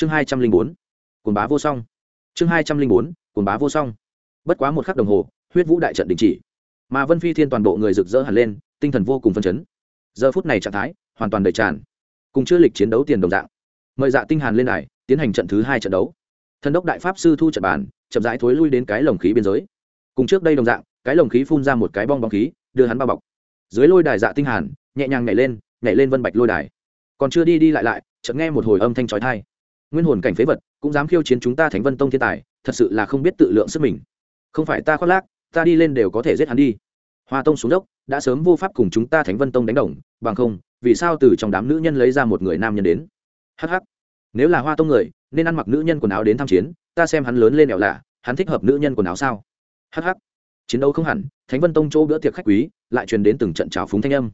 chương hai trăm linh bốn cồn bá vô song. Chương hai trăm linh bốn cồn bá vô song. Bất quá một khắc đồng hồ, huyết vũ đại trận đình chỉ. Mà vân phi thiên toàn bộ người rực rỡ hẳn lên, tinh thần vô cùng phân chấn. Giờ phút này trạng thái hoàn toàn đầy tràn, cùng chưa lịch chiến đấu tiền đồng dạng. Mời dạ tinh hàn lên này tiến hành trận thứ hai trận đấu. Thần đốc đại pháp sư thu trận bàn, chậm rãi thối lui đến cái lồng khí biên giới. Cùng trước đây đồng dạng, cái lồng khí phun ra một cái bong bóng khí, đưa hắn bao bọc. Dưới lôi đài dạ tinh hàn, nhẹ nhàng nhảy lên nhảy lên vân bạch lôi đài. Còn chưa đi đi lại lại, chợt nghe một hồi âm thanh chói tai nguyên hồn cảnh phế vật, cũng dám khiêu chiến chúng ta thánh vân tông thiên tài, thật sự là không biết tự lượng sức mình. Không phải ta khoác lác, ta đi lên đều có thể giết hắn đi. Hoa tông xuống dốc đã sớm vô pháp cùng chúng ta thánh vân tông đánh đồng, bằng không, vì sao từ trong đám nữ nhân lấy ra một người nam nhân đến? Hh nếu là hoa tông người, nên ăn mặc nữ nhân quần áo đến tham chiến, ta xem hắn lớn lên đẹo lạ, hắn thích hợp nữ nhân quần áo sao? Hh chiến đấu không hẳn, thánh vân tông chỗ bữa tiệc khách quý, lại truyền đến từng trận trào phúng thanh âm.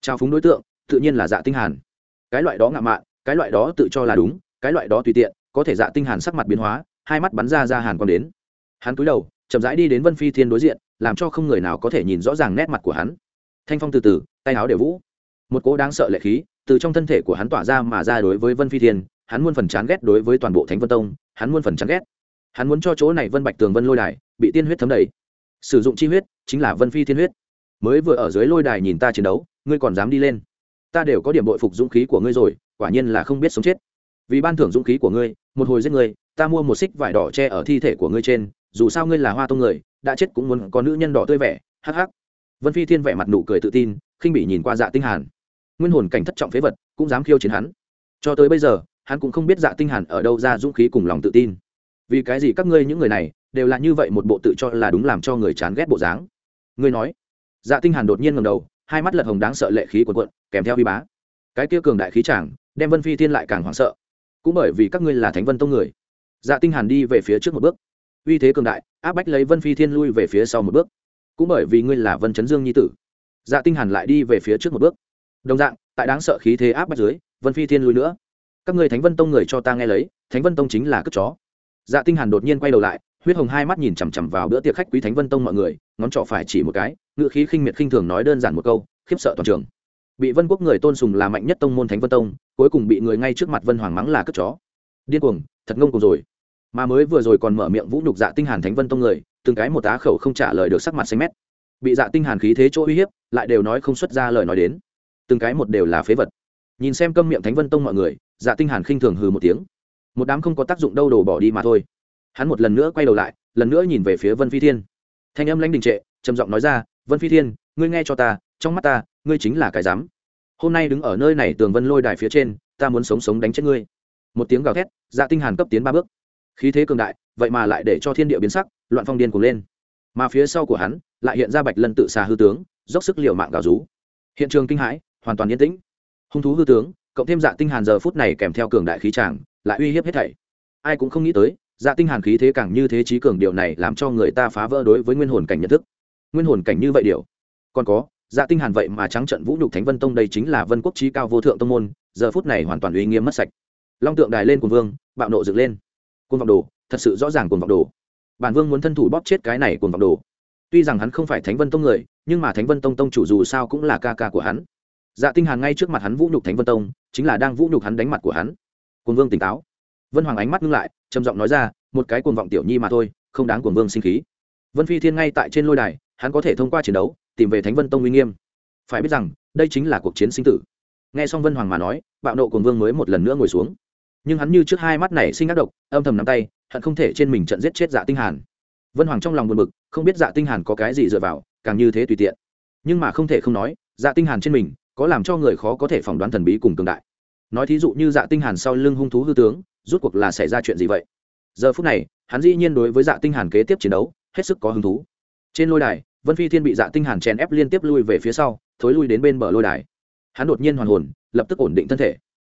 Trào phúng đối tượng, tự nhiên là dạ tinh hàn. Cái loại đó ngạo mạn, cái loại đó tự cho là đúng cái loại đó tùy tiện, có thể dạ tinh hàn sắc mặt biến hóa, hai mắt bắn ra ra hàn còn đến. Hắn cúi đầu, chậm rãi đi đến vân phi thiên đối diện, làm cho không người nào có thể nhìn rõ ràng nét mặt của hắn. Thanh phong từ từ, tay áo đều vũ. Một cỗ đáng sợ lệ khí, từ trong thân thể của hắn tỏa ra mà ra đối với vân phi thiên, hắn muôn phần chán ghét đối với toàn bộ thánh vân tông, hắn muôn phần chán ghét. Hắn muốn cho chỗ này vân bạch tường vân lôi đài bị tiên huyết thấm đầy. Sử dụng chi huyết chính là vân phi thiên huyết. Mới vừa ở dưới lôi đài nhìn ta chiến đấu, ngươi còn dám đi lên. Ta đều có điểm bội phục dũng khí của ngươi rồi, quả nhiên là không biết sống chết vì ban thưởng dũng khí của ngươi, một hồi giết ngươi, ta mua một xích vải đỏ che ở thi thể của ngươi trên, dù sao ngươi là hoa tông người, đã chết cũng muốn có nữ nhân đỏ tươi vẻ, hắc hắc. Vân phi thiên vẻ mặt nụ cười tự tin, khinh bị nhìn qua dạ tinh hàn. Nguyên hồn cảnh thất trọng phế vật, cũng dám khiêu chiến hắn. Cho tới bây giờ, hắn cũng không biết dạ tinh hàn ở đâu ra dũng khí cùng lòng tự tin. Vì cái gì các ngươi những người này đều là như vậy một bộ tự cho là đúng làm cho người chán ghét bộ dáng? Ngươi nói. Dạ tinh hàn đột nhiên ngẩng đầu, hai mắt lật hồng đáng sợ lệ khí cuộn cuộn, kèm theo uy bá. Cái kia cường đại khí chàng, đem vân phi thiên lại càng hoảng sợ cũng bởi vì các ngươi là thánh vân tông người. Dạ tinh hàn đi về phía trước một bước. Uy thế cường đại, áp bách lấy vân phi thiên lui về phía sau một bước. Cũng bởi vì ngươi là vân chấn dương nhi tử. Dạ tinh hàn lại đi về phía trước một bước. Đồng dạng, tại đáng sợ khí thế áp bách dưới, vân phi thiên lui nữa. Các ngươi thánh vân tông người cho ta nghe lấy, thánh vân tông chính là cướp chó. Dạ tinh hàn đột nhiên quay đầu lại, huyết hồng hai mắt nhìn chằm chằm vào bữa tiệc khách quý thánh vân tông mọi người, ngón trỏ phải chỉ một cái ngựa khí khinh miệt khinh thường nói đơn giản một câu, khiếp sợ toàn trường. Bị vân quốc người tôn sùng là mạnh nhất tông môn thánh vân tông cuối cùng bị người ngay trước mặt vân hoàng mắng là cướp chó. Điên cuồng, thật ngông cuồng rồi. Mà mới vừa rồi còn mở miệng vũ nhục dạ tinh hàn thánh vân tông người, từng cái một á khẩu không trả lời được sắc mặt xanh mét. Bị dạ tinh hàn khí thế chỗ uy hiếp, lại đều nói không xuất ra lời nói đến. Từng cái một đều là phế vật. Nhìn xem câm miệng thánh vân tông mọi người dạ tinh hàn khinh thường hừ một tiếng. Một đám không có tác dụng đâu đổ bỏ đi mà thôi. Hắn một lần nữa quay đầu lại, lần nữa nhìn về phía vân phi thiên. Thanh âm lãnh đình trệ, trầm giọng nói ra, vân phi thiên, ngươi nghe cho ta, trong mắt ta, ngươi chính là cái dám hôm nay đứng ở nơi này tường vân lôi đài phía trên, ta muốn sống sống đánh chết ngươi. Một tiếng gào thét dạ tinh hàn cấp tiến ba bước. Khí thế cường đại, vậy mà lại để cho thiên địa biến sắc, loạn phong điên cuồng lên. Mà phía sau của hắn, lại hiện ra bạch lân tự xà hư tướng, dốc sức liều mạng gào rú. Hiện trường kinh hãi, hoàn toàn yên tĩnh. Hung thú hư tướng, cộng thêm dạ tinh hàn giờ phút này kèm theo cường đại khí tràng, lại uy hiếp hết thảy. Ai cũng không nghĩ tới dạ tinh hàn khí thế càng như thế trí cường điều này làm cho người ta phá vỡ đối với nguyên hồn cảnh nhận thức. Nguyên hồn cảnh như vậy điều còn có dạ tinh hàn vậy mà trắng trận vũ nhục thánh vân tông đây chính là vân quốc trí cao vô thượng tông môn, giờ phút này hoàn toàn uy nghiêm mất sạch. Long tượng đài lên cùng vương, bạo nộ dựng lên. Cuồng vọng đồ, thật sự rõ ràng cuồng vọng đồ. Bản vương muốn thân thủ bóp chết cái này cuồng vọng đồ. Tuy rằng hắn không phải thánh vân tông người, nhưng mà thánh vân tông tông chủ dù sao cũng là ca ca của hắn. Dạ tinh hàn ngay trước mặt hắn vũ nhục thánh vân tông, chính là đang vũ nhục hắn đánh mặt của hắn. Cuồng vương tỉnh táo. Vân hoàng ánh mắt ngưng lại, trầm giọng nói ra, một cái cuồng vọng tiểu nhi mà thôi, không đáng cuồng vương sinh khí. Vân phi thiên ngay tại trên lôi đài, hắn có thể thông qua chiến đấu tìm về thánh vân tông uy nghiêm. Phải biết rằng, đây chính là cuộc chiến sinh tử. Nghe xong vân hoàng mà nói, bạo nộ cuồng vương mới một lần nữa ngồi xuống. Nhưng hắn như trước hai mắt này sinh ác độc, âm thầm nắm tay, hận không thể trên mình trận giết chết dạ tinh hàn. Vân hoàng trong lòng buồn bực, không biết dạ tinh hàn có cái gì dựa vào, càng như thế tùy tiện. Nhưng mà không thể không nói dạ tinh hàn trên mình có làm cho người khó có thể phỏng đoán thần bí cùng cường đại. Nói thí dụ như dạ tinh hàn sau lưng hung thú hư tướng rút cuộc là xảy ra chuyện gì vậy? Giờ phút này, hắn dĩ nhiên đối với dạ tinh hàn kế tiếp chiến đấu, hết sức có hứng thú. Trên lôi đài vân phi thiên bị dạ tinh hàn chèn ép liên tiếp lui về phía sau, thối lui đến bên bờ lôi đài. Hắn đột nhiên hoàn hồn, lập tức ổn định thân thể.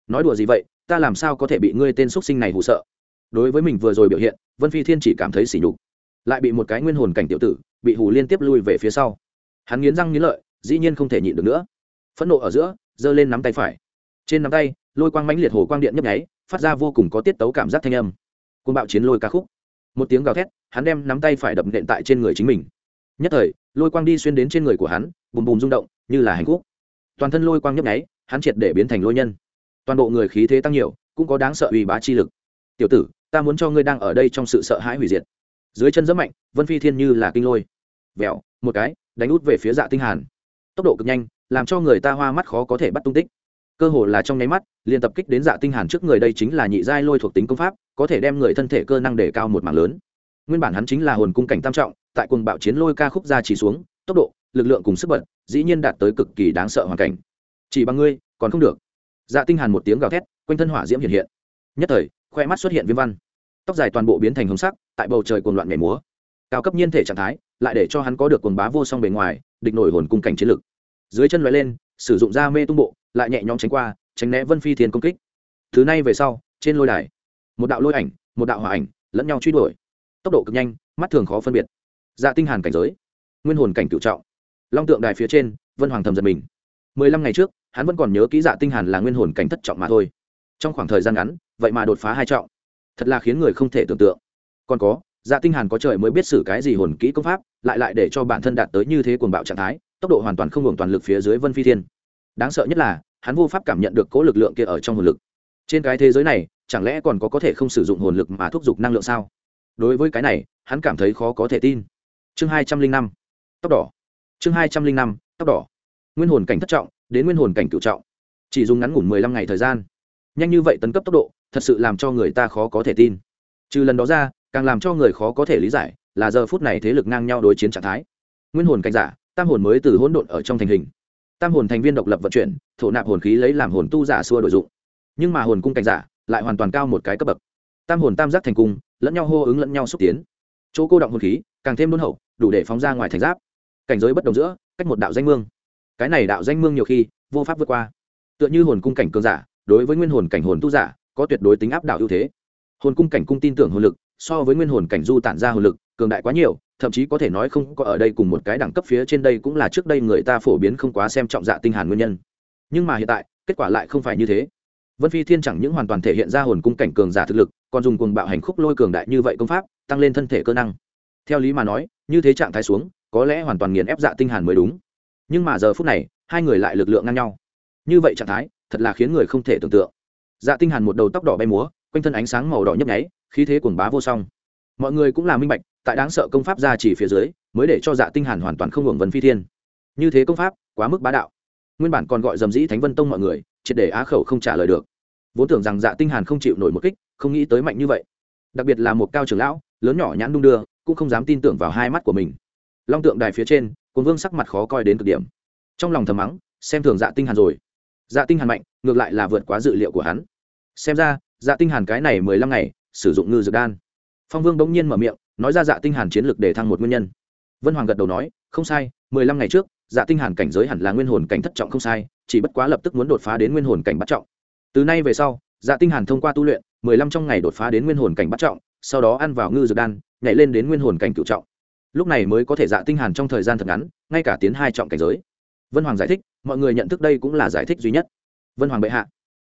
Nói đùa gì vậy, ta làm sao có thể bị ngươi tên xuất sinh này hù sợ? Đối với mình vừa rồi biểu hiện, vân phi thiên chỉ cảm thấy sỉ nhục. Lại bị một cái nguyên hồn cảnh tiểu tử, bị hù liên tiếp lui về phía sau. Hắn nghiến răng nghiến lợi, dĩ nhiên không thể nhịn được nữa. Phẫn nộ ở giữa, giơ lên nắm tay phải. Trên nắm tay, lôi quang mãnh liệt hồ quang điện nhấp nháy, phát ra vô cùng có tiết tấu cảm giác thanh âm. Côn bạo chiến lôi ca khúc. Một tiếng gào thét, hắn đem nắm tay phải đập nện tại trên người chính mình nhất thời, lôi quang đi xuyên đến trên người của hắn, bùm bùm rung động, như là hành khúc. Toàn thân lôi quang nhấp nháy, hắn triệt để biến thành lôi nhân. Toàn bộ người khí thế tăng nhiều, cũng có đáng sợ uy bá chi lực. Tiểu tử, ta muốn cho ngươi đang ở đây trong sự sợ hãi hủy diệt. Dưới chân rất mạnh, vân phi thiên như là kinh lôi. Vẹo, một cái, đánh út về phía dạ tinh hàn. Tốc độ cực nhanh, làm cho người ta hoa mắt khó có thể bắt tung tích. Cơ hồ là trong nháy mắt, liền tập kích đến dạ tinh hàn trước người đây chính là nhị giai lôi thuộc tính công pháp, có thể đem người thân thể cơ năng để cao một mảng lớn nguyên bản hắn chính là hồn cung cảnh tam trọng, tại cuồng bạo chiến lôi ca khúc ra chỉ xuống, tốc độ, lực lượng cùng sức bật, dĩ nhiên đạt tới cực kỳ đáng sợ hoàn cảnh. Chỉ bằng ngươi, còn không được. Dạ tinh hàn một tiếng gào thét, quanh thân hỏa diễm hiện hiện. Nhất thời, khoe mắt xuất hiện viêm văn. Tóc dài toàn bộ biến thành hồng sắc, tại bầu trời cuồng loạn nhảy múa. Cao cấp nhiên thể trạng thái, lại để cho hắn có được cuồng bá vô song bề ngoài, địch nổi hồn cung cảnh chiến lực. Dưới chân lóe lên, sử dụng ra mê tung bộ, lại nhẹ nhõm tránh qua, tránh né vân phi thiên công kích. Thứ này về sau, trên lôi đài, một đạo lôi ảnh, một đạo hỏa ảnh, lẫn nhau truy đuổi tốc độ cực nhanh, mắt thường khó phân biệt. Dạ tinh hàn cảnh giới, nguyên hồn cảnh cựu trọng. Long tượng đài phía trên, vân hoàng thầm giật mình. Mười lăm ngày trước, hắn vẫn còn nhớ kỹ dạ tinh hàn là nguyên hồn cảnh thất trọng mà thôi. Trong khoảng thời gian ngắn, vậy mà đột phá hai trọng. Thật là khiến người không thể tưởng tượng. Còn có dạ tinh hàn có trời mới biết xử cái gì hồn kỹ công pháp, lại lại để cho bản thân đạt tới như thế cuồng bạo trạng thái, tốc độ hoàn toàn không hưởng toàn lực phía dưới vân phi thiên. Đáng sợ nhất là, hắn vô pháp cảm nhận được cố lực lượng kia ở trong hồn lực. Trên cái thế giới này, chẳng lẽ còn có có thể không sử dụng hồn lực mà thúc giục năng lượng sao? Đối với cái này, hắn cảm thấy khó có thể tin. Chương hai trăm linh năm, tóc đỏ. Chương hai trăm linh năm, tóc đỏ. Nguyên hồn cảnh thất trọng, đến nguyên hồn cảnh cựu trọng. Chỉ dùng ngắn ngủn mười lăm ngày thời gian. Nhanh như vậy tấn cấp tốc độ, thật sự làm cho người ta khó có thể tin. Trừ lần đó ra, càng làm cho người khó có thể lý giải là giờ phút này thế lực ngang nhau đối chiến trạng thái. Nguyên hồn cảnh giả, tam hồn mới từ hỗn độn ở trong thành hình. Tam hồn thành viên độc lập vận chuyển, thổ nạp hồn khí lấy làm hồn tu giả xua đổi dụng. Nhưng mà hồn cung cảnh giả lại hoàn toàn cao một cái cấp bậc. Tam hồn tam giác thành cung lẫn nhau hô ứng lẫn nhau xúc tiến. Chỗ cô động hồn khí, càng thêm đôn hậu, đủ để phóng ra ngoài thành giáp. Cảnh giới bất đồng giữa, cách một đạo danh mương. Cái này đạo danh mương nhiều khi, vô pháp vượt qua. Tựa như hồn cung cảnh cường giả, đối với nguyên hồn cảnh hồn tu giả, có tuyệt đối tính áp đảo ưu thế. Hồn cung cảnh cung tin tưởng hồn lực, so với nguyên hồn cảnh du tản ra hồn lực, cường đại quá nhiều, thậm chí có thể nói không có ở đây cùng một cái đẳng cấp phía trên đây cũng là trước đây người ta phổ biến không quá xem trọng dạ tinh hàn nguyên nhân. Nhưng mà hiện tại, kết quả lại không phải như thế vân phi thiên chẳng những hoàn toàn thể hiện ra hồn cung cảnh cường giả thực lực, còn dùng cuồng bạo hành khúc lôi cường đại như vậy công pháp, tăng lên thân thể cơ năng. Theo lý mà nói, như thế trạng thái xuống, có lẽ hoàn toàn nghiền ép dạ tinh hàn mới đúng. Nhưng mà giờ phút này, hai người lại lực lượng ngang nhau. Như vậy trạng thái, thật là khiến người không thể tưởng tượng. Dạ tinh hàn một đầu tóc đỏ bay múa, quanh thân ánh sáng màu đỏ nhấp nháy, khí thế cuồng bá vô song. Mọi người cũng là minh bạch, tại đáng sợ công pháp ra chỉ phía dưới, mới để cho dạ tinh hàn hoàn toàn không hưởng vân phi thiên. Như thế công pháp, quá mức bá đạo. Nguyên bản còn gọi dầm dĩ thánh vân tông mọi người triệt để á khẩu không trả lời được. Vốn tưởng rằng dạ tinh hàn không chịu nổi một kích, không nghĩ tới mạnh như vậy. Đặc biệt là một cao trưởng lão, lớn nhỏ nhãn đung đưa, cũng không dám tin tưởng vào hai mắt của mình. Long tượng đài phía trên quân vương sắc mặt khó coi đến cực điểm. Trong lòng thầm mắng, xem thường dạ tinh hàn rồi. Dạ tinh hàn mạnh, ngược lại là vượt quá dự liệu của hắn. Xem ra dạ tinh hàn cái này mười lăm ngày, sử dụng ngư dược đan. Phong vương bỗng nhiên mở miệng, nói ra dạ tinh hàn chiến lược để thăng một nguyên nhân. Vân hoàng gật đầu nói, không sai, mười lăm ngày trước dạ tinh hàn cảnh giới hẳn là nguyên hồn cảnh thất trọng không sai chỉ bất quá lập tức muốn đột phá đến nguyên hồn cảnh bắt trọng. Từ nay về sau dạ tinh hàn thông qua tu luyện, mười lăm trong ngày đột phá đến nguyên hồn cảnh bắt trọng, sau đó ăn vào ngư dược đan, nhảy lên đến nguyên hồn cảnh cửu trọng. Lúc này mới có thể dạ tinh hàn trong thời gian thật ngắn, ngay cả tiến hai trọng cảnh giới. Vân hoàng giải thích, mọi người nhận thức đây cũng là giải thích duy nhất. Vân hoàng bệ hạ.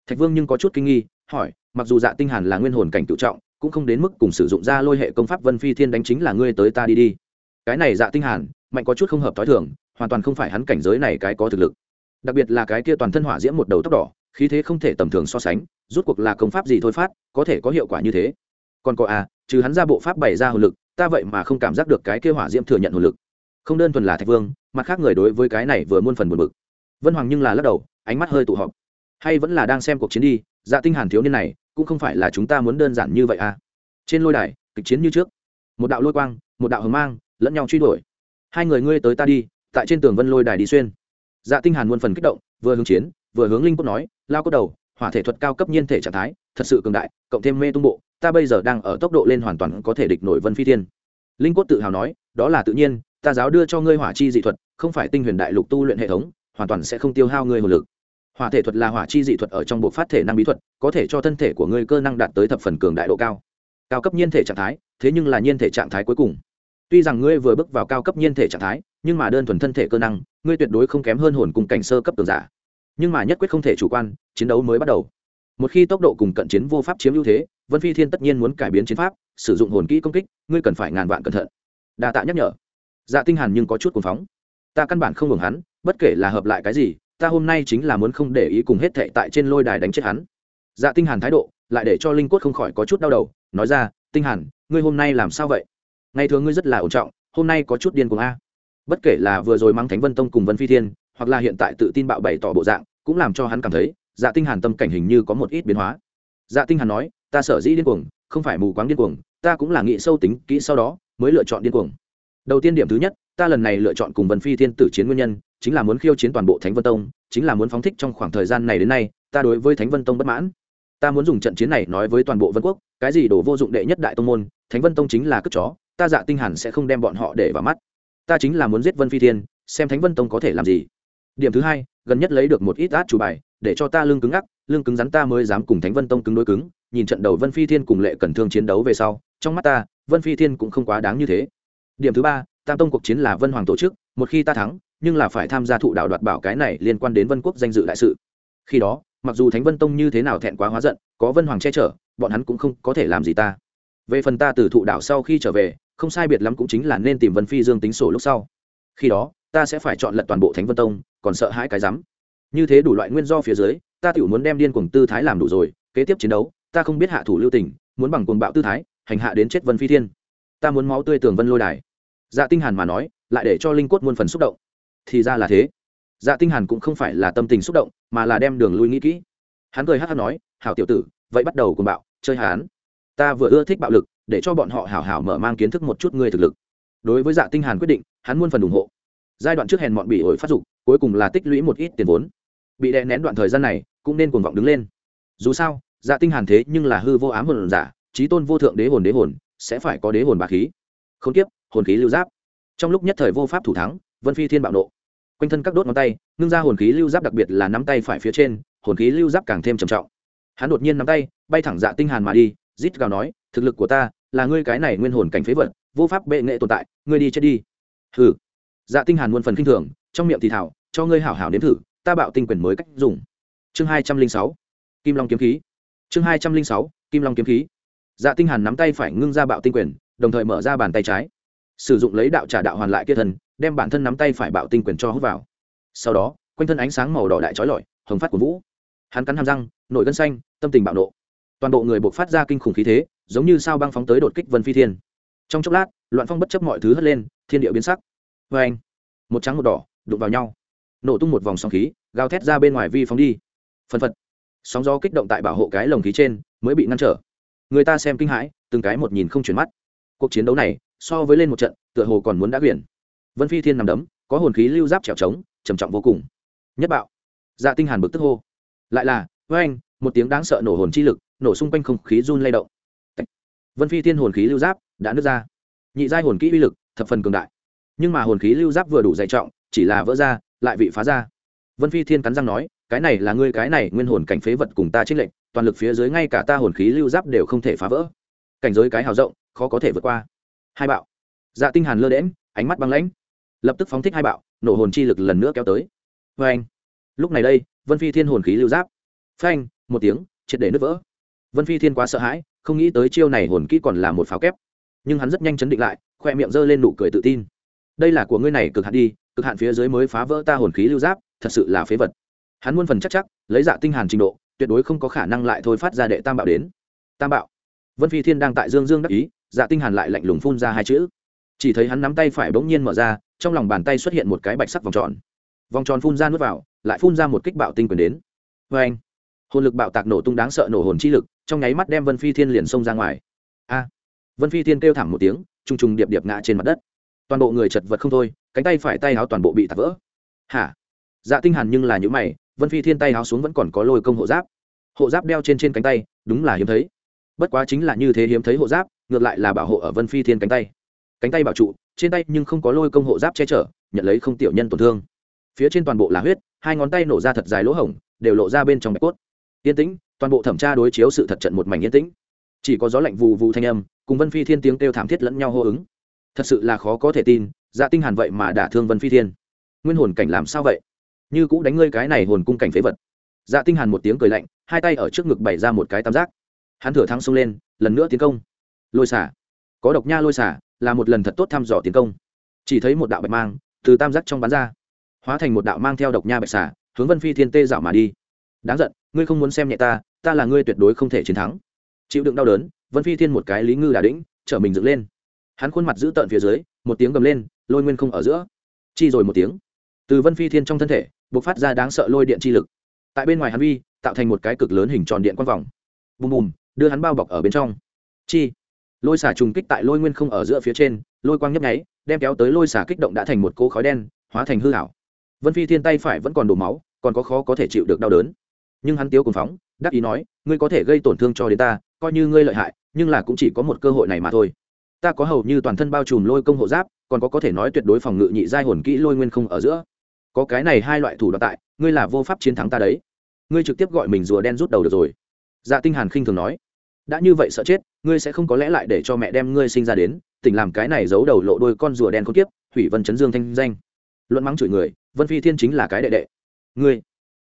Thạch vương nhưng có chút kinh nghi, hỏi, mặc dù dạ tinh hàn là nguyên hồn cảnh cửu trọng, cũng không đến mức cùng sử dụng ra lôi hệ công pháp vân phi thiên đánh chính là ngươi tới ta đi đi. Cái này dạ tinh hàn, mạnh có chút không hợp thói thường, hoàn toàn không phải hắn cảnh giới này cái có thực lực đặc biệt là cái kia toàn thân hỏa diễm một đầu tóc đỏ, khí thế không thể tầm thường so sánh, rút cuộc là công pháp gì thôi phát, có thể có hiệu quả như thế. Còn có à trừ hắn ra bộ pháp bày ra hồn lực, ta vậy mà không cảm giác được cái kia hỏa diễm thừa nhận hồn lực. Không đơn thuần là thạch vương, mặt khác người đối với cái này vừa muôn phần buồn bực. Vân hoàng nhưng là lắc đầu, ánh mắt hơi tụ họp. Hay vẫn là đang xem cuộc chiến đi dạ tinh hàn thiếu niên này, cũng không phải là chúng ta muốn đơn giản như vậy à. Trên lôi đài, kịch chiến như trước. Một đạo lôi quang, một đạo hồng mang, lẫn nhau truy đuổi. Hai người ngươi tới ta đi, tại trên tường vân lôi đài đi xuyên dạ tinh hàn muôn phần kích động, vừa hướng chiến, vừa hướng linh cốt nói, lao cốt đầu, hỏa thể thuật cao cấp nhiên thể trạng thái, thật sự cường đại, cộng thêm mê tung bộ, ta bây giờ đang ở tốc độ lên hoàn toàn có thể địch nổi vân phi thiên. Linh cốt tự hào nói, đó là tự nhiên, ta giáo đưa cho ngươi hỏa chi dị thuật, không phải tinh huyền đại lục tu luyện hệ thống, hoàn toàn sẽ không tiêu hao ngươi hồn lực. Hỏa thể thuật là hỏa chi dị thuật ở trong bộ phát thể năng bí thuật, có thể cho thân thể của ngươi cơ năng đạt tới thập phần cường đại độ cao. Cao cấp nhiên thể trạng thái, thế nhưng là nhiên thể trạng thái cuối cùng. Tuy rằng ngươi vừa bước vào cao cấp nhiên thể trạng thái nhưng mà đơn thuần thân thể cơ năng, ngươi tuyệt đối không kém hơn hồn cùng cảnh sơ cấp tường giả. Nhưng mà nhất quyết không thể chủ quan, chiến đấu mới bắt đầu. Một khi tốc độ cùng cận chiến vô pháp chiếm ưu thế, vân phi thiên tất nhiên muốn cải biến chiến pháp, sử dụng hồn kỹ công kích, ngươi cần phải ngàn vạn cẩn thận. Đa tạ nhắc nhở. Dạ tinh hàn nhưng có chút cuồng phóng. Ta căn bản không hưởng hắn, bất kể là hợp lại cái gì, ta hôm nay chính là muốn không để ý cùng hết thệ tại trên lôi đài đánh chết hắn. Dạ tinh hàn thái độ, lại để cho linh quất không khỏi có chút đau đầu, nói ra, tinh hàn, ngươi hôm nay làm sao vậy? Ngày thường ngươi rất là ổn trọng, hôm nay có chút điên cuồng a bất kể là vừa rồi mang thánh vân tông cùng vân phi thiên, hoặc là hiện tại tự tin bạo bày tỏ bộ dạng, cũng làm cho hắn cảm thấy dạ tinh hàn tâm cảnh hình như có một ít biến hóa. Dạ tinh hàn nói, ta sở dĩ điên cuồng, không phải mù quáng điên cuồng, ta cũng là nghĩ sâu tính kỹ sau đó, mới lựa chọn điên cuồng. Đầu tiên điểm thứ nhất, ta lần này lựa chọn cùng vân phi thiên tử chiến nguyên nhân, chính là muốn khiêu chiến toàn bộ thánh vân tông, chính là muốn phóng thích trong khoảng thời gian này đến nay, ta đối với thánh vân tông bất mãn. Ta muốn dùng trận chiến này nói với toàn bộ vân quốc, cái gì đổ vô dụng đệ nhất đại tông môn, thánh vân tông chính là cướp chó, ta dạ tinh hàn sẽ không đem bọn họ để vào mắt ta chính là muốn giết vân phi thiên, xem thánh vân tông có thể làm gì. Điểm thứ hai, gần nhất lấy được một ít át chủ bài, để cho ta lương cứng ngắc lương cứng rắn ta mới dám cùng thánh vân tông cứng đối cứng, nhìn trận đầu vân phi thiên cùng lệ cần thương chiến đấu về sau, trong mắt ta, vân phi thiên cũng không quá đáng như thế. Điểm thứ ba, tam tông cuộc chiến là vân hoàng tổ chức, một khi ta thắng, nhưng là phải tham gia thụ đạo đoạt bảo cái này liên quan đến vân quốc danh dự đại sự. Khi đó, mặc dù thánh vân tông như thế nào thẹn quá hóa giận, có vân hoàng che chở, bọn hắn cũng không có thể làm gì ta. Về phần ta từ thụ đạo sau khi trở về không sai biệt lắm cũng chính là nên tìm vân phi dương tính sổ lúc sau. Khi đó, ta sẽ phải chọn lật toàn bộ thánh vân tông, còn sợ hãi cái rắm. Như thế đủ loại nguyên do phía dưới, ta tự muốn đem điên cuồng tư thái làm đủ rồi, kế tiếp chiến đấu, ta không biết hạ thủ lưu tình, muốn bằng cuồng bạo tư thái, hành hạ đến chết vân phi thiên. Ta muốn máu tươi tường vân lôi đài. Dạ tinh hàn mà nói, lại để cho linh quất muôn phần xúc động. Thì ra là thế. Dạ tinh hàn cũng không phải là tâm tình xúc động, mà là đem đường lui nghĩ kỹ. Hắn cười hắt hắt nói, hảo tiểu tử, vậy bắt đầu cuồng bạo, chơi hắn ta vừa ưa thích bạo lực để cho bọn họ hảo hảo mở mang kiến thức một chút ngươi thực lực. Đối với dạ tinh hàn quyết định, hắn muôn phần ủng hộ. Giai đoạn trước hèn mọn bị ổi phát dục, cuối cùng là tích lũy một ít tiền vốn. Bị đè nén đoạn thời gian này, cũng nên cuồng vọng đứng lên. Dù sao dạ tinh hàn thế nhưng là hư vô ám hồn giả trí tôn vô thượng đế hồn đế hồn, sẽ phải có đế hồn bá khí. Không tiếp hồn khí lưu giáp. Trong lúc nhất thời vô pháp thủ thắng, vân phi thiên bạo nộ. Quanh thân các đốt ngón tay, ngưng ra hồn khí lưu giáp đặc biệt là nắm tay phải phía trên, hồn khí lưu giáp càng thêm trầm trọng. Hắn đột nhiên nắm tay, bay thẳng dạ tinh hàn mà đi rít gào nói, thực lực của ta là ngươi cái này nguyên hồn cảnh phế vật, vô pháp bệ nghệ tồn tại, ngươi đi chết đi. Hừ. Dạ tinh hàn muôn phần kinh thường, trong miệng thì thảo, cho ngươi hảo hảo nếm thử, ta bạo tinh quyền mới cách dùng. Chương hai trăm linh sáu, kim long kiếm khí. Chương hai trăm linh sáu, kim long kiếm khí. Dạ tinh hàn nắm tay phải ngưng ra bạo tinh quyền, đồng thời mở ra bàn tay trái. Sử dụng lấy đạo trả đạo hoàn lại kia thân đem bản thân nắm tay phải bạo tinh quyền cho hút vào. Sau đó, quanh thân ánh sáng màu đỏ đại chói lọi, hồng phát của vũ. Hắn cắn hàm răng, nội gân xanh, tâm tình bạo nộ toàn bộ người buộc phát ra kinh khủng khí thế, giống như sao băng phóng tới đột kích vân phi thiên. Trong chốc lát, loạn phong bất chấp mọi thứ hất lên, thiên địa biến sắc. Vê anh, một trắng một đỏ đụng vào nhau. Nổ tung một vòng sóng khí, gào thét ra bên ngoài vi phóng đi. Phân phật. Sóng gió kích động tại bảo hộ cái lồng khí trên, mới bị ngăn trở. Người ta xem kinh hãi, từng cái một nhìn không chuyển mắt. Cuộc chiến đấu này, so với lên một trận, tựa hồ còn muốn đã quyển. Vân phi thiên nằm đấm, có hồn khí lưu giáp trèo trống, trầm trọng vô cùng. Nhất bạo. Dạ tinh hàn bực tức hô. Lại là, với anh, một tiếng đáng sợ nổ hồn chi lực nổ xung quanh không khí run lay động. Vân phi thiên hồn khí lưu giáp đã nứt ra. Nhị giai hồn kỹ uy lực thập phần cường đại. Nhưng mà hồn khí lưu giáp vừa đủ dày trọng, chỉ là vỡ ra, lại bị phá ra. Vân phi thiên cắn răng nói, cái này là ngươi, cái này nguyên hồn cảnh phế vật cùng ta trích lệnh toàn lực phía dưới ngay cả ta hồn khí lưu giáp đều không thể phá vỡ. Cảnh giới cái hào rộng, khó có thể vượt qua. Hai bạo. Dạ tinh hàn lơ đễm ánh mắt băng lãnh. Lập tức phóng thích hai bạo, nổ hồn chi lực lần nữa kéo tới. Với anh lúc này đây, vân phi thiên hồn khí lưu giáp. Phanh, một tiếng, triệt để nứt vỡ vân phi thiên quá sợ hãi, không nghĩ tới chiêu này hồn kỹ còn là một pháo kép. Nhưng hắn rất nhanh chấn định lại, khoe miệng dơ lên nụ cười tự tin. Đây là của ngươi này, cực hạn đi, cực hạn phía dưới mới phá vỡ ta hồn khí lưu giáp, thật sự là phế vật. Hắn muôn phần chắc chắc, lấy dạ tinh hàn trình độ, tuyệt đối không có khả năng lại thôi phát ra đệ tam bạo đến. Tam bạo. Vân phi thiên đang tại dương dương đắc ý dạ tinh hàn lại lạnh lùng phun ra hai chữ. Chỉ thấy hắn nắm tay phải bỗng nhiên mở ra, trong lòng bàn tay xuất hiện một cái bạch sắc vòng tròn. Vòng tròn phun ra nuốt vào, lại phun ra một kích bạo tinh quyền đến. Với anh hồn lực bạo tạc nổ tung đáng sợ nổ hồn chi lực trong nháy mắt đem vân phi thiên liền xông ra ngoài a vân phi thiên kêu thảm một tiếng trùng trùng điệp điệp ngã trên mặt đất toàn bộ người chật vật không thôi cánh tay phải tay áo toàn bộ bị tạc vỡ hả dạ tinh hàn nhưng là những mày vân phi thiên tay áo xuống vẫn còn có lôi công hộ giáp hộ giáp đeo trên trên cánh tay đúng là hiếm thấy bất quá chính là như thế hiếm thấy hộ giáp ngược lại là bảo hộ ở vân phi thiên cánh tay cánh tay bảo trụ trên tay nhưng không có lôi công hộ giáp che chở nhận lấy không tiểu nhân tổn thương phía trên toàn bộ là huyết hai ngón tay nổ ra thật dài lỗ hổng đều lộ ra bên trong bạch cốt yên tĩnh toàn bộ thẩm tra đối chiếu sự thật trận một mảnh yên tĩnh. Chỉ có gió lạnh vù vù thanh âm, cùng vân phi thiên tiếng kêu thảm thiết lẫn nhau hô ứng. Thật sự là khó có thể tin dạ tinh hàn vậy mà đả thương vân phi thiên. Nguyên hồn cảnh làm sao vậy? Như cũ đánh ngươi cái này hồn cung cảnh phế vật. Dạ tinh hàn một tiếng cười lạnh, hai tay ở trước ngực bày ra một cái tam giác hắn thừa thắng xông lên, lần nữa tiến công. Lôi xả. Có độc nha lôi xả, là một lần thật tốt thăm dò tiến công. Chỉ thấy một đạo bạch mang, từ tam giác trong bắn ra. Hóa thành một đạo mang theo độc nha bạch xả, hướng vân phi thiên tê dạo mà đi. Đáng giận, ngươi không muốn xem nhẹ ta ta là ngươi tuyệt đối không thể chiến thắng. Chịu đựng đau đớn, vân phi thiên một cái lý ngư đà đĩnh trở mình dựng lên. Hắn khuôn mặt giữ tợn phía dưới, một tiếng gầm lên, lôi nguyên không ở giữa. Chi rồi một tiếng. Từ vân phi thiên trong thân thể b ộ c phát ra đáng sợ lôi điện chi lực. Tại bên ngoài hắn vi tạo thành một cái cực lớn hình tròn điện quang vòng. Bùm bùm, đưa hắn bao bọc ở bên trong. Chi. Lôi xả trùng kích tại lôi nguyên không ở giữa phía trên, lôi quang nhấp nháy, đem kéo tới lôi xả kích động đã thành một cỗ khói đen, hóa thành hư hảo vân phi thiên tay phải vẫn còn đổ máu, còn có khó có thể chịu được đau đớn. Nhưng hắn tiêu cùng phóng đắc ý nói, ngươi có thể gây tổn thương cho đến ta, coi như ngươi lợi hại, nhưng là cũng chỉ có một cơ hội này mà thôi. Ta có hầu như toàn thân bao trùm lôi công hộ giáp, còn có có thể nói tuyệt đối phòng ngự nhị giai hồn kỹ lôi nguyên không ở giữa. Có cái này hai loại thủ đoạn tại, ngươi là vô pháp chiến thắng ta đấy. Ngươi trực tiếp gọi mình rùa đen rút đầu được rồi. Dạ tinh hàn khinh thường nói, đã như vậy sợ chết, ngươi sẽ không có lẽ lại để cho mẹ đem ngươi sinh ra đến, tỉnh làm cái này giấu đầu lộ đôi con rùa đen con kiếp hủy vân chấn dương thanh danh. Luận mắng chửi người, vân phi thiên chính là cái đệ đệ. Ngươi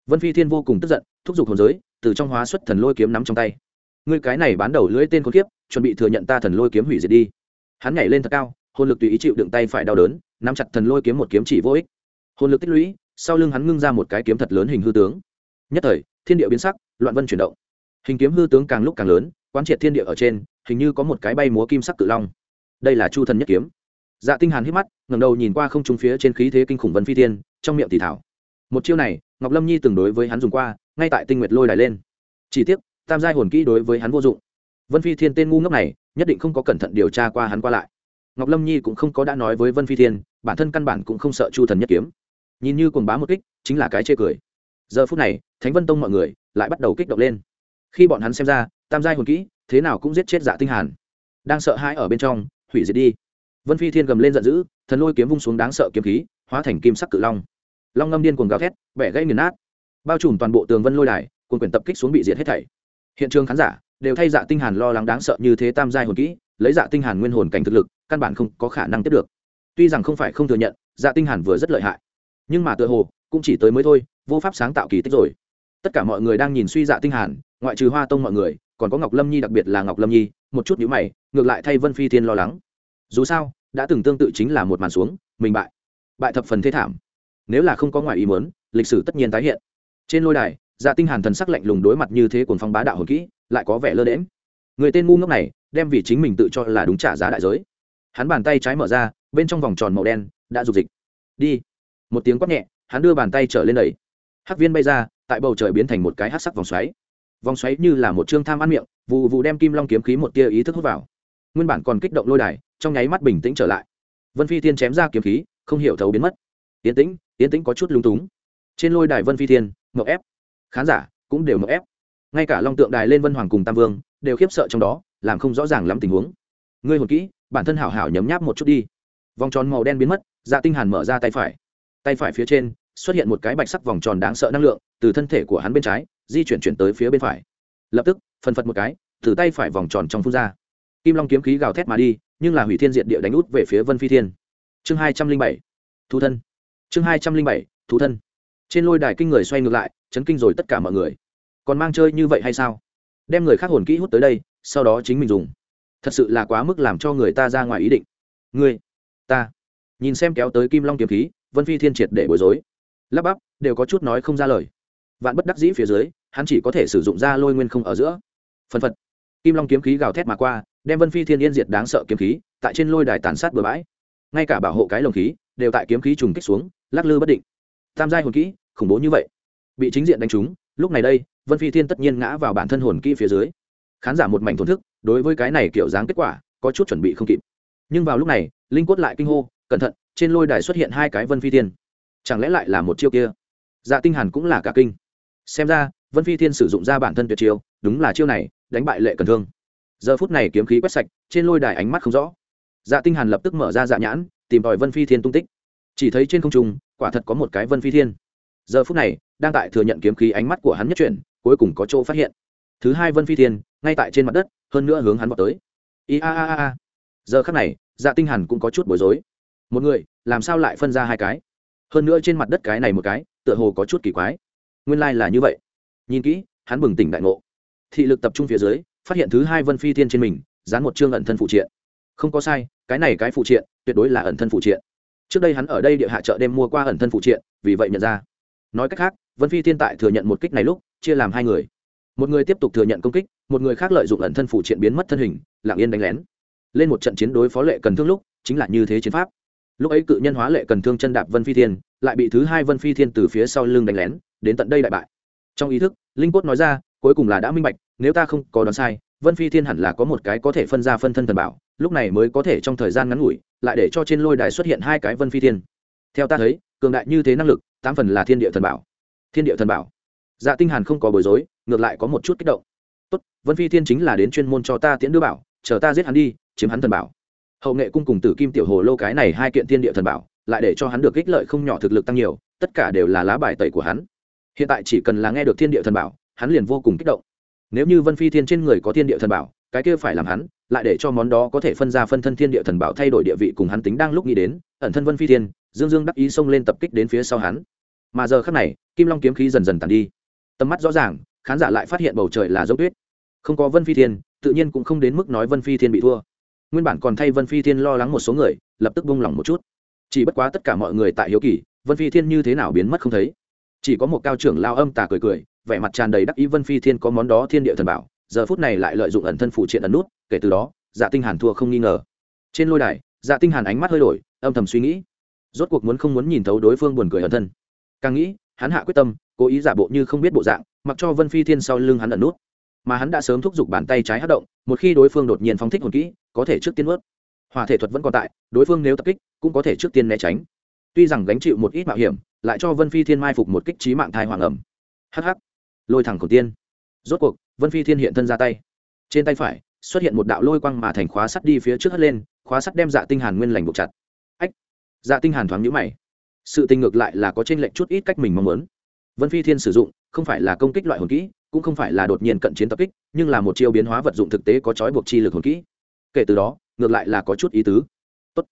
vân phi thiên vô cùng tức giận, thúc giục hồn giới, từ trong hóa xuất thần lôi kiếm nắm trong tay. Ngươi cái này bán đầu lưỡi tên con kiếp, chuẩn bị thừa nhận ta thần lôi kiếm hủy diệt đi. Hắn nhảy lên thật cao, hồn lực tùy ý chịu đựng tay phải đau đớn, nắm chặt thần lôi kiếm một kiếm chỉ vô ích. Hồn lực tích lũy, sau lưng hắn ngưng ra một cái kiếm thật lớn hình hư tướng. Nhất thời, thiên địa biến sắc, loạn vân chuyển động. Hình kiếm hư tướng càng lúc càng lớn, quán triệt thiên địa ở trên, hình như có một cái bay múa kim sắc cự long. Đây là chu thần nhất kiếm. Dạ tinh hàn hít mắt, ngẩng đầu nhìn qua không trung phía trên khí thế kinh khủng vân phi thiên, trong miệng thì thảo. Một chiêu này ngọc lâm nhi từng đối với hắn dùng qua, ngay tại tinh nguyệt lôi đài lên. Chỉ tiếc, tam giai hồn kỹ đối với hắn vô dụng. Vân phi thiên tên ngu ngốc này, nhất định không có cẩn thận điều tra qua hắn qua lại. Ngọc lâm nhi cũng không có đã nói với vân phi thiên, bản thân căn bản cũng không sợ chu thần nhất kiếm. Nhìn như cuồng bá một kích, chính là cái chê cười. Giờ phút này, thánh vân tông mọi người lại bắt đầu kích động lên. Khi bọn hắn xem ra, tam giai hồn kỹ thế nào cũng giết chết dạ tinh hàn. Đang sợ hãi ở bên trong, hủy diệt đi. Vân phi thiên gầm lên giận dữ, thần lôi kiếm vung xuống đáng sợ kiếm khí, hóa thành kim sắc cự long long ngâm điên cuồng gào thét, bẻ gãy nghiền nát, bao trùm toàn bộ tường vân lôi đài, cuồng quyển tập kích xuống bị diệt hết thảy. Hiện trường khán giả đều thay dạ tinh hàn lo lắng đáng sợ như thế tam giai hồn kỹ, lấy dạ tinh hàn nguyên hồn cảnh thực lực, căn bản không có khả năng tiếp được. Tuy rằng không phải không thừa nhận dạ tinh hàn vừa rất lợi hại, nhưng mà tựa hồ cũng chỉ tới mới thôi, vô pháp sáng tạo kỳ tích rồi. Tất cả mọi người đang nhìn suy dạ tinh hàn, ngoại trừ hoa tông mọi người, còn có ngọc lâm nhi đặc biệt là ngọc lâm nhi, một chút nhíu mày, ngược lại thay vân phi thiên lo lắng. Dù sao, đã từng tương tự chính là một màn xuống, mình bại. Bại thập phần thế thảm nếu là không có ngoài ý muốn, lịch sử tất nhiên tái hiện. Trên lôi đài dạ tinh hàn thần sắc lạnh lùng đối mặt như thế cuồng phong bá đạo hồn kỹ, lại có vẻ lơ đễm người tên ngu ngốc này, đem vì chính mình tự cho là đúng trả giá đại giới. Hắn bàn tay trái mở ra, bên trong vòng tròn màu đen đã dục dịch. Đi. Một tiếng quát nhẹ, hắn đưa bàn tay trở lên đẩy. Hắc viên bay ra, tại bầu trời biến thành một cái hắc sắc vòng xoáy. Vòng xoáy như là một trương tham ăn miệng vụ vụ đem kim long kiếm khí một tia ý thức hút vào. Nguyên bản còn kích động lôi đài, trong nháy mắt bình tĩnh trở lại. Vân phi thiên chém ra kiếm khí, không hiểu thấu biến mất yến tĩnh yến tĩnh có chút lung túng. Trên lôi đài vân phi thiên ngậu ép khán giả cũng đều ngậu ép ngay cả long tượng đài lên vân hoàng cùng tam vương đều khiếp sợ trong đó, làm không rõ ràng lắm tình huống. Ngươi hồn kỹ, bản thân hảo hảo nhấm nháp một chút đi. Vòng tròn màu đen biến mất dạ tinh hàn mở ra tay phải. Tay phải phía trên xuất hiện một cái bạch sắc vòng tròn đáng sợ năng lượng, từ thân thể của hắn bên trái, di chuyển chuyển tới phía bên phải. Lập tức, phân phật một cái, từ tay phải vòng tròn trong phun ra. Kim long kiếm khí gào thét mà đi, nhưng là hủy thiên diện địa đánh út về phía vân phi thiên. Chương hai trăm linh bảy, thu thân chương hai trăm linh bảy, thú thân. Trên lôi đài kinh người xoay ngược lại, chấn kinh rồi tất cả mọi người. Còn mang chơi như vậy hay sao? Đem người khác hồn kỹ hút tới đây, sau đó chính mình dùng. Thật sự là quá mức làm cho người ta ra ngoài ý định. Ngươi, ta. Nhìn xem kéo tới kim long kiếm khí, vân phi thiên triệt để bối rối. Lắp bắp, đều có chút nói không ra lời. Vạn bất đắc dĩ phía dưới, hắn chỉ có thể sử dụng ra lôi nguyên không ở giữa. Phân phật. Kim long kiếm khí gào thét mà qua, đem vân phi thiên yên diệt đáng sợ kiếm khí, tại trên lôi đài tàn sát bừa bãi. Ngay cả bảo hộ cái lồng khí, đều tại kiếm khí trùng kích xuống lắc lư bất định. Tam giai hồn kỹ, khủng bố như vậy. Bị chính diện đánh trúng, lúc này đây, vân phi thiên tất nhiên ngã vào bản thân hồn kỹ phía dưới. Khán giả một mảnh thổn thức, đối với cái này kiểu dáng kết quả, có chút chuẩn bị không kịp. Nhưng vào lúc này, linh quất lại kinh hô, cẩn thận, trên lôi đài xuất hiện hai cái vân phi thiên. Chẳng lẽ lại là một chiêu kia? Dạ tinh hàn cũng là cả kinh. Xem ra, vân phi thiên sử dụng ra bản thân tuyệt chiêu, đúng là chiêu này, đánh bại lệ cần thương. Giờ phút này kiếm khí quét sạch, trên lôi đài ánh mắt không rõ. Dạ tinh hàn lập tức mở ra dạ nhãn, tìm tòi vân phi thiên tung tích chỉ thấy trên không trung, quả thật có một cái vân phi thiên. Giờ phút này, đang tại thừa nhận kiếm khí ánh mắt của hắn nhất chuyển, cuối cùng có chỗ phát hiện. Thứ hai vân phi thiên, ngay tại trên mặt đất, hơn nữa hướng hắn vào tới. I a a a giờ khắc này dạ tinh hàn cũng có chút bối rối. Một người, làm sao lại phân ra hai cái? Hơn nữa trên mặt đất cái này một cái, tựa hồ có chút kỳ quái. Nguyên lai like là như vậy. Nhìn kỹ, hắn bừng tỉnh đại ngộ. Thị lực tập trung phía dưới, phát hiện thứ hai vân phi thiên trên mình, dán một chương ẩn thân phụ triện. Không có sai, cái này cái phụ triện, tuyệt đối là ẩn thân phụ triện trước đây hắn ở đây địa hạ chợ đêm mua qua ẩn thân phụ triện, vì vậy nhận ra. Nói cách khác, vân phi thiên tại thừa nhận một kích này lúc, chia làm hai người. Một người tiếp tục thừa nhận công kích, một người khác lợi dụng ẩn thân phụ triện biến mất thân hình, lặng yên đánh lén. Lên một trận chiến đối phó lệ cần thương lúc, chính là như thế chiến pháp. Lúc ấy cự nhân hóa lệ cần thương chân đạp vân phi thiên, lại bị thứ hai vân phi thiên từ phía sau lưng đánh lén, đến tận đây đại bại. Trong ý thức, linh cốt nói ra, cuối cùng là đã minh bạch, nếu ta không có đoán sai, vân phi thiên hẳn là có một cái có thể phân ra phân thân thần bảo lúc này mới có thể trong thời gian ngắn ngủi, lại để cho trên lôi đài xuất hiện hai cái vân phi thiên. Theo ta thấy, cường đại như thế năng lực, tám phần là thiên địa thần bảo. Thiên địa thần bảo. Dạ tinh hàn không có bối rối, ngược lại có một chút kích động. Tốt, vân phi thiên chính là đến chuyên môn cho ta tiễn đưa bảo, chờ ta giết hắn đi, chiếm hắn thần bảo. Hậu nghệ cung cùng tử kim tiểu hồ lô cái này hai kiện thiên địa thần bảo, lại để cho hắn được ích lợi không nhỏ thực lực tăng nhiều, tất cả đều là lá bài tẩy của hắn. Hiện tại chỉ cần là nghe được thiên địa thần bảo, hắn liền vô cùng kích động. Nếu như vân phi thiên trên người có thiên địa thần bảo cái kia phải làm hắn, lại để cho món đó có thể phân ra phân thân thiên địa thần bảo thay đổi địa vị cùng hắn tính đang lúc nghĩ đến, ẩn thân vân phi thiên, dương dương đắc ý xông lên tập kích đến phía sau hắn. Mà giờ khắc này, kim long kiếm khí dần dần tàn đi. Tầm mắt rõ ràng, khán giả lại phát hiện bầu trời là dốc tuyết. Không có vân phi thiên, tự nhiên cũng không đến mức nói vân phi thiên bị thua. Nguyên bản còn thay vân phi thiên lo lắng một số người, lập tức buông lỏng một chút. Chỉ bất quá tất cả mọi người tại hiếu kỳ, vân phi thiên như thế nào biến mất không thấy. Chỉ có một cao trưởng lao âm tà cười cười, vẻ mặt tràn đầy đắc ý vân phi thiên có món đó thiên địa thần bảo giờ phút này lại lợi dụng ẩn thân phụ triện ẩn nút, kể từ đó dạ tinh hàn thua không nghi ngờ. Trên lôi đài dạ tinh hàn ánh mắt hơi đổi, âm thầm suy nghĩ. Rốt cuộc muốn không muốn nhìn thấu đối phương buồn cười ẩn thân. Càng nghĩ, hắn hạ quyết tâm, cố ý giả bộ như không biết bộ dạng, mặc cho vân phi thiên sau lưng hắn ẩn nút. Mà hắn đã sớm thúc giục bàn tay trái hất động, một khi đối phương đột nhiên phóng thích hồn kỹ, có thể trước tiên vớt. Hỏa thể thuật vẫn còn tại, đối phương nếu tập kích, cũng có thể trước tiên né tránh. Tuy rằng gánh chịu một ít mạo hiểm, lại cho vân phi thiên mai phục một kích trí mạng thai hoàng ẩm. Hh lôi thẳng cổ tiên rốt cuộc, vân phi thiên hiện thân ra tay. Trên tay phải, xuất hiện một đạo lôi quăng mà thành khóa sắt đi phía trước hất lên, khóa sắt đem dạ tinh hàn nguyên lành buộc chặt. Ách! Dạ tinh hàn thoáng nhíu mày. Sự tình ngược lại là có trên lệnh chút ít cách mình mong muốn. Vân phi thiên sử dụng, không phải là công kích loại hồn kỹ, cũng không phải là đột nhiên cận chiến tập kích, nhưng là một chiêu biến hóa vật dụng thực tế có trói buộc chi lực hồn kỹ. Kể từ đó, ngược lại là có chút ý tứ. Tốt.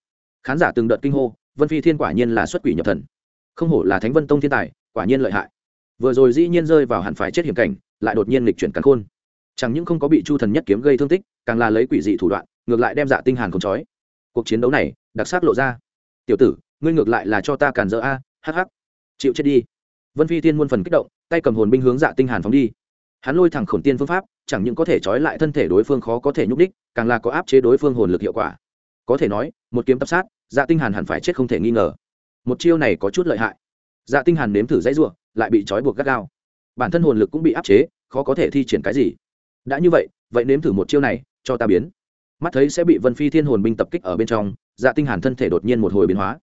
khán giả từng đợt kinh hô, vân phi thiên quả nhiên là xuất quỷ nhập thần. Không hổ là thánh vân tông thiên tài, quả nhiên lợi hại. Vừa rồi dĩ nhiên rơi vào hẳn phải chết hiểm cảnh lại đột nhiên lịch chuyển cắn khôn. Chẳng những không có bị chu thần nhất kiếm gây thương tích, càng là lấy quỷ dị thủ đoạn, ngược lại đem dạ tinh hàn không chói. Cuộc chiến đấu này, đặc sắc lộ ra. Tiểu tử, ngươi ngược lại là cho ta càn dỡ a hh chịu chết đi. Vân phi thiên muôn phần kích động, tay cầm hồn binh hướng dạ tinh hàn phóng đi. Hắn lôi thẳng khổn tiên phương pháp, chẳng những có thể trói lại thân thể đối phương khó có thể nhúc đích càng là có áp chế đối phương hồn lực hiệu quả. Có thể nói, một kiếm tập sát dạ tinh hàn hẳn phải chết không thể nghi ngờ. Một chiêu này có chút lợi hại. Dạ tinh hàn nếm thử dãy rủa, lại bị trói buộc gắt gao bản thân hồn lực cũng bị áp chế, khó có thể thi triển cái gì. Đã như vậy vậy nếm thử một chiêu này, cho ta biến. Mắt thấy sẽ bị vân phi thiên hồn binh tập kích ở bên trong dạ tinh hàn thân thể đột nhiên một hồi biến hóa.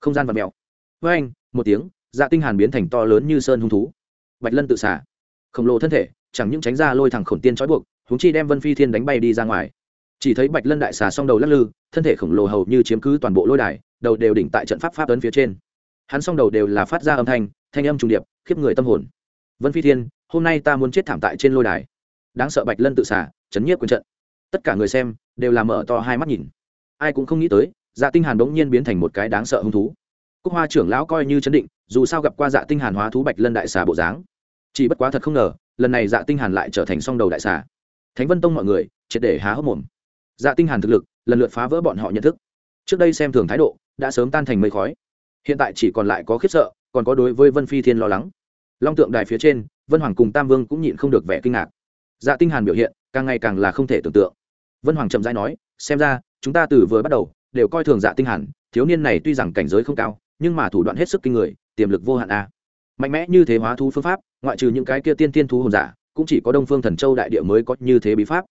Không gian vật mèo. Với anh một tiếng dạ tinh hàn biến thành to lớn như sơn hung thú. Bạch lân tự xả. Khổng lồ thân thể, chẳng những tránh ra lôi thẳng khổn tiên trói buộc chúng chi đem vân phi thiên đánh bay đi ra ngoài. Chỉ thấy bạch lân đại xà song đầu lắc lư, thân thể khổng lồ hầu như chiếm cứ toàn bộ lôi đài, đầu đều đỉnh tại trận pháp pháp ấn phía trên. Hắn song đầu đều là phát ra âm thanh thanh âm trùng điệp, khiếp người tâm hồn vân phi thiên, hôm nay ta muốn chết thảm tại trên lôi đài. Đáng sợ bạch lân tự xả, chấn nhiếp quân trận. Tất cả người xem đều là mở to hai mắt nhìn. Ai cũng không nghĩ tới dạ tinh hàn đống nhiên biến thành một cái đáng sợ hung thú. Cúc hoa trưởng lão coi như chấn định, dù sao gặp qua dạ tinh hàn hóa thú bạch lân đại xà bộ dáng. Chỉ bất quá thật không ngờ, lần này dạ tinh hàn lại trở thành song đầu đại xà. Thánh vân tông mọi người, triệt để há hốc mồm. Dạ tinh hàn thực lực, lần lượt phá vỡ bọn họ nhận thức. Trước đây xem thường thái độ, đã sớm tan thành mây khói. Hiện tại chỉ còn lại có khiếp sợ, còn có đối với vân phi thiên lo lắng long tượng đài phía trên, vân hoàng cùng tam vương cũng nhịn không được vẻ kinh ngạc. Dạ tinh hàn biểu hiện, càng ngày càng là không thể tưởng tượng. Vân hoàng chậm rãi nói, xem ra, chúng ta từ vừa bắt đầu, đều coi thường dạ tinh hàn, thiếu niên này tuy rằng cảnh giới không cao, nhưng mà thủ đoạn hết sức kinh người, tiềm lực vô hạn a. Mạnh mẽ như thế hóa thú phương pháp, ngoại trừ những cái kia tiên tiên thú hồn giả, cũng chỉ có đông phương thần châu đại địa mới có như thế bí pháp.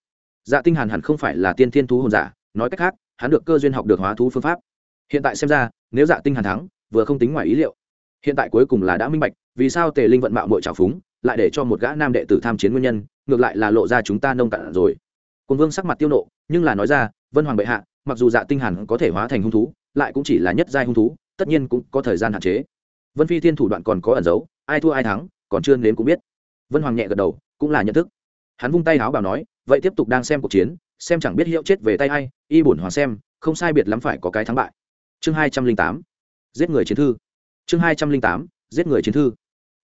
Dạ tinh hàn hẳn không phải là tiên tiên thú hồn giả, nói cách khác, hắn được cơ duyên học được hóa thú phương pháp. Hiện tại xem ra, nếu dạ tinh hàn thắng, vừa không tính ngoài ý liệu. Hiện tại cuối cùng là đã minh bạch vì sao tề linh vận mạo muội trào phúng, lại để cho một gã nam đệ tử tham chiến nguyên nhân, ngược lại là lộ ra chúng ta nông cạn rồi. Quân vương sắc mặt tiêu nộ, nhưng là nói ra, vân hoàng bệ hạ, mặc dù dạ tinh hàn có thể hóa thành hung thú, lại cũng chỉ là nhất giai hung thú, tất nhiên cũng có thời gian hạn chế. Vân phi thiên thủ đoạn còn có ẩn giấu ai thua ai thắng, còn chưa nếm cũng biết. Vân hoàng nhẹ gật đầu, cũng là nhận thức. Hắn vung tay áo bảo nói, vậy tiếp tục đang xem cuộc chiến, xem chẳng biết hiệu chết về tay ai, y bổn hoàng xem, không sai biệt lắm phải có cái thắng bại. Chương hai trăm linh tám, giết người chiến thư. Chương hai trăm linh tám, giết người chiến thư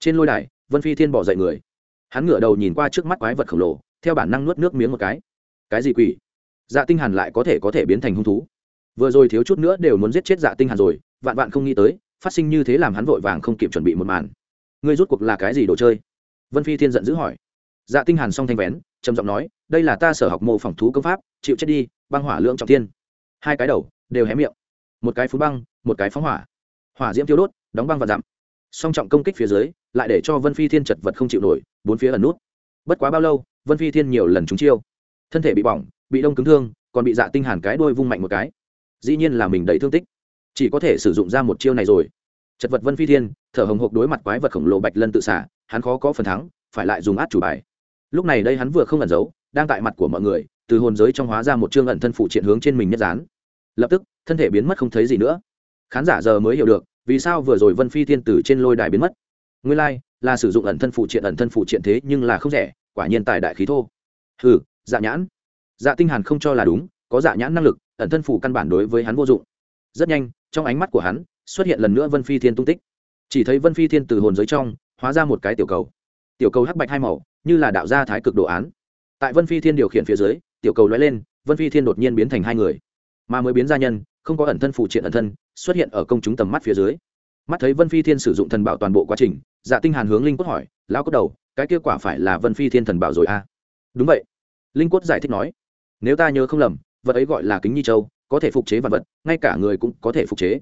trên lôi đài, vân phi thiên bỏ dậy người. Hắn ngửa đầu nhìn qua trước mắt quái vật khổng lồ, theo bản năng nuốt nước miếng một cái. Cái gì quỷ? Dạ tinh hàn lại có thể có thể biến thành hung thú. Vừa rồi thiếu chút nữa đều muốn giết chết dạ tinh hàn rồi, vạn vạn không nghĩ tới, phát sinh như thế làm hắn vội vàng không kịp chuẩn bị một màn. Ngươi rút cuộc là cái gì đồ chơi? Vân phi thiên giận dữ hỏi. Dạ tinh hàn song thanh vén, trầm giọng nói, đây là ta sở học mô phỏng thú công pháp, chịu chết đi, băng hỏa lượng trọng thiên. Hai cái đầu đều hé miệng. Một cái phú băng, một cái phóng hỏa. Hỏa diễm tiêu đốt, đóng băng và dặm. Song trọng công kích phía dưới lại để cho vân phi thiên chật vật không chịu nổi, bốn phía ẩn nút. Bất quá bao lâu, vân phi thiên nhiều lần trúng chiêu. Thân thể bị bỏng, bị đông cứng thương, còn bị dạ tinh hàn cái đuôi vung mạnh một cái. Dĩ nhiên là mình đầy thương tích. Chỉ có thể sử dụng ra một chiêu này rồi. Chật vật vân phi thiên, thở hồng hộc đối mặt quái vật khổng lồ bạch lân tự xả, hắn khó có phần thắng, phải lại dùng át chủ bài. Lúc này đây hắn vừa không ẩn giấu, đang tại mặt của mọi người, từ hồn giới trong hóa ra một chương ẩn thân phụ triện hướng trên mình nhất dán. Lập tức, thân thể biến mất không thấy gì nữa. Khán giả giờ mới hiểu được, vì sao vừa rồi vân phi thiên từ trên lôi đài biến mất nguyên lai、like, là sử dụng ẩn thân phụ triện ẩn thân phụ triện thế nhưng là không rẻ quả nhiên tài đại khí thô. Ừ dạ nhãn. Dạ tinh hàn không cho là đúng có dạ nhãn năng lực ẩn thân phụ căn bản đối với hắn vô dụng. Rất nhanh trong ánh mắt của hắn xuất hiện lần nữa vân phi thiên tung tích. Chỉ thấy vân phi thiên từ hồn giới trong hóa ra một cái tiểu cầu. Tiểu cầu hắc bạch hai màu như là đạo gia thái cực đồ án. Tại vân phi thiên điều khiển phía dưới tiểu cầu lóe lên vân phi thiên đột nhiên biến thành hai người. Mà mới biến gia nhân không có ẩn thân phụ triện ẩn thân xuất hiện ở công chúng tầm mắt phía dưới mắt thấy vân phi thiên sử dụng thần bảo toàn bộ quá trình dạ tinh hàn hướng linh cốt hỏi, lão cốt đầu, cái kết quả phải là vân phi thiên thần bảo rồi à? Đúng vậy. Linh cốt giải thích nói, nếu ta nhớ không lầm, vật ấy gọi là kính nhi châu, có thể phục chế vật vật, ngay cả người cũng có thể phục chế.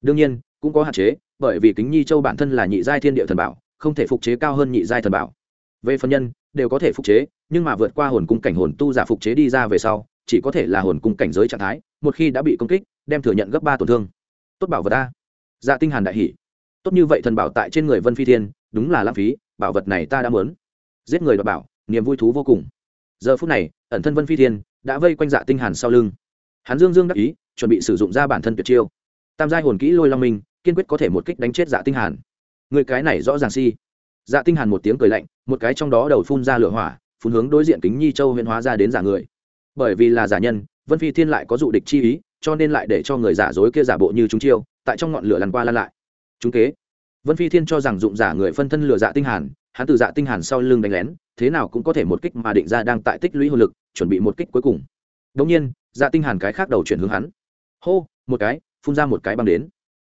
Đương nhiên, cũng có hạn chế, bởi vì kính nhi châu bản thân là nhị giai thiên địa thần bảo, không thể phục chế cao hơn nhị giai thần bảo. Về phần nhân, đều có thể phục chế, nhưng mà vượt qua hồn cung cảnh hồn tu giả phục chế đi ra về sau, chỉ có thể là hồn cung cảnh giới trạng thái, một khi đã bị công kích, đem thừa nhận gấp ba tổn thương. Tốt bảo vật ta dạ tinh hàn đại hỉ. Tốt như vậy thần bảo tại trên người vân phi thiên, đúng là lãng phí, bảo vật này ta đã muốn. Giết người đoạt bảo, niềm vui thú vô cùng. Giờ phút này, ẩn thân vân phi thiên đã vây quanh dạ tinh hàn sau lưng. Hắn dương dương đắc ý, chuẩn bị sử dụng ra bản thân tuyệt chiêu. Tam giai hồn kỹ lôi long minh, kiên quyết có thể một kích đánh chết dạ tinh hàn. Người cái này rõ ràng si. Dạ tinh hàn một tiếng cười lạnh, một cái trong đó đầu phun ra lửa hỏa, phun hướng đối diện kính nhi châu huyễn hóa ra đến giả người. Bởi vì là giả nhân, vân phi thiên lại có dụ địch chi ý, cho nên lại để cho người giả dối kia giả bộ như chúng chiêu tại trong ngọn lửa lăn qua lăn lại. Chúng kế. Vân phi thiên cho rằng dụng giả người phân thân lửa dạ tinh hàn, hắn từ dạ tinh hàn sau lưng đánh lén, thế nào cũng có thể một kích mà định ra đang tại tích lũy hồn lực, chuẩn bị một kích cuối cùng. Đống nhiên dạ tinh hàn cái khác đầu chuyển hướng hắn. Hô, một cái, phun ra một cái băng đến.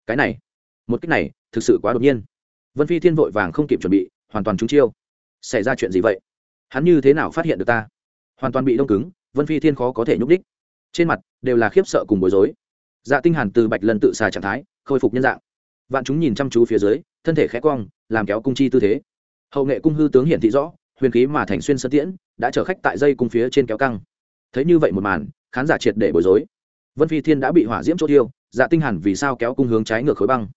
Cái này, một kích này, thực sự quá đột nhiên. Vân phi thiên vội vàng không kịp chuẩn bị, hoàn toàn trúng chiêu. Xảy ra chuyện gì vậy? Hắn như thế nào phát hiện được ta? Hoàn toàn bị đông cứng, vân phi thiên khó có thể nhúc đích trên mặt, đều là khiếp sợ cùng bối rối dạ tinh hàn từ bạch lần tự xài trạng thái, khôi phục nhân dạng. Vạn chúng nhìn chăm chú phía dưới, thân thể khẽ cong, làm kéo cung chi tư thế. Hậu nghệ cung hư tướng hiển thị rõ, huyền khí mà thành xuyên sơn tiễn, đã chở khách tại dây cung phía trên kéo căng. Thấy như vậy một màn, khán giả triệt để bối rối. Vân phi thiên đã bị hỏa diễm chỗ tiêu dạ tinh hàn vì sao kéo cung hướng trái ngược khối băng?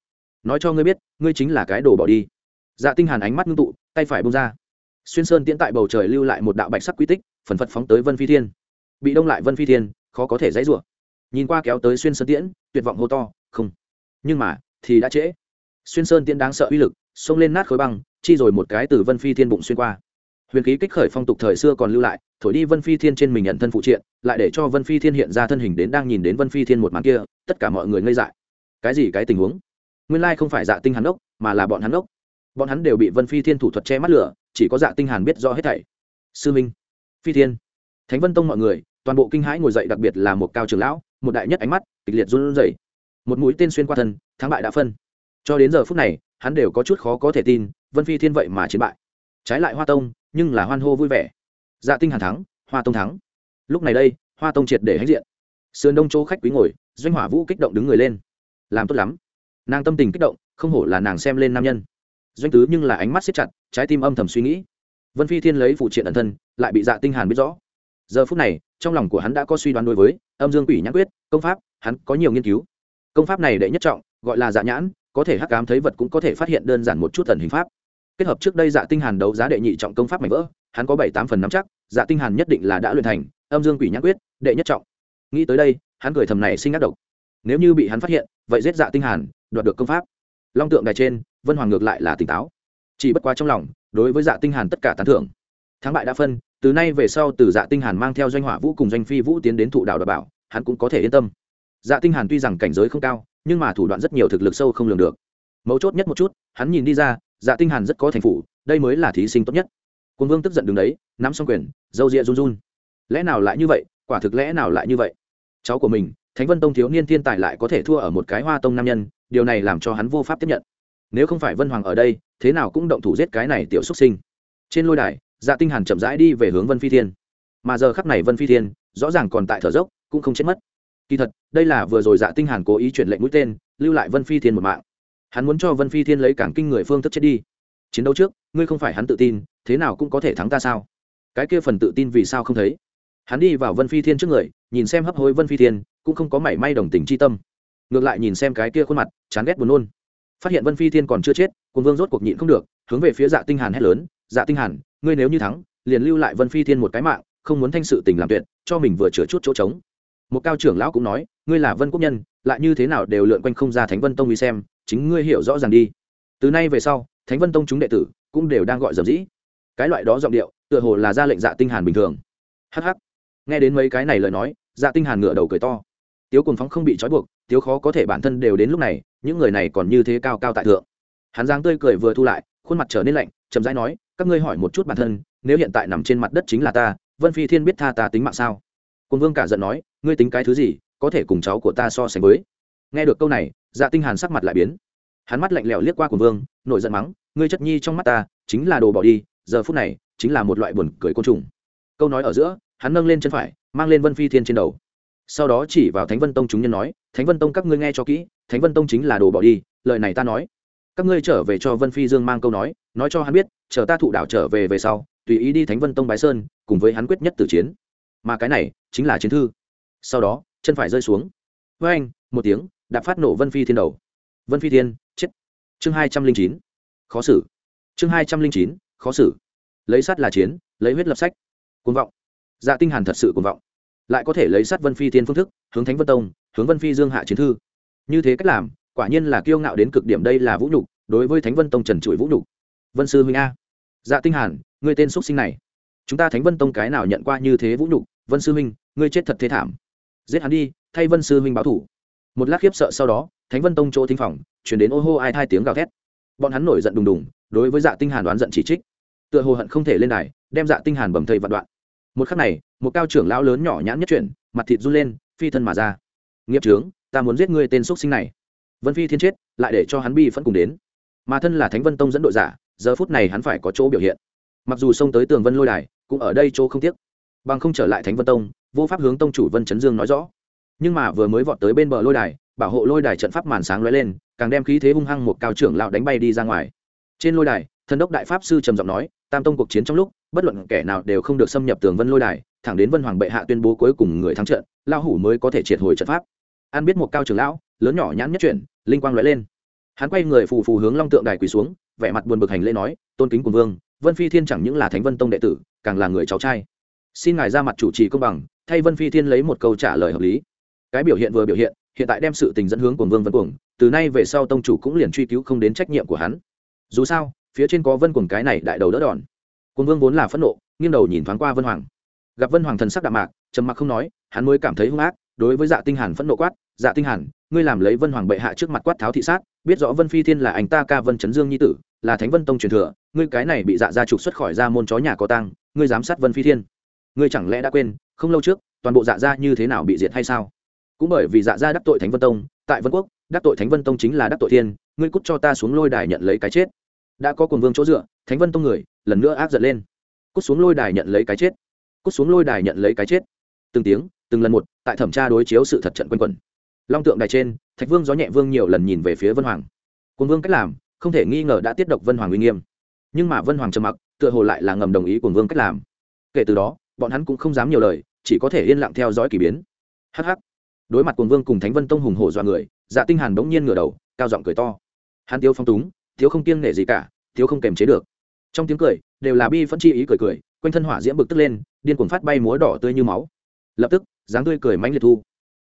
Nói cho ngươi biết, ngươi chính là cái đồ bỏ đi. Dạ tinh hàn ánh mắt ngưng tụ, tay phải bung ra. Xuyên sơn tiễn tại bầu trời lưu lại một đạo bạch sắc quy tích, phần phật phóng tới vân phi thiên. Bị đông lại vân phi thiên, khó có thể dãy rủa nhìn qua kéo tới xuyên sơn tiễn, tuyệt vọng hô to, không, nhưng mà, thì đã trễ. Xuyên sơn tiễn đáng sợ uy lực, xông lên nát khối băng, chi rồi một cái từ vân phi thiên bụng xuyên qua. Huyền khí kích khởi phong tục thời xưa còn lưu lại, thổi đi vân phi thiên trên mình nhận thân phụ triện, lại để cho vân phi thiên hiện ra thân hình đến đang nhìn đến vân phi thiên một màn kia, tất cả mọi người ngây dại. Cái gì, cái tình huống? Nguyên lai không phải dạ tinh hắn ốc, mà là bọn hắn ốc. Bọn hắn đều bị vân phi thiên thủ thuật che mắt lửa, chỉ có dạ tinh hàn biết rõ hết thảy. Sư minh, phi thiên, thánh vân tông mọi người toàn bộ kinh hãi ngồi dậy đặc biệt là một cao trưởng lão, một đại nhất ánh mắt, kịch liệt run rẩy. Một mũi tên xuyên qua thân, thắng bại đã phân. Cho đến giờ phút này, hắn đều có chút khó có thể tin, vân phi thiên vậy mà chiến bại. Trái lại hoa tông, nhưng là hoan hô vui vẻ. Dạ tinh hàn thắng, hoa tông thắng. Lúc này đây, hoa tông triệt để hãnh diện. Sườn đông chỗ khách quý ngồi, doanh hỏa vũ kích động đứng người lên. Làm tốt lắm. Nàng tâm tình kích động, không hổ là nàng xem lên nam nhân. Doanh tứ nhưng là ánh mắt siết chặt, trái tim âm thầm suy nghĩ. Vân phi thiên lấy phụ triện ẩn thân, lại bị dạ tinh hàn biết rõ giờ phút này, trong lòng của hắn đã có suy đoán đối với âm dương quỷ nhãn quyết, công pháp, hắn có nhiều nghiên cứu. Công pháp này đệ nhất trọng, gọi là dạ nhãn, có thể hắc cám thấy vật cũng có thể phát hiện đơn giản một chút thần hình pháp. Kết hợp trước đây dạ tinh hàn đấu giá đệ nhị trọng công pháp mảnh vỡ, hắn có bảy tám phần nắm chắc dạ tinh hàn nhất định là đã luyện thành âm dương quỷ nhãn quyết, đệ nhất trọng. Nghĩ tới đây, hắn cười thầm này sinh ác độc. Nếu như bị hắn phát hiện, vậy giết dạ tinh hàn, đoạt được công pháp. Long tượng đài trên, vân hoàng ngược lại là tỉnh táo. Chỉ bất quá trong lòng, đối với dạ tinh hàn tất cả tán thưởng. Thắng bại đã phân từ nay về sau, từ dạ tinh hàn mang theo doanh hỏa vũ cùng doanh phi vũ tiến đến thụ đạo đảm bảo, hắn cũng có thể yên tâm. Dạ tinh hàn tuy rằng cảnh giới không cao, nhưng mà thủ đoạn rất nhiều thực lực sâu không lường được. Mấu chốt nhất một chút, hắn nhìn đi ra dạ tinh hàn rất có thành phủ, đây mới là thí sinh tốt nhất. Quân vương tức giận đứng đấy, nắm xong quyền, dâu dịa run run. Lẽ nào lại như vậy? Quả thực lẽ nào lại như vậy? Cháu của mình, thánh vân tông thiếu niên thiên tài lại có thể thua ở một cái hoa tông nam nhân, điều này làm cho hắn vô pháp tiếp nhận. Nếu không phải vân hoàng ở đây, thế nào cũng động thủ giết cái này tiểu xuất sinh. Trên lôi đài dạ tinh hàn chậm rãi đi về hướng vân phi thiên. Mà giờ khắc này vân phi thiên rõ ràng còn tại thở dốc, cũng không chết mất. Kỳ thật, đây là vừa rồi dạ tinh hàn cố ý chuyển lệnh mũi tên, lưu lại vân phi thiên một mạng. Hắn muốn cho vân phi thiên lấy cảng kinh người phương thức chết đi. Chiến đấu trước, ngươi không phải hắn tự tin, thế nào cũng có thể thắng ta sao? Cái kia phần tự tin vì sao không thấy? Hắn đi vào vân phi thiên trước người, nhìn xem hấp hối vân phi thiên, cũng không có mảy may đồng tình chi tâm. Ngược lại nhìn xem cái kia khuôn mặt, chán ghét buồn nôn. Phát hiện vân phi thiên còn chưa chết quân vương rốt cuộc nhịn không được, hướng về phía dạ tinh hàn hét lớn dạ tinh hàn ngươi nếu như thắng, liền lưu lại vân phi thiên một cái mạng, không muốn thanh sự tình làm tuyệt, cho mình vừa chữa chút chỗ trống. Một cao trưởng lão cũng nói, ngươi là vân quốc nhân, lại như thế nào đều lượn quanh không ra thánh vân tông đi xem, chính ngươi hiểu rõ ràng đi. Từ nay về sau, thánh vân tông chúng đệ tử cũng đều đang gọi dầm dĩ. Cái loại đó giọng điệu, tựa hồ là ra lệnh dạ tinh hàn bình thường. Hắc hắc. Nghe đến mấy cái này lời nói dạ tinh hàn ngửa đầu cười to. Tiếu cuồng phóng không bị trói buộc, tiếu khó có thể bản thân đều đến lúc này, những người này còn như thế cao cao tại thượng. Hắn giang tươi cười vừa thu lại, khuôn mặt trở nên lạnh, chậm rãi nói các ngươi hỏi một chút bản thân, nếu hiện tại nằm trên mặt đất chính là ta, vân phi thiên biết tha ta tính mạng sao? Quân vương cả giận nói, ngươi tính cái thứ gì, có thể cùng cháu của ta so sánh với. Nghe được câu này dạ tinh hàn sắc mặt lại biến. Hắn mắt lạnh lẽo liếc qua quân vương, nổi giận mắng, ngươi chất nhi trong mắt ta, chính là đồ bỏ đi, giờ phút này, chính là một loại buồn cười côn trùng. Câu nói ở giữa, hắn nâng lên chân phải, mang lên vân phi thiên trên đầu. Sau đó chỉ vào thánh vân tông chúng nhân nói, thánh vân tông các ngươi nghe cho kỹ, thánh vân tông chính là đồ bỏ đi, lời này ta nói. Các ngươi trở về cho vân phi dương mang câu nói nói cho hắn biết chờ ta thụ đạo trở về về sau, tùy ý đi thánh vân tông bái sơn, cùng với hắn quyết nhất tử chiến. Mà cái này chính là chiến thư. Sau đó, chân phải rơi xuống. Với anh, một tiếng, đạp phát nổ vân phi thiên đầu. Vân phi thiên, chết. Chương hai trăm linh chín. Khó xử. Chương hai trăm linh chín, khó xử. Lấy sắt là chiến, lấy huyết lập sách. Cuồng vọng. Dạ tinh hàn thật sự cuồng vọng. Lại có thể lấy sắt vân phi thiên phương thức, hướng thánh vân tông, hướng vân phi dương hạ chiến thư. Như thế cách làm, quả nhiên là kiêu ngạo đến cực điểm đây là vũ nhục, đối với thánh vân tông trần trụi vũ nhục vân sư huynh a. Dạ tinh hàn, ngươi tên xuất sinh này. Chúng ta thánh vân tông cái nào nhận qua như thế vũ nhục? Vân sư huynh, ngươi chết thật thế thảm. Giết hắn đi, thay vân sư huynh báo thủ. Một lát khiếp sợ sau đó, thánh vân tông chỗ thính phòng chuyển đến ô hô ai hai tiếng gào thét. Bọn hắn nổi giận đùng đùng, đối với dạ tinh hàn đoán giận chỉ trích. Tựa hồ hận không thể lên đài, đem dạ tinh hàn bầm thây vạn đoạn. Một khắc này, một cao trưởng lão lớn nhỏ nhãn nhất chuyển, mặt thịt run lên, phi thân mà ra. Nghiệp trướng, ta muốn giết ngươi tên xuất sinh này. Vân phi thiên chết, lại để cho hắn bi phẫn cùng đến. Mà thân là thánh vân tông dẫn đội giả giờ phút này hắn phải có chỗ biểu hiện. Mặc dù xông tới tường vân lôi đài, cũng ở đây chỗ không tiếc. Bằng không trở lại thánh vân tông, vô pháp hướng tông chủ vân chấn dương nói rõ. Nhưng mà vừa mới vọt tới bên bờ lôi đài, bảo hộ lôi đài trận pháp màn sáng lóe lên, càng đem khí thế hung hăng một cao trưởng lão đánh bay đi ra ngoài. Trên lôi đài, thần đốc đại pháp sư trầm giọng nói, tam tông cuộc chiến trong lúc, bất luận kẻ nào đều không được xâm nhập tường vân lôi đài, thẳng đến vân hoàng bệ hạ tuyên bố cuối cùng người thắng trận lao hủ mới có thể triệt hồi trận pháp. An biết một cao trưởng lão, lớn nhỏ nhãn nhất chuyển, linh quang lóe lên. Hắn quay người phù phù hướng long tượng đài quỳ xuống vẻ mặt buồn bực hành lễ nói, tôn kính của vương, vân phi thiên chẳng những là thánh vân tông đệ tử, càng là người cháu trai. Xin ngài ra mặt chủ trì công bằng, thay vân phi thiên lấy một câu trả lời hợp lý. Cái biểu hiện vừa biểu hiện hiện tại đem sự tình dẫn hướng của vương vân cuồng, từ nay về sau tông chủ cũng liền truy cứu không đến trách nhiệm của hắn. Dù sao, phía trên có vân cuồng cái này đại đầu đỡ đòn. Quân vương vốn là phẫn nộ, nghiêng đầu nhìn thoáng qua vân hoàng. Gặp vân hoàng thần sắc đạm mạc, trầm mặc không nói, hắn mới cảm thấy hung ác, đối với dạ tinh hàn phẫn nộ quát dạ tinh hàn, ngươi làm lấy vân hoàng bệ hạ trước mặt quát tháo thị sát biết rõ vân phi thiên là anh ta ca vân chấn dương nhi tử, là thánh vân tông truyền thừa, ngươi cái này bị dạ gia trục xuất khỏi ra môn chó nhà có tăng ngươi dám sát vân phi thiên. Ngươi chẳng lẽ đã quên, không lâu trước, toàn bộ dạ gia như thế nào bị diệt hay sao? Cũng bởi vì dạ gia đắc tội thánh vân tông, tại vân quốc, đắc tội thánh vân tông chính là đắc tội thiên, ngươi cút cho ta xuống lôi đài nhận lấy cái chết. Đã có quần vương chỗ dựa, thánh vân tông người, lần nữa áp giận lên. Cút xuống lôi đài nhận lấy cái chết. Cút xuống lôi đài nhận lấy cái chết. Từng tiếng, từng lần một, tại thẩm tra đối chiếu sự thật trận quân quẩn long tượng đài trên, thạch vương gió nhẹ vương nhiều lần nhìn về phía vân hoàng. Quân vương cách làm, không thể nghi ngờ đã tiết độc vân hoàng uy nghiêm. Nhưng mà vân hoàng trầm mặc, tựa hồ lại là ngầm đồng ý của vương cách làm. Kể từ đó, bọn hắn cũng không dám nhiều lời, chỉ có thể yên lặng theo dõi k ỳ biến hh đối mặt cùng vương cùng thánh vân tông hùng hổ dọa người dạ tinh hàn bỗng nhiên ngửa đầu, cao giọng cười to. Hắn tiêu phong túng, thiếu không kiêng nể gì cả, thiếu không kềm chế được. Trong tiếng cười, đều là bi phân chi ý cười cười, quanh thân hỏa diễm bực tức lên, điên cuồng phát bay múa đỏ tươi như máu. Lập tức, dáng tươi cười mãnh liệt thu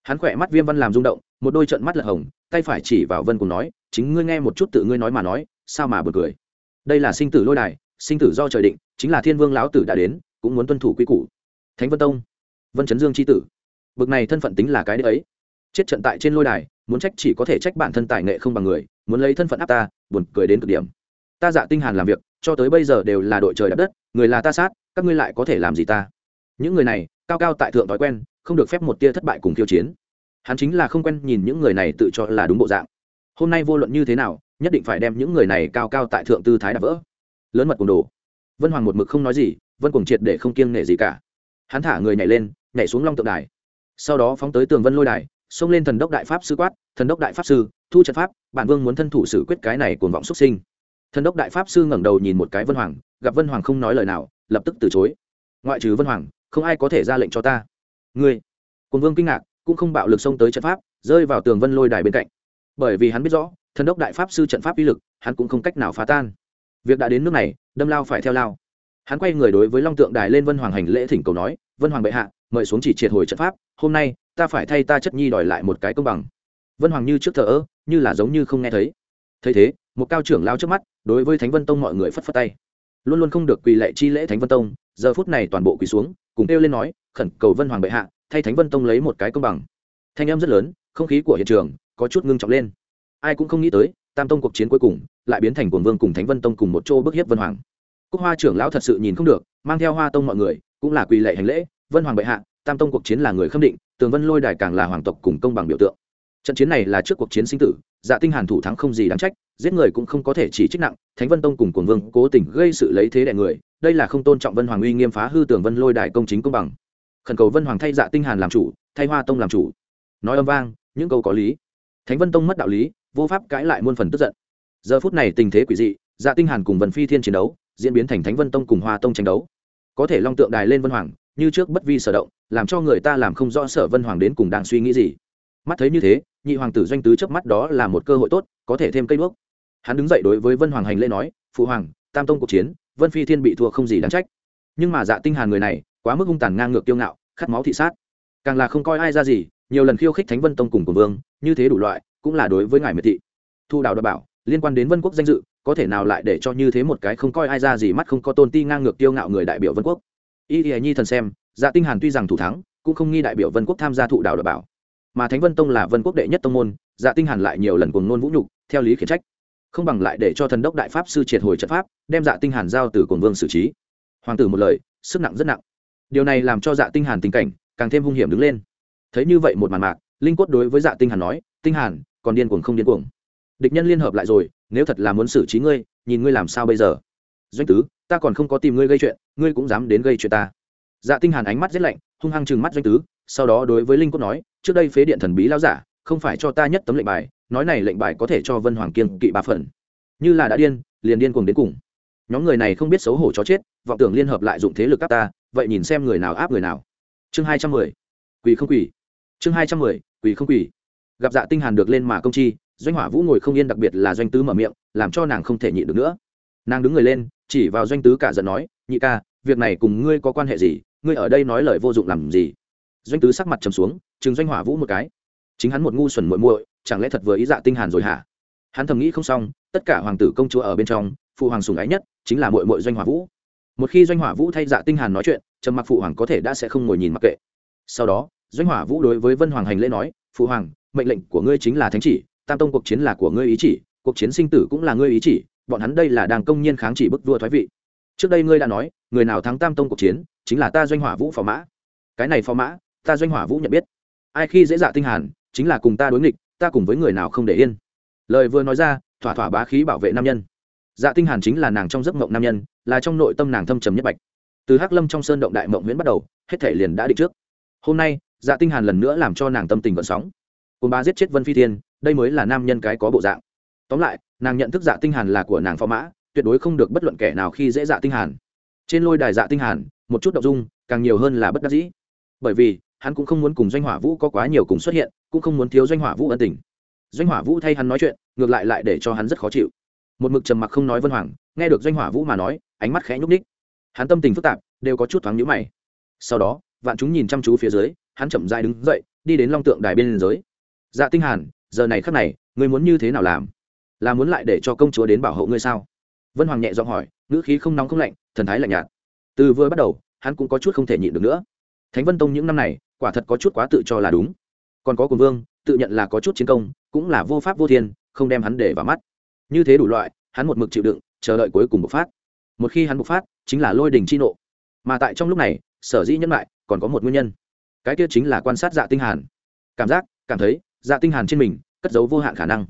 hắn khỏe mắt viêm văn làm rung động, một đôi trận mắt lật hồng, tay phải chỉ vào vân cùng nói, chính ngươi nghe một chút tự ngươi nói mà nói, sao mà bật cười? Đây là sinh tử lôi đài, sinh tử do trời định, chính là thiên vương lão tử đã đến, cũng muốn tuân thủ quy củ. Thánh vân tông, vân chấn dương c h i tử. Bực này thân phận tính là cái đấy ấy. Chết trận tại trên lôi đài, muốn trách chỉ có thể trách bản thân tài nghệ không bằng người, muốn lấy thân phận áp ta, buồn cười đến cực điểm. Ta dạ tinh hàn làm việc, cho tới bây giờ đều là đội trời đạp đất, người là ta sát, các ngươi lại có thể làm gì ta? Những người này, cao cao tại thượng thói quen không được phép một tia thất bại cùng khiêu chiến. Hắn chính là không quen nhìn những người này tự cho là đúng bộ dạng. Hôm nay vô luận như thế nào, nhất định phải đem những người này cao cao tại thượng tư thái đã vỡ. Lớn mật cùng đồ. Vân hoàng một mực không nói gì, vân cùng triệt để không kiêng nể gì cả. Hắn thả người nhảy lên, nhảy xuống long tượng đài. Sau đó phóng tới tường vân lôi đài, xông lên thần đốc đại pháp sư quát, thần đốc đại pháp sư, thu trận pháp, bản vương muốn thân thủ xử quyết cái này cuồng vọng xuất sinh. Thần đốc đại pháp sư ngẩng đầu nhìn một cái vân hoàng, gặp vân hoàng không nói lời nào, lập tức từ chối. Ngoại trừ vân hoàng, không ai có thể ra lệnh cho ta ngươi. Cuồng vương kinh ngạc, cũng không bạo lực xông tới trận pháp, rơi vào tường vân lôi đài bên cạnh. Bởi vì hắn biết rõ, thần đốc đại pháp sư trận pháp uy lực, hắn cũng không cách nào phá tan. Việc đã đến nước này, đâm lao phải theo lao. Hắn quay người đối với long tượng đài lên vân hoàng hành lễ thỉnh cầu nói, vân hoàng bệ hạ, mời xuống chỉ triệt hồi trận pháp, hôm nay, ta phải thay ta chất nhi đòi lại một cái công bằng. Vân hoàng như trước thờ ơ, như là giống như không nghe thấy. Thấy thế, một cao trưởng lao trước mắt, đối với thánh vân tông mọi người phất phất tay. Luôn luôn không được quỳ lệ chi lễ thánh vân tông giờ phút này toàn bộ quỳ xuống, cùng kêu lên nói, khẩn cầu vân hoàng bệ hạ, thay thánh vân tông lấy một cái công bằng. Thanh em rất lớn, không khí của hiện trường có chút ngưng trọng lên. Ai cũng không nghĩ tới, tam tông cuộc chiến cuối cùng lại biến thành cuồng vương cùng thánh vân tông cùng một chỗ bức hiếp vân hoàng. Cúc hoa trưởng lão thật sự nhìn không được, mang theo hoa tông mọi người, cũng là quỳ lệ hành lễ, vân hoàng bệ hạ, tam tông cuộc chiến là người khâm định, tường vân lôi đài càng là hoàng tộc cùng công bằng biểu tượng. Trận chiến này là trước cuộc chiến sinh tử dạ tinh hàn thủ thắng không gì đáng trách, giết người cũng không có thể chỉ trích nặng, thánh vân tông cùng cuồng vương cố tình gây sự lấy thế đại người đây là không tôn trọng vân hoàng uy nghiêm phá hư tưởng vân lôi đài công chính công bằng. Khẩn cầu vân hoàng thay dạ tinh hàn làm chủ, thay hoa tông làm chủ. Nói âm vang, những câu có lý. Thánh vân tông mất đạo lý, vô pháp cãi lại muôn phần tức giận. Giờ phút này tình thế quỷ dị dạ tinh hàn cùng vân phi thiên chiến đấu, diễn biến thành thánh vân tông cùng hoa tông tranh đấu. Có thể long tượng đài lên vân hoàng, như trước bất vi sở động, làm cho người ta làm không rõ sở vân hoàng đến cùng đang suy nghĩ gì. Mắt thấy như thế, nhị hoàng tử doanh tứ chớp mắt đó là một cơ hội tốt, có thể thêm cây đuốc. Hắn đứng dậy đối với vân hoàng hành lễ nói, phụ hoàng, tam tông cuộc chiến vân phi thiên bị thua không gì đáng trách. Nhưng mà dạ tinh hàn người này, quá mức hung tàn ngang ngược tiêu ngạo, khát máu thị sát. Càng là không coi ai ra gì, nhiều lần khiêu khích thánh vân tông cùng của vương, như thế đủ loại, cũng là đối với ngài miệt thị. Thu đào đảm bảo, liên quan đến vân quốc danh dự, có thể nào lại để cho như thế một cái không coi ai ra gì mắt không có tôn ti ngang ngược tiêu ngạo người đại biểu vân quốc? Y y nhi thần xem dạ tinh hàn tuy rằng thủ thắng, cũng không nghi đại biểu vân quốc tham gia thụ Đào đảm bảo. Mà thánh vân tông là vân quốc đệ nhất tông môn dạ tinh hàn lại nhiều lần cuồng nôn vũ nhục, theo lý khiển trách không bằng lại để cho thần đốc đại pháp sư triệt hồi trận pháp, đem dạ tinh hàn giao từ cồn vương xử trí. Hoàng tử một lời, sức nặng rất nặng. Điều này làm cho dạ tinh hàn tình cảnh càng thêm hung hiểm đứng lên. Thấy như vậy một màn mạc, linh quất đối với dạ tinh hàn nói, tinh hàn, còn điên cuồng không điên cuồng? Địch nhân liên hợp lại rồi, nếu thật là muốn xử trí ngươi, nhìn ngươi làm sao bây giờ? Doanh tứ, ta còn không có tìm ngươi gây chuyện, ngươi cũng dám đến gây chuyện ta. Dạ tinh hàn ánh mắt rất lạnh, hung hăng trừng mắt doanh tứ, sau đó đối với linh quất nói, trước đây phế điện thần bí lão giả, không phải cho ta nhất tấm lệnh bài nói này lệnh bài có thể cho vân hoàng kiên kỵ ba phần. Như là đã điên, liền điên cuồng đến cùng. Nhóm người này không biết xấu hổ chó chết, vọng tưởng liên hợp lại dụng thế lực các ta, vậy nhìn xem người nào áp người nào. Chương hai trăm mười. Quỳ không quỳ. Chương hai trăm mười, quỳ không quỳ. Gặp dạ tinh hàn được lên mà công chi, doanh hỏa vũ ngồi không yên đặc biệt là doanh tứ mở miệng, làm cho nàng không thể nhịn được nữa. Nàng đứng người lên, chỉ vào doanh tứ cả giận nói, nhị ca, việc này cùng ngươi có quan hệ gì? Ngươi ở đây nói lời vô dụng làm gì? Doanh tứ sắc mặt trầm xuống chừng doanh hỏa vũ một cái. Chính hắn một ngu xuẩn muội muội chẳng lẽ thật vừa ý dạ tinh hàn rồi hả? Hắn thầm nghĩ không xong, tất cả hoàng tử công chúa ở bên trong, phụ hoàng sủng ái nhất chính là muội muội doanh hỏa vũ. Một khi doanh hỏa vũ thay dạ tinh hàn nói chuyện, trầm mặc phụ hoàng có thể đã sẽ không ngồi nhìn mặc kệ. Sau đó, doanh hỏa vũ đối với vân hoàng hành lễ nói, phụ hoàng, mệnh lệnh của ngươi chính là thánh chỉ, tam tông cuộc chiến là của ngươi ý chỉ, cuộc chiến sinh tử cũng là ngươi ý chỉ, bọn hắn đây là đang công nhiên kháng chỉ bức vua thoái vị. Trước đây ngươi đã nói, người nào thắng tam tông cuộc chiến, chính là ta doanh hỏa vũ phò mã. Cái này phò mã, ta doanh hỏa vũ nhận biết. Ai khi dễ dạ tinh hàn, chính là cùng ta đối nghịch ta cùng với người nào không để yên. Lời vừa nói ra, thỏa thỏa bá khí bảo vệ nam nhân. Dạ tinh hàn chính là nàng trong giấc mộng nam nhân, là trong nội tâm nàng thâm trầm nhất bạch. Từ hắc lâm trong sơn động đại mộng nguyễn bắt đầu, hết thể liền đã định trước. Hôm nay dạ tinh hàn lần nữa làm cho nàng tâm tình vận sóng. Cùng ba giết chết vân phi thiên, đây mới là nam nhân cái có bộ dạng. Tóm lại, nàng nhận thức dạ tinh hàn là của nàng phó mã, tuyệt đối không được bất luận kẻ nào khi dễ dạ tinh hàn. Trên lôi đài dạ tinh hàn, một chút động dung, càng nhiều hơn là bất đắc dĩ. Bởi vì hắn cũng không muốn cùng doanh hỏa vũ có quá nhiều cùng xuất hiện, cũng không muốn thiếu doanh hỏa vũ ân tình. Doanh hỏa vũ thay hắn nói chuyện, ngược lại lại để cho hắn rất khó chịu. Một mực trầm mặc không nói vân hoàng, nghe được doanh hỏa vũ mà nói, ánh mắt khẽ nhúc ních hắn tâm tình phức tạp, đều có chút thoáng nhíu mày. Sau đó, vạn chúng nhìn chăm chú phía dưới, hắn chậm rãi đứng dậy, đi đến long tượng đài bên giới dạ tinh hàn, giờ này khắc này, ngươi muốn như thế nào làm? Là muốn lại để cho công chúa đến bảo hộ ngươi sao? Vân hoàng nhẹ giọng hỏi, ngữ khí không nóng không lạnh, thần thái lạnh nhạt. Từ vừa bắt đầu, hắn cũng có chút không thể nhịn được nữa. Thánh vân tông những năm này quả thật có chút quá tự cho là đúng. Còn có cùng vương, tự nhận là có chút chiến công, cũng là vô pháp vô thiên, không đem hắn để vào mắt. Như thế đủ loại, hắn một mực chịu đựng, chờ đợi cuối cùng bộc phát. Một khi hắn bộc phát, chính là lôi đình chi nộ. Mà tại trong lúc này, sở dĩ nhân lại, còn có một nguyên nhân. Cái kia chính là quan sát dạ tinh hàn. Cảm giác, cảm thấy dạ tinh hàn trên mình, cất giấu vô hạn khả năng.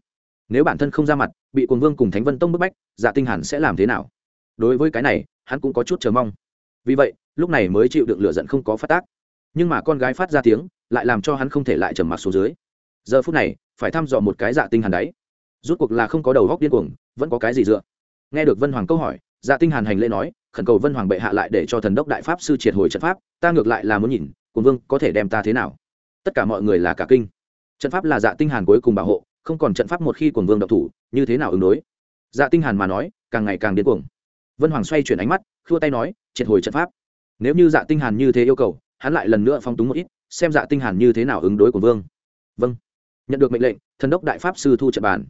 Nếu bản thân không ra mặt, bị cuồng vương cùng thánh vân tông bức bách dạ tinh hàn sẽ làm thế nào? Đối với cái này, hắn cũng có chút chờ mong. Vì vậy, lúc này mới chịu được lửa giận không có phát tác nhưng mà con gái phát ra tiếng lại làm cho hắn không thể lại trầm mặc xuống dưới. Giờ phút này, phải thăm dò một cái dạ tinh hàn đấy. Rút cuộc là không có đầu góc điên cuồng, vẫn có cái gì dựa? Nghe được vân hoàng câu hỏi dạ tinh hàn hành lễ nói, khẩn cầu vân hoàng bệ hạ lại để cho thần đốc đại pháp sư triệt hồi trận pháp, ta ngược lại là muốn nhìn, cùng vương có thể đem ta thế nào? Tất cả mọi người là cả kinh. Trận pháp là dạ tinh hàn cuối cùng bảo hộ, không còn trận pháp một khi cùng vương độc thủ, như thế nào ứng đối? Dạ tinh hàn mà nói, càng ngày càng điên cuồng. Vân hoàng xoay chuyển ánh mắt, khua tay nói, triệt hồi trận pháp. Nếu như dạ tinh hàn như thế yêu cầu hắn lại lần nữa phong túng một ít, xem dạ tinh hàn như thế nào ứng đối của vương. Vâng. Nhận được mệnh lệnh, thần đốc đại pháp sư thu trận bàn.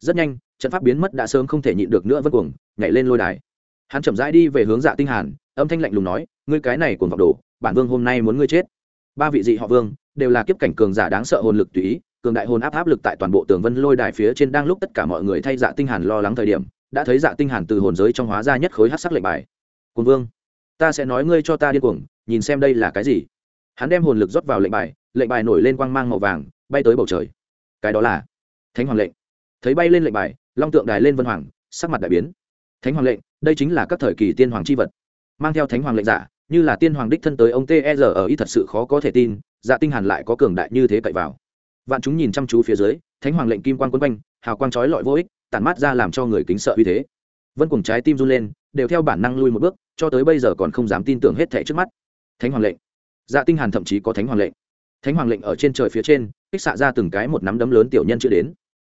Rất nhanh, trận pháp biến mất đã sớm không thể nhịn được nữa vân cuồng, nhảy lên lôi đài. Hắn chậm rãi đi về hướng dạ tinh hàn, âm thanh lạnh lùng nói, ngươi cái này cuồng vọng đồ, bản vương hôm nay muốn ngươi chết. Ba vị dị họ vương đều là kiếp cảnh cường giả đáng sợ hồn lực tùy ý, cường đại hồn áp áp lực tại toàn bộ tường vân lôi đài phía trên đang lúc tất cả mọi người thay dạ tinh hàn lo lắng thời điểm, đã thấy dạ tinh hàn từ hồn giới trong hóa ra nhất khối hắc sắc lệnh bài. Cuồng vương, ta sẽ nói ngươi cho ta điên cuồng nhìn xem đây là cái gì. Hắn đem hồn lực rót vào lệnh bài lệnh bài nổi lên quang mang màu vàng, bay tới bầu trời. Cái đó là thánh hoàng lệnh. Thấy bay lên lệnh bài, long tượng đài lên vân hoàng, sắc mặt đại biến. Thánh hoàng lệnh, đây chính là các thời kỳ tiên hoàng c h i vật. Mang theo thánh hoàng lệnh giả, như là tiên hoàng đích thân tới ông t e r ở ý thật sự khó có thể tin dạ tinh hàn lại có cường đại như thế cậy vào. Vạn chúng nhìn chăm chú phía dưới, thánh hoàng lệnh kim quan quân quanh, hào quang chói lọi vô ích, tản mát ra làm cho người kính sợ uy thế. Vân cùng trái tim run lên, đều theo bản năng lui một bước, cho tới bây giờ còn không dám tin tưởng hết thảy trước mắt thánh hoàng lệnh. Dạ tinh hàn thậm chí có thánh hoàng lệnh. Thánh hoàng lệnh ở trên trời phía trên, kích xạ ra từng cái một nắm đấm lớn tiểu nhân chưa đến.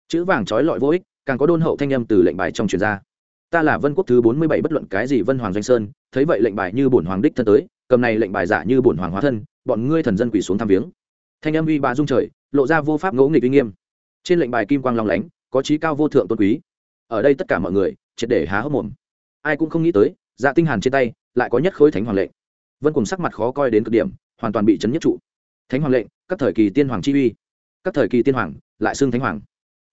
Chữ vàng trói lọi vô ích, càng có đôn hậu thanh âm từ lệnh bài trong truyền ra. Ta là vân quốc thứ bốn mươi bảy bất luận cái gì vân hoàng doanh sơn, thấy vậy lệnh bài như bổn hoàng đích thân tới, cầm này lệnh bài giả như bổn hoàng hóa thân, bọn ngươi thần dân quỳ xuống thăm viếng. Thanh âm uy ba dung trời, lộ ra vô pháp ngỗ nghịch uy nghiêm. Trên lệnh bài kim quang long lánh, có trí cao vô thượng tôn quý. Ở đây tất cả mọi người, triệt để há hốc mồm. Ai cũng không nghĩ tới dạ tinh hàn trên tay, lại có nhất khối thánh hoàng lệnh vân cùng sắc mặt khó coi đến cực điểm, hoàn toàn bị chấn nhất trụ. Thánh hoàng lệnh, các thời kỳ tiên hoàng chi uy. Các thời kỳ tiên hoàng, lại xưng thánh hoàng.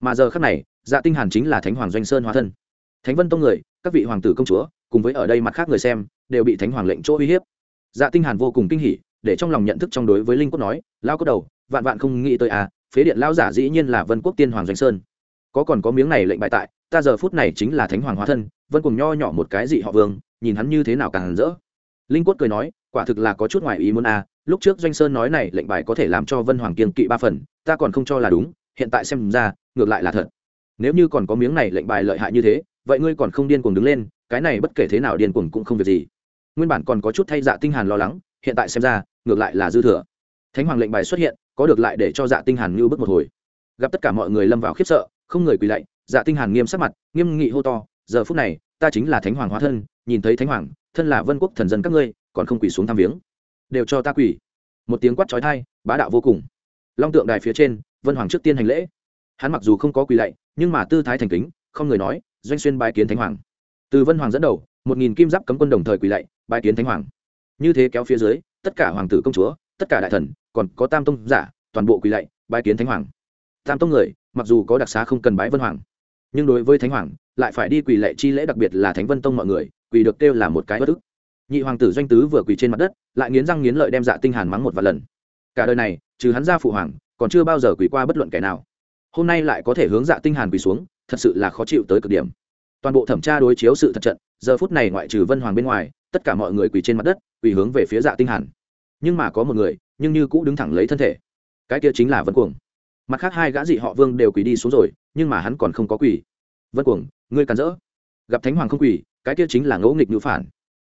Mà giờ khắc này dạ tinh hàn chính là thánh hoàng doanh sơn hóa thân. Thánh vân tông người, các vị hoàng tử công chúa, cùng với ở đây mặt khác người xem, đều bị thánh hoàng lệnh chỗ uy hiếp. Dạ tinh hàn vô cùng kinh hỉ, để trong lòng nhận thức trong đối với linh quốc nói lao cốt đầu, vạn vạn không nghĩ tới à phế điện lao giả dĩ nhiên là vân quốc tiên hoàng doanh sơn. Có còn có miếng này lệnh bại tại, ta giờ phút này chính là thánh hoàng hóa thân, vân cùng nho nhỏ một cái dị họ vương, nhìn hắn như thế nào càng rỡ. Linh quốc cười nói quả thực là có chút ngoài ý muốn à lúc trước doanh sơn nói này, lệnh bài có thể làm cho vân hoàng kiên kỵ ba phần, ta còn không cho là đúng, hiện tại xem ra, ngược lại là thật. Nếu như còn có miếng này lệnh bài lợi hại như thế, vậy ngươi còn không điên cuồng đứng lên, cái này bất kể thế nào điên cuồng cũng không việc gì. Nguyên bản còn có chút thay dạ tinh hàn lo lắng, hiện tại xem ra, ngược lại là dư thừa. Thánh hoàng lệnh bài xuất hiện, có được lại để cho dạ tinh hàn như bước một hồi. Gặp tất cả mọi người lâm vào khiếp sợ, không người quỳ lạy dạ tinh hàn nghiêm sắc mặt, nghiêm nghị hô to, giờ phút này, ta chính là thánh hoàng hóa thân, nhìn thấy thánh hoàng, thân là vân quốc thần dân các ngươi còn không quỳ xuống tham viếng. Đều cho ta quỳ. Một tiếng quát chói tai, bá đạo vô cùng. Long tượng đài phía trên, vân hoàng trước tiên hành lễ. Hắn mặc dù không có quỳ lạy, nhưng mà tư thái thành kính, không người nói, doanh xuyên bái kiến thánh hoàng. Từ vân hoàng dẫn đầu, một nghìn kim giáp cấm quân đồng thời quỳ lạy, bái kiến thánh hoàng. Như thế kéo phía dưới, tất cả hoàng tử công chúa, tất cả đại thần, còn có tam tông giả, toàn bộ quỳ lạy, bái kiến thánh hoàng. Tam tông người, mặc dù có đặc xá không cần bái vân hoàng, nhưng đối với thánh hoàng, lại phải đi quỳ lệ chi lễ đặc biệt là thánh vân tông mọi người, quỳ được kêu là một cái bất ức nhị hoàng tử doanh tứ vừa quỳ trên mặt đất, lại nghiến răng nghiến lợi đem dạ tinh hàn mắng một vài lần. Cả đời này, trừ hắn ra phụ hoàng, còn chưa bao giờ quỳ qua bất luận kẻ nào. Hôm nay lại có thể hướng dạ tinh hàn quỳ xuống, thật sự là khó chịu tới cực điểm. Toàn bộ thẩm tra đối chiếu sự thật trận, giờ phút này ngoại trừ vân hoàng bên ngoài, tất cả mọi người quỳ trên mặt đất, quỳ hướng về phía dạ tinh hàn. Nhưng mà có một người, nhưng như cũ đứng thẳng lấy thân thể. Cái kia chính là vân cuồng. Mặt khác hai gã dị họ vương đều quỳ đi xuống rồi, nhưng mà hắn còn không có quỳ. Vân cuồng, ngươi cản rỡ. Gặp thánh hoàng không quỳ, cái kia chính là ngẫu nghịch ngữ phản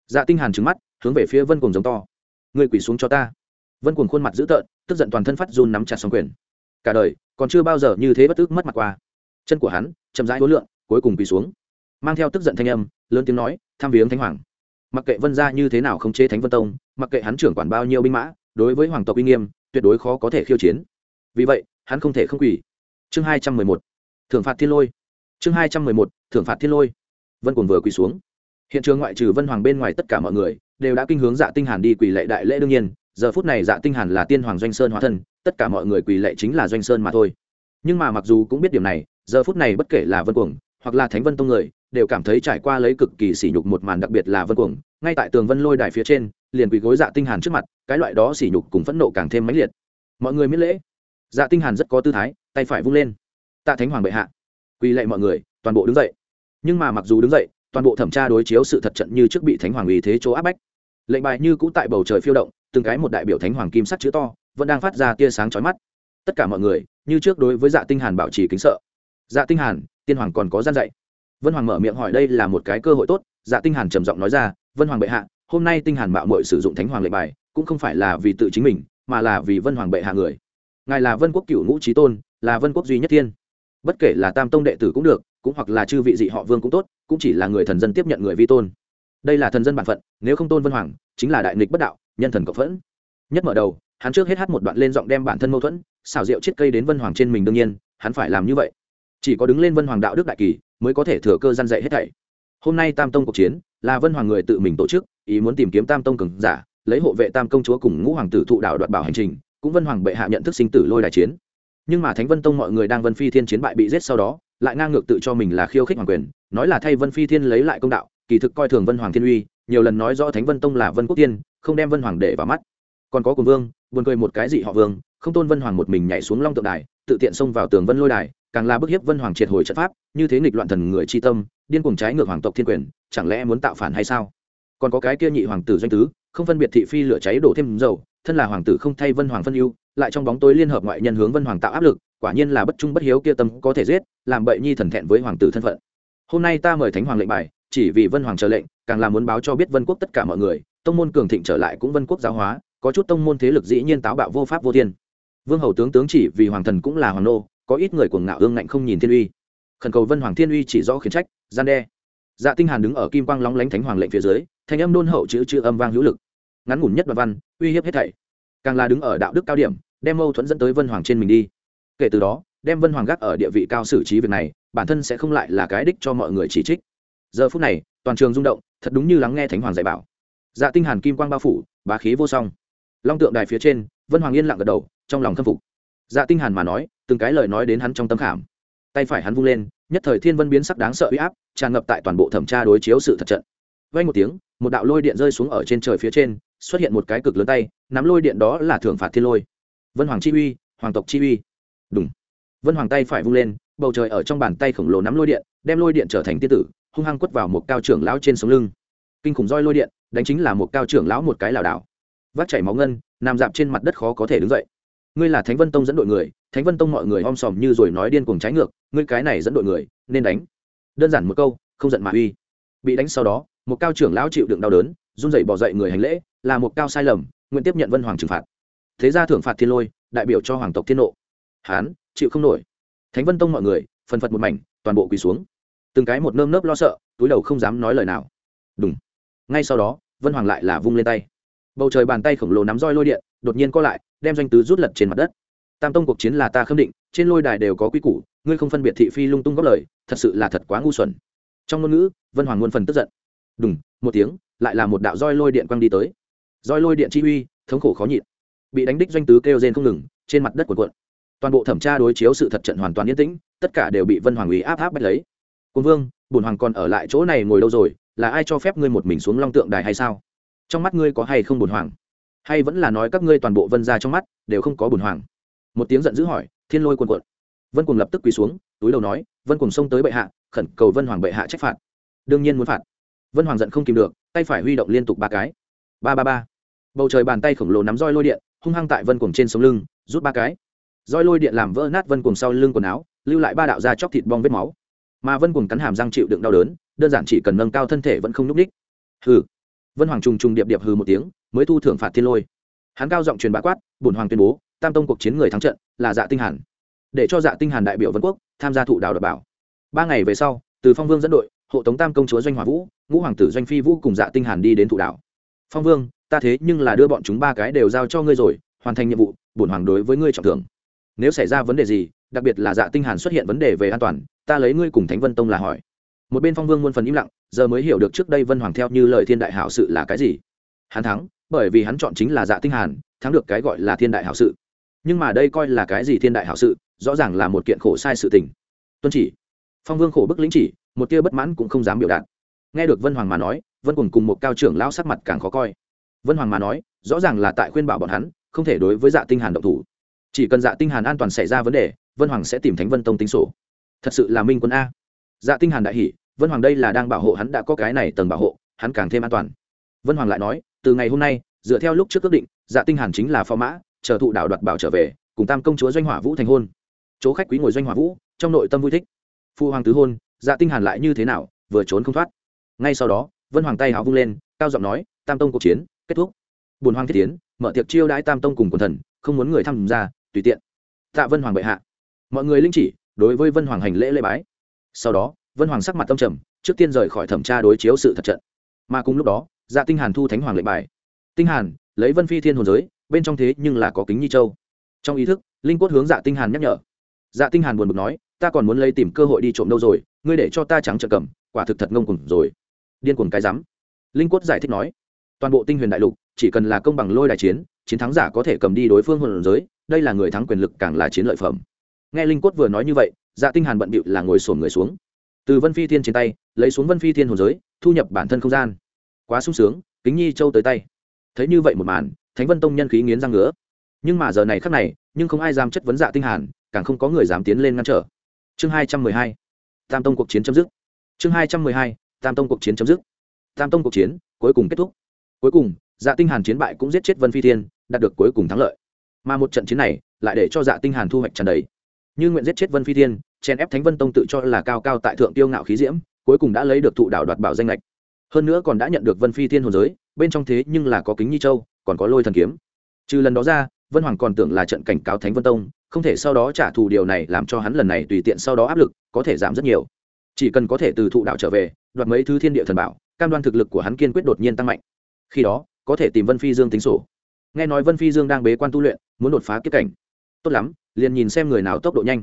dạ tinh hàn trừng mắt, hướng về phía vân cuồng giống to. Ngươi quỳ xuống cho ta. Vân cuồng khuôn mặt dữ tợn, tức giận toàn thân phát run nắm chặt song quyền. Cả đời, còn chưa bao giờ như thế bất tức mất mặt qua. Chân của hắn, chậm rãi đối lượng, cuối cùng quỳ xuống. Mang theo tức giận thanh âm, lớn tiếng nói, tham viếng thánh hoàng. Mặc kệ vân gia như thế nào không chế thánh vân tông, mặc kệ hắn trưởng quản bao nhiêu binh mã, đối với hoàng tộc uy nghiêm, tuyệt đối khó có thể khiêu chiến. Vì vậy, hắn không thể không quỳ. Chương hai trăm mười một. Thưởng phạt thiên lôi. Chương hai trăm mười một. Thưởng phạt thiên lôi. Vân cuồng vừa quỳ xuống hiện trường ngoại trừ vân hoàng bên ngoài tất cả mọi người đều đã kinh hướng dạ tinh hàn đi quỳ lệ đại lễ đương nhiên, giờ phút này dạ tinh hàn là tiên hoàng doanh sơn hóa thân, tất cả mọi người quỳ lệ chính là doanh sơn mà thôi. Nhưng mà mặc dù cũng biết điểm này, giờ phút này bất kể là vân cuồng hoặc là thánh vân tông người đều cảm thấy trải qua lấy cực kỳ sỉ nhục một màn đặc biệt là vân cuồng, ngay tại tường vân lôi đài phía trên, liền quỳ gối dạ tinh hàn trước mặt, cái loại đó sỉ nhục cùng phẫn nộ càng thêm mãnh liệt. Mọi người miễn lễ. Dạ tinh hàn rất có tư thái, tay phải vung lên. Tạ thánh hoàng bệ hạ. Quỳ lạy mọi người, toàn bộ đứng dậy. Nhưng mà mặc dù đứng dậy toàn bộ thẩm tra đối chiếu sự thật trận như trước bị thánh hoàng ý thế chỗ áp bách. Lệnh bài như cũ tại bầu trời phiêu động, từng cái một đại biểu thánh hoàng kim sắc chữ to, vẫn đang phát ra tia sáng chói mắt. Tất cả mọi người, như trước đối với dạ tinh hàn bảo trì kính sợ. Dạ tinh hàn, tiên hoàng còn có gian dạy. Vân hoàng mở miệng hỏi đây là một cái cơ hội tốt dạ tinh hàn trầm giọng nói ra, vân hoàng bệ hạ, hôm nay tinh hàn mạo muội sử dụng thánh hoàng lệnh bài, cũng không phải là vì tự chính mình, mà là vì vân hoàng bệ hạ người. Ngài là vân quốc cửu ngũ trí tôn, là vân quốc duy nhất thiên. Bất kể là tam tông đệ tử cũng được, cũng hoặc là chư vị dị họ vương cũng tốt cũng chỉ là người thần dân tiếp nhận người vi tôn. Đây là thần dân bản phận, nếu không tôn vân hoàng, chính là đại nghịch bất đạo, nhân thần cộng phẫn. Nhất mở đầu, hắn trước hết hát một đoạn lên giọng đem bản thân mâu thuẫn, xảo diệu chiết cây đến vân hoàng trên mình đương nhiên, hắn phải làm như vậy. Chỉ có đứng lên vân hoàng đạo đức đại kỳ, mới có thể thừa cơ gian dạy hết thảy. Hôm nay tam tông cuộc chiến, là vân hoàng người tự mình tổ chức, ý muốn tìm kiếm tam tông cường giả, lấy hộ vệ tam công chúa cùng ngũ hoàng tử thụ đạo đoạt bảo hành trình, cũng vân hoàng bệ hạ nhận thức sinh tử lôi đài chiến. Nhưng mà thánh vân tông mọi người đang vân phi thiên chiến bại bị giết sau đó lại ngang ngược tự cho mình là khiêu khích hoàng quyền, nói là thay vân phi thiên lấy lại công đạo, kỳ thực coi thường vân hoàng thiên uy, nhiều lần nói rõ thánh vân tông là vân quốc tiên, không đem vân hoàng để vào mắt. Còn có cùng vương, buồn cười một cái gì họ vương, không tôn vân hoàng một mình nhảy xuống long tượng đài, tự tiện xông vào tường vân lôi đài, càng là bức hiếp vân hoàng triệt hồi trận pháp, như thế nghịch loạn thần người chi tâm, điên cuồng trái ngược hoàng tộc thiên quyền, chẳng lẽ muốn tạo phản hay sao? Còn có cái kia nhị hoàng tử doanh tứ, không phân biệt thị phi lửa cháy đổ thêm dầu, thân là hoàng tử không thay vân hoàng phân ưu, lại trong bóng tối liên hợp ngoại nhân hướng vân hoàng tạo áp lực quả nhiên là bất trung bất hiếu kia tâm có thể giết, làm bậy nhi thần thẹn với hoàng tử thân phận. Hôm nay ta mời thánh hoàng lệnh bài, chỉ vì vân hoàng chờ lệnh, càng là muốn báo cho biết vân quốc tất cả mọi người, tông môn cường thịnh trở lại cũng vân quốc giáo hóa, có chút tông môn thế lực dĩ nhiên táo bạo vô pháp vô thiên. Vương hầu tướng tướng chỉ vì hoàng thần cũng là hoàng nô, có ít người cuồng ngạo ương ngạnh không nhìn thiên uy. Khẩn cầu vân hoàng thiên uy chỉ rõ khiển trách, gian đe. Dạ tinh hàn đứng ở kim quang lóng lánh thánh hoàng lệnh phía dưới, thanh âm đôn hậu chữ chữ âm vang hữu lực. Ngắn ngủn nhất đoạn văn, uy hiếp hết thảy. Càng là đứng ở đạo đức cao điểm, đem mâu thuẫn dẫn tới vân hoàng trên mình đi kể từ đó, đem vân hoàng gác ở địa vị cao xử trí việc này, bản thân sẽ không lại là cái đích cho mọi người chỉ trích. Giờ phút này, toàn trường rung động, thật đúng như lắng nghe thánh hoàng dạy bảo. Dạ tinh hàn kim quang bao phủ, bá khí vô song. Long tượng đài phía trên, vân hoàng yên lặng gật đầu, trong lòng khâm phục. Dạ tinh hàn mà nói, từng cái lời nói đến hắn trong tâm khảm. Tay phải hắn vung lên, nhất thời thiên vân biến sắc đáng sợ uy áp, tràn ngập tại toàn bộ thẩm tra đối chiếu sự thật trận. Vang một tiếng, một đạo lôi điện rơi xuống ở trên trời phía trên, xuất hiện một cái cực lớn tay, nắm lôi điện đó là thưởng phạt thiên lôi. Vân hoàng chi uy, hoàng tộc chi uy đúng vân hoàng tay phải vung lên, bầu trời ở trong bàn tay khổng lồ nắm lôi điện, đem lôi điện trở thành tiên tử, hung hăng quất vào một cao trưởng lão trên sống lưng. Kinh khủng roi lôi điện, đánh chính là một cao trưởng lão một cái lảo đảo. Vắt chảy máu ngân, nằm dạp trên mặt đất khó có thể đứng dậy. Ngươi là thánh vân tông dẫn đội người, thánh vân tông mọi người om sòm như rồi nói điên cuồng trái ngược, ngươi cái này dẫn đội người, nên đánh. Đơn giản một câu, không giận mà uy. Bị đánh sau đó, một cao trưởng lão chịu đựng đau đớn, run rẩy bỏ dậy người hành lễ, là một cao sai lầm, nguyện tiếp nhận vân hoàng trừng phạt. Thế ra thưởng phạt thiên lôi, đại biểu cho hoàng tộc thiên nộ hán, chịu không nổi. Thánh vân tông mọi người, phần phật một mảnh, toàn bộ quỳ xuống. Từng cái một nơm nớp lo sợ, túi đầu không dám nói lời nào. Đúng ngay sau đó, vân hoàng lại là vung lên tay. Bầu trời bàn tay khổng lồ nắm roi lôi điện, đột nhiên co lại, đem doanh tứ rút lật trên mặt đất. Tam tông cuộc chiến là ta khâm định, trên lôi đài đều có quy củ, ngươi không phân biệt thị phi lung tung góp lời, thật sự là thật quá ngu xuẩn. Trong ngôn ngữ, vân hoàng muôn phần tức giận. Đúng một tiếng, lại là một đạo roi lôi điện quăng đi tới. Roi lôi điện chi uy, thống khổ khó nhịn. Bị đánh đích doanh tứ kêu rên không ngừng, trên mặt đất cuộn cuộn toàn bộ thẩm tra đối chiếu sự thật trận hoàn toàn yên tĩnh, tất cả đều bị vân hoàng ủy áp áp bắt lấy. Quân vương bùn hoàng còn ở lại chỗ này ngồi đâu rồi, là ai cho phép ngươi một mình xuống long tượng đài hay sao? Trong mắt ngươi có hay không bùn hoàng? Hay vẫn là nói các ngươi toàn bộ vân ra trong mắt đều không có bùn hoàng? Một tiếng giận dữ hỏi, thiên lôi quần quận vân cùng lập tức quỳ xuống, túi đầu nói, vân cùng xông tới bệ hạ, khẩn cầu vân hoàng bệ hạ trách phạt. Đương nhiên muốn phạt. Vân hoàng giận không kìm được, tay phải huy động liên tục ba cái. Ba ba ba. Bầu trời bàn tay khổng lồ nắm roi lôi điện, hung hăng tại vân cùng trên sống lưng, rút ba cái roi lôi điện làm vỡ nát vân cùng sau lưng quần áo, lưu lại ba đạo da chóc thịt bong vết máu. Mà vân cùng cắn hàm răng chịu đựng đau đớn, đơn giản chỉ cần nâng cao thân thể vẫn không n ú c ních hừ. Vân hoàng trùng trùng điệp điệp hừ một tiếng, mới thu thưởng phạt thiên lôi. Hắn cao giọng truyền bá quát, bổn hoàng tuyên bố, tam tông cuộc chiến người thắng trận, là dạ tinh hàn. Để cho dạ tinh hàn đại biểu vân quốc, tham gia thụ đào đập bảo. Ba ngày về sau, từ phong vương dẫn đội, hộ tống tam công chúa doanh hòa vũ, ngũ hoàng tử doanh phi vũ cùng dạ tinh hàn đi đến thụ đảo phong vương, ta thế nhưng là đưa bọn chúng ba cái đều giao cho ngươi rồi, hoàn thành nhiệm vụ, bổn hoàng đối với ngươi trọng thưởng nếu xảy ra vấn đề gì, đặc biệt là dạ tinh hàn xuất hiện vấn đề về an toàn, ta lấy ngươi cùng thánh vân tông là hỏi. Một bên phong vương muôn phần im lặng, giờ mới hiểu được trước đây vân hoàng theo như lời thiên đại hảo sự là cái gì. Hắn thắng, bởi vì hắn chọn chính là dạ tinh hàn, thắng được cái gọi là thiên đại hảo sự. Nhưng mà đây coi là cái gì thiên đại hảo sự, rõ ràng là một kiện khổ sai sự tình. Tuân chỉ. Phong vương khổ bức lĩnh chỉ, một tia bất mãn cũng không dám biểu đạt. Nghe được vân hoàng mà nói, vân cùng cùng một cao trưởng lão sắc mặt càng khó coi. Vân hoàng mà nói, rõ ràng là tại khuyên bảo bọn hắn, không thể đối với dạ tinh hàn động thủ chỉ cần dạ tinh hàn an toàn xảy ra vấn đề, vân hoàng sẽ tìm thánh vân tông tính sổ. Thật sự là minh quân a. Dạ tinh hàn đại hỉ, vân hoàng đây là đang bảo hộ hắn đã có cái này tầng bảo hộ, hắn càng thêm an toàn. Vân hoàng lại nói, từ ngày hôm nay, dựa theo lúc trước quyết định dạ tinh hàn chính là phó mã, chờ thụ đạo đoạt bảo trở về, cùng tam công chúa doanh hỏa vũ thành hôn. Chỗ khách quý ngồi doanh hỏa vũ, trong nội tâm vui thích. Phu hoàng tứ hôn dạ tinh hàn lại như thế nào, vừa trốn không thoát. Ngay sau đó, vân hoàng tay háo vung lên, cao giọng nói, tam tông cuộc chiến, kết thúc. Bùn hoàng thiết tiến, mở tiệc chiêu đãi tam tông cùng quần thần, không muốn người tham gia tùy tiện. Tạ vân hoàng bệ hạ. Mọi người linh chỉ, đối với vân hoàng hành lễ lễ bái. Sau đó, vân hoàng sắc mặt tâm trầm, trước tiên rời khỏi thẩm tra đối chiếu sự thật trận. Mà cùng lúc đó dạ tinh hàn thu thánh hoàng lệnh bài. Tinh hàn, lấy vân phi thiên hồn giới, bên trong thế nhưng là có kính nhi châu. Trong ý thức, linh quất hướng dạ tinh hàn nhắc nhở. Dạ tinh hàn buồn bực nói, ta còn muốn lấy tìm cơ hội đi trộm đâu rồi, ngươi để cho ta trắng trợn cầm, quả thực thật ngông cuồng rồi. Điên cuồng cái rắm. Linh quất giải thích nói, toàn bộ tinh huyền đại lục, chỉ cần là công bằng lôi đại chiến chiến thắng giả có thể cầm đi đối phương hồn giới đây là người thắng quyền lực càng là chiến lợi phẩm. Nghe linh quất vừa nói như vậy dạ tinh hàn bận bịu là ngồi sồn người xuống. Từ vân phi thiên trên tay, lấy xuống vân phi thiên hồn giới, thu nhập bản thân không gian. Quá sung sướng, kính nhi châu tới tay. Thấy như vậy một màn, thánh vân tông nhân khí nghiến răng ngứa. Nhưng mà giờ này khắc này, nhưng không ai dám chất vấn dạ tinh hàn, càng không có người dám tiến lên ngăn trở. Chương hai trăm mười hai, tam tông cuộc chiến chấm dứt. Chương hai trăm mười hai, tam tông cuộc chiến chấm dứt. Tam tông cuộc chiến, cuối cùng kết thúc. Cuối cùng dạ tinh hàn chiến bại cũng giết chết vân phi thiên, đạt được cuối cùng thắng lợi mà một trận chiến này lại để cho dạ tinh hàn thu hoạch tràn đầy. Như nguyện giết chết vân phi thiên chen ép thánh vân tông tự cho là cao cao tại thượng tiêu ngạo khí diễm, cuối cùng đã lấy được thụ đạo đoạt bảo danh lệch. Hơn nữa còn đã nhận được vân phi thiên hồn giới, bên trong thế nhưng là có kính nhi châu, còn có lôi thần kiếm. Trừ lần đó ra, vân hoàng còn tưởng là trận cảnh cáo thánh vân tông, không thể sau đó trả thù điều này làm cho hắn lần này tùy tiện sau đó áp lực, có thể giảm rất nhiều. Chỉ cần có thể từ thụ đạo trở về, đoạt mấy thứ thiên địa thần bảo, cam đoan thực lực của hắn kiên quyết đột nhiên tăng mạnh. Khi đó, có thể tìm vân phi dương tính sổ. Nghe nói vân phi dương đang bế quan tu luyện muốn đột phá kiếp cảnh. Tốt lắm, liền nhìn xem người nào tốc độ nhanh.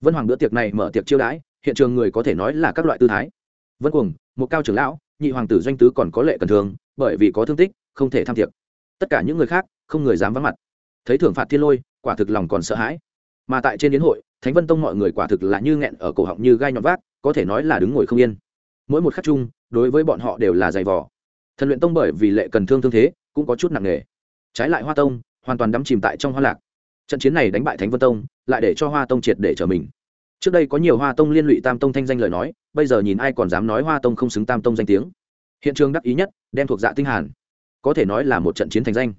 Vân hoàng bữa tiệc này mở tiệc chiêu đãi, hiện trường người có thể nói là các loại tư thái. Vân cuồng, một cao trưởng lão, nhị hoàng tử doanh tứ còn có lệ cần thường, bởi vì có thương tích, không thể tham tiệc. Tất cả những người khác, không người dám vắng mặt. Thấy thưởng phạt thiên lôi, quả thực lòng còn sợ hãi. Mà tại trên yến hội, thánh vân tông mọi người quả thực là như nghẹn ở cổ họng như gai nhọn vác, có thể nói là đứng ngồi không yên. Mỗi một khắc chung, đối với bọn họ đều là dày vò. Thần luyện tông bởi vì lệ cần thương thương thế, cũng có chút nặng nề. Trái lại hoa tông hoàn toàn đắm chìm tại trong hoa lạc. Trận chiến này đánh bại thánh vân tông, lại để cho hoa tông triệt để trở mình. Trước đây có nhiều hoa tông liên lụy tam tông thanh danh lời nói, bây giờ nhìn ai còn dám nói hoa tông không xứng tam tông danh tiếng. Hiện trường đắc ý nhất, đem thuộc dạ tinh hàn. Có thể nói là một trận chiến thành danh.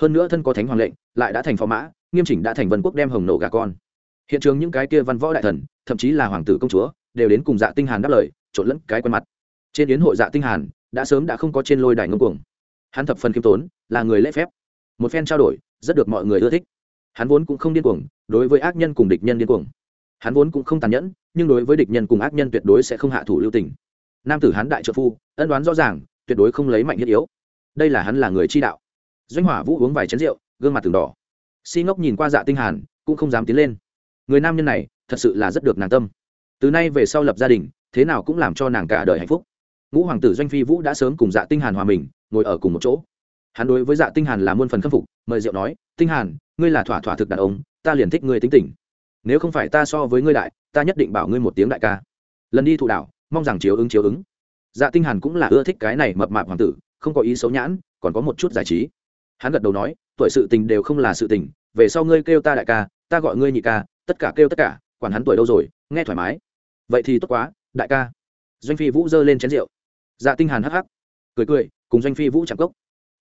Hơn nữa thân có thánh hoàng lệnh, lại đã thành phó mã, nghiêm chỉnh đã thành vân quốc đem hồng nổ gà con. Hiện trường những cái kia văn võ đại thần, thậm chí là hoàng tử công chúa, đều đến cùng dạ tinh hàn đáp lời, trộn lẫn cái quen mặt. Trên yến hội dạ tinh hàn, đã sớm đã không có trên lôi đài ngông cuồng. Hắn thập phần khiêm tốn, là người lễ phép một phen trao đổi, rất được mọi người ưa thích. Hắn vốn cũng không điên cuồng, đối với ác nhân cùng địch nhân điên cuồng. Hắn vốn cũng không tàn nhẫn, nhưng đối với địch nhân cùng ác nhân tuyệt đối sẽ không hạ thủ lưu tình. Nam tử hắn đại trợ phu, ân đoán rõ ràng, tuyệt đối không lấy mạnh thiết yếu. Đây là hắn là người chi đạo. Doanh hỏa vũ uống vài chén rượu, gương mặt từng đỏ. Si ngốc nhìn qua dạ tinh hàn, cũng không dám tiến lên. Người nam nhân này, thật sự là rất được nàng tâm. Từ nay về sau lập gia đình, thế nào cũng làm cho nàng cả đời hạnh phúc. Ngũ hoàng tử doanh phi vũ đã sớm cùng dạ tinh hàn hòa mình, ngồi ở cùng một chỗ hắn đối với dạ tinh hàn là muôn phần khâm phục, mời rượu nói, tinh hàn, ngươi là thỏa thỏa thực đàn ông, ta liền thích ngươi tính tình. Nếu không phải ta so với ngươi đại, ta nhất định bảo ngươi một tiếng đại ca. Lần đi thụ đảo mong rằng chiếu ứng chiếu ứng. Dạ tinh hàn cũng là ưa thích cái này mập mạp hoàng tử, không có ý xấu nhãn, còn có một chút giải trí. Hắn gật đầu nói, tuổi sự tình đều không là sự tình, về sau ngươi kêu ta đại ca, ta gọi ngươi nhị ca, tất cả kêu tất cả, quản hắn tuổi đâu rồi, nghe thoải mái. Vậy thì tốt quá, đại ca. Doanh phi vũ giơ lên chén rượu. Dạ tinh hàn hắc hắc, cười cười, cùng doanh phi vũ chạm cốc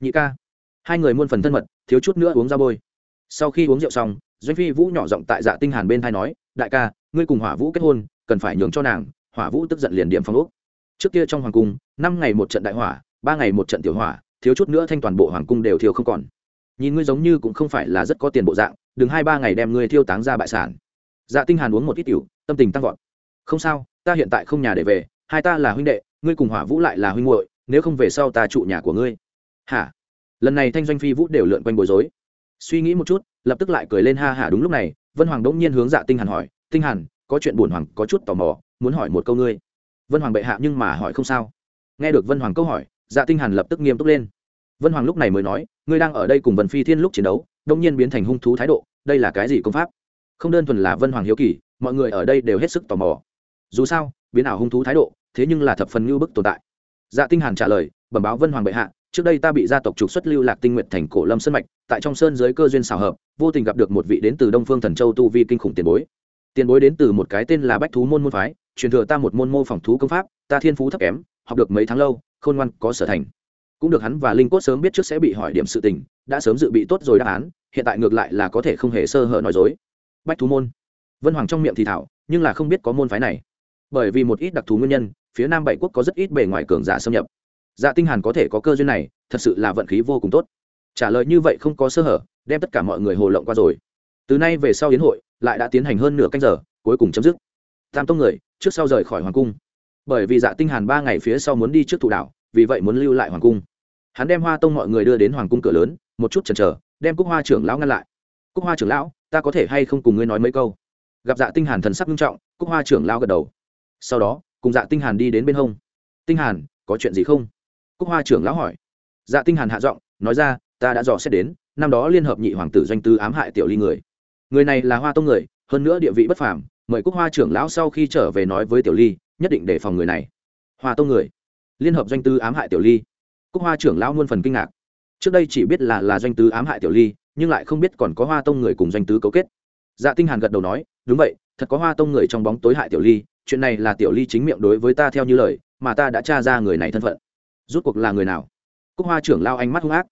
nhị ca. Hai người muôn phần thân mật, thiếu chút nữa uống ra bôi. Sau khi uống rượu xong, doanh phi vũ nhỏ giọng tại dạ tinh hàn bên thai nói, đại ca, ngươi cùng hỏa vũ kết hôn, cần phải nhường cho nàng. Hỏa vũ tức giận liền điểm phong ốc. Trước kia trong hoàng cung, năm ngày một trận đại hỏa, ba ngày một trận tiểu hỏa, thiếu chút nữa thanh toàn bộ hoàng cung đều thiêu không còn. Nhìn ngươi giống như cũng không phải là rất có tiền bộ dạng, đừng hai ba ngày đem ngươi thiêu táng ra bại sản. Dạ tinh hàn uống một ít tiểu, tâm tình tăng vọt. Không sao, ta hiện tại không nhà để về, hai ta là huynh đệ, ngươi cùng hỏa vũ lại là huynh muội, nếu không về sau ta trụ nhà của ngươi hả? Lần này thanh doanh phi vũ đều lượn quanh bối rối. Suy nghĩ một chút, lập tức lại cười lên ha hả đúng lúc này, vân hoàng đỗng nhiên hướng dạ tinh hàn hỏi, tinh hàn, có chuyện buồn hoàng có chút tò mò, muốn hỏi một câu ngươi. Vân hoàng bệ hạ nhưng mà hỏi không sao. Nghe được vân hoàng câu hỏi dạ tinh hàn lập tức nghiêm túc lên. Vân hoàng lúc này mới nói, ngươi đang ở đây cùng vân phi thiên lúc chiến đấu, đống nhiên biến thành hung thú thái độ, đây là cái gì công pháp? Không đơn thuần là vân hoàng hiếu kỳ, mọi người ở đây đều hết sức tò mò. Dù sao, biến ảo hung thú thái độ, thế nhưng là thập phần lưu bức tồn tại. Dạ tinh hàn trả lời bẩm báo vân hoàng bệ hạ, trước đây ta bị gia tộc trục xuất lưu lạc tinh nguyện thành cổ lâm sơn mạch, tại trong sơn dưới cơ duyên xảo hợp, vô tình gặp được một vị đến từ đông phương thần châu tu vi kinh khủng tiền bối. Tiền bối đến từ một cái tên là bách thú môn môn phái, truyền thừa ta một môn mô phỏng thú công pháp, ta thiên phú thấp kém, học được mấy tháng lâu, khôn ngoan có sở thành. Cũng được hắn và linh cốt sớm biết trước sẽ bị hỏi điểm sự tình, đã sớm dự bị tốt rồi đáp án, hiện tại ngược lại là có thể không hề sơ hở nói dối. Bách thú môn. Vân hoàng trong miệng thì thảo, nhưng là không biết có môn phái này. Bởi vì một ít đặc thù nguyên nhân, phía nam bảy quốc có rất ít bề ngoài cường giả xâm nhập dạ tinh hàn có thể có cơ duyên này, thật sự là vận khí vô cùng tốt. Trả lời như vậy không có sơ hở, đem tất cả mọi người hồ lộng qua rồi. Từ nay về sau yến hội lại đã tiến hành hơn nửa canh giờ, cuối cùng chấm dứt. Tam tông người, trước sau rời khỏi hoàng cung. Bởi vì dạ tinh hàn ba ngày phía sau muốn đi trước thủ đảo vì vậy muốn lưu lại hoàng cung. Hắn đem hoa tông mọi người đưa đến hoàng cung cửa lớn, một chút chần chờ, đem cúc hoa trưởng lão ngăn lại. Cúc hoa trưởng lão, ta có thể hay không cùng ngươi nói mấy câu? Gặp dạ tinh hàn thần sắc nghiêm trọng, cúc hoa trưởng lão gật đầu. Sau đó, cùng dạ tinh hàn đi đến bên hông. Tinh hàn, có chuyện gì không? Cúc hoa trưởng lão hỏi. Dạ tinh hàn hạ giọng, nói ra, ta đã dò xét đến, năm đó liên hợp nhị hoàng tử doanh tư ám hại tiểu ly người. Người này là hoa tông người, hơn nữa địa vị bất phàm, mời cúc hoa trưởng lão sau khi trở về nói với tiểu ly, nhất định đề phòng người này. Hoa tông người, liên hợp doanh tư ám hại tiểu ly. Cúc hoa trưởng lão muôn phần kinh ngạc. Trước đây chỉ biết là là doanh tứ ám hại tiểu ly, nhưng lại không biết còn có hoa tông người cùng doanh tứ cấu kết. Dạ tinh hàn gật đầu nói, đúng vậy, thật có hoa tông người trong bóng tối hại tiểu ly, chuyện này là tiểu ly chính miệng đối với ta theo như lời, mà ta đã tra ra người này thân phận rút cuộc là người nào? Cúc hoa trưởng lao ánh mắt hung ác.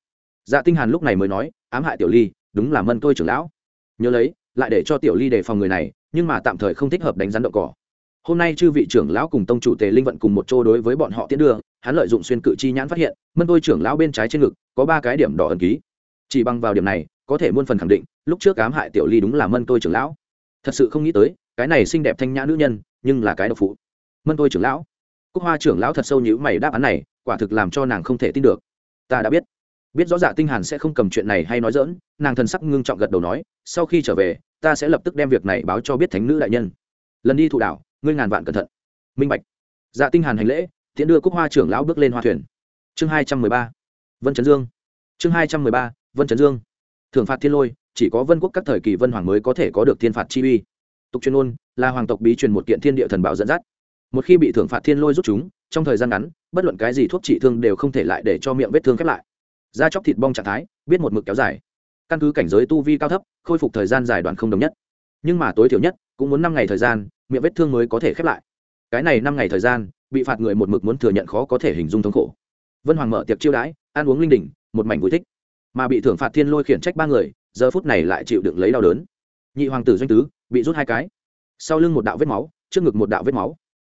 Dạ tinh hàn lúc này mới nói, ám hại tiểu ly, đúng là mân tôi trưởng lão. Nhớ lấy, lại để cho tiểu ly đề phòng người này, nhưng mà tạm thời không thích hợp đánh rắn động cỏ. Hôm nay chư vị trưởng lão cùng tông chủ tề linh vận cùng một chỗ đối với bọn họ tiến đưa, hắn lợi dụng xuyên cự chi nhãn phát hiện, mân tôi trưởng lão bên trái trên ngực có ba cái điểm đỏ ẩn ký. Chỉ bằng vào điểm này, có thể muôn phần khẳng định, lúc trước ám hại tiểu ly đúng là mân tôi trưởng lão. Thật sự không nghĩ tới, cái này xinh đẹp thanh nhã nữ nhân, nhưng là cái độc phụ. Mân tôi trưởng lão. Cúc hoa trưởng lão thật sâu nhữ mày đáp án này quả thực làm cho nàng không thể tin được. Ta đã biết. Biết rõ dạ tinh hàn sẽ không cầm chuyện này hay nói dỡn nàng thần sắc ngưng trọng gật đầu nói, sau khi trở về, ta sẽ lập tức đem việc này báo cho biết thánh nữ đại nhân. Lần đi thụ đảo ngươi ngàn vạn cẩn thận. Minh bạch. Dạ tinh hàn hành lễ, tiễn đưa cúc hoa trưởng lão bước lên hoa thuyền. Chương hai trăm mười ba. Vân trấn dương. Chương hai trăm mười ba, vân trấn dương. Thưởng phạt thiên lôi, chỉ có vân quốc các thời kỳ vân hoàng mới có thể có được thiên phạt chi uy. Tục truyền ôn, là hoàng tộc bí truyền một kiện thiên địa thần bảo dẫn dắt. Một khi bị thưởng phạt thiên lôi rút chúng trong thời gian ngắn, bất luận cái gì thuốc trị thương đều không thể lại để cho miệng vết thương khép lại. Da chóc thịt bong trạng thái, biết một mực kéo dài. Căn cứ cảnh giới tu vi cao thấp, khôi phục thời gian dài đoạn không đồng nhất. Nhưng mà tối thiểu nhất, cũng muốn năm ngày thời gian, miệng vết thương mới có thể khép lại. Cái này năm ngày thời gian, bị phạt người một mực muốn thừa nhận khó có thể hình dung thống khổ. Vân hoàng mở tiệc chiêu đãi, ăn uống linh đình một mảnh vui thích. Mà bị thưởng phạt thiên lôi khiển trách ba người, giờ phút này lại chịu đựng lấy đau đớn. Nhị hoàng tử doanh tứ, bị rút hai cái. Sau lưng một đạo vết máu, trước ngực một đạo vết máu.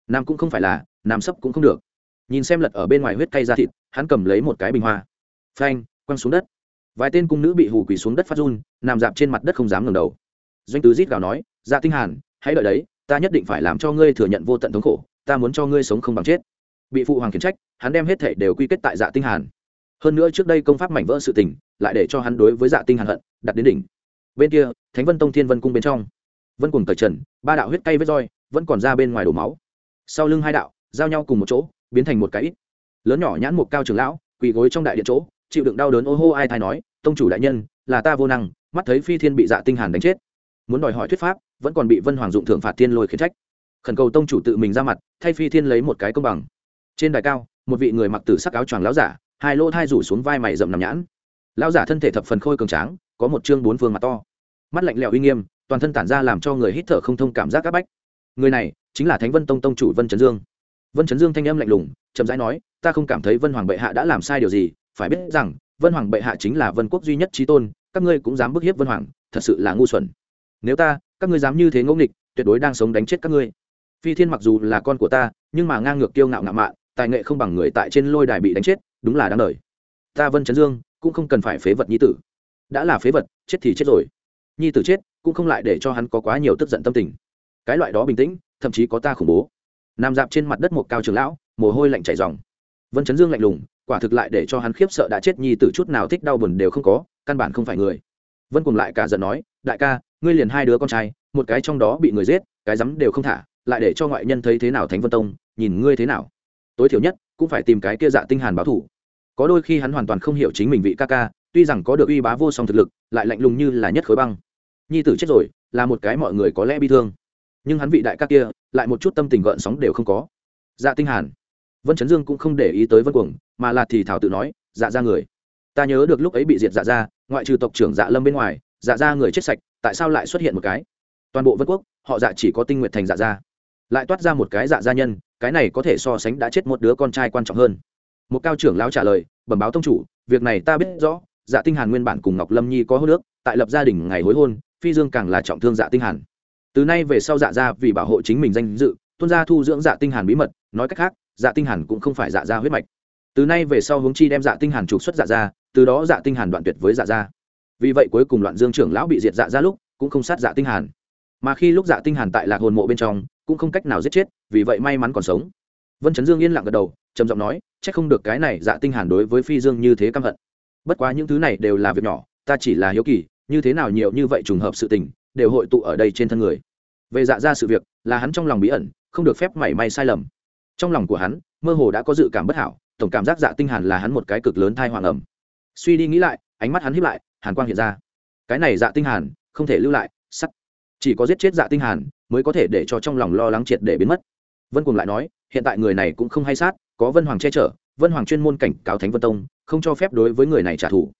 Nam cũng không phải là nam sấp cũng không được. Nhìn xem lật ở bên ngoài huyết cay ra thịt, hắn cầm lấy một cái bình hoa. Phanh, quăng xuống đất. Vài tên cung nữ bị hù quỳ xuống đất phát run, nằm dạp trên mặt đất không dám ngẩng đầu. Doanh tứ rít gào nói dạ tinh hàn, hãy đợi đấy, ta nhất định phải làm cho ngươi thừa nhận vô tận thống khổ, ta muốn cho ngươi sống không bằng chết. Bị phụ hoàng khiển trách, hắn đem hết thể đều quy kết tại dạ tinh hàn. Hơn nữa trước đây công pháp mảnh vỡ sự tình, lại để cho hắn đối với dạ tinh hàn hận, đặt đến đỉnh. Bên kia, thánh vân tông thiên vân cung bên trong. Vân cùng cởi trần, ba đạo huyết cay vết roi, vẫn còn ra bên ngoài đổ máu. Sau lưng hai đạo giao nhau cùng một chỗ, biến thành một cái ít. Lớn nhỏ nhãn một cao trường lão, quỳ gối trong đại điện chỗ, chịu đựng đau đớn ô hô ai thai nói, tông chủ đại nhân, là ta vô năng, mắt thấy phi thiên bị dạ tinh hàn đánh chết. Muốn đòi hỏi thuyết pháp, vẫn còn bị vân hoàng dụng thượng phạt thiên lôi khiển trách. Khẩn cầu tông chủ tự mình ra mặt, thay phi thiên lấy một cái công bằng. Trên đài cao, một vị người mặc tử sắc áo choàng lão giả, hai lỗ thai rủ xuống vai mày rậm nằm nhãn. Lão giả thân thể thập phần khôi cường tráng, có một trương bốn phương mặt to. Mắt lạnh lẽo uy nghiêm, toàn thân tản ra làm cho người hít thở không thông cảm giác áp bách. Người này chính là thánh vân tông tông chủ vân trấn dương vân Chấn dương thanh âm lạnh lùng, chậm rãi nói, ta không cảm thấy vân hoàng bệ hạ đã làm sai điều gì, phải biết rằng, vân hoàng bệ hạ chính là vân quốc duy nhất trí tôn, các ngươi cũng dám bức hiếp vân hoàng, thật sự là ngu xuẩn. Nếu ta, các ngươi dám như thế ngẫu nghịch, tuyệt đối đang sống đánh chết các ngươi. Phi thiên mặc dù là con của ta, nhưng mà ngang ngược kiêu ngạo ngạo mạn, tài nghệ không bằng người tại trên lôi đài bị đánh chết, đúng là đáng đời. Ta vân Chấn dương, cũng không cần phải phế vật nhi tử. Đã là phế vật, chết thì chết rồi. Nhi tử chết, cũng không lại để cho hắn có quá nhiều tức giận tâm tình. Cái loại đó bình tĩnh, thậm chí có ta khủng bố nằm dạp trên mặt đất một cao trường lão, mồ hôi lạnh chảy dòng vân chấn dương lạnh lùng, quả thực lại để cho hắn khiếp sợ đã chết nhi tử chút nào thích đau buồn đều không có, căn bản không phải người. Vân cùng lại cả giận nói, đại ca, ngươi liền hai đứa con trai, một cái trong đó bị người giết, cái rắm đều không thả, lại để cho ngoại nhân thấy thế nào thánh vân tông, nhìn ngươi thế nào? Tối thiểu nhất, cũng phải tìm cái kia dạ tinh hàn báo thủ. Có đôi khi hắn hoàn toàn không hiểu chính mình vị ca ca, tuy rằng có được uy bá vô song thực lực, lại lạnh lùng như là nhất khối băng. Nhi tử chết rồi, là một cái mọi người có lẽ bi thương nhưng hắn vị đại ca kia lại một chút tâm tình gợn sóng đều không có. Dạ tinh hàn, vân chấn dương cũng không để ý tới vân cuồng, mà là thì thảo tự nói dạ ra người. Ta nhớ được lúc ấy bị diệt dạ ra, ngoại trừ tộc trưởng dạ lâm bên ngoài dạ ra người chết sạch, tại sao lại xuất hiện một cái? Toàn bộ vân quốc, họ dạ chỉ có tinh nguyện thành dạ ra. Lại toát ra một cái dạ gia nhân, cái này có thể so sánh đã chết một đứa con trai quan trọng hơn. Một cao trưởng lão trả lời, bẩm báo tông chủ, việc này ta biết rõ dạ tinh hàn nguyên bản cùng ngọc lâm nhi có hôn nước tại lập gia đình ngày hối hôn, phi dương càng là trọng thương dạ tinh hàn từ nay về sau dạ ra vì bảo hộ chính mình danh dự tuân gia thu dưỡng dạ tinh hàn bí mật nói cách khác dạ tinh hàn cũng không phải dạ ra huyết mạch. Từ nay về sau hướng chi đem dạ tinh hàn trục xuất dạ ra, từ đó dạ tinh hàn đoạn tuyệt với dạ ra. vì vậy cuối cùng loạn dương trưởng lão bị diệt dạ ra lúc cũng không sát dạ tinh hàn. Mà khi lúc dạ tinh hàn tại lạc hồn mộ bên trong cũng không cách nào giết chết vì vậy may mắn còn sống. Vân chấn dương yên lặng gật đầu trầm giọng nói chắc không được cái này dạ tinh hàn đối với phi dương như thế căm hận. Bất quá những thứ này đều là việc nhỏ ta chỉ là hiếu kỳ như thế nào nhiều như vậy trùng hợp sự tình đều hội tụ ở đây trên thân người. Về dạ ra sự việc, là hắn trong lòng bí ẩn, không được phép mảy may sai lầm. Trong lòng của hắn, mơ hồ đã có dự cảm bất hảo, tổng cảm giác dạ tinh hàn là hắn một cái cực lớn thai hoàng ẩm. Suy đi nghĩ lại, ánh mắt hắn híp lại, hàn quang hiện ra. Cái này dạ tinh hàn, không thể lưu lại, sắt. Chỉ có giết chết dạ tinh hàn, mới có thể để cho trong lòng lo lắng triệt để biến mất. Vân cuồng lại nói, hiện tại người này cũng không hay sát, có vân hoàng che chở, vân hoàng chuyên môn cảnh cáo thánh vân tông, không cho phép đối với người này trả thù.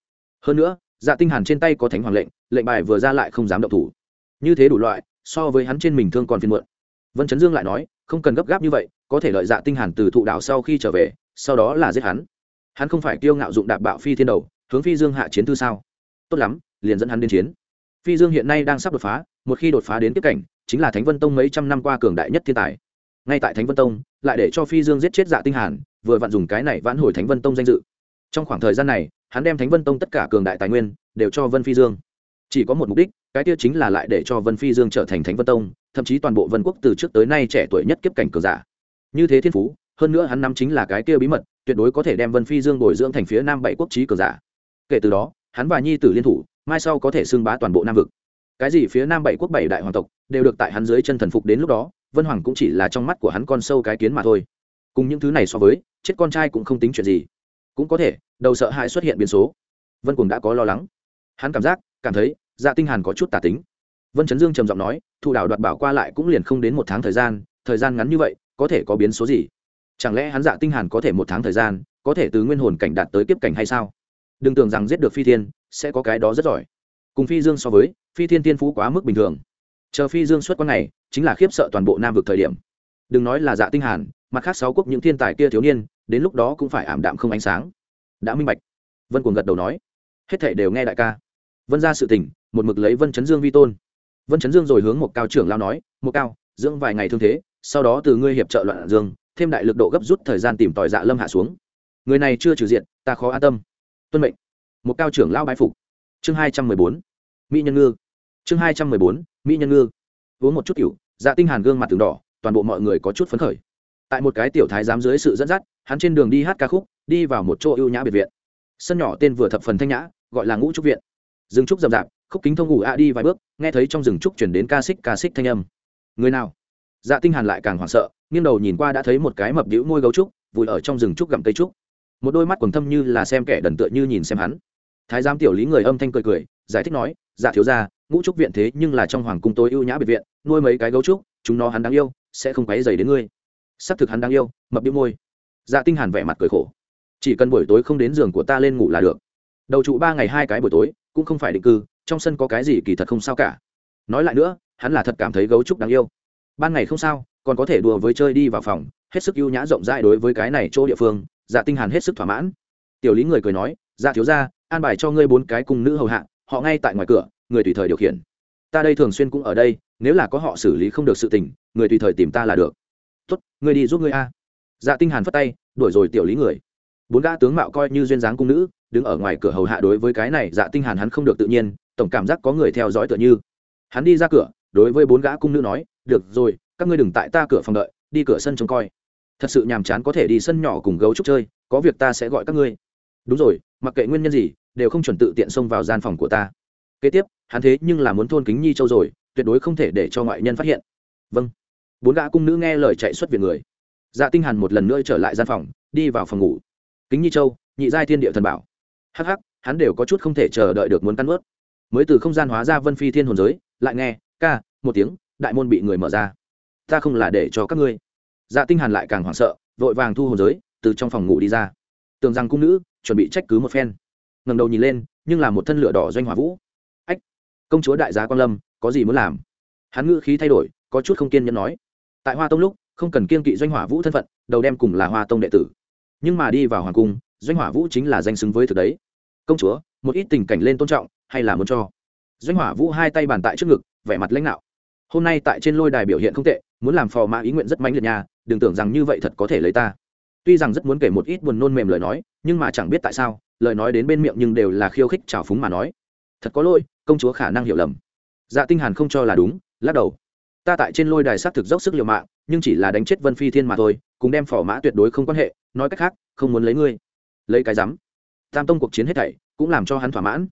Hơn nữa dạ tinh hàn trên tay có thánh hoàng lệnh lệnh bài vừa ra lại không dám động thủ như thế đủ loại, so với hắn trên mình thương còn phiền muộn. Vân chấn dương lại nói, không cần gấp gáp như vậy, có thể lợi dạ tinh hàn từ thụ đạo sau khi trở về, sau đó là giết hắn. Hắn không phải kiêu ngạo dụng đạp bạo phi thiên đầu, hướng phi dương hạ chiến thư sao? Tốt lắm, liền dẫn hắn đến chiến. Phi dương hiện nay đang sắp đột phá, một khi đột phá đến tiếp cảnh, chính là thánh vân tông mấy trăm năm qua cường đại nhất thiên tài. Ngay tại thánh vân tông, lại để cho phi dương giết chết dạ tinh hàn, vừa vặn dùng cái này vãn hồi thánh vân tông danh dự. Trong khoảng thời gian này, hắn đem thánh vân tông tất cả cường đại tài nguyên, đều cho vân phi dương chỉ có một mục đích, cái kia chính là lại để cho vân phi dương trở thành thánh vân tông, thậm chí toàn bộ vân quốc từ trước tới nay trẻ tuổi nhất kiếp cảnh cờ giả. Như thế thiên phú, hơn nữa hắn nắm chính là cái kia bí mật, tuyệt đối có thể đem vân phi dương bồi dưỡng thành phía nam bảy quốc trí cờ giả. Kể từ đó, hắn và nhi tử liên thủ, mai sau có thể xưng bá toàn bộ nam vực. Cái gì phía nam bảy quốc bảy đại hoàng tộc đều được tại hắn dưới chân thần phục đến lúc đó, vân hoàng cũng chỉ là trong mắt của hắn con sâu cái kiến mà thôi. Cùng những thứ này so với, chết con trai cũng không tính chuyện gì. Cũng có thể, đầu sợ hãi xuất hiện biến số. Vân cùng đã có lo lắng. Hắn cảm giác, cảm thấy dạ tinh hàn có chút tà tính. Vân chấn dương trầm giọng nói thụ đảo đoạt bảo qua lại cũng liền không đến một tháng thời gian thời gian ngắn như vậy, có thể có biến số gì? Chẳng lẽ hắn dạ tinh hàn có thể một tháng thời gian, có thể từ nguyên hồn cảnh đạt tới kiếp cảnh hay sao? Đừng tưởng rằng giết được phi thiên, sẽ có cái đó rất giỏi. Cùng phi dương so với, phi thiên tiên phú quá mức bình thường. Chờ phi dương xuất quan này, chính là khiếp sợ toàn bộ nam vực thời điểm. Đừng nói là dạ tinh hàn, mặt khác sáu quốc những thiên tài kia thiếu niên, đến lúc đó cũng phải ảm đạm không ánh sáng. Đã minh bạch. Vân cuồng gật đầu nói. Hết thảy đều nghe đại ca. Vân ra sự tình một mực lấy vân chấn dương vi tôn. Vân chấn dương rồi hướng một cao trưởng lao nói, một cao, dưỡng vài ngày thương thế, sau đó từ ngươi hiệp trợ loạn dương, thêm đại lực độ gấp rút thời gian tìm tòi dạ lâm hạ xuống. Người này chưa trừ diện ta khó an tâm. Tuân mệnh. Một cao trưởng lao bái phục. Chương hai trăm mười bốn. Mỹ nhân ngư. Chương hai trăm mười bốn, mỹ nhân ngư. Uống một chút cựu dạ tinh hàn gương mặt từng đỏ, toàn bộ mọi người có chút phấn khởi. Tại một cái tiểu thái giám dưới sự dẫn dắt, hắn trên đường đi hát ca khúc, đi vào một chỗ ưu nhã biệt viện. Sân nhỏ tên vừa thập phần thanh nhã, gọi là ngũ trúc viện. Rừng trúc rậm rạp khúc kính thông ngủ a đi vài bước, nghe thấy trong rừng trúc chuyển đến ca xích ca xích thanh âm. Người nào? Dạ tinh hàn lại càng hoảng sợ, nghiêng đầu nhìn qua đã thấy một cái mập đĩu môi gấu trúc, vùi ở trong rừng trúc gặm cây trúc. Một đôi mắt quần thâm như là xem kẻ đần tựa như nhìn xem hắn. Thái giám tiểu lý người âm thanh cười cười, giải thích nói dạ thiếu gia, ngũ trúc viện thế nhưng là trong hoàng cung tối ưu nhã biệt viện, nuôi mấy cái gấu trúc, chúng nó hắn đáng yêu, sẽ không quấy dày đến ngươi. Sắp thực hắn đáng yêu, mập đĩu môi. Dạ tinh hàn vẻ mặt cười khổ. Chỉ cần buổi tối không đến giường của ta lên ngủ là được. Đầu trụ ba ngày hai cái buổi tối, cũng không phải định cư trong sân có cái gì kỳ thật không sao cả. Nói lại nữa, hắn là thật cảm thấy gấu trúc đáng yêu. Ban ngày không sao, còn có thể đùa với chơi đi vào phòng, hết sức ưu nhã rộng rãi đối với cái này chỗ địa phương dạ tinh hàn hết sức thỏa mãn. Tiểu lý người cười nói dạ thiếu gia, an bài cho ngươi bốn cái cung nữ hầu hạ, họ ngay tại ngoài cửa, người tùy thời điều khiển. Ta đây thường xuyên cũng ở đây, nếu là có họ xử lý không được sự tình, người tùy thời tìm ta là được. Tốt, ngươi đi giúp ngươi a. Dạ tinh hàn phất tay, đuổi rồi tiểu lý người. Bốn gã tướng mạo coi như duyên dáng cung nữ, đứng ở ngoài cửa hầu hạ đối với cái này dạ tinh hàn hắn không được tự nhiên tổng cảm giác có người theo dõi tựa như. Hắn đi ra cửa, đối với bốn gã cung nữ nói, được rồi, các ngươi đừng tại ta cửa phòng đợi, đi cửa sân trông coi. Thật sự nhàm chán có thể đi sân nhỏ cùng gấu trúc chơi, có việc ta sẽ gọi các ngươi. Đúng rồi, mặc kệ nguyên nhân gì, đều không chuẩn tự tiện xông vào gian phòng của ta. Kế tiếp, hắn thế nhưng là muốn thôn kính nhi châu rồi, tuyệt đối không thể để cho ngoại nhân phát hiện. Vâng. Bốn gã cung nữ nghe lời chạy xuất viện người. Dạ tinh hàn một lần nữa trở lại gian phòng, đi vào phòng ngủ. Kính nhi châu, nhị giai thiên địa thần bảo. Hắc hắc, hắn đều có chút không thể chờ đợi được muốn cắn ướt mới từ không gian hóa ra vân phi thiên hồn giới, lại nghe, ca, một tiếng, đại môn bị người mở ra. Ta không là để cho các ngươi. Dạ tinh hàn lại càng hoảng sợ, vội vàng thu hồn giới, từ trong phòng ngủ đi ra. Tưởng rằng cung nữ chuẩn bị trách cứ một phen. Ngẩng đầu nhìn lên, nhưng là một thân lửa đỏ doanh hỏa vũ. Ách, công chúa đại gia quan lâm, có gì muốn làm? Hắn ngữ khí thay đổi, có chút không kiên nhẫn nói. Tại hoa tông lúc, không cần kiên kỵ doanh hỏa vũ thân phận, đầu đem cùng là hoa tông đệ tử. Nhưng mà đi vào hoàng cung, doanh hỏa vũ chính là danh xứng với thực đấy. Công chúa, một ít tình cảnh lên tôn trọng hay là muốn cho? Doanh hỏa vũ hai tay bàn tại trước ngực, vẻ mặt lãnh đạo hôm nay tại trên lôi đài biểu hiện không tệ, muốn làm phò mã ý nguyện rất mãnh liệt nhà đừng tưởng rằng như vậy thật có thể lấy ta. Tuy rằng rất muốn kể một ít buồn nôn mềm lời nói, nhưng mà chẳng biết tại sao, lời nói đến bên miệng nhưng đều là khiêu khích trào phúng mà nói. Thật có lỗi, công chúa khả năng hiểu lầm. Dạ tinh hàn không cho là đúng, lắc đầu. Ta tại trên lôi đài sát thực dốc sức liều mạng, nhưng chỉ là đánh chết vân phi thiên mà thôi, cùng đem phò mã tuyệt đối không quan hệ, nói cách khác, không muốn lấy ngươi. Lấy cái rắm. Tam tông cuộc chiến hết thảy, cũng làm cho hắn thỏa mãn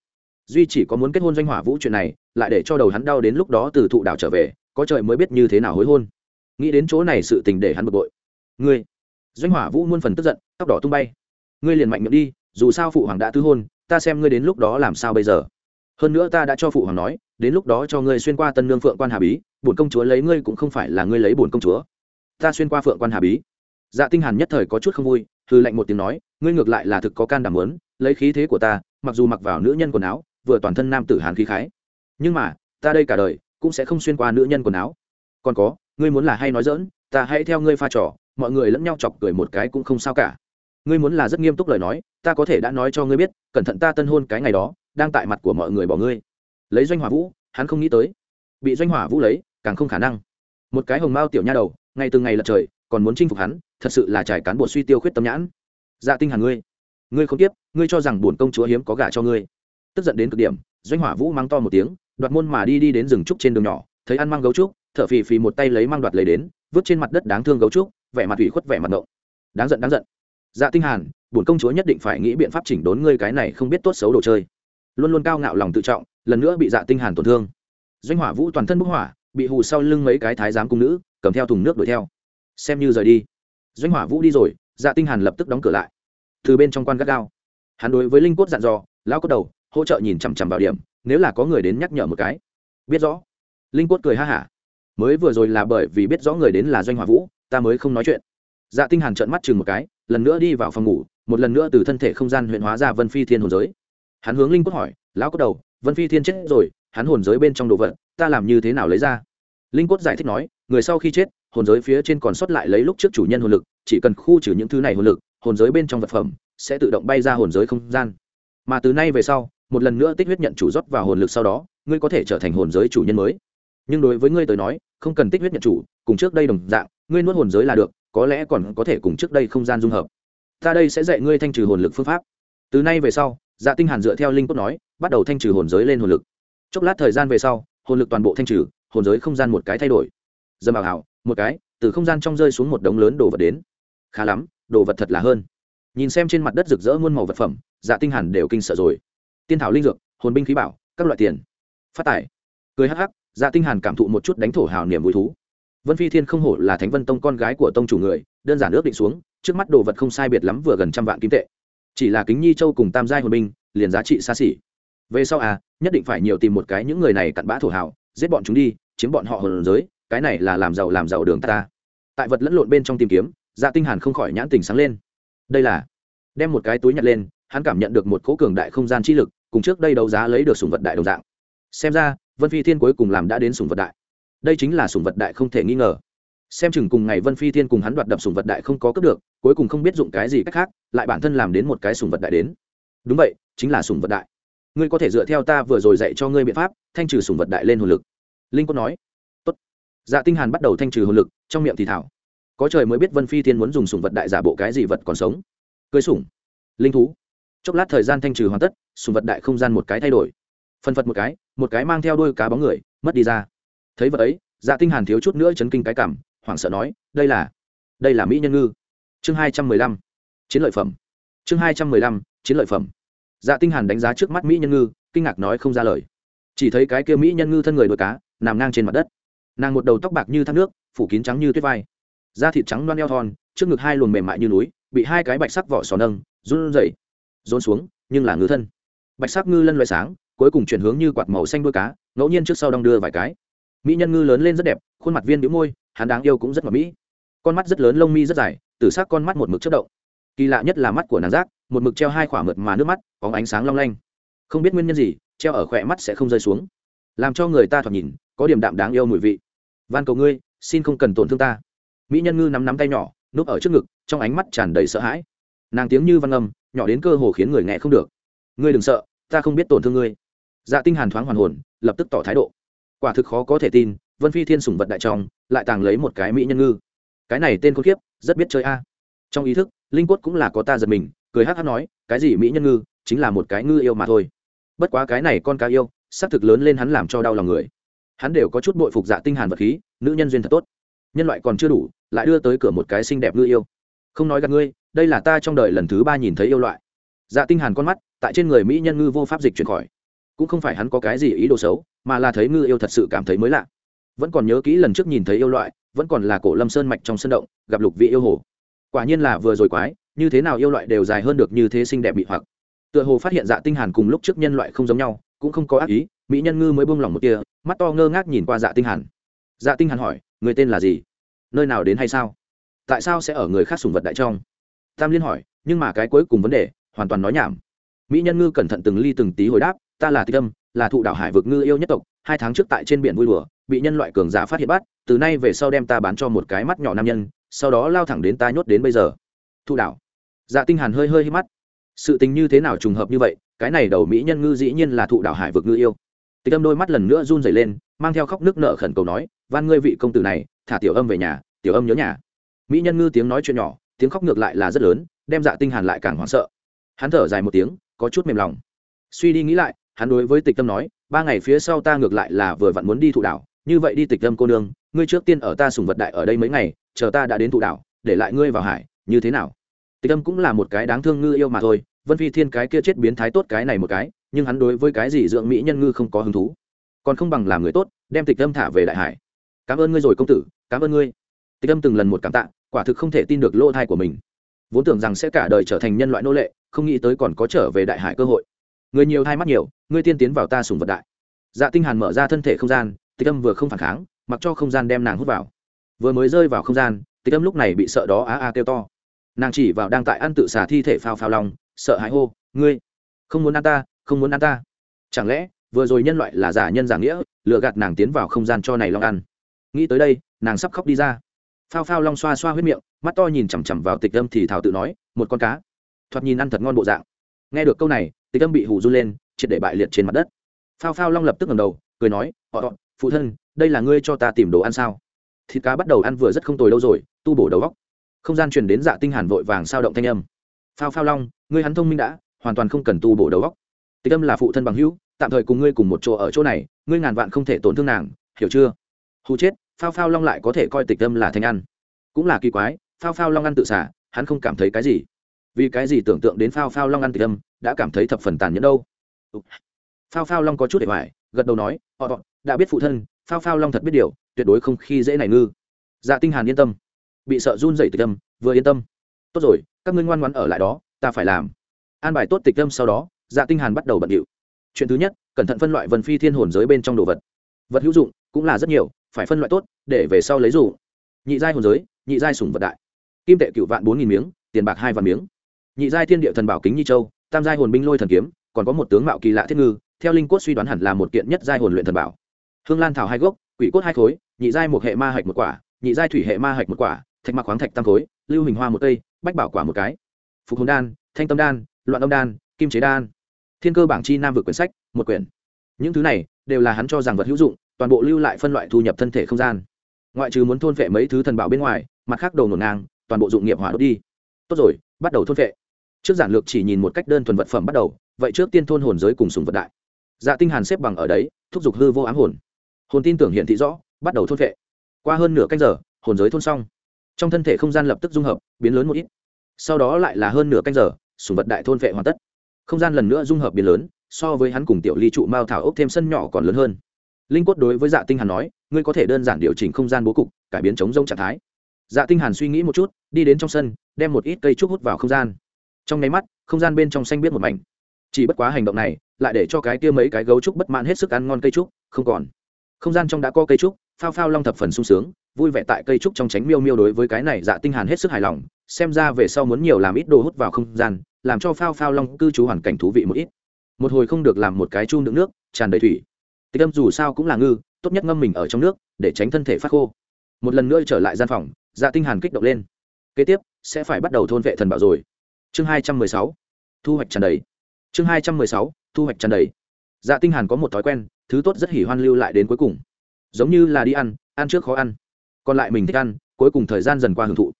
duy chỉ có muốn kết hôn doanh hỏa vũ chuyện này, lại để cho đầu hắn đau đến lúc đó từ thụ đảo trở về, có trời mới biết như thế nào hối hôn. Nghĩ đến chỗ này sự tình để hắn bực bội. Ngươi, doanh hỏa vũ muôn phần tức giận, tóc đỏ tung bay. Ngươi liền mạnh miệng đi, dù sao phụ hoàng đã tư hôn, ta xem ngươi đến lúc đó làm sao bây giờ. Hơn nữa ta đã cho phụ hoàng nói, đến lúc đó cho ngươi xuyên qua tân lương phượng quan hà bí, bổn công chúa lấy ngươi cũng không phải là ngươi lấy bổn công chúa. Ta xuyên qua phượng quan hà bí. Dạ tinh hàn nhất thời có chút không vui hư lạnh một tiếng nói, ngươi ngược lại là thực có can đảm muốn, lấy khí thế của ta, mặc dù mặc vào nữ nhân quần áo vừa toàn thân nam tử hàn khí khái. Nhưng mà, ta đây cả đời, cũng sẽ không xuyên qua nữ nhân quần áo. Còn có, ngươi muốn là hay nói dỡn ta hãy theo ngươi pha trò, mọi người lẫn nhau chọc cười một cái cũng không sao cả. Ngươi muốn là rất nghiêm túc lời nói, ta có thể đã nói cho ngươi biết, cẩn thận ta tân hôn cái ngày đó, đang tại mặt của mọi người bỏ ngươi. Lấy doanh hỏa vũ, hắn không nghĩ tới. Bị doanh hỏa vũ lấy, càng không khả năng. Một cái hồng mao tiểu nha đầu ngày từng ngày lật trời, còn muốn chinh phục hắn, thật sự là trải cán bộ suy tiêu khuyết tâm nhãn. Dạ tinh hàn ngươi. Ngươi không tiếp, ngươi cho rằng bổn công chúa hiếm có gả cho ngươi tức giận đến cực điểm doanh hỏa vũ mang to một tiếng đoạt môn mà đi đi đến rừng trúc trên đường nhỏ thấy ăn mang gấu trúc thở phì phì một tay lấy mang đoạt lấy đến vứt trên mặt đất đáng thương gấu trúc vẻ mặt ủy khuất vẻ mặt nộ, đáng giận đáng giận. Dạ tinh hàn bổn công chúa nhất định phải nghĩ biện pháp chỉnh đốn ngươi cái này không biết tốt xấu đồ chơi. Luôn luôn cao ngạo lòng tự trọng lần nữa bị dạ tinh hàn tổn thương. Doanh hỏa vũ toàn thân bốc hỏa bị hù sau lưng mấy cái thái giám cung nữ cầm theo thùng nước đuổi theo. Xem như rời đi. Doanh hỏa vũ đi rồi dạ tinh hàn lập tức đóng cửa lại. Từ bên trong quan gắt gao. Hắn đối với linh cốt dặn dò lão cốt đầu hỗ trợ nhìn chằm chằm vào điểm, nếu là có người đến nhắc nhở một cái. Biết rõ. Linh Quất cười ha hả. Mới vừa rồi là bởi vì biết rõ người đến là doanh hòa vũ, ta mới không nói chuyện. Dạ tinh hàn trợn mắt chừng một cái, lần nữa đi vào phòng ngủ, một lần nữa từ thân thể không gian huyện hóa ra vân phi thiên hồn giới. Hắn hướng linh Quất hỏi, lão cốt đầu, vân phi thiên chết rồi, hắn hồn giới bên trong đồ vật, ta làm như thế nào lấy ra? Linh Quất giải thích nói, người sau khi chết, hồn giới phía trên còn sót lại lấy lúc trước chủ nhân hồn lực, chỉ cần khu trừ những thứ này hồn lực, hồn giới bên trong vật phẩm sẽ tự động bay ra hồn giới không gian. Mà từ nay về sau một lần nữa tích huyết nhận chủ rót vào hồn lực sau đó, ngươi có thể trở thành hồn giới chủ nhân mới. Nhưng đối với ngươi tới nói, không cần tích huyết nhận chủ, cùng trước đây đồng dạng, ngươi nuốt hồn giới là được, có lẽ còn có thể cùng trước đây không gian dung hợp. Ta đây sẽ dạy ngươi thanh trừ hồn lực phương pháp. Từ nay về sau dạ tinh hàn dựa theo linh cốt nói, bắt đầu thanh trừ hồn giới lên hồn lực. Chốc lát thời gian về sau, hồn lực toàn bộ thanh trừ, hồn giới không gian một cái thay đổi. Dâm bảo hảo một cái, từ không gian trong rơi xuống một đống lớn đồ vật đến. Khá lắm, đồ vật thật là hơn. Nhìn xem trên mặt đất rực rỡ muôn màu vật phẩm dạ tinh hàn đều kinh sợ rồi tiên thảo linh dược, hồn binh khí bảo, các loại tiền. Phát tài. Cười hắc hắc dạ tinh hàn cảm thụ một chút đánh thổ hào niềm vui thú. Vân phi thiên không hổ là thánh vân tông con gái của tông chủ người, đơn giản ước định xuống, trước mắt đồ vật không sai biệt lắm vừa gần trăm vạn kim tệ. Chỉ là kính nhi châu cùng tam giai hồn binh, liền giá trị xa xỉ. Về sau à nhất định phải nhiều tìm một cái những người này cặn bã thổ hào, giết bọn chúng đi, chiếm bọn họ hồn giới, cái này là làm giàu làm giàu đường ta. Tại vật lẫn lộn bên trong tìm kiếm dạ tinh hàn không khỏi nhãn tình sáng lên. Đây là, đem một cái túi nhặt lên, hắn cảm nhận được một cỗ cường đại không gian chi lực cùng trước đây đấu giá lấy được sủng vật đại đồng dạng. Xem ra, vân phi thiên cuối cùng làm đã đến sủng vật đại. Đây chính là sủng vật đại không thể nghi ngờ. Xem chừng cùng ngày vân phi thiên cùng hắn đoạt đập sủng vật đại không có cướp được, cuối cùng không biết dụng cái gì cách khác, lại bản thân làm đến một cái sủng vật đại đến. Đúng vậy, chính là sủng vật đại. Ngươi có thể dựa theo ta vừa rồi dạy cho ngươi biện pháp, thanh trừ sủng vật đại lên hồn lực. Linh có nói. Tốt. Dạ tinh hàn bắt đầu thanh trừ hồn lực, trong miệng thì thảo. Có trời mới biết vân phi thiên muốn dùng sủng vật đại giả bộ cái gì vật còn sống. Cưới sủng. Linh thú. Chốc lát thời gian thanh trừ hoàn tất sùng vật đại không gian một cái thay đổi. Phân phật một cái một cái mang theo đôi cá bóng người, mất đi ra. Thấy vật ấy dạ tinh hàn thiếu chút nữa chấn kinh cái cảm, hoảng sợ nói, đây là đây là mỹ nhân ngư. Chương hai trăm mười lăm, chiến lợi phẩm. Chương hai trăm mười lăm, chiến lợi phẩm. Dạ tinh hàn đánh giá trước mắt mỹ nhân ngư, kinh ngạc nói không ra lời. Chỉ thấy cái kia mỹ nhân ngư thân người đôi cá, nằm ngang trên mặt đất. Nàng một đầu tóc bạc như thác nước, phủ kín trắng như tuyết vai. Da thịt trắng loan eo thon, trước ngực hai luồn mềm mại như núi, bị hai cái bạch sắc vỏ sò nâng, run rẩy rốn xuống, nhưng là ngư thân bạch sắc ngư lân loại sáng, cuối cùng chuyển hướng như quạt màu xanh đuôi cá, ngẫu nhiên trước sau đong đưa vài cái. Mỹ nhân ngư lớn lên rất đẹp, khuôn mặt viên đĩu môi, hắn đáng yêu cũng rất ngọt mỹ con mắt rất lớn, lông mi rất dài, tử sắc con mắt một mực chất động. Kỳ lạ nhất là mắt của nàng giác, một mực treo hai khỏa mượt mà nước mắt có ánh sáng long lanh. Không biết nguyên nhân gì, treo ở khỏe mắt sẽ không rơi xuống. Làm cho người ta thoạt nhìn, có điểm đạm đáng yêu mùi vị. Van cầu ngươi, xin không cần tổn thương ta. Mỹ nhân ngư nắm nắm tay nhỏ, núp ở trước ngực, trong ánh mắt tràn đầy sợ hãi. Nàng tiếng như văn âm, nhỏ đến cơ hồ khiến người nghe không được. Ngươi đừng sợ ta không biết tổn thương ngươi. Dạ tinh hàn thoáng hoàn hồn, lập tức tỏ thái độ. Quả thực khó có thể tin, vân phi thiên sủng vật đại trong lại tàng lấy một cái mỹ nhân ngư. Cái này tên con kiếp, rất biết chơi a. Trong ý thức, linh quất cũng là có ta giật mình, cười hắc hắc nói, cái gì mỹ nhân ngư, chính là một cái ngư yêu mà thôi. Bất quá cái này con cá yêu xác thực lớn lên hắn làm cho đau lòng người. Hắn đều có chút bội phục dạ tinh hàn vật khí, nữ nhân duyên thật tốt. Nhân loại còn chưa đủ, lại đưa tới cửa một cái xinh đẹp ngư yêu. Không nói gặp ngươi, đây là ta trong đời lần thứ ba nhìn thấy yêu loại dạ tinh hàn con mắt, tại trên người mỹ nhân ngư vô pháp dịch chuyển khỏi. Cũng không phải hắn có cái gì ý đồ xấu, mà là thấy ngư yêu thật sự cảm thấy mới lạ. Vẫn còn nhớ kỹ lần trước nhìn thấy yêu loại, vẫn còn là cổ lâm sơn mạch trong sân động, gặp lục vị yêu hồ. Quả nhiên là vừa rồi quái, như thế nào yêu loại đều dài hơn được như thế xinh đẹp bị hoặc. Tựa hồ phát hiện dạ tinh hàn cùng lúc trước nhân loại không giống nhau, cũng không có ác ý, mỹ nhân ngư mới buông lỏng một tia, mắt to ngơ ngác nhìn qua dạ tinh hàn. Dạ tinh hàn hỏi, người tên là gì? Nơi nào đến hay sao? Tại sao sẽ ở người khác sùng vật đại trong? Tam liên hỏi, nhưng mà cái cuối cùng vấn đề hoàn toàn nói nhảm. Mỹ nhân ngư cẩn thận từng ly từng tí hồi đáp, ta là tịch âm, là thụ đảo hải vực ngư yêu nhất tộc, hai tháng trước tại trên biển vui đùa, bị nhân loại cường giả phát hiện bắt, từ nay về sau đem ta bán cho một cái mắt nhỏ nam nhân, sau đó lao thẳng đến ta nhốt đến bây giờ. Thụ đảo dạ tinh hàn hơi hơi hít mắt. Sự tình như thế nào trùng hợp như vậy, cái này đầu mỹ nhân ngư dĩ nhiên là thụ đảo hải vực ngư yêu. Tịch âm đôi mắt lần nữa run rẩy lên, mang theo khóc nước nợ khẩn cầu nói, van ngươi vị công tử này, thả tiểu âm về nhà, tiểu âm nhớ nhà. Mỹ nhân ngư tiếng nói chuyện nhỏ, tiếng khóc ngược lại là rất lớn, đem dạ tinh hàn lại càng hoảng sợ hắn thở dài một tiếng, có chút mềm lòng. Suy đi nghĩ lại, hắn đối với tịch tâm nói, ba ngày phía sau ta ngược lại là vừa vặn muốn đi thụ đảo, như vậy đi tịch tâm cô nương, ngươi trước tiên ở ta sùng vật đại ở đây mấy ngày, chờ ta đã đến thụ đảo, để lại ngươi vào hải, như thế nào? Tịch tâm cũng là một cái đáng thương ngư yêu mà thôi, vân phi thiên cái kia chết biến thái tốt cái này một cái, nhưng hắn đối với cái gì dưỡng mỹ nhân ngư không có hứng thú. Còn không bằng làm người tốt, đem tịch tâm thả về đại hải. Cảm ơn ngươi rồi công tử, cảm ơn ngươi. Tịch tâm từng lần một cảm tạ, quả thực không thể tin được lỗ thai của mình vốn tưởng rằng sẽ cả đời trở thành nhân loại nô lệ, không nghĩ tới còn có trở về đại hải cơ hội. Người nhiều thay mắt nhiều, ngươi tiên tiến vào ta sùng vật đại. Dạ tinh hàn mở ra thân thể không gian, tịch âm vừa không phản kháng, mặc cho không gian đem nàng hút vào. Vừa mới rơi vào không gian, tịch âm lúc này bị sợ đó á a kêu to. Nàng chỉ vào đang tại ăn tự xả thi thể phao phao lòng, sợ hãi hô, ngươi, không muốn ăn ta, không muốn ăn ta. Chẳng lẽ, vừa rồi nhân loại là giả nhân giả nghĩa, lừa gạt nàng tiến vào không gian cho này long ăn? Nghĩ tới đây, nàng sắp khóc đi ra phao phao long xoa xoa huyết miệng, mắt to nhìn chằm chằm vào tịch âm thì thảo tự nói, một con cá. Thoạt nhìn ăn thật ngon bộ dạng. Nghe được câu này, tịch âm bị hù run lên, triệt để bại liệt trên mặt đất. Phao phao long lập tức ngầm đầu, cười nói, họ phụ thân, đây là ngươi cho ta tìm đồ ăn sao? Thịt cá bắt đầu ăn vừa rất không tồi đâu rồi, tu bổ đầu góc không gian truyền đến dạ tinh hàn vội vàng sao động thanh âm. Phao phao long, ngươi hắn thông minh đã, hoàn toàn không cần tu bổ đầu góc tịch âm là phụ thân bằng hữu, tạm thời cùng ngươi cùng một chỗ ở chỗ này, ngươi ngàn vạn không thể tổn thương nàng, hiểu chưa? Hù chết phao phao long lại có thể coi tịch tâm là thanh ăn. Cũng là kỳ quái phao phao long ăn tự xả hắn không cảm thấy cái gì. Vì cái gì tưởng tượng đến phao phao long ăn tịch tâm, đã cảm thấy thập phần tàn nhẫn đâu? Phao phao long có chút để hoài gật đầu nói họ đã biết phụ thân phao phao long thật biết điều tuyệt đối không khi dễ này ngư. Dạ tinh hàn yên tâm. Bị sợ run dậy tịch tâm, vừa yên tâm. Tốt rồi các ngươi ngoan ngoãn ở lại đó ta phải làm. An bài tốt tịch tâm sau đó dạ tinh hàn bắt đầu bận điệu. Chuyện thứ nhất cẩn thận phân loại vân phi thiên hồn giới bên trong đồ vật. Vật hữu dụng cũng là rất nhiều phải phân loại tốt, để về sau lấy dù. Nhị giai hồn giới, nhị giai sủng vật đại. Kim tệ cựu vạn bốn nghìn miếng, tiền bạc hai vạn miếng. Nhị giai thiên địa thần bảo kính nhi châu, tam giai hồn binh lôi thần kiếm, còn có một tướng mạo kỳ lạ thiết ngư, theo linh cốt suy đoán hẳn là một kiện nhất giai hồn luyện thần bảo. Hương lan thảo hai gốc, quỷ cốt hai khối, nhị giai một hệ ma hạch một quả, nhị giai thủy hệ ma hạch một quả, thạch mạc khoáng thạch tam khối, lưu hình hoa một cây bách bảo quả một cái. Phục hồn đan, thanh tâm đan, loạn âm đan, kim chế đan. Thiên cơ bảng chi nam vực quyển sách, một quyển. Những thứ này đều là hắn cho rằng vật hữu dụng toàn bộ lưu lại phân loại thu nhập thân thể không gian. Ngoại trừ muốn thôn vệ mấy thứ thần bảo bên ngoài, mặt khác đầu nổ ngang, toàn bộ dụng nghiệp hỏa đốt đi. Tốt rồi, bắt đầu thôn vệ. Trước giản lược chỉ nhìn một cách đơn thuần vật phẩm bắt đầu, vậy trước tiên thôn hồn giới cùng sùng vật đại. Dạ tinh hàn xếp bằng ở đấy, thúc giục hư vô ám hồn. Hồn tin tưởng hiện thị rõ, bắt đầu thôn vệ. Qua hơn nửa canh giờ, hồn giới thôn xong. Trong thân thể không gian lập tức dung hợp, biến lớn một ít. Sau đó lại là hơn nửa canh giờ, sùng vật đại thôn vệ hoàn tất. Không gian lần nữa dung hợp biến lớn, so với hắn cùng tiểu ly trụ mao thảo ốc thêm sân nhỏ còn lớn hơn linh cốt đối với dạ tinh hàn nói, ngươi có thể đơn giản điều chỉnh không gian bố cục, cải biến chống rông trạng thái. Dạ tinh hàn suy nghĩ một chút, đi đến trong sân, đem một ít cây trúc hút vào không gian. Trong nháy mắt, không gian bên trong xanh biết một mảnh. Chỉ bất quá hành động này, lại để cho cái kia mấy cái gấu trúc bất mãn hết sức ăn ngon cây trúc, không còn. Không gian trong đã có cây trúc, phao phao long thập phần sung sướng, vui vẻ tại cây trúc trong tránh miêu miêu đối với cái này dạ tinh hàn hết sức hài lòng, xem ra về sau muốn nhiều làm ít đồ hút vào không gian, làm cho phao phao long cư trú hoàn cảnh thú vị một ít. Một hồi không được làm một cái chum đựng nước, tràn đầy thủy tịch âm dù sao cũng là ngư, tốt nhất ngâm mình ở trong nước, để tránh thân thể phát khô. Một lần nữa trở lại gian phòng dạ tinh hàn kích động lên. Kế tiếp, sẽ phải bắt đầu thôn vệ thần bảo rồi. Chương hai trăm mười sáu, thu hoạch tràn đầy. Chương hai trăm mười sáu, thu hoạch tràn đầy. Dạ tinh hàn có một thói quen, thứ tốt rất hỉ hoan lưu lại đến cuối cùng. Giống như là đi ăn ăn trước khó ăn. Còn lại mình thích ăn, cuối cùng thời gian dần qua hưởng thụ.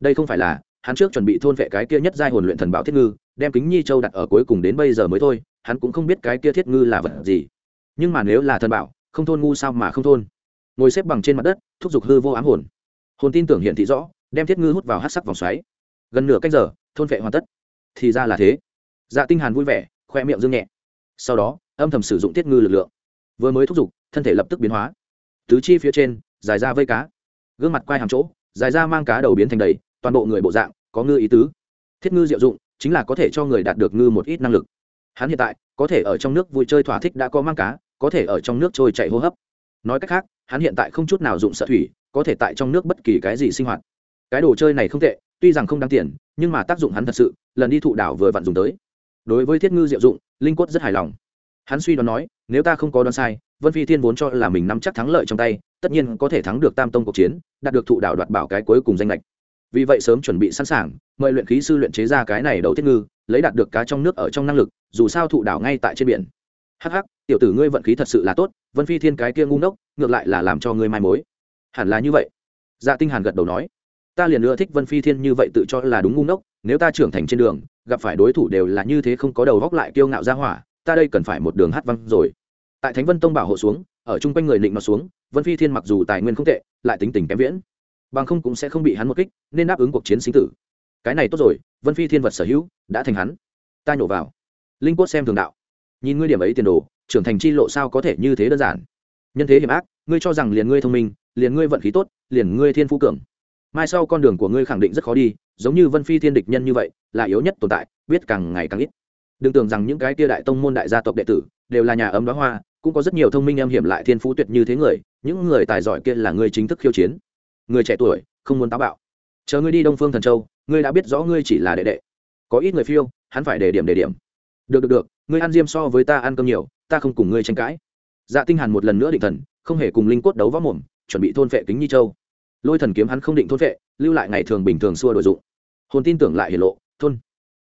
Đây không phải là, hắn trước chuẩn bị thôn vệ cái kia nhất giai hồn luyện thần bảo thiết ngư, đem kính nhi châu đặt ở cuối cùng đến bây giờ mới thôi, hắn cũng không biết cái kia thiết ngư là vật gì nhưng mà nếu là thần bảo, không thôn ngu sao mà không thôn? Ngồi xếp bằng trên mặt đất, thúc giục hư vô ám hồn. Hồn tin tưởng hiện thị rõ, đem thiết ngư hút vào hát sắc vòng xoáy. Gần nửa canh giờ, thôn vệ hoàn tất. Thì ra là thế. Dạ tinh hàn vui vẻ, khoe miệng dương nhẹ. Sau đó, âm thầm sử dụng thiết ngư lực lượng. Vừa mới thúc giục, thân thể lập tức biến hóa. Tứ chi phía trên, dài ra vây cá. Gương mặt quay hàm chỗ, dài ra mang cá đầu biến thành đầy, toàn bộ người bộ dạng, có ngư ý tứ. Thiết ngư diệu dụng, chính là có thể cho người đạt được ngư một ít năng lực. Hắn hiện tại, có thể ở trong nước vui chơi thỏa thích đã có mang cá có thể ở trong nước trôi chạy hô hấp. Nói cách khác, hắn hiện tại không chút nào dụng sợ thủy, có thể tại trong nước bất kỳ cái gì sinh hoạt. Cái đồ chơi này không tệ, tuy rằng không đáng tiền, nhưng mà tác dụng hắn thật sự, lần đi thụ đảo vừa vặn dùng tới. Đối với thiết ngư diệu dụng, linh quất rất hài lòng. Hắn suy đoán nói, nếu ta không có đoán sai, vân phi thiên vốn cho là mình nắm chắc thắng lợi trong tay, tất nhiên có thể thắng được tam tông cuộc chiến, đạt được thụ đảo đoạt bảo cái cuối cùng danh lệch vì vậy sớm chuẩn bị sẵn sàng, mời luyện khí sư luyện chế ra cái này đầu thiết ngư, lấy đạt được cá trong nước ở trong năng lực, dù sao thụ đảo ngay tại trên biển hắc hắc, tiểu tử ngươi vận khí thật sự là tốt, vân phi thiên cái kia ngu ngốc, ngược lại là làm cho ngươi mai mối. Hẳn là như vậy. Dạ tinh hàn gật đầu nói. Ta liền ưa thích vân phi thiên như vậy tự cho là đúng ngu ngốc, nếu ta trưởng thành trên đường, gặp phải đối thủ đều là như thế không có đầu góc lại kiêu ngạo ra hỏa, ta đây cần phải một đường hát văng rồi. Tại thánh vân tông bảo hộ xuống, ở chung quanh người định nó xuống, vân phi thiên mặc dù tài nguyên không tệ, lại tính tình kém viễn. Bằng không cũng sẽ không bị hắn một kích, nên đáp ứng cuộc chiến sinh tử. Cái này tốt rồi, vân phi thiên vật sở hữu, đã thành hắn. Ta nhổ vào. Linh quốc xem thường đạo nhìn ngươi điểm ấy tiền đồ, trưởng thành chi lộ sao có thể như thế đơn giản? Nhân thế hiểm ác, ngươi cho rằng liền ngươi thông minh, liền ngươi vận khí tốt, liền ngươi thiên phú cường. Mai sau con đường của ngươi khẳng định rất khó đi, giống như vân phi thiên địch nhân như vậy, là yếu nhất tồn tại, biết càng ngày càng ít. Đừng tưởng rằng những cái tia đại tông môn đại gia tộc đệ tử đều là nhà ấm đó hoa, cũng có rất nhiều thông minh em hiểm lại thiên phú tuyệt như thế người, những người tài giỏi kia là người chính thức khiêu chiến. Người trẻ tuổi, không muốn táo bạo. Chờ ngươi đi đông phương thần châu, ngươi đã biết rõ ngươi chỉ là đệ đệ. Có ít người phiêu, hắn phải để điểm để điểm được được được, ngươi ăn diêm so với ta ăn cơm nhiều, ta không cùng ngươi tranh cãi. Dạ tinh hàn một lần nữa định thần, không hề cùng linh cốt đấu võ mồm, chuẩn bị thôn phệ kính nhi châu. Lôi thần kiếm hắn không định thôn phệ, lưu lại ngày thường bình thường xua đổi dụng. Hồn tin tưởng lại hiển lộ, thôn.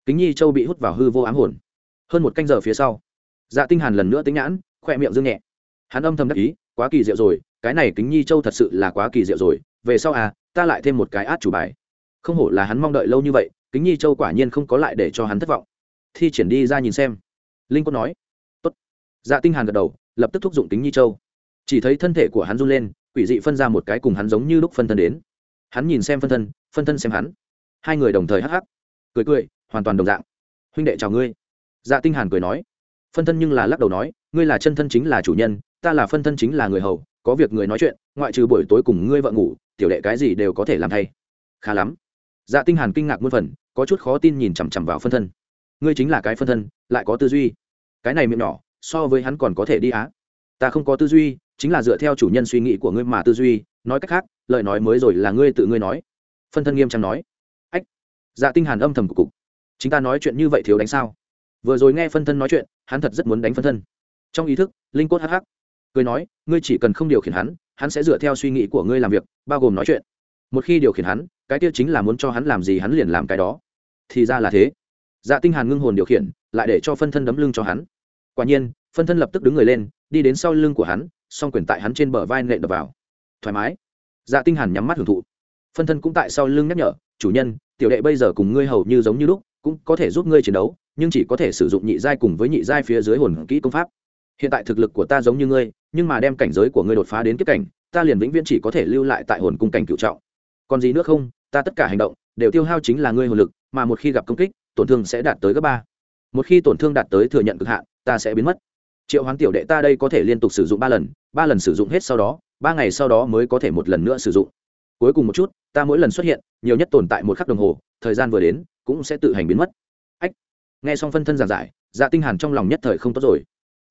Kính nhi châu bị hút vào hư vô ám hồn. Hơn một canh giờ phía sau dạ tinh hàn lần nữa tính nhãn khoe miệng dương nhẹ. Hắn âm thầm đắc ý, quá kỳ diệu rồi, cái này kính nhi châu thật sự là quá kỳ diệu rồi, về sau à ta lại thêm một cái át chủ bài. Không hổ là hắn mong đợi lâu như vậy, kính nhi châu quả nhiên không có lại để cho hắn thất vọng thi triển đi ra nhìn xem. Linh quân nói, tốt. Dạ tinh hàn gật đầu, lập tức thúc dụng tính nhi châu. Chỉ thấy thân thể của hắn run lên, quỷ dị phân ra một cái cùng hắn giống như lúc phân thân đến. Hắn nhìn xem phân thân phân thân xem hắn. Hai người đồng thời hắc hắc, cười cười, hoàn toàn đồng dạng. Huynh đệ chào ngươi. Dạ tinh hàn cười nói. Phân thân nhưng là lắc đầu nói, ngươi là chân thân chính là chủ nhân, ta là phân thân chính là người hầu, có việc người nói chuyện, ngoại trừ buổi tối cùng ngươi vợ ngủ, tiểu đệ cái gì đều có thể làm thay. Khá lắm. Dạ tinh hàn kinh ngạc muôn phần, có chút khó tin nhìn chằm chằm vào phân thân ngươi chính là cái phân thân, lại có tư duy. Cái này miệng nhỏ, so với hắn còn có thể đi á. Ta không có tư duy, chính là dựa theo chủ nhân suy nghĩ của ngươi mà tư duy. Nói cách khác, lời nói mới rồi là ngươi tự ngươi nói. Phân thân nghiêm trang nói. Ách dạ tinh hàn âm thầm cục cục. Chính ta nói chuyện như vậy thiếu đánh sao? Vừa rồi nghe phân thân nói chuyện, hắn thật rất muốn đánh phân thân. Trong ý thức, linh cốt hắc hắc. Cười nói, ngươi chỉ cần không điều khiển hắn hắn sẽ dựa theo suy nghĩ của ngươi làm việc, bao gồm nói chuyện. Một khi điều khiển hắn, cái tiêu chính là muốn cho hắn làm gì hắn liền làm cái đó. Thì ra là thế dạ tinh hàn ngưng hồn điều khiển, lại để cho phân thân đấm lưng cho hắn. Quả nhiên, phân thân lập tức đứng người lên, đi đến sau lưng của hắn, song quyền tại hắn trên bờ vai nện đập vào. Thoải mái. Dạ tinh hàn nhắm mắt hưởng thụ. Phân thân cũng tại sau lưng nhắc nhở, chủ nhân, tiểu đệ bây giờ cùng ngươi hầu như giống như lúc, cũng có thể giúp ngươi chiến đấu, nhưng chỉ có thể sử dụng nhị giai cùng với nhị giai phía dưới hồn kỹ công pháp. Hiện tại thực lực của ta giống như ngươi, nhưng mà đem cảnh giới của ngươi đột phá đến kiếp cảnh, ta liền vĩnh viễn chỉ có thể lưu lại tại hồn cung cảnh cựu trọng. Còn gì nữa không, ta tất cả hành động, đều tiêu hao chính là ngươi hồn lực, mà một khi gặp công kích tổn thương sẽ đạt tới gấp ba. Một khi tổn thương đạt tới thừa nhận cực hạn, ta sẽ biến mất. Triệu hoán tiểu đệ ta đây có thể liên tục sử dụng ba lần ba lần sử dụng hết sau đó, ba ngày sau đó mới có thể một lần nữa sử dụng. Cuối cùng một chút, ta mỗi lần xuất hiện, nhiều nhất tồn tại một khắc đồng hồ, thời gian vừa đến, cũng sẽ tự hành biến mất. Ách. Nghe xong phân thân giảng giải dạ tinh hàn trong lòng nhất thời không tốt rồi.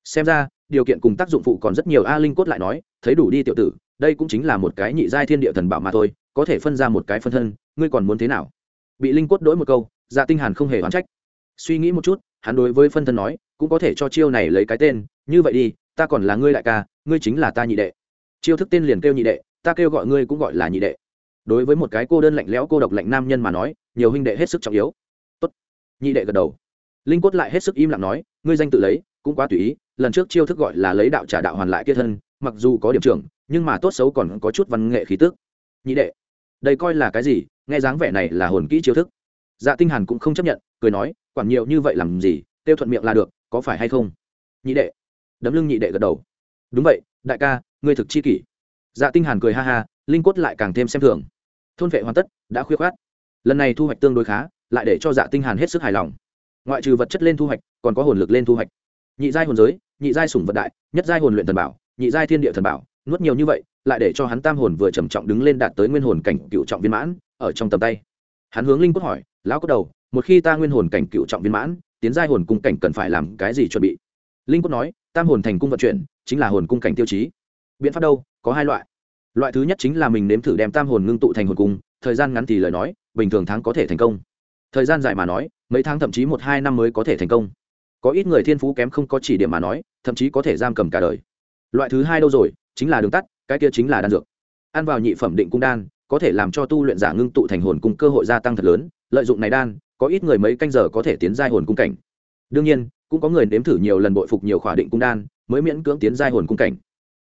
Xem ra, điều kiện cùng tác dụng phụ còn rất nhiều, a linh cốt lại nói, thấy đủ đi tiểu tử, đây cũng chính là một cái nhị giai thiên địa thần bảo mà thôi, có thể phân ra một cái phân thân, ngươi còn muốn thế nào? Bị linh cốt đổi một câu dạ tinh hàn không hề oán trách. Suy nghĩ một chút, hắn đối với phân thân nói, cũng có thể cho chiêu này lấy cái tên, như vậy đi, ta còn là ngươi đại ca, ngươi chính là ta nhị đệ. Chiêu thức tên liền kêu nhị đệ, ta kêu gọi ngươi cũng gọi là nhị đệ. Đối với một cái cô đơn lạnh lẽo, cô độc lạnh nam nhân mà nói, nhiều huynh đệ hết sức trọng yếu. Tốt. Nhị đệ gật đầu. Linh cốt lại hết sức im lặng nói, ngươi danh tự lấy, cũng quá tùy ý, lần trước chiêu thức gọi là lấy đạo trả đạo hoàn lại kia thân, mặc dù có điểm trưởng, nhưng mà tốt xấu còn có chút văn nghệ khí tức. Nhị đệ. Đây coi là cái gì? Nghe dáng vẻ này là hồn kỹ chiêu thức dạ tinh hàn cũng không chấp nhận, cười nói, quản nhiều như vậy làm gì tiêu thuận miệng là được, có phải hay không? Nhị đệ. Đấm lưng nhị đệ gật đầu. Đúng vậy, đại ca, ngươi thực chi kỷ. Dạ tinh hàn cười ha ha, linh quất lại càng thêm xem thường. Thôn vệ hoàn tất, đã khuya khoát. Lần này thu hoạch tương đối khá, lại để cho dạ tinh hàn hết sức hài lòng. Ngoại trừ vật chất lên thu hoạch, còn có hồn lực lên thu hoạch. Nhị giai hồn giới, nhị giai sủng vật đại, nhất giai hồn luyện thần bảo, nhị giai thiên địa thần bảo, nuốt nhiều như vậy, lại để cho hắn tam hồn vừa trầm trọng đứng lên đạt tới nguyên hồn cảnh cựu trọng viên mãn, ở trong tầm tay hắn hướng linh cốt hỏi, lão cốt đầu, một khi ta nguyên hồn cảnh cựu trọng viên mãn, tiến giai hồn cung cảnh cần phải làm cái gì chuẩn bị? Linh cốt nói, tam hồn thành cung vận chuyển, chính là hồn cung cảnh tiêu chí. Biện pháp đâu? Có hai loại. Loại thứ nhất chính là mình nếm thử đem tam hồn ngưng tụ thành hồn cung, thời gian ngắn thì lời nói, bình thường tháng có thể thành công. Thời gian dài mà nói, mấy tháng thậm chí một, hai năm mới có thể thành công. Có ít người thiên phú kém không có chỉ điểm mà nói, thậm chí có thể giam cầm cả đời. Loại thứ hai đâu rồi? Chính là đường tắt, cái kia chính là đan dược. Ăn vào nhị phẩm định cung đan có thể làm cho tu luyện giả ngưng tụ thành hồn cung cơ hội gia tăng thật lớn, lợi dụng này đan, có ít người mấy canh giờ có thể tiến giai hồn cung cảnh. Đương nhiên, cũng có người nếm thử nhiều lần bội phục nhiều khỏa định cung đan, mới miễn cưỡng tiến giai hồn cung cảnh.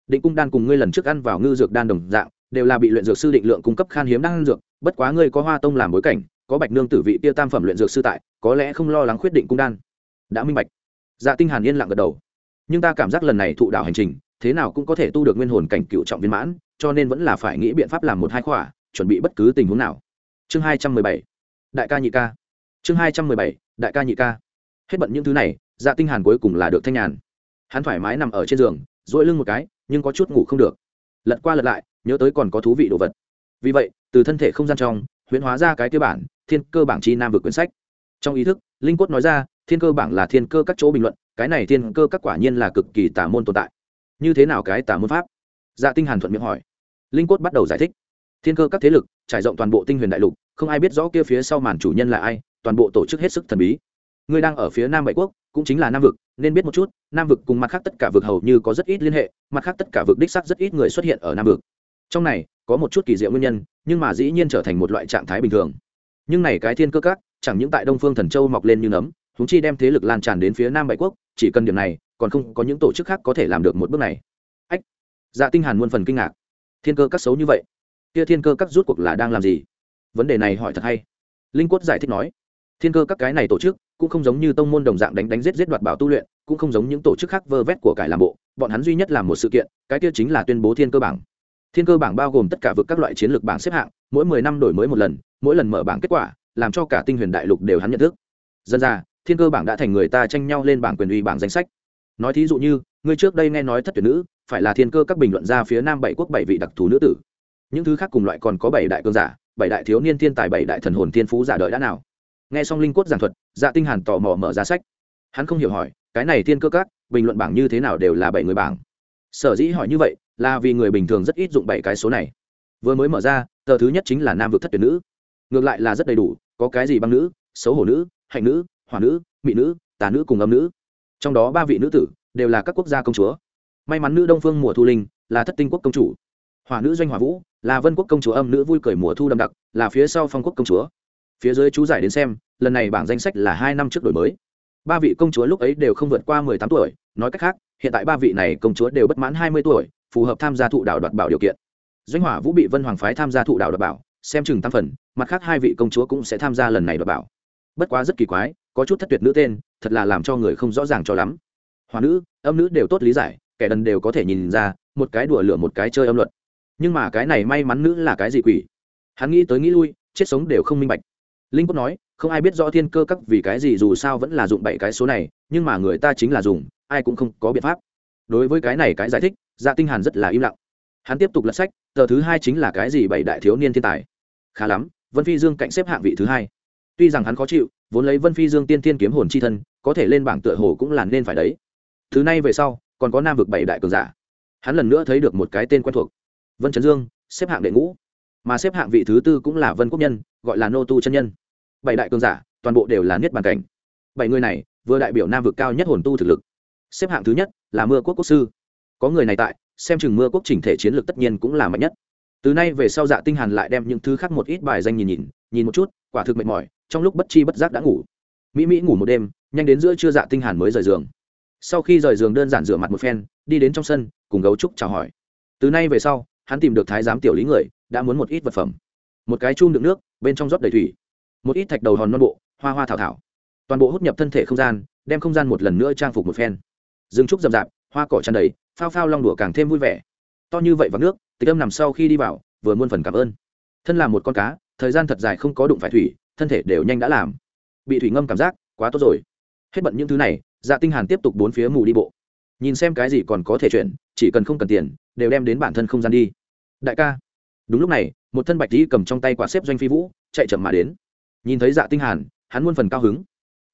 Định cung đan cùng ngươi lần trước ăn vào ngư dược đan đồng dạng, đều là bị luyện dược sư định lượng cung cấp khan hiếm đan dược, bất quá ngươi có hoa tông làm bối cảnh, có bạch nương tử vị tiêu tam phẩm luyện dược sư tại, có lẽ không lo lắng khuyết định cung đan. Đã minh bạch. Dạ tinh hàn yên lặng gật đầu. Nhưng ta cảm giác lần này thụ đạo hành trình, thế nào cũng có thể tu được nguyên hồn cảnh cựu trọng viên mãn, cho nên vẫn là phải nghĩ biện pháp làm một hai khỏa chuẩn bị bất cứ tình huống nào. Chương hai trăm mười bảy, đại ca nhị ca. Chương hai trăm mười bảy, đại ca nhị ca. Hết bận những thứ này dạ tinh hàn cuối cùng là được thanh nhàn. Hắn thoải mái nằm ở trên giường, duỗi lưng một cái, nhưng có chút ngủ không được. Lật qua lật lại, nhớ tới còn có thú vị đồ vật. Vì vậy, từ thân thể không gian trong, huyễn hóa ra cái cơ bản thiên cơ bảng chi nam vực quyển sách. Trong ý thức, linh cốt nói ra, thiên cơ bảng là thiên cơ các chỗ bình luận, cái này thiên cơ các quả nhiên là cực kỳ tà môn tồn tại. Như thế nào cái tà môn pháp? Dạ tinh hàn thuận miệng hỏi. Linh cốt bắt đầu giải thích thiên cơ các thế lực, trải rộng toàn bộ tinh huyền đại lục, không ai biết rõ kia phía sau màn chủ nhân là ai, toàn bộ tổ chức hết sức thần bí. Ngươi đang ở phía nam bảy quốc, cũng chính là nam vực, nên biết một chút, nam vực cùng mặt khác tất cả vực hầu như có rất ít liên hệ, mặt khác tất cả vực đích sắc rất ít người xuất hiện ở nam vực. Trong này, có một chút kỳ diệu nguyên nhân, nhưng mà dĩ nhiên trở thành một loại trạng thái bình thường. Nhưng này cái thiên cơ các, chẳng những tại đông phương thần châu mọc lên như nấm húng chi đem thế lực lan tràn đến phía nam bảy quốc, chỉ cần điểm này, còn không có những tổ chức khác có thể làm được một bước này. Ách! Dạ tinh hàn muôn phần kinh ngạc. Thiên cơ các xấu như vậy kia thiên cơ các rút cuộc là đang làm gì? Vấn đề này hỏi thật hay. Linh quất giải thích nói, thiên cơ các cái này tổ chức cũng không giống như tông môn đồng dạng đánh đánh giết giết đoạt bảo tu luyện, cũng không giống những tổ chức khác vơ vét của cải làm bộ, bọn hắn duy nhất làm một sự kiện, cái kia chính là tuyên bố thiên cơ bảng. Thiên cơ bảng bao gồm tất cả vực các loại chiến lược bảng xếp hạng, mỗi mười năm đổi mới một lần, mỗi lần mở bảng kết quả, làm cho cả tinh huyền đại lục đều hắn nhận thức. Dân ra, thiên cơ bảng đã thành người ta tranh nhau lên bảng quyền uy bảng danh sách. Nói thí dụ như, ngươi trước đây nghe nói thất tuyển nữ, phải là thiên cơ các bình luận ra phía nam bảy quốc bảy vị đặc thù nữ tử những thứ khác cùng loại còn có bảy đại cương giả, bảy đại thiếu niên thiên tài, bảy đại thần hồn thiên phú giả đợi đã nào? Nghe xong linh quất giảng thuật dạ tinh hàn tò mò mở ra sách. Hắn không hiểu hỏi, cái này thiên cơ các, bình luận bảng như thế nào đều là bảy người bảng. Sở dĩ hỏi như vậy, là vì người bình thường rất ít dụng bảy cái số này. Vừa mới mở ra, tờ thứ nhất chính là nam vực thất tuyển nữ. Ngược lại là rất đầy đủ, có cái gì băng nữ, xấu hổ nữ, hạnh nữ, hỏa nữ mỹ nữ, tà nữ cùng âm nữ. Trong đó ba vị nữ tử đều là các quốc gia công chúa. May mắn nữ đông phương mùa thu linh là thất tinh quốc công chủ hỏa nữ doanh hỏa vũ, là vân quốc công chúa âm nữ vui cười mùa thu đậm đặc, là phía sau phong quốc công chúa. Phía dưới chú giải đến xem, lần này bảng danh sách là hai năm trước đổi mới. Ba vị công chúa lúc ấy đều không vượt qua mười tám tuổi, nói cách khác, hiện tại ba vị này công chúa đều bất mãn hai mươi tuổi, phù hợp tham gia thụ đạo đoạt bảo điều kiện. Doanh hỏa vũ bị vân hoàng phái tham gia thụ đạo đoạt bảo, xem chừng tam phần, mặt khác hai vị công chúa cũng sẽ tham gia lần này đoạt bảo. Bất quá rất kỳ quái, có chút thất tuyệt nữ tên, thật là làm cho người không rõ ràng cho lắm. Hòa nữ, âm nữ đều tốt lý giải, kẻ đần đều có thể nhìn ra, một cái đùa lửa một cái chơi âm luật nhưng mà cái này may mắn nữ là cái gì quỷ? Hắn nghĩ tới nghĩ lui, chết sống đều không minh bạch. Linh quốc nói, không ai biết rõ thiên cơ các vì cái gì dù sao vẫn là dụng bảy cái số này, nhưng mà người ta chính là dùng, ai cũng không có biện pháp. Đối với cái này cái giải thích dạ tinh hàn rất là im lặng. Hắn tiếp tục lật sách, tờ thứ hai chính là cái gì bảy đại thiếu niên thiên tài? Khá lắm, vân phi dương cạnh xếp hạng vị thứ hai. Tuy rằng hắn khó chịu, vốn lấy vân phi dương tiên thiên kiếm hồn chi thân, có thể lên bảng tựa hồ cũng là nên phải đấy. Thứ này về sau, còn có nam vực bảy đại cường giả. Hắn lần nữa thấy được một cái tên quen thuộc vân trấn dương, xếp hạng đệ ngũ. Mà xếp hạng vị thứ tư cũng là vân quốc nhân, gọi là nô tu chân nhân. Bảy đại cường giả, toàn bộ đều là niết bàn cảnh. Bảy người này, vừa đại biểu nam vực cao nhất hồn tu thực lực. Xếp hạng thứ nhất là mưa quốc quốc sư. Có người này tại, xem chừng mưa quốc chỉnh thể chiến lược tất nhiên cũng là mạnh nhất. Từ nay về sau dạ tinh hàn lại đem những thứ khác một ít bài danh nhìn nhìn nhìn một chút, quả thực mệt mỏi, trong lúc bất chi bất giác đã ngủ. Mỹ mỹ ngủ một đêm, nhanh đến giữa trưa dạ tinh hàn mới rời giường. Sau khi rời giường đơn giản rửa mặt một phen, đi đến trong sân, cùng gấu trúc chào hỏi. Từ nay về sau hắn tìm được thái giám tiểu lý người, đã muốn một ít vật phẩm. Một cái chum đựng nước, bên trong rót đầy thủy. Một ít thạch đầu hòn non bộ, hoa hoa thảo thảo. Toàn bộ hút nhập thân thể không gian, đem không gian một lần nữa trang phục một phen. Rừng trúc rậm rạp, hoa cỏ tràn đầy, phao phao long đùa càng thêm vui vẻ. To như vậy vào nước, tịch âm nằm sau khi đi vào, vừa muôn phần cảm ơn. Thân là một con cá, thời gian thật dài không có đụng phải thủy, thân thể đều nhanh đã làm. Bị thủy ngâm cảm giác, quá tốt rồi. Hết bận những thứ này dạ tinh hàn tiếp tục bốn phía mù đi bộ. Nhìn xem cái gì còn có thể chuyển, chỉ cần không cần tiền, đều đem đến bản thân không gian đi đại ca. Đúng lúc này, một thân bạch tí cầm trong tay quả xếp doanh phi vũ, chạy chậm mà đến. Nhìn thấy dạ tinh hàn, hắn muôn phần cao hứng.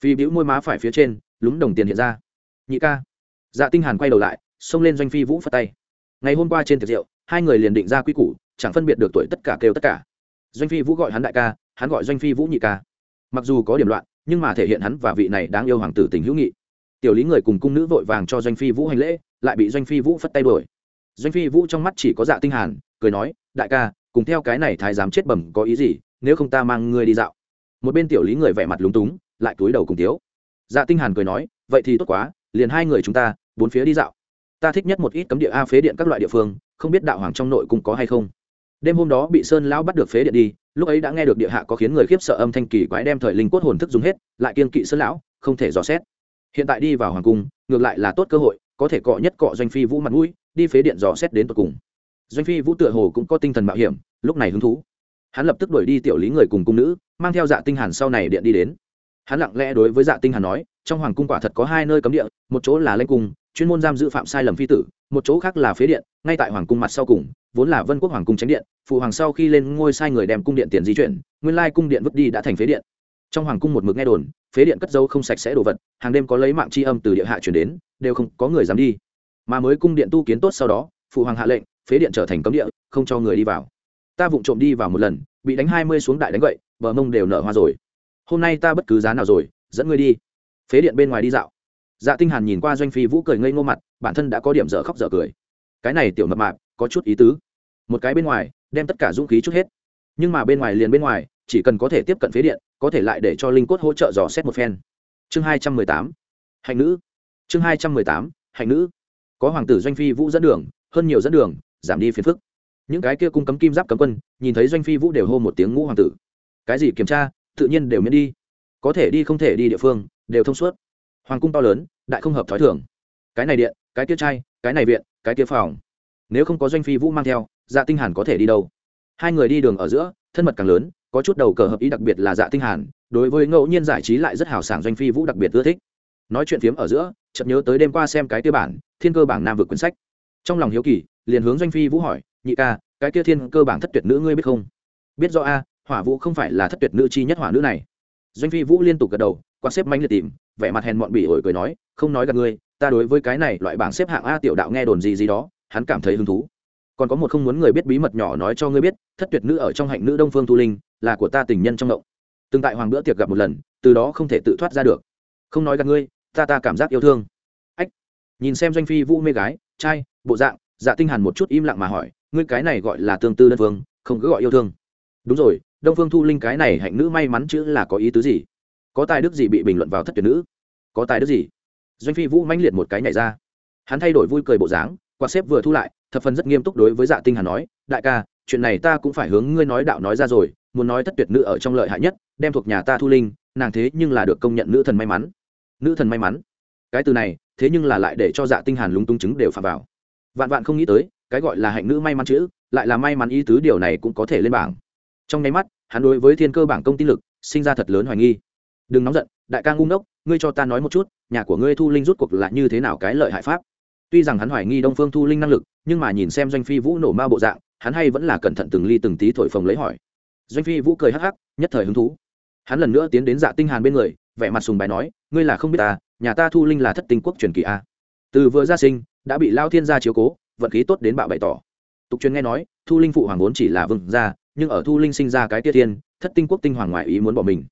Phi bĩu môi má phải phía trên, lúng đồng tiền hiện ra. Nhị ca. Dạ tinh hàn quay đầu lại, xông lên doanh phi vũ phất tay. Ngày hôm qua trên tiệc rượu, hai người liền định ra quy củ, chẳng phân biệt được tuổi tất cả kêu tất cả. Doanh phi vũ gọi hắn đại ca, hắn gọi doanh phi vũ nhị ca. Mặc dù có điểm loạn, nhưng mà thể hiện hắn và vị này đáng yêu hoàng tử tình hữu nghị. Tiểu lý người cùng cung nữ vội vàng cho doanh phi vũ hành lễ, lại bị doanh phi vũ phất tay đuổi doanh phi vũ trong mắt chỉ có dạ tinh hàn, cười nói, đại ca, cùng theo cái này thái giám chết bẩm có ý gì, nếu không ta mang ngươi đi dạo. Một bên tiểu lý người vẻ mặt lúng túng, lại cúi đầu cùng tiếu dạ tinh hàn cười nói, vậy thì tốt quá, liền hai người chúng ta, bốn phía đi dạo. Ta thích nhất một ít cấm địa a phế điện các loại địa phương, không biết đạo hoàng trong nội cung có hay không. Đêm hôm đó bị sơn lão bắt được phế điện đi, lúc ấy đã nghe được địa hạ có khiến người khiếp sợ âm thanh kỳ quái đem thời linh cốt hồn thức dùng hết, lại kiên kỵ sơn lão, không thể dò xét. Hiện tại đi vào hoàng cung, ngược lại là tốt cơ hội, có thể cọ nhất cọ doanh phi vũ mặt mũi đi phế điện dò xét đến tận cùng. Doanh phi vũ tựa hồ cũng có tinh thần mạo hiểm, lúc này hứng thú. Hắn lập tức đuổi đi tiểu lý người cùng cung nữ, mang theo dạ tinh hàn sau này điện đi đến. Hắn lặng lẽ đối với dạ tinh hàn nói, trong hoàng cung quả thật có hai nơi cấm địa, một chỗ là lanh cung, chuyên môn giam giữ phạm sai lầm phi tử, một chỗ khác là phế điện, ngay tại hoàng cung mặt sau cùng, vốn là vân quốc hoàng cung tránh điện, phụ hoàng sau khi lên ngôi sai người đem cung điện tiền di chuyển, nguyên lai cung điện vứt đi đã thành phế điện. Trong hoàng cung một mực nghe đồn, phế điện cất dấu không sạch sẽ đồ vật, hàng đêm có lấy mạng chi âm từ địa hạ chuyển đến, đều không có người dám đi mà mới cung điện tu kiến tốt sau đó, phụ hoàng hạ lệnh, phế điện trở thành cấm địa, không cho người đi vào. Ta vụng trộm đi vào một lần, bị đánh hai mươi xuống đại đánh vậy bờ mông đều nở hoa rồi. Hôm nay ta bất cứ giá nào rồi, dẫn ngươi đi. Phế điện bên ngoài đi dạo. Dạ tinh hàn nhìn qua doanh phi vũ cười ngây ngô mặt, bản thân đã có điểm dở khóc dở cười. Cái này tiểu mập mạp, có chút ý tứ. Một cái bên ngoài, đem tất cả dũng khí chút hết. Nhưng mà bên ngoài liền bên ngoài, chỉ cần có thể tiếp cận phế điện, có thể lại để cho linh cốt hỗ trợ dò xét một phen. Chương hai trăm mười tám. Hành nữ. Chương hai trăm mười tám. Hành nữ có hoàng tử doanh phi vũ dẫn đường, hơn nhiều dẫn đường, giảm đi phiền phức. Những cái kia cung cấm kim giáp cấm quân, nhìn thấy doanh phi vũ đều hô một tiếng ngũ hoàng tử. Cái gì kiểm tra, tự nhiên đều miễn đi. Có thể đi không thể đi địa phương, đều thông suốt. Hoàng cung to lớn, đại không hợp thói thường. Cái này điện, cái kia trai, cái này viện, cái kia phòng. Nếu không có doanh phi vũ mang theo dạ tinh hàn có thể đi đâu? Hai người đi đường ở giữa, thân mật càng lớn, có chút đầu cờ hợp ý đặc biệt là dạ tinh hàn, đối với ngẫu nhiên giải trí lại rất hào sảng doanh phi vũ đặc biệt ưa thích nói chuyện phiếm ở giữa, chợt nhớ tới đêm qua xem cái tiêu bản thiên cơ bảng nam vực quyển sách. Trong lòng hiếu kỳ, liền hướng doanh phi vũ hỏi, nhị ca, cái kia thiên cơ bảng thất tuyệt nữ ngươi biết không? Biết do a, hỏa vũ không phải là thất tuyệt nữ chi nhất hỏa nữ này. Doanh phi vũ liên tục gật đầu quan xếp mánh liệt tìm, vẻ mặt hèn mọn bỉ ổi cười nói, không nói gặp ngươi, ta đối với cái này loại bảng xếp hạng a tiểu đạo nghe đồn gì gì đó, hắn cảm thấy hứng thú. Còn có một không muốn người biết bí mật nhỏ nói cho ngươi biết, thất tuyệt nữ ở trong hạnh nữ đông phương thu linh, là của ta tình nhân trong động. Từng tại hoàng bữa tiệc gặp một lần, từ đó không thể tự thoát ra được. Không nói gặp ngươi ta ta cảm giác yêu thương. Ách, nhìn xem doanh phi vũ mê gái, trai, bộ dạng dạ tinh hàn một chút im lặng mà hỏi, ngươi cái này gọi là tương tư đơn phương, không cứ gọi yêu thương. Đúng rồi, đông phương thu linh cái này hạnh nữ may mắn chữ là có ý tứ gì? Có tài đức gì bị bình luận vào thất tuyệt nữ? Có tài đức gì? Doanh phi vũ mãnh liệt một cái nhảy ra. Hắn thay đổi vui cười bộ dáng, quạt xếp vừa thu lại, thập phần rất nghiêm túc đối với dạ tinh hàn nói, đại ca, chuyện này ta cũng phải hướng ngươi nói đạo nói ra rồi, muốn nói thất tuyệt nữ ở trong lợi hại nhất, đem thuộc nhà ta thu linh, nàng thế nhưng là được công nhận nữ thần may mắn nữ thần may mắn. Cái từ này, thế nhưng là lại để cho dạ tinh hàn lúng túng chứng đều phạm vào. Vạn vạn không nghĩ tới, cái gọi là hạnh nữ may mắn chữ, lại là may mắn ý tứ điều này cũng có thể lên bảng. Trong nháy mắt, hắn đối với thiên cơ bảng công tin lực, sinh ra thật lớn hoài nghi. Đừng nóng giận, đại ca ngu ngốc, ngươi cho ta nói một chút, nhà của ngươi thu linh rút cuộc là như thế nào cái lợi hại pháp? Tuy rằng hắn hoài nghi đông phương thu linh năng lực, nhưng mà nhìn xem doanh phi vũ nổ ma bộ dạng, hắn hay vẫn là cẩn thận từng ly từng tí thổi phồng lấy hỏi. Doanh phi vũ cười hắc hắc, nhất thời hứng thú. Hắn lần nữa tiến đến dạ tinh hàn bên người vẻ mặt sùng bài nói, ngươi là không biết ta, nhà ta thu linh là thất tinh quốc truyền kỳ a. Từ vừa ra sinh, đã bị lao thiên gia chiếu cố, vận khí tốt đến bạo bày tỏ. Tục truyền nghe nói, thu linh phụ hoàng vốn chỉ là vương gia, nhưng ở thu linh sinh ra cái tia thiên, thất tinh quốc tinh hoàng ngoại ý muốn bỏ mình.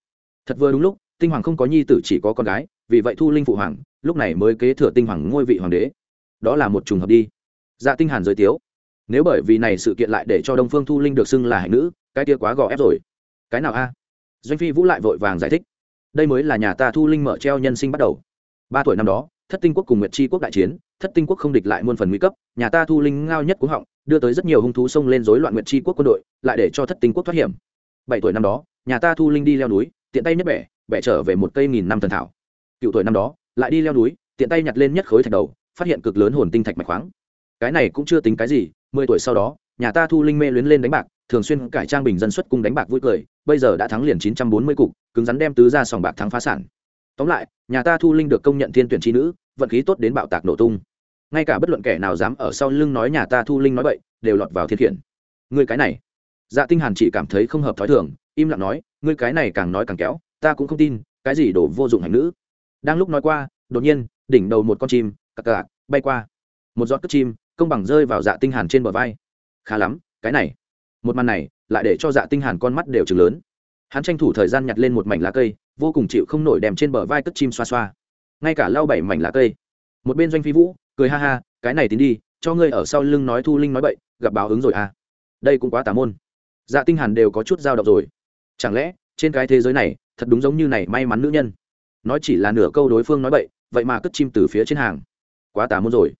Thật vừa đúng lúc, tinh hoàng không có nhi tử chỉ có con gái, vì vậy thu linh phụ hoàng lúc này mới kế thừa tinh hoàng ngôi vị hoàng đế. Đó là một trùng hợp đi. Dạ tinh hàn giới tiếu. Nếu bởi vì này sự kiện lại để cho đông phương thu linh được xưng là hạnh nữ, cái kia quá gò ép rồi. Cái nào a? Doanh phi vũ lại vội vàng giải thích đây mới là nhà ta thu linh mở treo nhân sinh bắt đầu. Ba tuổi năm đó, thất tinh quốc cùng nguyệt tri quốc đại chiến, thất tinh quốc không địch lại muôn phần nguy cấp, nhà ta thu linh ngao nhất cúng họng, đưa tới rất nhiều hung thú xông lên dối loạn nguyệt tri quốc quân đội, lại để cho thất tinh quốc thoát hiểm. Bảy tuổi năm đó, nhà ta thu linh đi leo núi, tiện tay nhất bẻ bẻ trở về một cây nghìn năm thần thảo. Cựu tuổi năm đó, lại đi leo núi, tiện tay nhặt lên nhất khối thạch đầu, phát hiện cực lớn hồn tinh thạch mạch khoáng. Cái này cũng chưa tính cái gì, mười tuổi sau đó nhà ta thu linh mê luyến lên đánh bạc, thường xuyên cải trang bình dân xuất cung đánh bạc vui cười, bây giờ đã thắng liền chín trăm bốn mươi cục, cứng rắn đem tứ ra sòng bạc thắng phá sản. Tóm lại, nhà ta thu linh được công nhận thiên tuyển tri nữ, vận khí tốt đến bạo tạc nổ tung. Ngay cả bất luận kẻ nào dám ở sau lưng nói nhà ta thu linh nói bậy, đều lọt vào thiên khiển. Người cái này. Dạ tinh hàn chỉ cảm thấy không hợp thói thường, im lặng nói, ngươi cái này càng nói càng kéo, ta cũng không tin, cái gì đổ vô dụng hành nữ. Đang lúc nói qua, đột nhiên, đỉnh đầu một con chim, cặc cặc, bay qua. Một giọt cất chim, công bằng rơi vào dạ tinh hàn trên bờ vai khá lắm, cái này. Một màn này lại để cho dạ tinh hàn con mắt đều trừng lớn. Hắn tranh thủ thời gian nhặt lên một mảnh lá cây, vô cùng chịu không nổi đem trên bờ vai cất chim xoa xoa. Ngay cả lau bảy mảnh lá cây. Một bên doanh phi vũ cười ha ha, cái này tín đi, cho ngươi ở sau lưng nói thu linh nói bậy, gặp báo ứng rồi à? Đây cũng quá tà môn. Dạ tinh hàn đều có chút dao động rồi. Chẳng lẽ trên cái thế giới này thật đúng giống như này may mắn nữ nhân? Nói chỉ là nửa câu đối phương nói bậy, vậy mà cất chim từ phía trên hàng. Quá tà môn rồi.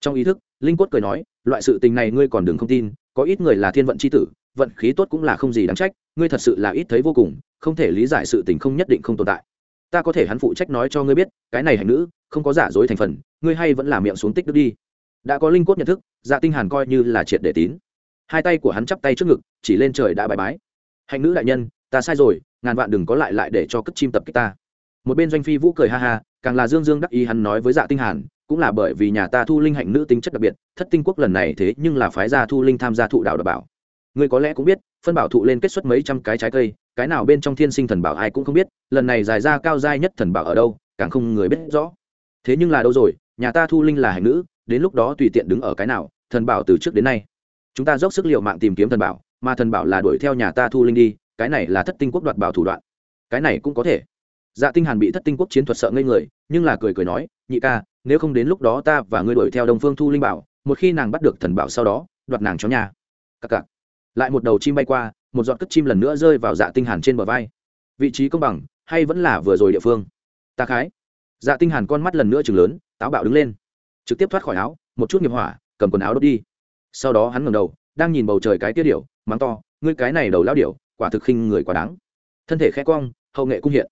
Trong ý thức linh Cốt cười nói, loại sự tình này ngươi còn đừng không tin, có ít người là thiên vận c h i tử, vận khí tốt cũng là không gì đáng trách, ngươi thật sự là ít thấy vô cùng, không thể lý giải sự tình không nhất định không tồn tại. Ta có thể hắn phụ trách nói cho ngươi biết, cái này hành nữ, không có giả dối thành phần, ngươi hay vẫn là miệng xuống tích đức đi. Đã có linh cốt nhận thức dạ tinh hàn coi như là triệt để tín. Hai tay của hắn chắp tay trước ngực, chỉ lên trời đã bài bái. Hành nữ đại nhân, ta sai rồi, ngàn vạn đừng có lại lại để cho cất chim tập kích ta. Một bên doanh phi vũ cười ha ha càng là dương dương đắc ý hắn nói với dạ tinh hàn, cũng là bởi vì nhà ta thu linh hạnh nữ tính chất đặc biệt, thất tinh quốc lần này thế nhưng là phái gia thu linh tham gia thụ đạo đảm bảo. Người có lẽ cũng biết, phân bảo thụ lên kết xuất mấy trăm cái trái cây, cái nào bên trong thiên sinh thần bảo ai cũng không biết, lần này dài ra cao giai nhất thần bảo ở đâu, càng không người biết rõ. Thế nhưng là đâu rồi, nhà ta thu linh là hạnh nữ, đến lúc đó tùy tiện đứng ở cái nào, thần bảo từ trước đến nay. Chúng ta dốc sức liệu mạng tìm kiếm thần bảo, mà thần bảo là đuổi theo nhà ta thu linh đi, cái này là thất tinh quốc đoạt bảo thủ đoạn. Cái này cũng có thể dạ tinh hàn bị thất tinh quốc chiến thuật sợ ngây người, nhưng là cười cười nói, nhị ca, nếu không đến lúc đó ta và ngươi đuổi theo Đông phương thu linh bảo, một khi nàng bắt được thần bảo sau đó, đoạt nàng cho nhà. Cặc cặc. Lại một đầu chim bay qua, một giọt cất chim lần nữa rơi vào dạ tinh hàn trên bờ vai. Vị trí công bằng, hay vẫn là vừa rồi địa phương? Ta khái. Dạ tinh hàn con mắt lần nữa trừng lớn, táo bạo đứng lên. Trực tiếp thoát khỏi áo, một chút nghiệp hỏa, cầm quần áo đốt đi. Sau đó hắn ngẩng đầu, đang nhìn bầu trời cái tiết điểu, mắng to, ngươi cái này đầu lao điểu, quả thực khinh người quá đáng. Thân thể khẽ cong, hậu nghệ cung hiện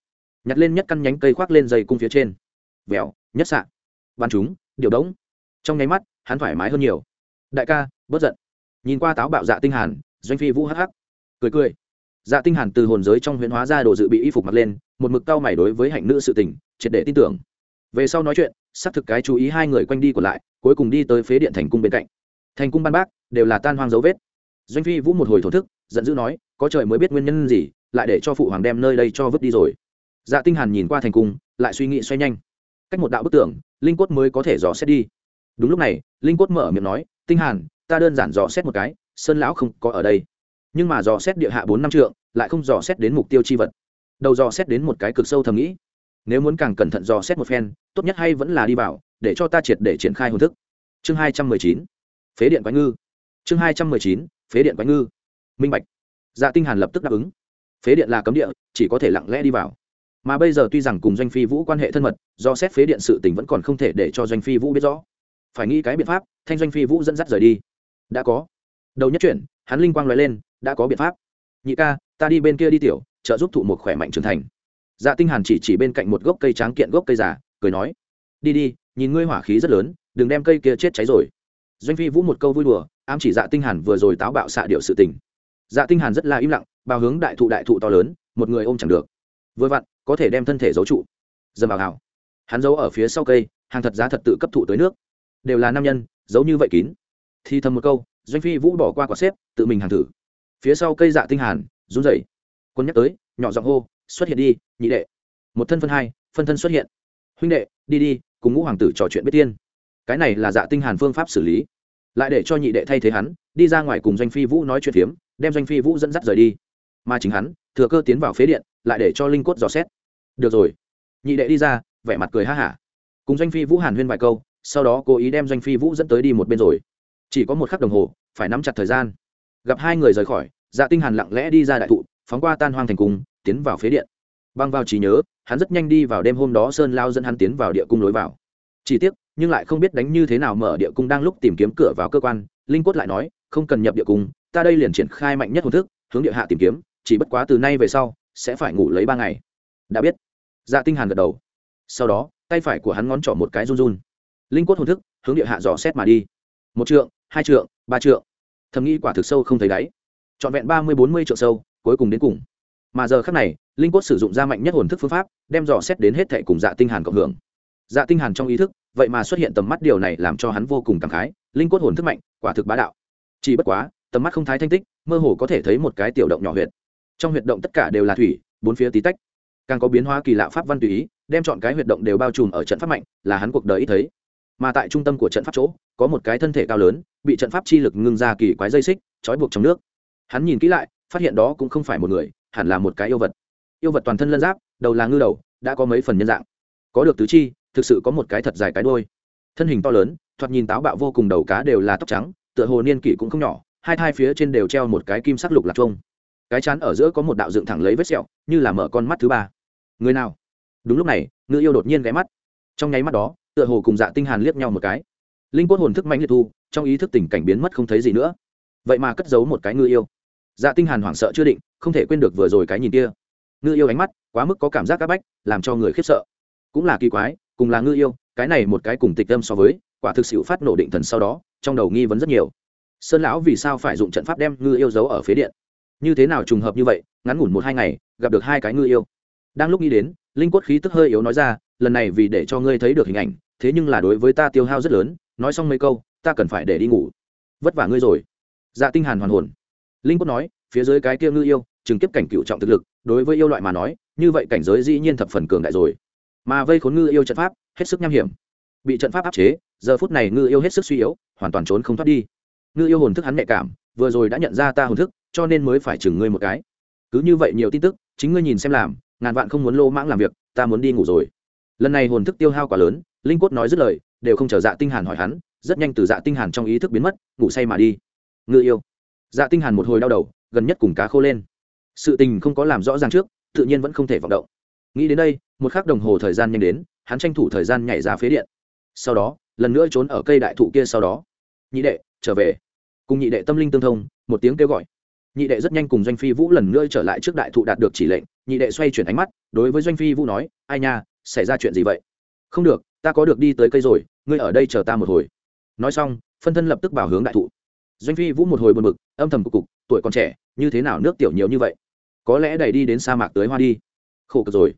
nhặt lên nhất căn nhánh cây khoác lên dây cung phía trên. Vèo nhất xạ. Bắn chúng, điều đống trong nháy mắt, hắn thoải mái hơn nhiều. Đại ca, bớt giận. Nhìn qua táo bạo dạ tinh hàn, doanh phi vũ hắc hắc. Cười cười. Dạ tinh hàn từ hồn giới trong huyễn hóa ra đồ dự bị y phục mặc lên, một mực cao mày đối với hạnh nữ sự tình, triệt để tin tưởng. Về sau nói chuyện, xác thực cái chú ý hai người quanh đi còn lại, cuối cùng đi tới phế điện thành cung bên cạnh. Thành cung ban bác, đều là tan hoang dấu vết. Doanh phi vũ một hồi thổ thức, giận dữ nói, có trời mới biết nguyên nhân gì, lại để cho phụ hoàng đem nơi đây cho vứt đi rồi dạ tinh hàn nhìn qua thành cung, lại suy nghĩ xoay nhanh. Cách một đạo bức tường, linh cốt mới có thể dò xét đi. Đúng lúc này, linh cốt mở miệng nói, tinh hàn, ta đơn giản dò xét một cái, sơn lão không có ở đây. Nhưng mà dò xét địa hạ bốn năm trượng, lại không dò xét đến mục tiêu chi vật. Đầu dò xét đến một cái cực sâu thầm nghĩ. Nếu muốn càng cẩn thận dò xét một phen, tốt nhất hay vẫn là đi vào, để cho ta triệt để triển khai hồn thức. Chương hai trăm mười chín. Phế điện quái ngư. Chương hai trăm mười chín. Phế điện quái ngư. Minh bạch. Dạ tinh hàn lập tức đáp ứng. Phế điện là cấm địa, chỉ có thể lặng lẽ đi vào mà bây giờ tuy rằng cùng doanh phi vũ quan hệ thân mật, do xét phế điện sự tình vẫn còn không thể để cho doanh phi vũ biết rõ. Phải nghĩ cái biện pháp, thanh doanh phi vũ dẫn dắt rời đi. Đã có. Đầu nhất chuyển, hắn linh quang nói lên, đã có biện pháp. Nhị ca, ta đi bên kia đi tiểu, trợ giúp thụ một khỏe mạnh trưởng thành. Dạ tinh hàn chỉ chỉ bên cạnh một gốc cây tráng kiện gốc cây già, cười nói, đi đi, nhìn ngươi hỏa khí rất lớn, đừng đem cây kia chết cháy rồi. Doanh phi vũ một câu vui đùa, ám chỉ dạ tinh hàn vừa rồi táo bạo xạ điệu sự tình. Dạ tinh hàn rất là im lặng, bao hướng đại thụ đại thụ to lớn, một người ôm chẳng được. Vừa vặn có thể đem thân thể giấu trụ. Dầm vào hào. Hắn giấu ở phía sau cây, hàng thật giá thật tự cấp thụ tới nước. Đều là nam nhân, giấu như vậy kín. Thì thầm một câu, doanh phi vũ bỏ qua quả xếp, tự mình hàng thử. Phía sau cây dạ tinh hàn, run rẩy. Quân nhắc tới, nhỏ giọng hô, xuất hiện đi, nhị đệ. Một thân phân hai, phân thân xuất hiện. Huynh đệ, đi đi, cùng ngũ hoàng tử trò chuyện biết tiên. Cái này là dạ tinh hàn phương pháp xử lý. Lại để cho nhị đệ thay thế hắn, đi ra ngoài cùng doanh phi vũ nói chuyện phiếm, đem doanh phi vũ dẫn dắt rời đi. Mà chính hắn, thừa cơ tiến vào phế điện, lại để cho linh cốt dò xét được rồi. Nhị đệ đi ra, vẻ mặt cười ha hả. Cùng doanh phi vũ hàn huyên vài câu, sau đó cố ý đem doanh phi vũ dẫn tới đi một bên rồi. Chỉ có một khắc đồng hồ, phải nắm chặt thời gian. Gặp hai người rời khỏi dạ tinh hàn lặng lẽ đi ra đại thụ, phóng qua tan hoang thành cung, tiến vào phế điện. Băng vào trí nhớ, hắn rất nhanh đi vào đêm hôm đó sơn lao dẫn hắn tiến vào địa cung lối vào. Chỉ tiếc, nhưng lại không biết đánh như thế nào mở địa cung đang lúc tìm kiếm cửa vào cơ quan, linh quất lại nói, không cần nhập địa cung, ta đây liền triển khai mạnh nhất hồn thức, hướng địa hạ tìm kiếm, chỉ bất quá từ nay về sau, sẽ phải ngủ lấy ba ngày. Đã biết dạ tinh hàn gật đầu. Sau đó, tay phải của hắn ngón trỏ một cái run run. Linh quất hồn thức, hướng địa hạ dò xét mà đi. Một trượng, hai trượng, ba trượng. Thầm nghĩ quả thực sâu không thấy đáy. Trọn vẹn ba mươi bốn mươi trượng sâu, cuối cùng đến cùng. Mà giờ khắc này, linh quất sử dụng ra mạnh nhất hồn thức phương pháp, đem dò xét đến hết thệ cùng dạ tinh hàn cộng hưởng. Dạ tinh hàn trong ý thức, vậy mà xuất hiện tầm mắt điều này làm cho hắn vô cùng cảm khái, linh quất hồn thức mạnh, quả thực bá đạo. Chỉ bất quá, tầm mắt không thái thanh tích, mơ hồ có thể thấy một cái tiểu động nhỏ huyệt. Trong huyệt động tất cả đều là thủy, bốn phía tí tách càng có biến hóa kỳ lạ pháp văn tùy ý, đem chọn cái huyệt động đều bao trùm ở trận pháp mạnh, là hắn cuộc đời ít thấy. Mà tại trung tâm của trận pháp chỗ, có một cái thân thể cao lớn, bị trận pháp chi lực ngưng ra kỳ quái dây xích, trói buộc trong nước. Hắn nhìn kỹ lại, phát hiện đó cũng không phải một người, hẳn là một cái yêu vật. Yêu vật toàn thân lân giáp, đầu là ngư đầu, đã có mấy phần nhân dạng. Có được tứ chi, thực sự có một cái thật dài cái đôi thân hình to lớn, thoạt nhìn táo bạo vô cùng, đầu cá đều là tóc trắng, tựa hồ niên kỷ cũng không nhỏ, hai thai phía trên đều treo một cái kim sắc lục lạc trông cái chán ở giữa có một đạo dựng thẳng lấy vết sẹo, như là mở con mắt thứ ba người nào? Đúng lúc này, ngư yêu đột nhiên ghé mắt. Trong nháy mắt đó, tựa hồ cùng dạ tinh hàn liếc nhau một cái. Linh quất hồn thức mạnh liệt thu, trong ý thức tình cảnh biến mất không thấy gì nữa. Vậy mà cất giấu một cái ngư yêu. Dạ tinh hàn hoảng sợ chưa định, không thể quên được vừa rồi cái nhìn kia. Ngư yêu ánh mắt quá mức có cảm giác áp bách, làm cho người khiếp sợ. Cũng là kỳ quái, cùng là ngư yêu, cái này một cái cùng tịch tâm so với, quả thực sự phát nổ định thần sau đó, trong đầu nghi vấn rất nhiều. Sơn lão vì sao phải dụng trận pháp đem ngư yêu giấu ở phía điện? Như thế nào trùng hợp như vậy, ngắn ngủn một hai ngày, gặp được hai cái ngư yêu đang lúc nghĩ đến, linh quất khí tức hơi yếu nói ra, lần này vì để cho ngươi thấy được hình ảnh, thế nhưng là đối với ta tiêu hao rất lớn, nói xong mấy câu, ta cần phải để đi ngủ. Vất vả ngươi rồi. Dạ tinh hàn hoàn hồn. Linh quất nói, phía dưới cái kia ngư yêu chừng kiếp cảnh cựu trọng thực lực, đối với yêu loại mà nói, như vậy cảnh giới dĩ nhiên thập phần cường đại rồi. Mà vây khốn ngư yêu trận pháp, hết sức nham hiểm. Bị trận pháp áp chế, giờ phút này ngư yêu hết sức suy yếu, hoàn toàn trốn không thoát đi. Ngư yêu hồn thức hắn nhạy cảm, vừa rồi đã nhận ra ta hồn thức, cho nên mới phải chừng ngươi một cái. Cứ như vậy nhiều tin tức, chính ngươi nhìn xem làm ngàn vạn không muốn lô mãng làm việc, ta muốn đi ngủ rồi. Lần này hồn thức tiêu hao quá lớn, linh quất nói dứt lời, đều không chờ dạ tinh hàn hỏi hắn, rất nhanh từ dạ tinh hàn trong ý thức biến mất, ngủ say mà đi. Ngự yêu. Dạ tinh hàn một hồi đau đầu, gần nhất cùng cá khô lên. Sự tình không có làm rõ ràng trước, tự nhiên vẫn không thể vọng động. Nghĩ đến đây, một khắc đồng hồ thời gian nhanh đến, hắn tranh thủ thời gian nhảy ra phế điện. Sau đó, lần nữa trốn ở cây đại thụ kia sau đó. Nhị đệ, trở về. Cùng nhị đệ tâm linh tương thông, một tiếng kêu gọi nhị đệ rất nhanh cùng doanh phi vũ lần nữa trở lại trước đại thụ đạt được chỉ lệnh, nhị đệ xoay chuyển ánh mắt, đối với doanh phi vũ nói, ai nha, xảy ra chuyện gì vậy? Không được, ta có được đi tới cây rồi, ngươi ở đây chờ ta một hồi. Nói xong, phân thân lập tức bảo hướng đại thụ. Doanh phi vũ một hồi buồn bực, âm thầm cục cục, tuổi còn trẻ, như thế nào nước tiểu nhiều như vậy? Có lẽ đẩy đi đến sa mạc tới hoa đi. Khổ cực rồi.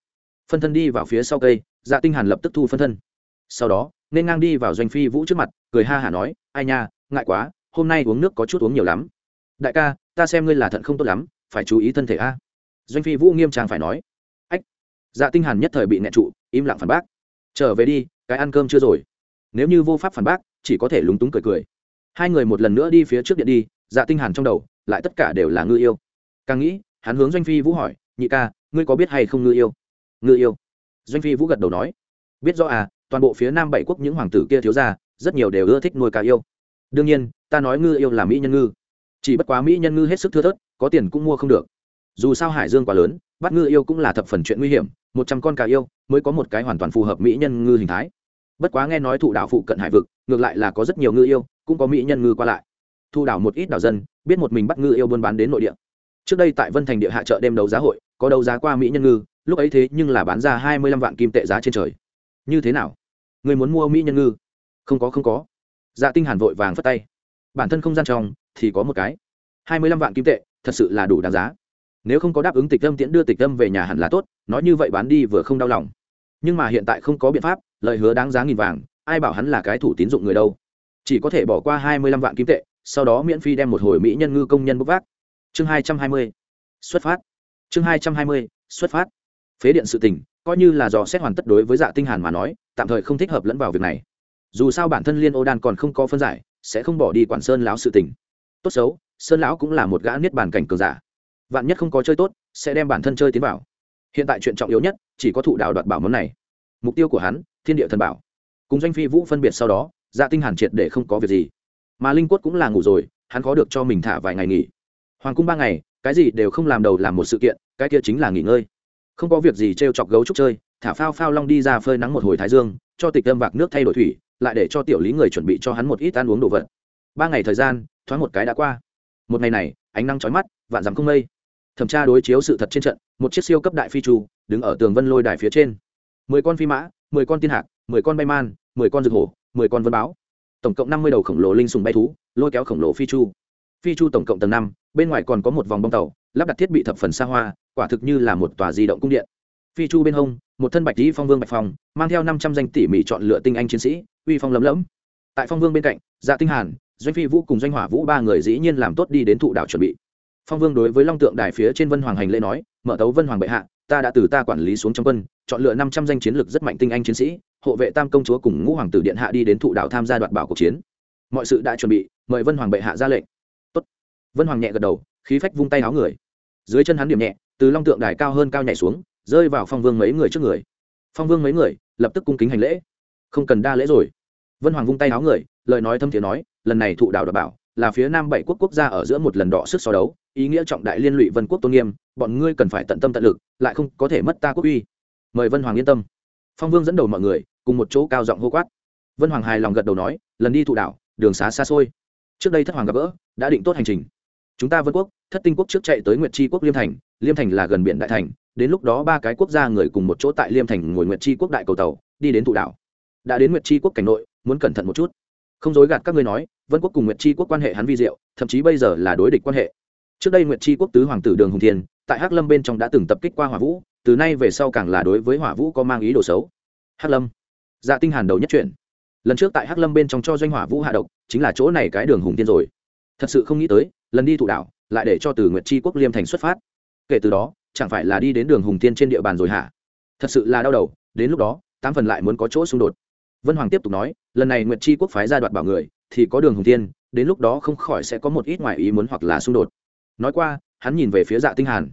Phân thân đi vào phía sau cây dạ tinh hàn lập tức thu phân thân. Sau đó, nên ngang đi vào doanh phi vũ trước mặt, cười ha hả nói, ai nha, ngại quá, hôm nay uống nước có chút uống nhiều lắm. Đại ca ta xem ngươi là thận không tốt lắm, phải chú ý thân thể a. Doanh phi vũ nghiêm trang phải nói. Ách dạ tinh hàn nhất thời bị nẹt trụ, im lặng phản bác. Trở về đi, cái ăn cơm chưa rồi. Nếu như vô pháp phản bác, chỉ có thể lúng túng cười cười. Hai người một lần nữa đi phía trước điện đi dạ tinh hàn trong đầu, lại tất cả đều là ngư yêu. Càng nghĩ, hắn hướng doanh phi vũ hỏi, nhị ca, ngươi có biết hay không ngư yêu? Ngư yêu? Doanh phi vũ gật đầu nói. Biết rõ à toàn bộ phía nam bảy quốc những hoàng tử kia thiếu gia, rất nhiều đều ưa thích nuôi cá yêu. Đương nhiên, ta nói ngư yêu là mỹ nhân ngư chỉ bất quá mỹ nhân ngư hết sức thưa thớt, có tiền cũng mua không được. Dù sao hải dương quá lớn, bắt ngư yêu cũng là thập phần chuyện nguy hiểm, một trăm con cá yêu mới có một cái hoàn toàn phù hợp mỹ nhân ngư hình thái. Bất quá nghe nói thụ đảo phụ cận hải vực, ngược lại là có rất nhiều ngư yêu, cũng có mỹ nhân ngư qua lại. Thu đảo một ít đảo dân, biết một mình bắt ngư yêu buôn bán đến nội địa. Trước đây tại vân thành địa hạ chợ đêm đấu giá hội, có đấu giá qua mỹ nhân ngư, lúc ấy thế nhưng là bán ra hai mươi lăm vạn kim tệ giá trên trời. Như thế nào? Người muốn mua mỹ nhân ngư? Không có không có. Dạ tinh hàn vội vàng phất tay bản thân không gian trong thì có một cái. Hai mươi lăm vạn kim tệ, thật sự là đủ đáng giá. Nếu không có đáp ứng tịch tâm tiễn đưa tịch tâm về nhà hẳn là tốt, nói như vậy bán đi vừa không đau lòng. Nhưng mà hiện tại không có biện pháp, lời hứa đáng giá nghìn vàng, ai bảo hắn là cái thủ tín dụng người đâu. Chỉ có thể bỏ qua hai mươi lăm vạn kim tệ, sau đó miễn phí đem một hồi mỹ nhân ngư công nhân bốc vác. Chương hai trăm hai mươi, xuất phát. Chương hai trăm hai mươi, xuất phát. Phế điện sự tình, coi như là dò xét hoàn tất đối với dạ tinh hàn mà nói, tạm thời không thích hợp lẫn vào việc này. Dù sao bản thân liên ô đan còn không có phân giải sẽ không bỏ đi quản sơn lão sự tình. Tốt xấu, sơn lão cũng là một gã niết bàn cảnh cường giả. Vạn nhất không có chơi tốt, sẽ đem bản thân chơi tiến vào. Hiện tại chuyện trọng yếu nhất, chỉ có thụ đạo đoạt bảo món này. Mục tiêu của hắn, thiên địa thần bảo. Cùng doanh phi vũ phân biệt sau đó dạ tinh hàn triệt để không có việc gì. Mà linh quất cũng là ngủ rồi, hắn có được cho mình thả vài ngày nghỉ. Hoàng cung ba ngày, cái gì đều không làm đầu làm một sự kiện, cái kia chính là nghỉ ngơi. Không có việc gì t r e o chọc gấu trúc chơi, thả phao phao long đi ra phơi nắng một hồi thái dương, cho tịch âm vạc nước thay đổi thủy lại để cho tiểu lý người chuẩn bị cho hắn một ít ăn uống đồ vật. Ba ngày thời gian, thoáng một cái đã qua. Một ngày này, ánh nắng trói mắt, vạn dắm không mây. Thẩm tra đối chiếu sự thật trên trận, một chiếc siêu cấp đại phi trù, đứng ở tường vân lôi đài phía trên. Mười con phi mã, mười con tiên hạc, mười con bay man, mười con rực hổ, mười con vân báo. Tổng cộng năm mươi đầu khổng lồ linh sùng bay thú, lôi kéo khổng lồ phi chu phi chu tổng cộng tầng năm, bên ngoài còn có một vòng bông tàu, lắp đặt thiết bị thập phần xa hoa, quả thực như là một tòa di động cung điện. Phi chu bên hông, một thân bạch tý phong vương bạch phong, mang theo năm trăm danh tỉ mỉ chọn lựa tinh anh chiến sĩ uy phong lấm lẫm. Tại phong vương bên cạnh dạ tinh hàn, doanh phi vũ cùng doanh hỏa vũ ba người dĩ nhiên làm tốt đi đến thụ đảo chuẩn bị. Phong vương đối với long tượng đài phía trên vân hoàng hành lễ nói, mở tấu vân hoàng bệ hạ, ta đã từ ta quản lý xuống trong quân, chọn lựa năm trăm danh chiến lược rất mạnh tinh anh chiến sĩ, hộ vệ tam công chúa cùng ngũ hoàng tử điện hạ đi đến thụ đảo tham gia đoạt bảo cuộc chiến. Mọi sự đã chuẩn bị, mời vân hoàng bệ hạ ra lệnh. Tốt. vân hoàng nhẹ gật đầu, khí phách vung tay áo người. Dưới chân hắn điểm nhẹ, từ long tượng đài cao hơn cao nhảy xuống, rơi vào phong vương mấy người trước người. Phong vương mấy người lập tức cung kính hành lễ không cần đa lễ rồi. Vân hoàng vung tay áo người, lời nói thâm thiện nói, lần này thụ đảo đảm bảo, là phía nam bảy quốc quốc gia ở giữa một lần đọ sức so đấu, ý nghĩa trọng đại liên lụy vân quốc tôn nghiêm, bọn ngươi cần phải tận tâm tận lực, lại không có thể mất ta quốc uy. Mời vân hoàng yên tâm. Phong vương dẫn đầu mọi người, cùng một chỗ cao giọng hô quát. Vân hoàng hài lòng gật đầu nói, lần đi thụ đảo đường xá xa xôi. Trước đây thất hoàng gặp gỡ, đã định tốt hành trình. Chúng ta vân quốc, thất tinh quốc trước chạy tới nguyệt tri quốc liêm thành liêm thành là gần biển đại thành, đến lúc đó ba cái quốc gia người cùng một chỗ tại liêm thành ngồi nguyệt tri quốc đại cầu tàu, đi đến thụ đảo đã đến nguyệt Chi quốc cảnh nội muốn cẩn thận một chút. Không dối gạt các ngươi nói vân quốc cùng nguyệt Chi quốc quan hệ hắn vi diệu thậm chí bây giờ là đối địch quan hệ. Trước đây nguyệt Chi quốc tứ hoàng tử đường hùng thiên tại hắc lâm bên trong đã từng tập kích qua hỏa vũ từ nay về sau càng là đối với hỏa vũ có mang ý đồ xấu. Hắc lâm. Dạ tinh hàn đầu nhất chuyện, lần trước tại hắc lâm bên trong cho doanh hỏa vũ hạ độc chính là chỗ này cái đường hùng thiên rồi. Thật sự không nghĩ tới lần đi thủ đảo lại để cho từ nguyệt Chi quốc liêm thành xuất phát. Kể từ đó chẳng phải là đi đến đường hùng thiên trên địa bàn rồi hả? Thật sự là đau đầu đến lúc đó tám phần lại muốn có chỗ xung đột vân hoàng tiếp tục nói lần này nguyệt chi quốc phái ra đoạt bảo người thì có đường hùng Thiên, đến lúc đó không khỏi sẽ có một ít ngoại ý muốn hoặc là xung đột. Nói qua hắn nhìn về phía dạ tinh hàn.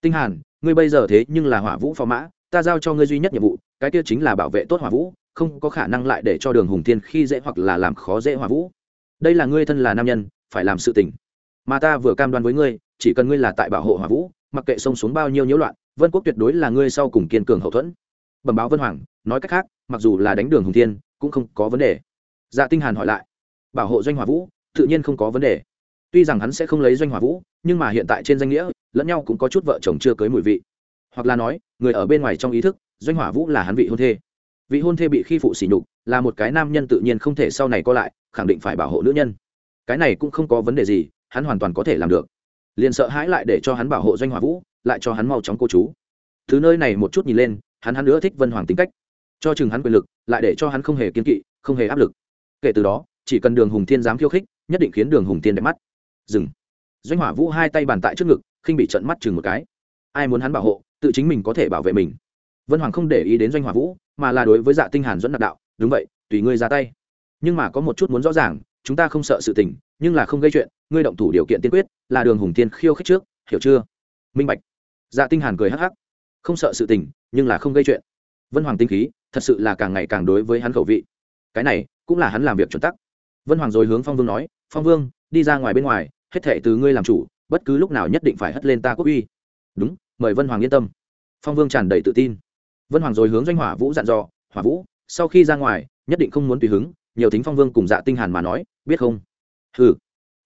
Tinh hàn ngươi bây giờ thế nhưng là hỏa vũ phò mã ta giao cho ngươi duy nhất nhiệm vụ cái kia chính là bảo vệ tốt hỏa vũ không có khả năng lại để cho đường hùng Thiên khi dễ hoặc là làm khó dễ hỏa vũ. Đây là ngươi thân là nam nhân phải làm sự tình. Mà ta vừa cam đoan với ngươi chỉ cần ngươi là tại bảo hộ hỏa vũ mặc kệ sông xuống bao nhiêu nhiễu loạn vân quốc tuyệt đối là ngươi sau cùng kiên cường hậu thuẫn bẩm báo vân hoàng, nói cách khác, mặc dù là đánh đường hùng thiên, cũng không có vấn đề. Dạ tinh hàn hỏi lại, bảo hộ doanh hỏa vũ, tự nhiên không có vấn đề. Tuy rằng hắn sẽ không lấy doanh hỏa vũ, nhưng mà hiện tại trên danh nghĩa, lẫn nhau cũng có chút vợ chồng chưa cưới mùi vị. Hoặc là nói, người ở bên ngoài trong ý thức, doanh hỏa vũ là hắn vị hôn thê. Vị hôn thê bị khi phụ sỉ nhục, là một cái nam nhân tự nhiên không thể sau này co lại, khẳng định phải bảo hộ nữ nhân. Cái này cũng không có vấn đề gì, hắn hoàn toàn có thể làm được. Liền sợ hãi lại để cho hắn bảo hộ doanh hỏa vũ, lại cho hắn mau chóng cô chú. Thứ nơi này một chút nhìn lên hắn hắn nữa thích vân hoàng tính cách. Cho chừng hắn quyền lực, lại để cho hắn không hề kiên kỵ, không hề áp lực. Kể từ đó, chỉ cần đường hùng thiên dám khiêu khích, nhất định khiến đường hùng thiên đẹp mắt. Dừng. Doanh hỏa vũ hai tay bàn tại trước ngực, khinh bị trận mắt chừng một cái. Ai muốn hắn bảo hộ, tự chính mình có thể bảo vệ mình. Vân hoàng không để ý đến doanh hỏa vũ, mà là đối với dạ tinh hàn dẫn nạp đạo, đúng vậy, tùy ngươi ra tay. Nhưng mà có một chút muốn rõ ràng, chúng ta không sợ sự tình, nhưng là không gây chuyện, ngươi động thủ điều kiện tiên quyết, là đường hùng thiên khiêu khích trước, hiểu chưa? Minh bạch. Dạ tinh hàn cười hắc hắc không sợ sự tình, nhưng là không gây chuyện. Vân hoàng tinh khí, thật sự là càng ngày càng đối với hắn khẩu vị. Cái này, cũng là hắn làm việc chuẩn tắc. Vân hoàng rồi hướng phong vương nói, phong vương, đi ra ngoài bên ngoài, hết thệ từ ngươi làm chủ, bất cứ lúc nào nhất định phải hất lên ta quốc uy. Đúng, mời vân hoàng yên tâm. Phong vương tràn đầy tự tin. Vân hoàng rồi hướng doanh hỏa vũ dặn dò, hỏa vũ, sau khi ra ngoài, nhất định không muốn tùy hứng, nhiều thính phong vương cùng dạ tinh hàn mà nói, biết không? Hừ.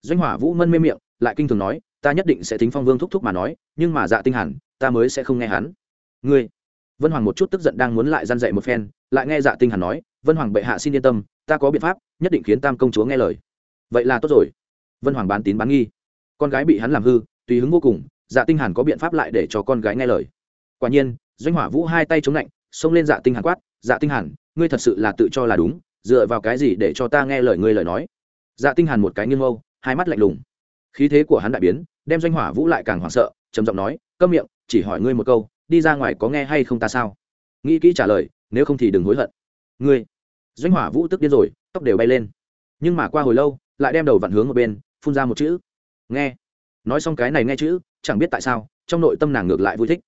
Doanh hỏa vũ mân mê miệng, lại kinh thường nói, ta nhất định sẽ tính phong vương thúc thúc mà nói, nhưng mà dạ tinh hàn, ta mới sẽ không nghe hắn ngươi. Vân hoàng một chút tức giận đang muốn lại gian dậy một phen, lại nghe dạ tinh hàn nói, vân hoàng bệ hạ xin yên tâm, ta có biện pháp, nhất định khiến tam công chúa nghe lời. Vậy là tốt rồi. Vân hoàng bán tín bán nghi. Con gái bị hắn làm hư, tùy hứng vô cùng dạ tinh hàn có biện pháp lại để cho con gái nghe lời. Quả nhiên, doanh hỏa vũ hai tay chống lạnh, xông lên dạ tinh hàn quát dạ tinh hàn, ngươi thật sự là tự cho là đúng, dựa vào cái gì để cho ta nghe lời ngươi lời nói? Dạ tinh hàn một cái nghiêng mâu, hai mắt lạnh lùng. Khí thế của hắn đại biến, đem doanh hỏa vũ lại càng hoảng sợ, trầm giọng nói, câm miệng, chỉ hỏi ngươi một câu đi ra ngoài có nghe hay không ta sao? Nghĩ kỹ trả lời, nếu không thì đừng hối hận. Ngươi, doanh hỏa vũ tức điên rồi, tóc đều bay lên. Nhưng mà qua hồi lâu, lại đem đầu vặn hướng một bên, phun ra một chữ. Nghe. Nói xong cái này nghe chữ, chẳng biết tại sao, trong nội tâm nàng ngược lại vui thích.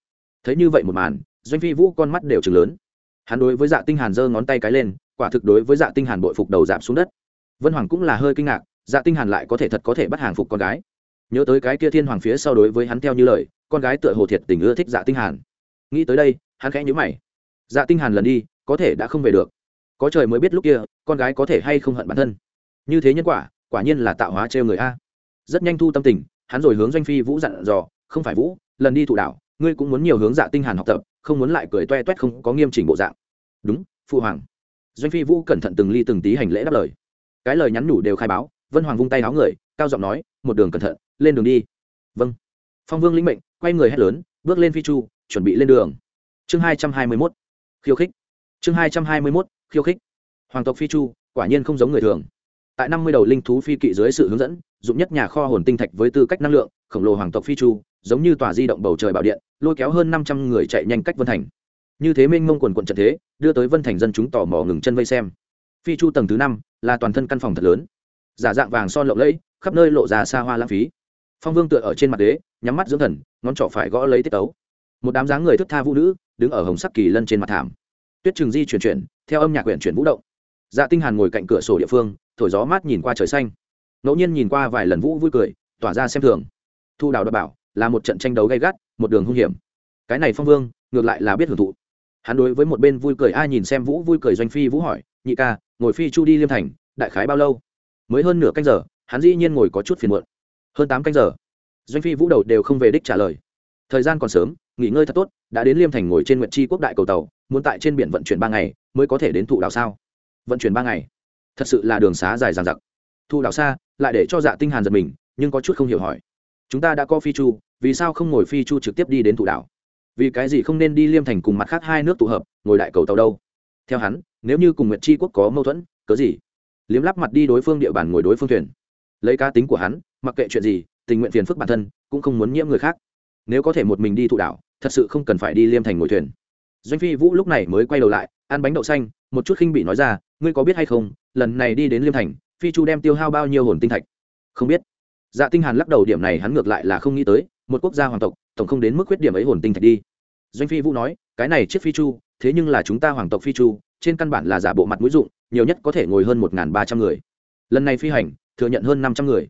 Thấy như vậy một màn, doanh phi vũ con mắt đều chừng lớn. Hắn đối với dạ tinh hàn giơ ngón tay cái lên, quả thực đối với dạ tinh hàn bội phục đầu giảm xuống đất. Vân hoàng cũng là hơi kinh ngạc dạ tinh hàn lại có thể thật có thể bắt hàng phục con gái. Nhớ tới cái kia thiên hoàng phía sau đối với hắn theo như lời con gái tựa hồ thiệt tình ưa thích dạ tinh hàn. Nghĩ tới đây, hắn khẽ nhíu mày. Dạ tinh hàn lần đi, có thể đã không về được. Có trời mới biết lúc kia, con gái có thể hay không hận bản thân. Như thế nhân quả quả nhiên là tạo hóa trêu người a. Rất nhanh thu tâm tình, hắn rồi hướng doanh phi vũ dặn dò, không phải vũ, lần đi thụ đạo, ngươi cũng muốn nhiều hướng dạ tinh hàn học tập, không muốn lại cười toe toét không có nghiêm chỉnh bộ dạng. Đúng phụ hoàng. Doanh phi vũ cẩn thận từng ly từng tí hành lễ đáp lời. Cái lời nhắn nhủ đều khai báo, vân hoàng vung tay áo người, cao giọng nói, một đường cẩn thận, lên đường đi. Vâng. Phong vương lĩnh mệnh quay người hét lớn, bước lên phi chu, chuẩn bị lên đường. Chương hai trăm hai mươi mốt, khiêu khích. Chương hai trăm hai mươi mốt, khiêu khích. Hoàng tộc phi chu, quả nhiên không giống người thường. Tại năm mươi đầu linh thú phi kỵ dưới sự hướng dẫn, dụng nhất nhà kho hồn tinh thạch với tư cách năng lượng, khổng lồ hoàng tộc phi chu, giống như tòa di động bầu trời bảo điện, lôi kéo hơn năm trăm người chạy nhanh cách vân thành. Như thế minh mông quần quận trận thế, đưa tới vân thành dân chúng tò mò ngừng chân vây xem. Phi chu tầng thứ năm là toàn thân căn phòng thật lớn. Giả dạng vàng son lộng lẫy, khắp nơi lộ ra xa hoa lãng phí phong vương tựa ở trên mặt đế, nhắm mắt dưỡng thần, ngón trỏ phải gõ lấy tiết tấu. Một đám dáng người thức tha vũ nữ, đứng ở hồng sắc kỳ lân trên mặt thảm. Tuyết trường di chuyển chuyển, theo âm nhạc quyển chuyển vũ động. Dạ tinh hàn ngồi cạnh cửa sổ địa phương, thổi gió mát nhìn qua trời xanh. Ngẫu nhiên nhìn qua vài lần vũ vui cười, tỏa ra xem thường. Thu đào đ bảo, là một trận tranh đấu gay gắt, một đường hung hiểm. Cái này phong vương, ngược lại là biết hưởng thụ. Hắn đối với một bên vui cười ai nhìn xem vũ vui cười doanh phi vũ hỏi, nhị ca, ngồi phi chu đi liêm thành, đại khái bao lâu? Mới hơn nửa canh giờ, hắn dĩ nhiên ngồi có chút phiền muộn hơn tám canh giờ. Doanh phi vũ đầu đều không về đích trả lời. Thời gian còn sớm, nghỉ ngơi thật tốt, đã đến liêm thành ngồi trên nguyện tri quốc đại cầu tàu, muốn tại trên biển vận chuyển ba ngày, mới có thể đến thụ đảo sao? Vận chuyển ba ngày? Thật sự là đường xá dài dằng dặc. Thụ đảo xa, lại để cho dạ tinh hàn giật mình, nhưng có chút không hiểu hỏi. Chúng ta đã có phi chu, vì sao không ngồi phi chu trực tiếp đi đến thụ đảo? Vì cái gì không nên đi liêm thành cùng mặt khác hai nước tụ hợp, ngồi đại cầu tàu đâu? Theo hắn, nếu như cùng nguyệt tri quốc có mâu thuẫn, cớ gì? Liếm lắp mặt đi đối phương địa bàn ngồi đối phương thuyền. Lấy cá tính của hắn mặc kệ chuyện gì, tình nguyện phiền phức bản thân, cũng không muốn nhiễm người khác. Nếu có thể một mình đi thụ đảo thật sự không cần phải đi liêm thành ngồi thuyền. Doanh phi vũ lúc này mới quay đầu lại, ăn bánh đậu xanh, một chút khinh bị nói ra, ngươi có biết hay không, lần này đi đến liêm thành, phi chu đem tiêu hao bao nhiêu hồn tinh thạch? Không biết. Dạ tinh hàn lắc đầu điểm này hắn ngược lại là không nghĩ tới, một quốc gia hoàng tộc, tổng không đến mức khuyết điểm ấy hồn tinh thạch đi. Doanh phi vũ nói, cái này chiếc phi chu, thế nhưng là chúng ta hoàng tộc phi chu, trên căn bản là giả bộ mặt mũi dụng, nhiều nhất có thể ngồi hơn một ba trăm người. Lần này phi hành, thừa nhận hơn năm trăm người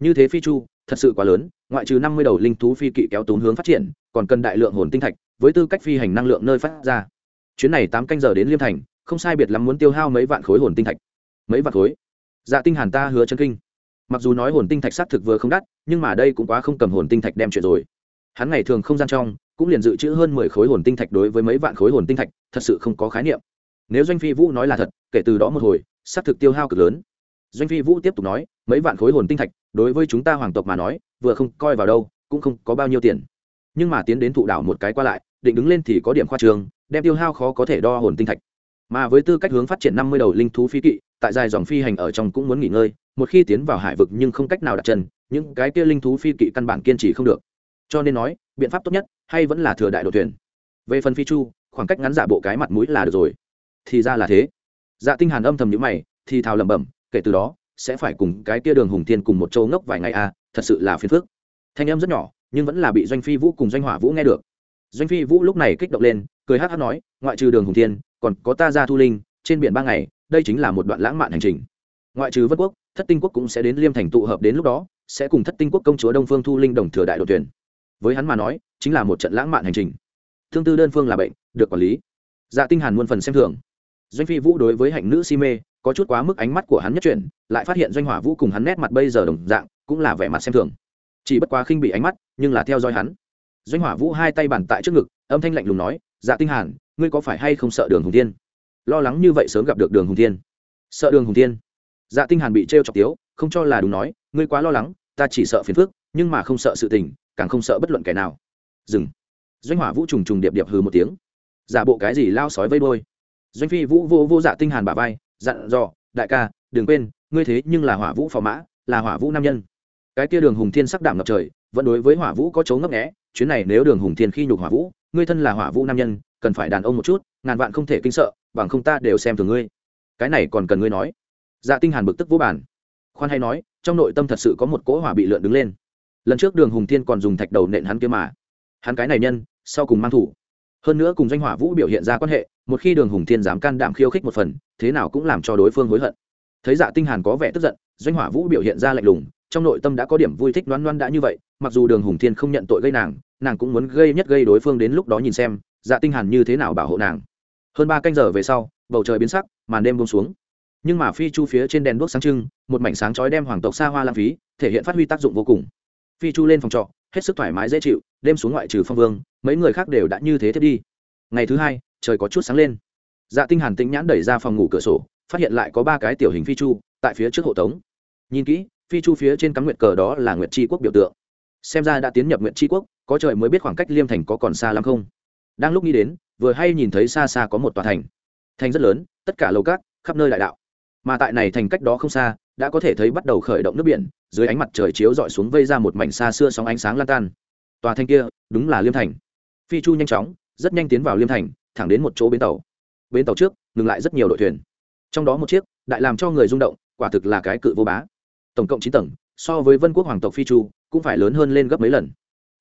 như thế phi chu, thật sự quá lớn, ngoại trừ năm mươi đầu linh thú phi kỵ kéo tốn hướng phát triển, còn cần đại lượng hồn tinh thạch, với tư cách phi hành năng lượng nơi phát ra. Chuyến này tám canh giờ đến liêm thành, không sai biệt lắm muốn tiêu hao mấy vạn khối hồn tinh thạch. Mấy vạn khối? Dạ tinh hàn ta hứa chân kinh. Mặc dù nói hồn tinh thạch xác thực vừa không đắt, nhưng mà đây cũng quá không cầm hồn tinh thạch đem chuyện rồi. Hắn ngày thường không gian trong, cũng liền dự trữ hơn mười khối hồn tinh thạch đối với mấy vạn khối hồn tinh thạch, thật sự không có khái niệm. Nếu doanh phi vũ nói là thật, kể từ đó một hồi, xác thực tiêu hao cực lớn doanh phi vũ tiếp tục nói, mấy vạn khối hồn tinh thạch, đối với chúng ta hoàng tộc mà nói, vừa không coi vào đâu, cũng không có bao nhiêu tiền. Nhưng mà tiến đến thụ đảo một cái qua lại, định đứng lên thì có điểm khoa trường đem tiêu hao khó có thể đo hồn tinh thạch. Mà với tư cách hướng phát triển năm mươi đầu linh thú phi kỵ, tại dài dòng phi hành ở trong cũng muốn nghỉ ngơi, một khi tiến vào hải vực nhưng không cách nào đặt chân, những cái kia linh thú phi kỵ căn bản kiên trì không được. Cho nên nói, biện pháp tốt nhất, hay vẫn là thừa đại đội thuyền. Về phần phi chu, khoảng cách ngắn giả bộ cái mặt mũi là được rồi. Thì ra là thế. Dạ tinh hàn âm thầm nhíu mày, thì thào lẩm bẩm kể từ đó, sẽ phải cùng cái kia đường hùng thiên cùng một châu ngốc vài ngày à thật sự là phiền phức. Thanh âm rất nhỏ, nhưng vẫn là bị doanh phi vũ cùng doanh hỏa vũ nghe được. Doanh phi vũ lúc này kích động lên, cười hát hát nói, ngoại trừ đường hùng thiên, còn có ta ra thu linh, trên biển ba ngày, đây chính là một đoạn lãng mạn hành trình. Ngoại trừ vân quốc, thất tinh quốc cũng sẽ đến liêm thành tụ hợp đến lúc đó, sẽ cùng thất tinh quốc công chúa đông phương thu linh đồng thừa đại đội tuyển. Với hắn mà nói, chính là một trận lãng mạn hành trình. Thương tư đơn phương là bệnh, được quản lý. Dạ tinh hàn muôn phần xem thường. Doanh phi vũ đối với hạnh nữ si mê có chút quá mức ánh mắt của hắn nhất chuyển, lại phát hiện doanh hỏa vũ cùng hắn nét mặt bây giờ đồng dạng, cũng là vẻ mặt xem thường. Chỉ bất quá khinh bị ánh mắt, nhưng là theo dõi hắn. Doanh hỏa vũ hai tay bàn tại trước ngực, âm thanh lạnh lùng nói dạ tinh hàn, ngươi có phải hay không sợ đường hùng thiên? Lo lắng như vậy sớm gặp được đường hùng thiên. Sợ đường hùng thiên? Dạ tinh hàn bị treo chọc tiếu, không cho là đúng nói, ngươi quá lo lắng, ta chỉ sợ phiền phức, nhưng mà không sợ sự tình, càng không sợ bất luận kẻ nào. Dừng. Doanh hỏa vũ trùng trùng điệp điệp hừ một tiếng. Giả bộ cái gì lao sói vây đôi doanh phi vũ vô vô dạ tinh hàn bả vai dặn dò, đại ca, đừng quên, ngươi thế nhưng là hỏa vũ phò mã, là hỏa vũ nam nhân. Cái kia đường hùng thiên sắc đảm ngập trời, vẫn đối với hỏa vũ có chấu ngấp nghé, chuyến này nếu đường hùng thiên khi nhục hỏa vũ, ngươi thân là hỏa vũ nam nhân, cần phải đàn ông một chút, ngàn vạn không thể kinh sợ, bằng không ta đều xem thường ngươi. Cái này còn cần ngươi nói. Dạ tinh hàn bực tức vô bản khoan hay nói, trong nội tâm thật sự có một cỗ hỏa bị lượn đứng lên. Lần trước đường hùng thiên còn dùng thạch đầu nện hắn kia mà. Hắn cái này nhân, sau cùng mang thủ hơn nữa cùng doanh hỏa vũ biểu hiện ra quan hệ, một khi đường hùng thiên dám can đảm khiêu khích một phần, thế nào cũng làm cho đối phương hối hận. Thấy dạ tinh hàn có vẻ tức giận, doanh hỏa vũ biểu hiện ra lạnh lùng, trong nội tâm đã có điểm vui thích loan loan đã như vậy, mặc dù đường hùng thiên không nhận tội gây nàng nàng cũng muốn gây nhất gây đối phương đến lúc đó nhìn xem dạ tinh hàn như thế nào bảo hộ nàng. Hơn ba canh giờ về sau, bầu trời biến sắc, màn đêm buông xuống. Nhưng mà phi chu phía trên đèn đuốc sáng trưng, một mảnh sáng chói đem hoàng tộc xa hoa lãng phí, thể hiện phát huy tác dụng vô cùng. Phi chu lên phòng trọ hết sức thoải mái dễ chịu, đêm xuống ngoại trừ phong vương, mấy người khác đều đã như thế thiết đi. Ngày thứ hai, trời có chút sáng lên. Dạ tinh hàn tĩnh nhãn đẩy ra phòng ngủ cửa sổ, phát hiện lại có ba cái tiểu hình phi chu tại phía trước hộ tống. Nhìn kỹ, phi chu phía trên cắm nguyệt cờ đó là nguyệt tri quốc biểu tượng. Xem ra đã tiến nhập nguyệt tri quốc, có trời mới biết khoảng cách liêm thành có còn xa lắm không. Đang lúc nghĩ đến, vừa hay nhìn thấy xa xa có một tòa thành. Thành rất lớn, tất cả lầu cát, khắp nơi đại đạo. Mà tại này thành cách đó không xa đã có thể thấy bắt đầu khởi động nước biển, dưới ánh mặt trời chiếu dọi xuống vây ra một mảnh xa xưa sóng ánh sáng lan tan. Tòa thanh kia, đúng là liêm thành. Phi chu nhanh chóng, rất nhanh tiến vào liêm thành, thẳng đến một chỗ bến tàu. Bến tàu trước, ngừng lại rất nhiều đội thuyền. Trong đó một chiếc, đại làm cho người rung động, quả thực là cái cự vô bá. Tổng cộng chín tầng, so với vân quốc hoàng tộc phi chu, cũng phải lớn hơn lên gấp mấy lần.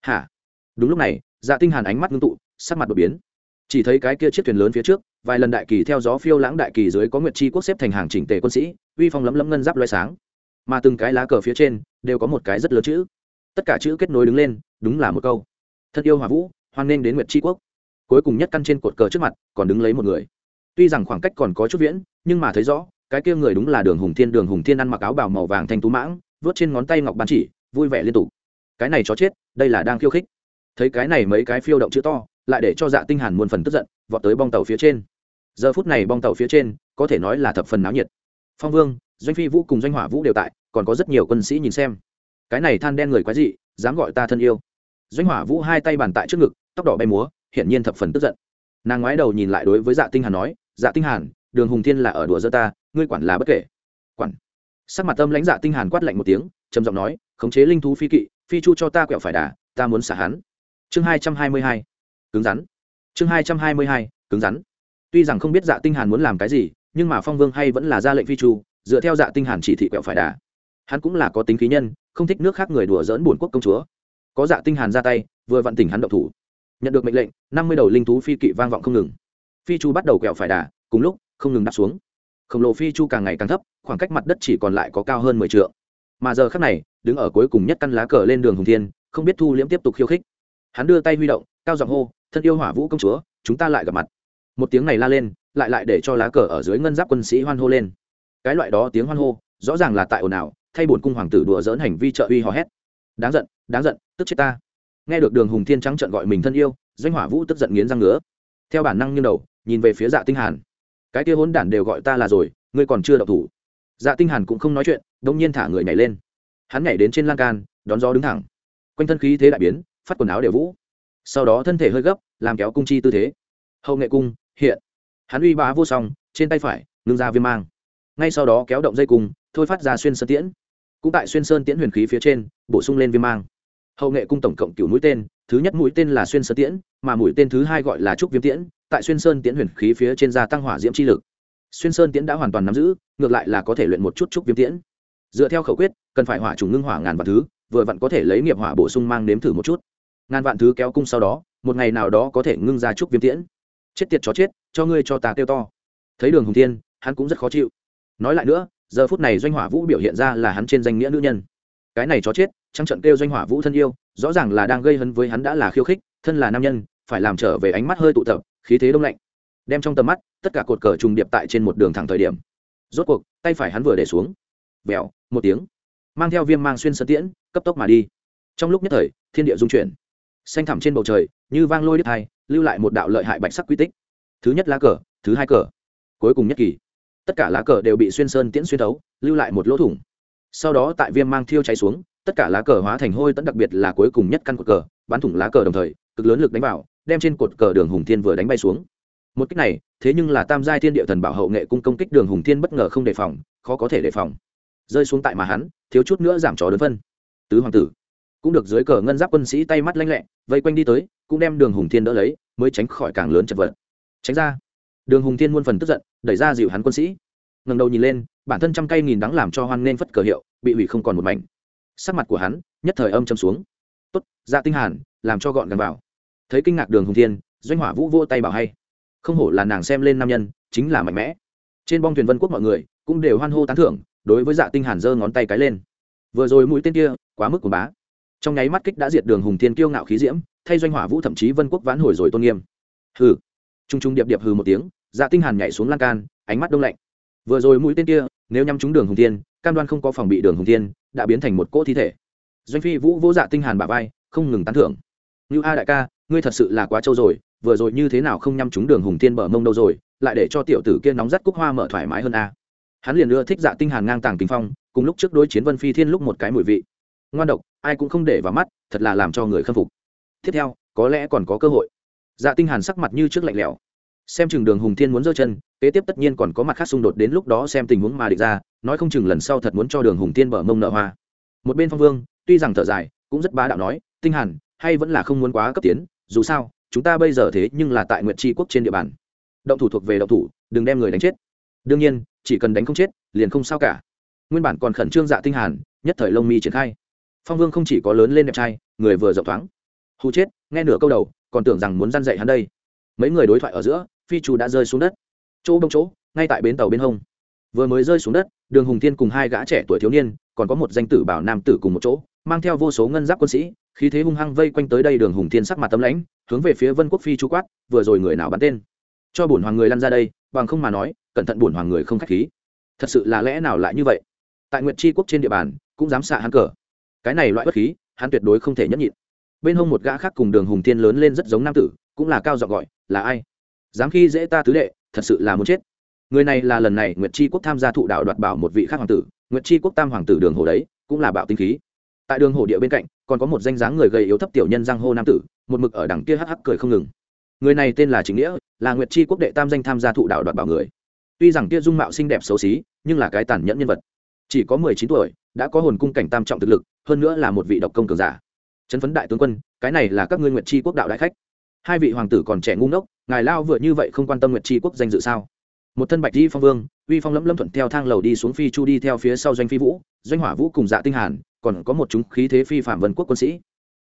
Hả? Đúng lúc này dạ tinh hàn ánh mắt ngưng tụ, sắc mặt đột biến. Chỉ thấy cái kia chiếc thuyền lớn phía trước, vài lần đại kỳ theo gió phiêu lãng đại kỳ dưới có nguyệt chi quốc xếp thành hàng chỉnh tề quân sĩ uy phong lấm lấm ngân giáp loé sáng. Mà từng cái lá cờ phía trên đều có một cái rất lớn chữ. Tất cả chữ kết nối đứng lên, đúng là một câu. Thân yêu hòa vũ, hoan nghênh đến nguyệt chi quốc. Cuối cùng nhất căn trên cột cờ trước mặt còn đứng lấy một người. Tuy rằng khoảng cách còn có chút viễn, nhưng mà thấy rõ, cái kia người đúng là đường hùng thiên. Đường hùng thiên ăn mặc áo bào màu vàng thanh tú mãng vớt trên ngón tay ngọc bàn chỉ, vui vẻ liên tục. Cái này chó chết, đây là đang khiêu khích. Thấy cái này mấy cái phiêu động chữ to, lại để cho dạ tinh hàn muôn phần tức giận, vọt tới bong tàu phía trên. Giờ phút này bong tàu phía trên, có thể nói là thập phần náo nhiệt phong vương, doanh phi vũ cùng doanh hỏa vũ đều tại, còn có rất nhiều quân sĩ nhìn xem. Cái này than đen người quái dị, dám gọi ta thân yêu. Doanh hỏa vũ hai tay bàn tại trước ngực, tóc đỏ bay múa, hiển nhiên thập phần tức giận. Nàng ngoái đầu nhìn lại đối với dạ tinh hàn nói dạ tinh hàn, đường hùng thiên là ở đùa giơ ta, ngươi quản là bất kể. Quản. Sắc mặt tâm lãnh dạ tinh hàn quát lạnh một tiếng, trầm giọng nói, khống chế linh thú phi kỵ, phi chu cho ta quẹo phải đà, ta muốn xả hắn. Chương hai trăm hai mươi hai. Cứng rắn. Chương hai trăm hai mươi hai, cứng rắn. Tuy rằng không biết dạ tinh hàn muốn làm cái gì nhưng mà phong vương hay vẫn là ra lệnh phi chu, dựa theo dạ tinh hàn chỉ thị quẹo phải đà. Hắn cũng là có tính khí nhân, không thích nước khác người đùa dỡn buồn quốc công chúa. Có dạ tinh hàn ra tay, vừa vận tỉnh hắn động thủ. Nhận được mệnh lệnh, năm mươi đầu linh thú phi kỵ vang vọng không ngừng. Phi chu bắt đầu quẹo phải đà, cùng lúc, không ngừng đáp xuống. Khổng lồ phi chu càng ngày càng thấp, khoảng cách mặt đất chỉ còn lại có cao hơn mười trượng. Mà giờ khắc này, đứng ở cuối cùng nhất căn lá cờ lên đường hùng thiên, không biết thu liễm tiếp tục khiêu khích. Hắn đưa tay huy động, cao giọng hô, thân yêu hỏa vũ công chúa, chúng ta lại gặp mặt một tiếng này la lên, lại lại để cho lá cờ ở dưới ngân giáp quân sĩ hoan hô lên. Cái loại đó tiếng hoan hô, rõ ràng là tại ồn ào, thay bổn cung hoàng tử đùa dỡn hành vi trợ uy hò hét. Đáng giận đáng giận, tức chết ta. Nghe được đường hùng thiên trắng trận gọi mình thân yêu, doanh hỏa vũ tức giận nghiến răng ngứa. Theo bản năng nghiêng đầu, nhìn về phía dạ tinh hàn. Cái kia hỗn đản đều gọi ta là rồi, ngươi còn chưa động thủ. Dạ tinh hàn cũng không nói chuyện, đông nhiên thả người nhảy lên. Hắn nhảy đến trên lan can, đón gió đứng thẳng. Quanh thân khí thế đại biến, phát quần áo đều vũ. Sau đó thân thể hơi gấp, làm kéo cung chi tư thế. Hậu nghệ cung hiện. Hắn uy bá vô song, trên tay phải, ngưng ra viêm mang. Ngay sau đó kéo động dây cung thôi phát ra xuyên sơn tiễn. Cũng tại xuyên sơn tiễn huyền khí phía trên, bổ sung lên viêm mang. Hậu nghệ cung tổng cộng cựu mũi tên, thứ nhất mũi tên là xuyên sơn tiễn, mà mũi tên thứ hai gọi là trúc viêm tiễn. Tại xuyên sơn tiễn huyền khí phía trên gia tăng hỏa diễm chi lực. Xuyên sơn tiễn đã hoàn toàn nắm giữ, ngược lại là có thể luyện một chút trúc viêm tiễn. Dựa theo khẩu quyết, cần phải hỏa trùng ngưng hỏa ngàn vạn thứ, vừa vặn có thể lấy nghiệp hỏa bổ sung mang nếm thử một chút. Ngàn vạn thứ kéo cung sau đó, một ngày nào đó có thể ngưng ra trúc viêm tiễn chết tiệt chó chết, cho ngươi cho ta kêu to. Thấy đường hùng thiên, hắn cũng rất khó chịu. Nói lại nữa, giờ phút này doanh hỏa vũ biểu hiện ra là hắn trên danh nghĩa nữ nhân. Cái này chó chết, trăng trận kêu doanh hỏa vũ thân yêu, rõ ràng là đang gây hấn với hắn đã là khiêu khích, thân là nam nhân, phải làm trở về ánh mắt hơi tụ tập, khí thế đông lạnh. Đem trong tầm mắt, tất cả cột cờ trùng điệp tại trên một đường thẳng thời điểm. Rốt cuộc, tay phải hắn vừa để xuống. Vẹo một tiếng. Mang theo viêm mang xuyên sơ tiễn, cấp tốc mà đi. Trong lúc nhất thời, thiên địa dung chuyển. Xanh thẳm trên bầu trời, như vang lôi đứt hai lưu lại một đạo lợi hại bạch sắc quy tích. Thứ nhất lá cờ, thứ hai cờ, cuối cùng nhất kỳ. Tất cả lá cờ đều bị xuyên sơn tiễn xuyên thấu, lưu lại một lỗ thủng. Sau đó tại viêm mang thiêu cháy xuống, tất cả lá cờ hóa thành hôi tẫn đặc biệt là cuối cùng nhất căn cột cờ, bắn thủng lá cờ đồng thời, cực lớn lực đánh vào, đem trên cột cờ đường hùng thiên vừa đánh bay xuống. Một cách này, thế nhưng là tam giai thiên địa thần bảo hậu nghệ cung công kích đường hùng thiên bất ngờ không đề phòng, khó có thể đề phòng. Rơi xuống tại mà hắn, thiếu chút nữa giảm trò đơn phân. Tứ hoàng tử cũng được dưới cờ ngân giáp quân sĩ tay mắt lanh lẹ, vây quanh đi tới, cũng đem đường hùng thiên đỡ lấy, mới tránh khỏi càng lớn chật vật. Tránh ra. Đường hùng thiên muôn phần tức giận, đẩy ra dịu hắn quân sĩ. Ngần đầu nhìn lên, bản thân trăm cây nghìn đắng làm cho hoan nên phất cờ hiệu, bị hủy không còn một mảnh. Sắc mặt của hắn, nhất thời âm châm xuống. Tốt dạ tinh hàn, làm cho gọn gàng vào. Thấy kinh ngạc đường hùng thiên, doanh hỏa vũ vô tay bảo hay. Không hổ là nàng xem lên nam nhân, chính là mạnh mẽ. Trên bong thuyền vân quốc mọi người cũng đều hoan hô tán thưởng, đối với dạ tinh hàn giơ ngón tay cái lên. Vừa rồi mũi tên kia, quá mức của bá trong nháy mắt kích đã diệt đường hùng thiên kiêu ngạo khí diễm, thay doanh hỏa vũ thậm chí vân quốc vãn hồi rồi tôn nghiêm. Hừ. T r u n g t r u n g điệp điệp hừ một tiếng dạ tinh hàn nhảy xuống lan can, ánh mắt đông lạnh. Vừa rồi mũi tên kia, nếu nhắm trúng đường hùng thiên, cam đoan không có phòng bị đường hùng thiên, đã biến thành một cỗ thi thể. Doanh phi vũ vô dạ tinh hàn bả vai, không ngừng tán thưởng. Như a đại ca, ngươi thật sự là quá trâu rồi, vừa rồi như thế nào không nhắm trúng đường hùng thiên bờ mông đâu rồi, lại để cho tiểu tử kia nóng rắt cúc hoa mở thoải mái hơn a. Hắn liền ưa thích dạ tinh hàn ngang tàng kinh phong, cùng lúc trước đối chiến vân phi thiên lúc một cái mùi vị. Ngoan độc ai cũng không để vào mắt, thật là làm cho người khâm phục. Tiếp theo, có lẽ còn có cơ hội. Dạ tinh hàn sắc mặt như trước lạnh lẽo. Xem chừng đường hùng thiên muốn giơ chân, kế tiếp tất nhiên còn có mặt khác xung đột đến lúc đó xem tình huống mà địch ra, nói không chừng lần sau thật muốn cho đường hùng thiên bmở mông nợ hoa. Một bên phong vương, tuy rằng thở dài, cũng rất bá đạo nói, tinh hàn, hay vẫn là không muốn quá cấp tiến, dù sao, chúng ta bây giờ thế nhưng là tại nguyệt tri quốc trên địa bàn. Động thủ thuộc về động thủ, đừng đem người đánh chết. Đương nhiên, chỉ cần đánh không chết, liền không sao cả. Nguyên bản còn khẩn trương dạ tinh hàn, nhất thời lông mi triển khai phong vương không chỉ có lớn lên đẹp trai, người vừa rộng thoáng. Hù chết, nghe nửa câu đầu, còn tưởng rằng muốn răn dạy hắn đây. Mấy người đối thoại ở giữa, phi chu đã rơi xuống đất. Chỗ bông chỗ, ngay tại bến tàu bên hông. Vừa mới rơi xuống đất, đường hùng thiên cùng hai gã trẻ tuổi thiếu niên, còn có một danh tử bảo nam tử cùng một chỗ, mang theo vô số ngân giáp quân sĩ, khí thế hung hăng vây quanh tới đây đường hùng thiên sắc mặt tấm lãnh, hướng về phía vân quốc phi chu quát, vừa rồi người nào bắn tên? Cho bổn hoàng người lăn ra đây, bằng không mà nói, cẩn thận bổn hoàng người không khách khí. Thật sự là lẽ nào lại như vậy? Tại nguyệt tri quốc trên địa bàn, cũng dám xạ hắn cờ cái này loại bất khí, hắn tuyệt đối không thể nhẫn nhịn. Bên hông một gã khác cùng đường hùng thiên lớn lên rất giống nam tử, cũng là cao giọng gọi, là ai? Dám khi dễ ta tứ đệ, thật sự là muốn chết. Người này là lần này nguyệt Chi quốc tham gia thụ đạo đoạt bảo một vị khác hoàng tử, nguyệt Chi quốc tam hoàng tử đường hồ đấy, cũng là bạo tinh khí. Tại đường hồ địa bên cạnh, còn có một danh dáng người gầy yếu thấp tiểu nhân giang hô nam tử, một mực ở đằng kia hắc hắc cười không ngừng. Người này tên là chính nghĩa, là nguyệt Chi quốc đệ tam danh tham gia thụ đạo đoạt bảo người. Tuy rằng kia dung mạo xinh đẹp xấu xí, nhưng là cái tàn nhẫn nhân vật chỉ có mười chín tuổi, đã có hồn cung cảnh tam trọng thực lực, hơn nữa là một vị độc công cường giả. Chấn phấn đại tướng quân, cái này là các ngươi nguyệt chi quốc đạo đại khách. Hai vị hoàng tử còn trẻ ngu ngốc, ngài lao vừa như vậy không quan tâm nguyệt chi quốc danh dự sao? Một thân bạch di phong vương, uy phong lẫm lâm thuận theo thang lầu đi xuống phi chu đi theo phía sau doanh phi vũ, doanh hỏa vũ cùng dạ tinh hàn, còn có một chúng khí thế phi phạm vân quốc quân sĩ.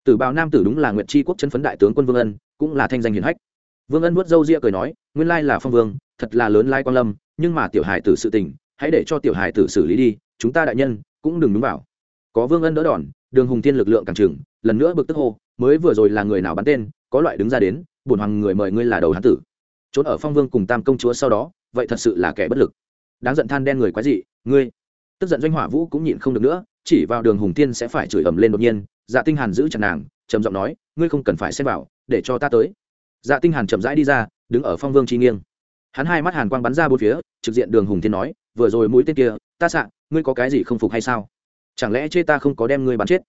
Tử bào nam tử đúng là nguyệt chi quốc chân phấn đại tướng quân vương ân, cũng là thanh danh hiển hách. Vương ân nuốt râu ria cười nói, nguyên lai là phong vương, thật là lớn lai quan lâm, nhưng mà tiểu hài tử sự tình, hãy để cho tiểu hài tử xử lý đi chúng ta đại nhân cũng đừng đúng vào. Có vương ân đỡ đòn, đường hùng thiên lực lượng càng trừng, lần nữa bực tức hô, mới vừa rồi là người nào bắn tên, có loại đứng ra đến, bổn hoàng người mời ngươi là đầu hán tử. Trốn ở phong vương cùng tam công chúa sau đó, vậy thật sự là kẻ bất lực. Đáng giận than đen người quái dị, ngươi. Tức giận doanh hỏa vũ cũng nhịn không được nữa, chỉ vào đường hùng thiên sẽ phải chửi ầm lên đột nhiên dạ tinh hàn giữ chặt nàng, trầm giọng nói, ngươi không cần phải xem vào, để cho ta tới. Dạ tinh hàn chậm rãi đi ra, đứng ở phong vương chi nghiêng. Hắn hai mắt hàn quang bắn ra bốn phía, trực diện đường hùng thiên nói, vừa rồi mũi tên kia, ta sạ ngươi có cái gì không phục hay sao? Chẳng lẽ chê ta không có đem ngươi bắn chết?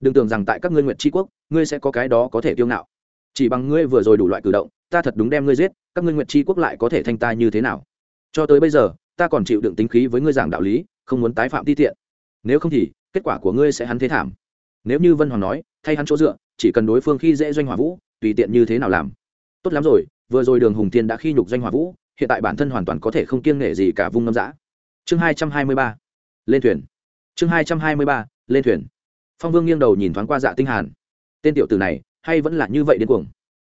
Đừng tưởng rằng tại các ngươi nguyện tri quốc, ngươi sẽ có cái đó có thể kiêu ngạo. Chỉ bằng ngươi vừa rồi đủ loại cử động, ta thật đúng đem ngươi giết, các ngươi nguyện tri quốc lại có thể thanh ta như thế nào? Cho tới bây giờ, ta còn chịu đựng tính khí với ngươi giảng đạo lý, không muốn tái phạm ti tiện. Nếu không thì, kết quả của ngươi sẽ hắn thế thảm. Nếu như vân hoàng nói, thay hắn chỗ dựa, chỉ cần đối phương khi dễ doanh hỏa vũ, tùy tiện như thế nào làm? Tốt lắm rồi, vừa rồi đường hùng thiên đã khi nhục doanh hỏa vũ, hiện tại bản thân hoàn toàn có thể không kiêng nể gì cả vung ngâm giã chương hai trăm hai mươi ba lên thuyền. Chương hai trăm hai mươi ba, lên thuyền. Phong vương nghiêng đầu nhìn thoáng qua dạ tinh hàn. Tên tiểu tử này, hay vẫn là như vậy điên cuồng.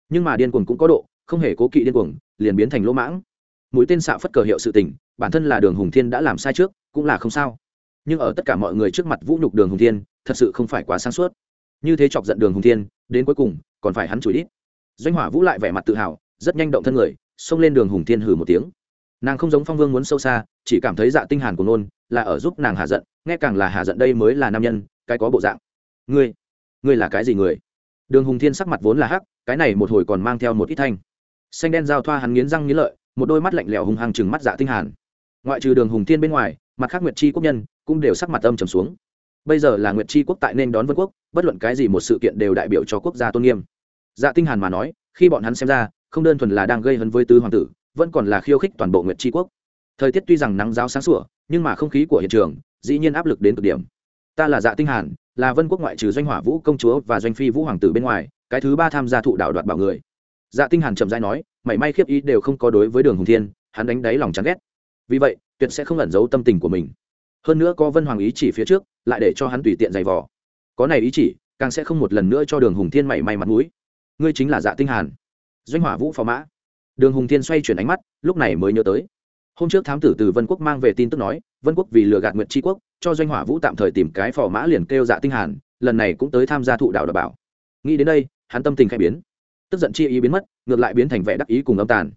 Nhưng mà điên cuồng cũng có độ, không hề cố kỵ điên cuồng, liền biến thành lỗ mãng. Mũi tên xạ phất cờ hiệu sự tình, bản thân là đường hùng thiên đã làm sai trước, cũng là không sao. Nhưng ở tất cả mọi người trước mặt vũ nhục đường hùng thiên, thật sự không phải quá sáng suốt. Như thế chọc giận đường hùng thiên, đến cuối cùng, còn phải hắn chửi đít. Doanh hỏa vũ lại vẻ mặt tự hào, rất nhanh động thân người, xông lên đường hùng thiên hừ một tiếng. Nàng không giống phong vương muốn sâu xa, chỉ cảm thấy dạ tinh hàn của nôn là ở giúp nàng hạ giận, nghe càng là hạ giận đây mới là nam nhân, cái có bộ dạng. Ngươi ngươi là cái gì người? Đường hùng thiên sắc mặt vốn là hắc, cái này một hồi còn mang theo một ít thanh. Xanh đen giao thoa hắn nghiến răng nghiến lợi, một đôi mắt lạnh lẽo hung hăng chừng mắt dạ tinh hàn. Ngoại trừ đường hùng thiên bên ngoài, mặt khác nguyệt chi quốc nhân cũng đều sắc mặt âm trầm xuống. Bây giờ là nguyệt chi quốc tại nên đón vân quốc, bất luận cái gì một sự kiện đều đại biểu cho quốc gia tôn nghiêm. Dạ tinh hàn mà nói, khi bọn hắn xem ra, không đơn thuần là đang gây hấn với tứ hoàng tử, vẫn còn là khiêu khích toàn bộ nguyệt Chi quốc thời tiết tuy rằng nắng giáo sáng sủa, nhưng mà không khí của hiện trường, dĩ nhiên áp lực đến cực điểm. Ta là dạ tinh hàn, là vân quốc ngoại trừ doanh hỏa vũ công chúa và doanh phi vũ hoàng tử bên ngoài, cái thứ ba tham gia thụ đạo đoạt bảo người. Dạ tinh hàn chậm rãi nói, mảy may khiếp ý đều không có đối với đường hùng thiên, hắn đánh đáy lòng chán ghét. Vì vậy, tuyệt sẽ không ẩn giấu tâm tình của mình. Hơn nữa có vân hoàng ý chỉ phía trước, lại để cho hắn tùy tiện giày vò. Có này ý chỉ, càng sẽ không một lần nữa cho đường hùng thiên mảy may mặt mũi. Ngươi chính là dạ tinh hàn. Doanh hỏa vũ phò mã. Đường hùng thiên xoay chuyển ánh mắt, lúc này mới nhớ tới hôm trước thám tử từ vân quốc mang về tin tức nói, vân quốc vì lừa gạt nguyệt tri quốc, cho doanh hỏa vũ tạm thời tìm cái phò mã liền kêu dạ tinh hàn, lần này cũng tới tham gia thụ đạo đảm bảo. Nghĩ đến đây, hắn tâm tình khai biến. Tức giận chi ý biến mất, ngược lại biến thành vẻ đắc ý cùng âm tàn.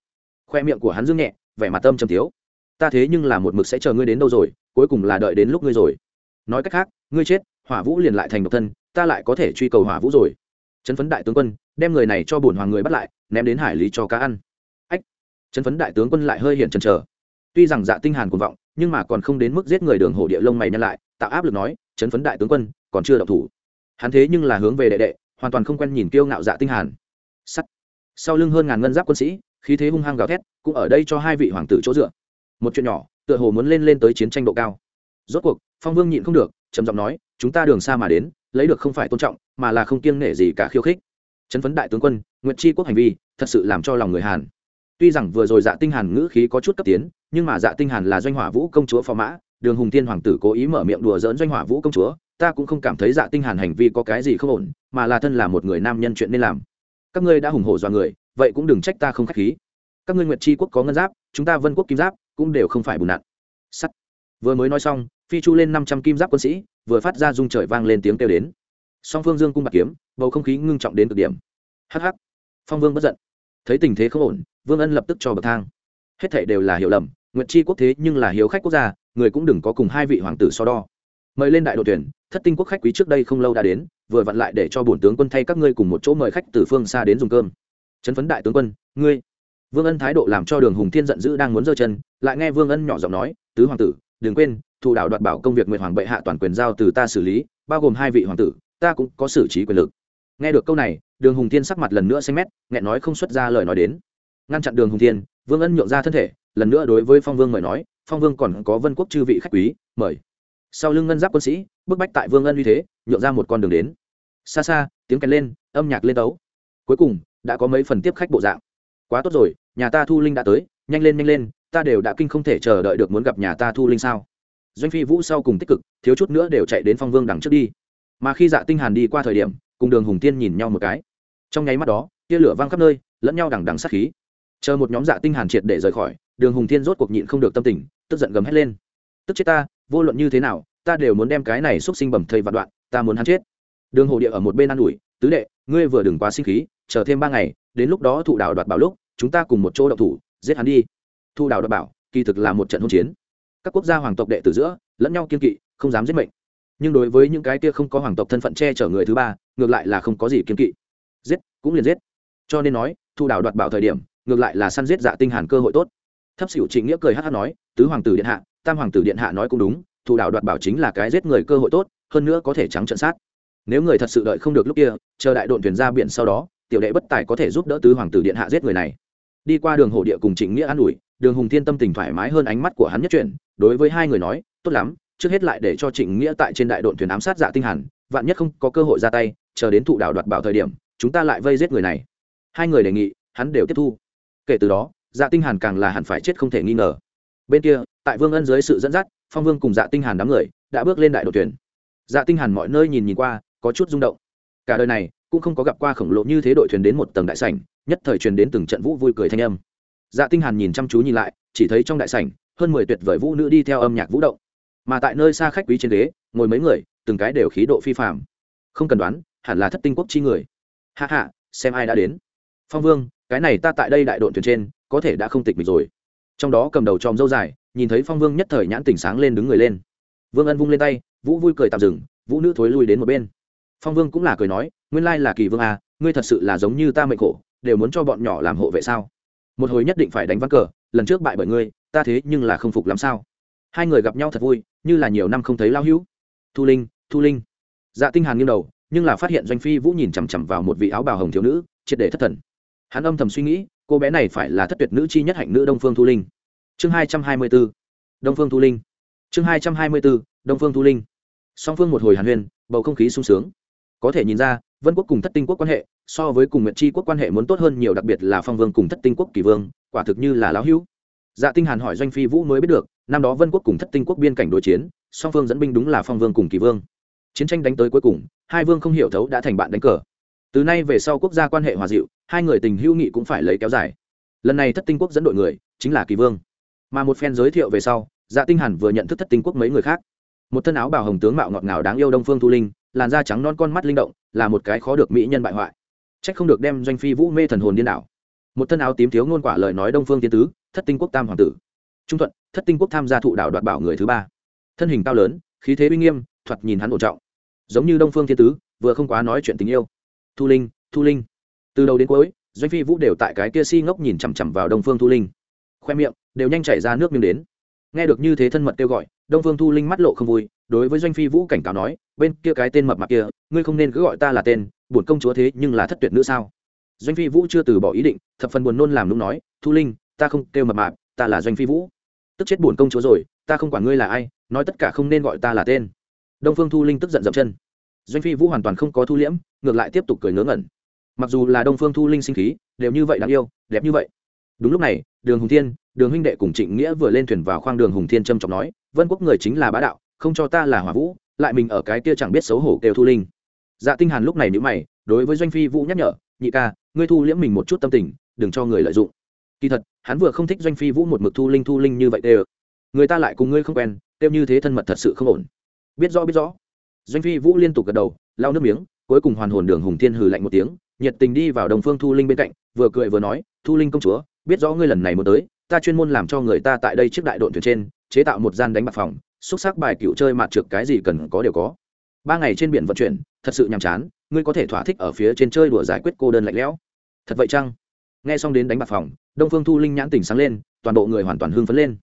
Khoe miệng của hắn dương nhẹ, vẻ mặt tâm trầm thiếu. Ta thế nhưng là một mực sẽ chờ ngươi đến đâu rồi, cuối cùng là đợi đến lúc ngươi rồi. Nói cách khác, ngươi chết, hỏa vũ liền lại thành độc thân, ta lại có thể truy cầu hỏa vũ rồi. Chấn phấn đại tướng quân, đem người này cho bổn hoàng người bắt lại, ném đến hải lý cho cá ăn. Ách, chấn phấn đại tướng quân lại hơi hiện chần chờ tuy rằng dạ tinh hàn cuồng vọng, nhưng mà còn không đến mức giết người đường hổ địa lông mày nhăn lại, tạo áp lực nói, chấn phấn đại tướng quân, còn chưa động thủ. Hắn thế nhưng là hướng về đệ đệ, hoàn toàn không quen nhìn kiêu ngạo dạ tinh hàn. Sắt. Sau lưng hơn ngàn ngân giáp quân sĩ, khí thế hung hăng gào thét, cũng ở đây cho hai vị hoàng tử chỗ dựa. Một chuyện nhỏ, tựa hồ muốn lên lên tới chiến tranh độ cao. Rốt cuộc, phong vương nhịn không được, trầm giọng nói, chúng ta đường xa mà đến, lấy được không phải tôn trọng, mà là không kiêng nể gì cả khiêu khích. Chấn phấn đại tướng quân nguyệt chi quốc hành vi, thật sự làm cho lòng người hàn tuy rằng vừa rồi dạ tinh hàn ngữ khí có chút cấp tiến, nhưng mà dạ tinh hàn là doanh hỏa vũ công chúa phò mã, đường hùng Thiên hoàng tử cố ý mở miệng đùa giỡn doanh hỏa vũ công chúa, ta cũng không cảm thấy dạ tinh hàn hành vi có cái gì không ổn, mà là thân là một người nam nhân chuyện nên làm. Các ngươi đã hùng hổ doa người, vậy cũng đừng trách ta không khách khí. Các ngươi nguyệt chi quốc có ngân giáp, chúng ta vân quốc kim giáp, cũng đều không phải bùn nặn. Sắt. Vừa mới nói xong, phi chu lên năm trăm kim giáp quân sĩ, vừa phát ra rung trời vang lên tiếng kêu đến. Song phương dương cung bạc kiếm, bầu không khí ngưng trọng đến cực điểm. Hắc Hắc. phong vương bất giận thấy tình thế không ổn, vương ân lập tức cho bậc thang. Hết thảy đều là hiểu lầm, nguyệt chi quốc thế nhưng là hiếu khách quốc gia, người cũng đừng có cùng hai vị hoàng tử so đo. Mời lên đại đội tuyển, thất tinh quốc khách quý trước đây không lâu đã đến, vừa vặn lại để cho bổn tướng quân thay các ngươi cùng một chỗ mời khách từ phương xa đến dùng cơm. Trấn phấn đại tướng quân, ngươi. Vương ân thái độ làm cho đường hùng thiên giận dữ đang muốn giơ chân, lại nghe vương ân nhỏ giọng nói, tứ hoàng tử, đừng quên thụ đạo đoạt bảo công việc nguyệt hoàng bệ hạ toàn quyền giao từ ta xử lý, bao gồm hai vị hoàng tử, ta cũng có xử trí quyền lực. Nghe được câu này đường hùng thiên sắc mặt lần nữa xanh mét, nghẹn nói không xuất ra lời nói đến. Ngăn chặn đường hùng thiên, vương ân nhượng ra thân thể, lần nữa đối với phong vương mời nói, phong vương còn có vân quốc chư vị khách quý, mời. Sau lưng ngân giáp quân sĩ, bức bách tại vương ân uy thế, nhượng ra một con đường đến. Xa xa, tiếng kèn lên, âm nhạc lên tấu cuối cùng, đã có mấy phần tiếp khách bộ dạng. Quá tốt rồi, nhà ta thu linh đã tới, nhanh lên nhanh lên, ta đều đã kinh không thể chờ đợi được muốn gặp nhà ta thu linh sao? Doanh phi vũ sau cùng tích cực, thiếu chút nữa đều chạy đến phong vương đằng trước đi. Mà khi dạ tinh hàn đi qua thời điểm cùng đường hùng tiên nhìn nhau một cái. Trong nháy mắt đó, tia lửa văng khắp nơi, lẫn nhau đằng đằng sát khí. Chờ một nhóm dạ tinh hàn triệt để rời khỏi, đường hùng tiên rốt cuộc nhịn không được tâm tình, tức giận gầm hết lên. Tức chết ta, vô luận như thế nào, ta đều muốn đem cái này xúc sinh bầm thây vạn đoạn, ta muốn hắn chết. Đường hồ địa ở một bên ăn ủi, tứ đệ, ngươi vừa đừng quá sinh khí, chờ thêm ba ngày, đến lúc đó thụ đảo đoạt bảo lúc, chúng ta cùng một chỗ động thủ, giết hắn đi. Thu đảo đoạt bảo, kỳ thực là một trận hôn chiến. Các quốc gia hoàng tộc đệ tử giữa, lẫn nhau kiên kỵ, không dám giết mệnh nhưng đối với những cái kia không có hoàng tộc thân phận che chở người thứ ba, ngược lại là không có gì kiên kỵ. Giết, cũng liền giết. Cho nên nói, thu đảo đoạt bảo thời điểm, ngược lại là săn giết dạ tinh hàn cơ hội tốt. Thấp xỉu trịnh nghĩa cười hát hát nói, tứ hoàng tử điện hạ, tam hoàng tử điện hạ nói cũng đúng thủ đạo đoạt bảo chính là cái giết người cơ hội tốt, hơn nữa có thể trắng trận sát. Nếu người thật sự đợi không được lúc kia, chờ đại đội thuyền ra biển sau đó, tiểu đệ bất tài có thể giúp đỡ tứ hoàng tử điện hạ giết người này. Đi qua đường hồ địa cùng trịnh nghĩa an ủi, đường hùng thiên tâm tình thoải mái hơn ánh mắt của hắn nhất chuyển, đối với hai người nói, tốt lắm trước hết lại để cho trịnh nghĩa tại trên đại đội thuyền ám sát dạ tinh hàn, vạn nhất không có cơ hội ra tay, chờ đến thụ đạo đoạt bảo thời điểm, chúng ta lại vây giết người này. Hai người đề nghị, hắn đều tiếp thu. Kể từ đó dạ tinh hàn càng là hẳn phải chết không thể nghi ngờ. Bên kia, tại vương ân dưới sự dẫn dắt, phong vương cùng dạ tinh hàn đám người đã bước lên đại đội tuyển dạ tinh hàn mọi nơi nhìn nhìn qua, có chút rung động. Cả đời này, cũng không có gặp qua khổng lồ như thế đội thuyền đến một tầng đại sảnh, nhất thời truyền đến từng trận vũ vui cười thanh âm. Dạ tinh hàn nhìn chăm chú nhìn lại, chỉ thấy trong đại sảnh, hơn mười tuyệt vời vũ nữ đi theo âm nhạc vũ động mà tại nơi xa khách quý trên ghế, ngồi mấy người, từng cái đều khí độ phi phàm. Không cần đoán, hẳn là thất tinh quốc chi người. Hạ hạ xem ai đã đến. Phong vương, cái này ta tại đây đại đội thuyền trên, có thể đã không tịch mịch rồi. Trong đó cầm đầu tròm dâu dài, nhìn thấy phong vương nhất thời nhãn tỉnh sáng lên đứng người lên. Vương ân vung lên tay, vũ vui cười tạm dừng, vũ nữ thối lui đến một bên. Phong vương cũng là cười nói, nguyên lai là kỳ vương à ngươi thật sự là giống như ta mệnh khổ, đều muốn cho bọn nhỏ làm hộ vệ sao? Một hồi nhất định phải đánh ván cờ, lần trước bại bởi ngươi, ta thế nhưng là không phục làm sao? Hai người gặp nhau thật vui như là nhiều năm không thấy lao hữu. Thu linh thu linh. Dạ tinh hàn nghiêng đầu, nhưng là phát hiện doanh phi vũ nhìn chằm chằm vào một vị áo bào hồng thiếu nữ, triệt để thất thần. Hắn âm thầm suy nghĩ, cô bé này phải là thất tuyệt nữ chi nhất hạnh nữ đông phương thu linh. Chương hai trăm hai mươi bốn đông phương thu linh. Chương hai trăm hai mươi bốn đông phương thu linh. Song phương một hồi hàn huyên, bầu không khí sung sướng. Có thể nhìn ra, vân quốc cùng thất tinh quốc quan hệ, so với cùng nguyện tri quốc quan hệ muốn tốt hơn nhiều, đặc biệt là phong vương cùng thất tinh quốc kỳ vương, quả thực như là lão hữu. Dạ tinh hàn hỏi doanh phi vũ mới biết được năm đó vân quốc cùng thất tinh quốc biên cảnh đối chiến, song phương dẫn binh đúng là phong vương cùng kỳ vương. Chiến tranh đánh tới cuối cùng, hai vương không hiểu thấu đã thành bạn đánh cờ. Từ nay về sau quốc gia quan hệ hòa dịu, hai người tình hữu nghị cũng phải lấy kéo dài. Lần này thất tinh quốc dẫn đội người, chính là kỳ vương. Mà một phen giới thiệu về sau dạ tinh hàn vừa nhận thức thất tinh quốc mấy người khác. Một thân áo bào hồng tướng mạo ngọt ngào đáng yêu đông phương thu linh, làn da trắng non con mắt linh động, là một cái khó được mỹ nhân bại hoại. Trách không được đem doanh phi vũ mê thần hồn điên đảo. Một thân áo tím thiếu ngôn quả lời nói đông phương tiên tứ, thất tinh quốc tam hoàng tử trung thuận, thất tinh quốc tham gia thụ đảo đoạt bảo người thứ ba. Thân hình cao lớn, khí thế uy nghiêm, thoạt nhìn hắn ổn trọng. Giống như đông phương thiên tứ, vừa không quá nói chuyện tình yêu. Thu linh thu linh. Từ đầu đến cuối, doanh phi vũ đều tại cái kia si ngốc nhìn chằm chằm vào đông phương thu linh. Khoe miệng đều nhanh chảy ra nước miếng đến. Nghe được như thế thân mật kêu gọi, đông phương thu linh mắt lộ không vui, đối với doanh phi vũ cảnh cáo nói, bên kia cái tên mập mạp kia, ngươi không nên cứ gọi ta là tên, bổn công chúa thế nhưng là thất tuyệt nữa sao? Doanh phi vũ chưa từ bỏ ý định, thập phần buồn nôn làm lúc nói, thu linh, ta không kêu mập mạp ta là doanh phi vũ. Tức chết bổn công chúa rồi, ta không quản ngươi là ai, nói tất cả không nên gọi ta là tên. Đông phương thu linh tức giận dậm chân. Doanh phi vũ hoàn toàn không có thu liễm, ngược lại tiếp tục cười ngớ ngẩn. Mặc dù là đông phương thu linh sinh khí, đều như vậy đáng yêu, đẹp như vậy. Đúng lúc này, đường hùng thiên, đường huynh đệ cùng trịnh nghĩa vừa lên thuyền vào khoang đường hùng thiên trâm trọng nói, vân quốc người chính là bá đạo, không cho ta là hỏa vũ, lại mình ở cái kia chẳng biết xấu hổ kêu thu linh. Dạ tinh hàn lúc này nhíu mày, đối với doanh phi vũ nhắc nhở, nhị ca, ngươi thu liễm mình một chút tâm tình, đừng cho người lợi dụng. Kỳ thật hắn vừa không thích doanh phi vũ một mực thu linh thu linh như vậy tê người ta lại cùng ngươi không quen tiêu như thế thân mật thật sự không ổn. Biết rõ biết rõ. Doanh phi vũ liên tục gật đầu, lau nước miếng, cuối cùng hoàn hồn đường hùng thiên hừ lạnh một tiếng, nhiệt tình đi vào đồng phương thu linh bên cạnh, vừa cười vừa nói, thu linh công chúa, biết rõ ngươi lần này muốn tới, ta chuyên môn làm cho người ta tại đây chiếc đại đội thuyền trên, chế tạo một gian đánh bạc phòng, xúc sắc bài cựu chơi mặt trượt cái gì cần có đều có. Ba ngày trên biển vận chuyển, thật sự nhàm chán, ngươi có thể thỏa thích ở phía trên chơi đùa giải quyết cô đơn lạnh lẽo. Thật vậy chăng? Nghe xong đến đánh bạc phòng, đông phương thu linh nhãn tỉnh sáng lên, toàn bộ người hoàn toàn hưng phấn lên.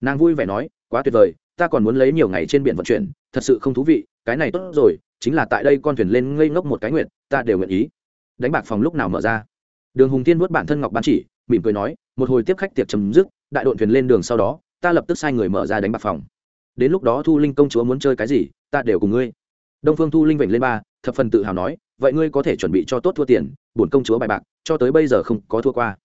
Nàng vui vẻ nói, quá tuyệt vời, ta còn muốn lấy nhiều ngày trên biển vận chuyển, thật sự không thú vị, cái này tốt rồi, chính là tại đây con thuyền lên ngây ngốc một cái nguyện ta đều nguyện ý. Đánh bạc phòng lúc nào mở ra? Đường hùng tiên vuốt bản thân ngọc bán chỉ, mỉm cười nói, một hồi tiếp khách tiệc chấm dứt, đại đội thuyền lên đường sau đó, ta lập tức sai người mở ra đánh bạc phòng. Đến lúc đó thu linh công chúa muốn chơi cái gì, ta đều cùng ngươi. Đông phương thu linh vểnh lên ba, thập phần tự hào nói, vậy ngươi có thể chuẩn bị cho tốt thua tiền bổn công chúa bài bạc, cho tới bây giờ không có thua qua.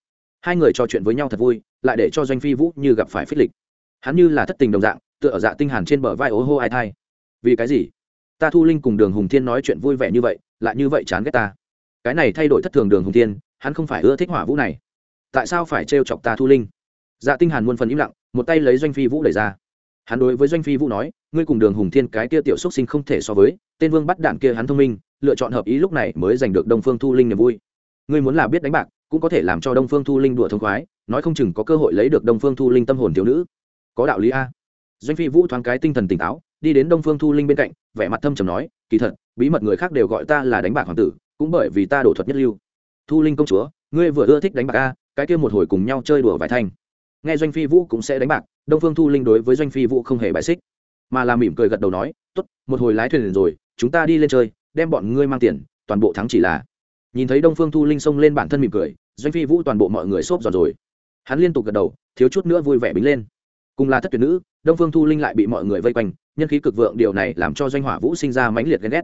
Hai người trò chuyện với nhau thật vui, lại để cho doanh phi vũ như gặp phải phích lịch. Hắn như là thất tình đồng dạng, tựa ở dạ tinh hàn trên bờ vai ố hô ai thai. Vì cái gì? Ta thu linh cùng đường hùng thiên nói chuyện vui vẻ như vậy, lại như vậy chán ghét ta. Cái này thay đổi thất thường đường hùng thiên, hắn không phải ưa thích hỏa vũ này. Tại sao phải trêu chọc ta thu linh? Dạ tinh hàn muôn phần im lặng, một tay lấy doanh phi vũ đẩy ra hắn đối với doanh phi vũ nói, ngươi cùng đường hùng thiên cái kia tiểu xuất sinh không thể so với, tên vương bắt đạn kia hắn thông minh, lựa chọn hợp ý lúc này mới giành được đông phương thu linh niềm vui. Ngươi muốn là biết đánh bạc, cũng có thể làm cho đông phương thu linh đùa thông khoái, nói không chừng có cơ hội lấy được đông phương thu linh tâm hồn thiếu nữ. Có đạo lý a. Doanh phi vũ thoáng cái tinh thần tỉnh táo, đi đến đông phương thu linh bên cạnh, vẻ mặt thâm trầm nói, kỳ thật, bí mật người khác đều gọi ta là đánh bạc hoàng tử, cũng bởi vì ta đổ thuật nhất lưu. Thu linh công chúa, ngươi vừa ưa thích đánh bạc a, cái kia một hồi cùng nhau chơi đùa vài thanh nghe doanh phi vũ cũng sẽ đánh bạc, đông phương thu linh đối với doanh phi vũ không hề bài xích. Mà là mỉm cười gật đầu nói, tốt, một hồi lái thuyền rồi, chúng ta đi lên chơi, đem bọn ngươi mang tiền, toàn bộ thắng chỉ là. Nhìn thấy đông phương thu linh xông lên bản thân mỉm cười, doanh phi vũ toàn bộ mọi người xốp giòn rồi. Hắn liên tục gật đầu, thiếu chút nữa vui vẻ bính lên. Cùng là thất tuyệt nữ, đông phương thu linh lại bị mọi người vây quanh, nhân khí cực vượng, điều này làm cho doanh hỏa vũ sinh ra mãnh liệt ghen ghét.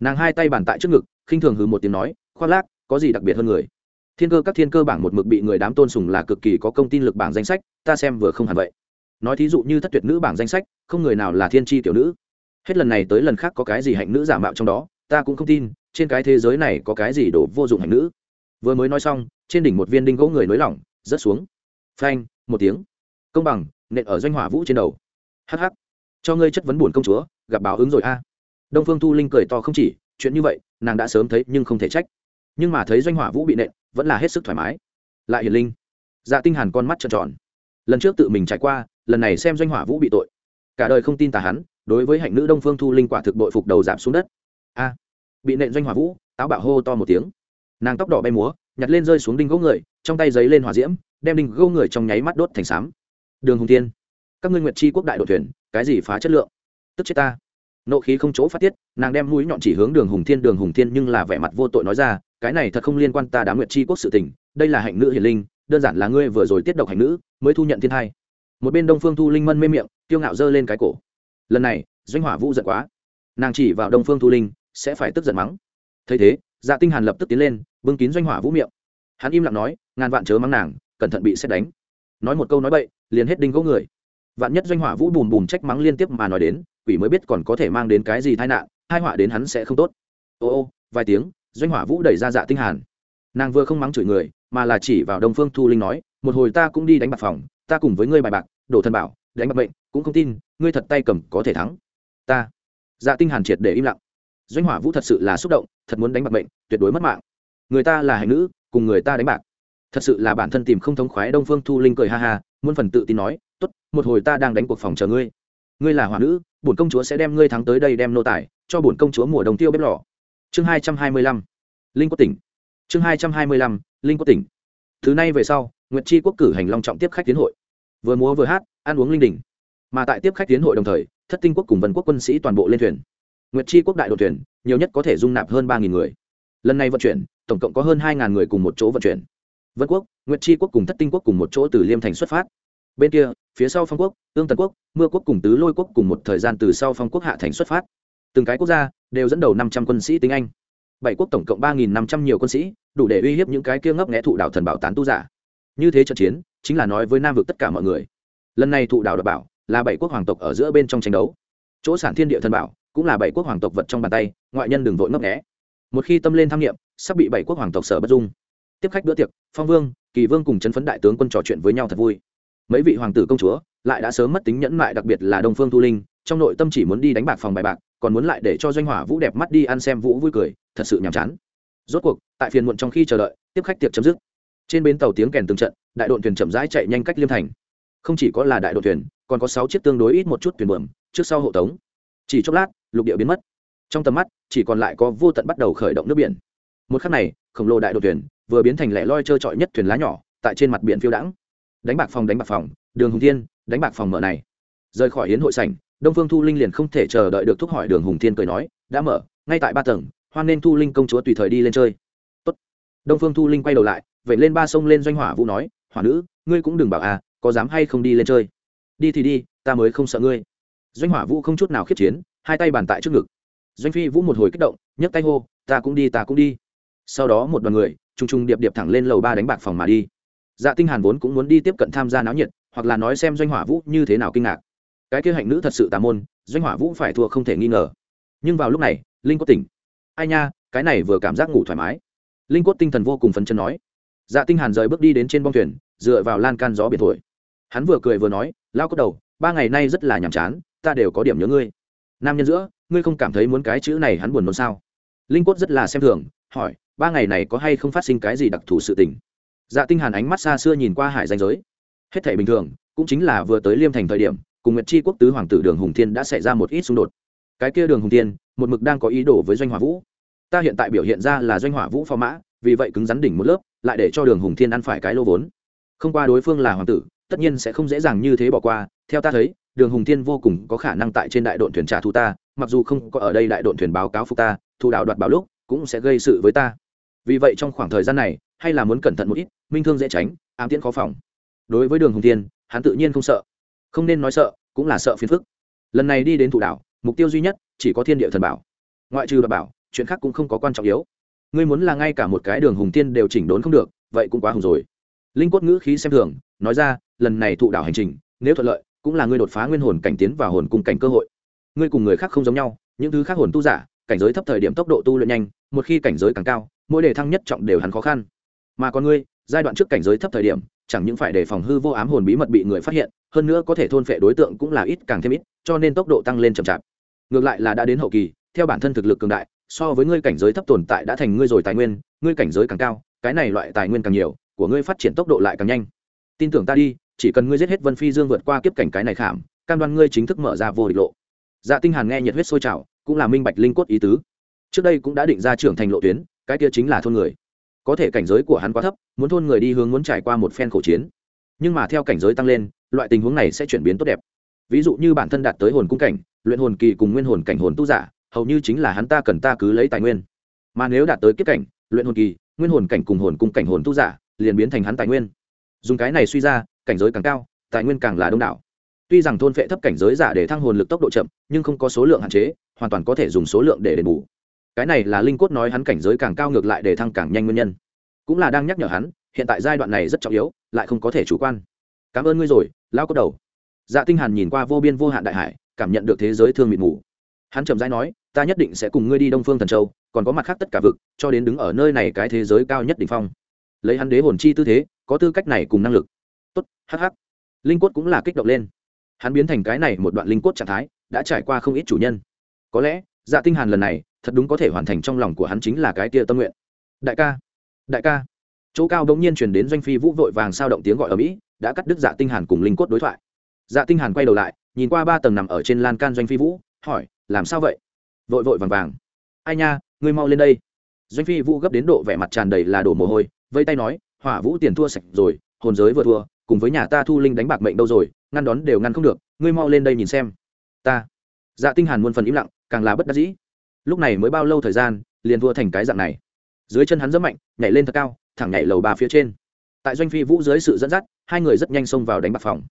Nàng hai tay bàn tại trước ngực, khinh thường hừ một tiếng nói, khoác lác, có gì đặc biệt hơn người? Thiên cơ các thiên cơ bảng một mực bị người đám tôn sùng là cực kỳ có công tin lực bảng danh sách, ta xem vừa không hẳn vậy. Nói thí dụ như thất tuyệt nữ bảng danh sách, không người nào là thiên tri tiểu nữ. Hết lần này tới lần khác có cái gì hạnh nữ giả mạo trong đó, ta cũng không tin, trên cái thế giới này có cái gì đổ vô dụng hạnh nữ. Vừa mới nói xong, trên đỉnh một viên đinh gỗ người nới lỏng, rớt xuống. Phanh, một tiếng. Công bằng, nện ở doanh hỏa vũ trên đầu. Hh cho ngươi chất vấn buồn công chúa, gặp báo ứng rồi a. Đông phương thu linh cười to không chỉ, chuyện như vậy, nàng đã sớm thấy nhưng không thể trách. Nhưng mà thấy doanh hỏa vũ bị nện vẫn là hết sức thoải mái. Lại hiền linh. Dạ tinh hàn con mắt trợn tròn. Lần trước tự mình trải qua, lần này xem doanh hỏa vũ bị tội. Cả đời không tin tà hắn, đối với hạnh nữ đông phương thu linh quả thực bội phục đầu giảm xuống đất. A. Bị nện doanh hỏa vũ, táo bạo hô to một tiếng. Nàng tóc đỏ bay múa, nhặt lên rơi xuống đinh gỗ người, trong tay giấy lên hỏa diễm, đem đinh gỗ người trong nháy mắt đốt thành sám. đường hùng tiên các ngươi nguyệt chi quốc đại đội thuyền, cái gì phá chất lượng? Tức chết ta nộ khí không chỗ phát tiết, nàng đem mũi nhọn chỉ hướng đường hùng thiên, đường hùng thiên nhưng là vẻ mặt vô tội nói ra, cái này thật không liên quan ta đã nguyệt chi quốc sự tình, đây là hạnh nữ hiền linh, đơn giản là ngươi vừa rồi tiết độc hạnh nữ, mới thu nhận thiên thai. Một bên đông phương thu linh mân mê miệng, kiêu ngạo giơ lên cái cổ. Lần này, doanh hỏa vũ giận quá. Nàng chỉ vào đông phương thu linh, sẽ phải tức giận mắng. Thấy thế dạ tinh hàn lập tức tiến lên, bưng kín doanh hỏa vũ miệng. Hắn im lặng nói, ngàn vạn chớ mắng nàng, cẩn thận bị xét đánh. Nói một câu nói bậy, liền hết đinh gỗ người vạn nhất doanh hỏa vũ bùm bùm trách mắng liên tiếp mà nói đến, quỷ mới biết còn có thể mang đến cái gì tai nạn, hai họa đến hắn sẽ không tốt. Ô ô, vài tiếng, doanh hỏa vũ đẩy ra dạ tinh hàn. Nàng vừa không mắng chửi người, mà là chỉ vào đông phương thu linh nói, một hồi ta cũng đi đánh bạc phòng, ta cùng với ngươi bài bạc, đổ thần bảo, đánh bạc bệnh cũng không tin, ngươi thật tay cầm, có thể thắng. Ta. Dạ tinh hàn triệt để im lặng. Doanh hỏa vũ thật sự là xúc động, thật muốn đánh bạc bệnh tuyệt đối mất mạng. Người ta là hành nữ, cùng người ta đánh bạc. Thật sự là bản thân tìm không thống khoái đông phương thu linh cười ha ha, muôn phần tự tin nói tốt, một hồi ta đang đánh cuộc phòng chờ ngươi. Ngươi là hòa nữ, bổn công chúa sẽ đem ngươi thắng tới đây đem nô tài, cho bổn công chúa mùa đồng tiêu bếp lò. Chương hai trăm hai mươi lăm. Linh quốc tỉnh. Chương hai trăm hai mươi lăm, linh quốc tỉnh. Thứ nay về sau, nguyệt chi quốc cử hành long trọng tiếp khách tiến hội. Vừa múa vừa hát, ăn uống linh đình. Mà tại tiếp khách tiến hội đồng thời, thất tinh quốc cùng vân quốc quân sĩ toàn bộ lên thuyền. Nguyệt chi quốc đại đội thuyền, nhiều nhất có thể dung nạp hơn ba người. Lần này vận chuyển, tổng cộng có hơn hai người cùng một chỗ vận chuyển. Vân quốc, nguyệt chi quốc cùng thất tinh quốc cùng một chỗ từ liêm thành xuất phát bên kia, phía sau phong quốc, ương tần quốc, mưa quốc cùng tứ lôi quốc cùng một thời gian từ sau phong quốc hạ thành xuất phát. Từng cái quốc gia đều dẫn đầu năm trăm quân sĩ tiếng anh. Bảy quốc tổng cộng ba nghìn năm trăm nhiều quân sĩ, đủ để uy hiếp những cái kia ngấp nghẽ thụ đạo thần bảo tán tu giả. Như thế trận chiến, chính là nói với nam vực tất cả mọi người. Lần này thụ đạo đ bảo là bảy quốc hoàng tộc ở giữa bên trong tranh đấu. Chỗ sản thiên địa thần bảo cũng là bảy quốc hoàng tộc vật trong bàn tay, ngoại nhân đừng vội ngấp nghẽ một khi tâm lên tham nghiệm sắp bị bảy quốc hoàng tộc sở bất dung. Tiếp khách bữa tiệc, phong vương, kỳ vương cùng chân phấn đại tướng quân trò chuyện với nhau thật vui mấy vị hoàng tử công chúa lại đã sớm mất tính nhẫn mại, đặc biệt là đông phương thu linh, trong nội tâm chỉ muốn đi đánh bạc phòng bài bạc, còn muốn lại để cho doanh hỏa vũ đẹp mắt đi ăn xem vũ vui cười, thật sự nhàm chán. Rốt cuộc, tại phiền muộn trong khi chờ đợi, tiếp khách tiệc chấm dứt. Trên bến tàu tiếng kèn từng trận, đại đội thuyền chậm rãi chạy nhanh cách liêm thành. Không chỉ có là đại đội thuyền, còn có sáu chiếc tương đối ít một chút thuyền bờm trước sau hộ tống. Chỉ chốc lát, lục địa biến mất. Trong tầm mắt, chỉ còn lại có vô tận bắt đầu khởi động nước biển. Một khắc này, khổng lồ đại đội thuyền vừa biến thành lẻ loi trơ trọi nhất thuyền lá nhỏ, tại trên mặt biển phiêu đãng đánh bạc phòng đánh bạc phòng, đường hùng thiên, đánh bạc phòng mở này. Rời khỏi hiến hội sảnh, đông phương thu linh liền không thể chờ đợi được thúc hỏi đường hùng thiên cười nói, đã mở, ngay tại ba tầng, hoan nên thu linh công chúa tùy thời đi lên chơi. Tốt. đông phương thu linh quay đầu lại vậy lên ba sông lên doanh hỏa vũ nói, hỏa nữ, ngươi cũng đừng bảo à có dám hay không đi lên chơi? Đi thì đi, ta mới không sợ ngươi. Doanh hỏa vũ không chút nào khiếp chiến, hai tay bàn tại trước ngực. Doanh phi vũ một hồi kích động, nhấc tay hô, ta cũng đi, ta cũng đi. Sau đó một đoàn người t r u n g t r u n g điệp điệp thẳng lên lầu ba đánh bạc phòng mà đi dạ tinh hàn vốn cũng muốn đi tiếp cận tham gia náo nhiệt, hoặc là nói xem doanh hỏa vũ như thế nào kinh ngạc. Cái kia hạnh nữ thật sự tà môn, doanh hỏa vũ phải thua không thể nghi ngờ. Nhưng vào lúc này, linh quất tỉnh. Ai nha, cái này vừa cảm giác ngủ thoải mái. Linh cốt tinh thần vô cùng phấn chấn nói. Dạ tinh hàn rời bước đi đến trên bong thuyền, dựa vào lan can gió biển thổi. Hắn vừa cười vừa nói, lao cốt đầu, ba ngày nay rất là nhàm chán, ta đều có điểm nhớ ngươi. Nam nhân giữa, ngươi không cảm thấy muốn cái chữ này hắn buồn nôn sao? Linh cốt rất là xem thường, hỏi, ba ngày này có hay không phát sinh cái gì đặc thù sự tình? Dạ tinh hàn ánh mắt xa xưa nhìn qua hải danh giới. Hết thảy bình thường, cũng chính là vừa tới liêm thành thời điểm, cùng nguyệt chi quốc tứ hoàng tử đường hùng thiên đã xảy ra một ít xung đột. Cái kia đường hùng thiên, một mực đang có ý đồ với doanh hỏa vũ. Ta hiện tại biểu hiện ra là doanh hỏa vũ phò mã, vì vậy cứng rắn đỉnh một lớp, lại để cho đường hùng thiên ăn phải cái lô vốn. Không qua đối phương là hoàng tử, tất nhiên sẽ không dễ dàng như thế bỏ qua. Theo ta thấy, đường hùng thiên vô cùng có khả năng tại trên đại đội thuyền trả thù ta, mặc dù không có ở đây đại đội thuyền báo cáo phục ta thu đạo đoạt bảo lúc, cũng sẽ gây sự với ta. Vì vậy trong khoảng thời gian này hay là muốn cẩn thận một ít, minh thương dễ tránh, ám tiễn khó phòng. Đối với đường hùng thiên, hắn tự nhiên không sợ. Không nên nói sợ, cũng là sợ phiền phức. Lần này đi đến thủ đảo, mục tiêu duy nhất chỉ có thiên địa thần bảo. Ngoại trừ đảm bảo, chuyện khác cũng không có quan trọng yếu. Ngươi muốn là ngay cả một cái đường hùng tiên đều chỉnh đốn không được, vậy cũng quá hùng rồi. Linh quất ngữ khí xem thường, nói ra, lần này thụ đảo hành trình, nếu thuận lợi, cũng là ngươi đột phá nguyên hồn cảnh tiến và hồn cung cảnh cơ hội. Ngươi cùng người khác không giống nhau, những thứ khác hồn tu giả, cảnh giới thấp thời điểm tốc độ tu luyện nhanh, một khi cảnh giới càng cao, mỗi đề thăng nhất trọng đều hắn khó khăn mà còn ngươi, giai đoạn trước cảnh giới thấp thời điểm, chẳng những phải đề phòng hư vô ám hồn bí mật bị người phát hiện, hơn nữa có thể thôn phệ đối tượng cũng là ít càng thêm ít, cho nên tốc độ tăng lên chậm chạp. Ngược lại là đã đến hậu kỳ, theo bản thân thực lực cường đại, so với ngươi cảnh giới thấp tồn tại đã thành ngươi rồi tài nguyên, ngươi cảnh giới càng cao, cái này loại tài nguyên càng nhiều, của ngươi phát triển tốc độ lại càng nhanh. Tin tưởng ta đi, chỉ cần ngươi giết hết vân phi dương vượt qua kiếp cảnh cái này khảm, cam đoan ngươi chính thức mở ra vô địch lộ. Dạ tinh hàn nghe nhiệt huyết sôi trào, cũng là minh bạch linh cốt ý tứ. Trước đây cũng đã định ra trưởng thành lộ tuyến, cái kia chính là thôn người có thể cảnh giới của hắn quá thấp, muốn thôn người đi hướng muốn trải qua một phen khổ chiến. Nhưng mà theo cảnh giới tăng lên, loại tình huống này sẽ chuyển biến tốt đẹp. Ví dụ như bản thân đạt tới hồn cung cảnh, luyện hồn kỳ cùng nguyên hồn cảnh hồn tu giả, hầu như chính là hắn ta cần ta cứ lấy tài nguyên. Mà nếu đạt tới kiếp cảnh, luyện hồn kỳ, nguyên hồn cảnh cùng hồn cung cảnh hồn tu giả, liền biến thành hắn tài nguyên. Dùng cái này suy ra, cảnh giới càng cao, tài nguyên càng là đông đảo. Tuy rằng thôn phệ thấp cảnh giới giả để thăng hồn lực tốc độ chậm, nhưng không có số lượng hạn chế, hoàn toàn có thể dùng số lượng để đền bù cái này là linh cốt nói hắn cảnh giới càng cao ngược lại để thăng càng nhanh nguyên nhân. Cũng là đang nhắc nhở hắn, hiện tại giai đoạn này rất trọng yếu, lại không có thể chủ quan. Cảm ơn ngươi rồi, lao cốt đầu. Dạ tinh hàn nhìn qua vô biên vô hạn đại hải, cảm nhận được thế giới thương mịt mù. Hắn chậm rãi nói, ta nhất định sẽ cùng ngươi đi đông phương thần châu, còn có mặt khác tất cả vực, cho đến đứng ở nơi này cái thế giới cao nhất đỉnh phong. Lấy hắn đế hồn chi tư thế, có tư cách này cùng năng lực. Tốt, hắc hắc. Linh cốt cũng là kích động lên. Hắn biến thành cái này một đoạn linh cốt trạng thái, đã trải qua không ít chủ nhân. Có lẽ dạ tinh hàn lần này thật đúng có thể hoàn thành trong lòng của hắn chính là cái kia tâm nguyện. Đại ca đại ca. Chỗ cao bỗng nhiên chuyển đến doanh phi vũ vội vàng sao động tiếng gọi ở mỹ, đã cắt đứt dạ tinh hàn cùng linh cốt đối thoại. Dạ tinh hàn quay đầu lại, nhìn qua ba tầng nằm ở trên lan can doanh phi vũ, hỏi, làm sao vậy? Vội vội vàng vàng, ai nha, ngươi mau lên đây. Doanh phi vũ gấp đến độ vẻ mặt tràn đầy là đổ mồ hôi, vây tay nói, hỏa vũ tiền thua sạch rồi, hồn giới vừa thua, cùng với nhà ta thu linh đánh bạc mệnh đâu rồi, ngăn đón đều ngăn không được, ngươi mau lên đây nhìn xem. Ta. Dạ tinh hàn muôn phần im lặng, càng là bất đắc dĩ lúc này mới bao lâu thời gian, liền thua thành cái dạng này. Dưới chân hắn rất mạnh, nhảy lên thật cao, thẳng nhảy lầu ba phía trên. Tại doanh phi vũ dưới sự dẫn dắt, hai người rất nhanh xông vào đánh bạc phòng.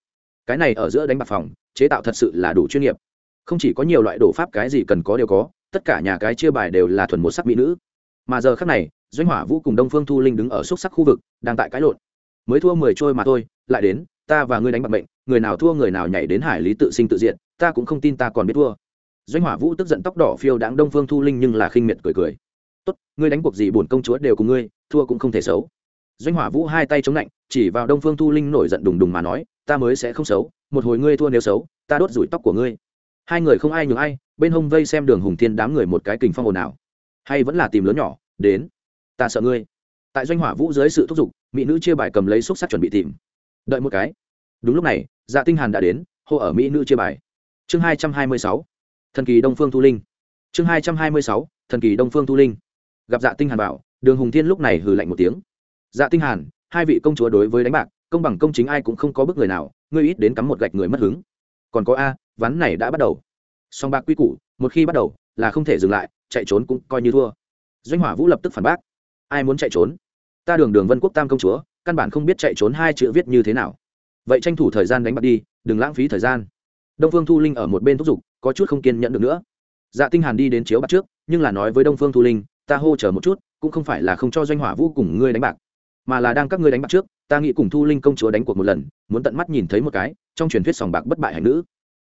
Cái này ở giữa đánh bạc phòng, chế tạo thật sự là đủ chuyên nghiệp. Không chỉ có nhiều loại đổ pháp cái gì cần có đều có, tất cả nhà cái chia bài đều là thuần một sắc mỹ nữ. Mà giờ khác này, doanh hỏa vũ cùng đông phương thu linh đứng ở xúc sắc khu vực, đang tại cãi lộn. Mới thua mười trôi mà thôi, lại đến, ta và ngươi đánh bạc mệnh, người nào thua người nào nhảy đến hải lý tự sinh tự diện ta cũng không tin ta còn biết thua doanh hỏa vũ tức giận tóc đỏ phiêu đáng đông phương thu linh nhưng là khinh miệt cười cười. Tốt, ngươi đánh cuộc gì bổn công chúa đều cùng ngươi, thua cũng không thể xấu. Doanh hỏa vũ hai tay chống lạnh, chỉ vào đông phương thu linh nổi giận đùng đùng mà nói, ta mới sẽ không xấu, một hồi ngươi thua nếu xấu, ta đốt rủi tóc của ngươi. Hai người không ai nhường ai, bên hông vây xem đường hùng thiên đám người một cái kình phong ồn ào. Hay vẫn là tìm lớn nhỏ, đến, ta sợ ngươi. Tại doanh hỏa vũ dưới sự thúc giục, mỹ nữ chia bài cầm lấy xúc sắc chuẩn bị tìm. Đợi một cái. Đúng lúc này dạ tinh hàn đã đến, hô ở mỹ nữ chia bài. Chương hai trăm hai mươi sáu thần kỳ đông phương thu linh chương hai trăm hai mươi sáu thần kỳ đông phương thu linh gặp dạ tinh hàn bảo đường hùng thiên lúc này hừ lạnh một tiếng dạ tinh hàn hai vị công chúa đối với đánh bạc công bằng công chính ai cũng không có bức người nào ngươi ít đến cắm một gạch người mất hứng còn có a ván này đã bắt đầu song bạc quy củ một khi bắt đầu là không thể dừng lại chạy trốn cũng coi như thua doanh hỏa vũ lập tức phản bác ai muốn chạy trốn ta đường đường vân quốc tam công chúa căn bản không biết chạy trốn hai chữ viết như thế nào vậy tranh thủ thời gian đánh bạc đi đừng lãng phí thời gian đông phương thu linh ở một bên thúc giục có chút không kiên nhẫn được nữa. Dạ tinh hàn đi đến chiếu bạc trước, nhưng là nói với đông phương thu linh, ta hô chờ một chút, cũng không phải là không cho doanh hỏa vũ cùng ngươi đánh bạc, mà là đang các ngươi đánh bạc trước, ta nghĩ cùng thu linh công chúa đánh cuộc một lần, muốn tận mắt nhìn thấy một cái, trong truyền thuyết sòng bạc bất bại hành nữ.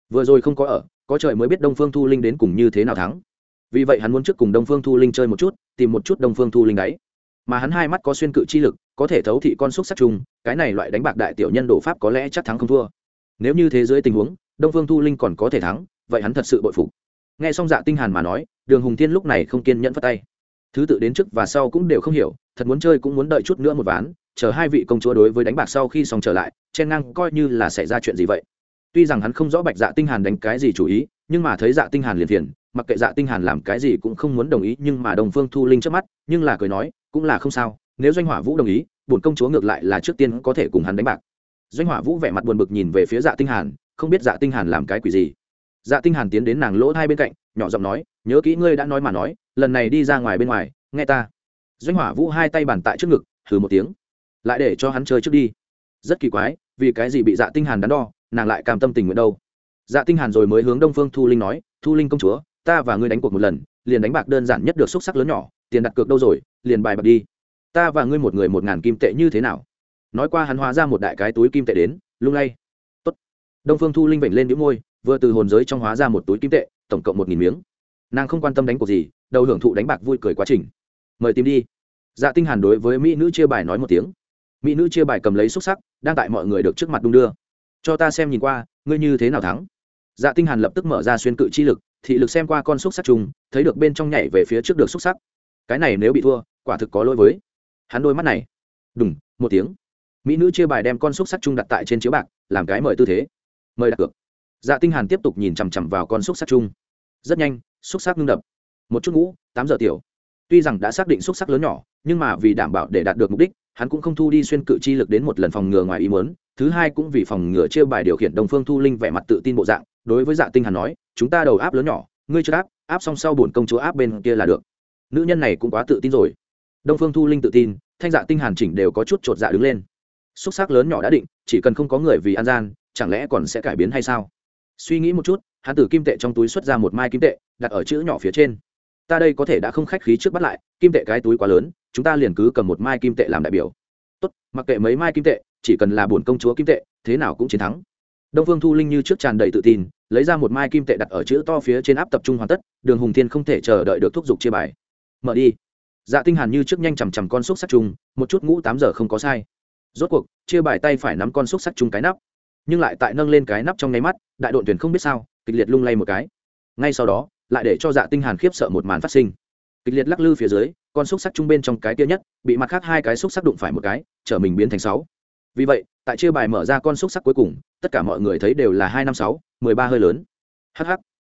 Vừa rồi không có ở, có trời mới biết đông phương thu linh đến cùng như thế nào thắng. Vì vậy hắn muốn trước cùng đông phương thu linh chơi một chút, tìm một chút đông phương thu linh đấy. Mà hắn hai mắt có xuyên cự chi lực, có thể thấu thị con xúc sắc chung cái này loại đánh bạc đại tiểu nhân đổ pháp có lẽ chắc thắng không thua. Nếu như thế giới tình huống, đông phương thu linh còn có thể thắng vậy hắn thật sự bội phục. Nghe xong dạ tinh hàn mà nói, đường hùng thiên lúc này không kiên nhẫn phất tay. Thứ tự đến trước và sau cũng đều không hiểu, thật muốn chơi cũng muốn đợi chút nữa một ván, chờ hai vị công chúa đối với đánh bạc sau khi xong trở lại, chen ngang coi như là xảy ra chuyện gì vậy? Tuy rằng hắn không rõ bạch dạ tinh hàn đánh cái gì chủ ý, nhưng mà thấy dạ tinh hàn liền phiền, mặc kệ dạ tinh hàn làm cái gì cũng không muốn đồng ý, nhưng mà đồng phương thu linh trước mắt, nhưng là cười nói, cũng là không sao, nếu doanh hỏa vũ đồng ý, bổn công chúa ngược lại là trước tiên có thể cùng hắn đánh bạc. Doanh hỏa vũ vẻ mặt buồn bực nhìn về phía dạ tinh hàn, không biết dạ tinh hàn làm cái quỷ gì dạ tinh hàn tiến đến nàng lỗ hai bên cạnh, nhỏ giọng nói, nhớ kỹ ngươi đã nói mà nói, lần này đi ra ngoài bên ngoài, nghe ta. Doanh hỏa vũ hai tay bàn tại trước ngực, hừ một tiếng, lại để cho hắn chơi trước đi. Rất kỳ quái, vì cái gì bị dạ tinh hàn đắn đo, nàng lại cam tâm tình nguyện đâu? Dạ tinh hàn rồi mới hướng đông phương thu linh nói, thu linh công chúa, ta và ngươi đánh cuộc một lần, liền đánh bạc đơn giản nhất được xúc sắc lớn nhỏ, tiền đặt cược đâu rồi, liền bài bạc đi. Ta và ngươi một người một ngàn kim tệ như thế nào? Nói qua hắn hóa ra một đại cái túi kim tệ đến, lung lay. Tốt. Đông phương thu linh vểnh lên đĩu môi vừa từ hồn giới trong hóa ra một túi kim tệ tổng cộng một nghìn miếng. Nàng không quan tâm đánh cuộc gì đầu hưởng thụ đánh bạc vui cười quá trình. Mời tìm đi. Dạ tinh hàn đối với mỹ nữ chia bài nói một tiếng. Mỹ nữ chia bài cầm lấy xúc sắc đang tại mọi người được trước mặt đung đưa. Cho ta xem nhìn qua ngươi như thế nào thắng? Dạ tinh hàn lập tức mở ra xuyên cự chi lực thị lực xem qua con xúc sắc chung, thấy được bên trong nhảy về phía trước được xúc sắc. Cái này nếu bị thua quả thực có lỗi với. Hắn đôi mắt này. Đùng một tiếng. Mỹ nữ chia bài đem con xúc sắc chung đặt tại trên chiếu bạc làm cái mời tư thế. Mời đặt cược dạ tinh hàn tiếp tục nhìn chằm chằm vào con xúc sắc chung. Rất nhanh, xúc sắc ngưng đập. Một chút ngũ, tám giờ tiểu. Tuy rằng đã xác định xúc sắc lớn nhỏ, nhưng mà vì đảm bảo để đạt được mục đích, hắn cũng không thu đi xuyên cự chi lực đến một lần phòng ngừa ngoài ý muốn. Thứ hai cũng vì phòng ngừa chia bài điều khiển đồng phương thu linh vẻ mặt tự tin bộ dạng, đối với dạ tinh hàn nói, chúng ta đầu áp lớn nhỏ, ngươi chưa áp áp xong sau bổn công chúa áp bên kia là được. Nữ nhân này cũng quá tự tin rồi. Đông phương thu linh tự tin, thanh dạ tinh hàn chỉnh đều có chút trột dạ đứng lên. Xúc sắc lớn nhỏ đã định, chỉ cần không có người vì an gian, chẳng lẽ còn sẽ cải biến hay sao? Suy nghĩ một chút, hắn từ kim tệ trong túi xuất ra một mai kim tệ, đặt ở chữ nhỏ phía trên. Ta đây có thể đã không khách khí trước bắt lại, kim tệ cái túi quá lớn, chúng ta liền cứ cầm một mai kim tệ làm đại biểu. Tốt, mặc kệ mấy mai kim tệ, chỉ cần là bổn công chúa kim tệ, thế nào cũng chiến thắng. Đông phương thu linh như trước tràn đầy tự tin, lấy ra một mai kim tệ đặt ở chữ to phía trên áp tập trung hoàn tất, đường hùng thiên không thể chờ đợi được thúc giục chia bài. Mở đi. Dạ tinh hàn như trước nhanh chằm chằm con xúc sắc chung một chút ngũ tám giờ không có sai. Rốt cuộc, chia bài tay phải nắm con xúc sắc chung cái nắp nhưng lại tại nâng lên cái nắp trong nháy mắt, đại đội tuyển không biết sao, kịch liệt lung lay một cái. Ngay sau đó, lại để cho dạ tinh hàn khiếp sợ một màn phát sinh. Kịch liệt lắc lư phía dưới, con xúc sắc trung bên trong cái kia nhất, bị mặt khác hai cái xúc sắc đụng phải một cái, trở mình biến thành sáu. Vì vậy, tại chia bài mở ra con xúc sắc cuối cùng, tất cả mọi người thấy đều là hai năm sáu, mười ba hơi lớn. Hh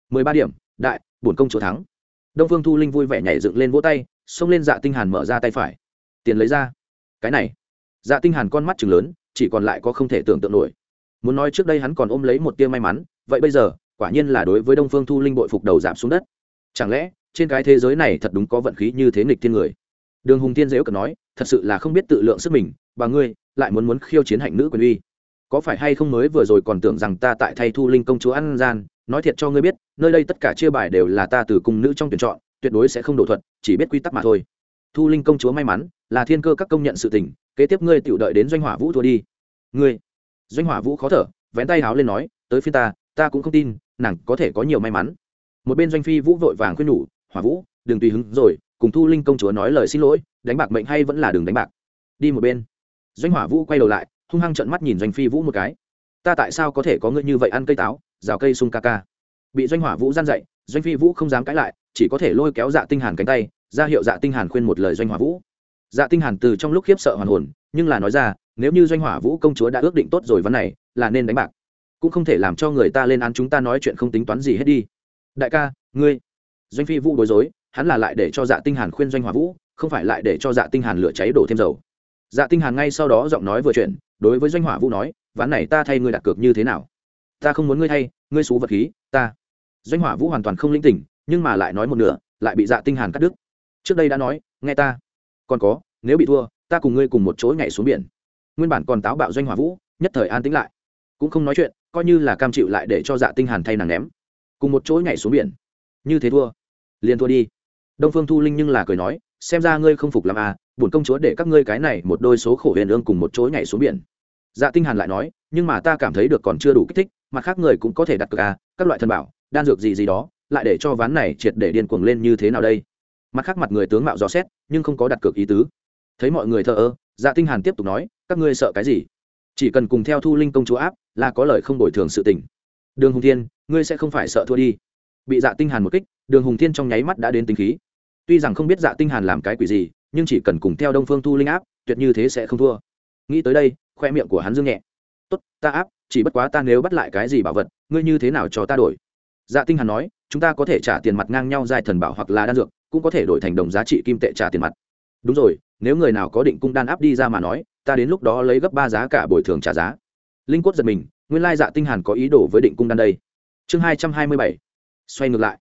mười ba điểm, đại, bổn công chỗ thắng. Đông phương thu linh vui vẻ nhảy dựng lên vỗ tay, xông lên dạ tinh hàn mở ra tay phải. Tiền lấy ra. Cái này. Dạ tinh hàn con mắt chừng lớn, chỉ còn lại có không thể tưởng tượng nổi muốn nói trước đây hắn còn ôm lấy một tia may mắn, vậy bây giờ, quả nhiên là đối với đông phương thu linh bội phục đầu giảm xuống đất. Chẳng lẽ, trên cái thế giới này thật đúng có vận khí như thế nghịch thiên người? Đường hùng tiên dễu cần nói, thật sự là không biết tự lượng sức mình, bà ngươi, lại muốn muốn khiêu chiến hạnh nữ quyền uy. Có phải hay không mới vừa rồi còn tưởng rằng ta tại thay thu linh công chúa ăn gian, nói thiệt cho ngươi biết, nơi đây tất cả chia bài đều là ta từ cung nữ trong tuyển chọn, tuyệt đối sẽ không đổ thuật, chỉ biết quy tắc mà thôi. Thu linh công chúa may mắn, là thiên cơ các công nhận sự tình, kế tiếp ngươi tự đợi đến doanh hỏa vũ thua đi. Ngươi doanh hỏa vũ khó thở, vén tay háo lên nói, tới phiên ta ta cũng không tin, nàng có thể có nhiều may mắn. Một bên doanh phi vũ vội vàng khuyên nhủ, hỏa vũ, đừng tùy hứng rồi, cùng thu linh công chúa nói lời xin lỗi, đánh bạc mệnh hay vẫn là đường đánh bạc. Đi một bên, doanh hỏa vũ quay đầu lại, hung hăng trợn mắt nhìn doanh phi vũ một cái. Ta tại sao có thể có ngươi như vậy ăn cây táo, rào cây sung ca ca? Bị doanh hỏa vũ gian dậy doanh phi vũ không dám cãi lại, chỉ có thể lôi kéo dạ tinh hàn cánh tay, ra hiệu dạ tinh hàn khuyên một lời doanh hỏa vũ dạ tinh hàn từ trong lúc khiếp sợ hoàn hồn, nhưng là nói ra, nếu như doanh hỏa vũ công chúa đã ước định tốt rồi vấn này, là nên đánh bạc. Cũng không thể làm cho người ta lên án chúng ta nói chuyện không tính toán gì hết đi. Đại ca, ngươi. Doanh phi vũ bối rối, hắn là lại để cho dạ tinh hàn khuyên doanh hỏa vũ, không phải lại để cho dạ tinh hàn lửa cháy đổ thêm dầu. Dạ tinh hàn ngay sau đó giọng nói vừa chuyện đối với doanh hỏa vũ nói, ván này ta thay ngươi đặt cược như thế nào? Ta không muốn ngươi thay, ngươi xú vật khí, ta. Doanh hỏa vũ hoàn toàn không linh tỉnh, nhưng mà lại nói một nửa, lại bị dạ tinh hàn cắt đứt. Trước đây đã nói, nghe ta còn có, nếu bị thua, ta cùng ngươi cùng một chỗ nhảy xuống biển. Nguyên bản còn táo bạo doanh hỏa vũ, nhất thời an tĩnh lại. Cũng không nói chuyện, coi như là cam chịu lại để cho dạ tinh hàn thay nàng ném. Cùng một chỗ nhảy xuống biển. Như thế thua. Liền thua đi. Đông phương thu linh nhưng là cười nói, xem ra ngươi không phục làm à bổn công chúa để các ngươi cái này một đôi số khổ huyền ương cùng một chỗ nhảy xuống biển. Dạ tinh hàn lại nói, nhưng mà ta cảm thấy được còn chưa đủ kích thích, mặt khác người cũng có thể đặt cược à các loại thần bảo, đan dược gì gì đó, lại để cho ván này triệt để điên cuồng lên như thế nào đây? Mặt khác mặt người tướng mạo rõ xét, nhưng không có đặt cược ý tứ. Thấy mọi người thờ ơ dạ tinh hàn tiếp tục nói, các ngươi sợ cái gì? Chỉ cần cùng theo thu linh công chúa áp, là có lời không đổi thường sự tình. Đường hùng thiên, ngươi sẽ không phải sợ thua đi. Bị dạ tinh hàn một kích, đường hùng thiên trong nháy mắt đã đến tính khí. Tuy rằng không biết dạ tinh hàn làm cái quỷ gì, nhưng chỉ cần cùng theo đông phương thu linh áp, tuyệt như thế sẽ không thua. Nghĩ tới đây, khoe miệng của hắn dương nhẹ. Tốt, ta áp, chỉ bất quá ta nếu bắt lại cái gì bảo vật, ngươi như thế nào cho ta đổi? Dạ tinh hàn nói, chúng ta có thể trả tiền mặt ngang nhau giai thần bảo hoặc là đan dược cũng có thể đổi thành đồng giá trị kim tệ trả tiền mặt. Đúng rồi, nếu người nào có định cung đan áp đi ra mà nói, ta đến lúc đó lấy gấp ba giá cả bồi thường trả giá. Linh quất giật mình, nguyên lai dạ tinh hàn có ý đồ với định cung đan đây. Chương hai trăm hai mươi bảy, xoay ngược lại.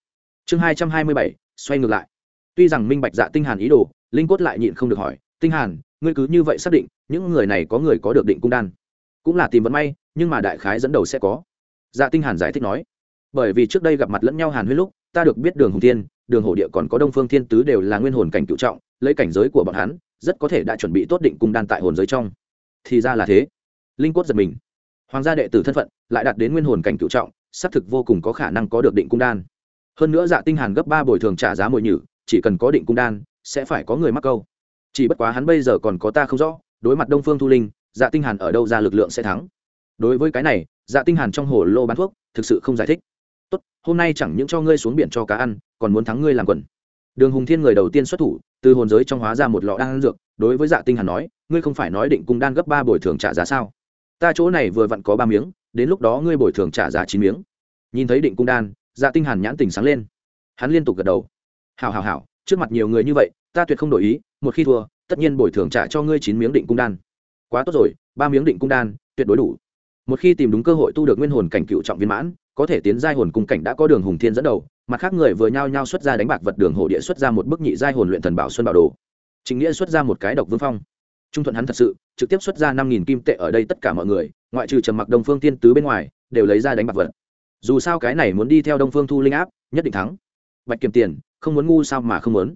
Chương hai trăm hai mươi bảy, xoay ngược lại. Tuy rằng minh bạch dạ tinh hàn ý đồ, linh quất lại nhịn không được hỏi, tinh hàn, ngươi cứ như vậy xác định, những người này có người có được định cung đan? Cũng là tìm vận may, nhưng mà đại khái dẫn đầu sẽ có. Dạ tinh hàn giải thích nói, bởi vì trước đây gặp mặt lẫn nhau hàn huyết lúc, ta được biết đường hùng thiên đường hổ địa còn có đông phương thiên tứ đều là nguyên hồn cảnh cựu trọng, lấy cảnh giới của bọn hắn, rất có thể đã chuẩn bị tốt định cung đan tại hồn giới trong. Thì ra là thế. Linh quốc giật mình. Hoàng gia đệ tử thân phận lại đạt đến nguyên hồn cảnh cựu trọng, xác thực vô cùng có khả năng có được định cung đan. Hơn nữa dạ tinh hàn gấp ba bồi thường trả giá mồi nhử, chỉ cần có định cung đan, sẽ phải có người mắc câu. Chỉ bất quá hắn bây giờ còn có ta không rõ, đối mặt đông phương thu linh dạ tinh hàn ở đâu ra lực lượng sẽ thắng. Đối với cái này dạ tinh hàn trong hồ lô bán thuốc, thực sự không giải thích tốt, hôm nay chẳng những cho ngươi xuống biển cho cá ăn, còn muốn thắng ngươi làm quần. Đường hùng thiên người đầu tiên xuất thủ, từ hồn giới trong hóa ra một lọ đan dược, đối với dạ tinh hàn nói, ngươi không phải nói định cung đan gấp ba bồi thường trả giá sao? Ta chỗ này vừa vặn có ba miếng, đến lúc đó ngươi bồi thường trả giá chín miếng. Nhìn thấy định cung đan dạ tinh hàn nhãn tình sáng lên. Hắn liên tục gật đầu. Hảo hảo hảo, trước mặt nhiều người như vậy, ta tuyệt không đổi ý, một khi thua, tất nhiên bồi thường trả cho ngươi chín miếng định cung đan. Quá tốt rồi, ba miếng định cung đan, tuyệt đối đủ. Một khi tìm đúng cơ hội tu được nguyên hồn cảnh cựu trọng viên mãn có thể tiến giai hồn cung cảnh đã có đường hùng thiên dẫn đầu, mặt khác người vừa nhao nhao xuất ra đánh bạc vật đường hổ địa xuất ra một bức nhị giai hồn luyện thần bảo xuân bảo đồ. Chính nghĩa xuất ra một cái độc vương phong. Trung thuận hắn thật sự, trực tiếp xuất ra năm nghìn kim tệ ở đây tất cả mọi người, ngoại trừ trầm mặc đông phương tiên tứ bên ngoài, đều lấy ra đánh bạc vật. Dù sao cái này muốn đi theo đông phương thu linh áp, nhất định thắng. Bạch kiềm tiền, không muốn ngu sao mà không muốn.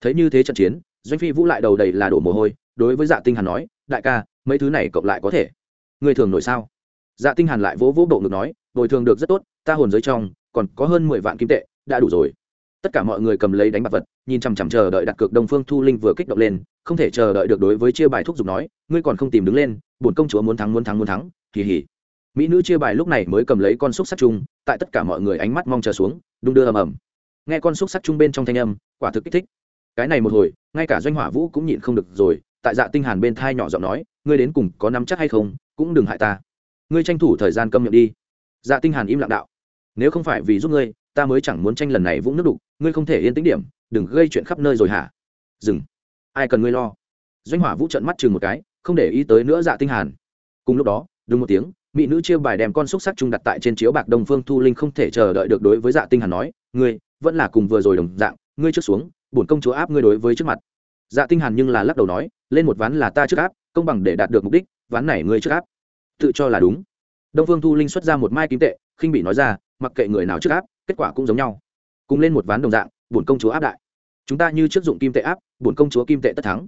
Thấy như thế trận chiến, doanh phi vũ lại đầu đầy là đổ mồ hôi, đối với dạ tinh hàn nói, đại ca, mấy thứ này cộng lại có thể. Người thường nổi sao? Dạ tinh hàn lại vỗ vỗ bộ ngực nói bồi thường được rất tốt, ta hồn giới trong, còn có hơn mười vạn kim tệ, đã đủ rồi. Tất cả mọi người cầm lấy đánh bạc vật, nhìn chằm chằm chờ đợi đặt cược đông phương thu linh vừa kích động lên, không thể chờ đợi được đối với chia bài thuốc giục nói, ngươi còn không tìm đứng lên, bổn công chúa muốn thắng muốn thắng muốn thắng, kỳ hỉ. Mỹ nữ chia bài lúc này mới cầm lấy con xúc sắc chung, tại tất cả mọi người ánh mắt mong chờ xuống, đung đưa ầm ầm. Nghe con xúc sắc chung bên trong thanh âm, quả thực kích thích. Cái này một hồi, ngay cả doanh hỏa vũ cũng nhịn không được rồi, tại dạ tinh hàn bên thai nhỏ giọng nói, ngươi đến cùng có nắm chắc hay không, cũng đừng hại ta. Ngươi tranh thủ thời gian câm miệng đi dạ tinh hàn im lặng đạo. Nếu không phải vì giúp ngươi, ta mới chẳng muốn tranh lần này vũng nước đục, ngươi không thể yên tĩnh điểm, đừng gây chuyện khắp nơi rồi hả? Dừng. Ai cần ngươi lo? Doanh hỏa vũ trợn mắt chừng một cái, không để ý tới nữa dạ tinh hàn. Cùng lúc đó, đúng một tiếng, mỹ nữ chia bài đem con xúc sắc trung đặt tại trên chiếu bạc đông phương thu linh không thể chờ đợi được đối với dạ tinh hàn nói, ngươi, vẫn là cùng vừa rồi đồng dạng, ngươi trước xuống, bổn công chúa áp ngươi đối với trước mặt. Dạ tinh hàn nhưng là lắc đầu nói, lên một ván là ta trước áp, công bằng để đạt được mục đích, ván này ngươi trước áp. Tự cho là đúng đông phương thu linh xuất ra một mai kim tệ, khinh bị nói ra, mặc kệ người nào trước áp, kết quả cũng giống nhau. Cùng lên một ván đồng dạng, bổn công chúa áp đại. Chúng ta như trước dụng kim tệ áp, bổn công chúa kim tệ tất thắng.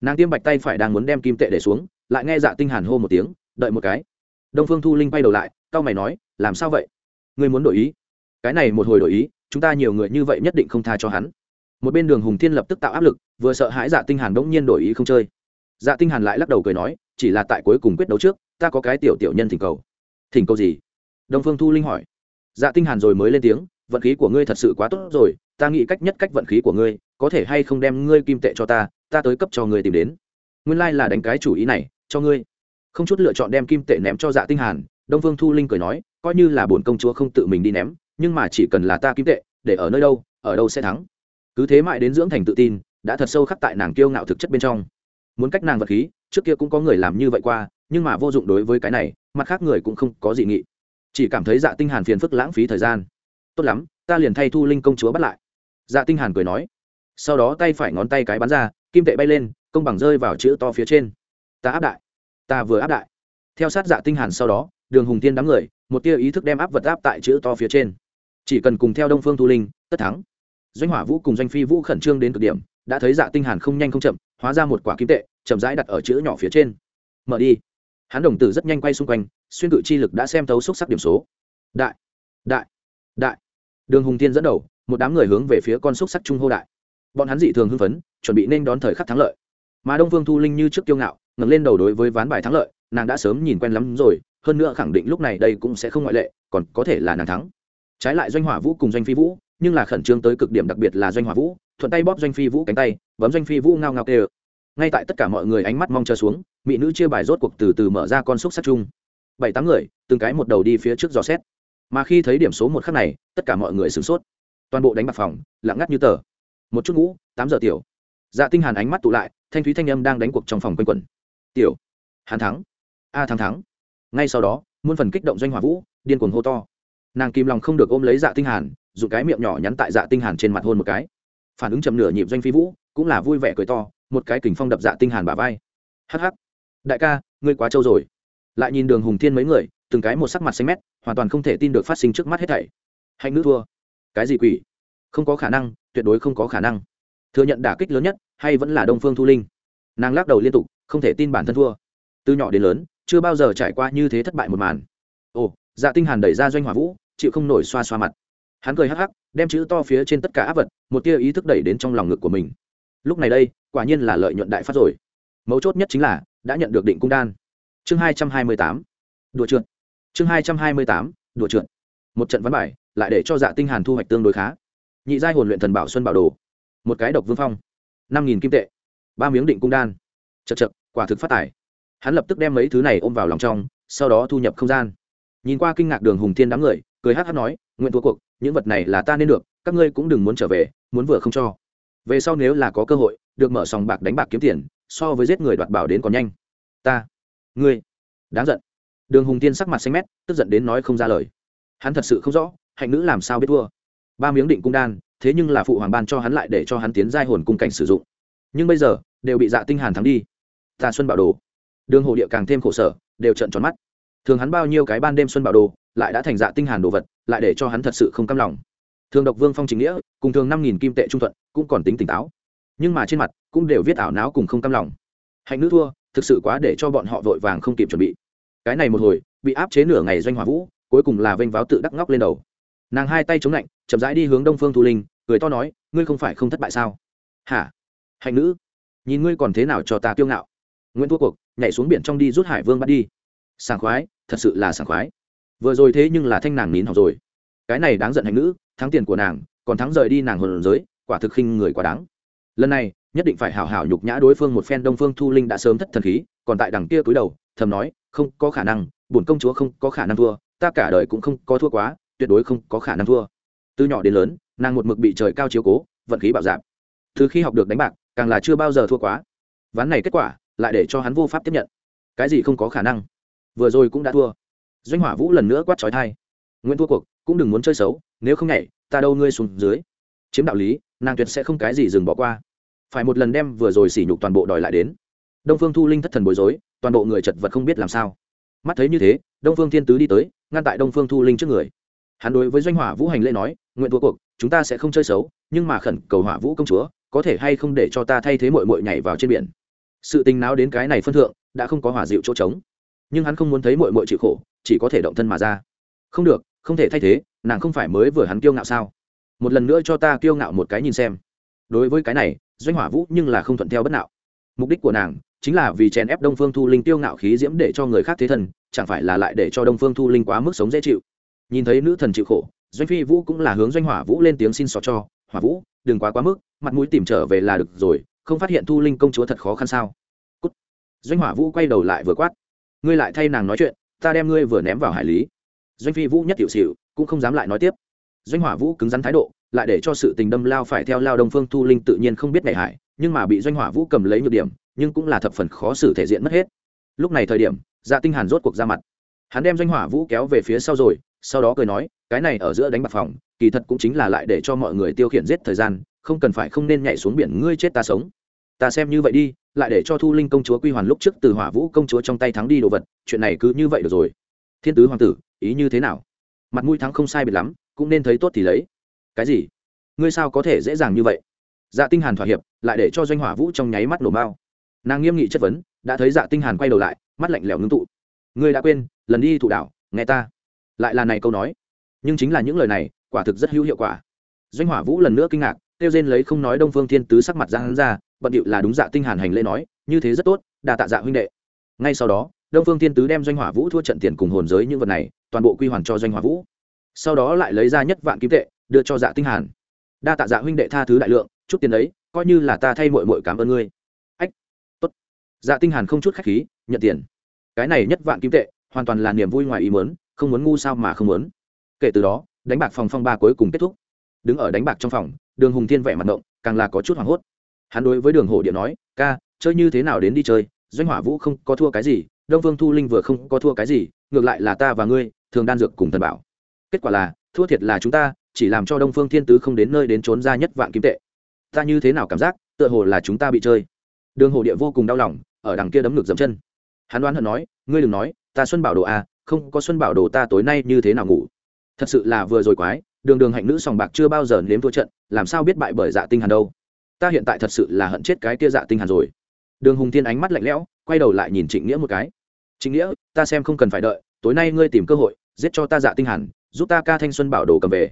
Nàng tiêm bạch tay phải đang muốn đem kim tệ để xuống, lại nghe dạ tinh hàn hô một tiếng, đợi một cái. Đông phương thu linh quay đầu lại cao mày nói, làm sao vậy? Ngươi muốn đổi ý? Cái này một hồi đổi ý, chúng ta nhiều người như vậy nhất định không tha cho hắn. Một bên đường hùng thiên lập tức tạo áp lực, vừa sợ hãi dạ tinh hàn đống nhiên đổi ý không chơi. Dạ tinh hàn lại lắc đầu cười nói, chỉ là tại cuối cùng quyết đấu trước, ta có cái tiểu tiểu nhân thỉnh cầu thỉnh cầu gì? Đông phương thu linh hỏi. Dạ tinh hàn rồi mới lên tiếng, vận khí của ngươi thật sự quá tốt rồi, ta nghĩ cách nhất cách vận khí của ngươi, có thể hay không đem ngươi kim tệ cho ta ta tới cấp cho ngươi tìm đến. Nguyên lai like là đánh cái chủ ý này, cho ngươi. Không chút lựa chọn đem kim tệ ném cho dạ tinh hàn, đông phương thu linh cười nói, coi như là bổn công chúa không tự mình đi ném, nhưng mà chỉ cần là ta kim tệ, để ở nơi đâu, ở đâu sẽ thắng. Cứ thế mãi đến dưỡng thành tự tin, đã thật sâu khắc tại nàng kiêu ngạo thực chất bên trong. Muốn cách nàng vật khí, trước kia cũng có người làm như vậy qua, nhưng mà vô dụng đối với cái này mặt khác người cũng không có gì nghị. Chỉ cảm thấy dạ tinh hàn phiền phức lãng phí thời gian. Tốt lắm, ta liền thay thu linh công chúa bắt lại. Dạ tinh hàn cười nói. Sau đó tay phải ngón tay cái bắn ra, kim tệ bay lên, công bằng rơi vào chữ to phía trên. Ta áp đại. Ta vừa áp đại. Theo sát dạ tinh hàn sau đó, đường hùng tiên đám người, một tia ý thức đem áp vật áp tại chữ to phía trên. Chỉ cần cùng theo đông phương thu linh, tất thắng. Doanh hỏa vũ cùng doanh phi vũ khẩn trương đến cực điểm, đã thấy dạ tinh hàn không nhanh không chậm, hóa ra một quả kim tệ, chậm rãi đặt ở chữ nhỏ phía trên. Mở đi hắn đồng tử rất nhanh quay xung quanh, xuyên cự chi lực đã xem thấu xúc sắc điểm số. Đại đại đại. Đường hùng tiên dẫn đầu, một đám người hướng về phía con xúc sắc trung hô đại. Bọn hắn dị thường hưng phấn, chuẩn bị nên đón thời khắc thắng lợi. Mà đông vương thu linh như trước kiêu ngạo, ngẩng lên đầu đối với ván bài thắng lợi, nàng đã sớm nhìn quen lắm rồi, hơn nữa khẳng định lúc này đây cũng sẽ không ngoại lệ, còn có thể là nàng thắng. Trái lại doanh hỏa vũ cùng doanh phi vũ, nhưng là khẩn trương tới cực điểm đặc biệt là doanh hỏa vũ, thuận tay bóp doanh phi vũ cánh tay, bấm doanh phi vũ ngao ngao kêu ngay tại tất cả mọi người ánh mắt mong chờ xuống, mỹ nữ chia bài rốt cuộc từ từ mở ra con xúc sắc chung. Bảy tám người, từng cái một đầu đi phía trước dò xét. Mà khi thấy điểm số một khắc này, tất cả mọi người sửng sốt. Toàn bộ đánh bạc phòng, lặng ngắt như tờ. Một chút ngũ tám giờ tiểu. Dạ tinh hàn ánh mắt tụ lại, thanh thúy thanh âm đang đánh cuộc trong phòng quanh quẩn. Tiểu hàn thắng. A thắng thắng. Ngay sau đó, muôn phần kích động doanh hỏa vũ, điên cuồng hô to. Nàng kim lòng không được ôm lấy dạ tinh hàn, dùng cái miệng nhỏ nhắn tại dạ tinh hàn trên mặt hôn một cái. Phản ứng chậm nửa nhịp doanh phi vũ, cũng là vui vẻ cười to một cái kình phong đập dạ tinh hàn bả vai. Hắc hắc. Đại ca, ngươi quá trâu rồi. Lại nhìn đường hùng thiên mấy người, từng cái một sắc mặt xanh mét, hoàn toàn không thể tin được phát sinh trước mắt hết thảy. Hạnh nữ thua. Cái gì quỷ? Không có khả năng, tuyệt đối không có khả năng. Thừa nhận đả kích lớn nhất, hay vẫn là đông phương thu linh? Nàng lắc đầu liên tục, không thể tin bản thân thua. Từ nhỏ đến lớn, chưa bao giờ trải qua như thế thất bại một màn. Ồ dạ tinh hàn đẩy ra doanh hỏa vũ, chịu không nổi xoa xoa mặt. Hắn cười hắc hắc, đem chữ to phía trên tất cả áp vật, một tia ý thức đẩy đến trong lòng ngực của mình lúc này đây, quả nhiên là lợi nhuận đại phát rồi. Mấu chốt nhất chính là, đã nhận được định cung đan. Chương hai trăm hai mươi tám. Đùa trượt. Chương hai trăm hai mươi tám. Đùa trượt. Một trận văn bài, lại để cho dạ tinh hàn thu hoạch tương đối khá. Nhị giai hồn luyện thần bảo xuân bảo đồ. Một cái độc vương phong. năm nghìn kim tệ. Ba miếng định cung đan. Chật chật, quả thực phát tải. hắn lập tức đem mấy thứ này ôm vào lòng trong, sau đó thu nhập không gian. Nhìn qua kinh ngạc đường hùng thiên đám người, cười hát hát nói, nguyện thua cuộc, những vật này là ta nên được, các ngươi cũng đừng muốn trở về, muốn vừa không cho về sau nếu là có cơ hội, được mở sòng bạc đánh bạc kiếm tiền, so với giết người đoạt bảo đến còn nhanh. Ta, ngươi, đáng giận. Đường hùng tiên sắc mặt xanh mét, tức giận đến nói không ra lời. Hắn thật sự không rõ, hạnh nữ làm sao biết thua. Ba miếng định cung đan, thế nhưng là phụ hoàng ban cho hắn lại để cho hắn tiến giai hồn cung cảnh sử dụng. Nhưng bây giờ, đều bị dạ tinh hàn thắng đi. Ta xuân bảo đồ. Đường hồ địa càng thêm khổ sở, đều trợn tròn mắt. Thường hắn bao nhiêu cái ban đêm xuân bảo đồ, lại đã thành dạ tinh hàn đồ vật, lại để cho hắn thật sự không cam lòng thường độc vương phong chính nghĩa, cùng thường năm nghìn kim tệ trung thuận, cũng còn tính tỉnh táo. Nhưng mà trên mặt, cũng đều viết ảo não cùng không cam lòng. Hạnh nữ thua, thực sự quá để cho bọn họ vội vàng không kịp chuẩn bị. Cái này một hồi, bị áp chế nửa ngày doanh hỏa vũ, cuối cùng là vênh váo tự đắc ngóc lên đầu. Nàng hai tay chống lạnh, chậm rãi đi hướng đông phương thu linh, cười to nói, ngươi không phải không thất bại sao? Hả? Hạnh nữ, nhìn ngươi còn thế nào cho ta kiêu ngạo. Nguyễn thua cuộc, nhảy xuống biển trong đi rút hải vương bắt đi. Sảng khoái, thật sự là sảng khoái. Vừa rồi thế nhưng là thanh nàng nín học rồi. Cái này đáng giận hạnh nữ thắng tiền của nàng, còn thắng rời đi nàng hồn giới, quả thực khinh người quá đáng. Lần này, nhất định phải hảo hảo nhục nhã đối phương một phen, đông phương thu linh đã sớm thất thần khí, còn tại đằng kia cúi đầu, thầm nói, không có khả năng, bổn công chúa không có khả năng thua, ta cả đời cũng không có thua quá, tuyệt đối không có khả năng thua. Từ nhỏ đến lớn, nàng một mực bị trời cao chiếu cố, vận khí bạo dạp từ khi học được đánh bạc, càng là chưa bao giờ thua quá. Ván này kết quả, lại để cho hắn vô pháp tiếp nhận. Cái gì không có khả năng? Vừa rồi cũng đã thua. Doanh hỏa vũ lần nữa quát trói thai. Nguyễn thua cuộc, cũng đừng muốn chơi xấu nếu không nhảy, ta đâu ngươi xuống dưới. Chiếm đạo lý, nàng tuyệt sẽ không cái gì dừng bỏ qua. Phải một lần đem vừa rồi sỉ nhục toàn bộ đòi lại đến. Đông phương thu linh thất thần bối rối, toàn bộ người chật vật không biết làm sao. Mắt thấy như thế, đông phương thiên tứ đi tới, ngăn tại đông phương thu linh trước người. Hắn đối với doanh hỏa vũ hành lễ nói, nguyện thua cuộc, chúng ta sẽ không chơi xấu, nhưng mà khẩn cầu hỏa vũ công chúa, có thể hay không để cho ta thay thế mội mội nhảy vào trên biển? Sự tình náo đến cái này phân thượng, đã không có hỏa dịu chỗ trống. Nhưng hắn không muốn thấy mội mội chịu khổ, chỉ có thể động thân mà ra. Không được không thể thay thế, nàng không phải mới vừa hắn kiêu ngạo sao? Một lần nữa cho ta kiêu ngạo một cái nhìn xem. Đối với cái này, doanh hỏa vũ nhưng là không thuận theo bất nào mục đích của nàng chính là vì chèn ép đông phương thu linh tiêu ngạo khí diễm để cho người khác thế thần chẳng phải là lại để cho đông phương thu linh quá mức sống dễ chịu. Nhìn thấy nữ thần chịu khổ, doanh phi vũ cũng là hướng doanh hỏa vũ lên tiếng xin xỏ cho, hỏa vũ, đừng quá quá mức, mặt mũi tìm trở về là được rồi, không phát hiện thu linh công chúa thật khó khăn sao? Cút. doanh hỏa vũ quay đầu lại vừa quát, ngươi lại thay nàng nói chuyện, ta đem ngươi vừa ném vào hải lý doanh phi vũ nhất tiểu xỉu cũng không dám lại nói tiếp. Doanh hỏa vũ cứng rắn thái độ, lại để cho sự tình đâm lao phải theo lao đông phương thu linh tự nhiên không biết ngày hải nhưng mà bị doanh hỏa vũ cầm lấy nhược điểm, nhưng cũng là thập phần khó xử thể diện mất hết. Lúc này thời điểm dạ tinh hàn rốt cuộc ra mặt. Hắn đem doanh hỏa vũ kéo về phía sau rồi, sau đó cười nói, cái này ở giữa đánh bạc phòng, kỳ thật cũng chính là lại để cho mọi người tiêu khiển giết thời gian, không cần phải không nên nhảy xuống biển ngươi chết ta sống. Ta xem như vậy đi, lại để cho thu linh công chúa quy hoàn lúc trước từ hỏa vũ công chúa trong tay thắng đi đồ vật, chuyện này cứ như vậy được rồi. Thiên tứ hoàng tử ý như thế nào? Mặt mũi thắng không sai biệt lắm, cũng nên thấy tốt thì lấy. Cái gì? Ngươi sao có thể dễ dàng như vậy? Dạ tinh hàn thỏa hiệp, lại để cho doanh hỏa vũ trong nháy mắt nổ mao. nàng nghiêm nghị chất vấn, đã thấy dạ tinh hàn quay đầu lại, mắt lạnh lẽo ngưng tụ. Ngươi đã quên, lần đi thụ đảo nghe ta. Lại là này câu nói. Nhưng chính là những lời này, quả thực rất hữu hiệu quả. Doanh hỏa vũ lần nữa kinh ngạc tiêu diên lấy không nói đông phương thiên tứ sắc mặt ra hắn ra, bận điệu là đúng dạ tinh hàn hành lễ nói, như thế rất tốt, đa tạ dạ huynh đệ. Ngay sau đó đông phương thiên tứ đem doanh hỏa vũ thua trận tiền cùng hồn giới những vật này, toàn bộ quy hoàn cho doanh hỏa vũ. Sau đó lại lấy ra nhất vạn kim tệ, đưa cho dạ tinh hàn. Đa tạ dạ huynh đệ tha thứ đại lượng, chút tiền ấy, coi như là ta thay muội muội cảm ơn ngươi. Ách, tốt. Dạ tinh hàn không chút khách khí, nhận tiền. Cái này nhất vạn kim tệ, hoàn toàn là niềm vui ngoài ý muốn, không muốn ngu sao mà không muốn. Kể từ đó, đánh bạc phòng phong ba cuối cùng kết thúc. Đứng ở đánh bạc trong phòng, đường hùng thiên vẻ mặt động càng là có chút hoảng hốt. Hắn đối với đường hổ điện nói, ca, chơi như thế nào đến đi chơi? Doanh hỏa vũ không có thua cái gì đông vương thu linh vừa không có thua cái gì, ngược lại là ta và ngươi, thường đan dược cùng thần bảo. Kết quả là, thua thiệt là chúng ta, chỉ làm cho đông phương thiên tứ không đến nơi đến trốn ra nhất vạn kim tệ. Ta như thế nào cảm giác, tựa hồ là chúng ta bị chơi. Đường hồ địa vô cùng đau lòng, ở đằng kia đấm ngược dậm chân. Hắn đoán hận nói, ngươi đừng nói, ta xuân bảo đồ à không có xuân bảo đồ ta tối nay như thế nào ngủ? Thật sự là vừa rồi quái, đường đường hạnh nữ sòng bạc chưa bao giờ nếm thua trận, làm sao biết bại bởi dạ tinh hàn đâu? Ta hiện tại thật sự là hận chết cái kia dạ tinh hàn rồi. Đường hùng thiên ánh mắt lạnh lẽo, quay đầu lại nhìn trịnh nghĩa một cái. Chính nghĩa, ta xem không cần phải đợi, tối nay ngươi tìm cơ hội, giết cho ta dạ tinh hàn, giúp ta ca thanh xuân bảo đồ cầm về.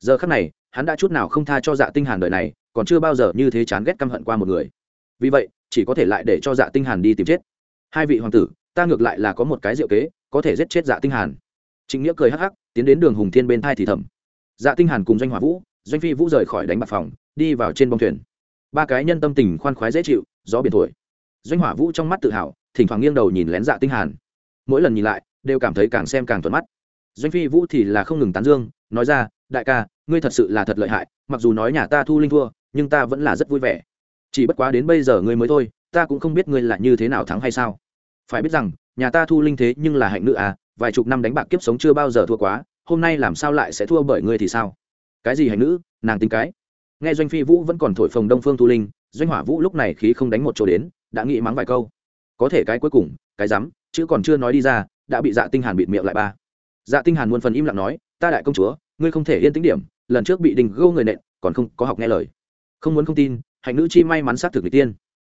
Giờ khắc này, hắn đã chút nào không tha cho dạ tinh hàn đời này, còn chưa bao giờ như thế chán ghét căm hận qua một người. Vì vậy, chỉ có thể lại để cho dạ tinh hàn đi tìm chết. Hai vị hoàng tử, ta ngược lại là có một cái diệu kế, có thể giết chết dạ tinh hàn. Chính nghĩa cười hắc hắc, tiến đến đường hùng thiên bên thai thì thầm. Dạ tinh hàn cùng doanh hỏa vũ, doanh phi vũ rời khỏi đánh bạc phòng, đi vào trên bông thuyền. Ba cái nhân tâm tình khoan khoái dễ chịu, gió biển thổi. Doanh hỏa vũ trong mắt tự hào thỉnh thoảng nghiêng đầu nhìn lén dạ tinh hàn. Mỗi lần nhìn lại, đều cảm thấy càng xem càng thuận mắt. Doanh phi vũ thì là không ngừng tán dương, nói ra, đại ca, ngươi thật sự là thật lợi hại, mặc dù nói nhà ta thu linh thua, nhưng ta vẫn là rất vui vẻ. Chỉ bất quá đến bây giờ ngươi mới thôi, ta cũng không biết ngươi là như thế nào thắng hay sao. Phải biết rằng, nhà ta thu linh thế nhưng là hạnh nữ à vài chục năm đánh bạc kiếp sống chưa bao giờ thua quá, hôm nay làm sao lại sẽ thua bởi ngươi thì sao? Cái gì hạnh nữ, nàng tính cái? Nghe doanh phi vũ vẫn còn thổi phồng đông phương thu linh, doanh hỏa vũ lúc này khí không đánh một chỗ đến, đã nghĩ mắng vài câu có thể cái cuối cùng cái dám chứ còn chưa nói đi ra đã bị dạ tinh hàn bịt miệng lại ba. Dạ tinh hàn muôn phần im lặng nói ta đại công chúa ngươi không thể yên tĩnh điểm lần trước bị đình gâu người nện còn không có học nghe lời. Không muốn không tin hạnh nữ chi may mắn xác thực người tiên.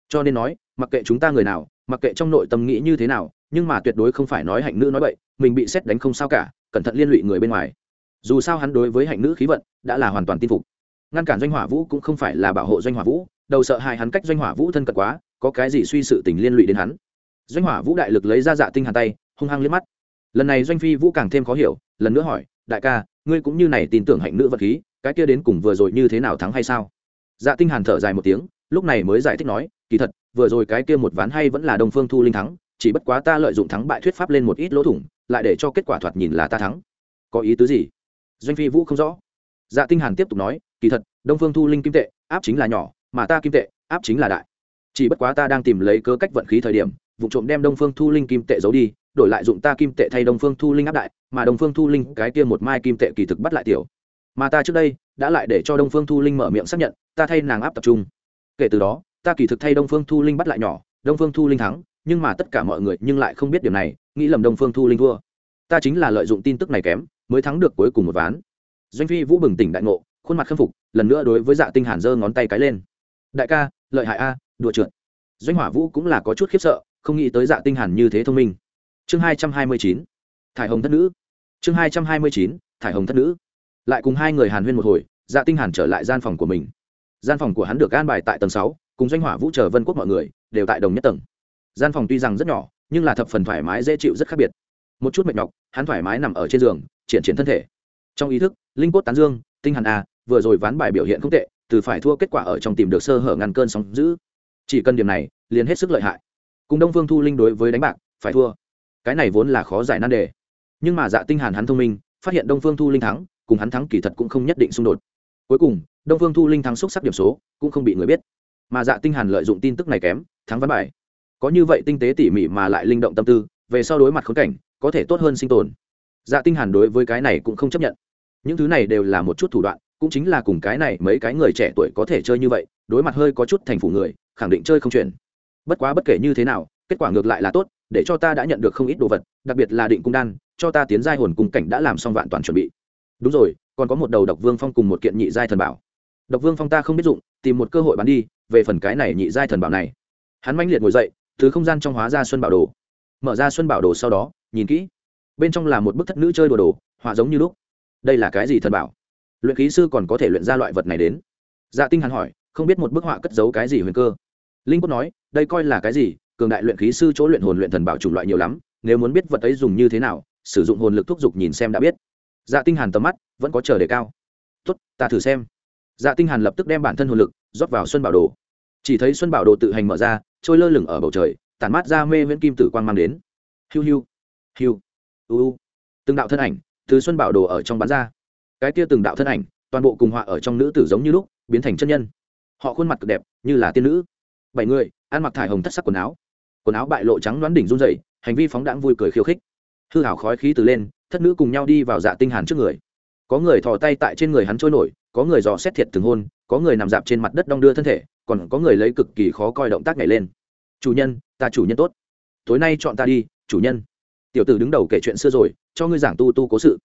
Cho nên nói mặc kệ chúng ta người nào mặc kệ trong nội tâm nghĩ như thế nào nhưng mà tuyệt đối không phải nói hạnh nữ nói vậy, mình bị xét đánh không sao cả cẩn thận liên lụy người bên ngoài. Dù sao hắn đối với hạnh nữ khí vận đã là hoàn toàn tin phục. Ngăn cản doanh hỏa vũ cũng không phải là bảo hộ doanh hỏa vũ đầu sợ hại hắn cách doanh hỏa vũ thân cận quá có cái gì suy sự tình liên lụy đến hắn. Doanh hỏa vũ đại lực lấy ra dạ tinh hàn tay, hung hăng liếc mắt. Lần này doanh phi vũ càng thêm khó hiểu, lần nữa hỏi, đại ca, ngươi cũng như này tin tưởng hạnh nữ vật khí, cái kia đến cùng vừa rồi như thế nào thắng hay sao? Dạ tinh hàn thở dài một tiếng, lúc này mới giải thích nói, kỳ thật, vừa rồi cái kia một ván hay vẫn là đông phương thu linh thắng, chỉ bất quá ta lợi dụng thắng bại thuyết pháp lên một ít lỗ thủng, lại để cho kết quả thoạt nhìn là ta thắng. Có ý tứ gì? Doanh phi vũ không rõ. Dạ tinh hàn tiếp tục nói, kỳ thật, đông phương thu linh kim tệ, áp chính là nhỏ, mà ta kim tệ, áp chính là đại chỉ bất quá ta đang tìm lấy cơ cách vận khí thời điểm, vụ trộm đem đông phương thu linh kim tệ giấu đi, đổi lại dụng ta kim tệ thay đông phương thu linh áp đại, mà đông phương thu linh cái kia một mai kim tệ kỳ thực bắt lại tiểu. Mà ta trước đây, đã lại để cho đông phương thu linh mở miệng xác nhận, ta thay nàng áp tập trung. Kể từ đó, ta kỳ thực thay đông phương thu linh bắt lại nhỏ, đông phương thu linh thắng, nhưng mà tất cả mọi người nhưng lại không biết điều này, nghĩ lầm đông phương thu linh thua. Ta chính là lợi dụng tin tức này kém, mới thắng được cuối cùng một ván. Doanh phi vũ bừng tỉnh đại ngộ, khuôn mặt khâm phục, lần nữa đối với dạ tinh hàn giơ ngón tay cái lên. Đại ca, lợi hại a đùa trượt. Doanh hỏa vũ cũng là có chút khiếp sợ, không nghĩ tới dạ tinh hàn như thế thông minh. Chương hai trăm hai mươi chín, thải hồng thất nữ. Chương hai trăm hai mươi chín, thải hồng thất nữ. Lại cùng hai người hàn huyên một hồi dạ tinh hàn trở lại gian phòng của mình. Gian phòng của hắn được an bài tại tầng sáu, cùng doanh hỏa vũ chờ vân quốc mọi người, đều tại đồng nhất tầng. Gian phòng tuy rằng rất nhỏ, nhưng là thập phần thoải mái, dễ chịu, rất khác biệt. Một chút mệt nhọc, hắn thoải mái nằm ở trên giường, triển triển thân thể. Trong ý thức, linh cốt tán dương, tinh hàn a vừa rồi ván bài biểu hiện không tệ, từ phải thua kết quả ở trong tìm được sơ hở ngăn cơn sóng dữ chỉ cần điểm này, liền hết sức lợi hại. Cùng đông phương thu linh đối với đánh bạc, phải thua. Cái này vốn là khó giải nan đề. Nhưng mà dạ tinh hàn hắn thông minh, phát hiện đông phương thu linh thắng, cùng hắn thắng kỳ thật cũng không nhất định xung đột. Cuối cùng, đông phương thu linh thắng xúc sắc điểm số, cũng không bị người biết. Mà dạ tinh hàn lợi dụng tin tức này kém, thắng ván bài. Có như vậy tinh tế tỉ mỉ mà lại linh động tâm tư, về sau đối mặt khốn cảnh, có thể tốt hơn sinh tồn. Dạ tinh hàn đối với cái này cũng không chấp nhận. Những thứ này đều là một chút thủ đoạn, cũng chính là cùng cái này mấy cái người trẻ tuổi có thể chơi như vậy, đối mặt hơi có chút thành phủ người khẳng định chơi không chuyển. Bất quá bất kể như thế nào, kết quả ngược lại là tốt, để cho ta đã nhận được không ít đồ vật, đặc biệt là định cung đan, cho ta tiến giai hồn cung cảnh đã làm xong vạn toàn chuẩn bị. Đúng rồi, còn có một đầu độc vương phong cùng một kiện nhị giai thần bảo. Độc vương phong ta không biết dụng, tìm một cơ hội bán đi, về phần cái này nhị giai thần bảo này. Hắn manh liệt ngồi dậy thứ không gian trong hóa ra xuân bảo đồ. Mở ra xuân bảo đồ sau đó, nhìn kỹ. Bên trong là một bức thất nữ chơi đồ đồ, họa giống như lúc. Đây là cái gì thần bảo? Luyện khí sư còn có thể luyện ra loại vật này đến? Dạ tinh hắn hỏi không biết một bức họa cất giấu cái gì huyền cơ. Linh cốt nói, đây coi là cái gì? Cường đại luyện khí sư chỗ luyện hồn luyện thần bảo chủng loại nhiều lắm, nếu muốn biết vật ấy dùng như thế nào, sử dụng hồn lực thúc giục nhìn xem đã biết. Dạ tinh hàn tầm mắt vẫn có chờ đề cao. Tốt, ta thử xem. Dạ tinh hàn lập tức đem bản thân hồn lực rót vào xuân bảo đồ. Chỉ thấy xuân bảo đồ tự hành mở ra, trôi lơ lửng ở bầu trời, tản mát ra mê viễn kim tử quang mang đến. Hiu hiu hiu, u từng đạo thân ảnh từ xuân bảo đồ ở trong bán ra. Cái kia từng đạo thân ảnh, toàn bộ cùng họa ở trong nữ tử giống như lúc, biến thành chân nhân họ khuôn mặt cực đẹp, như là tiên nữ. Bảy người, ăn mặc thải hồng thất sắc quần áo. Quần áo bại lộ trắng đoán đỉnh run dày hành vi phóng đãng vui cười khiêu khích. Hư hảo khói khí từ lên, thất nữ cùng nhau đi vào dạ tinh hàn trước người. Có người thò tay tại trên người hắn trôi nổi, có người dò xét thiệt từng hôn, có người nằm dạp trên mặt đất đong đưa thân thể, còn có người lấy cực kỳ khó coi động tác nhảy lên. Chủ nhân, ta chủ nhân tốt. Tối nay chọn ta đi, chủ nhân. Tiểu tử đứng đầu kể chuyện xưa rồi, cho ngươi giảng tu tu cố sự.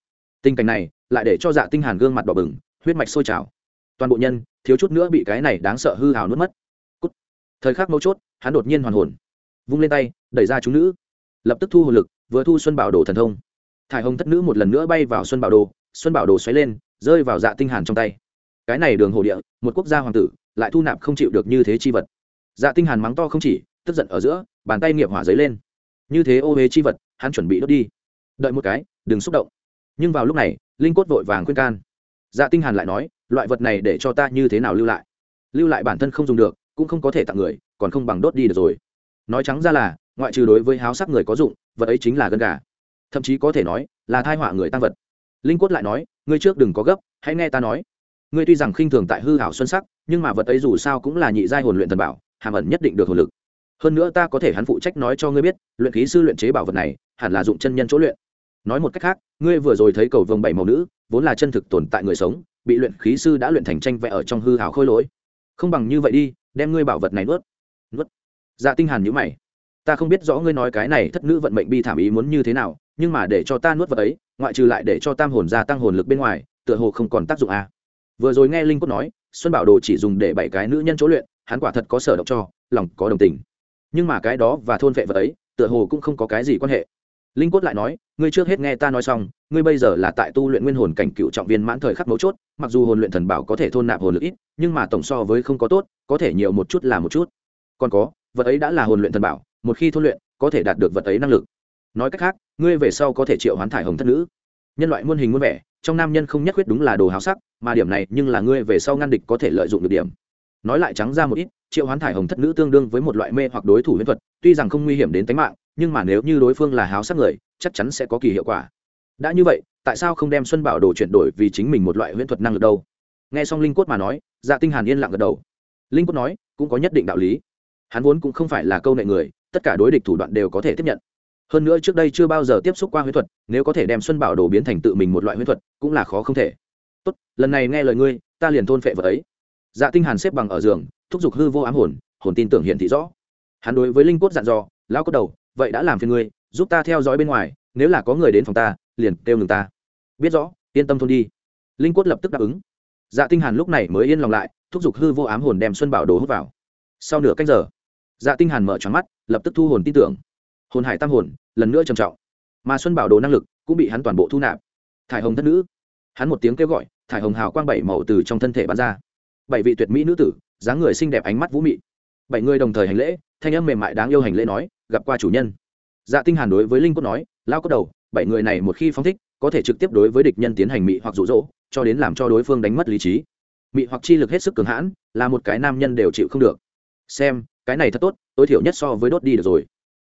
Tình cảnh này, lại để cho dạ tinh hàn gương mặt đỏ bừng, huyết mạch sôi trào. Toàn bộ nhân thiếu chút nữa bị cái này đáng sợ hư hào nuốt mất. Cút. thời khắc mấu chốt, hắn đột nhiên hoàn hồn. Vung lên tay, đẩy ra chúng nữ. Lập tức thu hồn lực, vừa thu xuân bảo đồ thần thông. Thải hồng thất nữ một lần nữa bay vào xuân bảo đồ, xuân bảo đồ xoáy lên, rơi vào dạ tinh hàn trong tay. Cái này đường hồ địa, một quốc gia hoàng tử, lại thu nạp không chịu được như thế chi vật. Dạ tinh hàn mắng to không chỉ, tức giận ở giữa, bàn tay nghiệp hỏa giấy lên. Như thế ô huế chi vật, hắn chuẩn bị đốt đi. Đợi một cái, đừng xúc động. Nhưng vào lúc này, linh cốt vội vàng khuyên can dạ tinh hàn lại nói, loại vật này để cho ta như thế nào lưu lại? Lưu lại bản thân không dùng được, cũng không có thể tặng người, còn không bằng đốt đi được rồi. Nói trắng ra là, ngoại trừ đối với háo sắc người có dụng, vật ấy chính là gân gà. Thậm chí có thể nói, là thai họa người tăng vật. Linh quất lại nói, ngươi trước đừng có gấp, hãy nghe ta nói. Ngươi tuy rằng khinh thường tại hư hảo xuân sắc, nhưng mà vật ấy dù sao cũng là nhị giai hồn luyện thần bảo, hàm ẩn nhất định được hồn lực. Hơn nữa ta có thể hắn phụ trách nói cho ngươi biết, luyện khí sư luyện chế bảo vật này, hẳn là dụng chân nhân chỗ luyện. Nói một cách khác, ngươi vừa rồi thấy cầu vồng bảy màu nữ vốn là chân thực tồn tại người sống, bị luyện khí sư đã luyện thành tranh vẽ ở trong hư hảo khôi lỗi. Không bằng như vậy đi, đem ngươi bảo vật này nuốt. Nuốt. Dạ tinh hàn nhíu mày. Ta không biết rõ ngươi nói cái này thất nữ vận mệnh bi thảm ý muốn như thế nào, nhưng mà để cho ta nuốt vật ấy, ngoại trừ lại để cho tam hồn gia tăng hồn lực bên ngoài, tựa hồ không còn tác dụng à. vừa rồi nghe linh cốt nói, xuân bảo đồ chỉ dùng để bảy cái nữ nhân chỗ luyện, hắn quả thật có sở động cho, lòng có đồng tình. Nhưng mà cái đó và thôn vệ vật ấy, tựa hồ cũng không có cái gì quan hệ linh cốt lại nói, ngươi trước hết nghe ta nói xong, ngươi bây giờ là tại tu luyện nguyên hồn cảnh cựu trọng viên mãn thời khắc mấu chốt, mặc dù hồn luyện thần bảo có thể thôn nạp hồn lực ít, nhưng mà tổng so với không có tốt, có thể nhiều một chút là một chút. Còn có, vật ấy đã là hồn luyện thần bảo, một khi thôn luyện, có thể đạt được vật ấy năng lực. Nói cách khác, ngươi về sau có thể triệu hoán thải hồng thất nữ. Nhân loại muôn hình muôn vẻ, trong nam nhân không nhất quyết đúng là đồ háo sắc, mà điểm này nhưng là ngươi về sau ngăn địch có thể lợi dụng được điểm. Nói lại trắng ra một ít, triệu hoán thải hồng thất nữ tương đương với một loại mê hoặc đối thủ huyễn thuật, tuy rằng không nguy hiểm đến tính mạng nhưng mà nếu như đối phương là háo sắc người, chắc chắn sẽ có kỳ hiệu quả. Đã như vậy, tại sao không đem xuân bảo đồ chuyển đổi vì chính mình một loại huyễn thuật năng lực đâu? Nghe xong linh cốt mà nói dạ tinh hàn yên lặng gật đầu. Linh cốt nói, cũng có nhất định đạo lý. Hắn vốn cũng không phải là câu nệ người, tất cả đối địch thủ đoạn đều có thể tiếp nhận. Hơn nữa trước đây chưa bao giờ tiếp xúc qua huyễn thuật, nếu có thể đem xuân bảo đồ biến thành tự mình một loại huyễn thuật, cũng là khó không thể. Tốt, lần này nghe lời ngươi, ta liền thôn phệ vật ấy. Dạ tinh hàn xếp bằng ở giường, thúc giục hư vô ám hồn hồn tin tưởng hiện thị rõ. Hắn đối với linh cốt dặn dò, lão cốt đầu vậy đã làm phiền ngươi, giúp ta theo dõi bên ngoài, nếu là có người đến phòng ta, liền kêu ngừng ta. Biết rõ, yên tâm thôn đi. Linh quất lập tức đáp ứng. Dạ tinh hàn lúc này mới yên lòng lại, thúc giục hư vô ám hồn đem xuân bảo đồ hút vào. Sau nửa canh giờ dạ tinh hàn mở tròn mắt, lập tức thu hồn tin tưởng. Hồn hải tam hồn, lần nữa trầm trọng. Mà xuân bảo đồ năng lực cũng bị hắn toàn bộ thu nạp. Thải hồng thất nữ. Hắn một tiếng kêu gọi, thải hồng hào quang bảy màu từ trong thân thể bắn ra. Bảy vị tuyệt mỹ nữ tử, dáng người xinh đẹp ánh mắt vũ mị. Bảy người đồng thời hành lễ, thanh âm mềm mại đáng yêu hành lễ nói gặp qua chủ nhân. Dạ tinh hàn đối với linh cốt nói lao cốt đầu, bảy người này một khi phóng thích, có thể trực tiếp đối với địch nhân tiến hành mị hoặc dụ dỗ, cho đến làm cho đối phương đánh mất lý trí. Mị hoặc chi lực hết sức cường hãn, là một cái nam nhân đều chịu không được. Xem, cái này thật tốt, tối thiểu nhất so với đốt đi được rồi.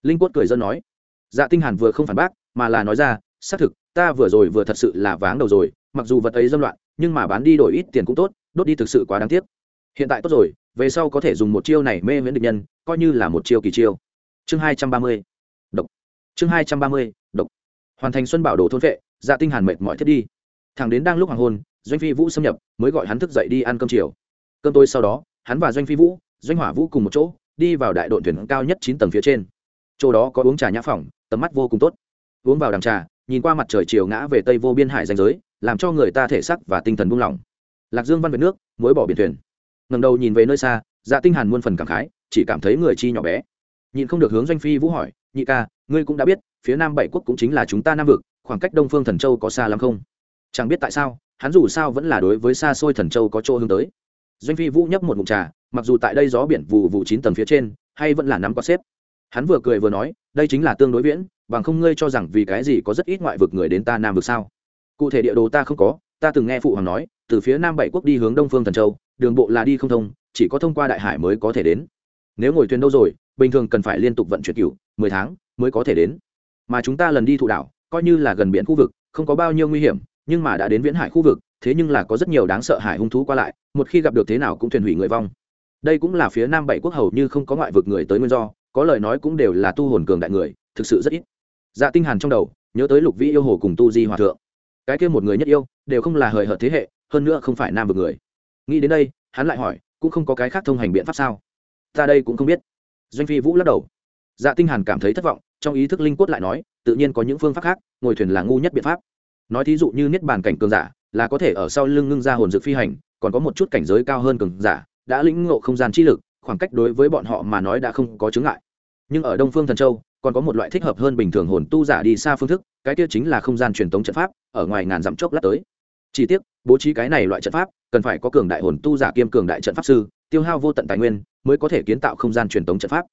Linh cốt cười dân nói. Dạ tinh hàn vừa không phản bác, mà là nói ra, xác thực, ta vừa rồi vừa thật sự là váng đầu rồi, mặc dù vật ấy dâm loạn, nhưng mà bán đi đổi ít tiền cũng tốt, đốt đi thực sự quá đáng tiếc. Hiện tại tốt rồi, về sau có thể dùng một chiêu này mê miễn địch nhân, coi như là một chiêu kỳ chiêu chương hai trăm ba mươi, độc. Chương hai trăm ba mươi, độc. Hoàn thành xuân bảo đồ thôn vệ dạ tinh hàn mệt mỏi thiết đi. Thằng đến đang lúc hoàng hôn, doanh phi vũ xâm nhập, mới gọi hắn thức dậy đi ăn cơm chiều. Cơm tối sau đó, hắn và doanh phi vũ, doanh hỏa vũ cùng một chỗ, đi vào đại đội thuyền cao nhất chín tầng phía trên. Chỗ đó có uống trà nhã phòng tầm mắt vô cùng tốt. Uống vào đằng trà, nhìn qua mặt trời chiều ngã về tây vô biên hải danh giới, làm cho người ta thể sắc và tinh thần buông lỏng. Lạc dương văn về nước mối bỏ biển thuyền. Ngầm đầu nhìn về nơi xa dạ tinh hàn muôn phần cảm khái, chỉ cảm thấy người chi nhỏ bé nhìn không được hướng doanh phi vũ hỏi, nhị ca, ngươi cũng đã biết, phía nam bảy quốc cũng chính là chúng ta nam vực, khoảng cách đông phương thần châu có xa lắm không? Chẳng biết tại sao, hắn dù sao vẫn là đối với xa xôi thần châu có chỗ hướng tới. Doanh phi vũ nhấp một ngụm trà, mặc dù tại đây gió biển vụ vụ chín tầng phía trên, hay vẫn là nắm có xếp. Hắn vừa cười vừa nói, đây chính là tương đối viễn, bằng không ngươi cho rằng vì cái gì có rất ít ngoại vực người đến ta nam vực sao? Cụ thể địa đồ ta không có, ta từng nghe phụ hoàng nói, từ phía nam bảy quốc đi hướng đông phương thần châu, đường bộ là đi không thông, chỉ có thông qua đại hải mới có thể đến. Nếu ngồi thuyền đâu rồi bình thường cần phải liên tục vận chuyển cựu mười tháng mới có thể đến. Mà chúng ta lần đi thụ đảo, coi như là gần biển khu vực, không có bao nhiêu nguy hiểm, nhưng mà đã đến viễn hải khu vực, thế nhưng là có rất nhiều đáng sợ hải hung thú qua lại, một khi gặp được thế nào cũng thuyền hủy người vong. Đây cũng là phía nam bảy quốc hầu như không có ngoại vực người tới nguyên do, có lời nói cũng đều là tu hồn cường đại người, thực sự rất ít. Dạ tinh hàn trong đầu, nhớ tới lục vĩ yêu hồ cùng tu di hòa thượng. Cái kia một người nhất yêu, đều không là hời hợt thế hệ, hơn nữa không phải nam vực người. Nghĩ đến đây, hắn lại hỏi, cũng không có cái khác thông hành biện pháp sao? Ta đây cũng không biết doanh phi vũ lắc đầu. Dạ tinh hàn cảm thấy thất vọng, trong ý thức linh quất lại nói, tự nhiên có những phương pháp khác, ngồi thuyền là ngu nhất biện pháp. Nói thí dụ như niết bàn cảnh cường giả, là có thể ở sau lưng ngưng ra hồn dược phi hành, còn có một chút cảnh giới cao hơn cường giả, đã lĩnh ngộ không gian chi lực, khoảng cách đối với bọn họ mà nói đã không có chướng ngại. Nhưng ở đông phương thần châu, còn có một loại thích hợp hơn bình thường hồn tu giả đi xa phương thức, cái kia chính là không gian truyền tống trận pháp, ở ngoài ngàn dặm chốc lát tới. Chi tiết bố trí cái này loại trận pháp, cần phải có cường đại hồn tu giả kiêm cường đại trận pháp sư, tiêu hao vô tận tài nguyên mới có thể kiến tạo không gian truyền tống trận pháp.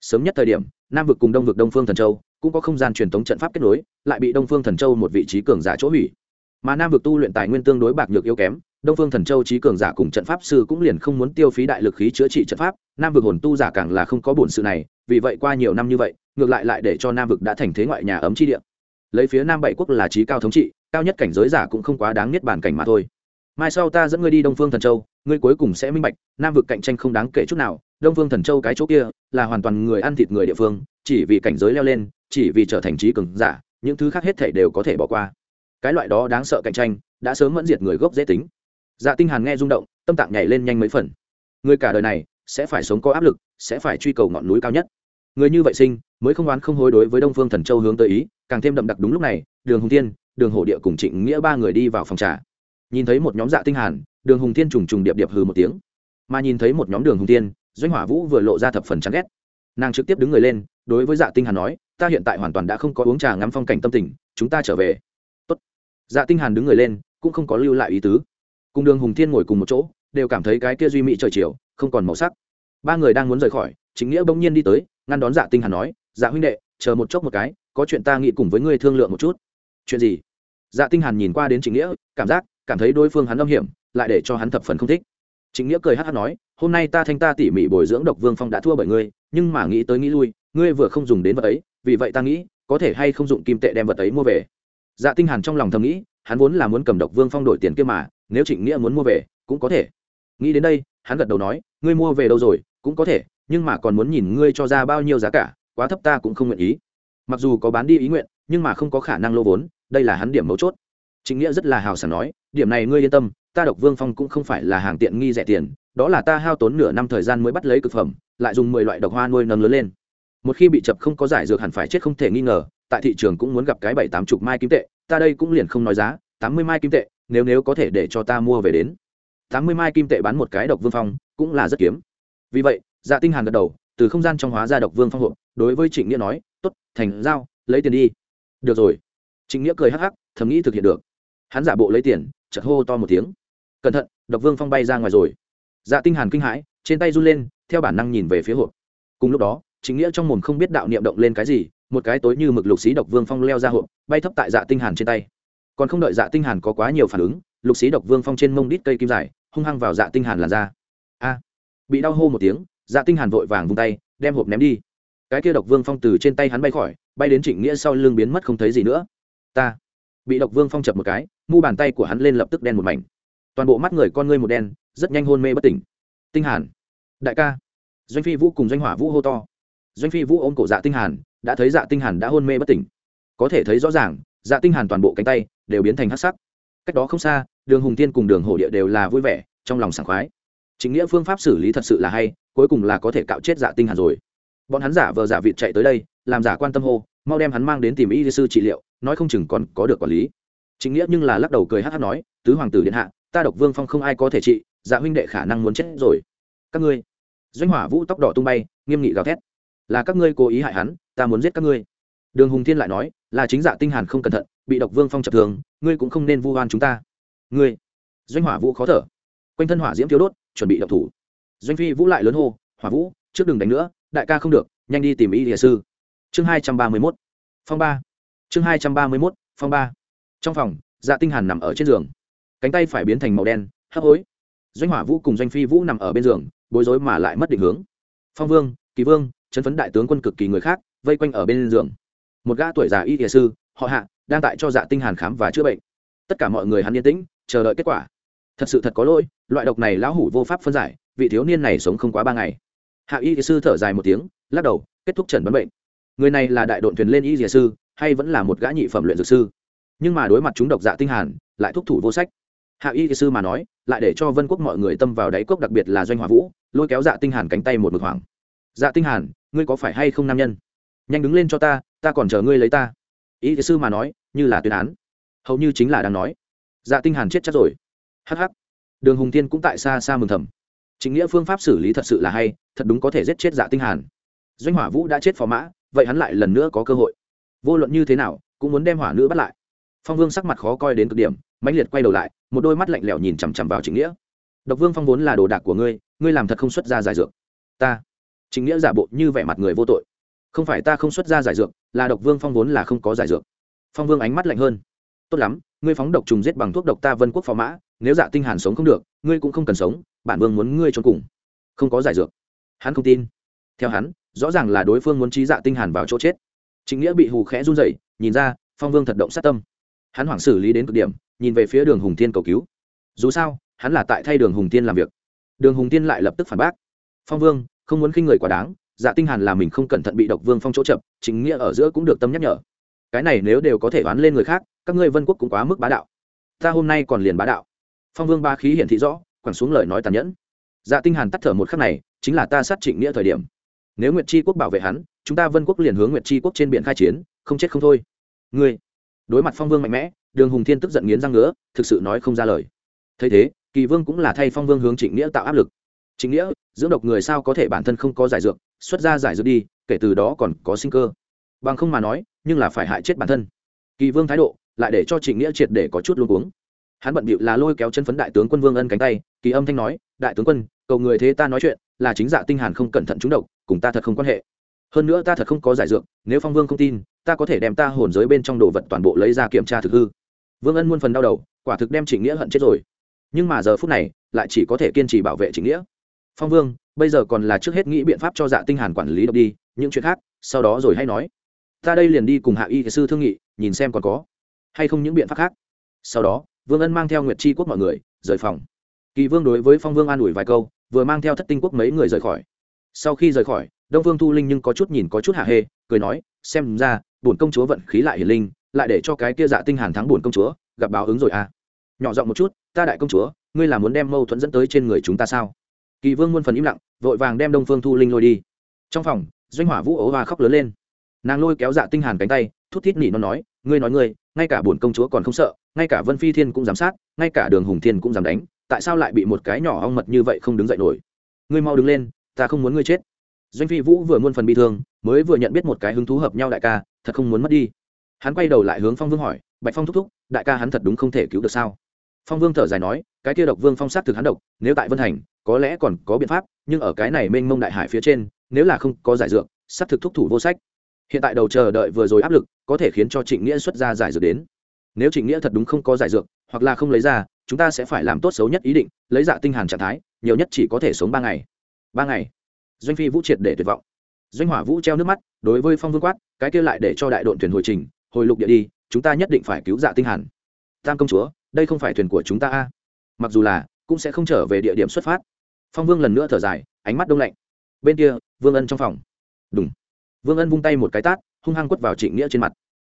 Sớm nhất thời điểm, nam vực cùng đông vực đông phương thần châu cũng có không gian truyền tống trận pháp kết nối, lại bị đông phương thần châu một vị trí cường giả chỗ hủy. Mà nam vực tu luyện tài nguyên tương đối bạc nhược yếu kém, đông phương thần châu trí cường giả cùng trận pháp sư cũng liền không muốn tiêu phí đại lực khí chữa trị trận pháp, nam vực hồn tu giả càng là không có bổn sự này, vì vậy qua nhiều năm như vậy, ngược lại lại để cho nam vực đã thành thế ngoại nhà ấm chi địa. Lấy phía nam bảy quốc là trí cao thống trị, cao nhất cảnh giới giả cũng không quá đáng nhất bản cảnh mà thôi. Mai sau ta dẫn ngươi đi đông phương thần châu ngươi cuối cùng sẽ minh bạch, nam vực cạnh tranh không đáng kể chút nào, đông phương thần châu cái chỗ kia, là hoàn toàn người ăn thịt người địa phương, chỉ vì cảnh giới leo lên, chỉ vì trở thành trí cường giả, những thứ khác hết thể đều có thể bỏ qua. Cái loại đó đáng sợ cạnh tranh, đã sớm mẫn diệt người gốc dễ tính. Dạ tinh hàn nghe rung động, tâm tạng nhảy lên nhanh mấy phần. Người cả đời này, sẽ phải sống có áp lực, sẽ phải truy cầu ngọn núi cao nhất. Người như vậy sinh, mới không oán không hối đối với đông phương thần châu hướng tới ý, càng thêm đậm đặc đúng lúc này, đường hùng thiên, đường hổ địa cùng trịnh nghĩa ba người đi vào phòng trà. Nhìn thấy một nhóm dạ tinh hàn đường hùng thiên trùng trùng điệp điệp hừ một tiếng. Mà nhìn thấy một nhóm đường hùng thiên, doanh hỏa vũ vừa lộ ra thập phần chán ghét. Nàng trực tiếp đứng người lên, đối với dạ tinh hàn nói, ta hiện tại hoàn toàn đã không có uống trà ngắm phong cảnh tâm tình, chúng ta trở về. Tốt. dạ tinh hàn đứng người lên, cũng không có lưu lại ý tứ. Cùng đường hùng thiên ngồi cùng một chỗ, đều cảm thấy cái kia duy mỹ trời chiều, không còn màu sắc. Ba người đang muốn rời khỏi, chính nghĩa bỗng nhiên đi tới, ngăn đón dạ tinh hàn nói dạ huynh đệ, chờ một chốc một cái, có chuyện ta nghĩ cùng với ngươi thương lượng một chút. Chuyện gì? Dạ tinh hàn nhìn qua đến chính nghĩa, cảm giác, cảm thấy đối phương hắn âm hiểm lại để cho hắn thập phần không thích. Chính nghĩa cười hát hát nói, hôm nay ta thanh ta tỉ mỉ bồi dưỡng độc vương phong đã thua bởi ngươi, nhưng mà nghĩ tới nghĩ lui, ngươi vừa không dùng đến vật ấy, vì vậy ta nghĩ, có thể hay không dụng kim tệ đem vật ấy mua về. Dạ tinh hàn trong lòng thầm nghĩ, hắn vốn là muốn cầm độc vương phong đổi tiền kia mà, nếu trịnh nghĩa muốn mua về, cũng có thể. Nghĩ đến đây, hắn gật đầu nói, ngươi mua về đâu rồi, cũng có thể, nhưng mà còn muốn nhìn ngươi cho ra bao nhiêu giá cả, quá thấp ta cũng không nguyện ý. Mặc dù có bán đi ý nguyện, nhưng mà không có khả năng lô vốn, đây là hắn điểm mấu chốt. Trịnh nghĩa rất là hào sảng nói, điểm này ngươi yên tâm ta độc vương phong cũng không phải là hàng tiện nghi rẻ tiền, đó là ta hao tốn nửa năm thời gian mới bắt lấy cực phẩm, lại dùng mười loại độc hoa nuôi nâng lớn lên. Một khi bị chập không có giải dược hẳn phải chết không thể nghi ngờ, tại thị trường cũng muốn gặp cái bảy tám chục mai kim tệ, ta đây cũng liền không nói giá, tám mươi mai kim tệ, nếu nếu có thể để cho ta mua về đến. Tám mươi mai kim tệ bán một cái độc vương phong, cũng là rất kiếm. Vì vậy dạ tinh hàn gật đầu, từ không gian trong hóa ra độc vương phong hộp đối với trịnh nghĩa nói, tốt, thành giao, lấy tiền đi. Được rồi. Trịnh nghĩa cười hắc hắc, thầm nghĩ thực hiện được hắn giả bộ lấy tiền chật hô to một tiếng. Cẩn thận, độc vương phong bay ra ngoài rồi. Dạ tinh hàn kinh hãi, trên tay run lên, theo bản năng nhìn về phía hộp. Cùng lúc đó, chính nghĩa trong mồm không biết đạo niệm động lên cái gì, một cái tối như mực lục xí độc vương phong leo ra hộp, bay thấp tại dạ tinh hàn trên tay. Còn không đợi dạ tinh hàn có quá nhiều phản ứng, lục xí độc vương phong trên mông đít cây kim dài, hung hăng vào dạ tinh hàn làn ra a! Bị đau hô một tiếng dạ tinh hàn vội vàng vung tay, đem hộp ném đi. Cái kia độc vương phong từ trên tay hắn bay khỏi, bay đến trịnh nghĩa sau lưng biến mất không thấy gì nữa. Ta bị độc vương phong chập một cái, mu bàn tay của hắn lên lập tức đen một mảnh. Toàn bộ mắt người con ngươi một đen, rất nhanh hôn mê bất tỉnh. Tinh hàn. Đại ca. Doanh phi vũ cùng doanh hỏa vũ hô to. Doanh phi vũ ôm cổ dạ tinh hàn, đã thấy dạ tinh hàn đã hôn mê bất tỉnh. Có thể thấy rõ ràng dạ tinh hàn toàn bộ cánh tay đều biến thành hắc sắc. Cách đó không xa, đường hùng tiên cùng đường hổ địa đều là vui vẻ, trong lòng sảng khoái. Chính nghĩa phương pháp xử lý thật sự là hay, cuối cùng là có thể cạo chết dạ tinh hàn rồi. Bọn hắn giả vờ giả vịt chạy tới đây, làm giả quan tâm hô, mau đem hắn mang đến tìm y sư trị liệu nói không chừng còn có được quản lý. Chính nghĩa nhưng là lắc đầu cười hát hát nói, tứ hoàng tử điện hạ, ta độc vương phong không ai có thể trị dạ huynh đệ khả năng muốn chết rồi. Các ngươi. Doanh hỏa vũ tóc đỏ tung bay, nghiêm nghị gào thét. Là các ngươi cố ý hại hắn, ta muốn giết các ngươi. Đường hùng thiên lại nói, là chính dạ tinh hàn không cẩn thận, bị độc vương phong chập thường, ngươi cũng không nên vu oan chúng ta. Ngươi? Doanh hỏa vũ khó thở. Quanh thân hỏa diễm thiếu đốt, chuẩn bị độc thủ. Doanh phi vũ lại lớn hô, hỏa vũ, trước đừng đánh nữa, đại ca không được, nhanh đi tìm y địa sư. Chương hai trăm ba mươi mốt. Phong ba chương hai trăm ba mươi mốt, phong ba. Trong phòng dạ tinh hàn nằm ở trên giường. Cánh tay phải biến thành màu đen, hấp hối. Doanh hỏa vũ cùng doanh phi vũ nằm ở bên giường, bối rối mà lại mất định hướng. Phong vương, kỳ vương, chấn phấn đại tướng quân cực kỳ người khác, vây quanh ở bên giường. Một gã tuổi già y thiền sư, họ hạ, đang tại cho dạ tinh hàn khám và chữa bệnh. Tất cả mọi người hắn yên tĩnh, chờ đợi kết quả. Thật sự thật có lỗi, loại độc này lão hủ vô pháp phân giải, vị thiếu niên này sống không quá ba ngày. Hạ y sư thở dài một tiếng, lắc đầu, kết thúc trần vấn bệnh. Người này là đại đội thuyền lên y thiền sư hay vẫn là một gã nhị phẩm luyện dược sư. Nhưng mà đối mặt chúng độc dạ tinh hàn, lại thúc thủ vô sách. Hạ y sư mà nói, lại để cho vân quốc mọi người tâm vào đáy cốc đặc biệt là doanh hòa vũ, lôi kéo dạ tinh hàn cánh tay một mực hoảng. Dạ tinh hàn, ngươi có phải hay không nam nhân? Nhanh đứng lên cho ta ta còn chờ ngươi lấy ta. Y sư mà nói, như là tuyên án. Hầu như chính là đang nói. Dạ tinh hàn chết chắc rồi. Hắc hắc. Đường hùng tiên cũng tại xa xa mừng thầm. Chính nghĩa phương pháp xử lý thật sự là hay, thật đúng có thể giết chết dạ tinh hàn. Doanh hỏa vũ đã chết phò mã, vậy hắn lại lần nữa có cơ hội vô luận như thế nào, cũng muốn đem hỏa nữ bắt lại. Phong vương sắc mặt khó coi đến cực điểm, mãnh liệt quay đầu lại, một đôi mắt lạnh lẽo nhìn chằm chằm vào chính nghĩa. Độc vương phong vốn là đồ đạc của ngươi ngươi làm thật không xuất ra giải dược. Ta. Chính nghĩa giả bộ như vẻ mặt người vô tội. Không phải ta không xuất ra giải dược, là độc vương phong vốn là không có giải dược. Phong vương ánh mắt lạnh hơn. Tốt lắm, ngươi phóng độc trùng giết bằng thuốc độc ta vân quốc phò mã, nếu dạ tinh hàn sống không được, ngươi cũng không cần sống, bản vương muốn ngươi trốn cùng. Không có giải dược. Hắn không tin. Theo hắn, rõ ràng là đối phương muốn trí dạ tinh hàn vào chỗ chết chính nghĩa bị hù khẽ run rẩy, nhìn ra, phong vương thật động sát tâm. Hắn hoảng xử lý đến cực điểm, nhìn về phía đường hùng thiên cầu cứu. Dù sao, hắn là tại thay đường hùng thiên làm việc. Đường hùng thiên lại lập tức phản bác. Phong vương, không muốn khinh người quá đáng dạ tinh hàn là mình không cẩn thận bị độc vương phong chỗ chậm chính nghĩa ở giữa cũng được tâm nhắc nhở. Cái này nếu đều có thể đoán lên người khác, các ngươi vân quốc cũng quá mức bá đạo. Ta hôm nay còn liền bá đạo. Phong vương ba khí hiển thị rõ, quẳng xuống lời nói tàn nhẫn. Dạ tinh hàn tắt thở một khắc này, chính là ta sát trịnh nghĩa thời điểm. Nếu nguyệt chi quốc bảo vệ hắn chúng ta vân quốc liền hướng nguyệt chi quốc trên biển khai chiến, không chết không thôi. Ngươi, đối mặt phong vương mạnh mẽ, đường hùng thiên tức giận nghiến răng ngứa, thực sự nói không ra lời. Thấy thế, kỳ vương cũng là thay phong vương hướng trịnh nghĩa tạo áp lực. Trịnh nghĩa, dưỡng độc người sao có thể bản thân không có giải dược, xuất ra giải dược đi, kể từ đó còn có sinh cơ. Bằng không mà nói, nhưng là phải hại chết bản thân. Kỳ vương thái độ, lại để cho trịnh nghĩa triệt để có chút luôn uống hắn bận bịu là lôi kéo chân phấn đại tướng quân vương ân cánh tay, kỳ âm thanh nói, đại tướng quân, cầu người thế ta nói chuyện, là chính dạ tinh hàn không cẩn thận trúng độc, cùng ta thật không quan hệ hơn nữa ta thật không có giải dược, nếu phong vương không tin, ta có thể đem ta hồn giới bên trong đồ vật toàn bộ lấy ra kiểm tra thực hư. Vương ân muôn phần đau đầu, quả thực đem trịnh nghĩa hận chết rồi. Nhưng mà giờ phút này, lại chỉ có thể kiên trì bảo vệ trịnh nghĩa. Phong vương, bây giờ còn là trước hết nghĩ biện pháp cho dạ tinh hàn quản lý độc đi, những chuyện khác, sau đó rồi hay nói. Ta đây liền đi cùng hạ y sư thương nghị, nhìn xem còn có hay không những biện pháp khác. Sau đó, vương ân mang theo nguyệt chi quốc mọi người, rời phòng. Kỳ vương đối với phong vương an ủi vài câu, vừa mang theo thất tinh quốc mấy người rời khỏi. Sau khi rời khỏi đông vương thu linh nhưng có chút nhìn có chút hạ hê, cười nói, xem ra, bổn công chúa vận khí lại hiền linh, lại để cho cái kia dạ tinh hàn thắng bổn công chúa, gặp báo ứng rồi à. Nhỏ giọng một chút, ta đại công chúa, ngươi là muốn đem mâu thuẫn dẫn tới trên người chúng ta sao? Kỳ vương muôn phần im lặng, vội vàng đem đông phương thu linh lôi đi. Trong phòng, doanh hỏa vũ ố hoa khóc lớn lên. Nàng lôi kéo dạ tinh hàn cánh tay, thút thít nỉ nó nói, ngươi nói ngươi, ngay cả bổn công chúa còn không sợ, ngay cả vân phi thiên cũng dám sát, ngay cả đường hùng thiên cũng dám đánh, tại sao lại bị một cái nhỏ ong mật như vậy không đứng dậy nổi? Ngươi mau đứng lên, ta không muốn ngươi chết doanh phi vũ vừa muôn phần bị thương mới vừa nhận biết một cái hứng thú hợp nhau đại ca thật không muốn mất đi. Hắn quay đầu lại hướng phong vương hỏi bạch phong thúc thúc đại ca hắn thật đúng không thể cứu được sao? Phong vương thở dài nói cái kia độc vương phong sát thực hắn độc nếu tại vân Hành, có lẽ còn có biện pháp nhưng ở cái này mênh mông đại hải phía trên nếu là không có giải dược sát thực thúc thủ vô sách. Hiện tại đầu chờ đợi vừa rồi áp lực có thể khiến cho trịnh nghĩa xuất ra giải dược đến. Nếu trịnh nghĩa thật đúng không có giải dược hoặc là không lấy ra chúng ta sẽ phải làm tốt xấu nhất ý định lấy dạ tinh hàn trạng thái nhiều nhất chỉ có thể sống ba ngày. Ba ngày? Doanh phi vũ triệt để tuyệt vọng. Doanh hỏa vũ treo nước mắt, đối với phong vương quát, cái kia lại để cho đại đội thuyền hồi trình, hồi lục địa đi, chúng ta nhất định phải cứu dạ tinh hàn. Tam công chúa, đây không phải thuyền của chúng ta a? Mặc dù là, cũng sẽ không trở về địa điểm xuất phát. Phong vương lần nữa thở dài, ánh mắt đông lạnh. Bên kia, vương ân trong phòng. Đúng vương ân vung tay một cái tát, hung hăng quất vào trịnh nghĩa trên mặt.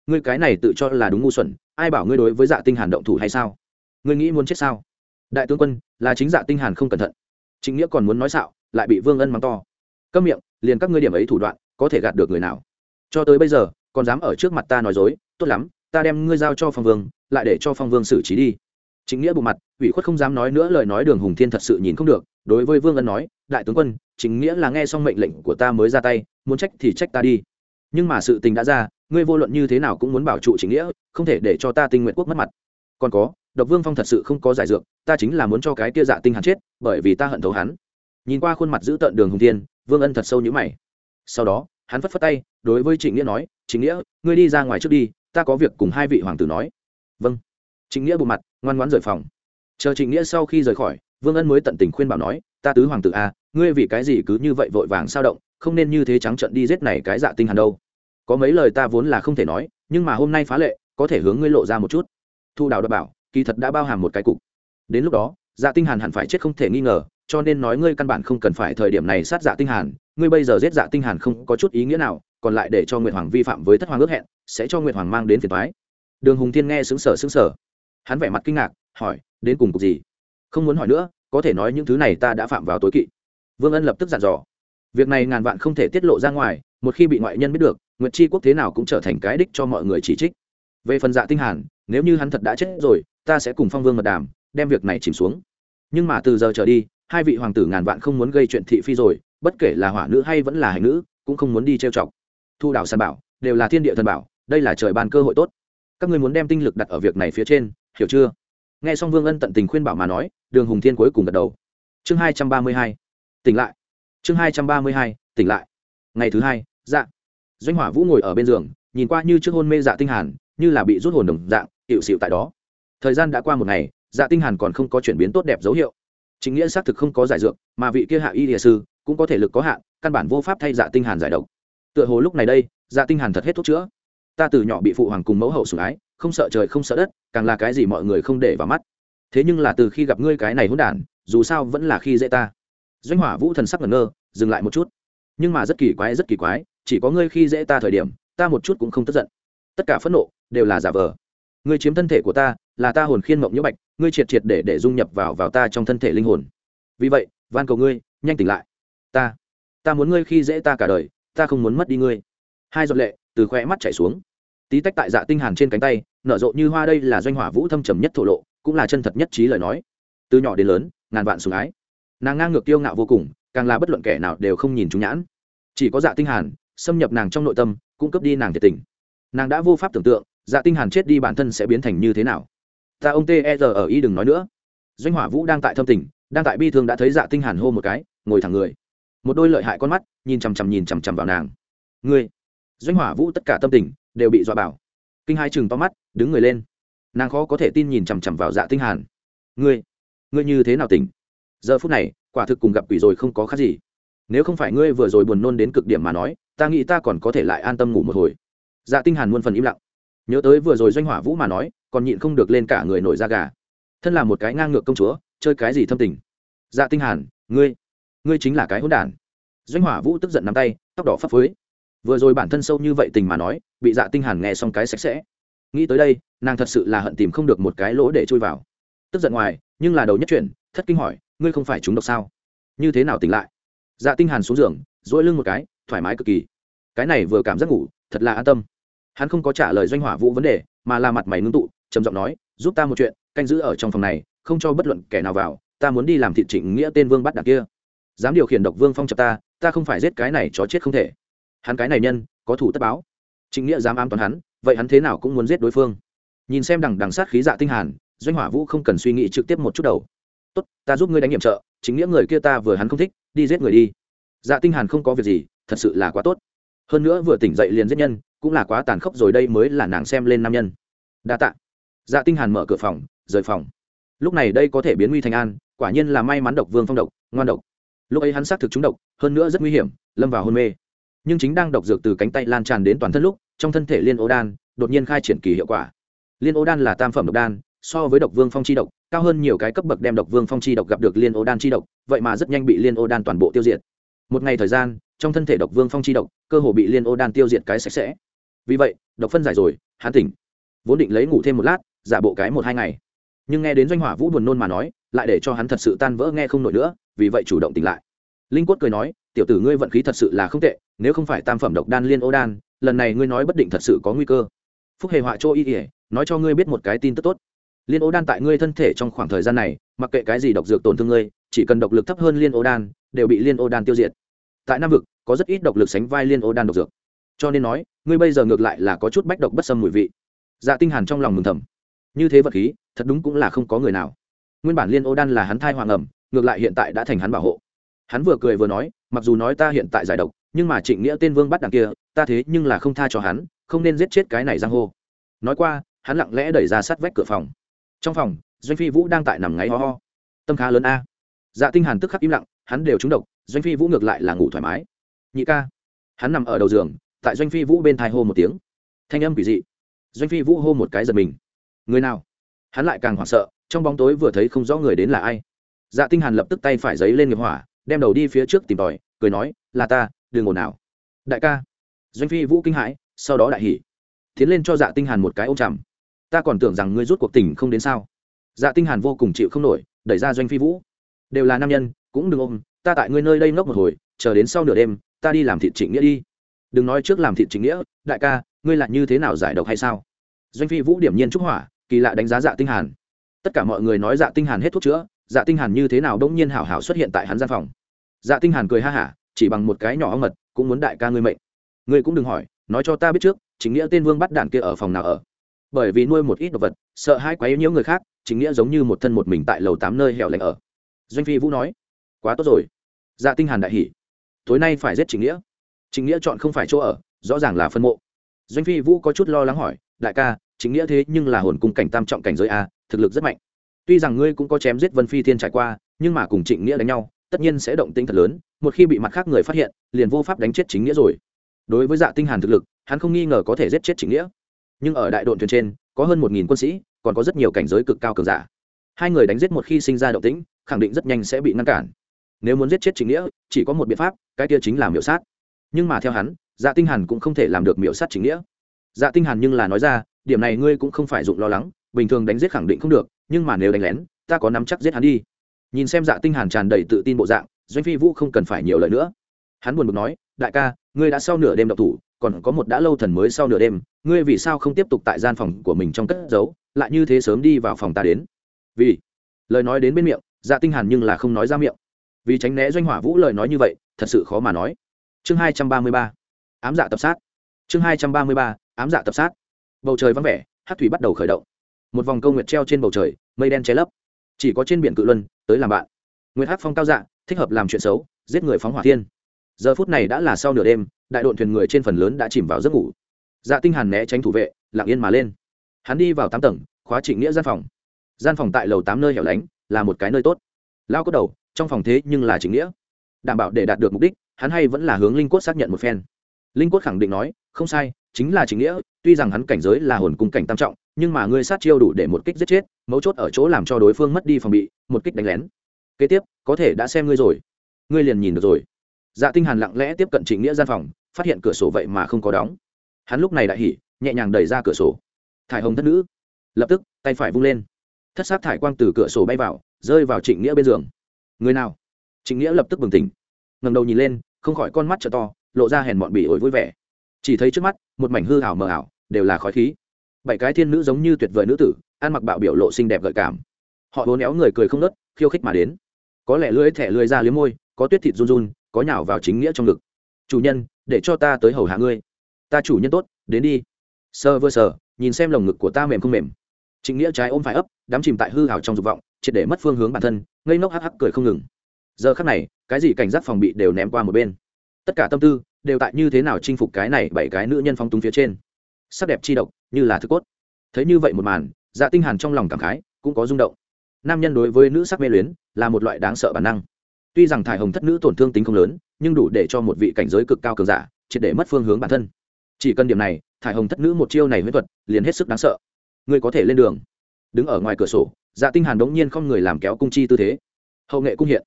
Ngươi cái này tự cho là đúng ngu xuẩn, ai bảo ngươi đối với dạ tinh hàn động thủ hay sao? Ngươi nghĩ muốn chết sao? Đại tướng quân, là chính dạ tinh hàn không cẩn thận. Trịnh nghĩa còn muốn nói xạo, lại bị vương ân mắng to câm miệng, liền các ngươi điểm ấy thủ đoạn, có thể gạt được người nào. Cho tới bây giờ, còn dám ở trước mặt ta nói dối, tốt lắm, ta đem ngươi giao cho phong vương, lại để cho phong vương xử trí đi. Chính nghĩa bộ mặt, ủy khuất không dám nói nữa, lời nói đường hùng thiên thật sự nhìn không được, đối với vương ân nói, đại tướng quân chính nghĩa là nghe xong mệnh lệnh của ta mới ra tay, muốn trách thì trách ta đi. Nhưng mà sự tình đã ra, ngươi vô luận như thế nào cũng muốn bảo trụ chính nghĩa, không thể để cho ta tinh nguyện quốc mất mặt. Còn có, độc vương phong thật sự không có giải dược, ta chính là muốn cho cái kia dạ tinh hắn chết, bởi vì ta hận thấu hắn. Nhìn qua khuôn mặt giữ tợn đường hùng thiên vương ân thật sâu như mày. Sau đó, hắn phất phất tay, đối với trịnh nghĩa nói, trịnh nghĩa, ngươi đi ra ngoài trước đi, ta có việc cùng hai vị hoàng tử nói. Vâng. Trịnh nghĩa bộ mặt, ngoan ngoãn rời phòng. Chờ trịnh nghĩa sau khi rời khỏi, vương ân mới tận tình khuyên bảo nói, ta tứ hoàng tử a ngươi vì cái gì cứ như vậy vội vàng sao động, không nên như thế trắng trận đi giết này cái dạ tinh hàn đâu. Có mấy lời ta vốn là không thể nói, nhưng mà hôm nay phá lệ, có thể hướng ngươi lộ ra một chút. Thu đào đã bảo, kỳ thật đã bao hàm một cái cục. Đến lúc đó dạ tinh hàn hẳn phải chết không thể nghi ngờ cho nên nói ngươi căn bản không cần phải thời điểm này sát dạ tinh hàn, ngươi bây giờ giết dạ tinh hàn không có chút ý nghĩa nào, còn lại để cho nguyệt hoàng vi phạm với thất hoàng ước hẹn, sẽ cho nguyệt hoàng mang đến phiền toái. Đường hùng thiên nghe sững sờ sững sờ. Hắn vẻ mặt kinh ngạc, hỏi, đến cùng cục gì? Không muốn hỏi nữa, có thể nói những thứ này ta đã phạm vào tối kỵ. Vương ân lập tức dặn dò. Việc này ngàn vạn không thể tiết lộ ra ngoài, một khi bị ngoại nhân biết được, nguyệt chi quốc thế nào cũng trở thành cái đích cho mọi người chỉ trích. Về phần dạ tinh hàn, nếu như hắn thật đã chết rồi, ta sẽ cùng phong vương mật đàm đem việc này chìm xuống. Nhưng mà từ giờ trở đi hai vị hoàng tử ngàn vạn không muốn gây chuyện thị phi rồi, bất kể là hỏa nữ hay vẫn là hành nữ, cũng không muốn đi trêu chọc. Thu đảo san bảo, đều là thiên địa thần bảo, đây là trời ban cơ hội tốt. Các ngươi muốn đem tinh lực đặt ở việc này phía trên, hiểu chưa? Nghe xong vương ân tận tình khuyên bảo mà nói, đường hùng thiên cuối cùng gật đầu. Chương hai trăm ba mươi hai, tỉnh lại. Chương hai trăm ba mươi hai, tỉnh lại. Ngày thứ hai dạ. Doanh hỏa vũ ngồi ở bên giường, nhìn qua như trước hôn mê dạ tinh hàn, như là bị rút hồn đồng dạng hiệu xịu tại đó. Thời gian đã qua một ngày dạ tinh hàn còn không có chuyển biến tốt đẹp dấu hiệu chính nghĩa xác thực không có giải dược, mà vị kia hạ y địa sư cũng có thể lực có hạn, căn bản vô pháp thay dạ tinh hàn giải độc. Tựa hồ lúc này đây dạ tinh hàn thật hết thuốc chữa. Ta từ nhỏ bị phụ hoàng cùng mẫu hậu sủng ái, không sợ trời không sợ đất, càng là cái gì mọi người không để vào mắt. Thế nhưng là từ khi gặp ngươi cái này hỗn đản, dù sao vẫn là khi dễ ta. Doanh hỏa vũ thần sắc ngẩn ngơ, dừng lại một chút. Nhưng mà rất kỳ quái, rất kỳ quái, chỉ có ngươi khi dễ ta thời điểm, ta một chút cũng không tức giận. Tất cả phẫn nộ đều là giả vờ ngươi chiếm thân thể của ta, là ta hồn khiên mộng nhũ bạch, ngươi triệt triệt để để dung nhập vào vào ta trong thân thể linh hồn. Vì vậy, van cầu ngươi, nhanh tỉnh lại. Ta ta muốn ngươi khi dễ ta cả đời, ta không muốn mất đi ngươi. Hai giọt lệ, từ khóe mắt chảy xuống. Tí tách tại dạ tinh hàn trên cánh tay, nở rộ như hoa đây là doanh hỏa vũ thâm trầm nhất thổ lộ, cũng là chân thật nhất trí lời nói. Từ nhỏ đến lớn, ngàn vạn sủng ái. Nàng ngang ngược tiêu ngạo vô cùng, càng là bất luận kẻ nào đều không nhìn chúng nhãn. Chỉ có dạ tinh hàn, xâm nhập nàng trong nội tâm, cũng cướp đi nàng thiệt tình. Nàng đã vô pháp tưởng tượng dạ tinh hàn chết đi bản thân sẽ biến thành như thế nào? Ta ông Tê ở y đừng nói nữa. Doanh hỏa vũ đang tại thâm tình, đang tại bi thương đã thấy dạ tinh hàn hô một cái, ngồi thẳng người. Một đôi lợi hại con mắt, nhìn chằm chằm nhìn chằm chằm vào nàng. Ngươi! Doanh hỏa vũ tất cả tâm tình đều bị dọa bảo. Kinh hai chừng to mắt, đứng người lên. Nàng khó có thể tin nhìn chằm chằm vào dạ tinh hàn. Ngươi! Ngươi như thế nào tỉnh? Giờ phút này, quả thực cùng gặp quỷ rồi không có khác gì. Nếu không phải ngươi vừa rồi buồn nôn đến cực điểm mà nói, ta nghĩ ta còn có thể lại an tâm ngủ một hồi. Dạ tinh hàn muôn phần im lặng nhớ tới vừa rồi doanh hỏa vũ mà nói, còn nhịn không được lên cả người nổi da gà. Thân là một cái ngang ngược công chúa, chơi cái gì thâm tình? Dạ tinh hàn, ngươi ngươi chính là cái hỗn đản. Doanh hỏa vũ tức giận nắm tay, tóc đỏ phấp phới. Vừa rồi bản thân sâu như vậy tình mà nói, bị dạ tinh hàn nghe xong cái sạch sẽ. Nghĩ tới đây, nàng thật sự là hận tìm không được một cái lỗ để chui vào. Tức giận ngoài, nhưng là đầu nhất chuyện, thất kinh hỏi, ngươi không phải chúng độc sao? Như thế nào tỉnh lại? Dạ tinh hàn xuống giường, duỗi lưng một cái, thoải mái cực kỳ. Cái này vừa cảm giác ngủ, thật là an tâm hắn không có trả lời doanh hỏa vũ vấn đề, mà là mặt mày ngưng tụ, trầm giọng nói, giúp ta một chuyện, canh giữ ở trong phòng này, không cho bất luận kẻ nào vào, ta muốn đi làm thị trịnh nghĩa tên vương bắt đặc kia. Dám điều khiển độc vương phong chập ta ta không phải giết cái này chó chết không thể. Hắn cái này nhân, có thủ tất báo. Trịnh nghĩa dám ám toán hắn, vậy hắn thế nào cũng muốn giết đối phương. Nhìn xem đằng đằng sát khí dạ tinh hàn, doanh hỏa vũ không cần suy nghĩ trực tiếp một chút đầu. Tốt, ta giúp ngươi đánh nhiệm trợ chính nghĩa người kia ta vừa hắn không thích, đi giết người đi. Dạ tinh hàn không có việc gì, thật sự là quá tốt. Hơn nữa vừa tỉnh dậy liền giết nhân cũng là quá tàn khốc rồi đây mới là nàng xem lên nam nhân. Đa tạ. Dạ tinh hàn mở cửa phòng, rời phòng. Lúc này đây có thể biến nguy thành an, quả nhiên là may mắn độc vương phong độc, ngoan độc. Lúc ấy hắn xác thực trúng độc, hơn nữa rất nguy hiểm, lâm vào hôn mê. Nhưng chính đang độc dược từ cánh tay lan tràn đến toàn thân lúc, trong thân thể liên ô đan đột nhiên khai triển kỳ hiệu quả. Liên ô đan là tam phẩm độc đan, so với độc vương phong chi độc, cao hơn nhiều cái cấp bậc đem độc vương phong chi độc gặp được liên ô đan chi độc, vậy mà rất nhanh bị liên ô đan toàn bộ tiêu diệt. Một ngày thời gian, trong thân thể độc vương phong chi độc, cơ hồ bị liên ô đan tiêu diệt cái sạch sẽ vì vậy, độc phân giải rồi, hắn tỉnh. Vốn định lấy ngủ thêm một lát, giả bộ cái một hai ngày. Nhưng nghe đến doanh hỏa vũ buồn nôn mà nói, lại để cho hắn thật sự tan vỡ nghe không nổi nữa, vì vậy chủ động tỉnh lại. Linh quất cười nói, tiểu tử ngươi vận khí thật sự là không tệ, nếu không phải tam phẩm độc đan liên ô đan, lần này ngươi nói bất định thật sự có nguy cơ. Phúc hề họa chỗ y ỉa nói cho ngươi biết một cái tin tức tốt. Liên ô đan tại ngươi thân thể trong khoảng thời gian này, mặc kệ cái gì độc dược tổn thương ngươi, chỉ cần độc lực thấp hơn liên ô đan, đều bị liên ô đan tiêu diệt. Tại nam vực, có rất ít độc lực sánh vai liên ô đan độc dược. Cho nên nói ngươi bây giờ ngược lại là có chút bách độc bất xâm mùi vị. Dạ tinh hàn trong lòng mừng thầm. Như thế vật khí, thật đúng cũng là không có người nào. Nguyên bản liên ô đan là hắn thai hoàng ẩm, ngược lại hiện tại đã thành hắn bảo hộ. Hắn vừa cười vừa nói, mặc dù nói ta hiện tại giải độc, nhưng mà trịnh nghĩa tên vương bắt đằng kia, ta thế nhưng là không tha cho hắn, không nên giết chết cái này giang hô nói qua, hắn lặng lẽ đẩy ra sát vách cửa phòng. Trong phòng, doanh phi vũ đang tại nằm ngáy ho ho. Tâm khá lớn a. Dạ tinh hàn tức khắc im lặng, hắn đều trúng độc, doanh phi vũ ngược lại là ngủ thoải mái. Nhị ca, hắn nằm ở đầu giường tại doanh phi vũ bên thai hô một tiếng thanh âm quỷ dị doanh phi vũ hô một cái giật mình người nào hắn lại càng hoảng sợ trong bóng tối vừa thấy không rõ người đến là ai dạ tinh hàn lập tức tay phải giấy lên nghiệp hỏa đem đầu đi phía trước tìm tòi cười nói là ta đừng ồn nào đại ca doanh phi vũ kinh hãi sau đó đại hỉ tiến lên cho dạ tinh hàn một cái ôm chầm ta còn tưởng rằng ngươi rút cuộc tình không đến sao dạ tinh hàn vô cùng chịu không nổi đẩy ra doanh phi vũ đều là nam nhân cũng đừng ôm ta tại ngươi nơi đây ngốc một hồi chờ đến sau nửa đêm ta đi làm thịt trịnh nghĩa đi đừng nói trước làm thịt chính nghĩa, đại ca, ngươi là như thế nào giải độc hay sao? Doanh phi vũ điểm nhiên trúc hỏa, kỳ lạ đánh giá dạ tinh hàn. Tất cả mọi người nói dạ tinh hàn hết thuốc chữa dạ tinh hàn như thế nào đống nhiên hảo hảo xuất hiện tại hắn gian phòng. Dạ tinh hàn cười ha hả, chỉ bằng một cái nhỏ ong mật, cũng muốn đại ca ngươi mệnh. Ngươi cũng đừng hỏi, nói cho ta biết trước, chính nghĩa tên vương bắt đạn kia ở phòng nào ở? Bởi vì nuôi một ít đồ vật, sợ hai quấy nhiễu người khác, chính nghĩa giống như một thân một mình tại lầu tám nơi hẻo lánh ở. Doanh phi vũ nói, quá tốt rồi. Dạ tinh hàn đại hỉ, tối nay phải giết chính nghĩa chính nghĩa chọn không phải chỗ ở, rõ ràng là phân mộ. Doanh phi vũ có chút lo lắng hỏi, đại ca, chính nghĩa thế nhưng là hồn cung cảnh tam trọng cảnh giới a, thực lực rất mạnh. Tuy rằng ngươi cũng có chém giết vân phi thiên trải qua, nhưng mà cùng trịnh nghĩa đánh nhau, tất nhiên sẽ động tinh thật lớn, một khi bị mặt khác người phát hiện, liền vô pháp đánh chết chính nghĩa rồi. Đối với dạ tinh hàn thực lực, hắn không nghi ngờ có thể giết chết chính nghĩa. Nhưng ở đại đội thuyền trên, có hơn một nghìn quân sĩ, còn có rất nhiều cảnh giới cực cao cường giả. Hai người đánh giết một khi sinh ra động tĩnh, khẳng định rất nhanh sẽ bị ngăn cản. Nếu muốn giết chết chính nghĩa, chỉ có một biện pháp, cái kia chính là miểu sát nhưng mà theo hắn dạ tinh hàn cũng không thể làm được miểu sát chính nghĩa. Dạ tinh hàn nhưng là nói ra, điểm này ngươi cũng không phải dụng lo lắng, bình thường đánh giết khẳng định không được, nhưng mà nếu đánh lén, ta có nắm chắc giết hắn đi. Nhìn xem dạ tinh hàn tràn đầy tự tin bộ dạng, doanh phi vũ không cần phải nhiều lời nữa. Hắn buồn bực nói, đại ca, ngươi đã sau nửa đêm độc thủ, còn có một đã lâu thần mới sau nửa đêm, ngươi vì sao không tiếp tục tại gian phòng của mình trong cất giấu, lại như thế sớm đi vào phòng ta đến? Vì lời nói đến bên miệng dạ tinh hàn nhưng là không nói ra miệng. Vì tránh né doanh hỏa vũ lời nói như vậy, thật sự khó mà nói chương hai trăm ba mươi ba, ám dạ tập sát. Chương hai trăm ba mươi ba, ám dạ tập sát. Bầu trời vắng vẻ, hát thủy bắt đầu khởi động. Một vòng câu nguyệt treo trên bầu trời, mây đen che lấp. Chỉ có trên biển cự luân, tới làm bạn. Nguyệt hát phong cao dạ thích hợp làm chuyện xấu, giết người phóng hỏa thiên. Giờ phút này đã là sau nửa đêm, đại đội thuyền người trên phần lớn đã chìm vào giấc ngủ. Dạ tinh hàn né tránh thủ vệ, lặng yên mà lên. Hắn đi vào tám tầng, khóa trịnh nghĩa gian phòng. Gian phòng tại lầu tám nơi hẻo lánh, là một cái nơi tốt. Lao có đầu, trong phòng thế nhưng là chính nghĩa. Đảm bảo để đạt được mục đích hắn hay vẫn là hướng linh cốt xác nhận một phen. Linh cốt khẳng định nói, không sai, chính là chính nghĩa, tuy rằng hắn cảnh giới là hồn cung cảnh tam trọng, nhưng mà ngươi sát chiêu đủ để một kích giết chết, mấu chốt ở chỗ làm cho đối phương mất đi phòng bị, một kích đánh lén. Kế tiếp, có thể đã xem ngươi rồi. Ngươi liền nhìn được rồi. Dạ tinh hàn lặng lẽ tiếp cận trịnh nghĩa gian phòng, phát hiện cửa sổ vậy mà không có đóng. Hắn lúc này đại hỉ, nhẹ nhàng đẩy ra cửa sổ. Thải hồng thất nữ. Lập tức, tay phải vung lên. Thất sát thải quang từ cửa sổ bay vào, rơi vào trịnh nghĩa bên giường. Người nào? Trịnh nghĩa lập tức bừng tỉnh ngẩng đầu nhìn lên, không khỏi con mắt trợ to, lộ ra hèn mọn bỉ ổi vui vẻ. Chỉ thấy trước mắt, một mảnh hư ảo mờ ảo, đều là khói khí. Bảy cái thiên nữ giống như tuyệt vời nữ tử, ăn mặc bạo biểu lộ xinh đẹp gợi cảm. Họ bốn éo người cười không nớt, khiêu khích mà đến. Có lẽ lưỡi thẻ lưỡi ra liếm môi, có tuyết thịt run run, có nhào vào chính nghĩa trong ngực. Chủ nhân, để cho ta tới hầu hạ ngươi. Ta chủ nhân tốt, đến đi. Sơ vơ sờ nhìn xem lồng ngực của ta mềm không mềm. Chính nghĩa trái ôm phải ấp đám chìm tại hư ảo trong dục vọng, triệt để mất phương hướng bản thân, ngây ngốc hắc hắc cười không ngừng giờ khắc này, cái gì cảnh giác phòng bị đều ném qua một bên. Tất cả tâm tư đều tại như thế nào chinh phục cái này bảy cái nữ nhân phong túng phía trên. Sắc đẹp chi độc, như là thức cốt. Thấy như vậy một màn dạ tinh hàn trong lòng cảm khái, cũng có rung động. Nam nhân đối với nữ sắc mê luyến là một loại đáng sợ bản năng. Tuy rằng thải hồng thất nữ tổn thương tính không lớn, nhưng đủ để cho một vị cảnh giới cực cao cường giả triệt để mất phương hướng bản thân. Chỉ cần điểm này, thải hồng thất nữ một chiêu này huyết thuật liền hết sức đáng sợ. Ngươi có thể lên đường. Đứng ở ngoài cửa sổ dạ tinh hàn đống nhiên không người làm kéo cung chi tư thế. Hậu nghệ cung hiện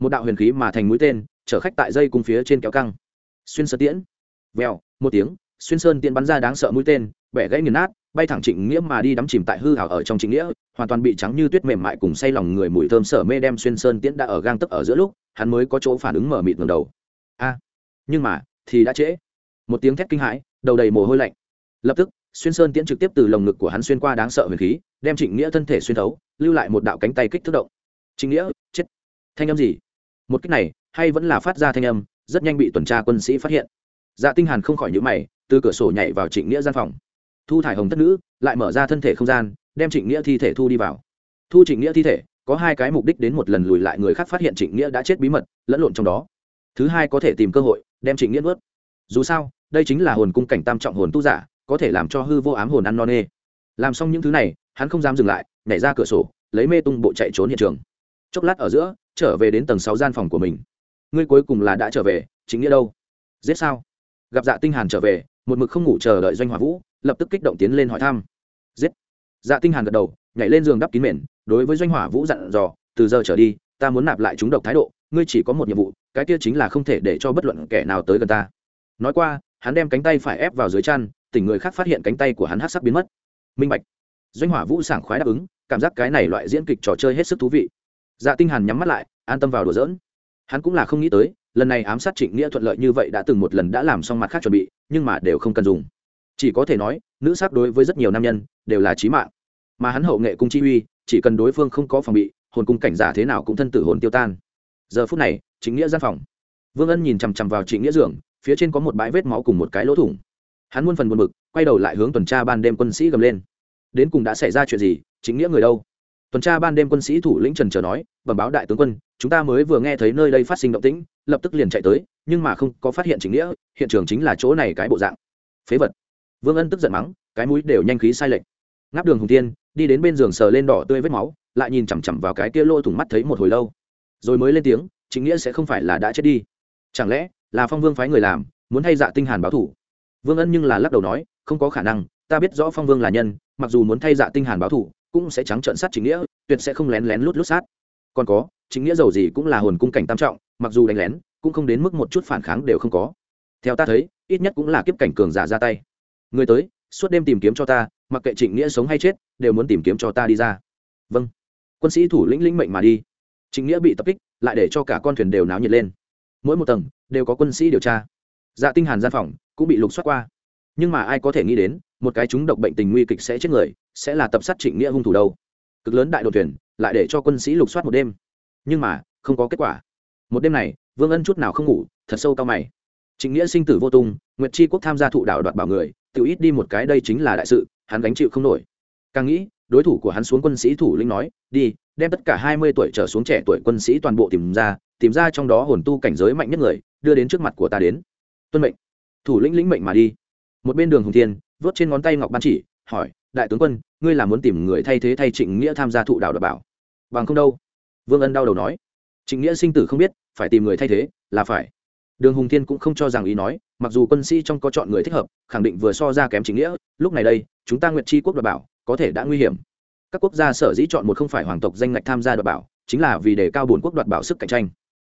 một đạo huyền khí mà thành mũi tên, chở khách tại dây cung phía trên kéo căng. Xuyên sơn tiễn. Vèo, một tiếng, xuyên sơn tiễn bắn ra đáng sợ mũi tên, bẻ gãy nghiền nát, bay thẳng trịnh nghĩa mà đi đắm chìm tại hư hảo ở trong trịnh nghĩa, hoàn toàn bị trắng như tuyết mềm mại cùng say lòng người mùi thơm sở mê đem xuyên sơn tiễn đã ở gang tức ở giữa lúc, hắn mới có chỗ phản ứng mở mịt ngầm đầu. A, nhưng mà, thì đã trễ. Một tiếng thét kinh hãi, đầu đầy mồ hôi lạnh. Lập tức, xuyên sơn tiễn trực tiếp từ lồng ngực của hắn xuyên qua đáng sợ huyền khí, đem trịnh nghĩa thân thể xuyên thấu, lưu lại một đạo cánh tay kích thước động. Trịnh nghĩa, chết. Thanh âm gì? Một cách này, hay vẫn là phát ra thanh âm, rất nhanh bị tuần tra quân sĩ phát hiện. Dạ tinh hàn không khỏi nhíu mày, từ cửa sổ nhảy vào trịnh nghĩa gian phòng. Thu thải hồng thất nữ, lại mở ra thân thể không gian, đem trịnh nghĩa thi thể thu đi vào. Thu trịnh nghĩa thi thể, có hai cái mục đích đến một lần lùi lại người khác phát hiện trịnh nghĩa đã chết bí mật, lẫn lộn trong đó. Thứ hai có thể tìm cơ hội, đem trịnh nghĩa nuốt. Dù sao, đây chính là hồn cung cảnh tam trọng hồn tu giả, có thể làm cho hư vô ám hồn ăn non nê. Làm xong những thứ này, hắn không dám dừng lại, nhảy ra cửa sổ, lấy mê tung bộ chạy trốn hiện trường. Chốc lát ở giữa trở về đến tầng sáu gian phòng của mình. Ngươi cuối cùng là đã trở về, chính nghĩa đâu? Giết sao? Gặp dạ tinh hàn trở về, một mực không ngủ chờ đợi doanh hỏa vũ, lập tức kích động tiến lên hỏi thăm. Giết! Dạ tinh hàn gật đầu, nhảy lên giường đắp kín mền, đối với doanh hỏa vũ dặn dò, từ giờ trở đi, ta muốn nạp lại chúng độc thái độ, ngươi chỉ có một nhiệm vụ, cái kia chính là không thể để cho bất luận kẻ nào tới gần ta. Nói qua, hắn đem cánh tay phải ép vào dưới chăn, tỉnh người khác phát hiện cánh tay của hắn hắc sắc biến mất. Minh bạch. Doanh hỏa vũ sảng khoái đáp ứng, cảm giác cái này loại diễn kịch trò chơi hết sức thú vị dạ tinh hàn nhắm mắt lại, an tâm vào đùa giỡn. Hắn cũng là không nghĩ tới, lần này ám sát trịnh nghĩa thuận lợi như vậy đã từng một lần đã làm xong mặt khác chuẩn bị, nhưng mà đều không cần dùng. Chỉ có thể nói, nữ sát đối với rất nhiều nam nhân, đều là chí mạng. Mà hắn hậu nghệ cung chi uy, chỉ cần đối phương không có phòng bị, hồn cung cảnh giả thế nào cũng thân tử hồn tiêu tan. Giờ phút này chính nghĩa gian phòng. Vương ân nhìn chằm chằm vào trịnh nghĩa giường, phía trên có một bãi vết máu cùng một cái lỗ thủng. Hắn muôn phần buồn bực, quay đầu lại hướng tuần tra ban đêm quân sĩ gầm lên. Đến cùng đã xảy ra chuyện gì chính nghĩa người đâu? Tuần tra ban đêm quân sĩ thủ lĩnh trần chờ nói, bẩm báo đại tướng quân, chúng ta mới vừa nghe thấy nơi đây phát sinh động tĩnh, lập tức liền chạy tới, nhưng mà không có phát hiện chính nghĩa, hiện trường chính là chỗ này cái bộ dạng. Phế vật. Vương ân tức giận mắng, cái mũi đều nhanh khí sai lệch. Ngáp đường hùng tiên đi đến bên giường sờ lên đỏ tươi vết máu, lại nhìn chằm chằm vào cái kia lôi thủng mắt thấy một hồi lâu. Rồi mới lên tiếng, chính nghĩa sẽ không phải là đã chết đi. Chẳng lẽ là phong vương phái người làm, muốn thay dạ tinh hàn báo thủ? Vương ân nhưng là lắc đầu nói, không có khả năng, ta biết rõ phong vương là nhân, mặc dù muốn thay dạ tinh hàn báo thủ cũng sẽ trắng trợn sát chính nghĩa, tuyệt sẽ không lén lén lút lút sát. Còn có, chính nghĩa giàu gì cũng là hồn cung cảnh tam trọng, mặc dù đánh lén, cũng không đến mức một chút phản kháng đều không có. Theo ta thấy, ít nhất cũng là kiếp cảnh cường giả ra tay. Người tới, suốt đêm tìm kiếm cho ta, mặc kệ trịnh nghĩa sống hay chết, đều muốn tìm kiếm cho ta đi ra. Vâng. Quân sĩ thủ lĩnh lĩnh mệnh mà đi. Trịnh nghĩa bị tập kích, lại để cho cả con thuyền đều náo nhiệt lên. Mỗi một tầng, đều có quân sĩ điều tra. Dạ tinh hàn gian phòng cũng bị lục soát qua. Nhưng mà ai có thể nghĩ đến, một cái chúng độc bệnh tình nguy kịch sẽ chết người sẽ là tập sát trịnh nghĩa hung thủ đâu. Cực lớn đại đội tuyển lại để cho quân sĩ lục soát một đêm. Nhưng mà, không có kết quả. Một đêm này, vương ân chút nào không ngủ, thật sâu cao mày. Trịnh nghĩa sinh tử vô tung, nguyệt chi quốc tham gia thụ đạo đoạt bảo người, tự ít đi một cái đây chính là đại sự, hắn gánh chịu không nổi. Càng nghĩ, đối thủ của hắn xuống quân sĩ thủ lĩnh nói, đi, đem tất cả hai mươi tuổi trở xuống trẻ tuổi quân sĩ toàn bộ tìm ra tìm ra trong đó hồn tu cảnh giới mạnh nhất người, đưa đến trước mặt của ta đến. Tuân mệnh. Thủ lĩnh lĩnh mệnh mà đi. Một bên đường hùng thiên vớt trên ngón tay ngọc ban chỉ, hỏi đại tướng quân, ngươi là muốn tìm người thay thế thay trịnh nghĩa tham gia thụ đạo đảm bảo. Bằng không đâu. Vương ân đau đầu nói. Trịnh nghĩa sinh tử không biết, phải tìm người thay thế, là phải. Đường hùng thiên cũng không cho rằng ý nói, mặc dù quân sĩ trong có chọn người thích hợp, khẳng định vừa so ra kém chính nghĩa, lúc này đây, chúng ta nguyệt chi quốc đoạt bảo, có thể đã nguy hiểm. Các quốc gia sở dĩ chọn một không phải hoàng tộc danh ngạch tham gia đoạt bảo, chính là vì đề cao bổn quốc đoạt bảo sức cạnh tranh.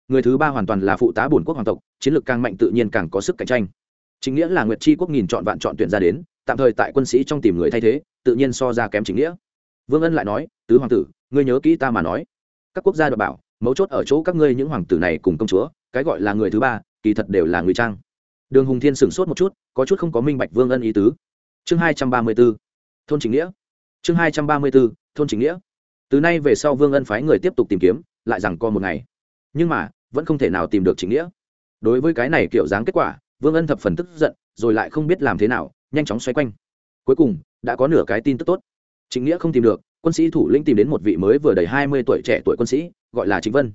Người thứ ba hoàn toàn là phụ tá bổn quốc hoàng tộc, chiến lược càng mạnh tự nhiên càng có sức cạnh tranh chính nghĩa là nguyệt chi quốc nghìn chọn vạn chọn tuyển ra đến, tạm thời tại quân sĩ trong tìm người thay thế, tự nhiên so ra kém chính nghĩa. Vương ân lại nói, tứ hoàng tử, ngươi nhớ kỹ ta mà nói. Các quốc gia đoạt bảo, mấu chốt ở chỗ các ngươi những hoàng tử này cùng công chúa, cái gọi là người thứ ba, kỳ thật đều là ngụy trang. Đường hùng thiên sửng sốt một chút, có chút không có minh bạch vương ân ý tứ. Chương hai trăm ba mươi b ố thôn chính nghĩa. Chương hai trăm ba mươi b ố thôn chính nghĩa. Từ nay về sau vương ân phái người tiếp tục tìm kiếm, lại rằng co một ngày. Nhưng mà, vẫn không thể nào tìm được chính nghĩa. Đối với cái này kiểu dáng kết quả vương ân thập phần tức giận, rồi lại không biết làm thế nào, nhanh chóng xoay quanh. Cuối cùng, đã có nửa cái tin tức tốt. Chính nghĩa không tìm được, quân sĩ thủ lĩnh tìm đến một vị mới vừa đầy hai mươi tuổi trẻ tuổi quân sĩ, gọi là chính vân.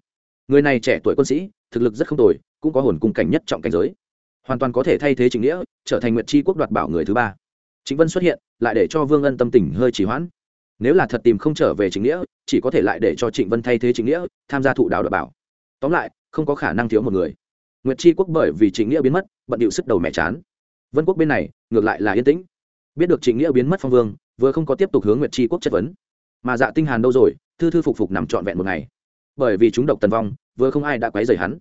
Người này trẻ tuổi quân sĩ, thực lực rất không tồi, cũng có hồn cung cảnh nhất trọng cảnh giới. Hoàn toàn có thể thay thế chính nghĩa, trở thành nguyệt chi quốc đoạt bảo người thứ ba. Chính vân xuất hiện, lại để cho vương ân tâm tình hơi trì hoãn. Nếu là thật tìm không trở về chính nghĩa, chỉ có thể lại để cho trịnh vân thay thế chính nghĩa, tham gia thụ đạo đoạt bảo. Tóm lại, không có khả năng thiếu một người nguyệt chi quốc bởi vì chính nghĩa biến mất, bận điệu sức đầu mẹ chán. Vân quốc bên này, ngược lại là yên tĩnh. Biết được trịnh nghĩa biến mất phong vương, vừa không có tiếp tục hướng nguyệt chi quốc chất vấn. Mà dạ tinh hàn đâu rồi, thư thư phục phục nằm trọn vẹn một ngày. Bởi vì chúng độc tần vong, vừa không ai đã quấy rầy hắn.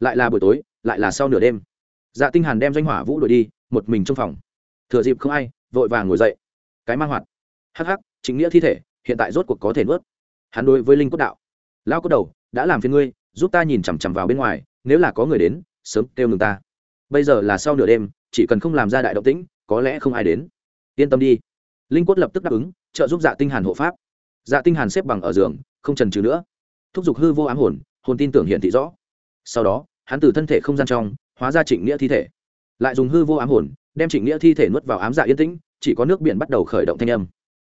Lại là buổi tối, lại là sau nửa đêm. Dạ tinh hàn đem doanh hỏa vũ đuổi đi, một mình trong phòng. Thừa dịp không ai, vội vàng ngồi dậy. Cái mang hoạt. Hắc hắc chính nghĩa thi thể, hiện tại rốt cuộc có thể nuốt. Hắn đối với linh cốt đạo. Lão cốt đầu, đã làm phiền ngươi, giúp ta nhìn chằm chằm vào bên ngoài nếu là có người đến, sớm kêu ngừng ta. Bây giờ là sau nửa đêm, chỉ cần không làm ra đại động tĩnh, có lẽ không ai đến. Yên tâm đi. Linh quất lập tức đáp ứng, trợ giúp dạ tinh hàn hộ pháp. Dạ tinh hàn xếp bằng ở giường, không trần trừ nữa. Thúc giục hư vô ám hồn hồn tin tưởng hiện thị rõ. Sau đó, hắn từ thân thể không gian trong, hóa ra trịnh nghĩa thi thể. Lại dùng hư vô ám hồn, đem trịnh nghĩa thi thể nuốt vào ám dạ yên tĩnh, chỉ có nước biển bắt đầu khởi động thanh âm.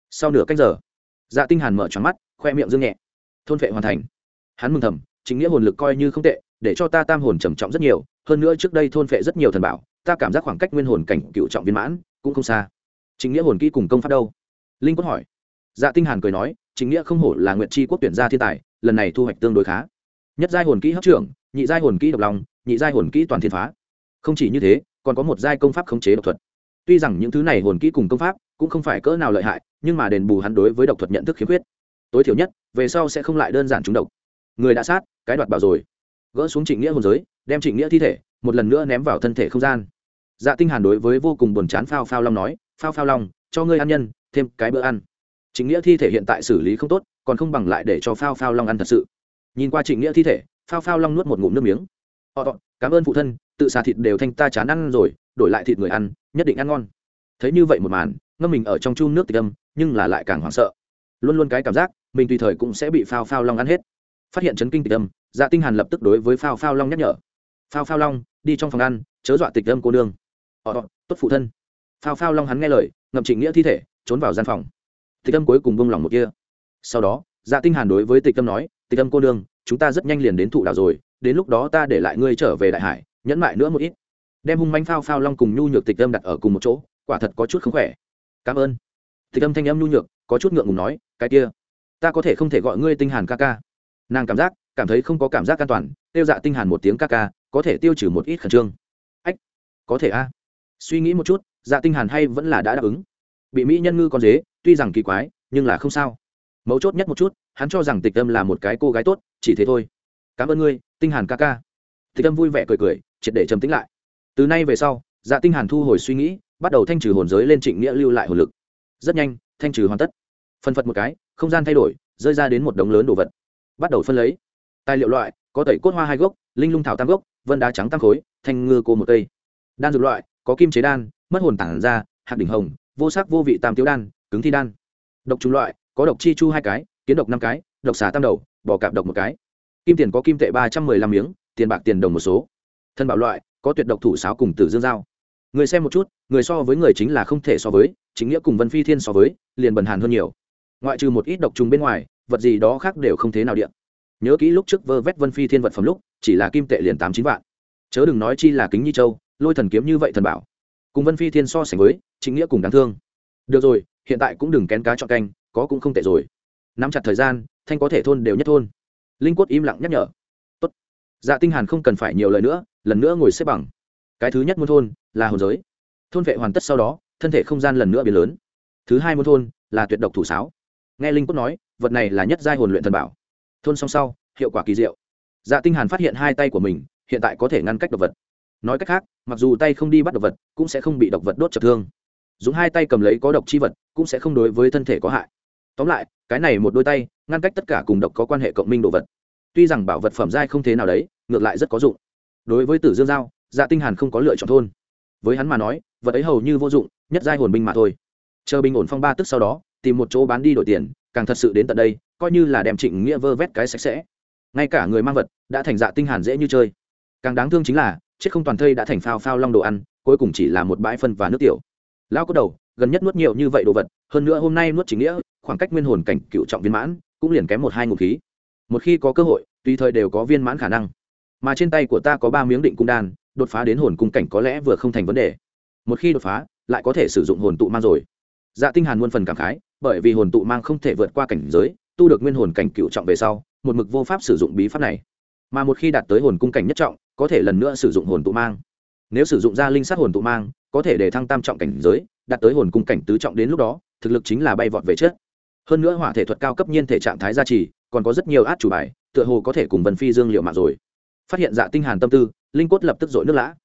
Sau nửa canh giờ dạ tinh hàn mở tròn mắt, khoe miệng dương nhẹ. Thôn phệ hoàn thành. Hắn mừng thầm, trịnh nghĩa hồn lực coi như không tệ để cho ta tam hồn trầm trọng rất nhiều, hơn nữa trước đây thôn phệ rất nhiều thần bảo, ta cảm giác khoảng cách nguyên hồn cảnh cựu trọng viên mãn cũng không xa. Chính nghĩa hồn kỹ cùng công pháp đâu? Linh quất hỏi. Dạ tinh hàn cười nói, chính nghĩa không hổ là Nguyện chi quốc tuyển gia thiên tài, lần này thu hoạch tương đối khá. Nhất giai hồn kỹ hấp trưởng, nhị giai hồn kỹ độc lòng nhị giai hồn kỹ toàn thiên phá. Không chỉ như thế, còn có một giai công pháp khống chế độc thuật. Tuy rằng những thứ này hồn kỹ cùng công pháp cũng không phải cỡ nào lợi hại, nhưng mà đền bù hắn đối với độc thuật nhận thức khiếm khuyết. Tối thiểu nhất, về sau sẽ không lại đơn giản trúng độc. Người đã sát, cái đoạt bảo rồi gỡ xuống trịnh nghĩa hồn giới, đem trịnh nghĩa thi thể, một lần nữa ném vào thân thể không gian. Dạ tinh hàn đối với vô cùng buồn chán phao phao long nói, phao phao long, cho ngươi ăn nhân, thêm cái bữa ăn. Trịnh nghĩa thi thể hiện tại xử lý không tốt, còn không bằng lại để cho phao phao long ăn thật sự. Nhìn qua trịnh nghĩa thi thể, phao phao long nuốt một ngụm nước miếng. Họ cảm ơn phụ thân, tự xà thịt đều thanh ta chán ăn rồi, đổi lại thịt người ăn, nhất định ăn ngon. Thấy như vậy một màn, ngâm mình ở trong chun nước tịch âm, nhưng là lại càng hoảng sợ. Luôn luôn cái cảm giác, mình tùy thời cũng sẽ bị phao phao long ăn hết. Phát hiện chấn kinh tịch âm dạ tinh hàn lập tức đối với phao phao long nhắc nhở. Phao phao long, đi trong phòng ăn, chớ dọa tịch âm cô nương. Họ tốt phụ thân. Phao phao long hắn nghe lời, ngậm trịnh nghĩa thi thể, trốn vào gian phòng. Tịch âm cuối cùng bông lòng một kia sau đó dạ tinh hàn đối với tịch âm nói, tịch âm cô nương, chúng ta rất nhanh liền đến thụ đảo rồi, đến lúc đó ta để lại ngươi trở về đại hải, nhẫn mại nữa một ít. Đem hung manh phao phao long cùng nhu nhược tịch âm đặt ở cùng một chỗ, quả thật có chút không khỏe. Cảm ơn. Tịch âm thanh âm nhu nhược, có chút ngượng ngùng nói, cái kia, ta có thể không thể gọi ngươi tinh hàn ca ca. Nàng cảm giác cảm thấy không có cảm giác an toàn, tiêu dạ tinh hàn một tiếng ca ca, có thể tiêu trừ một ít khẩn trương. Ách, có thể a. Suy nghĩ một chút dạ tinh hàn hay vẫn là đã đáp ứng. Bị mỹ nhân ngư con dế, tuy rằng kỳ quái, nhưng là không sao. Mấu chốt nhất một chút, hắn cho rằng tịch tâm là một cái cô gái tốt, chỉ thế thôi. Cảm ơn ngươi, tinh hàn ca ca. Tịch tâm vui vẻ cười cười, triệt để trầm tĩnh lại. Từ nay về sau dạ tinh hàn thu hồi suy nghĩ, bắt đầu thanh trừ hồn giới lên trịnh nghĩa lưu lại hồn lực. Rất nhanh, thanh trừ hoàn tất. Phân phật một cái, không gian thay đổi, rơi ra đến một đống lớn đồ vật. Bắt đầu phân lấy tài liệu loại, có tẩy cốt hoa hai gốc, linh lung thảo tam gốc, vân đá trắng tam khối, thanh ngư cô một cây. Đan dược loại, có kim chế đan, mất hồn tản ra hạt đỉnh hồng, vô sắc vô vị tam tiêu đan, cứng thi đan. Độc trùng loại, có độc chi chu hai cái, kiến độc năm cái, độc xà tam đầu bỏ cạp độc một cái. Kim tiền có kim tệ ba trăm mười lăm miếng, tiền bạc tiền đồng một số. Thân bảo loại, có tuyệt độc thủ sáo cùng tử dương giao người xem một chút, người so với người chính là không thể so với, chính nghĩa cùng vân phi thiên so với, liền bần hàn hơn nhiều. Ngoại trừ một ít độc trùng bên ngoài, vật gì đó khác đều không thế nào điện nhớ kỹ lúc trước vơ vét vân phi thiên vật phẩm lúc, chỉ là kim tệ liền tám chín vạn. Chớ đừng nói chi là kính nhi châu, lôi thần kiếm như vậy thần bảo. Cùng vân phi thiên so sánh với, chính nghĩa cùng đáng thương. Được rồi, hiện tại cũng đừng kén cá chọn canh, có cũng không tệ rồi. Nắm chặt thời gian, thanh có thể thôn đều nhất thôn. Linh quất im lặng nhắc nhở. Dạ tinh hàn không cần phải nhiều lời nữa, lần nữa ngồi xếp bằng. Cái thứ nhất muốn thôn là hồn giới. Thôn vệ hoàn tất sau đó, thân thể không gian lần nữa biến lớn. Thứ hai muốn thôn là tuyệt độc thủ sáo. Nghe linh quất nói, vật này là nhất giai hồn luyện thần bảo thôn song sau, hiệu quả kỳ diệu. Dạ tinh hàn phát hiện hai tay của mình, hiện tại có thể ngăn cách độc vật. Nói cách khác, mặc dù tay không đi bắt độc vật, cũng sẽ không bị độc vật đốt chập thương. Dùng hai tay cầm lấy có độc chi vật, cũng sẽ không đối với thân thể có hại. Tóm lại, cái này một đôi tay, ngăn cách tất cả cùng độc có quan hệ cộng minh đồ vật. Tuy rằng bảo vật phẩm giai không thế nào đấy, ngược lại rất có dụng. Đối với tử dương giao dạ tinh hàn không có lựa chọn thôn. Với hắn mà nói, vật ấy hầu như vô dụng, nhất giai hồn binh mà thôi. Chờ bình ổn phong ba tức sau đó, tìm một chỗ bán đi đổi tiền, càng thật sự đến tận đây coi như là đem trịnh nghĩa vơ vét cái sạch sẽ. Ngay cả người mang vật đã thành dạ tinh hàn dễ như chơi. Càng đáng thương chính là, chết không toàn thây đã thành phao phao long đồ ăn, cuối cùng chỉ là một bãi phân và nước tiểu. Lão có đầu, gần nhất nuốt nhiều như vậy đồ vật, hơn nữa hôm nay nuốt chính nghĩa, khoảng cách nguyên hồn cảnh cựu trọng viên mãn, cũng liền kém một hai ngụ khí. Một khi có cơ hội, tùy thời đều có viên mãn khả năng. Mà trên tay của ta có ba miếng định cung đan, đột phá đến hồn cung cảnh có lẽ vừa không thành vấn đề. Một khi đột phá, lại có thể sử dụng hồn tụ mang rồi. Dạ tinh hàn muôn phần cảm khái, bởi vì hồn tụ mang không thể vượt qua cảnh giới tu được nguyên hồn cảnh cựu trọng về sau, một mực vô pháp sử dụng bí pháp này. Mà một khi đạt tới hồn cung cảnh nhất trọng, có thể lần nữa sử dụng hồn tụ mang. Nếu sử dụng ra linh sát hồn tụ mang, có thể để thăng tam trọng cảnh giới, đạt tới hồn cung cảnh tứ trọng đến lúc đó, thực lực chính là bay vọt về trước. Hơn nữa hỏa thể thuật cao cấp nhiên thể trạng thái gia trì, còn có rất nhiều át chủ bài, tựa hồ có thể cùng vân phi dương liệu mạng rồi. Phát hiện dạ tinh hàn tâm tư, linh cốt lập tức dội nước lã.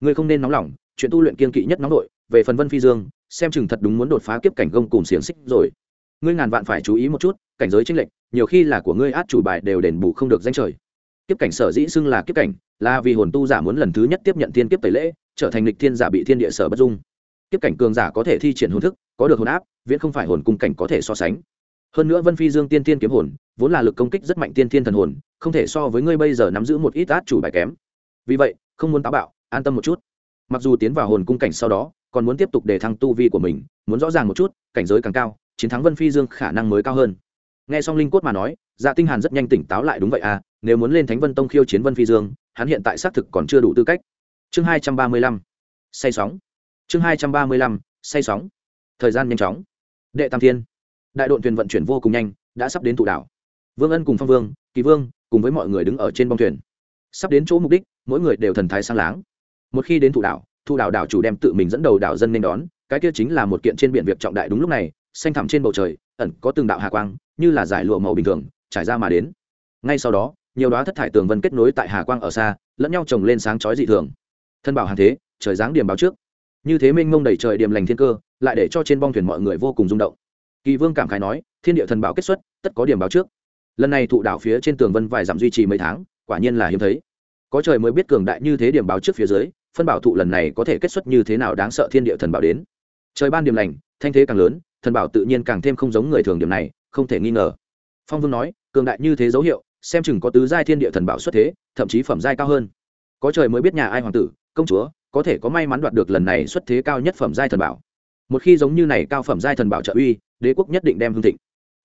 Ngươi không nên nóng lòng, chuyện tu luyện kiên kỵ nhất nóng nội về phần vân phi dương, xem chừng thật đúng muốn đột phá kiếp cảnh gông cùng xiềng xích rồi ngươi ngàn vạn phải chú ý một chút, cảnh giới tranh lệch, nhiều khi là của ngươi át chủ bài đều đền bù không được danh trời. Kiếp cảnh sở dĩ xưng là kiếp cảnh, là vì hồn tu giả muốn lần thứ nhất tiếp nhận thiên kiếp tẩy lễ, trở thành lịch thiên giả bị thiên địa sở bất dung. Kiếp cảnh cường giả có thể thi triển hồn thức, có được hồn áp, viễn không phải hồn cung cảnh có thể so sánh. Hơn nữa vân phi dương tiên tiên kiếm hồn, vốn là lực công kích rất mạnh tiên tiên thần hồn, không thể so với ngươi bây giờ nắm giữ một ít át chủ bài kém. Vì vậy, không muốn táo bạo, an tâm một chút. Mặc dù tiến vào hồn cung cảnh sau đó còn muốn tiếp tục đề thăng tu vi của mình, muốn rõ ràng một chút, cảnh giới càng cao, chiến thắng vân phi dương khả năng mới cao hơn. Nghe xong linh cốt mà nói dạ tinh hàn rất nhanh tỉnh táo lại đúng vậy à nếu muốn lên thánh vân tông khiêu chiến vân phi dương, hắn hiện tại xác thực còn chưa đủ tư cách. Chương hai trăm ba mươi lăm. Say sóng. Chương hai trăm ba mươi lăm, say sóng. Thời gian nhanh chóng. Đệ tam thiên. Đại đội thuyền vận chuyển vô cùng nhanh, đã sắp đến tụ đảo. Vương ân cùng phong vương, kỳ vương, cùng với mọi người đứng ở trên bong thuyền. Sắp đến chỗ mục đích, mỗi người đều thần thái sang láng. Một khi đến thủ đảo Thu đảo đảo chủ đem tự mình dẫn đầu đảo dân nên đón, cái kia chính là một kiện trên biển việc trọng đại đúng lúc này, xanh thẳm trên bầu trời, ẩn có từng đạo hà quang, như là giải lụa màu bình thường, trải ra mà đến. Ngay sau đó, nhiều đóa thất thải tường vân kết nối tại hà quang ở xa, lẫn nhau trồng lên sáng chói dị thường. Thân bảo hàng thế, trời dáng điểm báo trước. Như thế minh mông đầy trời điểm lành thiên cơ, lại để cho trên bong thuyền mọi người vô cùng rung động. Kỳ vương cảm khái nói, thiên địa thần bảo kết xuất, tất có điểm báo trước. Lần này thụ đảo phía trên tường vân vài dặm duy trì mấy tháng, quả nhiên là hiếm thấy. Có trời mới biết cường đại như thế điểm báo trước phía dưới phân bảo thụ lần này có thể kết xuất như thế nào đáng sợ thiên địa thần bảo đến. Trời ban điểm lành, thanh thế càng lớn, thần bảo tự nhiên càng thêm không giống người thường điểm này, không thể nghi ngờ. Phong vương nói, cường đại như thế dấu hiệu, xem chừng có tứ giai thiên địa thần bảo xuất thế, thậm chí phẩm giai cao hơn. Có trời mới biết nhà ai hoàng tử, công chúa, có thể có may mắn đoạt được lần này xuất thế cao nhất phẩm giai thần bảo. Một khi giống như này cao phẩm giai thần bảo trợ uy, đế quốc nhất định đem hương thịnh.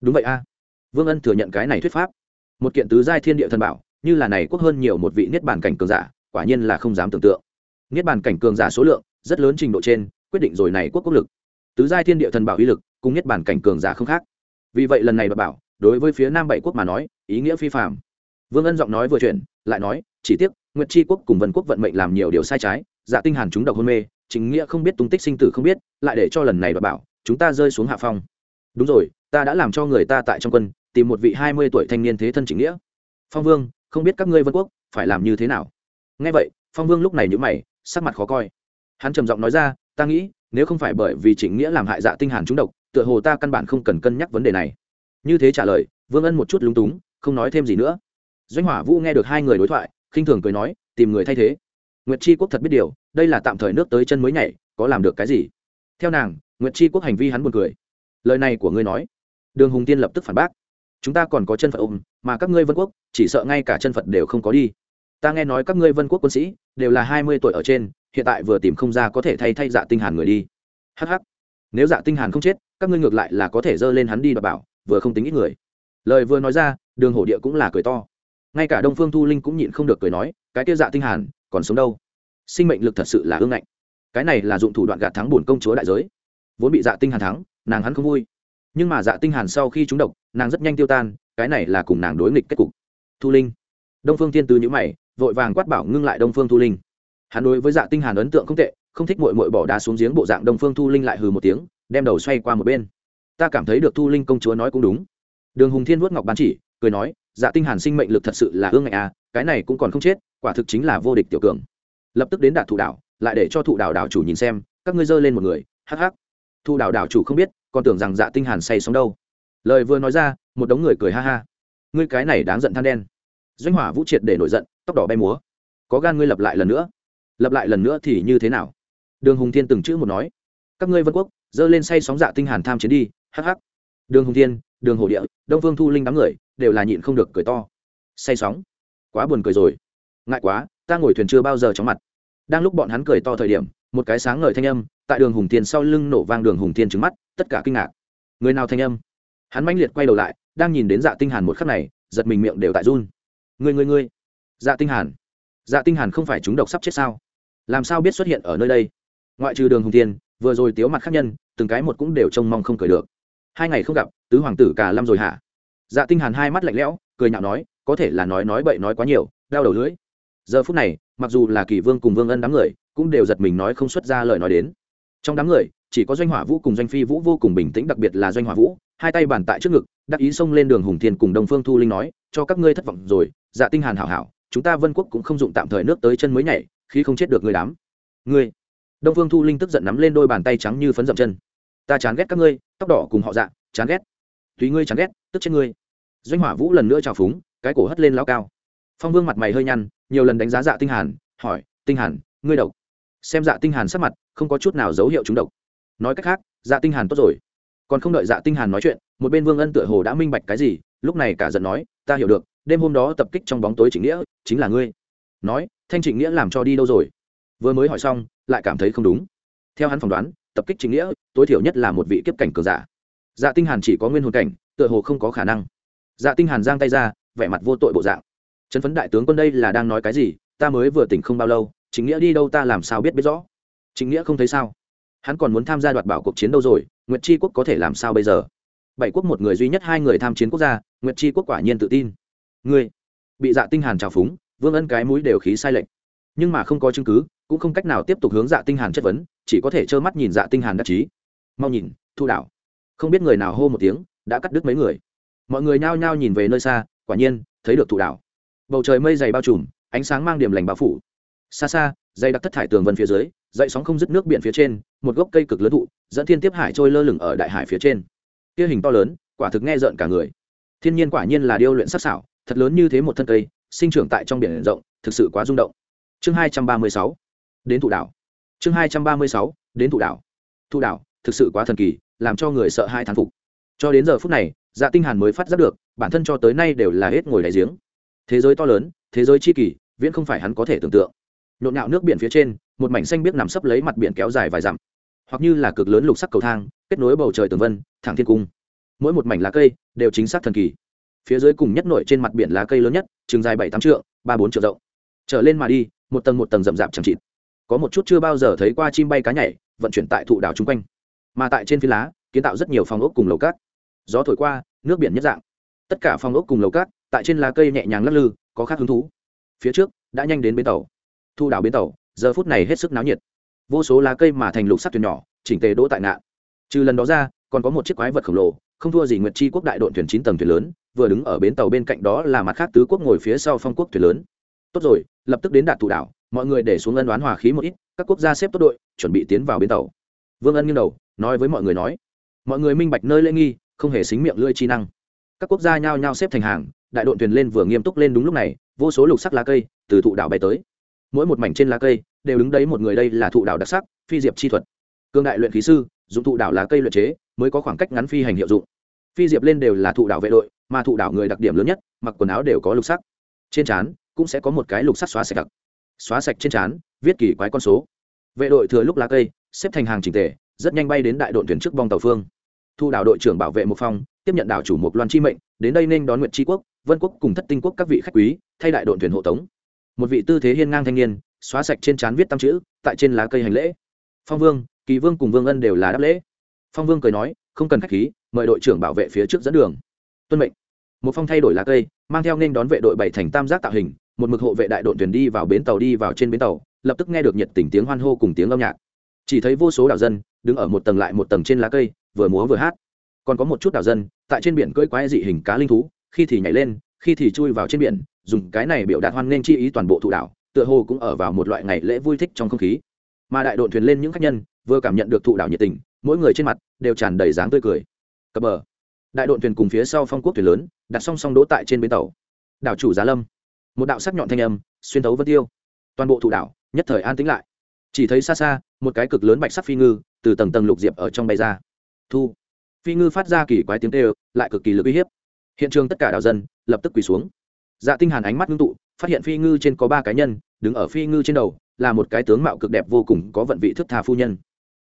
Đúng vậy a. Vương ân thừa nhận cái này thuyết pháp. Một kiện tứ giai thiên địa thần bảo, như là này quốc hơn nhiều một vị niết bàn cảnh cường giả, quả nhiên là không dám tưởng tượng niết bàn cảnh cường giả số lượng, rất lớn trình độ trên, quyết định rồi này quốc quốc lực. Tứ giai thiên địa thần bảo uy lực, cùng niết bàn cảnh cường giả không khác. Vì vậy lần này bà bảo, đối với phía nam bảy quốc mà nói, ý nghĩa phi phạm vương ân giọng nói vừa chuyển, lại nói, chỉ tiếc, nguyệt tri quốc cùng vân quốc vận mệnh làm nhiều điều sai trái giả tinh hàn chúng độc hôn mê, chính nghĩa không biết tung tích sinh tử không biết, lại để cho lần này bà bảo, chúng ta rơi xuống hạ phong. Đúng rồi, ta đã làm cho người ta tại trong quân, tìm một vị hai mươi tuổi thanh niên thế thân chính nghĩa. Phong vương, không biết các ngươi vân quốc phải làm như thế nào? Nghe vậy, phong vương lúc này nhíu mày sắc mặt khó coi. Hắn trầm giọng nói ra, ta nghĩ, nếu không phải bởi vì chính nghĩa làm hại dạ tinh hàn trúng độc, tựa hồ ta căn bản không cần cân nhắc vấn đề này. Như thế trả lời, vương ân một chút lúng túng, không nói thêm gì nữa. Doanh hỏa vũ nghe được hai người đối thoại, khinh thường cười nói, tìm người thay thế. Nguyệt chi quốc thật biết điều, đây là tạm thời nước tới chân mới nhảy, có làm được cái gì? Theo nàng, nguyệt chi quốc hành vi hắn buồn cười. Lời này của ngươi nói. Đường hùng tiên lập tức phản bác. Chúng ta còn có chân phật ôm, mà các ngươi vân quốc, chỉ sợ ngay cả chân phật đều không có đi ta nghe nói các ngươi vân quốc quân sĩ đều là hai mươi tuổi ở trên, hiện tại vừa tìm không ra có thể thay thay dạ tinh hàn người đi. Hh nếu dạ tinh hàn không chết, các ngươi ngược lại là có thể dơ lên hắn đi và bảo, vừa không tính ít người. Lời vừa nói ra, đường hổ địa cũng là cười to. Ngay cả đông phương thu linh cũng nhịn không được cười nói, cái kia dạ tinh hàn, còn sống đâu? Sinh mệnh lực thật sự là ương ngạnh. Cái này là dụng thủ đoạn gạt thắng bổn công chúa đại giới. Vốn bị dạ tinh hàn thắng, nàng hắn không vui. Nhưng mà dạ tinh hàn sau khi trúng độc, nàng rất nhanh tiêu tan, cái này là cùng nàng đối nghịch kết cục. Thu linh. Đông phương thiên tư nhữ mày vội vàng quát bảo ngưng lại đông phương thu linh. Hắn đối với dạ tinh hàn ấn tượng không tệ, không thích muội muội bỏ đá xuống giếng bộ dạng đông phương thu linh lại hừ một tiếng, đem đầu xoay qua một bên. Ta cảm thấy được thu linh công chúa nói cũng đúng. Đường hùng thiên vuốt ngọc bán chỉ, cười nói dạ tinh hàn sinh mệnh lực thật sự là ương ngạnh à cái này cũng còn không chết, quả thực chính là vô địch tiểu cường. Lập tức đến đạt thụ đảo, lại để cho thụ đảo đảo chủ nhìn xem, các ngươi dơ lên một người, hắc hắc. Thụ đảo đảo chủ không biết, còn tưởng rằng dạ tinh hàn say sóng đâu. Lời vừa nói ra, một đống người cười ha ha. Ngươi cái này đáng giận than đen doanh hỏa vũ triệt để nổi giận, tóc đỏ bay múa. Có gan ngươi lập lại lần nữa. Lập lại lần nữa thì như thế nào? Đường hùng thiên từng chữ một nói. Các ngươi vân quốc, dơ lên say sóng dạ tinh hàn tham chiến đi, hắc hắc. Đường hùng thiên, đường hồ địa, đông phương thu linh đám người, đều là nhịn không được cười to. Say sóng. Quá buồn cười rồi. Ngại quá, ta ngồi thuyền chưa bao giờ chóng mặt. Đang lúc bọn hắn cười to thời điểm, một cái sáng ngời thanh âm, tại đường hùng thiên sau lưng nổ vang đường hùng thiên trứng mắt, tất cả kinh ngạc. Người nào thanh âm? Hắn mãnh liệt quay đầu lại, đang nhìn đến dạ tinh hàn một khắc này, giật mình miệng đều tại run người người người dạ tinh hàn. Dạ tinh hàn không phải chúng độc sắp chết sao? Làm sao biết xuất hiện ở nơi đây? Ngoại trừ đường hùng thiên, vừa rồi tiếu mặt khác nhân, từng cái một cũng đều trông mong không cười được. Hai ngày không gặp, tứ hoàng tử cả lâm rồi hả? Dạ tinh hàn hai mắt lạnh lẽo, cười nhạo nói, có thể là nói nói bậy nói quá nhiều, đau đầu lưỡi. Giờ phút này, mặc dù là kỳ vương cùng vương ân đám người, cũng đều giật mình nói không xuất ra lời nói đến. Trong đám người, chỉ có doanh hỏa vũ cùng doanh phi vũ vô cùng bình tĩnh, đặc biệt là doanh hỏa vũ, hai tay bàn tại trước ngực, đắc ý xông lên đường hùng thiên cùng đông phương thu linh nói, cho các ngươi thất vọng rồi dạ tinh hàn hảo hảo, chúng ta vân quốc cũng không dụng tạm thời nước tới chân mới nhảy, khi không chết được người đám. Ngươi. Đông phương thu linh tức giận nắm lên đôi bàn tay trắng như phấn dậm chân. Ta chán ghét các ngươi, tóc đỏ cùng họ dạ chán ghét. Tùy ngươi chán ghét, tức chết ngươi. Doanh hỏa vũ lần nữa trào phúng, cái cổ hất lên lao cao. Phong vương mặt mày hơi nhăn, nhiều lần đánh giá dạ tinh hàn, hỏi, tinh hàn, ngươi độc? Xem dạ tinh hàn sắc mặt, không có chút nào dấu hiệu trúng độc. Nói cách khác dạ tinh hàn tốt rồi. Còn không đợi dạ tinh hàn nói chuyện, một bên vương ân tựa hồ đã minh bạch cái gì, lúc này cả giận nói, ta hiểu được đêm hôm đó tập kích trong bóng tối trịnh nghĩa, chính là ngươi. Nói, thanh trịnh nghĩa làm cho đi đâu rồi? Vừa mới hỏi xong, lại cảm thấy không đúng. Theo hắn phỏng đoán, tập kích trịnh nghĩa, tối thiểu nhất là một vị kiếp cảnh cường giả. Dạ tinh hàn chỉ có nguyên hồn cảnh, tựa hồ không có khả năng. Dạ tinh hàn giang tay ra, vẻ mặt vô tội bộ dạng. Trấn phấn đại tướng quân đây là đang nói cái gì? Ta mới vừa tỉnh không bao lâu chính nghĩa đi đâu ta làm sao biết biết rõ? Chính nghĩa không thấy sao? Hắn còn muốn tham gia đoạt bảo cuộc chiến đâu rồi? Nguyệt chi quốc có thể làm sao bây giờ? Bảy quốc một người duy nhất, hai người tham chiến quốc gia, nguyệt chi quốc quả nhiên tự tin ngươi, bị dạ tinh hàn trào phúng, vương ân cái mũi đều khí sai lệnh nhưng mà không có chứng cứ, cũng không cách nào tiếp tục hướng dạ tinh hàn chất vấn, chỉ có thể trơ mắt nhìn dạ tinh hàn đắc chí. Mau nhìn, thu đảo. Không biết người nào hô một tiếng, đã cắt đứt mấy người. Mọi người nhao nhao nhìn về nơi xa, quả nhiên, thấy được thụ đảo. Bầu trời mây dày bao trùm, ánh sáng mang điểm lành bao phủ. Xa xa dây đặc thất thải tường vân phía dưới, dậy sóng không dứt nước biển phía trên, một gốc cây cực lớn thụ, dẫn thiên tiếp hải trôi lơ lửng ở đại hải phía trên. Kia hình to lớn, quả thực nghe rợn cả người. Thiên nhiên quả nhiên là điêu luyện sắc sảo thật lớn như thế một thân cây, sinh trưởng tại trong biển rộng, thực sự quá rung động. Chương hai trăm ba mươi sáu, đến thụ đảo. Chương hai trăm ba mươi sáu, đến thụ đảo. Thụ đảo, thực sự quá thần kỳ, làm cho người sợ hai thán phục. Cho đến giờ phút này dạ tinh hàn mới phát giác được, bản thân cho tới nay đều là hết ngồi đáy giếng. Thế giới to lớn, thế giới chi kỳ, viễn không phải hắn có thể tưởng tượng. Nhộn nhạo nước biển phía trên, một mảnh xanh biếc nằm sấp lấy mặt biển kéo dài vài dặm. Hoặc như là cực lớn lục sắc cầu thang, kết nối bầu trời tường vân, thẳng thiên cung. Mỗi một mảnh lá cây, đều chính xác thần kỳ phía dưới cùng nhất nổi trên mặt biển lá cây lớn nhất, chừng dài bảy tám trượng, ba bốn triệu rộng. Trở lên mà đi, một tầng một tầng rậm rạp chẳng chịt. Có một chút chưa bao giờ thấy qua chim bay cá nhảy, vận chuyển tại thụ đảo chung quanh. Mà tại trên phi lá, kiến tạo rất nhiều phòng ốc cùng lầu cát. Gió thổi qua, nước biển nhất dạng. Tất cả phòng ốc cùng lầu cát, tại trên lá cây nhẹ nhàng lắc lư, có khác hứng thú. Phía trước, đã nhanh đến bến tàu. Thu đảo bến tàu, giờ phút này hết sức náo nhiệt. Vô số lá cây mà thành lục sắt thuyền nhỏ, chỉnh tề đỗ tại nạn trừ lần đó ra, còn có một chiếc quái vật khổng lồ, không thua gì nguyệt chi quốc đại đội thuyền chín tầng thuyền lớn vừa đứng ở bến tàu bên cạnh đó là mặt khác tứ quốc ngồi phía sau phong quốc thuyền lớn. Tốt rồi, lập tức đến đạt thủ đảo, mọi người để xuống ân đoán hòa khí một ít, các quốc gia xếp tốt đội, chuẩn bị tiến vào bến tàu. Vương ân nghiêng đầu, nói với mọi người nói, mọi người minh bạch nơi lễ nghi, không hề xính miệng lưỡi chi năng. Các quốc gia nhao nhao xếp thành hàng, đại đội thuyền lên vừa nghiêm túc lên đúng lúc này, vô số lục sắc lá cây từ thụ đảo bay tới. Mỗi một mảnh trên lá cây đều đứng đấy một người đây là thụ đảo đặc sắc, phi diệp chi thuật. Cương đại luyện khí sư dùng thụ đảo lá cây luyện chế, mới có khoảng cách ngắn phi hành hiệu dụng. Phi diệp lên đều là thụ đảo vệ đội mà thụ đảo người đặc điểm lớn nhất, mặc quần áo đều có lục sắc. Trên trán cũng sẽ có một cái lục sắc xóa sạch đặc. Xóa sạch trên trán, viết kỳ quái con số. Vệ đội thừa lúc lá cây, xếp thành hàng trình tề, rất nhanh bay đến đại đội thuyền trước bong tàu phương. Thu đảo đội trưởng bảo vệ một phong tiếp nhận đảo chủ một loan chi mệnh, đến đây nên đón nguyện tri quốc, vân quốc cùng thất tinh quốc các vị khách quý, thay đại đội thuyền hộ tống. Một vị tư thế hiên ngang thanh niên, xóa sạch trên trán viết tam chữ, tại trên lá cây hành lễ. Phong vương, kỳ vương cùng vương ân đều là đáp lễ. Phong vương cười nói, không cần khách khí, mời đội trưởng bảo vệ phía trước dẫn đường. Tuân mệnh một phong thay đổi lá cây, mang theo nên đón vệ đội bảy thành tam giác tạo hình, một mực hộ vệ đại đội thuyền đi vào bến tàu đi vào trên bến tàu, lập tức nghe được nhiệt tình tiếng hoan hô cùng tiếng âm nhạc. Chỉ thấy vô số đảo dân đứng ở một tầng lại một tầng trên lá cây, vừa múa vừa hát. Còn có một chút đảo dân tại trên biển cưỡi quái dị hình cá linh thú, khi thì nhảy lên, khi thì chui vào trên biển, dùng cái này biểu đạt hoan nghênh chi ý toàn bộ thụ đảo, tựa hồ cũng ở vào một loại ngày lễ vui thích trong không khí. Mà đại đội thuyền lên những khách nhân, vừa cảm nhận được thụ đảo nhiệt tình, mỗi người trên mặt đều tràn đầy dáng tươi cười. Cập bờ đại đội thuyền cùng phía sau phong quốc thuyền lớn, đặt song song đỗ tại trên bến tàu. Đảo chủ giá lâm, một đạo sắc nhọn thanh âm, xuyên thấu vân tiêu. Toàn bộ thụ đảo, nhất thời an tĩnh lại. Chỉ thấy xa xa, một cái cực lớn bạch sắc phi ngư, từ tầng tầng lục diệp ở trong bay ra. Thu. Phi ngư phát ra kỳ quái tiếng tê lại cực kỳ lực uy hiếp. Hiện trường tất cả đảo dân, lập tức quỳ xuống. Dạ tinh hàn ánh mắt ngưng tụ, phát hiện phi ngư trên có ba cá nhân, đứng ở phi ngư trên đầu, là một cái tướng mạo cực đẹp vô cùng, có vận vị thức thà phu nhân.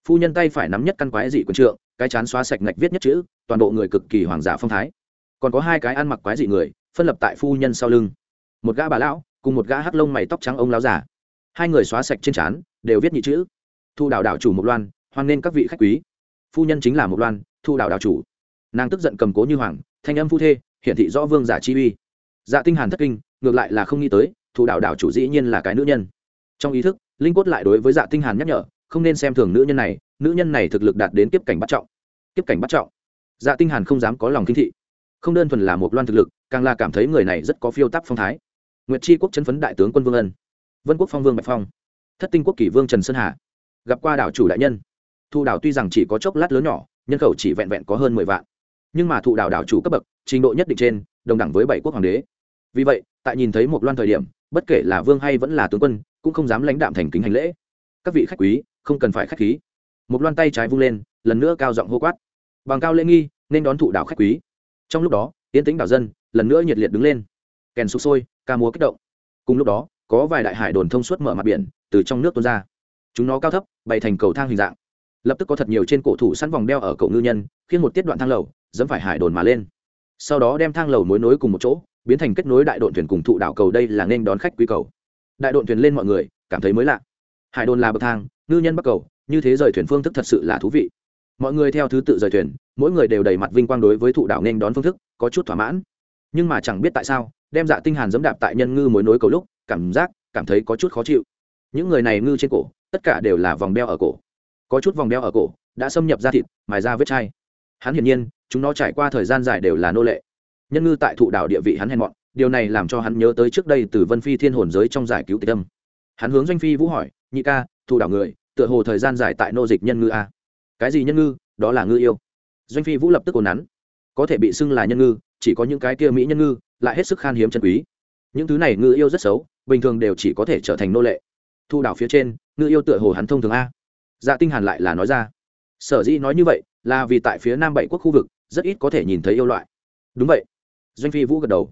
Phu nhân tay phải nắm nhất căn quái dị quần trượng cái chán xóa sạch ngạch viết nhất chữ, toàn bộ người cực kỳ hoàng giả phong thái. Còn có hai cái ăn mặc quái dị người, phân lập tại phu nhân sau lưng. Một gã bà lão, cùng một gã hắc lông mày tóc trắng ông lão giả hai người xóa sạch trên trán, đều viết nhị chữ. Thu đảo đảo chủ một loan, hoan nên các vị khách quý. Phu nhân chính là một loan, thu đảo đảo chủ. Nàng tức giận cầm cố như hoàng, thanh âm phu thê, hiển thị rõ vương giả chi uy. Dạ tinh hàn thất kinh, ngược lại là không nghĩ tới, thu đảo đảo chủ dĩ nhiên là cái nữ nhân. Trong ý thức, linh quất lại đối với dạ tinh hàn nhắc nhở, không nên xem thường nữ nhân này nữ nhân này thực lực đạt đến kiếp cảnh bắt trọng. Kiếp cảnh bắt trọng. Dạ tinh hàn không dám có lòng kinh thị. Không đơn thuần là một loan thực lực, càng là cảm thấy người này rất có phiêu tắc phong thái. Nguyệt chi quốc chấn phấn đại tướng quân vương ân, vân quốc phong vương bạch phong, thất tinh quốc kỷ vương trần sơn hà, gặp qua đảo chủ đại nhân. Thu đảo tuy rằng chỉ có chốc lát lớn nhỏ, nhân khẩu chỉ vẹn vẹn có hơn mười vạn. Nhưng mà thụ đảo đảo chủ cấp bậc, trình độ nhất định trên, đồng đẳng với bảy quốc hoàng đế. Vì vậy, tại nhìn thấy một loan thời điểm, bất kể là vương hay vẫn là tướng quân, cũng không dám lãnh đạm thành kính hành lễ. Các vị khách quý, không cần phải khách khí một loan tay trái vung lên, lần nữa cao giọng hô quát. Bằng cao lễ nghi, nên đón thụ đảo khách quý. Trong lúc đó tiến tĩnh đảo dân, lần nữa nhiệt liệt đứng lên. Kèn sụp sôi, ca múa kích động. Cùng lúc đó, có vài đại hải đồn thông suốt mở mặt biển, từ trong nước tuôn ra. Chúng nó cao thấp bày thành cầu thang hình dạng. Lập tức có thật nhiều trên cổ thủ sẵn vòng đeo ở cổ ngư nhân khiến một tiết đoạn thang lầu, dẫm phải hải đồn mà lên. Sau đó đem thang lầu nối nối cùng một chỗ, biến thành kết nối đại đội thuyền cùng thụ đảo cầu đây là nên đón khách quý cầu. Đại đội thuyền lên mọi người, cảm thấy mới lạ. Hải đồn là bậc thang, ngư nhân bắc cầu như thế rời thuyền phương thức thật sự là thú vị. Mọi người theo thứ tự rời thuyền, mỗi người đều đầy mặt vinh quang đối với thụ đảo nên đón phương thức, có chút thỏa mãn. Nhưng mà chẳng biết tại sao, đem dạ tinh hàn dẫm đạp tại nhân ngư mối nối cầu lúc, cảm giác, cảm thấy có chút khó chịu. Những người này ngư trên cổ, tất cả đều là vòng đeo ở cổ. Có chút vòng đeo ở cổ, đã xâm nhập ra thịt, mài ra vết chai. Hắn hiển nhiên, chúng nó trải qua thời gian dài đều là nô lệ. Nhân ngư tại thụ đảo địa vị hắn hèn mọn, điều này làm cho hắn nhớ tới trước đây từ vân phi thiên hồn giới trong giải cứu tịch tâm. Hắn hướng doanh phi vũ hỏi, nhị ca, thụ đảo người tựa hồ thời gian dài tại nô dịch nhân ngư a. Cái gì nhân ngư? Đó là ngư yêu. Doanh phi vũ lập tức ồn nắn. Có thể bị xưng là nhân ngư, chỉ có những cái kia mỹ nhân ngư, lại hết sức khan hiếm chân quý. Những thứ này ngư yêu rất xấu, bình thường đều chỉ có thể trở thành nô lệ. Thu đảo phía trên, ngư yêu tựa hồ hắn thông thường a. Dạ tinh hàn lại là nói ra. Sở dĩ nói như vậy, là vì tại phía nam bảy quốc khu vực, rất ít có thể nhìn thấy yêu loại. Đúng vậy. Doanh phi vũ gật đầu.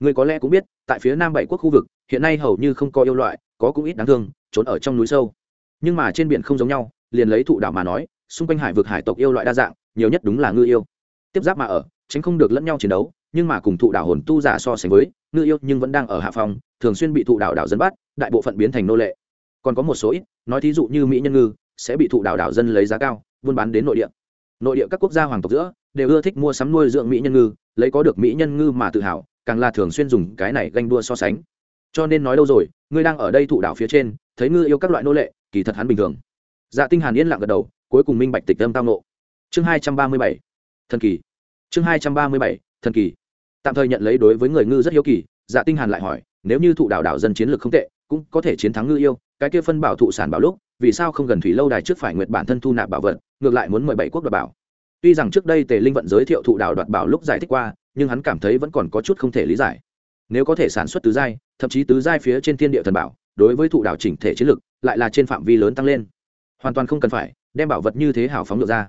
Người có lẽ cũng biết, tại phía nam bảy quốc khu vực, hiện nay hầu như không có yêu loại, có cũng ít đáng thương, trốn ở trong núi sâu nhưng mà trên biển không giống nhau, liền lấy thụ đảo mà nói, xung quanh hải vực hải tộc yêu loại đa dạng, nhiều nhất đúng là ngư yêu. Tiếp giáp mà ở, tránh không được lẫn nhau chiến đấu, nhưng mà cùng thụ đảo hồn tu giả so sánh với, ngư yêu nhưng vẫn đang ở hạ phòng thường xuyên bị thụ đảo đảo dân bắt, đại bộ phận biến thành nô lệ. Còn có một số ít, nói thí dụ như mỹ nhân ngư, sẽ bị thụ đảo đảo dân lấy giá cao, buôn bán đến nội địa. Nội địa các quốc gia hoàng tộc giữa, đều ưa thích mua sắm nuôi dưỡng mỹ nhân ngư, lấy có được mỹ nhân ngư mà tự hào, càng là thường xuyên dùng cái này ganh đua so sánh. Cho nên nói đâu rồi, ngươi đang ở đây thụ đảo phía trên, thấy ngư yêu các loại nô lệ kỳ thật hắn bình thường. Dạ tinh hàn yên lặng gật đầu, cuối cùng minh bạch tịch tâm tao nộ chương hai trăm ba mươi bảy, thần kỳ. Chương hai trăm ba mươi bảy, thần kỳ. Tạm thời nhận lấy đối với người ngư rất hiếu kỳ dạ tinh hàn lại hỏi, nếu như thụ đảo đảo dân chiến lược không tệ, cũng có thể chiến thắng ngư yêu, cái kia phân bảo thụ sản bảo lúc, vì sao không gần thủy lâu đài trước phải nguyện bản thân thu nạp bảo vật, ngược lại muốn mời bảy quốc đoạt bảo? Tuy rằng trước đây tề linh vận giới thiệu thụ đảo đoạt bảo lúc giải thích qua, nhưng hắn cảm thấy vẫn còn có chút không thể lý giải. Nếu có thể sản xuất tứ giai, thậm chí tứ giai phía trên thiên địa thần bảo, đối với thụ đảo chỉnh thể chiến lược lại là trên phạm vi lớn tăng lên. Hoàn toàn không cần phải, đem bảo vật như thế hào phóng được ra.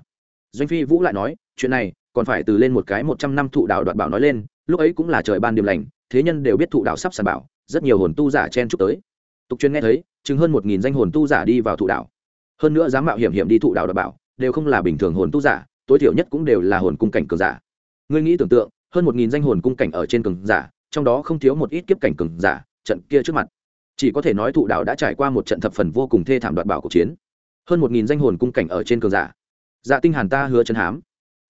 Doanh phi vũ lại nói, chuyện này, còn phải từ lên một cái một trăm năm thụ đạo đoạt bảo nói lên, lúc ấy cũng là trời ban điểm lành, thế nhân đều biết thụ đạo sắp sản bảo, rất nhiều hồn tu giả chen chúc tới. Tục truyền nghe thấy chứng hơn một nghìn danh hồn tu giả đi vào thụ đạo. Hơn nữa dám mạo hiểm hiểm đi thụ đạo đoạt bảo, đều không là bình thường hồn tu giả, tối thiểu nhất cũng đều là hồn cung cảnh cường giả. Ngươi nghĩ tưởng tượng, hơn một nghìn danh hồn cung cảnh ở trên cường giả, trong đó không thiếu một ít kiếp cảnh cường giả, trận kia trước mặt chỉ có thể nói thụ đạo đã trải qua một trận thập phần vô cùng thê thảm đoạt bảo cuộc chiến. Hơn một nghìn danh hồn cung cảnh ở trên cường giả. Dạ tinh hàn ta hứa chân hám.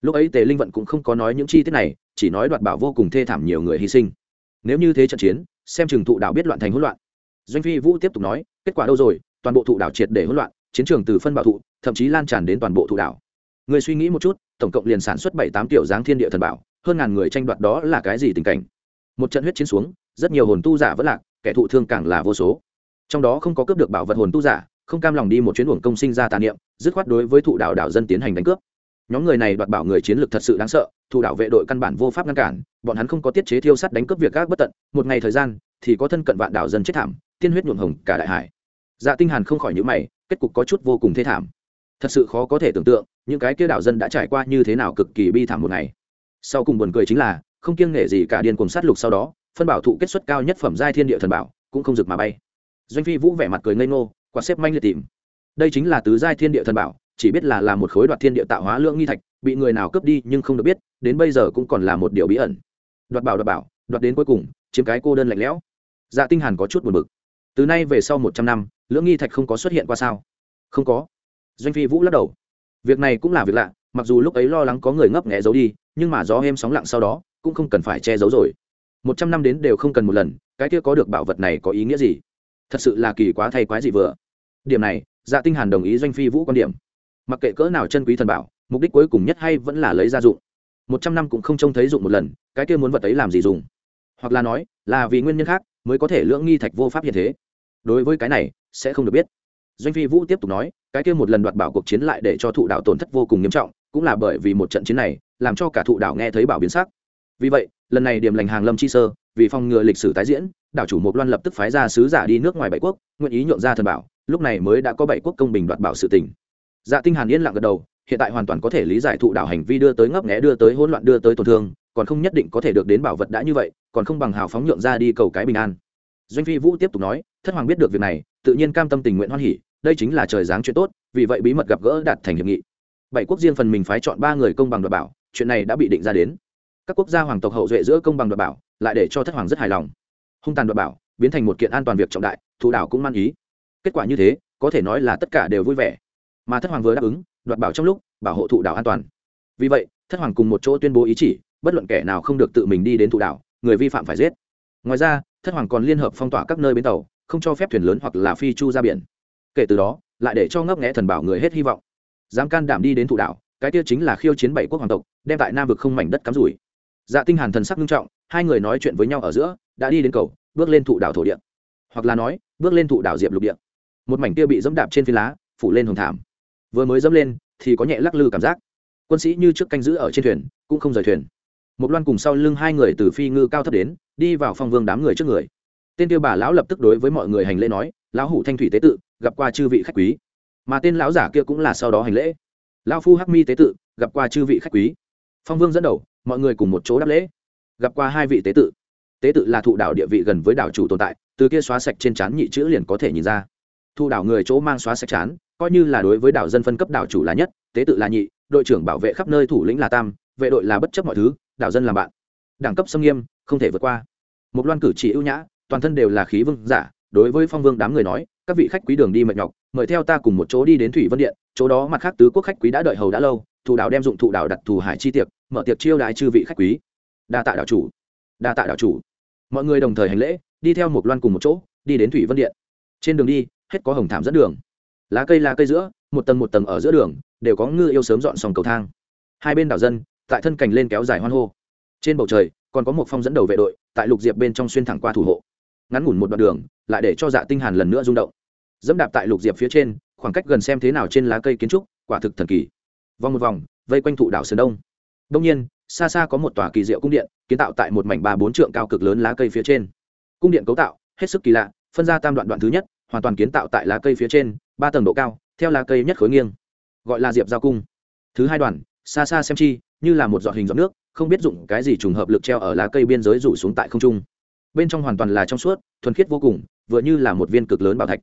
Lúc ấy tề linh vận cũng không có nói những chi tiết này, chỉ nói đoạt bảo vô cùng thê thảm nhiều người hy sinh. Nếu như thế trận chiến, xem chừng thụ đạo biết loạn thành hỗn loạn. Doanh phi vũ tiếp tục nói, kết quả đâu rồi, toàn bộ thụ đạo triệt để hỗn loạn, chiến trường từ phân bảo thụ, thậm chí lan tràn đến toàn bộ thụ đạo. Người suy nghĩ một chút, tổng cộng liền sản xuất bảy tám tiểu dáng thiên địa thần bảo, hơn ngàn người tranh đoạt đó là cái gì tình cảnh? Một trận huyết chiến xuống, rất nhiều hồn tu giả vẫn lạc kẻ thụ thương càng là vô số. Trong đó không có cướp được bảo vật hồn tu giả, không cam lòng đi một chuyến uổng công sinh ra tà niệm, dứt khoát đối với thụ đạo đảo dân tiến hành đánh cướp. Nhóm người này đoạt bảo người chiến lược thật sự đáng sợ, thụ đạo vệ đội căn bản vô pháp ngăn cản, bọn hắn không có tiết chế thiêu sắt đánh cướp việc các bất tận, một ngày thời gian thì có thân cận vạn đảo dân chết thảm, tiên huyết nhuộm hồng cả đại hải. Dạ tinh hàn không khỏi nhíu mày, kết cục có chút vô cùng thê thảm. Thật sự khó có thể tưởng tượng, những cái kia đảo dân đã trải qua như thế nào cực kỳ bi thảm một ngày. Sau cùng buồn cười chính là, không kiêng nể gì cả điên cuồng sát lục sau đó phân bảo thụ kết xuất cao nhất phẩm giai thiên địa thần bảo, cũng không rực mà bay. Doanh phi vũ vẻ mặt cười ngây ngô, quạt xếp manh liệt tìm. Đây chính là tứ giai thiên địa thần bảo, chỉ biết là là một khối đoạt thiên địa tạo hóa lượng nghi thạch, bị người nào cướp đi nhưng không được biết, đến bây giờ cũng còn là một điều bí ẩn. Đoạt bảo đoạt bảo, đoạt đến cuối cùng, chiếm cái cô đơn lạnh lẽo. Dạ tinh hàn có chút buồn bực. Từ nay về sau một trăm năm lưỡng nghi thạch không có xuất hiện qua sao? Không có. Doanh phi vũ lắc đầu. Việc này cũng là việc lạ, mặc dù lúc ấy lo lắng có người ngấp nghé giấu đi, nhưng mà gió êm sóng lặng sau đó, cũng không cần phải che giấu rồi một trăm năm đến đều không cần một lần, cái kia có được bảo vật này có ý nghĩa gì? Thật sự là kỳ quá thay quái gì vừa. Điểm này dạ tinh hàn đồng ý doanh phi vũ quan điểm. Mặc kệ cỡ nào chân quý thần bảo, mục đích cuối cùng nhất hay vẫn là lấy ra dụng. Một trăm năm cũng không trông thấy dụng một lần, cái kia muốn vật ấy làm gì dùng? Hoặc là nói, là vì nguyên nhân khác mới có thể lưỡng nghi thạch vô pháp hiện thế. Đối với cái này, sẽ không được biết. Doanh phi vũ tiếp tục nói, cái kia một lần đoạt bảo cuộc chiến lại để cho thụ đạo tổn thất vô cùng nghiêm trọng, cũng là bởi vì một trận chiến này, làm cho cả thụ đạo nghe thấy bảo biến sắc. Vì vậy lần này điểm lành hàng lâm chi sơ, vì phòng ngừa lịch sử tái diễn, đảo chủ mộc loan lập tức phái ra sứ giả đi nước ngoài bảy quốc, nguyện ý nhượng ra thần bảo, lúc này mới đã có bảy quốc công bình đoạt bảo sự tỉnh dạ tinh hàn yên lặng gật đầu, hiện tại hoàn toàn có thể lý giải thụ đảo hành vi đưa tới ngấp nghé, đưa tới hỗn loạn, đưa tới tổn thương, còn không nhất định có thể được đến bảo vật đã như vậy, còn không bằng hào phóng nhượng ra đi cầu cái bình an. Doanh phi vũ tiếp tục nói, thất hoàng biết được việc này, tự nhiên cam tâm tình nguyện hoan hỉ, đây chính là trời giáng chuyện tốt, vì vậy bí mật gặp gỡ đạt thành hiệp nghị. Bảy quốc riêng phần mình phái chọn ba người công bằng đoạt bảo, chuyện này đã bị định ra đến các quốc gia hoàng tộc hậu duệ giữa công bằng đoạt bảo, lại để cho thất hoàng rất hài lòng. Hung tàn đoạt bảo, biến thành một kiện an toàn việc trọng đại thủ đảo cũng man ý. Kết quả như thế, có thể nói là tất cả đều vui vẻ. Mà thất hoàng vừa đáp ứng, đoạt bảo trong lúc, bảo hộ thụ đảo an toàn. Vì vậy, thất hoàng cùng một chỗ tuyên bố ý chỉ, bất luận kẻ nào không được tự mình đi đến thụ đảo, người vi phạm phải giết. Ngoài ra, thất hoàng còn liên hợp phong tỏa các nơi bến tàu, không cho phép thuyền lớn hoặc là phi chu ra biển. Kể từ đó, lại để cho ngấp nghẽ thần bảo người hết hy vọng. Dám can đảm đi đến thụ đảo, cái tiêu chính là khiêu chiến bảy quốc hoàng tộc, đem tại nam vực không mảnh đất cắm rủi dạ tinh hàn thần sắc nghiêm trọng, hai người nói chuyện với nhau ở giữa, đã đi đến cầu, bước lên thụ đảo thổ địa. Hoặc là nói, bước lên thụ đảo diệp lục địa. Một mảnh kia bị dẫm đạp trên phi lá, phủ lên hồng thảm. Vừa mới dẫm lên, thì có nhẹ lắc lư cảm giác. Quân sĩ như trước canh giữ ở trên thuyền, cũng không rời thuyền. Một loan cùng sau lưng hai người từ phi ngư cao thấp đến, đi vào phong vương đám người trước người. Tên kia bà lão lập tức đối với mọi người hành lễ nói, lão hủ thanh thủy tế tự, gặp qua chư vị khách quý. Mà tên lão giả kia cũng là sau đó hành lễ. Lão phu hắc mi tế tự, gặp qua chư vị khách quý. Phong vương dẫn đầu mọi người cùng một chỗ đáp lễ. Gặp qua hai vị tế tự. Tế tự là thụ đảo địa vị gần với đảo chủ tồn tại, từ kia xóa sạch trên trán nhị chữ liền có thể nhìn ra. Thụ đảo người chỗ mang xóa sạch chán coi như là đối với đảo dân phân cấp đảo chủ là nhất, tế tự là nhị, đội trưởng bảo vệ khắp nơi thủ lĩnh là tam, vệ đội là bất chấp mọi thứ, đảo dân làm bạn. Đẳng cấp xâm nghiêm, không thể vượt qua. Một loan cử chỉ ưu nhã, toàn thân đều là khí vương giả, đối với phong vương đám người nói, các vị khách quý đường đi mệt nhọc, mời theo ta cùng một chỗ đi đến thủy vân điện, chỗ đó mặt khác tứ quốc khách quý đã đợi hầu đã lâu thủ đảo đem dụng thụ đảo đặt thù hải chi tiệc mở tiệc chiêu đại chư vị khách quý. Đa tạ đạo chủ. Đa tạ đạo chủ. Mọi người đồng thời hành lễ, đi theo một loan cùng một chỗ, đi đến thủy vân điện. Trên đường đi, hết có hồng thảm dẫn đường. Lá cây lá cây giữa, một tầng một tầng ở giữa đường, đều có ngư yêu sớm dọn sòng cầu thang. Hai bên đảo dân, tại thân cành lên kéo dài hoan hô. Trên bầu trời, còn có một phong dẫn đầu vệ đội, tại lục diệp bên trong xuyên thẳng qua thủ hộ. Ngắn ngủn một đoạn đường, lại để cho dạ tinh hàn lần nữa rung động. Dẫm đạp tại lục diệp phía trên, khoảng cách gần xem thế nào trên lá cây kiến trúc, quả thực thần kỳ. Vòng một vòng, vây quanh thụ đảo sơn đông đông nhiên, xa xa có một tòa kỳ diệu cung điện, kiến tạo tại một mảnh ba bốn trượng cao cực lớn lá cây phía trên. Cung điện cấu tạo, hết sức kỳ lạ, phân ra tam đoạn đoạn thứ nhất, hoàn toàn kiến tạo tại lá cây phía trên, ba tầng độ cao, theo lá cây nhất khối nghiêng, gọi là diệp giao cung. Thứ hai đoàn xa xa xem chi, như là một giọt hình giọt nước, không biết dụng cái gì trùng hợp lực treo ở lá cây biên giới rủ xuống tại không trung. Bên trong hoàn toàn là trong suốt, thuần khiết vô cùng, vừa như là một viên cực lớn bảo thạch.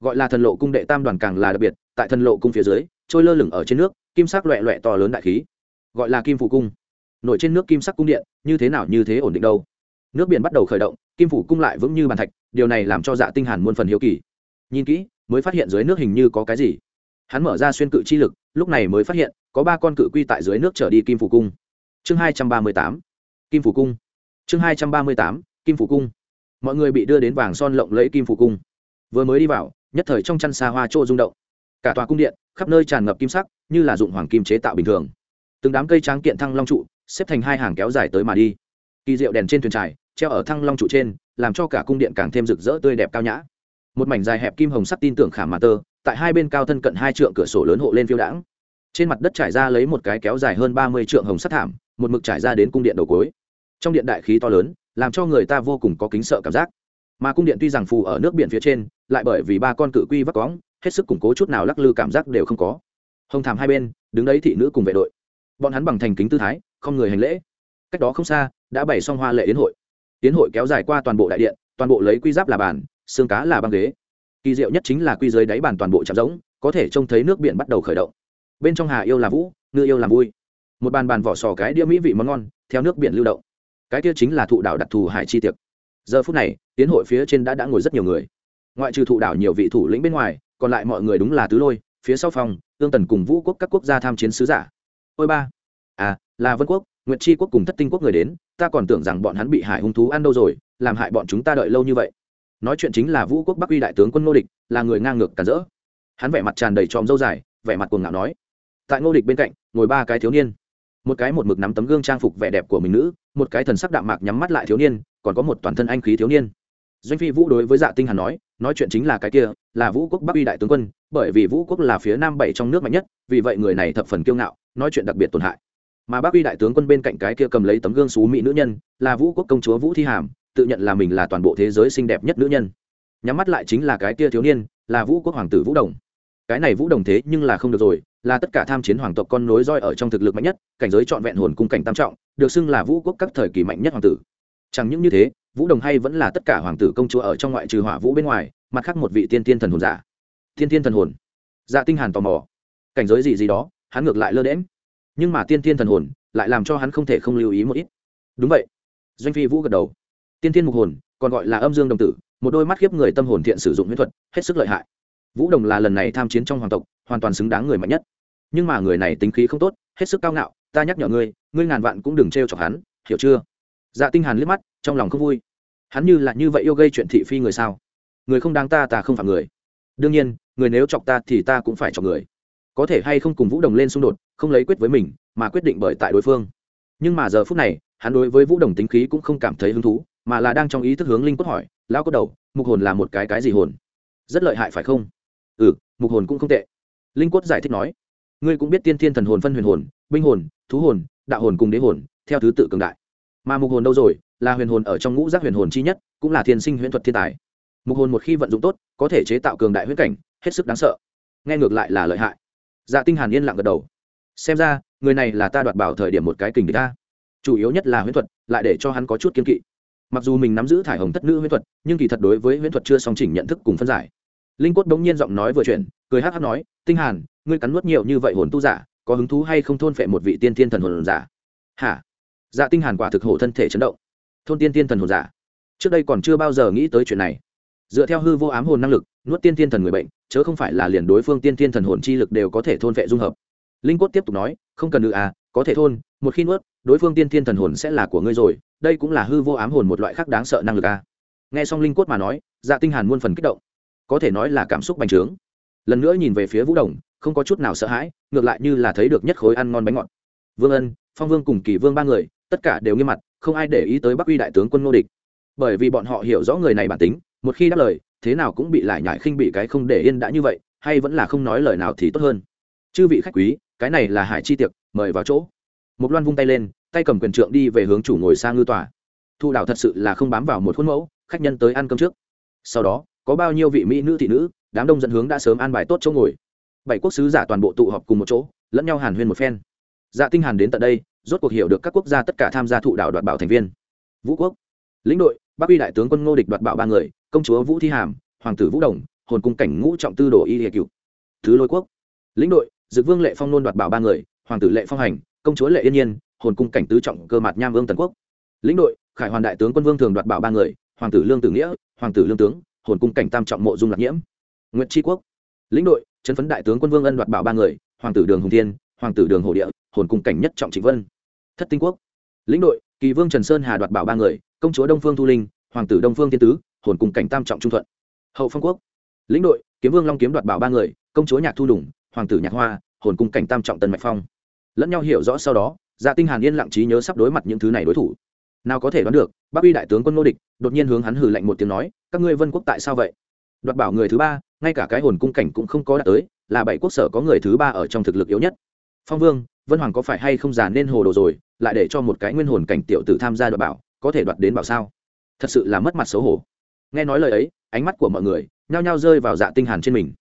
Gọi là thần lộ cung đệ tam đoàn càng là đặc biệt, tại thần lộ cung phía dưới, trôi lơ lửng ở trên nước, kim sắc loẹ loẹ to lớn đại khí gọi là kim phủ cung. Nổi trên nước kim sắc cung điện, như thế nào như thế ổn định đâu? Nước biển bắt đầu khởi động, kim phủ cung lại vững như bàn thạch, điều này làm cho dạ tinh hàn muôn phần hiếu kỳ. Nhìn kỹ, mới phát hiện dưới nước hình như có cái gì. Hắn mở ra xuyên cự chi lực, lúc này mới phát hiện, có ba con cự quy tại dưới nước trở đi kim phủ cung. Chương hai trăm ba mươi tám, kim phủ cung. Chương hai trăm ba mươi tám, kim phủ cung. Mọi người bị đưa đến vàng son lộng lẫy kim phủ cung. Vừa mới đi vào, nhất thời trong chăn xa hoa trô rung động. Cả tòa cung điện, khắp nơi tràn ngập kim sắc, như là dụng hoàng kim chế tạo bình thường từng đám cây tráng kiện thăng long trụ, xếp thành hai hàng kéo dài tới mà đi. Kỳ diệu đèn trên thuyền trải, treo ở thăng long trụ trên, làm cho cả cung điện càng thêm rực rỡ tươi đẹp cao nhã. Một mảnh dài hẹp kim hồng sắc tin tưởng khảm mà tơ, tại hai bên cao thân cận hai trượng cửa sổ lớn hộ lên phiêu đãng. Trên mặt đất trải ra lấy một cái kéo dài hơn ba mươi trượng hồng sắt thảm, một mực trải ra đến cung điện đầu cối trong điện đại khí to lớn, làm cho người ta vô cùng có kính sợ cảm giác. Mà cung điện tuy rằng phù ở nước biển phía trên, lại bởi vì ba con cự quy vắt cóng, hết sức củng cố chút nào lắc lư cảm giác đều không có. Hồng thảm hai bên, đứng đấy thị nữ cùng vệ đội bọn hắn bằng thành kính tư thái, không người hành lễ. Cách đó không xa, đã bày xong hoa lệ yến hội. Yến hội kéo dài qua toàn bộ đại điện, toàn bộ lấy quy giáp là bàn, xương cá là băng ghế. Kỳ diệu nhất chính là quy dưới đáy bàn toàn bộ chạm rỗng, có thể trông thấy nước biển bắt đầu khởi động. Bên trong hà yêu là vũ, ngư yêu làm vui. Một bàn bàn vỏ sò cái đĩa mỹ vị món ngon, theo nước biển lưu động. Cái kia chính là thụ đảo đặc thù hải chi tiệc. Giờ phút này tiến hội phía trên đã đã ngồi rất nhiều người. Ngoại trừ thụ đảo nhiều vị thủ lĩnh bên ngoài, còn lại mọi người đúng là tứ lôi, phía sau phòng, tương tần cùng vũ quốc các quốc gia tham chiến sứ giả ôi ba. À là vân quốc, nguyệt chi quốc cùng thất tinh quốc người đến, ta còn tưởng rằng bọn hắn bị hải hung thú ăn đâu rồi, làm hại bọn chúng ta đợi lâu như vậy. Nói chuyện chính là vũ quốc bắc uy đại tướng quân ngô địch, là người ngang ngược cản rỡ. Hắn vẻ mặt tràn đầy tròm dâu dài, vẻ mặt cuồng ngạo nói. Tại ngô địch bên cạnh, ngồi ba cái thiếu niên. Một cái một mực nắm tấm gương trang phục vẻ đẹp của mình nữ, một cái thần sắc đạm mạc nhắm mắt lại thiếu niên, còn có một toàn thân anh khí thiếu niên. Doanh phi vũ đối với dạ tinh hàn nói nói chuyện chính là cái kia, là vũ quốc bắc uy đại tướng quân, bởi vì vũ quốc là phía nam bảy trong nước mạnh nhất, vì vậy người này thập phần kiêu ngạo nói chuyện đặc biệt tổn hại. Mà bắc uy đại tướng quân bên cạnh cái kia cầm lấy tấm gương xú mỹ nữ nhân, là vũ quốc công chúa vũ thi hàm, tự nhận là mình là toàn bộ thế giới xinh đẹp nhất nữ nhân. Nhắm mắt lại chính là cái kia thiếu niên, là vũ quốc hoàng tử vũ đồng. Cái này vũ đồng thế nhưng là không được rồi, là tất cả tham chiến hoàng tộc con nối roi ở trong thực lực mạnh nhất, cảnh giới trọn vẹn hồn cung cảnh tam trọng, được xưng là vũ quốc các thời kỳ mạnh nhất hoàng tử. Chẳng những như thế, vũ đồng hay vẫn là tất cả hoàng tử công chúa ở trong ngoại trừ hỏa vũ bên ngoài, mặt khác một vị tiên tiên thần hồn giả. Tiên tiên thần hồn. Dạ tinh hàn tò mò. Cảnh giới gì gì đó? Hắn ngược lại lơ đễm nhưng mà tiên tiên thần hồn lại làm cho hắn không thể không lưu ý một ít. Đúng vậy. Doanh phi vũ gật đầu. Tiên tiên mục hồn, còn gọi là âm dương đồng tử, một đôi mắt khiếp người tâm hồn thiện sử dụng huyễn thuật, hết sức lợi hại. Vũ đồng là lần này tham chiến trong hoàng tộc, hoàn toàn xứng đáng người mạnh nhất. Nhưng mà người này tính khí không tốt, hết sức cao ngạo, ta nhắc nhở ngươi ngươi ngàn vạn cũng đừng t chọc hắn, hiểu chưa? Dạ tinh hàn liếc mắt, trong lòng không vui. Hắn như là như vậy yêu gây chuyện thị phi người sao? Người không đáng ta ta không phạm người. Đương nhiên, người nếu chọc ta thì ta cũng phải chọc người có thể hay không cùng vũ đồng lên xung đột, không lấy quyết với mình, mà quyết định bởi tại đối phương. Nhưng mà giờ phút này, hắn đối với vũ đồng tính khí cũng không cảm thấy hứng thú, mà là đang trong ý thức hướng linh cốt hỏi, lão cốt đầu, mục hồn là một cái cái gì hồn? Rất lợi hại, phải không? Ừ mục hồn cũng không tệ. Linh cốt giải thích nói, ngươi cũng biết tiên thiên thần hồn phân huyền hồn, binh hồn, thú hồn, đạo hồn cùng đế hồn, theo thứ tự cường đại. Mà mục hồn đâu rồi, là huyền hồn ở trong ngũ giác huyền hồn chi nhất, cũng là thiên sinh huyễn thuật thiên tài. Mục hồn một khi vận dụng tốt, có thể chế tạo cường đại huyễn cảnh, hết sức đáng sợ. Nghe ngược lại là lợi hại dạ tinh hàn yên lặng gật đầu. Xem ra, người này là ta đoạt bảo thời điểm một cái kình địch ta. Chủ yếu nhất là huyễn thuật, lại để cho hắn có chút kiên kỵ. Mặc dù mình nắm giữ thải hồng thất nữ huyễn thuật, nhưng kỳ thật đối với huyễn thuật chưa song chỉnh nhận thức cùng phân giải. Linh cốt đống nhiên giọng nói vừa chuyển, cười hắc hắc nói, tinh hàn, ngươi cắn nuốt nhiều như vậy hồn tu giả, có hứng thú hay không thôn phệ một vị tiên thiên thần hồn giả? Hả? Dạ tinh hàn quả thực hổ thân thể chấn động. Thôn tiên thiên thần hồn giả? Trước đây còn chưa bao giờ nghĩ tới chuyện này. Dựa theo hư vô ám hồn năng lực, nuốt tiên thiên thần người bệnh chớ không phải là liền đối phương tiên thiên thần hồn chi lực đều có thể thôn vệ dung hợp. Linh cốt tiếp tục nói, không cần nữ à có thể thôn, một khi nuốt, đối phương tiên thiên thần hồn sẽ là của ngươi rồi, đây cũng là hư vô ám hồn một loại khác đáng sợ năng lực à. Nghe xong linh cốt mà nói dạ tinh hàn muôn phần kích động. Có thể nói là cảm xúc bành trướng. Lần nữa nhìn về phía vũ đồng, không có chút nào sợ hãi, ngược lại như là thấy được nhất khối ăn ngon bánh ngọt. Vương ân, phong vương cùng kỳ vương ba người, tất cả đều nghiêm mặt, không ai để ý tới bắc uy đại tướng quân ngô địch. Bởi vì bọn họ hiểu rõ người này bản tính, một khi đáp lời thế nào cũng bị lại nhại khinh bị cái không để yên đã như vậy, hay vẫn là không nói lời nào thì tốt hơn. Chư vị khách quý, cái này là hải chi tiệc, mời vào chỗ. Một loan vung tay lên, tay cầm quyền trượng đi về hướng chủ ngồi sang ngư tòa. Thu đảo thật sự là không bám vào một khuôn mẫu, khách nhân tới ăn cơm trước. Sau đó, có bao nhiêu vị mỹ nữ thị nữ, đám đông dẫn hướng đã sớm an bài tốt chỗ ngồi. Bảy quốc sứ giả toàn bộ tụ họp cùng một chỗ, lẫn nhau hàn huyên một phen. Dạ tinh hàn đến tận đây, rốt cuộc hiểu được các quốc gia tất cả tham gia thụ đảo đoạt bảo thành viên. Vũ quốc. Lĩnh đội, bắc uy đại tướng quân ngô địch đoạt bảo ba người công chúa vũ thi hàm, hoàng tử vũ đồng, hồn cung cảnh ngũ trọng tư đồ y hệ cựu thứ lôi quốc. Lĩnh đội, dực vương lệ phong nôn đoạt bảo ba người, hoàng tử lệ phong hành, công chúa lệ yên nhiên, hồn cung cảnh tứ trọng cơ mặt nham vương tần quốc. Lĩnh đội, khải hoàn đại tướng quân vương thường đoạt bảo ba người, hoàng tử lương tử nghĩa, hoàng tử lương tướng, hồn cung cảnh tam trọng mộ dung lạc nhiễm. Nguyễn tri quốc. Lĩnh đội, trấn phấn đại tướng quân vương ân đoạt bảo ba người, hoàng tử đường hùng thiên, hoàng tử đường hồ địa, hồn cung cảnh nhất trọng trịnh vân. Thất tinh quốc. Lĩnh đội, kỳ vương trần sơn hà đoạt bảo ba người, công chúa đông phương thu linh, hoàng tử đông phương Thiên tứ hồn cùng cảnh tam trọng trung thuận. Hậu phong quốc. Lĩnh đội, kiếm vương long kiếm đoạt bảo ba người, công chúa nhạc thu đủng hoàng tử nhạc hoa, hồn cung cảnh tam trọng tần mạch phong. Lẫn nhau hiểu rõ sau đó dạ tinh hàn yên lặng trí nhớ sắp đối mặt những thứ này đối thủ. Nào có thể đoán được, bắc uy đại tướng quân nô địch, đột nhiên hướng hắn hừ lạnh một tiếng nói, các ngươi vân quốc tại sao vậy? Đoạt bảo người thứ ba, ngay cả cái hồn cung cảnh cũng không có đạt tới, là bảy quốc sở có người thứ ba ở trong thực lực yếu nhất. Phong vương, vân hoàng có phải hay không già nên hồ đồ rồi, lại để cho một cái nguyên hồn cảnh tiểu tử tham gia đoạt bảo, có thể đoạt đến bảo sao? Thật sự là mất mặt xấu hổ nghe nói lời ấy, ánh mắt của mọi người nhao nhao rơi vào dạ tinh hàn trên mình.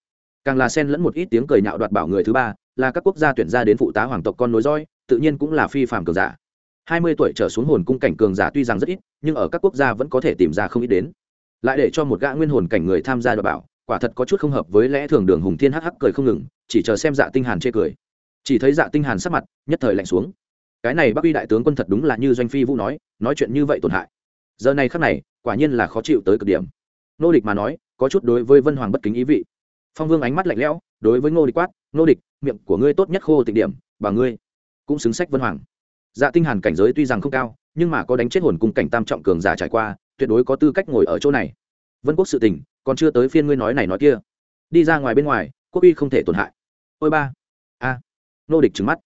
Càng là xen lẫn một ít tiếng cười nhạo đoạt bảo người thứ ba, là các quốc gia tuyển ra đến phụ tá hoàng tộc con nối roi tự nhiên cũng là phi phàm cường giả. Hai mươi tuổi trở xuống hồn cung cảnh cường giả tuy rằng rất ít, nhưng ở các quốc gia vẫn có thể tìm ra không ít đến. Lại để cho một gã nguyên hồn cảnh người tham gia đoạt bảo, quả thật có chút không hợp với lẽ thường đường hùng thiên hắc hắc cười không ngừng, chỉ chờ xem dạ tinh hàn chê cười. Chỉ thấy dạ tinh hàn sắc mặt nhất thời lạnh xuống. Cái này bắc uy đại tướng quân thật đúng là như doanh phi vũ nói nói chuyện như vậy tổn hại. Giờ này khắc này quả nhiên là khó chịu tới cực điểm. Nô địch mà nói, có chút đối với vân hoàng bất kính ý vị. Phong vương ánh mắt lạnh lẽo, đối với ngô địch quát ngô địch, miệng của ngươi tốt nhất khô tịch điểm, bà ngươi cũng xứng sách vân hoàng. Dạ tinh hàn cảnh giới tuy rằng không cao, nhưng mà có đánh chết hồn cung cảnh tam trọng cường giả trải qua, tuyệt đối có tư cách ngồi ở chỗ này. Vân quốc sự tình, còn chưa tới phiên ngươi nói này nói kia. Đi ra ngoài bên ngoài, quốc uy không thể tổn hại. Ôi ba. A. À. nô địch trừng mắt.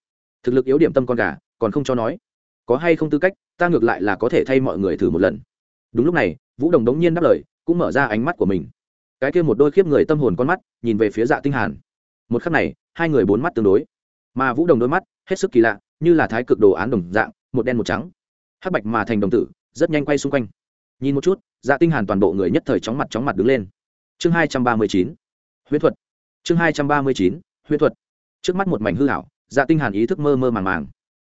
Thực lực yếu điểm tâm con gà, còn không cho nói. Có hay không tư cách, ta ngược lại là có thể thay mọi người thử một lần đúng lúc này, vũ đồng đống nhiên đáp lời, cũng mở ra ánh mắt của mình. Cái kia một đôi khiếp người tâm hồn con mắt, nhìn về phía dạ tinh hàn. Một khắc này, hai người bốn mắt tương đối. Mà vũ đồng đôi mắt, hết sức kỳ lạ, như là thái cực đồ án đồng dạng, một đen một trắng. Hắc bạch mà thành đồng tử, rất nhanh quay xung quanh. Nhìn một chút dạ tinh hàn toàn bộ người nhất thời chóng mặt chóng mặt đứng lên. Chương hai trăm ba mươi chín, huyễn thuật. Chương hai trăm ba mươi chín, huyễn thuật. Trước mắt một mảnh hư ảo dạ tinh hàn ý thức mơ mơ màng màng.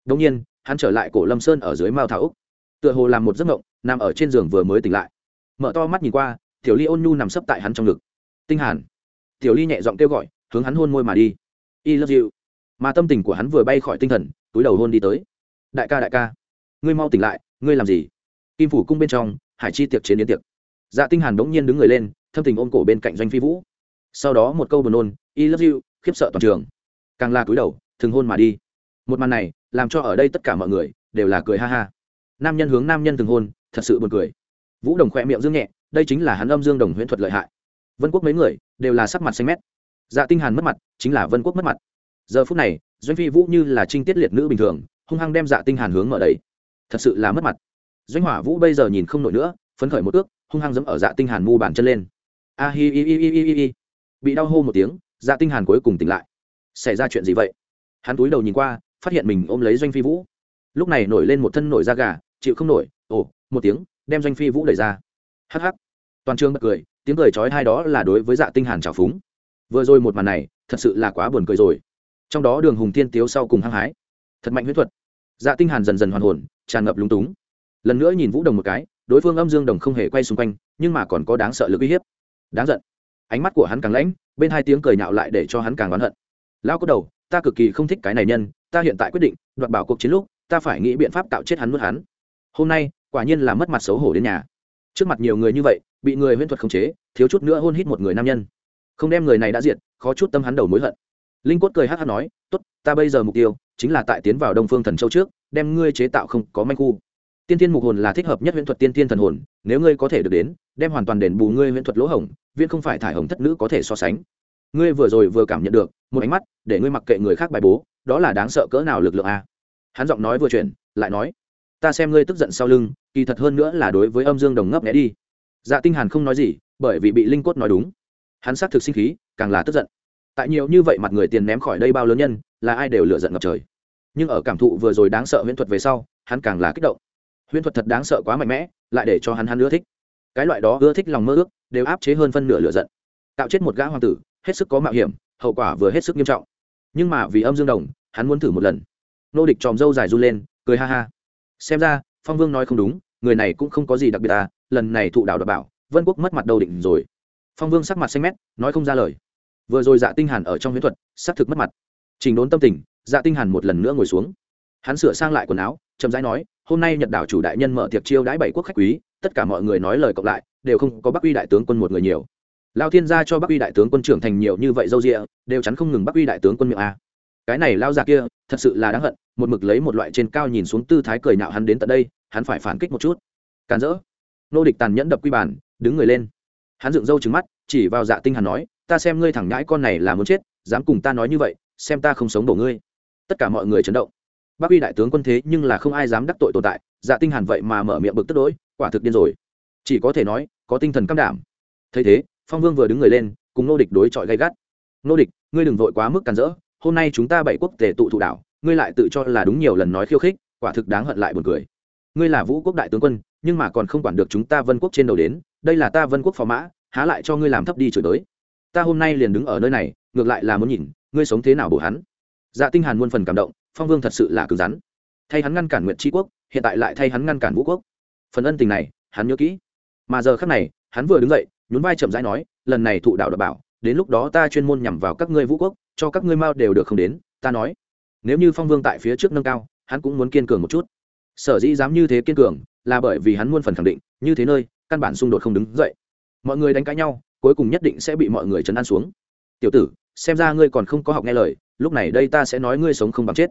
Đống nhiên, hắn trở lại cổ lâm sơn ở dưới mao thảo úc. Tựa hồ làm một giấc mộng nằm ở trên giường vừa mới tỉnh lại. Mở to mắt nhìn qua, tiểu ly ôn nhu nằm sấp tại hắn trong ngực. Tinh hàn. Tiểu ly nhẹ giọng kêu gọi, hướng hắn hôn môi mà đi. Y love you. Mà tâm tình của hắn vừa bay khỏi tinh thần, túi đầu hôn đi tới. Đại ca đại ca, ngươi mau tỉnh lại, ngươi làm gì? Kim phủ cung bên trong, hải chi tiệc chiến đến tiệc. Dạ tinh hàn đống nhiên đứng người lên, thâm tình ôm cổ bên cạnh doanh phi vũ. Sau đó một câu buồn nôn y love you, khiếp sợ toàn trường. Càng la túi đầu thường hôn mà đi. Một màn này, làm cho ở đây tất cả mọi người đều là cười ha ha. Nam nhân hướng nam nhân thường hôn thật sự buồn cười. Vũ đồng khoe miệng dương nhẹ, đây chính là hắn âm dương đồng huyễn thuật lợi hại. Vân quốc mấy người đều là sắc mặt xanh mét. Dạ tinh hàn mất mặt, chính là vân quốc mất mặt. Giờ phút này, doanh phi vũ như là trinh tiết liệt nữ bình thường, hung hăng đem dạ tinh hàn hướng mở đầy thật sự là mất mặt. Doanh hỏa vũ bây giờ nhìn không nổi nữa, phấn khởi một ước, hung hăng giẫm ở dạ tinh hàn mu bàn chân lên. A hi hi hi hi hi hi. Bị đau hô một tiếng dạ tinh hàn cuối cùng tỉnh lại. Xảy ra chuyện gì vậy? Hắn cúi đầu nhìn qua, phát hiện mình ôm lấy doanh phi vũ. Lúc này nổi lên một thân nổi da gà, chịu không nổi, ồ một tiếng, đem doanh phi vũ đẩy ra. Hắc hắc. Toàn trường bật cười, tiếng cười chói hai đó là đối với dạ tinh hàn trào phúng. Vừa rồi một màn này, thật sự là quá buồn cười rồi. Trong đó đường hùng thiên tiếu sau cùng hăng hái. Thật mạnh huyết thuật. Dạ tinh hàn dần dần hoàn hồn, tràn ngập lúng túng. Lần nữa nhìn vũ đồng một cái, đối phương âm dương đồng không hề quay xung quanh, nhưng mà còn có đáng sợ lực uy hiếp. Đáng giận. Ánh mắt của hắn càng lãnh, bên hai tiếng cười nhạo lại để cho hắn càng oán hận. Lão có đầu, ta cực kỳ không thích cái này nhân, ta hiện tại quyết định, đoạt bảo cuộc chiến lúc, ta phải nghĩ biện pháp tạo chết hắn nuốt hắn hôm nay quả nhiên là mất mặt xấu hổ đến nhà. Trước mặt nhiều người như vậy, bị người huyễn thuật khống chế, thiếu chút nữa hôn hít một người nam nhân. Không đem người này đã diệt, khó chút tâm hắn đầu mối hận. Linh cốt cười hát hát nói, tốt, ta bây giờ mục tiêu chính là tại tiến vào đông phương thần châu trước, đem ngươi chế tạo không có manh khu. Tiên tiên mục hồn là thích hợp nhất huyễn thuật tiên tiên thần hồn, nếu ngươi có thể được đến, đem hoàn toàn đền bù ngươi huyễn thuật lỗ hổng viên không phải thải hồng thất nữ có thể so sánh. Ngươi vừa rồi vừa cảm nhận được, một ánh mắt để ngươi mặc kệ người khác bài bố, đó là đáng sợ cỡ nào lực lượng a. Hắn giọng nói vừa chuyển, lại nói ta xem ngươi tức giận sau lưng, kỳ thật hơn nữa là đối với âm dương đồng ngấp né đi. Dạ tinh hàn không nói gì, bởi vì bị linh cốt nói đúng. Hắn xác thực sinh khí, càng là tức giận. Tại nhiều như vậy mặt người tiền ném khỏi đây bao lớn nhân, là ai đều lựa giận ngập trời. Nhưng ở cảm thụ vừa rồi đáng sợ huyễn thuật về sau, hắn càng là kích động. Huyễn thuật thật đáng sợ quá mạnh mẽ, lại để cho hắn hắn ưa thích. Cái loại đó ưa thích lòng mơ ước, đều áp chế hơn phân nửa lựa giận. Tạo chết một gã hoàng tử, hết sức có mạo hiểm, hậu quả vừa hết sức nghiêm trọng. Nhưng mà vì âm dương đồng, hắn muốn thử một lần. Nô địch tròm dâu dài run lên, cười ha ha xem ra, phong vương nói không đúng, người này cũng không có gì đặc biệt à lần này thụ đạo đảm bảo, vân quốc mất mặt đầu định rồi. Phong vương sắc mặt xanh mét, nói không ra lời. Vừa rồi dạ tinh hàn ở trong huyễn thuật sắc thực mất mặt. Trình đốn tâm tình dạ tinh hàn một lần nữa ngồi xuống. Hắn sửa sang lại quần áo, chậm rãi nói, hôm nay nhật đảo chủ đại nhân mở tiệc chiêu đãi bảy quốc khách quý, tất cả mọi người nói lời cộng lại, đều không có bắc uy đại tướng quân một người nhiều. Lao thiên gia cho bắc uy đại tướng quân trưởng thành nhiều như vậy dâu rịa đều chắn không ngừng bắc uy đại tướng quân miệng a cái này lao già kia, thật sự là đáng hận, một mực lấy một loại trên cao nhìn xuống tư thái cười nhạo hắn đến tận đây, hắn phải phản kích một chút. Càn rỡ. Nô địch tàn nhẫn đập quy bản đứng người lên. Hắn dựng râu trứng mắt, chỉ vào dạ tinh hàn nói, ta xem ngươi thẳng nhãi con này là muốn chết, dám cùng ta nói như vậy, xem ta không sống đổ ngươi. Tất cả mọi người chấn động. Bác uy đại tướng quân thế nhưng là không ai dám đắc tội tồn tại dạ tinh hàn vậy mà mở miệng bực tức đỗi quả thực điên rồi. Chỉ có thể nói, có tinh thần cam đảm. Thấy thế, phong vương vừa đứng người lên, cùng nô địch đối chọi gay gắt. Nô địch, ngươi đừng vội quá mức càn rỡ hôm nay chúng ta bảy quốc tề tụ thụ đảo, ngươi lại tự cho là đúng nhiều lần nói khiêu khích, quả thực đáng hận lại buồn cười. Ngươi là vũ quốc đại tướng quân, nhưng mà còn không quản được chúng ta vân quốc trên đầu đến, đây là ta vân quốc phò mã, há lại cho ngươi làm thấp đi chửi tới ta hôm nay liền đứng ở nơi này, ngược lại là muốn nhìn, ngươi sống thế nào bổ hắn. Dạ tinh hàn muôn phần cảm động, phong vương thật sự là cứng rắn. Thay hắn ngăn cản nguyện tri quốc, hiện tại lại thay hắn ngăn cản vũ quốc. Phần ân tình này, hắn nhớ kỹ. Mà giờ khắc này, hắn vừa đứng dậy, nhún vai chậm rãi nói, lần này thụ đạo đảm bảo đến lúc đó ta chuyên môn nhằm vào các ngươi vũ quốc, cho các ngươi mao đều được không đến, ta nói. Nếu như phong vương tại phía trước nâng cao, hắn cũng muốn kiên cường một chút. Sở dĩ dám như thế kiên cường, là bởi vì hắn muôn phần khẳng định, như thế nơi, căn bản xung đột không đứng dậy. Mọi người đánh cãi nhau, cuối cùng nhất định sẽ bị mọi người chấn an xuống. Tiểu tử, xem ra ngươi còn không có học nghe lời, lúc này đây ta sẽ nói ngươi sống không bằng chết.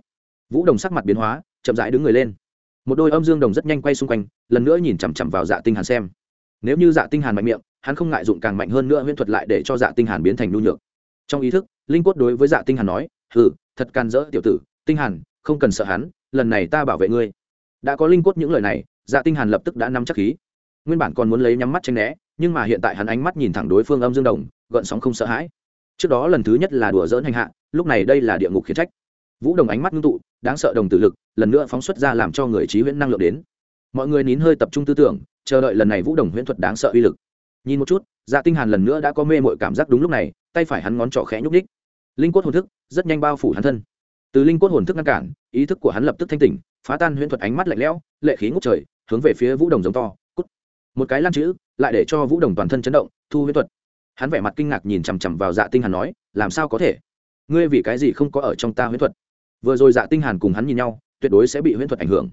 Vũ đồng sắc mặt biến hóa, chậm rãi đứng người lên. Một đôi âm dương đồng rất nhanh quay xung quanh, lần nữa nhìn chằm chằm vào dạ tinh hàn xem nếu như dạ tinh hàn mạnh miệng, hắn không ngại dụng càng mạnh hơn nữa huyễn thuật lại để cho dạ tinh hàn biến thành nhu nhược. Trong ý thức, linh quất đối với dạ tinh hàn nói, hừ, thật can dỡ, tiểu tử, tinh hàn, không cần sợ hắn, lần này ta bảo vệ ngươi. Đã có linh quất những lời này dạ tinh hàn lập tức đã nắm chắc khí. Nguyên bản còn muốn lấy nhắm mắt tránh né, nhưng mà hiện tại hắn ánh mắt nhìn thẳng đối phương âm dương đồng, gợn sóng không sợ hãi. Trước đó lần thứ nhất là đùa dỡn hành hạ, lúc này đây là địa ngục khiển trách. Vũ đồng ánh mắt ngưng tụ, đáng sợ đồng tử lực, lần nữa phóng xuất ra làm cho người trí huyễn năng lượng đến. Mọi người nín hơi tập trung tư tưởng chờ đợi lần này vũ đồng huyễn thuật đáng sợ uy lực. Nhìn một chút dạ tinh hàn lần nữa đã có mê mội cảm giác đúng lúc này, tay phải hắn ngón trỏ khẽ nhúc đích linh quất hồn thức rất nhanh bao phủ hắn thân. Từ linh quất hồn thức ngăn cản, ý thức của hắn lập tức thanh tỉnh, phá tan huyễn thuật ánh mắt lạnh lẽo, lệ khí ngút trời, hướng về phía vũ đồng giống to, cút. Một cái lan chữ, lại để cho vũ đồng toàn thân chấn động, thu huyễn thuật. Hắn vẻ mặt kinh ngạc nhìn chằm chằm vào dạ tinh hàn nói, làm sao có thể? Ngươi vì cái gì không có ở trong ta huyễn thuật? Vừa rồi dạ tinh hàn cùng hắn nhìn nhau, tuyệt đối sẽ bị huyễn thuật ảnh hưởng.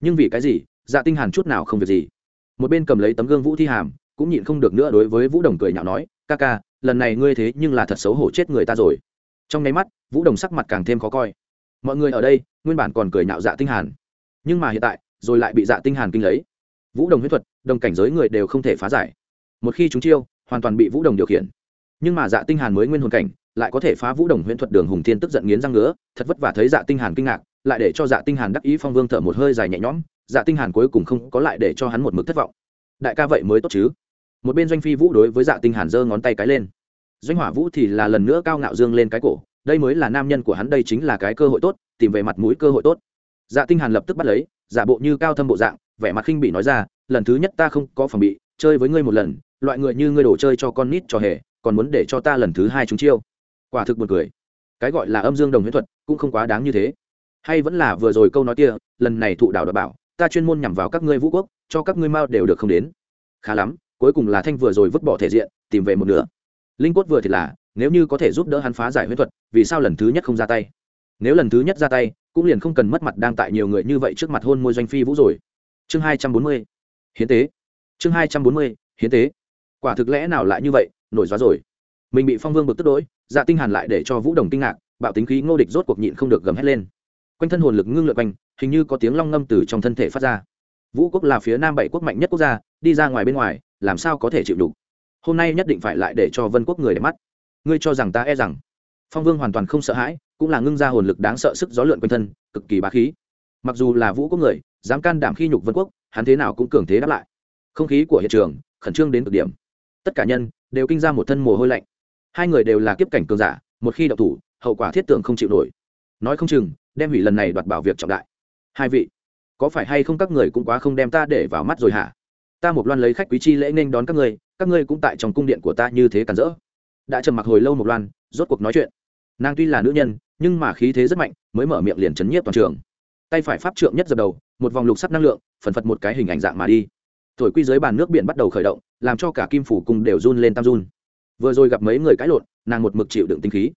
Nhưng vì cái gì dạ tinh hàn chút nào không việc gì? Một bên cầm lấy tấm gương vũ thi hàm, cũng nhịn không được nữa đối với vũ đồng cười nhạo nói, ca ca, lần này ngươi thế nhưng là thật xấu hổ chết người ta rồi. Trong nháy mắt, vũ đồng sắc mặt càng thêm khó coi. Mọi người ở đây, nguyên bản còn cười nhạo dạ tinh hàn. Nhưng mà hiện tại, rồi lại bị dạ tinh hàn kinh lấy. Vũ đồng huyết thuật, đồng cảnh giới người đều không thể phá giải. Một khi chúng chiêu, hoàn toàn bị vũ đồng điều khiển. Nhưng mà dạ tinh hàn mới nguyên hồn cảnh, lại có thể phá vũ đồng huyễn thuật đường hùng thiên tức giận nghiến răng ngứa, thật vất vả thấy dạ tinh hàn kinh ngạc, lại để cho dạ tinh hàn đắc ý phong vương thở một hơi dài nhẹ nhõm dạ tinh hàn cuối cùng không có lại để cho hắn một mực thất vọng. Đại ca vậy mới tốt chứ? Một bên doanh phi vũ đối với dạ tinh hàn giơ ngón tay cái lên. Doanh hỏa vũ thì là lần nữa cao ngạo dương lên cái cổ, đây mới là nam nhân của hắn, đây chính là cái cơ hội tốt, tìm về mặt mũi cơ hội tốt. Dạ tinh hàn lập tức bắt lấy, giả bộ như cao thâm bộ dạng, vẻ mặt khinh bỉ nói ra, lần thứ nhất ta không có phòng bị, chơi với ngươi một lần, loại người như ngươi đổ chơi cho con nít cho hề, còn muốn để cho ta lần thứ hai chúng chiêu. Quả thực buồn cười. Cái gọi là âm dương đồng huyễn thuật cũng không quá đáng như thế. Hay vẫn là vừa rồi câu nói kia, lần này thụ đảo đã bảo ta chuyên môn nhằm vào các ngươi vũ quốc, cho các ngươi mao đều được không đến. Khá lắm, cuối cùng là thanh vừa rồi vứt bỏ thể diện, tìm về một nửa. Linh quất vừa thì là, nếu như có thể giúp đỡ hắn phá giải huyết thuật, vì sao lần thứ nhất không ra tay? Nếu lần thứ nhất ra tay, cũng liền không cần mất mặt đang tại nhiều người như vậy trước mặt hôn môi doanh phi vũ rồi. Chương hai trăm bốn mươi. Hiến tế. Chương hai trăm bốn mươi, hiến tế. Quả thực lẽ nào lại như vậy, nổi gió rồi. Mình bị phong vương bực tức đỗi dạ tinh hàn lại để cho vũ đồng kinh ngạc, bạo tính khí ngô địch rốt cuộc nhịn không được gầm hét lên quanh thân hồn lực ngưng lượn quanh, hình như có tiếng long ngâm từ trong thân thể phát ra. Vũ quốc là phía nam bảy quốc mạnh nhất quốc gia, đi ra ngoài bên ngoài, làm sao có thể chịu đủ? Hôm nay nhất định phải lại để cho vân quốc người để mắt. Ngươi cho rằng ta e rằng? Phong vương hoàn toàn không sợ hãi, cũng là ngưng ra hồn lực đáng sợ sức gió lượn quanh thân, cực kỳ bá khí. Mặc dù là vũ quốc người, dám can đảm khi nhục vân quốc, hắn thế nào cũng cường thế đáp lại. Không khí của hiện trường, khẩn trương đến cực điểm. Tất cả nhân đều kinh ra một thân mồ hôi lạnh. Hai người đều là kiếp cảnh cường giả, một khi đậu thủ, hậu quả thiết tưởng không chịu nổi. Nói không chừng đem hủy lần này đoạt bảo việc trọng đại. Hai vị có phải hay không các người cũng quá không đem ta để vào mắt rồi hả? Ta một loan lấy khách quý chi lễ nên đón các người, các ngươi cũng tại trong cung điện của ta như thế cản rỡ. Đã trầm mặc hồi lâu một loan rốt cuộc nói chuyện. Nàng tuy là nữ nhân nhưng mà khí thế rất mạnh mới mở miệng liền chấn nhiếp toàn trường. Tay phải pháp trượng nhất dập đầu một vòng lục sắc năng lượng phần phật một cái hình ảnh dạng mà đi. Thổi quy dưới bàn nước biển bắt đầu khởi động làm cho cả kim phủ cùng đều run lên tam run. Vừa rồi gặp mấy người cãi lộn nàng một mực chịu đựng tinh khí.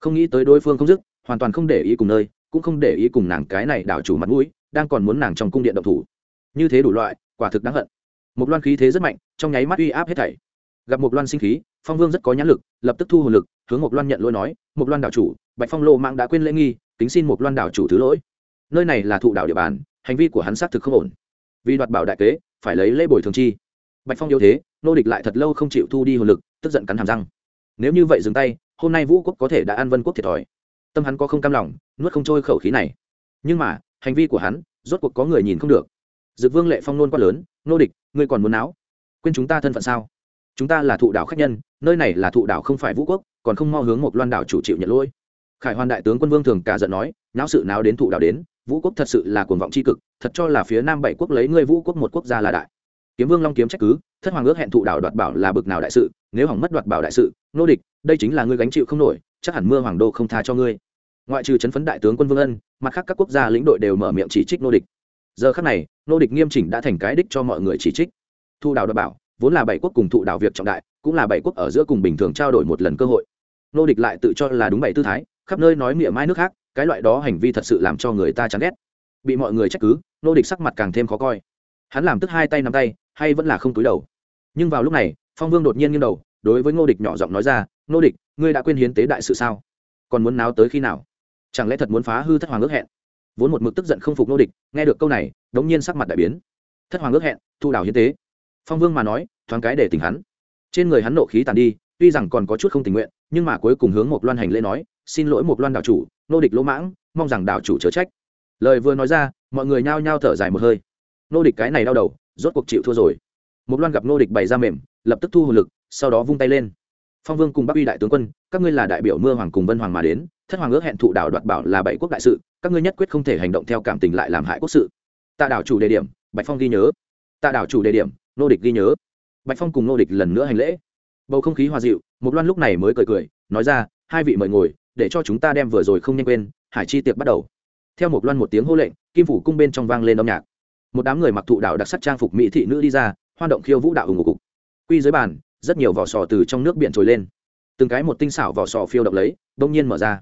Không nghĩ tới đối phương không dứt hoàn toàn không để ý cùng nơi cũng không để ý cùng nàng cái này đảo chủ mặt mũi, đang còn muốn nàng trong cung điện động thủ. Như thế đủ loại, quả thực đáng hận. Một loan khí thế rất mạnh, trong nháy mắt uy áp hết thảy. Gặp một loan sinh khí, phong vương rất có nhãn lực, lập tức thu hồn lực, hướng một loan nhận lỗi nói một loan đảo chủ, bạch phong lộ mạng đã quên lễ nghi tính xin một loan đảo chủ thứ lỗi. Nơi này là thụ đảo địa bàn, hành vi của hắn xác thực không ổn. Vì đoạt bảo đại kế, phải lấy lễ bồi thường chi. Bạch phong yếu thế, nô địch lại thật lâu không chịu thu đi hồn lực, tức giận cắn hàm răng. Nếu như vậy dừng tay, hôm nay vũ quốc có thể đã ăn vân quốc thiệt thòi tâm hắn có không cam lòng, nuốt không trôi khẩu khí này. Nhưng mà, hành vi của hắn, rốt cuộc có người nhìn không được. Dực vương lệ phong nôn quá lớn, nô địch, ngươi còn muốn não quên chúng ta thân phận sao? Chúng ta là thụ đảo khách nhân, nơi này là thụ đảo không phải vũ quốc, còn không mau hướng một loan đảo chủ chịu nhận lỗi. Khải hoàn đại tướng quân vương thường cả giận nói não sự nào đến thụ đảo đến, vũ quốc thật sự là cuồng vọng c h i cực, thật cho là phía nam bảy quốc lấy ngươi vũ quốc một quốc gia là đại. Kiếm vương long kiếm trách cứ, thất hoàng ước hẹn thụ đảo đoạt bảo là bực nào đại sự, nếu hỏng mất đoạt bảo đại sự, nô địch, đây chính là ngươi gánh chịu không nổi chắc hẳn mưa hoàng đô không tha cho ngươi. Ngoại trừ chấn phấn đại tướng quân vương ân, mặt khác các quốc gia lĩnh đội đều mở miệng chỉ trích nô địch. Giờ khắc này, nô địch nghiêm chỉnh đã thành cái đích cho mọi người chỉ trích. Thu đào đã bảo, vốn là bảy quốc cùng thụ đảo việc trọng đại, cũng là bảy quốc ở giữa cùng bình thường trao đổi một lần cơ hội. Nô địch lại tự cho là đúng bảy tư thái, khắp nơi nói miệng mai nước khác, cái loại đó hành vi thật sự làm cho người ta chán ghét. Bị mọi người trách cứ, nô địch sắc mặt càng thêm khó coi. Hắn làm tức hai tay nắm tay, hay vẫn là không túi đầu. Nhưng vào lúc này, phong vương đột nhiên nghiêng đầu, đối với ngô địch nhỏ giọng nói ra Nô địch, ngươi đã quên hiến tế đại sự sao? Còn muốn náo tới khi nào? Chẳng lẽ thật muốn phá hư thất hoàng ước hẹn? Vốn một mực tức giận không phục nô địch, nghe được câu này, đống nhiên sắc mặt đại biến. Thất hoàng ước hẹn, thu đảo hiến tế. Phong vương mà nói, thoáng cái để tỉnh hắn. Trên người hắn nộ khí tàn đi, tuy rằng còn có chút không tình nguyện, nhưng mà cuối cùng hướng một loan hành lễ nói, xin lỗi một loan đảo chủ, nô địch lỗ mãng, mong rằng đảo chủ chớ trách. Lời vừa nói ra, mọi người nhao nhao thở dài một hơi. Nô địch cái này đau đầu, rốt cuộc chịu thua rồi. Một loan gặp nô địch bày ra mềm, lập tức thu hồn lực, sau đó vung tay lên phong vương cùng bắc uy đại tướng quân, các ngươi là đại biểu mưa hoàng cùng vân hoàng mà đến, thất hoàng ước hẹn thụ đảo đoạt bảo là bảy quốc đại sự, các ngươi nhất quyết không thể hành động theo cảm tình lại làm hại quốc sự. Tạ đảo chủ đề điểm, bạch phong ghi nhớ. Tạ đảo chủ đề điểm, nô địch ghi nhớ. Bạch phong cùng nô địch lần nữa hành lễ. Bầu không khí hòa dịu một loan lúc này mới cười cười, nói ra, hai vị mời ngồi, để cho chúng ta đem vừa rồi không nhanh quên, hải chi tiệc bắt đầu. Theo một loan một tiếng hô lệnh, kim phủ cung bên trong vang lên âm nhạc. Một đám người mặc thụ đạo đặc sắc trang phục mỹ thị nữ đi ra, hoan động khiêu vũ đạo hùng ngục cục. Quy dưới bàn rất nhiều vỏ sò từ trong nước biển trồi lên. Từng cái một tinh xảo vỏ sò phiêu động lấy đông nhiên mở ra.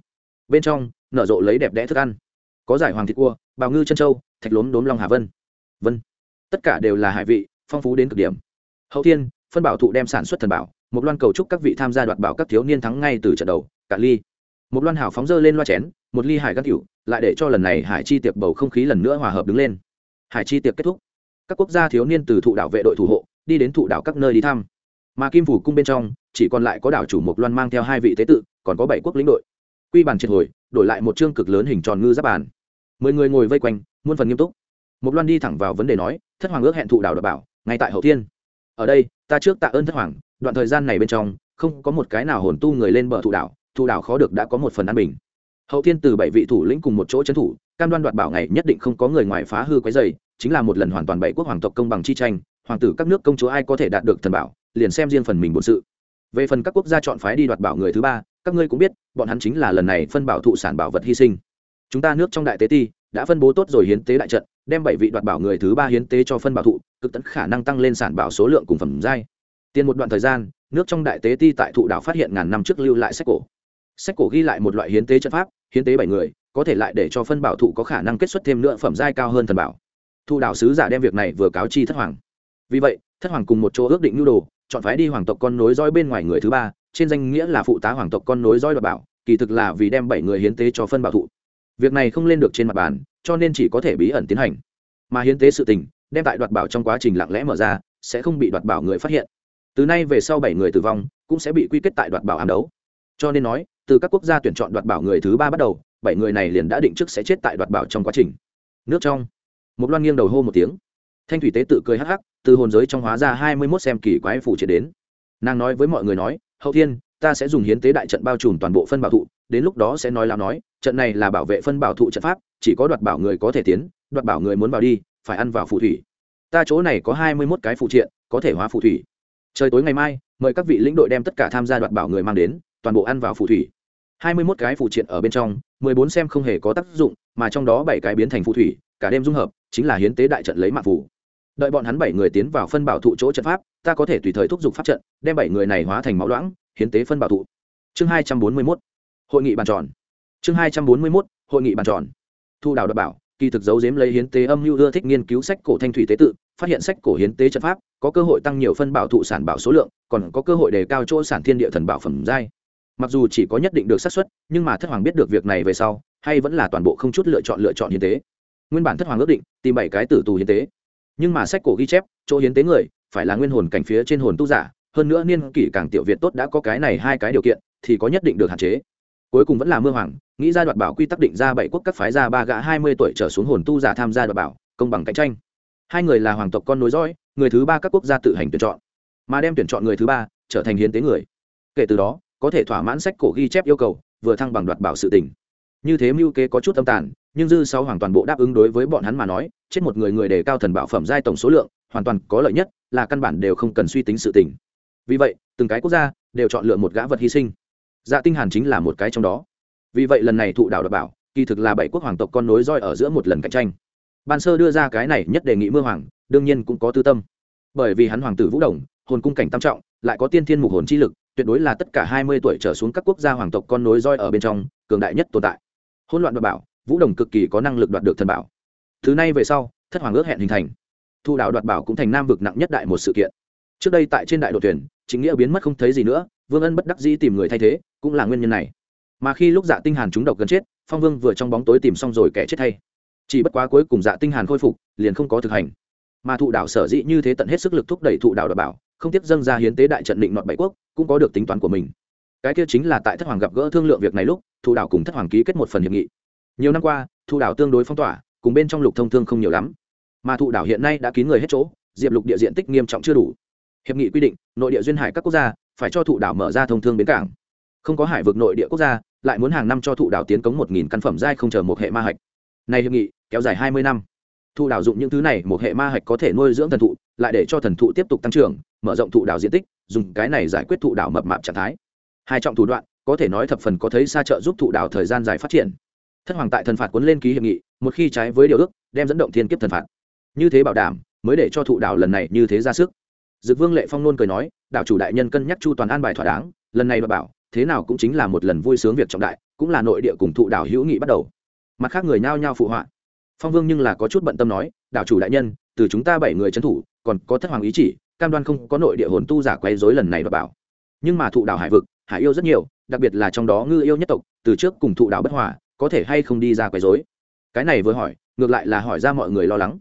Bên trong, nở rộ lấy đẹp đẽ thức ăn. Có giải hoàng thịt cua, bào ngư chân trâu, thạch lốm đốm long hà vân. Vân. Tất cả đều là hải vị, phong phú đến cực điểm. Hậu thiên, phân bảo thụ đem sản xuất thần bảo, một loan cầu chúc các vị tham gia đoạt bảo các thiếu niên thắng ngay từ trận đầu, cả ly. Một loan hảo phóng dơ lên loa chén, một ly hải gắt cựu lại để cho lần này hải chi tiệc bầu không khí lần nữa hòa hợp đứng lên. Hải chi tiệc kết thúc. Các quốc gia thiếu niên từ thụ đảo vệ đội thủ hộ, đi đến thụ đảo các nơi đi thăm mà kim phủ cung bên trong, chỉ còn lại có đảo chủ mộc loan mang theo hai vị tế tự, còn có bảy quốc lĩnh đội. Quy bàn triệt hồi, đổi lại một chương cực lớn hình tròn ngư giáp bàn. Mười người ngồi vây quanh, muôn phần nghiêm túc. Mộc loan đi thẳng vào vấn đề nói, thất hoàng ước hẹn thụ đảo đập bảo, ngay tại hậu thiên. Ở đây, ta trước tạ ơn thất hoàng, đoạn thời gian này bên trong, không có một cái nào hồn tu người lên bờ thụ đảo thụ đảo khó được đã có một phần an bình. Hậu thiên từ bảy vị thủ lĩnh cùng một chỗ trấn thủ, cam đoan đoạt bảo ngày nhất định không có người ngoài phá hư quấy dày chính là một lần hoàn toàn bảy quốc hoàng tộc công bằng chi tranh, hoàng tử các nước công chúa ai có thể đạt được thần bảo liền xem riêng phần mình bổn sự. Về phần các quốc gia chọn phái đi đoạt bảo người thứ ba, các ngươi cũng biết, bọn hắn chính là lần này phân bảo thụ sản bảo vật hy sinh. Chúng ta nước trong đại tế ti đã phân bố tốt rồi hiến tế đại trận, đem bảy vị đoạt bảo người thứ ba hiến tế cho phân bảo thụ, cực tấn khả năng tăng lên sản bảo số lượng cùng phẩm giai. Tiền một đoạn thời gian, nước trong đại tế ti tại thụ đảo phát hiện ngàn năm trước lưu lại sách cổ. Sách cổ ghi lại một loại hiến tế trận pháp, hiến tế bảy người, có thể lại để cho phân bảo thụ có khả năng kết xuất thêm nữa phẩm giai cao hơn thần bảo. Thụ đảo sứ giả đem việc này vừa cáo chi thất hoàng. Vì vậy, thất hoàng cùng một chỗ ước định nhu đồ chọn phái đi hoàng tộc con nối dõi bên ngoài người thứ ba, trên danh nghĩa là phụ tá hoàng tộc con nối dõi đoạt bảo, kỳ thực là vì đem bảy người hiến tế cho phân bảo thụ. Việc này không lên được trên mặt bàn, cho nên chỉ có thể bí ẩn tiến hành. Mà hiến tế sự tình, đem tại đoạt bảo trong quá trình lặng lẽ mở ra, sẽ không bị đoạt bảo người phát hiện. Từ nay về sau bảy người tử vong, cũng sẽ bị quy kết tại đoạt bảo ám đấu. Cho nên nói, từ các quốc gia tuyển chọn đoạt bảo người thứ ba bắt đầu, bảy người này liền đã định trước sẽ chết tại đoạt bảo trong quá trình. Nước trong. Một loan nghiêng đầu hô một tiếng. Thanh thủy tế tự cười hắc hắc từ hồn giới trong hóa ra hai mươi mốt xem kỳ quái phủ triệt đến. Nàng nói với mọi người nói, hậu thiên, ta sẽ dùng hiến tế đại trận bao trùm toàn bộ phân bảo thụ, đến lúc đó sẽ nói lao nói, trận này là bảo vệ phân bảo thụ trận pháp, chỉ có đoạt bảo người có thể tiến, đoạt bảo người muốn vào đi, phải ăn vào phù thủy. Ta chỗ này có hai mươi mốt cái phụ triện, có thể hóa phù thủy. Trời tối ngày mai, mời các vị lĩnh đội đem tất cả tham gia đoạt bảo người mang đến, toàn bộ ăn vào phù thủy. hai mươi mốt cái phụ triện ở bên trong, mười bốn xem không hề có tác dụng, mà trong đó bảy cái biến thành phù thủy, cả đêm dung hợp, chính là hiến tế đại trận lấy mạng phù đợi bọn hắn bảy người tiến vào phân bảo thụ chỗ trận pháp, ta có thể tùy thời thúc giục pháp trận, đem bảy người này hóa thành máu loãng, hiến tế phân bảo thụ. Chương hai trăm bốn mươi mốt. Hội nghị bàn tròn. Chương hai trăm bốn mươi mốt, hội nghị bàn tròn. Thu đào đ bảo, kỳ thực giấu giếm lấy hiến tế âm mưu ưa thích nghiên cứu sách cổ thanh thủy tế tự, phát hiện sách cổ hiến tế trận pháp, có cơ hội tăng nhiều phân bảo thụ sản bảo số lượng, còn có cơ hội đề cao chỗ sản thiên địa thần bảo phẩm giai. Mặc dù chỉ có nhất định được xác suất, nhưng mà thất hoàng biết được việc này về sau, hay vẫn là toàn bộ không chút lựa chọn lựa chọn hiến tế. Nguyên bản thất hoàng ước định, tìm bảy cái tử tù hiến tế nhưng mà sách cổ ghi chép, chỗ hiến tế người, phải là nguyên hồn cảnh phía trên hồn tu giả, hơn nữa niên kỷ càng tiểu việt tốt đã có cái này hai cái điều kiện, thì có nhất định được hạn chế. Cuối cùng vẫn là mưa hoàng, nghĩ ra đoạt bảo quy tắc định ra bảy quốc các phái ra ba gã hai mươi tuổi trở xuống hồn tu giả tham gia đoạt bảo, công bằng cạnh tranh. Hai người là hoàng tộc con nối dõi, người thứ ba các quốc gia tự hành tuyển chọn. Mà đem tuyển chọn người thứ ba trở thành hiến tế người. Kể từ đó, có thể thỏa mãn sách cổ ghi chép yêu cầu, vừa thăng bằng đoạt bảo sự tình. Như thế mưu kế có chút âm tàn nhưng dư sáu hoàng toàn bộ đáp ứng đối với bọn hắn mà nói, chết một người người đề cao thần bảo phẩm giai tổng số lượng, hoàn toàn có lợi nhất, là căn bản đều không cần suy tính sự tình. Vì vậy, từng cái quốc gia đều chọn lựa một gã vật hy sinh. Dạ tinh hàn chính là một cái trong đó. Vì vậy lần này thụ đạo đảm bảo, kỳ thực là bảy quốc hoàng tộc con nối roi ở giữa một lần cạnh tranh. Ban sơ đưa ra cái này nhất đề nghị mưa hoàng, đương nhiên cũng có tư tâm. Bởi vì hắn hoàng tử vũ đồng, hồn cung cảnh tam trọng, lại có tiên thiên mục hồn chi lực, tuyệt đối là tất cả hai mươi tuổi trở xuống các quốc gia hoàng tộc con nối roi ở bên trong, cường đại nhất tồn tại. Hỗn loạn đoạt bảo vũ đồng cực kỳ có năng lực đoạt được thần bảo. Thứ này về sau, thất hoàng ước hẹn hình thành. Thu đạo đoạt bảo cũng thành nam vực nặng nhất đại một sự kiện. Trước đây tại trên đại đội tuyển, chính nghĩa biến mất không thấy gì nữa, vương ân bất đắc dĩ tìm người thay thế, cũng là nguyên nhân này. Mà khi lúc dạ tinh hàn trúng độc gần chết, phong vương vừa trong bóng tối tìm xong rồi kẻ chết thay. Chỉ bất quá cuối cùng dạ tinh hàn khôi phục, liền không có thực hành. Mà thụ đạo sở dĩ như thế tận hết sức lực thúc đẩy thụ đạo đảm bảo, không tiếp dâng ra hiến tế đại trận định nọt bảy quốc, cũng có được tính toán của mình. Cái kia chính là tại thất hoàng gặp gỡ thương lượng việc này lúc, thụ đạo cùng thất hoàng ký kết một phần hiệp nghị nhiều năm qua, thụ đảo tương đối phong tỏa, cùng bên trong lục thông thương không nhiều lắm. Mà thụ đảo hiện nay đã kín người hết chỗ, diệp lục địa diện tích nghiêm trọng chưa đủ. Hiệp nghị quy định, nội địa duyên hải các quốc gia phải cho thụ đảo mở ra thông thương bến cảng. Không có hải vực nội địa quốc gia, lại muốn hàng năm cho thụ đảo tiến cống một nghìn căn phẩm giai không chờ một hệ ma hạch. Này hiệp nghị kéo dài hai mươi năm. Thụ đảo dụng những thứ này, một hệ ma hạch có thể nuôi dưỡng thần thụ, lại để cho thần thụ tiếp tục tăng trưởng, mở rộng thụ đảo diện tích, dùng cái này giải quyết thụ đảo mập mạp trạng thái. Hai trọng thủ đoạn, có thể nói thập phần có thấy xa trợ giúp thụ đảo thời gian dài phát triển thất hoàng tại thần phạt cuốn lên ký hiệp nghị, một khi trái với điều ước, đem dẫn động thiên kiếp thần phạt. Như thế bảo đảm, mới để cho thụ đảo lần này như thế ra sức. Dực vương lệ phong nôn cười nói, đạo chủ đại nhân cân nhắc chu toàn an bài thỏa đáng, lần này bà bảo, thế nào cũng chính là một lần vui sướng việc trọng đại, cũng là nội địa cùng thụ đảo hữu nghị bắt đầu. Mặt khác người nhao nhao phụ họa. Phong vương nhưng là có chút bận tâm nói, đạo chủ đại nhân, từ chúng ta bảy người trấn thủ, còn có thất hoàng ý chỉ, cam đoan không có nội địa hồn tu giả quấy rối lần này bà bảo. Nhưng mà thụ đảo hải vực, hải yêu rất nhiều, đặc biệt là trong đó ngư yêu nhất tộc, từ trước cùng thụ đảo bất hòa có thể hay không đi ra quấy rối? Cái này vừa hỏi, ngược lại là hỏi ra mọi người lo lắng.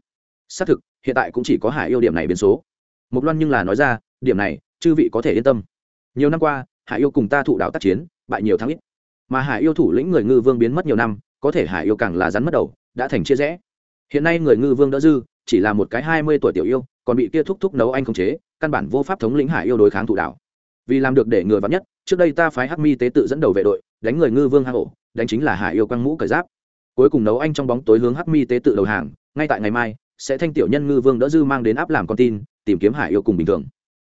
Xác thực, hiện tại cũng chỉ có hải yêu điểm này biến số. Một loan nhưng là nói ra, điểm này, chư vị có thể yên tâm. Nhiều năm qua, hải yêu cùng ta thụ đạo tác chiến, bại nhiều thắng ít. Mà hải yêu thủ lĩnh người ngư vương biến mất nhiều năm, có thể hải yêu càng là rắn mất đầu, đã thành chia rẽ. Hiện nay người ngư vương đỡ dư, chỉ là một cái hai mươi tuổi tiểu yêu, còn bị kia thúc thúc nấu anh không chế, căn bản vô pháp thống lĩnh hải yêu đối kháng thụ đạo. Vì làm được để ngừa vắn nhất, trước đây ta phái hắc mi tế tự dẫn đầu vệ đội, đánh người ngư vương hạ hổ đánh chính là hải yêu quăng mũ cởi giáp. Cuối cùng nấu anh trong bóng tối hướng hắc mi tế tự đầu hàng, ngay tại ngày mai, sẽ thanh tiểu nhân ngư vương đỡ dư mang đến áp làm con tin, tìm kiếm hải yêu cùng bình thường.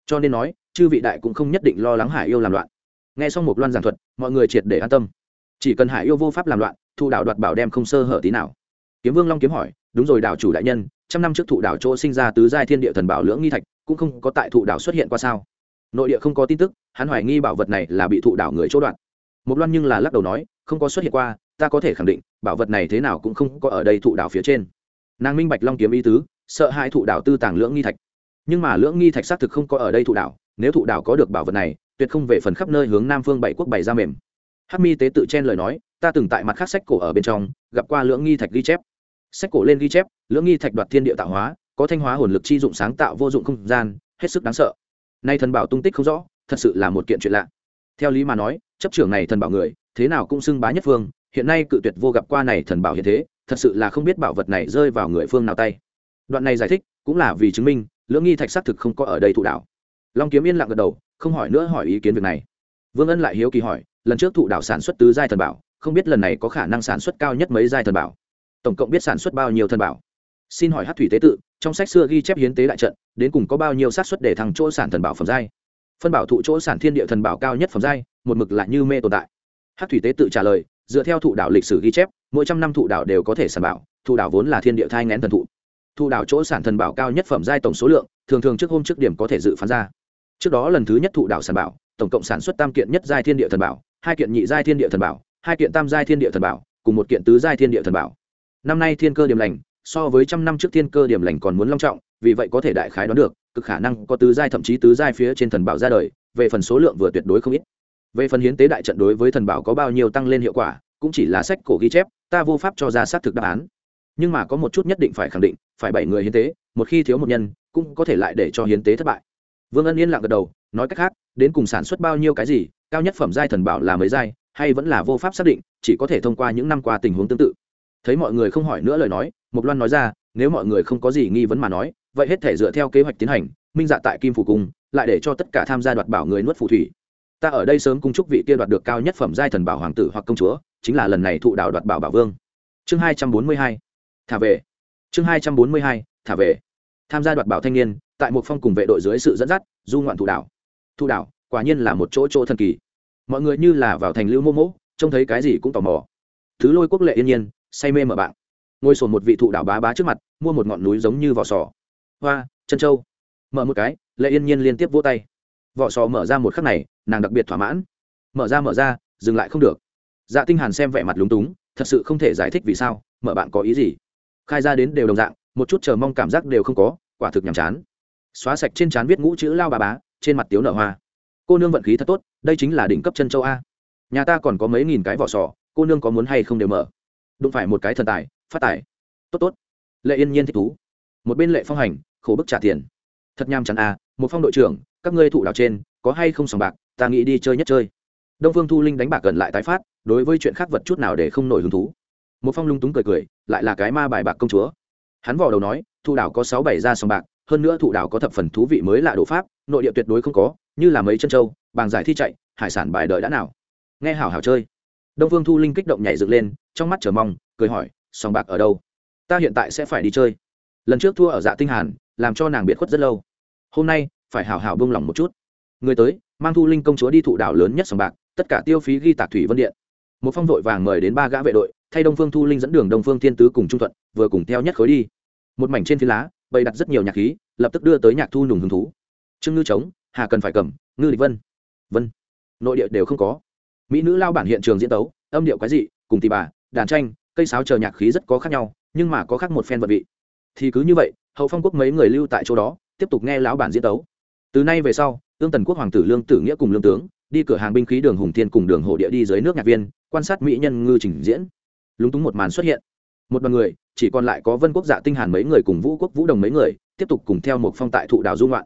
Cho nên nói, chư vị đại cũng không nhất định lo lắng hải yêu làm loạn. Nghe xong một loan giảng thuật, mọi người triệt để an tâm. Chỉ cần hải yêu vô pháp làm loạn, thụ đạo đoạt bảo đem không sơ hở tí nào. Kiếm vương long kiếm hỏi, đúng rồi đảo chủ đại nhân, trăm năm trước thụ đảo chỗ sinh ra tứ giai thiên địa thần bảo lưỡng nghi thạch, cũng không có tại thụ đảo xuất hiện qua sao? Nội địa không có tin tức, hắn hoài nghi bảo vật này là bị thụ đảo người chỗ đoạn một loan nhưng là lắc đầu nói, không có xuất hiện qua, ta có thể khẳng định, bảo vật này thế nào cũng không có ở đây thụ đảo phía trên. Nàng minh bạch long kiếm ý tứ, sợ hai thụ đảo tư tàng lưỡng nghi thạch. Nhưng mà lưỡng nghi thạch xác thực không có ở đây thụ đảo, nếu thụ đảo có được bảo vật này, tuyệt không về phần khắp nơi hướng nam phương bảy quốc bảy ra mềm. Hắc mi tế tự chen lời nói, ta từng tại mặt khác sách cổ ở bên trong, gặp qua lưỡng nghi thạch ghi chép. Sách cổ lên ghi chép, lưỡng nghi thạch đoạt thiên địa tạo hóa, có thanh hóa hồn lực chi dụng sáng tạo vô dụng không gian, hết sức đáng sợ. Nay thần bảo tung tích không rõ, thật sự là một kiện chuyện lạ theo lý mà nói, chấp trưởng này thần bảo người, thế nào cũng xưng bá nhất phương, hiện nay cự tuyệt vô gặp qua này thần bảo hiện thế, thật sự là không biết bảo vật này rơi vào người phương nào tay. Đoạn này giải thích cũng là vì chứng minh, lưỡng nghi thạch xác thực không có ở đây thụ đảo long kiếm yên lặng gật đầu, không hỏi nữa hỏi ý kiến việc này. Vương ân lại hiếu kỳ hỏi, lần trước thụ đảo sản xuất tứ giai thần bảo, không biết lần này có khả năng sản xuất cao nhất mấy giai thần bảo? Tổng cộng biết sản xuất bao nhiêu thần bảo? Xin hỏi hát thủy tế tự, trong sách xưa ghi chép hiến tế đại trận, đến cùng có bao nhiêu xác suất để thằng chỗ sản thần bảo phẩm giai? Phân bảo thụ chỗ sản thiên địa thần bảo cao nhất phẩm giai, một mực lại như mê tồn tại. Hát thủy tế tự trả lời, dựa theo thụ đảo lịch sử ghi chép, mỗi trăm năm thụ đảo đều có thể sản bảo, thụ đảo vốn là thiên địa thai ngén thần thụ. Thụ đảo chỗ sản thần bảo cao nhất phẩm giai tổng số lượng, thường thường trước hôm trước điểm có thể dự phán ra. Trước đó lần thứ nhất thụ đảo sản bảo, tổng cộng sản xuất tam kiện nhất giai thiên địa thần bảo, hai kiện nhị giai thiên địa thần bảo, hai kiện tam giai thiên địa thần bảo, cùng một kiện tứ giai thiên địa thần bảo. Năm nay thiên cơ điểm lành, so với trăm năm trước thiên cơ điểm lành còn muốn long trọng, vì vậy có thể đại khái đoán được cực khả năng có tứ giai thậm chí tứ giai phía trên thần bảo ra đời, về phần số lượng vừa tuyệt đối không ít. Về phần hiến tế đại trận đối với thần bảo có bao nhiêu tăng lên hiệu quả, cũng chỉ là sách cổ ghi chép, ta vô pháp cho ra xác thực đáp án. Nhưng mà có một chút nhất định phải khẳng định, phải bảy người hiến tế, một khi thiếu một nhân, cũng có thể lại để cho hiến tế thất bại. Vương ân yên lặng gật đầu, nói cách khác, đến cùng sản xuất bao nhiêu cái gì, cao nhất phẩm giai thần bảo là mấy giai, hay vẫn là vô pháp xác định, chỉ có thể thông qua những năm qua tình huống tương tự. Thấy mọi người không hỏi nữa lời nói mục loan nói ra, nếu mọi người không có gì nghi vấn mà nói vậy hết thể dựa theo kế hoạch tiến hành, minh dạ tại kim phủ cung, lại để cho tất cả tham gia đoạt bảo người nuốt phù thủy. Ta ở đây sớm cung chúc vị kia đoạt được cao nhất phẩm giai thần bảo hoàng tử hoặc công chúa, chính là lần này thụ đạo đoạt bảo bảo vương. Chương hai trăm bốn mươi hai, thả về. Chương hai trăm bốn mươi hai, thả về. Tham gia đoạt bảo thanh niên, tại một phong cùng vệ đội dưới sự dẫn dắt, du ngoạn thụ đảo thụ đảo quả nhiên là một chỗ chỗ thần kỳ. Mọi người như là vào thành lưu mô mỗ trông thấy cái gì cũng tò mò. Thứ lôi quốc lệ yên nhiên, say mê mở bạn ngồi sồn một vị thụ đảo bá bá trước mặt, mua một ngọn núi giống như vỏ sò hoa, chân châu. Mở một cái, lệ yên nhiên liên tiếp vỗ tay. Vỏ sò mở ra một khắc này, nàng đặc biệt thỏa mãn. Mở ra mở ra, dừng lại không được. Dạ tinh hàn xem vẻ mặt lúng túng, thật sự không thể giải thích vì sao, mở bạn có ý gì? Khai ra đến đều đồng dạng, một chút chờ mong cảm giác đều không có, quả thực nhàm chán. Xóa sạch trên chán viết ngũ chữ lao bà bá, trên mặt tiếu nở hoa. Cô nương vận khí thật tốt, đây chính là đỉnh cấp chân châu a. Nhà ta còn có mấy nghìn cái vỏ sò, cô nương có muốn hay không đều mở. Đụng phải một cái thần tài, phát tài. Tốt tốt. Lệ yên nhiên thích thú. Một bên lệ phong hành khổ bức trả tiền. Thật nham chắn a à, một phong đội trưởng, các ngươi thụ đảo trên, có hay không sòng bạc, ta nghĩ đi chơi nhất chơi. Đông phương thu linh đánh bạc gần lại tái phát, đối với chuyện khác vật chút nào để không nổi hứng thú. Một phong lung túng cười cười, lại là cái ma bài bạc công chúa. Hắn vò đầu nói, thụ đảo có sáu bảy ra sòng bạc, hơn nữa thụ đảo có thập phần thú vị mới lạ đồ pháp, nội địa tuyệt đối không có, như là mấy chân châu bàng giải thi chạy, hải sản bài đợi đã nào. Nghe hảo hảo chơi. Đông phương thu linh kích động nhảy dựng lên, trong mắt chờ mong, cười hỏi, sòng bạc ở đâu? Ta hiện tại sẽ phải đi chơi. Lần trước thua ở dạ tinh hàn làm cho nàng biệt khuất rất lâu. Hôm nay, phải hảo hảo bông lòng một chút. Người tới, mang thu linh công chúa đi thụ đảo lớn nhất sòng bạc, tất cả tiêu phí ghi tạc thủy vân điện. Một phong vội vàng mời đến ba gã vệ đội, thay đông phương thu linh dẫn đường đông phương thiên tứ cùng trung thuận, vừa cùng theo nhất khối đi. Một mảnh trên phi lá, bày đặt rất nhiều nhạc khí, lập tức đưa tới nhạc thu nùng hứng thú. Trương ngư trống, hà cần phải cầm, ngư địch vân. Vân. Nội địa đều không có. Mỹ nữ lao bản hiện trường diễn tấu, âm điệu cái gì cùng tì bà, đàn tranh, cây sáo chờ nhạc khí rất có khác nhau, nhưng mà có khác một phen vật vị. Thì cứ như vậy hậu phong quốc mấy người lưu tại chỗ đó, tiếp tục nghe lão bản diễn tấu. Từ nay về sau tương tần quốc hoàng tử lương tử nghĩa cùng lương tướng, đi cửa hàng binh khí đường hùng thiên cùng đường hộ địa đi dưới nước nhạc viên, quan sát mỹ nhân ngư trình diễn. Lúng túng một màn xuất hiện. Một đoàn người, chỉ còn lại có vân quốc dạ tinh hàn mấy người cùng vũ quốc vũ đồng mấy người, tiếp tục cùng theo một phong tại thụ đào dung loạn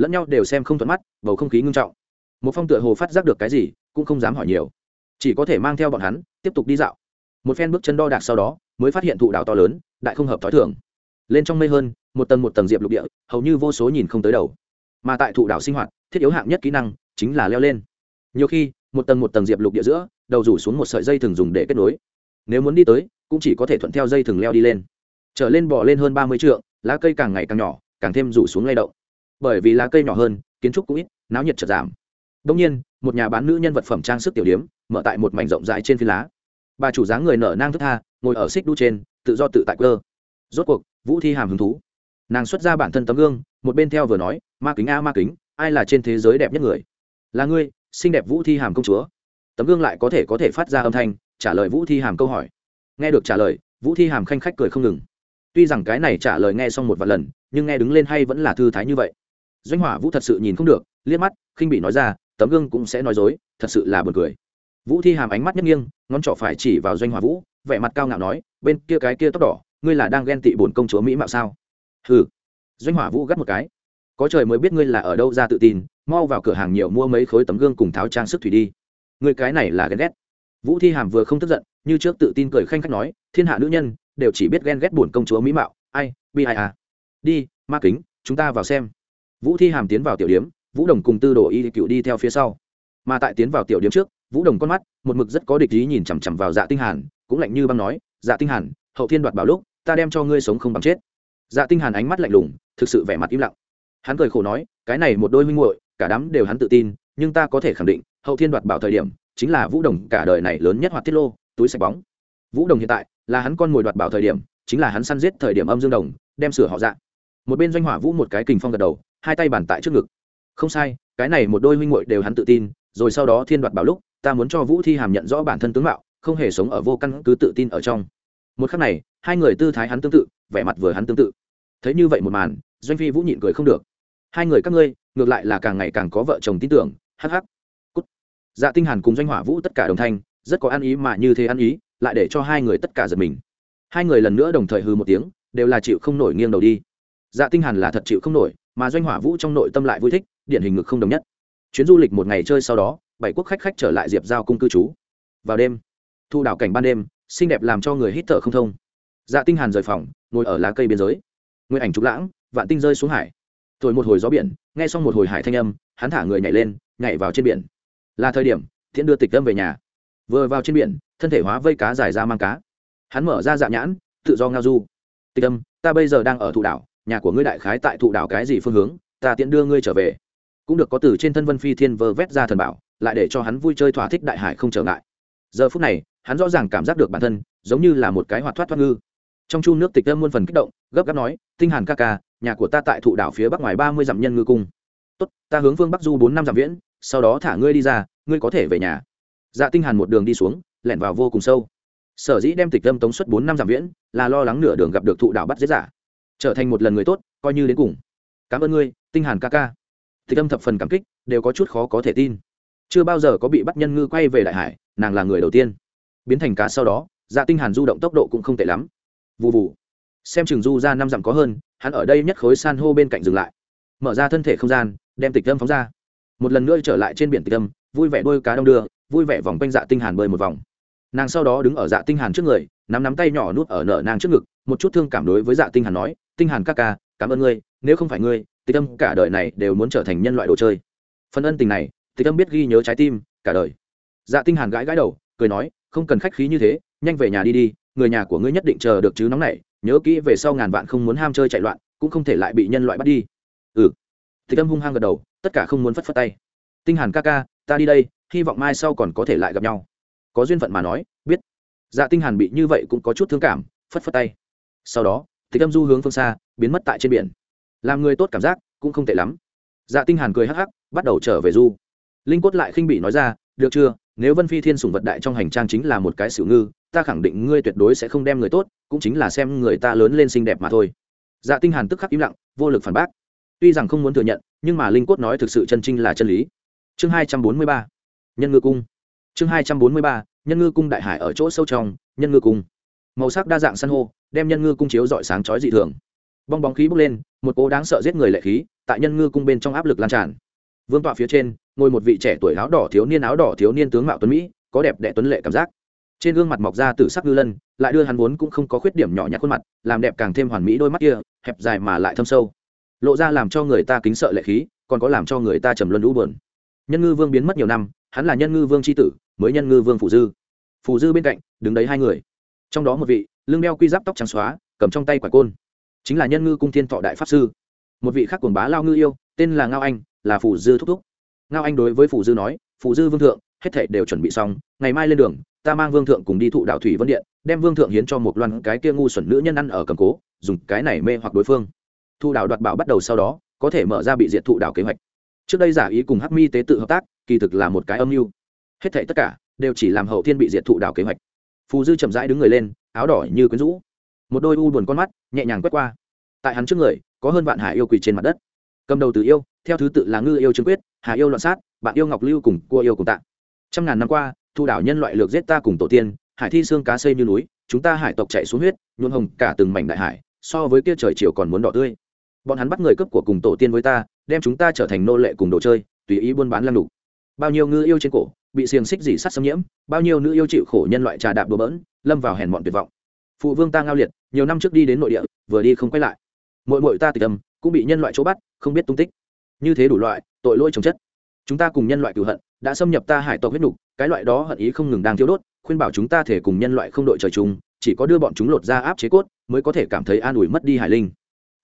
lẫn nhau đều xem không thuận mắt, bầu không khí ngưng trọng. Một phong tựa hồ phát giác được cái gì, cũng không dám hỏi nhiều. Chỉ có thể mang theo bọn hắn, tiếp tục đi dạo. Một phen bước chân đo đạc sau đó, mới phát hiện thụ đảo to lớn, đại không hợp thói thường lên trong mây hơn, một tầng một tầng diệp lục địa, hầu như vô số nhìn không tới đầu. Mà tại thụ đảo sinh hoạt, thiết yếu hạng nhất kỹ năng chính là leo lên. Nhiều khi, một tầng một tầng diệp lục địa giữa, đầu rủ xuống một sợi dây thường dùng để kết nối. Nếu muốn đi tới, cũng chỉ có thể thuận theo dây thừng leo đi lên. Trở lên bỏ lên hơn ba mươi trượng, lá cây càng ngày càng nhỏ, càng thêm rủ xuống lay động. Bởi vì lá cây nhỏ hơn, kiến trúc cũng ít, náo nhiệt chợt giảm. Đông nhiên, một nhà bán nữ nhân vật phẩm trang sức tiểu điếm, mở tại một mảnh rộng rãi trên phi lá. Bà chủ dáng người nở nang thức tha, ngồi ở xích đu trên, tự do tự tại cơ rốt cuộc, vũ thi hàm hứng thú. Nàng xuất ra bản thân tấm gương, một bên theo vừa nói, ma kính a, ma kính, ai là trên thế giới đẹp nhất người? Là ngươi, xinh đẹp vũ thi hàm công chúa. Tấm gương lại có thể có thể phát ra âm thanh, trả lời vũ thi hàm câu hỏi. Nghe được trả lời, vũ thi hàm khanh khách cười không ngừng. Tuy rằng cái này trả lời nghe xong một vài lần, nhưng nghe đứng lên hay vẫn là thư thái như vậy. Doanh hỏa vũ thật sự nhìn không được, liếc mắt, khinh bị nói ra, tấm gương cũng sẽ nói dối, thật sự là buồn cười. Vũ thi hàm ánh mắt nhất nghiêng, ngón trỏ phải chỉ vào doanh hỏa vũ, vẻ mặt cao ngạo nói, bên kia cái kia tóc đỏ ngươi là đang ghen tị bổn công chúa mỹ mạo sao? Hừ, doanh hỏa vũ gắt một cái. Có trời mới biết ngươi là ở đâu ra tự tin mau vào cửa hàng nhiều mua mấy khối tấm gương cùng tháo trang sức thủy đi. Ngươi cái này là ghen ghét. Vũ thi hàm vừa không tức giận như trước tự tin cười khanh khách nói thiên hạ nữ nhân đều chỉ biết ghen ghét bổn công chúa mỹ mạo ai bi ai à. Đi ma kính chúng ta vào xem. Vũ thi hàm tiến vào tiểu điếm vũ đồng cùng tư đồ y cựu đi theo phía sau. Mà tại tiến vào tiểu điếm trước vũ đồng con mắt một mực rất có địch ý nhìn chằm chằm vào dạ tinh hàn cũng lạnh như băng nói dạ tinh hàn hậu thiên đoạt bảo lúc ta đem cho ngươi sống không bằng chết. Dạ tinh hàn ánh mắt lạnh lùng, thực sự vẻ mặt im lặng. Hắn cười khổ nói, cái này một đôi huynh muội, cả đám đều hắn tự tin, nhưng ta có thể khẳng định, hậu thiên đoạt bảo thời điểm, chính là vũ đồng cả đời này lớn nhất hoạt tiết lô, túi sạch bóng. Vũ đồng hiện tại là hắn con ngồi đoạt bảo thời điểm, chính là hắn săn giết thời điểm âm dương đồng, đem sửa họ dạ. Một bên doanh hỏa vũ một cái kình phong gật đầu, hai tay bàn tại trước ngực. Không sai, cái này một đôi huynh muội đều hắn tự tin, rồi sau đó thiên đoạt bảo lúc, ta muốn cho vũ thi hàm nhận rõ bản thân tướng mạo, không hề sống ở vô căn cứ tự tin ở trong một khắc này, hai người tư thái hắn tương tự, vẻ mặt vừa hắn tương tự. Thấy như vậy một màn, doanh phi vũ nhịn cười không được. Hai người các ngươi, ngược lại là càng ngày càng có vợ chồng tin tưởng, hắc hắc. Cút. Dạ tinh hàn cùng doanh hỏa vũ tất cả đồng thanh, rất có ăn ý mà như thế ăn ý, lại để cho hai người tất cả giật mình. Hai người lần nữa đồng thời hư một tiếng, đều là chịu không nổi nghiêng đầu đi. Dạ tinh hàn là thật chịu không nổi, mà doanh hỏa vũ trong nội tâm lại vui thích, điển hình ngực không đồng nhất. Chuyến du lịch một ngày chơi sau đó, bảy quốc khách khách trở lại diệp giao cung cư trú. Vào đêm, thu đảo cảnh ban đêm xinh đẹp làm cho người hít thở không thông. Dạ tinh hàn rời phòng, ngồi ở lá cây biên giới. Nguyên ảnh trục lãng, vạn tinh rơi xuống hải. Thổi một hồi gió biển, nghe xong một hồi hải thanh âm, hắn thả người nhảy lên, nhảy vào trên biển. Là thời điểm, thiện đưa tịch tâm về nhà. Vừa vào trên biển, thân thể hóa vây cá dài ra mang cá. Hắn mở ra dạ nhãn, tự do ngao du. Tịch tâm ta bây giờ đang ở thụ đảo, nhà của ngươi đại khái tại thụ đảo cái gì phương hướng, ta tiện đưa ngươi trở về. Cũng được có từ trên thân vân phi thiên vơ vét ra thần bảo, lại để cho hắn vui chơi thỏa thích đại hải không trở ngại. Giờ phút này hắn rõ ràng cảm giác được bản thân giống như là một cái hoạt thoát thoát ngư. Trong chu nước tịch tâm muôn phần kích động, gấp gáp nói, tinh hàn ca ca, nhà của ta tại thụ đảo phía bắc ngoài ba mươi dặm nhân ngư cung. Tốt, ta hướng phương bắc du bốn năm dặm viễn, sau đó thả ngươi đi ra, ngươi có thể về nhà. Dạ tinh hàn một đường đi xuống, lẻn vào vô cùng sâu. Sở dĩ đem tịch tâm tống suất bốn năm dặm viễn, là lo lắng nửa đường gặp được thụ đảo bắt giết giả. Trở thành một lần người tốt, coi như đến cùng. Cảm ơn ngươi, tinh hàn ca ca. Tịch tâm thập phần cảm kích, đều có chút khó có thể tin. Chưa bao giờ có bị bắt nhân ngư quay về đại hải, nàng là người đầu tiên biến thành cá sau đó dạ tinh hàn du động tốc độ cũng không tệ lắm. Vù vù. Xem chừng du ra năm dặm có hơn, hắn ở đây nhất khối san hô bên cạnh dừng lại. Mở ra thân thể không gian, đem tịch tâm phóng ra. Một lần nữa trở lại trên biển tịch tâm vui vẻ đôi cá đông đưa, vui vẻ vòng quanh dạ tinh hàn bơi một vòng. Nàng sau đó đứng ở dạ tinh hàn trước người, nắm nắm tay nhỏ nuốt ở nợ nàng trước ngực, một chút thương cảm đối với dạ tinh hàn nói, tinh hàn ca ca, cảm ơn ngươi, nếu không phải ngươi, tịch tâm cả đời này đều muốn trở thành nhân loại đồ chơi. Phần ân tình này, tịch tâm biết ghi nhớ trái tim, cả đời. Dạ tinh hàn gãi gãi đầu, cười nói không cần khách khí như thế, nhanh về nhà đi đi, người nhà của ngươi nhất định chờ được chứ nóng này nhớ kỹ về sau ngàn vạn không muốn ham chơi chạy loạn, cũng không thể lại bị nhân loại bắt đi. Ừ. Thì tâm hung hăng gật đầu, tất cả không muốn phất phất tay. Tinh hàn ca ca, ta đi đây, hy vọng mai sau còn có thể lại gặp nhau. Có duyên phận mà nói, biết. Dạ tinh hàn bị như vậy cũng có chút thương cảm, phất phất tay. Sau đó thì tâm du hướng phương xa, biến mất tại trên biển. Làm người tốt cảm giác, cũng không tệ lắm. Dạ tinh hàn cười hắc hắc, bắt đầu trở về du. Linh cốt lại khinh bị nói ra, được chưa? Nếu vân phi thiên sủng vật đại trong hành trang chính là một cái xỉu ngư, ta khẳng định ngươi tuyệt đối sẽ không đem người tốt, cũng chính là xem người ta lớn lên xinh đẹp mà thôi. Dạ tinh hàn tức khắc im lặng, vô lực phản bác. Tuy rằng không muốn thừa nhận, nhưng mà linh cốt nói thực sự chân trinh là chân lý. Chương hai trăm bốn mươi ba, nhân ngư cung. Chương hai trăm bốn mươi ba, nhân ngư cung đại hải ở chỗ sâu trong, nhân ngư cung. Màu sắc đa dạng san hô, đem nhân ngư cung chiếu rọi sáng chói dị thường. Bong bóng khí bốc lên, một cố đáng sợ giết người lệ khí, tại nhân ngư cung bên trong áp lực lan tràn. Vương tọa phía trên ngồi một vị trẻ tuổi áo đỏ thiếu niên áo đỏ thiếu niên tướng mạo tuấn mỹ, có đẹp đẽ tuấn lệ cảm giác. Trên gương mặt mọc ra từ sắc ngư lân, lại đưa hắn vốn cũng không có khuyết điểm nhỏ nhặt khuôn mặt, làm đẹp càng thêm hoàn mỹ đôi mắt kia, hẹp dài mà lại thâm sâu. Lộ ra làm cho người ta kính sợ lệ khí, còn có làm cho người ta trầm luân lũ bờn nhân ngư vương biến mất nhiều năm, hắn là nhân ngư vương tri tử, mới nhân ngư vương phủ dư. Phủ dư bên cạnh, đứng đấy hai người. Trong đó một vị, lưng đeo quy giáp tóc trắng xóa, cầm trong tay quả côn. Chính là nhân ngư cung thiên thọ đại pháp sư. Một vị khác quần bá lao ngư yêu, tên là ngao anh, là phủ dư thúc thúc ngao anh đối với phù dư nói, phù dư vương thượng, hết thảy đều chuẩn bị xong, ngày mai lên đường, ta mang vương thượng cùng đi thụ đạo thủy vân điện, đem vương thượng hiến cho một loan cái kia ngu xuẩn nữ nhân ăn ở cầm cố, dùng cái này mê hoặc đối phương. Thụ đạo đoạt bảo bắt đầu sau đó, có thể mở ra bị diệt thụ đạo kế hoạch. Trước đây giả ý cùng hắc mi tế tự hợp tác, kỳ thực là một cái âm mưu. Hết thảy tất cả đều chỉ làm hậu thiên bị diệt thụ đạo kế hoạch. Phù dư chậm rãi đứng người lên, áo đỏ như quyến rũ. Một đôi u buồn con mắt nhẹ nhàng quét qua. Tại hắn trước người, có hơn vạn hải yêu quỳ trên mặt đất. Cầm đầu từ yêu, theo thứ tự là ngư yêu trương quyết hà yêu loạn sát, bạn yêu ngọc lưu cùng cua yêu cùng tạ. Trăm ngàn năm qua, thu đảo nhân loại lược giết ta cùng tổ tiên, hải thi xương cá xây như núi, chúng ta hải tộc chạy xuống huyết, nhuộm hồng cả từng mảnh đại hải, so với kia trời chiều còn muốn đỏ tươi. Bọn hắn bắt người cướp của cùng tổ tiên với ta, đem chúng ta trở thành nô lệ cùng đồ chơi, tùy ý buôn bán lăng đủ. bao nhiêu ngư yêu trên cổ, bị xiềng xích dỉ sắt xâm nhiễm, bao nhiêu nữ yêu chịu khổ nhân loại trà đạp đùa bỡn, lâm vào hèn mọn tuyệt vọng. Phụ vương ta ngao liệt, nhiều năm trước đi đến nội địa, vừa đi không quay lại. Mỗi mỗi ta tịch tâm, cũng bị nhân loại chỗ bắt, không biết tung tích như thế đủ loại, tội lỗi trồng chất. Chúng ta cùng nhân loại cựu hận, đã xâm nhập ta hải tộc huyết nục, cái loại đó hận ý không ngừng đang thiêu đốt, khuyên bảo chúng ta thể cùng nhân loại không đội trời chung, chỉ có đưa bọn chúng lột ra áp chế cốt, mới có thể cảm thấy an ủi mất đi hải linh.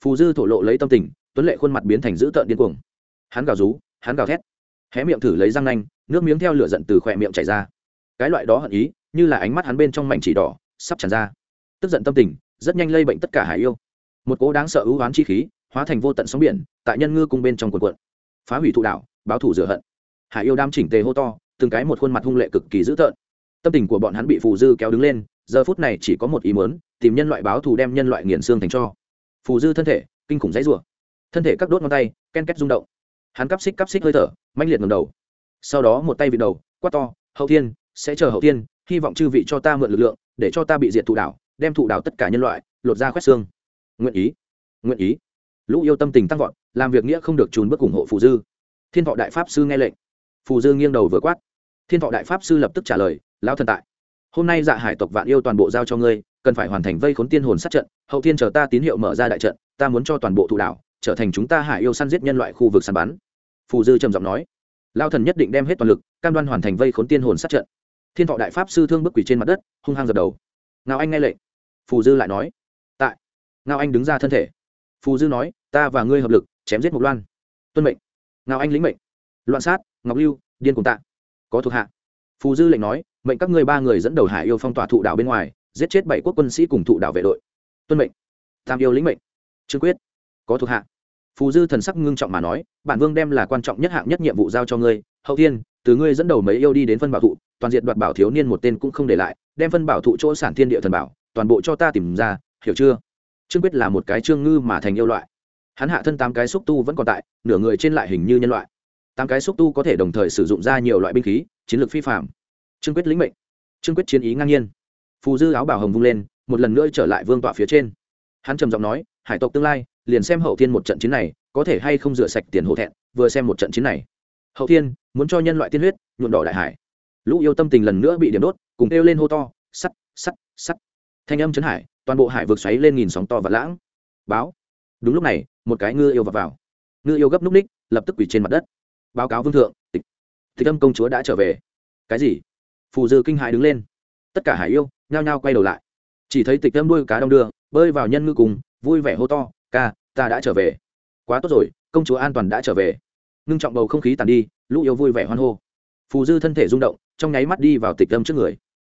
Phù dư thổ lộ lấy tâm tình, tuấn lệ khuôn mặt biến thành dữ tợn điên cuồng. Hắn gào rú, hắn gào thét, hé miệng thử lấy răng nanh, nước miếng theo lửa giận từ khỏe miệng chảy ra. Cái loại đó hận ý, như là ánh mắt hắn bên trong mảnh chỉ đỏ, sắp tràn ra. Tức giận tâm tình, rất nhanh lây bệnh tất cả hải yêu. Một cố đáng sợ ưu oán chi khí hóa thành vô tận sóng biển, tại nhân ngư cung bên trong quần quận phá hủy thụ đạo báo thủ rửa hận. Hải yêu đam chỉnh tề hô to, từng cái một khuôn mặt hung lệ cực kỳ dữ tợn. Tâm tình của bọn hắn bị phù dư kéo đứng lên, giờ phút này chỉ có một ý mớn tìm nhân loại báo thù đem nhân loại nghiền xương thành cho. Phù dư thân thể, kinh khủng dãy rủa. Thân thể các đốt ngón tay, ken két rung động. Hắn cắp xích cắp xích hơi thở, mãnh liệt ngầm đầu. Sau đó một tay vị đầu, quát to, hậu thiên, sẽ chờ hậu thiên, hy vọng chư vị cho ta mượn lực lượng, để cho ta bị diệt thụ đảo, đem thụ đảo tất cả nhân loại, lột ra khoét xương. Nguyện ý. Nguyện ý lũ yêu tâm tình tăng vọt, làm việc nghĩa không được trùn bước ủng hộ phù dư. Thiên thọ đại pháp sư nghe lệnh. Phù dư nghiêng đầu vừa quát. Thiên thọ đại pháp sư lập tức trả lời, lão thần tại, hôm nay dạ hải tộc vạn yêu toàn bộ giao cho ngươi, cần phải hoàn thành vây khốn tiên hồn sát trận, hậu thiên chờ ta tín hiệu mở ra đại trận, ta muốn cho toàn bộ thụ đảo trở thành chúng ta hải yêu săn giết nhân loại khu vực săn bắn. Phù dư trầm giọng nói. Lao thần nhất định đem hết toàn lực, cam đoan hoàn thành vây khốn tiên hồn sát trận. Thiên thọ đại pháp sư thương bức quỷ trên mặt đất, hung hăng dập đầu. Ngao anh nghe lệnh. Phù dư lại nói. Tại. Ngao anh đứng ra thân thể phù dư nói, ta và ngươi hợp lực, chém giết mục loan. Tuân mệnh. Ngao anh lĩnh mệnh. Loạn sát, ngọc lưu, điên cùng tạ. Có thuộc hạ. Phù dư lệnh nói, mệnh các ngươi ba người dẫn đầu hải yêu phong tỏa thụ đảo bên ngoài, giết chết bảy quốc quân sĩ cùng thụ đảo vệ đội. Tuân mệnh. Tam yêu lĩnh mệnh. Trương quyết. Có thuộc hạ. Phù dư thần sắc ngưng trọng mà nói, bản vương đem là quan trọng nhất hạng nhất nhiệm vụ giao cho ngươi, hậu thiên, từ ngươi dẫn đầu mấy yêu đi đến phân bảo thụ, toàn diện đoạt bảo thiếu niên một tên cũng không để lại, đem phân bảo thụ chỗ sản thiên địa thần bảo, toàn bộ cho ta tìm ra, hiểu chưa? Trương quyết là một cái trương ngư mà thành yêu loại. Hắn hạ thân tám cái xúc tu vẫn còn tại, nửa người trên lại hình như nhân loại. Tám cái xúc tu có thể đồng thời sử dụng ra nhiều loại binh khí, chiến lược phi phạm trương quyết lĩnh mệnh. Trương quyết chiến ý ngang nhiên. Phù dư áo bảo hồng vung lên, một lần nữa trở lại vương tọa phía trên. Hắn trầm giọng nói, hải tộc tương lai, liền xem hậu thiên một trận chiến này, có thể hay không rửa sạch tiền hổ thẹn, vừa xem một trận chiến này. Hậu thiên, muốn cho nhân loại tiên huyết, nhuộm đỏ đại hải. Lũ yêu tâm tình lần nữa bị điểm đốt, cùng kêu lên hô to, sắt sắt sắt. Thanh âm chấn hải toàn bộ hải vượt xoáy lên nghìn sóng to và lãng. Báo. Đúng lúc này một cái ngư yêu vào, vào. ngư yêu gấp núc ních lập tức quỳ trên mặt đất. Báo cáo vương thượng tịch. Tịch âm công chúa đã trở về. Cái gì? Phù dư kinh hại đứng lên. Tất cả hải yêu nhao nhao quay đầu lại. Chỉ thấy tịch âm đuôi cá đông đưa bơi vào nhân ngư cùng vui vẻ hô to ca ta đã trở về. Quá tốt rồi công chúa an toàn đã trở về. Ngưng trọng bầu không khí tàn đi lũ yêu vui vẻ hoan hô. Phù dư thân thể rung động trong nháy mắt đi vào tịch âm trước người.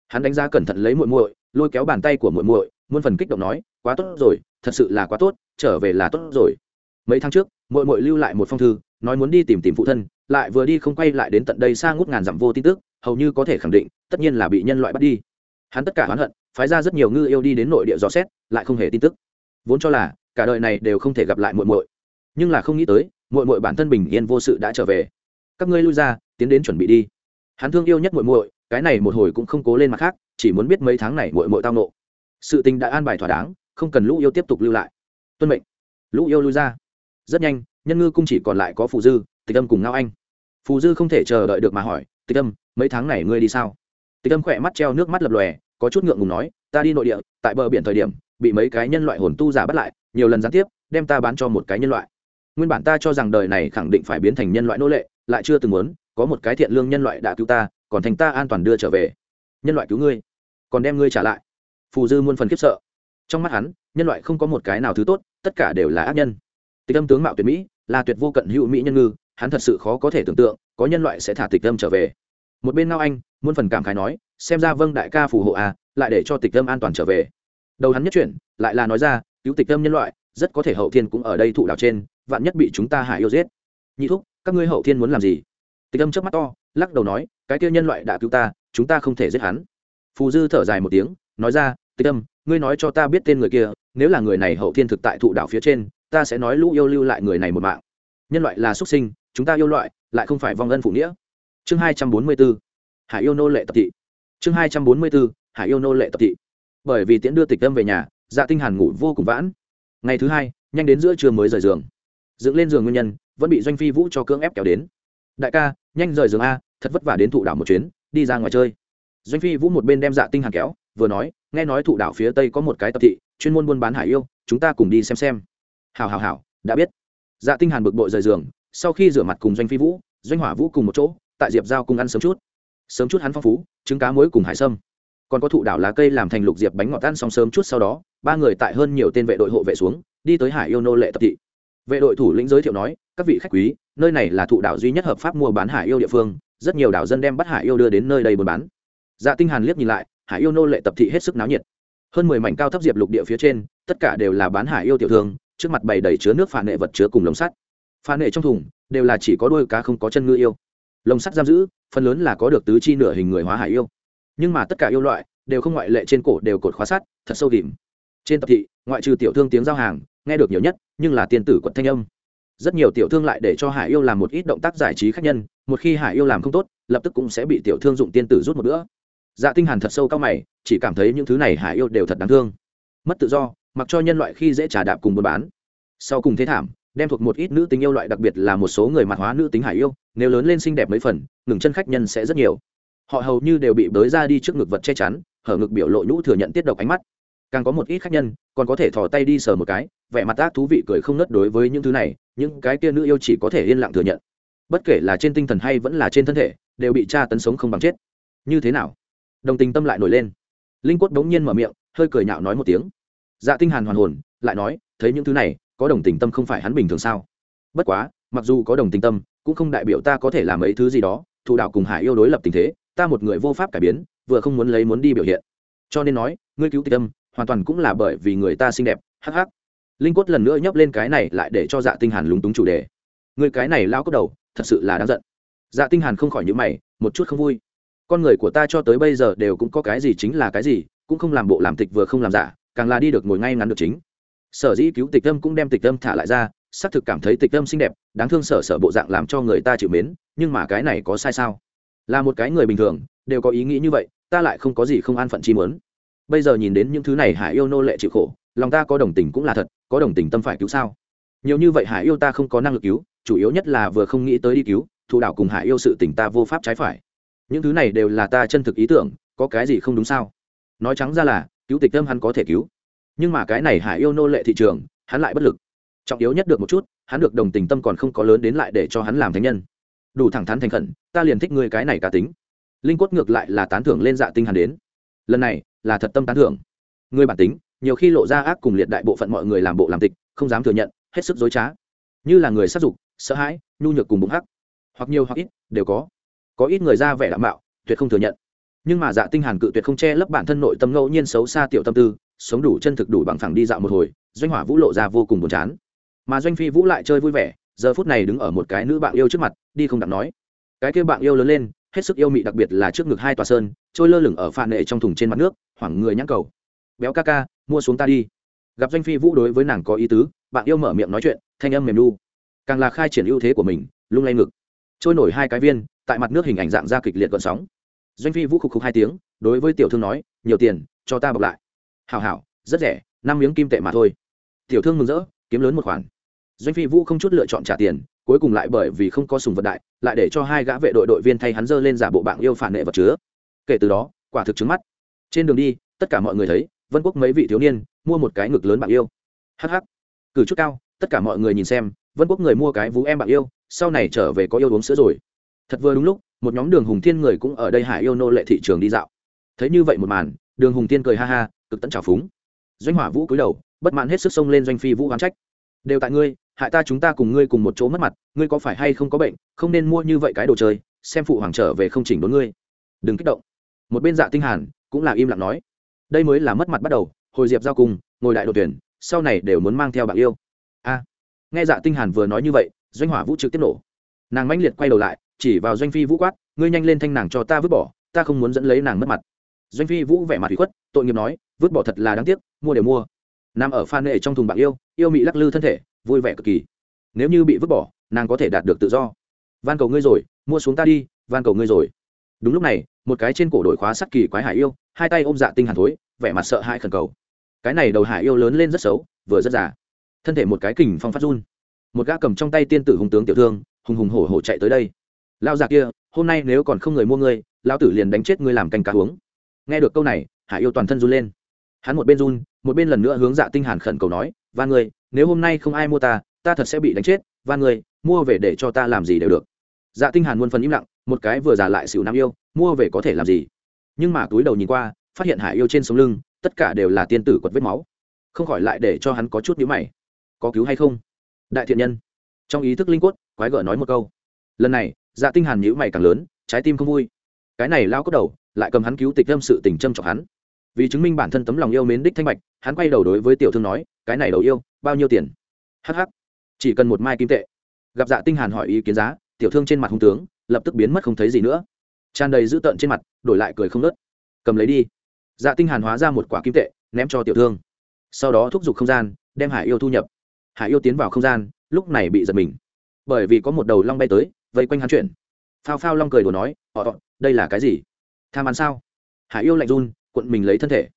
Hắn đánh giá cẩn thận lấy muội muội lôi kéo bàn tay của muội muội muôn phần kích động nói, quá tốt rồi, thật sự là quá tốt, trở về là tốt rồi. Mấy tháng trước, muội muội lưu lại một phong thư, nói muốn đi tìm tìm phụ thân, lại vừa đi không quay lại đến tận đây xa ngút ngàn dặm vô tin tức, hầu như có thể khẳng định, tất nhiên là bị nhân loại bắt đi. Hắn tất cả oán hận, phái ra rất nhiều ngư yêu đi đến nội địa dò xét, lại không hề tin tức. Vốn cho là, cả đời này đều không thể gặp lại muội muội. Nhưng là không nghĩ tới, muội muội bản thân bình yên vô sự đã trở về. Các ngươi lui ra, tiến đến chuẩn bị đi. Hắn thương yêu nhất muội muội, cái này một hồi cũng không cố lên mặt khác, chỉ muốn biết mấy tháng này muội muội tao nộ sự tình đã an bài thỏa đáng, không cần lũ yêu tiếp tục lưu lại. Tuân mệnh. Lũ yêu lui ra. Rất nhanh, nhân ngư cung chỉ còn lại có phù dư, tịch âm cùng ngao anh. Phù dư không thể chờ đợi được mà hỏi, tịch âm, mấy tháng này ngươi đi sao? Tịch âm khỏe mắt treo nước mắt lập lòe, có chút ngượng ngùng nói, ta đi nội địa, tại bờ biển thời điểm, bị mấy cái nhân loại hồn tu giả bắt lại, nhiều lần gián tiếp, đem ta bán cho một cái nhân loại. Nguyên bản ta cho rằng đời này khẳng định phải biến thành nhân loại nô lệ, lại chưa từng muốn, có một cái thiện lương nhân loại đã cứu ta, còn thành ta an toàn đưa trở về. Nhân loại cứu ngươi, còn đem ngươi trả lại phù dư muôn phần khiếp sợ. Trong mắt hắn, nhân loại không có một cái nào thứ tốt, tất cả đều là ác nhân. Tịch âm tướng mạo tuyệt mỹ, là tuyệt vô cận hữu mỹ nhân ngư, hắn thật sự khó có thể tưởng tượng, có nhân loại sẽ thả tịch âm trở về. Một bên ngao anh, muôn phần cảm khái nói, xem ra vâng đại ca phù hộ à lại để cho tịch âm an toàn trở về. Đầu hắn nhất chuyển, lại là nói ra, cứu tịch âm nhân loại, rất có thể hậu thiên cũng ở đây thụ đảo trên, vạn nhất bị chúng ta hại yêu giết. Nhị thúc, các ngươi hậu thiên muốn làm gì? Tịch âm trước mắt to, lắc đầu nói, cái kia nhân loại đã cứu ta, chúng ta không thể giết hắn. Phù dư thở dài một tiếng nói ra tịch Tâm, ngươi nói cho ta biết tên người kia nếu là người này hậu thiên thực tại thụ đảo phía trên ta sẽ nói lũ yêu lưu lại người này một mạng. Nhân loại là xuất sinh chúng ta yêu loại lại không phải vong ân phụ nghĩa. Chương hai trăm bốn mươi b ố hải yêu nô lệ tập thị. Chương hai trăm bốn mươi b ố hải yêu nô lệ tập thị. Bởi vì tiễn đưa tịch tâm về nhà dạ tinh hàn ngủ vô cùng vãn. Ngày thứ hai nhanh đến giữa trưa mới rời giường. Dựng lên giường nguyên nhân vẫn bị doanh phi vũ cho cưỡng ép kéo đến. Đại ca nhanh rời giường a thật vất vả đến thụ đảo một chuyến đi ra ngoài chơi. Doanh phi vũ một bên đem dạ tinh hàn kéo vừa nói, nghe nói thụ đảo phía tây có một cái tập thị, chuyên môn buôn bán hải yêu, chúng ta cùng đi xem xem. Hảo hảo hảo, đã biết. Dạ tinh hàn bực bội rời giường, sau khi rửa mặt cùng doanh phi vũ, doanh hỏa vũ cùng một chỗ, tại diệp giao cùng ăn sớm chút. Sớm chút hắn phong phú, trứng cá muối cùng hải sâm. Còn có thụ đảo lá cây làm thành lục diệp bánh ngọt ăn xong sớm chút sau đó, ba người tại hơn nhiều tên vệ đội hộ vệ xuống, đi tới hải yêu nô lệ tập thị. Vệ đội thủ lĩnh giới thiệu nói, các vị khách quý, nơi này là thụ đảo duy nhất hợp pháp mua bán hải yêu địa phương, rất nhiều đảo dân đem bắt hải yêu đưa đến nơi đây buôn bán. Dạ tinh hàn liếc nhìn lại hải yêu nô lệ tập thị hết sức náo nhiệt. Hơn mười mảnh cao thấp diệp lục địa phía trên, tất cả đều là bán hải yêu tiểu thương, trước mặt bày đầy chứa nước phản nệ vật chứa cùng lồng sắt. Phản nệ trong thùng, đều là chỉ có đôi cá không có chân ngư yêu. Lồng sắt giam giữ, phần lớn là có được tứ chi nửa hình người hóa hải yêu. Nhưng mà tất cả yêu loại, đều không ngoại lệ trên cổ đều cột khóa sắt, thật sâu đỉnh. Trên tập thị, ngoại trừ tiểu thương tiếng giao hàng, nghe được nhiều nhất, nhưng là tiên tử quận thanh âm. Rất nhiều tiểu thương lại để cho hải yêu làm một ít động tác giải trí khác nhân, một khi hải yêu làm không tốt, lập tức cũng sẽ bị tiểu thương dụng tiên tử rút một bữa dạ tinh hàn thật sâu cao mày, chỉ cảm thấy những thứ này hải yêu đều thật đáng thương. Mất tự do, mặc cho nhân loại khi dễ trả đạp cùng buôn bán. Sau cùng thế thảm, đem thuộc một ít nữ tính yêu loại, đặc biệt là một số người mặt hóa nữ tính hải yêu, nếu lớn lên xinh đẹp mấy phần, ngừng chân khách nhân sẽ rất nhiều. Họ hầu như đều bị bới ra đi trước ngực vật che chắn, hở ngực biểu lộ nhũ thừa nhận tiết độc ánh mắt. Càng có một ít khách nhân, còn có thể thò tay đi sờ một cái, vẻ mặt ác thú vị cười không nớt đối với những thứ này, những cái kia nữ yêu chỉ có thể yên lặng thừa nhận. Bất kể là trên tinh thần hay vẫn là trên thân thể, đều bị tra tấn sống không bằng chết. Như thế nào? Đồng tình tâm lại nổi lên. Linh quất đống nhiên mở miệng, hơi cười nhạo nói một tiếng. Dạ tinh hàn hoàn hồn, lại nói, thấy những thứ này, có đồng tình tâm không phải hắn bình thường sao? Bất quá, mặc dù có đồng tình tâm, cũng không đại biểu ta có thể làm mấy thứ gì đó thủ đạo cùng hải yêu đối lập tình thế, ta một người vô pháp cải biến, vừa không muốn lấy muốn đi biểu hiện. Cho nên nói, ngươi cứu tịch tâm, hoàn toàn cũng là bởi vì người ta xinh đẹp, hắc hắc. Linh quất lần nữa nhấp lên cái này lại để cho dạ tinh hàn lúng túng chủ đề. Người cái này lao cốc đầu, thật sự là đáng giận. Dạ tinh hàn không khỏi nhíu mày, một chút không vui con người của ta cho tới bây giờ đều cũng có cái gì chính là cái gì, cũng không làm bộ làm tịch vừa không làm giả, càng là đi được ngồi ngay ngắn được chính. Sở dĩ cứu tịch tâm cũng đem tịch tâm thả lại ra, xác thực cảm thấy tịch tâm xinh đẹp, đáng thương sở sở bộ dạng làm cho người ta chịu mến, nhưng mà cái này có sai sao? Là một cái người bình thường, đều có ý nghĩ như vậy, ta lại không có gì không an phận chi muốn. Bây giờ nhìn đến những thứ này hải yêu nô lệ chịu khổ, lòng ta có đồng tình cũng là thật, có đồng tình tâm phải cứu sao? Nhiều như vậy hải yêu ta không có năng lực cứu, chủ yếu nhất là vừa không nghĩ tới đi cứu thủ đạo cùng hải yêu sự tình ta vô pháp trái phải những thứ này đều là ta chân thực ý tưởng, có cái gì không đúng sao? Nói trắng ra là, cứu tịch tâm hắn có thể cứu. Nhưng mà cái này hải yêu nô lệ thị trường, hắn lại bất lực. Trọng yếu nhất được một chút, hắn được đồng tình tâm còn không có lớn đến lại để cho hắn làm thánh nhân. Đủ thẳng thắn thành khẩn, ta liền thích ngươi cái này cá tính. Linh quất ngược lại là tán thưởng lên dạ tinh hắn đến. Lần này, là thật tâm tán thưởng. Người bản tính, nhiều khi lộ ra ác cùng liệt đại bộ phận mọi người làm bộ làm tịch, không dám thừa nhận, hết sức dối trá. Như là người sát dục, sợ hãi, nhu nhược cùng bụng hắc. Hoặc nhiều hoặc ít, đều có có ít người ra vẻ đảm bảo tuyệt không thừa nhận. Nhưng mà dạ tinh hàn cự tuyệt không che lấp bản thân nội tâm ngẫu nhiên xấu xa tiểu tâm tư, sống đủ chân thực đủ bằng phẳng đi dạo một hồi, doanh hỏa vũ lộ ra vô cùng buồn chán. Mà doanh phi vũ lại chơi vui vẻ, giờ phút này đứng ở một cái nữ bạn yêu trước mặt, đi không đặng nói. Cái kia bạn yêu lớn lên, hết sức yêu mị đặc biệt là trước ngực hai tòa sơn, trôi lơ lửng ở phạn nệ trong thùng trên mặt nước, hoảng người nhãn cầu. Béo ca ca, mua xuống ta đi. Gặp doanh phi vũ đối với nàng có ý tứ, bạn yêu mở miệng nói chuyện, thanh âm mềm đu. càng là khai triển ưu thế của mình, lung lay ngực. Trôi nổi hai cái viên tại mặt nước hình ảnh dạng ra kịch liệt gợn sóng. Doanh phi vũ khục khục hai tiếng, đối với tiểu thương nói, nhiều tiền, cho ta bọc lại. Hảo hảo, rất rẻ, năm miếng kim tệ mà thôi. Tiểu thương mừng rỡ, kiếm lớn một khoản. Doanh phi vũ không chút lựa chọn trả tiền, cuối cùng lại bởi vì không có sùng vật đại, lại để cho hai gã vệ đội đội viên thay hắn dơ lên giả bộ bạn yêu phản nệ vật chứa. Kể từ đó, quả thực trứng mắt. Trên đường đi, tất cả mọi người thấy, vân quốc mấy vị thiếu niên, mua một cái ngực lớn bạn yêu. Hh cử chút cao, tất cả mọi người nhìn xem, vân quốc người mua cái vú em bạn yêu, sau này trở về có yêu uống sữa rồi thật vừa đúng lúc, một nhóm đường hùng thiên người cũng ở đây hải yêu nô lệ thị trường đi dạo. Thấy như vậy một màn, đường hùng thiên cười ha ha, cực tận trào phúng. Doanh hỏa vũ cúi đầu, bất mãn hết sức xông lên doanh phi vũ hoán trách. Đều tại ngươi, hại ta chúng ta cùng ngươi cùng một chỗ mất mặt, ngươi có phải hay không có bệnh, không nên mua như vậy cái đồ chơi, xem phụ hoàng trở về không chỉnh đốn ngươi. Đừng kích động. Một bên dạ tinh hàn cũng là im lặng nói, đây mới là mất mặt bắt đầu, hồi diệp giao cùng, ngồi đại đội tuyển, sau này đều muốn mang theo bạn yêu. A. Nghe dạ tinh hàn vừa nói như vậy, doanh hỏa vũ trực tiếp nổ. Nàng mãnh liệt quay đầu lại chỉ vào doanh phi vũ quát, ngươi nhanh lên thanh nàng cho ta vứt bỏ, ta không muốn dẫn lấy nàng mất mặt. Doanh phi vũ vẻ mặt ủy khuất, tội nghiệp nói, vứt bỏ thật là đáng tiếc, mua đều mua. Nằm ở phan nệ trong thùng bạc yêu yêu mị lắc lư thân thể, vui vẻ cực kỳ. Nếu như bị vứt bỏ, nàng có thể đạt được tự do. Van cầu ngươi rồi, mua xuống ta đi, van cầu ngươi rồi. Đúng lúc này, một cái trên cổ đổi khóa sắt kỳ quái hải yêu, hai tay ôm dạ tinh hàn thối, vẻ mặt sợ hãi khẩn cầu. Cái này đầu hải yêu lớn lên rất xấu, vừa rất già. Thân thể một cái kình phong phát run. Một gã cầm trong tay tiên tử hùng tướng tiểu thương, hùng hùng hổ hổ chạy tới đây lao già kia, hôm nay nếu còn không người mua ngươi lao tử liền đánh chết ngươi làm canh cá uống. Nghe được câu này, hải yêu toàn thân run lên. Hắn một bên run, một bên lần nữa hướng dạ tinh hàn khẩn cầu nói và ngươi, nếu hôm nay không ai mua ta ta thật sẽ bị đánh chết. Và ngươi, mua về để cho ta làm gì đều được. Dạ tinh hàn muôn phần im lặng, một cái vừa già lại xỉu nam yêu, mua về có thể làm gì? Nhưng mà túi đầu nhìn qua, phát hiện hải yêu trên sống lưng, tất cả đều là tiên tử quật vết máu. Không khỏi lại để cho hắn có chút nhíu mày. Có cứu hay không? Đại thiện nhân. Trong ý thức linh quất quái gở nói một câu. Lần này dạ tinh hàn nhíu mày càng lớn, trái tim không vui. Cái này lao cốt đầu, lại cầm hắn cứu tịch lâm sự tình châm chọc hắn. Vì chứng minh bản thân tấm lòng yêu mến đích thanh bạch, hắn quay đầu đối với tiểu thương nói, cái này đầu yêu, bao nhiêu tiền? Hh chỉ cần một mai kim tệ. Gặp dạ tinh hàn hỏi ý kiến giá, tiểu thương trên mặt hung tướng, lập tức biến mất không thấy gì nữa. Tràn đầy dữ tợn trên mặt, đổi lại cười không nớt cầm lấy đi. Dạ tinh hàn hóa ra một quả kim tệ, ném cho tiểu thương. Sau đó thúc giục không gian, đem hải yêu thu nhập. Hải yêu tiến vào không gian, lúc này bị giật mình. Bởi vì có một đầu long bay tới vây quanh hắn chuyển. Phao phao long cười đùa nói, họ đây là cái gì? Tham ăn sao? Hải yêu lạnh run, cuộn mình lấy thân thể.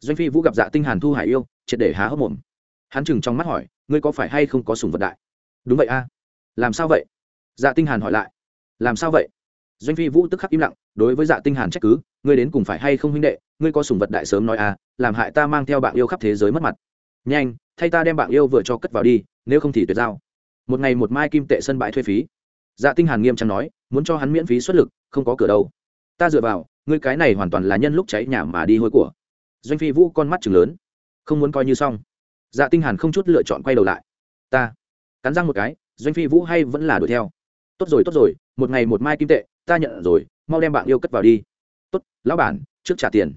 Doanh phi vũ gặp dạ tinh hàn thu hải yêu, triệt để há hốc mồm. Hắn chừng trong mắt hỏi, ngươi có phải hay không có sùng vật đại? Đúng vậy a. Làm sao vậy? Dạ tinh hàn hỏi lại. Làm sao vậy? Doanh phi vũ tức khắc im lặng, đối với dạ tinh hàn trách cứ, ngươi đến cùng phải hay không huynh đệ, ngươi có sùng vật đại sớm nói a, làm hại ta mang theo bạn yêu khắp thế giới mất mặt. Nhanh, thay ta đem bạn yêu vừa cho cất vào đi, nếu không thì tuyệt giao. Một ngày một mai kim tệ sân bãi thuê phí dạ tinh hàn nghiêm trang nói, muốn cho hắn miễn phí xuất lực, không có cửa đâu. Ta dựa vào, ngươi cái này hoàn toàn là nhân lúc cháy nhà mà đi hôi của. Doanh phi vũ con mắt chừng lớn. Không muốn coi như xong. Dạ tinh hàn không chút lựa chọn quay đầu lại. Ta. Cắn răng một cái, doanh phi vũ hay vẫn là đuổi theo. Tốt rồi tốt rồi, một ngày một mai kim tệ, ta nhận rồi, mau đem bạn yêu cất vào đi. Tốt, lão bản, trước trả tiền.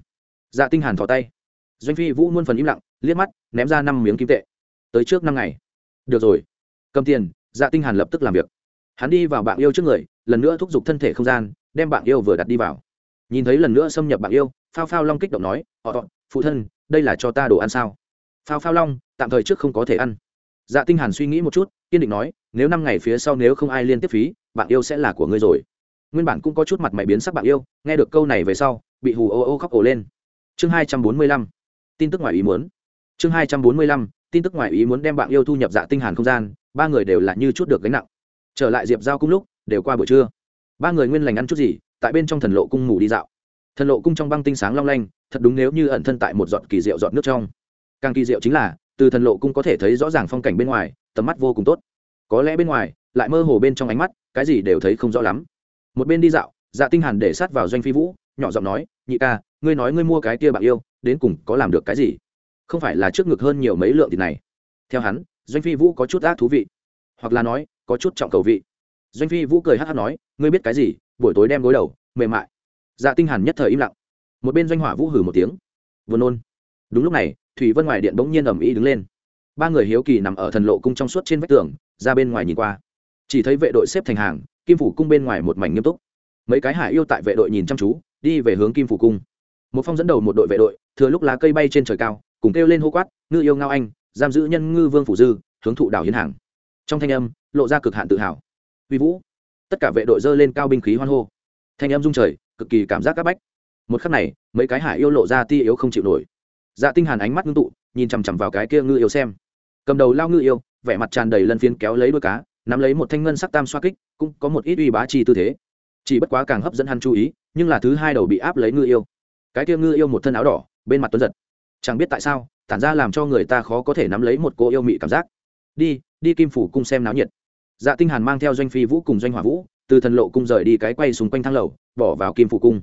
Dạ tinh hàn thò tay. Doanh phi vũ muôn phần im lặng, liếc mắt, ném ra năm miếng kim tệ. Tới trước năm ngày. Được rồi. Cầm tiền. Dạ tinh hàn lập tức làm việc hắn đi vào bạn yêu trước người, lần nữa thúc giục thân thể không gian, đem bạn yêu vừa đặt đi vào. Nhìn thấy lần nữa xâm nhập bạn yêu, phao phao long kích động nói, họ phụ thân, đây là cho ta đồ ăn sao? Phao phao long, tạm thời trước không có thể ăn. Dạ tinh hàn suy nghĩ một chút, kiên định nói, nếu năm ngày phía sau nếu không ai liên tiếp phí, bạn yêu sẽ là của ngươi rồi. Nguyên bản cũng có chút mặt mày biến sắc bạn yêu, nghe được câu này về sau, bị hù ô ô khóc ồ lên. Chương hai trăm bốn mươi lăm, tin tức ngoài ý muốn. Chương hai trăm bốn mươi lăm, tin tức ngoài ý muốn đem bạn yêu thu nhập dạ tinh hàn không gian, ba người đều là như chút được gánh nặng trở lại diệp giao cung lúc, đều qua buổi trưa. Ba người nguyên lành ăn chút gì, tại bên trong thần lộ cung ngủ đi dạo. Thần lộ cung trong băng tinh sáng long lanh, thật đúng nếu như ẩn thân tại một giọt kỳ diệu giọt nước trong. Càng kỳ diệu chính là, từ thần lộ cung có thể thấy rõ ràng phong cảnh bên ngoài, tầm mắt vô cùng tốt. Có lẽ bên ngoài, lại mơ hồ bên trong ánh mắt, cái gì đều thấy không rõ lắm. Một bên đi dạo dạ tinh hàn để sát vào doanh phi vũ, nhỏ giọng nói, nhị ca, ngươi nói ngươi mua cái kia bạn yêu, đến cùng có làm được cái gì? Không phải là trước ngực hơn nhiều mấy lượng tiền này. Theo hắn, doanh phi vũ có chút ác thú vị. Hoặc là nói có chút trọng cầu vị. Doanh phi vũ cười hát hát nói, ngươi biết cái gì? Buổi tối đem gối đầu, mềm mại. Dạ tinh hàn nhất thời im lặng. Một bên doanh hỏa vũ hử một tiếng. Vừa nôn. Đúng lúc này, thủy vân ngoài điện bỗng nhiên ầm ĩ đứng lên. Ba người hiếu kỳ nằm ở thần lộ cung trong suốt trên vách tường, ra bên ngoài nhìn qua. Chỉ thấy vệ đội xếp thành hàng, kim phủ cung bên ngoài một mảnh nghiêm túc. Mấy cái hải yêu tại vệ đội nhìn chăm chú, đi về hướng kim phủ cung. Một phong dẫn đầu một đội vệ đội, thừa lúc lá cây bay trên trời cao, cùng kêu lên hô quát, ngư yêu ngao anh, giam giữ nhân ngư vương phủ dư, hướng thụ đảo hiến hàng. Trong thanh âm lộ ra cực hạn tự hào. Uy vũ, tất cả vệ đội dơ lên cao binh khí hoan hô. Thanh âm rung trời, cực kỳ cảm giác c áp bách. Một khắc này, mấy cái hải yêu lộ ra ti yếu không chịu nổi. Dạ tinh hàn ánh mắt ngưng tụ, nhìn chằm chằm vào cái kia ngư yêu xem. Cầm đầu lao ngư yêu, vẻ mặt tràn đầy lân phiến kéo lấy đuôi cá, nắm lấy một thanh ngân sắc tam xoa kích, cũng có một ít uy bá chi tư thế. Chỉ bất quá càng hấp dẫn hắn chú ý, nhưng là thứ hai đầu bị áp lấy ngư yêu. Cái kia ngư yêu một thân áo đỏ, bên mặt tuấn giật. Chẳng biết tại sao, tản ra làm cho người ta khó có thể nắm lấy một cô yêu mị cảm giác. Đi đi kim phủ cung xem náo nhiệt dạ tinh hàn mang theo doanh phi vũ cùng doanh hỏa vũ, từ thần lộ cung rời đi cái quay xung quanh thang lầu, bỏ vào kim phủ cung.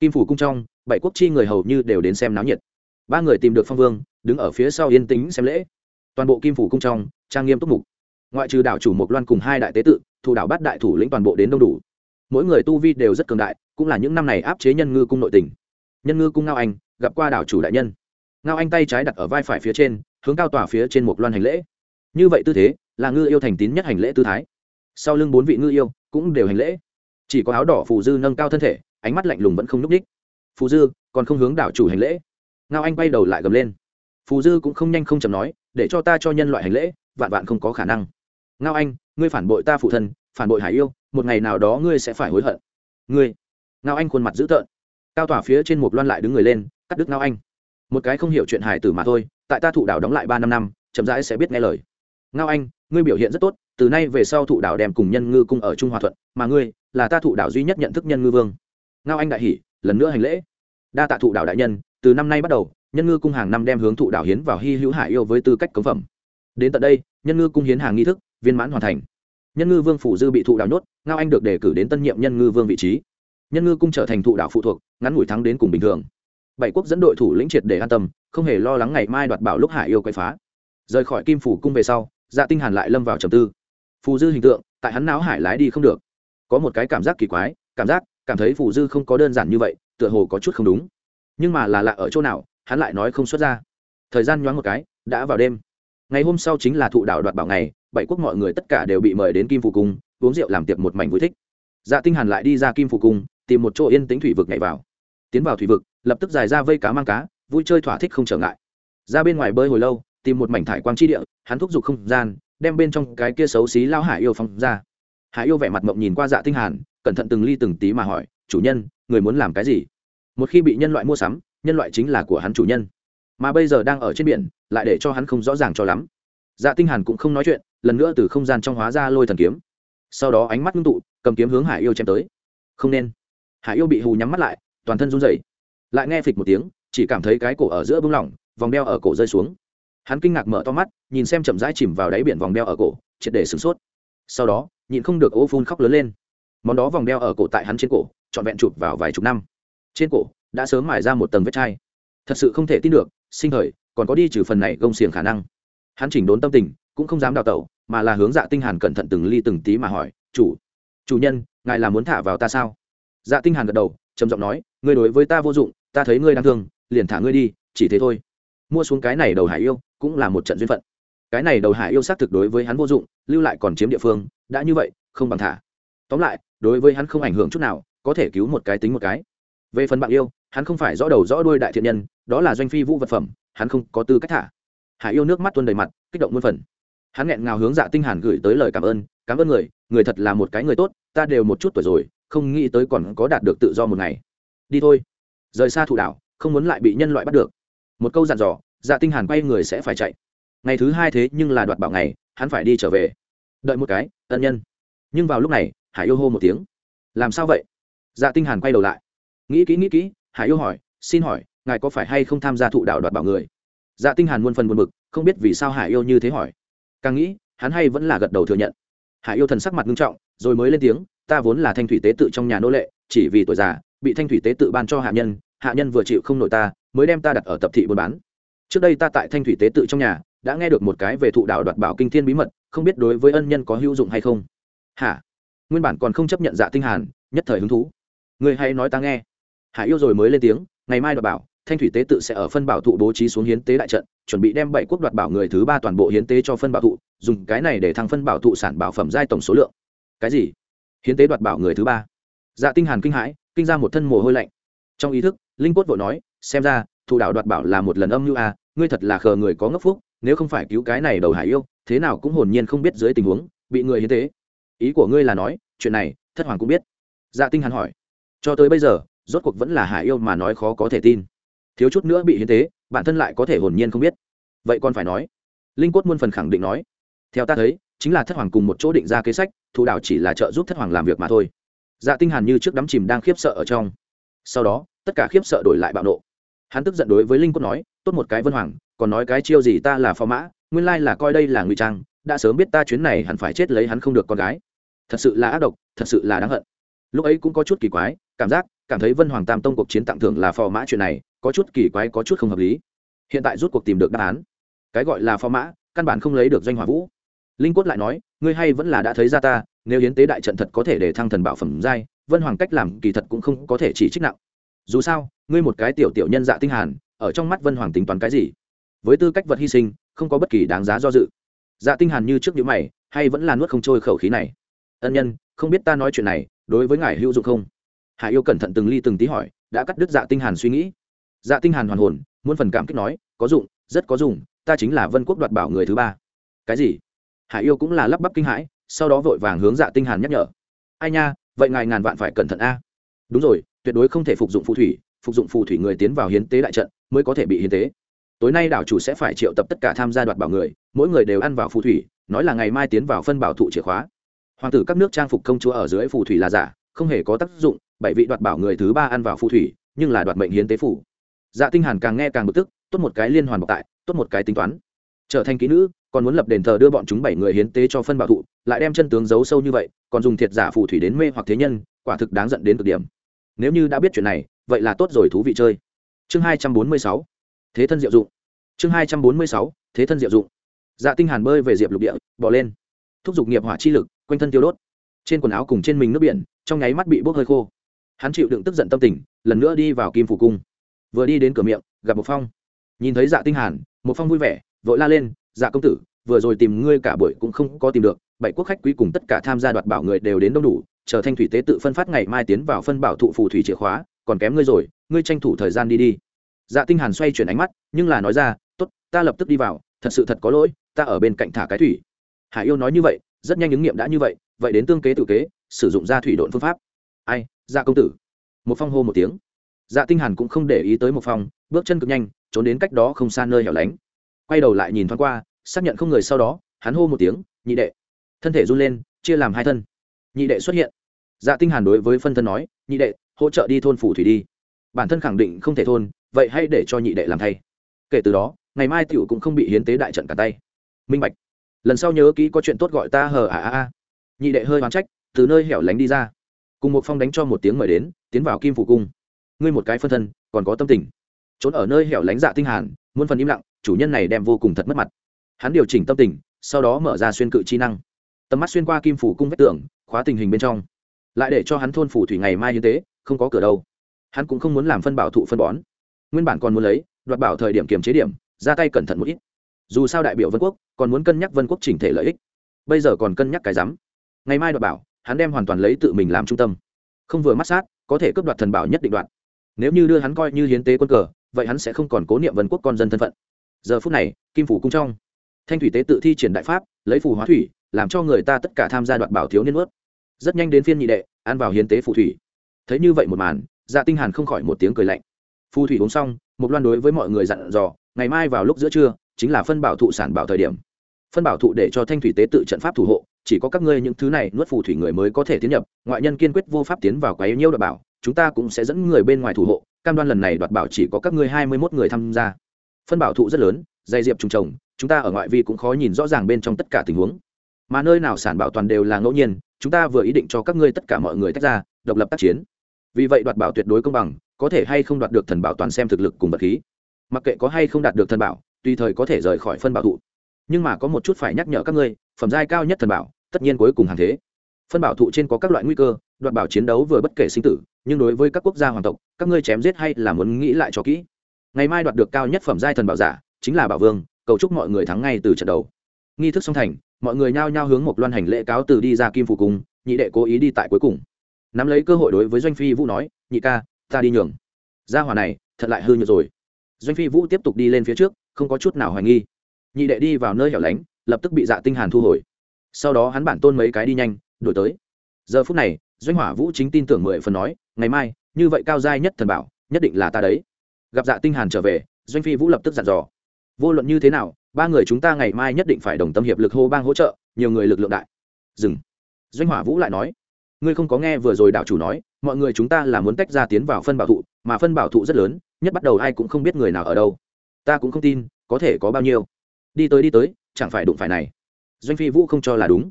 Kim phủ cung trong, bảy quốc chi người hầu như đều đến xem náo nhiệt. Ba người tìm được phong vương, đứng ở phía sau yên tĩnh xem lễ. Toàn bộ kim phủ cung trong, trang nghiêm túc mục. Ngoại trừ đảo chủ mộc loan cùng hai đại tế tự, thủ đảo bát đại thủ lĩnh toàn bộ đến đông đủ. Mỗi người tu vi đều rất cường đại, cũng là những năm này áp chế nhân ngư cung nội tình. Nhân ngư cung ngao anh, gặp qua đảo chủ đại nhân. Ngao anh tay trái đặt ở vai phải phía trên, hướng cao tòa phía trên một loan hành lễ. Như vậy tư thế là ngư yêu thành tín nhất hành lễ tư thái. Sau lưng bốn vị ngư yêu cũng đều hành lễ. Chỉ có áo đỏ phù dư nâng cao thân thể, ánh mắt lạnh lùng vẫn không n ú c ních phù dư còn không hướng đảo chủ hành lễ. Ngao anh bay đầu lại gầm lên. Phù dư cũng không nhanh không chầm nói, để cho ta cho nhân loại hành lễ, vạn vạn không có khả năng. Ngao anh, ngươi phản bội ta phụ thân, phản bội hải yêu, một ngày nào đó ngươi sẽ phải hối hận. Ngươi? Ngao anh khuôn mặt dữ tợn. Cao tỏa phía trên một loan lại đứng người lên, cắt đứt ngao anh. Một cái không hiểu chuyện hải tử mà thôi, tại ta thụ đảo đóng lại ba năm năm, chậm rãi sẽ biết nghe lời. Ngao anh ngươi biểu hiện rất tốt, từ nay về sau thụ đảo đem cùng nhân ngư cung ở trung hòa thuận, mà ngươi là ta thụ đảo duy nhất nhận thức nhân ngư vương. Ngao anh đại hỷ lần nữa hành lễ. Đa tạ thụ đảo đại nhân, từ năm nay bắt đầu, nhân ngư cung hàng năm đem hướng thụ đảo hiến vào hy hữu hải yêu với tư cách cống phẩm. Đến tận đây, nhân ngư cung hiến hàng nghi thức, viên mãn hoàn thành. Nhân ngư vương phủ dư bị thụ đảo nhốt, ngao anh được đề cử đến tân nhiệm nhân ngư vương vị trí. Nhân ngư cung trở thành thụ đảo phụ thuộc, ngắn ngủi thắng đến cùng bình thường. Bảy quốc dẫn đội thủ lĩnh triệt để an tâm, không hề lo lắng ngày mai đoạt bảo lúc hải yêu quậy phá. Rời khỏi kim phủ cung về sau dạ tinh hàn lại lâm vào trầm tư. Phù dư hình tượng, tại hắn não hải lái đi không được. Có một cái cảm giác kỳ quái, cảm giác, cảm thấy phù dư không có đơn giản như vậy, tựa hồ có chút không đúng. Nhưng mà là lạ ở chỗ nào, hắn lại nói không xuất ra. Thời gian nhoáng một cái, đã vào đêm. Ngày hôm sau chính là thụ đạo đoạt bảo ngày, bảy quốc mọi người tất cả đều bị mời đến kim phủ cung, uống rượu làm tiệc một mảnh vui thích. Dạ tinh hàn lại đi ra kim phủ cung, tìm một chỗ yên tĩnh thủy vực nhảy vào. Tiến vào thủy vực, lập tức dài ra vây cá mang cá, vui chơi thỏa thích không trở ngại. Ra bên ngoài bơi hồi lâu tìm một mảnh thải quang chi địa, hắn thúc giục không gian, đem bên trong cái kia xấu xí lao hải yêu phóng ra. Hải yêu vẻ mặt mộng nhìn qua dạ tinh hàn, cẩn thận từng ly từng tí mà hỏi, chủ nhân, người muốn làm cái gì? Một khi bị nhân loại mua sắm, nhân loại chính là của hắn chủ nhân. Mà bây giờ đang ở trên biển, lại để cho hắn không rõ ràng cho lắm. Dạ tinh hàn cũng không nói chuyện, lần nữa từ không gian trong hóa ra lôi thần kiếm. Sau đó ánh mắt ngưng tụ, cầm kiếm hướng hải yêu chém tới. Không nên. Hải yêu bị hù nhắm mắt lại, toàn thân run rẩy. Lại nghe phịch một tiếng, chỉ cảm thấy cái cổ ở giữa bung lỏng, vòng đeo ở cổ rơi xuống hắn kinh ngạc mở to mắt, nhìn xem chậm rãi chìm vào đáy biển vòng đeo ở cổ, triệt để sửng sốt. Sau đó, nhịn không được ô phun khóc lớn lên. Món đó vòng đeo ở cổ tại hắn trên cổ, trọn vẹn chụp vào vài chục năm. Trên cổ, đã sớm mài ra một tầng vết chai. Thật sự không thể tin được, sinh thời, còn có đi trừ phần này gông xiềng khả năng. Hắn chỉnh đốn tâm tình, cũng không dám đào tẩu, mà là hướng dạ tinh hàn cẩn thận từng ly từng tí mà hỏi, chủ chủ nhân, ngài là muốn thả vào ta sao? Dạ tinh hàn gật đầu, trầm giọng nói, ngươi đối với ta vô dụng, ta thấy ngươi đang thương, liền thả ngươi đi, chỉ thế thôi. Mua xuống cái này đầu hải yêu cũng là một trận duyên phận. Cái này đầu hải yêu sát thực đối với hắn vô dụng, lưu lại còn chiếm địa phương, đã như vậy, không bằng thả. Tóm lại, đối với hắn không ảnh hưởng chút nào, có thể cứu một cái tính một cái. Về phần bạn yêu, hắn không phải rõ đầu rõ đuôi đại thiện nhân, đó là doanh phi vũ vật phẩm, hắn không có tư cách thả. Hải yêu nước mắt tuôn đầy mặt, kích động muôn phần. Hắn nghẹn ngào hướng dạ tinh hàn gửi tới lời cảm ơn cảm ơn người người thật là một cái người tốt, ta đều một chút tuổi rồi, không nghĩ tới còn có đạt được tự do một ngày. Đi thôi. Rời xa thủ đảo, không muốn lại bị nhân loại bắt được. Một câu dặn dò dạ tinh hàn quay người sẽ phải chạy. Ngày thứ hai thế nhưng là đoạt bảo ngày, hắn phải đi trở về. Đợi một cái, ân nhân. Nhưng vào lúc này, hải yêu hô một tiếng. Làm sao vậy? Dạ tinh hàn quay đầu lại. Nghĩ kỹ nghĩ kỹ, hải yêu hỏi, xin hỏi, ngài có phải hay không tham gia thụ đạo đoạt bảo người? Dạ tinh hàn muôn phần buồn bực, không biết vì sao hải yêu như thế hỏi. Càng nghĩ, hắn hay vẫn là gật đầu thừa nhận. Hải yêu thần sắc mặt nghiêm trọng, rồi mới lên tiếng, ta vốn là thanh thủy tế tự trong nhà nô lệ, chỉ vì tuổi già, bị thanh thủy tế tự ban cho hạ nhân hạ nhân vừa chịu không nổi ta, mới đem ta đặt ở tập thị buôn bán trước đây ta tại thanh thủy tế tự trong nhà, đã nghe được một cái về thụ đạo đoạt bảo kinh thiên bí mật, không biết đối với ân nhân có hữu dụng hay không. Hả? Nguyên bản còn không chấp nhận dạ tinh hàn, nhất thời hứng thú. Người hay nói ta nghe. Hải yêu rồi mới lên tiếng, ngày mai đoạt bảo, thanh thủy tế tự sẽ ở phân bảo thụ bố trí xuống hiến tế đại trận, chuẩn bị đem bảy quốc đoạt bảo người thứ ba toàn bộ hiến tế cho phân bảo thụ, dùng cái này để thăng phân bảo thụ sản bảo phẩm giai tổng số lượng. Cái gì? Hiến tế đoạt bảo người thứ ba. Dạ tinh hàn kinh hãi, kinh ra một thân mồ hôi lạnh. Trong ý thức, linh cốt vội nói, xem ra thủ đạo đoạt bảo là một lần âm mưu a, ngươi thật là khờ người có ngốc phúc, nếu không phải cứu cái này đầu hải yêu, thế nào cũng hồn nhiên không biết dưới tình huống, bị người hiến tế. Ý của ngươi là nói, chuyện này, thất hoàng cũng biết. Dạ tinh hàn hỏi. Cho tới bây giờ, rốt cuộc vẫn là hải yêu mà nói khó có thể tin. Thiếu chút nữa bị hiến tế, bản thân lại có thể hồn nhiên không biết. Vậy còn phải nói. Linh quất muôn phần khẳng định nói. Theo ta thấy, chính là thất hoàng cùng một chỗ định ra kế sách thủ đạo chỉ là trợ giúp thất hoàng làm việc mà thôi. Dạ tinh hàn như trước đắm chìm đang khiếp sợ ở trong. Sau đó, tất cả khiếp sợ đổi lại bạo nộ hắn tức giận đối với linh quất nói, tốt một cái vân hoàng, còn nói cái chiêu gì ta là phò mã, nguyên lai là coi đây là ngụy trang, đã sớm biết ta chuyến này hẳn phải chết lấy hắn không được con gái. Thật sự là ác độc, thật sự là đáng hận. Lúc ấy cũng có chút kỳ quái, cảm giác, cảm thấy vân hoàng tam tông cuộc chiến tặng thưởng là phò mã chuyện này, có chút kỳ quái, có chút không hợp lý. Hiện tại rút cuộc tìm được đáp án. Cái gọi là phò mã, căn bản không lấy được doanh hỏa vũ. Linh quất lại nói, ngươi hay vẫn là đã thấy ra ta, nếu hiến tế đại trận thật có thể để thăng thần bảo phẩm giai, vân hoàng cách làm kỳ thật cũng không có thể chỉ trích nặng. Dù sao ngươi một cái tiểu tiểu nhân dạ tinh hàn, ở trong mắt vân hoàng tính toán cái gì? Với tư cách vật hy sinh, không có bất kỳ đáng giá do dự. Dạ tinh hàn như trước nhíu mày, hay vẫn là nuốt không trôi khẩu khí này? Ân nhân, không biết ta nói chuyện này, đối với ngài hữu dụng không? Hải yêu cẩn thận từng ly từng tí hỏi, đã cắt đứt dạ tinh hàn suy nghĩ. Dạ tinh hàn hoàn hồn, muôn phần cảm kích nói, có dụng, rất có dụng, ta chính là vân quốc đoạt bảo người thứ ba. Cái gì? Hải yêu cũng là lắp bắp kinh hãi, sau đó vội vàng hướng dạ tinh hàn nhắc nhở. Ai nha, vậy ngài ngàn vạn phải cẩn thận a. Đúng rồi, tuyệt đối không thể phục dụng phù thủy phục dụng phù thủy người tiến vào hiến tế đại trận mới có thể bị hiến tế. Tối nay đảo chủ sẽ phải triệu tập tất cả tham gia đoạt bảo người, mỗi người đều ăn vào phù thủy, nói là ngày mai tiến vào phân bảo thụ chìa khóa. Hoàng tử các nước trang phục công chúa ở dưới phù thủy là giả, không hề có tác dụng, bảy vị đoạt bảo người thứ ba ăn vào phù thủy, nhưng là đoạt mệnh hiến tế phủ dạ tinh hàn càng nghe càng bực tức, tốt một cái liên hoàn bọc tại, tốt một cái tính toán. Trở thành kỹ nữ, còn muốn lập đền thờ đưa bọn chúng bảy người hiến tế cho phân bảo thụ, lại đem chân tướng giấu sâu như vậy, còn dùng thiệt giả phù thủy đến mê hoặc thế nhân, quả thực đáng giận đến cực điểm. Nếu như đã biết chuyện này vậy là tốt rồi thú vị chơi. Chương hai trăm bốn mươi sáu, thế thân diệu dụng. Chương hai trăm bốn mươi sáu, thế thân diệu dụng. Dạ tinh hàn bơi về diệp lục địa bỏ lên. Thúc giục nghiệp hỏa chi lực, quanh thân tiêu đốt. Trên quần áo cùng trên mình nước biển, trong nháy mắt bị bốc hơi khô. Hắn chịu đựng tức giận tâm tình, lần nữa đi vào kim phủ cung. Vừa đi đến cửa miệng, gặp một phong. Nhìn thấy dạ tinh hàn một phong vui vẻ, vội la lên dạ công tử, vừa rồi tìm ngươi cả buổi cũng không có tìm được, bảy quốc khách quý cùng tất cả tham gia đoạt bảo người đều đến đông đủ, chờ thanh thủy tế tự phân phát ngày mai tiến vào phân bảo thụ phù thủy chìa khóa còn kém ngươi rồi, ngươi tranh thủ thời gian đi đi. Dạ tinh hàn xoay chuyển ánh mắt, nhưng là nói ra, tốt, ta lập tức đi vào, thật sự thật có lỗi, ta ở bên cạnh thả cái thủy. Hải yêu nói như vậy, rất nhanh ứng nghiệm đã như vậy vậy đến tương kế tự kế, sử dụng ra thủy độn phương pháp. Ai dạ công tử. Một phong hô một tiếng. Dạ tinh hàn cũng không để ý tới một phong, bước chân cực nhanh, trốn đến cách đó không xa nơi hẻo lánh. Quay đầu lại nhìn thoáng qua, xác nhận không người sau đó, hắn hô một tiếng, nhị đệ. Thân thể run lên, chia làm hai thân. Nhị đệ xuất hiện. Dạ tinh hàn đối với phân thân nói, nhị đệ hỗ trợ đi thôn phủ thủy đi. Bản thân khẳng định không thể thôn, vậy hãy để cho nhị đệ làm thay. Kể từ đó, ngày mai tiểu cũng không bị hiến tế đại trận cả tay. Minh bạch, lần sau nhớ kỹ có chuyện tốt gọi ta hờ à à à nhị đệ hơi oán trách, từ nơi hẻo lánh đi ra. Cùng một phong đánh cho một tiếng mời đến, tiến vào kim phủ cung. Ngươi một cái phân thân, còn có tâm tình. Trốn ở nơi hẻo lánh dạ tinh hàn, muôn phần im lặng, chủ nhân này đem vô cùng thật mất mặt. Hắn điều chỉnh tâm tình, sau đó mở ra xuyên cự chi năng. Tầm mắt xuyên qua kim phủ cung vách tường, khóa tình hình bên trong lại để cho hắn thôn phủ thủy ngày mai như thế, không có cửa đâu. Hắn cũng không muốn làm phân bảo thụ phân bón. Nguyên bản còn muốn lấy đoạt bảo thời điểm kiềm chế điểm ra tay cẩn thận một ít. Dù sao đại biểu vân quốc còn muốn cân nhắc vân quốc chỉnh thể lợi ích. Bây giờ còn cân nhắc cái rắm. Ngày mai đoạt bảo hắn đem hoàn toàn lấy tự mình làm trung tâm. Không vừa mắt sát có thể cướp đoạt thần bảo nhất định đoạn nếu như đưa hắn coi như hiến tế quân cờ vậy hắn sẽ không còn cố niệm vân quốc con dân thân phận. Giờ phút này kim phủ cung trong. Thanh thủy tế tự thi triển đại pháp lấy phù hóa thủy làm cho người ta tất cả tham gia đoạt bảo thiếu niên ướt rất nhanh đến phiên nhị đệ, ăn vào hiến tế phù thủy. Thấy như vậy một màn dạ tinh hàn không khỏi một tiếng cười lạnh. Phù thủy uống xong, một loan đối với mọi người dặn dò, ngày mai vào lúc giữa trưa, chính là phân bảo thụ sản bảo thời điểm. Phân bảo thụ để cho thanh thủy tế tự trận pháp thủ hộ, chỉ có các ngươi những thứ này nuốt phù thủy người mới có thể tiến nhập, ngoại nhân kiên quyết vô pháp tiến vào quấy nhiêu đoạt bảo, chúng ta cũng sẽ dẫn người bên ngoài thủ hộ, cam đoan lần này đoạt bảo chỉ có các ngươi hai mươi 21 người tham gia. Phân bảo thụ rất lớn, dày diệp trùng trồng, chúng ta ở ngoại vi cũng khó nhìn rõ ràng bên trong tất cả tình huống. Mà nơi nào sản bảo toàn đều là ngẫu nhiên chúng ta vừa ý định cho các ngươi tất cả mọi người tách ra, độc lập tác chiến. Vì vậy đoạt bảo tuyệt đối công bằng, có thể hay không đoạt được thần bảo toàn xem thực lực cùng vật khí. Mặc kệ có hay không đạt được thần bảo, tùy thời có thể rời khỏi phân bảo thụ. Nhưng mà có một chút phải nhắc nhở các ngươi, phẩm giai cao nhất thần bảo, tất nhiên cuối cùng hàng thế. Phân bảo thụ trên có các loại nguy cơ, đoạt bảo chiến đấu vừa bất kể sinh tử, nhưng đối với các quốc gia hoàng tộc, các ngươi chém giết hay là muốn nghĩ lại cho kỹ. Ngày mai đoạt được cao nhất phẩm giai thần bảo giả, chính là bảo vương, cầu chúc mọi người thắng ngay từ trận đầu. Nghi thức song thành mọi người nhao nhao hướng một loan hành lễ cáo từ đi ra kim phủ cùng nhị đệ cố ý đi tại cuối cùng. Nắm lấy cơ hội đối với doanh phi vũ nói, nhị ca, ta đi nhường. Gia hòa này, thật lại hư nhược rồi. Doanh phi vũ tiếp tục đi lên phía trước, không có chút nào hoài nghi. Nhị đệ đi vào nơi hẻo lánh, lập tức bị dạ tinh hàn thu hồi. Sau đó hắn bản tôn mấy cái đi nhanh đổi tới. Giờ phút này, doanh hỏa vũ chính tin tưởng mười phần nói, ngày mai, như vậy cao giai nhất thần bảo, nhất định là ta đấy. Gặp dạ tinh hàn trở về, doanh phi vũ lập tức dặn dò vô luận như thế nào, ba người chúng ta ngày mai nhất định phải đồng tâm hiệp lực hô bang hỗ trợ, nhiều người lực lượng đại. Dừng. Doanh hỏa vũ lại nói. Ngươi không có nghe vừa rồi đạo chủ nói, mọi người chúng ta là muốn tách ra tiến vào phân bảo thụ, mà phân bảo thụ rất lớn, nhất bắt đầu ai cũng không biết người nào ở đâu. Ta cũng không tin, có thể có bao nhiêu. Đi tới đi tới, chẳng phải đụng phải này. Doanh phi vũ không cho là đúng.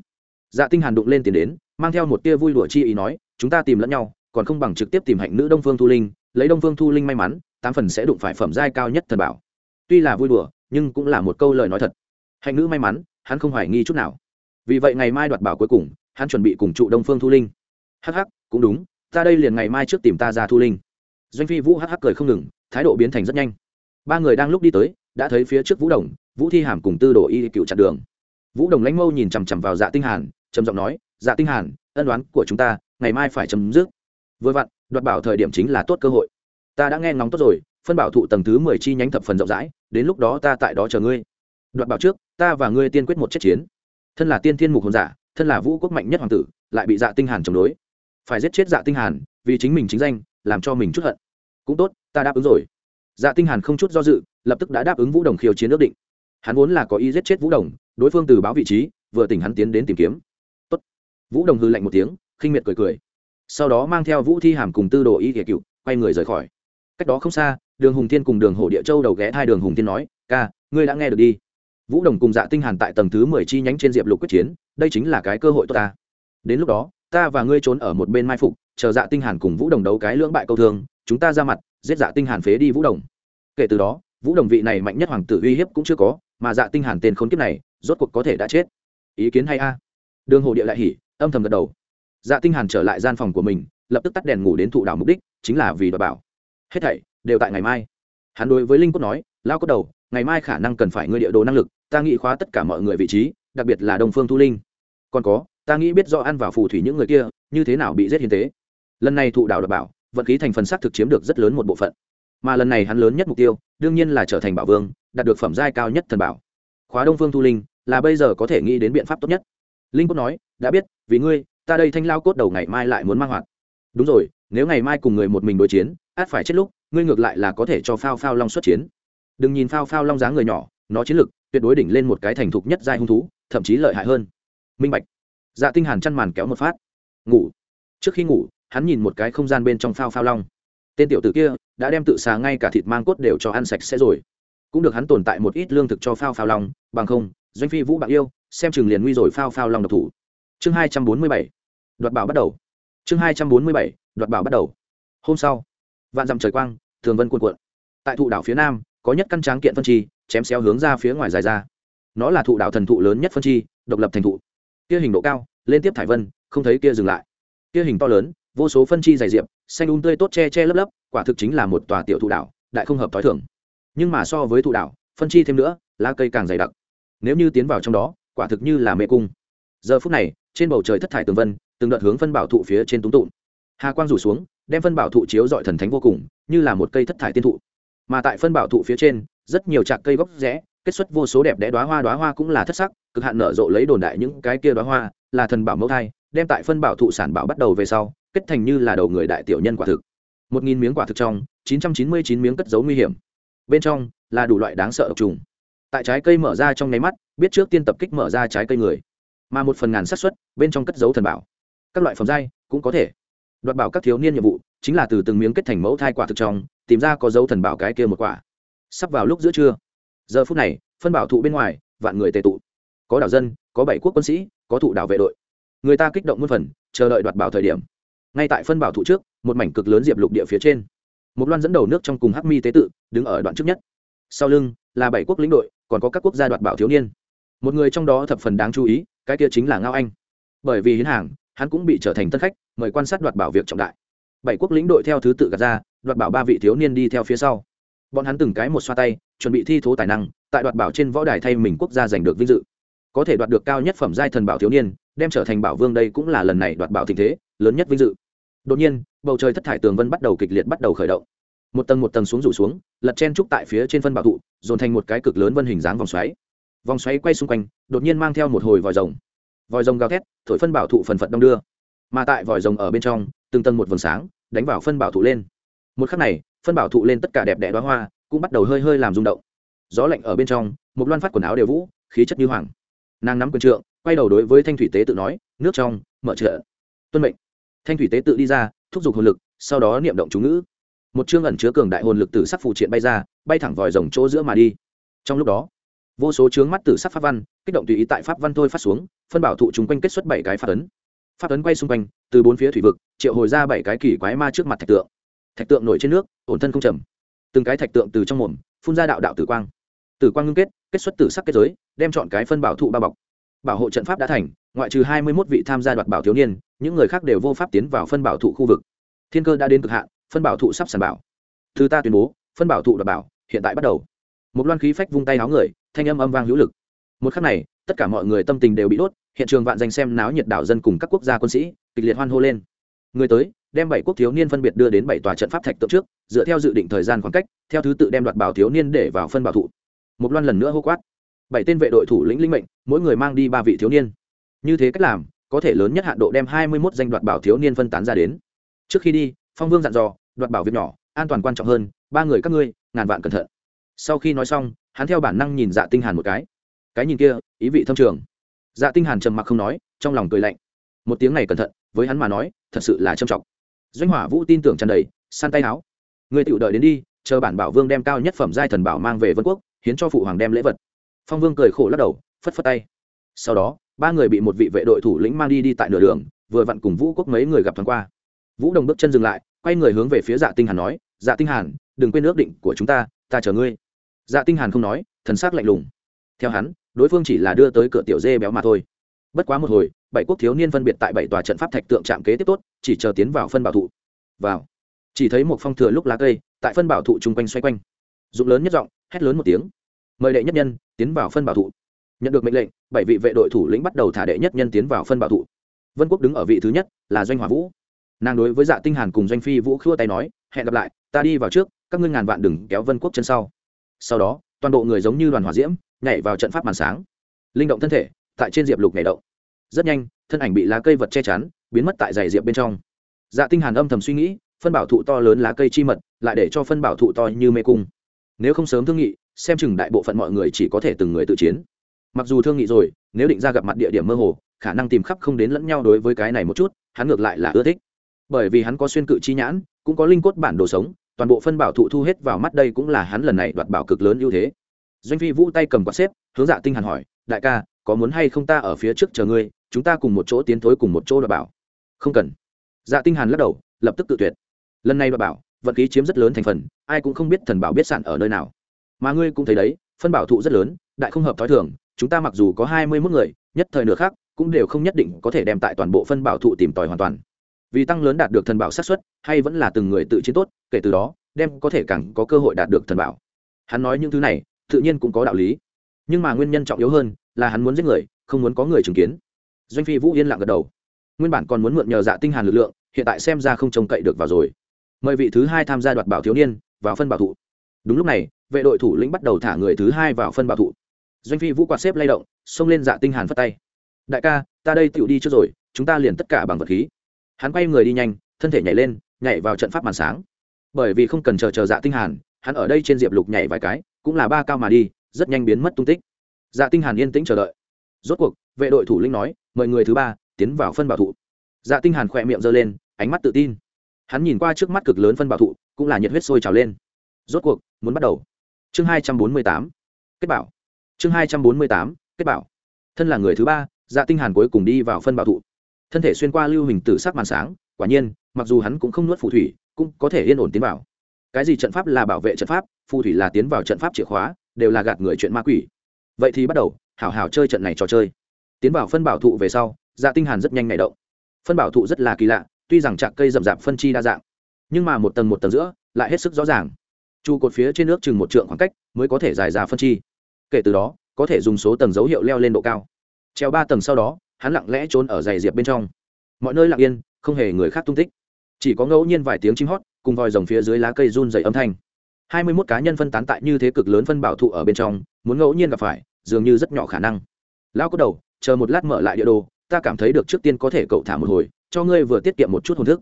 Dạ tinh hàn đụng lên tiền đến, mang theo một tia vui đùa chi ý nói, chúng ta tìm lẫn nhau, còn không bằng trực tiếp tìm hạnh nữ đông phương thu linh, lấy đông phương thu linh may mắn, tám phần sẽ đụng phải phẩm giai cao nhất thần bảo. Tuy là vui đùa nhưng cũng là một câu lời nói thật. Hạnh nữ may mắn, hắn không hoài nghi chút nào. Vì vậy ngày mai đoạt bảo cuối cùng, hắn chuẩn bị cùng trụ đông phương thu linh. Hắc hắc, cũng đúng, ta đây liền ngày mai trước tìm ta ra thu linh. Doanh phi vũ hắc hắc cười không ngừng, thái độ biến thành rất nhanh. Ba người đang lúc đi tới, đã thấy phía trước vũ đồng, vũ thi hàm cùng tư đồ y cựu chặn đường. Vũ đồng lãnh mâu nhìn chằm chằm vào dạ tinh hàn, trầm giọng nói dạ tinh hàn, ân đoán của chúng ta, ngày mai phải chấm dứt. Vừa vặn, đoạt bảo thời điểm chính là tốt cơ hội. Ta đã nghe ngóng tốt rồi phân bảo thụ tầng thứ mười chi nhánh thập phần rộng rãi, đến lúc đó ta tại đó chờ ngươi. Đoạt bảo trước, ta và ngươi tiên quyết một trận chiến. Thân là tiên thiên mục hồn giả, thân là vũ quốc mạnh nhất hoàng tử, lại bị dạ tinh hàn chống đối. Phải giết chết dạ tinh hàn, vì chính mình chính danh, làm cho mình chút hận. Cũng tốt, ta đáp ứng rồi. Dạ tinh hàn không chút do dự, lập tức đã đáp ứng vũ đồng khiêu chiến ước định. Hắn vốn là có ý giết chết vũ đồng, đối phương từ báo vị trí, vừa tỉnh hắn tiến đến tìm kiếm. Tốt. vũ đồng hư lạnh một tiếng, khinh miệt cười cười. Sau đó mang theo vũ thi hàm cùng tư đồ y kẻ cựu, quay người rời khỏi. Cách đó không xa đường hùng thiên cùng đường hổ địa châu đầu ghé hai đường hùng thiên nói, ca, ngươi đã nghe được đi. Vũ đồng cùng dạ tinh hàn tại tầng thứ mười chi nhánh trên diệp lục quyết chiến, đây chính là cái cơ hội tốt ta. Đến lúc đó, ta và ngươi trốn ở một bên mai phục, chờ dạ tinh hàn cùng vũ đồng đấu cái lưỡng bại câu thương, chúng ta ra mặt, giết dạ tinh hàn phế đi vũ đồng. Kể từ đó, vũ đồng vị này mạnh nhất hoàng tử uy hiếp cũng chưa có, mà dạ tinh hàn tên khốn kiếp này, rốt cuộc có thể đã chết. Ý kiến hay a. Đường hồ địa lại hỉ, âm thầm gật đầu. Dạ tinh hàn trở lại gian phòng của mình, lập tức tắt đèn ngủ đến thụ đảo mục đích, chính là vì đảm bảo. Hết thảy đều tại ngày mai. Hắn đối với linh cốt nói, lao cốt đầu, ngày mai khả năng cần phải ngươi địa đồ năng lực, ta nghĩ khóa tất cả mọi người vị trí, đặc biệt là đông phương thu linh. Còn có, ta nghĩ biết do ăn vào phù thủy những người kia, như thế nào bị giết hiến tế. Lần này thụ đảo đảm bảo, vận khí thành phần xác thực chiếm được rất lớn một bộ phận. Mà lần này hắn lớn nhất mục tiêu, đương nhiên là trở thành bảo vương, đạt được phẩm giai cao nhất thần bảo. Khóa đông phương thu linh, là bây giờ có thể nghĩ đến biện pháp tốt nhất. Linh cốt nói, đã biết, vì ngươi, ta đây thanh lao cốt đầu ngày mai lại muốn mang hoạt. Đúng rồi, nếu ngày mai cùng người một mình đối chiến, át phải chết lúc ngươi ngược lại là có thể cho phao phao long xuất chiến. Đừng nhìn phao phao long dáng người nhỏ, nó chiến lực tuyệt đối đỉnh lên một cái thành thục nhất giai hung thú, thậm chí lợi hại hơn. Minh bạch. Dạ tinh hàn chăn màn kéo một phát. Ngủ. Trước khi ngủ, hắn nhìn một cái không gian bên trong phao phao long. Tên tiểu tử kia đã đem tự xà ngay cả thịt mang cốt đều cho ăn sạch sẽ rồi. Cũng được hắn tồn tại một ít lương thực cho phao phao long, bằng không, doanh phi vũ bạn yêu xem chừng liền nguy rồi phao phao long độc thủ. Chương hai trăm bốn mươi bảy. Đoạt bảo bắt đầu. Chương hai trăm bốn mươi bảy. Đoạt bảo bắt đầu. Hôm sau vạn dặm trời quang, thường vân cuộn cuộn. Tại thụ đảo phía nam, có nhất căn tráng kiện phân chi, chém xéo hướng ra phía ngoài dài ra. Nó là thụ đảo thần thụ lớn nhất phân chi, độc lập thành thụ. Kia hình độ cao, lên tiếp thải vân, không thấy kia dừng lại. Kia hình to lớn, vô số phân chi dày diệp, xanh un tươi tốt che che lấp lấp, quả thực chính là một tòa tiểu thụ đảo, đại không hợp t h ó i thưởng nhưng mà so với thụ đảo, phân chi thêm nữa, lá cây càng dày đặc. Nếu như tiến vào trong đó, quả thực như là mê cung. Giờ phút này, trên bầu trời thất thải tường vân, từng đợt hướng phân bảo thụ phía trên túng tụn. Hà quang rủ xuống đem phân bảo thụ chiếu dọi thần thánh vô cùng, như là một cây thất thải tiên thụ. Mà tại phân bảo thụ phía trên, rất nhiều trạc cây góc rẽ, kết xuất vô số đẹp đẽ đoá hoa đoá hoa cũng là thất sắc, cực hạn nở rộ lấy đồn đại những cái kia đoá hoa, là thần bảo mẫu thai, đem tại phân bảo thụ sản bảo bắt đầu về sau, kết thành như là đầu người đại tiểu nhân quả thực. Một nghìn miếng quả thực trong, chín trăm chín mươi chín miếng cất dấu nguy hiểm. Bên trong, là đủ loại đáng sợ độc trùng. Tại trái cây mở ra trong nháy mắt, biết trước tiên tập kích mở ra trái cây người. Mà một phần ngàn xác suất, bên trong cất dấu thần bảo. Các loại phẩm giai, cũng có thể đoạt bảo các thiếu niên nhiệm vụ, chính là từ từng miếng kết thành mẫu thai quả thực trong, tìm ra có dấu thần bảo cái kia một quả. Sắp vào lúc giữa trưa. Giờ phút này, phân bảo thụ bên ngoài, vạn người tề tụ. Có đảo dân, có bảy quốc quân sĩ, có thụ đảo vệ đội. Người ta kích động muôn phần, chờ đợi đoạt bảo thời điểm. Ngay tại phân bảo thụ trước, một mảnh cực lớn diệp lục địa phía trên. Một loan dẫn đầu nước trong cùng hắc mi tế tự, đứng ở đoạn trước nhất. Sau lưng, là bảy quốc lĩnh đội, còn có các quốc gia đoạt bảo thiếu niên. Một người trong đó thập phần đáng chú ý, cái kia chính là ngao anh. Bởi vì hiến hàng, hắn cũng bị trở thành tân khách mời quan sát đoạt bảo việc trọng đại. Bảy quốc lĩnh đội theo thứ tự gạt ra, đoạt bảo ba vị thiếu niên đi theo phía sau. Bọn hắn từng cái một xoa tay, chuẩn bị thi thố tài năng, tại đoạt bảo trên võ đài thay mình quốc gia giành được vinh dự. Có thể đoạt được cao nhất phẩm giai thần bảo thiếu niên, đem trở thành bảo vương đây cũng là lần này đoạt bảo tình thế, lớn nhất vinh dự. Đột nhiên, bầu trời thất thải tường vân bắt đầu kịch liệt bắt đầu khởi động. Một tầng một tầng xuống rủ xuống, lật chen trúc tại phía trên phân bảo thụ, dồn thành một cái cực lớn vân hình dáng vòng xoáy. Vòng xoáy quay xung quanh, đột nhiên mang theo một hồi vòi rồng. Vòi rồng gào thét, thổi phân bảo thụ phần phật đông đưa mà tại vòi rồng ở bên trong, từng tầng một vầng sáng đánh vào phân bảo thụ lên. Một khắc này, phân bảo thụ lên tất cả đẹp đẽ đoá hoa cũng bắt đầu hơi hơi làm rung động. Gió lạnh ở bên trong, một loan phát quần áo đều vũ, khí chất như hoàng. Nàng nắm quyền trượng, quay đầu đối với thanh thủy tế tự nói, nước trong, mở trợ tuân mệnh. Thanh thủy tế tự đi ra, thúc giục hồn lực, sau đó niệm động chú ngữ. Một chương ẩn chứa cường đại hồn lực từ sắc phụ triện bay ra, bay thẳng vòi rồng chỗ giữa mà đi. Trong lúc đó, vô số chướng mắt từ sắc pháp văn kích động tùy ý tại pháp văn thôi phát xuống, phân bảo thụ chúng quanh kết xuất bảy cái pháp ấn pháp ấn quay xung quanh, từ bốn phía thủy vực, triệu hồi ra bảy cái kỳ quái ma trước mặt thạch tượng. Thạch tượng nổi trên nước ổn thân không trầm từng cái thạch tượng từ trong mồm, phun ra đạo đạo tử quang. Tử quang ngưng kết kết xuất tử sắc kết giới, đem chọn cái phân bảo thụ bao bọc. Bảo hộ trận pháp đã thành, ngoại trừ hai mươi một vị tham gia đoạt bảo thiếu niên, những người khác đều vô pháp tiến vào phân bảo thụ khu vực. Thiên cơ đã đến cực hạn, phân bảo thụ sắp sàn bảo. Thứ ta tuyên bố, phân bảo thụ đoạt bảo, hiện tại bắt đầu. Một loan khí phách vung tay áo người, thanh âm âm vang hữu lực. Một khắc này tất cả mọi người tâm tình đều bị đốt, hiện trường vạn danh xem náo nhiệt đảo dân cùng các quốc gia quân sĩ, kịch liệt hoan hô lên. Người tới, đem bảy quốc thiếu niên phân biệt đưa đến bảy tòa trận pháp thạch tượng trước, dựa theo dự định thời gian khoảng cách, theo thứ tự đem đoạt bảo thiếu niên để vào phân bảo thụ. Một loan lần nữa hô quát. Bảy tên vệ đội thủ lĩnh linh mệnh, mỗi người mang đi ba vị thiếu niên. Như thế cách làm, có thể lớn nhất hạn độ đem hai mươi mốt danh đoạt bảo thiếu niên phân tán ra đến. Trước khi đi, phong vương dặn dò, đoạt bảo việc nhỏ, an toàn quan trọng hơn, ba người các ngươi, ngàn vạn cẩn thận. Sau khi nói xong, hắn theo bản năng nhìn dạ tinh hàn một cái cái nhìn kia, ý vị thâm trường. Dạ tinh hàn trầm mặc không nói, trong lòng cười lạnh. Một tiếng này cẩn thận, với hắn mà nói, thật sự là trâm trọng. Doanh hỏa vũ tin tưởng tràn đầy, san tay áo. Người tự đợi đến đi, chờ bản bảo vương đem cao nhất phẩm giai thần bảo mang về vân quốc, hiến cho phụ hoàng đem lễ vật. Phong vương cười khổ lắc đầu, phất phất tay. Sau đó, ba người bị một vị vệ đội thủ lĩnh mang đi đi tại nửa đường, vừa vặn cùng vũ quốc mấy người gặp thoáng qua. Vũ đồng bước chân dừng lại, quay người hướng về phía dạ tinh hàn nói dạ tinh hàn, đừng quên ước định của chúng ta ta chờ ngươi. Dạ tinh hàn không nói, thần sắc lạnh lùng theo hắn, đối phương chỉ là đưa tới cửa tiểu dê béo mà thôi. Bất quá một hồi, bảy quốc thiếu niên phân biệt tại bảy tòa trận pháp thạch tượng chạm kế tiếp tốt, chỉ chờ tiến vào phân bảo thụ. Vào. Chỉ thấy một phong thừa lúc lá cây, tại phân bảo thụ chung quanh xoay quanh. Dụng lớn nhất giọng, hét lớn một tiếng. Mời đệ nhất nhân, tiến vào phân bảo thụ. Nhận được mệnh lệnh, bảy vị vệ đội thủ lĩnh bắt đầu thả đệ nhất nhân tiến vào phân bảo thụ. Vân quốc đứng ở vị thứ nhất, là doanh hỏa vũ. Nàng đối với dạ tinh hàn cùng doanh phi vũ khua tay nói, hẹn gặp lại, ta đi vào trước, các ngươi ngàn vạn đừng kéo vân quốc chân sau. Sau đó toàn bộ người giống như đoàn hỏa diễm, nhảy vào trận pháp màn sáng. Linh động thân thể, tại trên diệp lục nhảy động. Rất nhanh, thân ảnh bị lá cây vật che chắn, biến mất tại giày diệp bên trong. Dạ tinh hàn âm thầm suy nghĩ, phân bảo thụ to lớn lá cây chi mật, lại để cho phân bảo thụ to như mê cung. Nếu không sớm thương nghị, xem chừng đại bộ phận mọi người chỉ có thể từng người tự chiến. Mặc dù thương nghị rồi, nếu định ra gặp mặt địa điểm mơ hồ, khả năng tìm khắp không đến lẫn nhau đối với cái này một chút, hắn ngược lại là ưa thích. Bởi vì hắn có xuyên cự chi nhãn, cũng có linh cốt bản đồ sống toàn bộ phân bảo thụ thu hết vào mắt đây cũng là hắn lần này đoạt bảo cực lớn ưu thế. Doanh phi vũ tay cầm quạt xếp, hướng dạ tinh hàn hỏi, đại ca, có muốn hay không ta ở phía trước chờ ngươi, chúng ta cùng một chỗ tiến thối cùng một chỗ đoạt bảo? Không cần. Dạ tinh hàn lắc đầu, lập tức tự tuyệt. Lần này đoạt bảo, vận khí chiếm rất lớn thành phần, ai cũng không biết thần bảo biết sạn ở nơi nào. Mà ngươi cũng thấy đấy, phân bảo thụ rất lớn, đại không hợp thói thường, chúng ta mặc dù có hai mươi 21 người, nhất thời nửa khác, cũng đều không nhất định có thể đem tại toàn bộ phân bảo thụ tìm tòi hoàn toàn vì tăng lớn đạt được thần bảo sát xuất hay vẫn là từng người tự chiến tốt, kể từ đó, đem có thể càng có cơ hội đạt được thần bảo. Hắn nói những thứ này, tự nhiên cũng có đạo lý. Nhưng mà nguyên nhân trọng yếu hơn là hắn muốn giết người, không muốn có người chứng kiến. Doanh phi vũ yên lặng gật đầu. Nguyên bản còn muốn mượn nhờ dạ tinh hàn lực lượng, hiện tại xem ra không trông cậy được vào rồi. Mời vị thứ hai tham gia đoạt bảo thiếu niên, vào phân bảo thụ. Đúng lúc này, vệ đội thủ lĩnh bắt đầu thả người thứ hai vào phân bảo thụ. Doanh phi vũ quạt xếp lay động, xông lên dạ tinh hàn phất tay. Đại ca, ta đây tựu đi trước rồi, chúng ta liền tất cả bằng vật khí hắn quay người đi nhanh, thân thể nhảy lên, nhảy vào trận pháp màn sáng. Bởi vì không cần chờ chờ dạ tinh hàn, hắn ở đây trên diệp lục nhảy vài cái, cũng là ba cao mà đi, rất nhanh biến mất tung tích. Dạ tinh hàn yên tĩnh chờ đợi. Rốt cuộc, vệ đội thủ lĩnh nói, mời người thứ ba, tiến vào phân bảo thụ. Dạ tinh hàn khoe miệng giơ lên, ánh mắt tự tin. Hắn nhìn qua trước mắt cực lớn phân bảo thụ, cũng là nhiệt huyết sôi trào lên. Rốt cuộc, muốn bắt đầu. Chương hai trăm bốn mươi tám, kết bảo. Chương hai trăm bốn mươi tám, kết bảo. Thân là người thứ ba dạ tinh hàn cuối cùng đi vào phân bảo thụ thân thể xuyên qua lưu hình tử sắc màn sáng, quả nhiên, mặc dù hắn cũng không nuốt phù thủy, cũng có thể yên ổn tiến vào. Cái gì trận pháp là bảo vệ trận pháp, phù thủy là tiến vào trận pháp chìa khóa, đều là gạt người chuyện ma quỷ. Vậy thì bắt đầu, hảo hảo chơi trận này trò chơi. Tiến vào phân bảo thụ về sau dạ tinh hàn rất nhanh nhảy động. Phân bảo thụ rất là kỳ lạ, tuy rằng trạng cây rậm rạp phân chi đa dạng, nhưng mà một tầng một tầng giữa, lại hết sức rõ ràng. Trụ cột phía trên nước chừng một trượng khoảng cách mới có thể dài ra phân chi. Kể từ đó, có thể dùng số tầng dấu hiệu leo lên độ cao. Treo ba tầng sau đó hắn lặng lẽ trốn ở giày diệp bên trong. Mọi nơi lặng yên, không hề người khác tung tích. Chỉ có ngẫu nhiên vài tiếng chim hót, cùng vòi rồng phía dưới lá cây run dày âm thanh. Hai mươi mốt cá nhân phân tán tại như thế cực lớn phân bảo thụ ở bên trong, muốn ngẫu nhiên gặp phải, dường như rất nhỏ khả năng. Lão có đầu, chờ một lát mở lại địa đồ, ta cảm thấy được trước tiên có thể cậu thả một hồi, cho ngươi vừa tiết kiệm một chút hồn thức.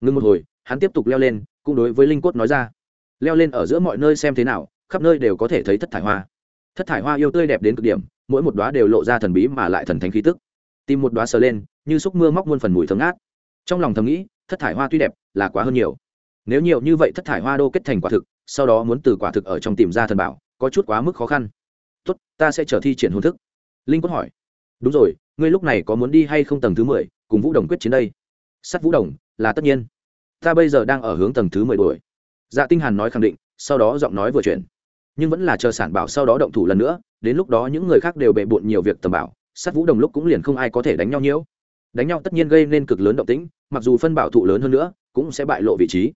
Ngưng một hồi, hắn tiếp tục leo lên, cũng đối với linh cốt nói ra. Leo lên ở giữa mọi nơi xem thế nào, khắp nơi đều có thể thấy thất thải hoa. Thất thải hoa yêu tươi đẹp đến cực điểm, mỗi một đoá đều lộ ra thần bí mà lại thần thánh khí tức tìm một đoá sờ lên, như xúc mưa móc muôn phần mùi thơm ngát. Trong lòng thầm nghĩ, thất thải hoa tuy đẹp, là quá hơn nhiều. Nếu nhiều như vậy thất thải hoa đô kết thành quả thực, sau đó muốn từ quả thực ở trong tìm ra thần bảo, có chút quá mức khó khăn. Tốt, ta sẽ chờ thi triển hồn thức. Linh quất hỏi. Đúng rồi, ngươi lúc này có muốn đi hay không tầng thứ mười, cùng vũ đồng quyết chiến đây? Sắt vũ đồng, là tất nhiên. Ta bây giờ đang ở hướng tầng thứ mười đuổi. Dạ tinh hàn nói khẳng định, sau đó giọng nói vừa chuyển. Nhưng vẫn là chờ sản bảo sau đó động thủ lần nữa, đến lúc đó những người khác đều bệ bội nhiều việc tầm bảo sát vũ đồng lúc cũng liền không ai có thể đánh nhau nhiễu. Đánh nhau tất nhiên gây nên cực lớn động tĩnh, mặc dù phân bảo thụ lớn hơn nữa, cũng sẽ bại lộ vị trí.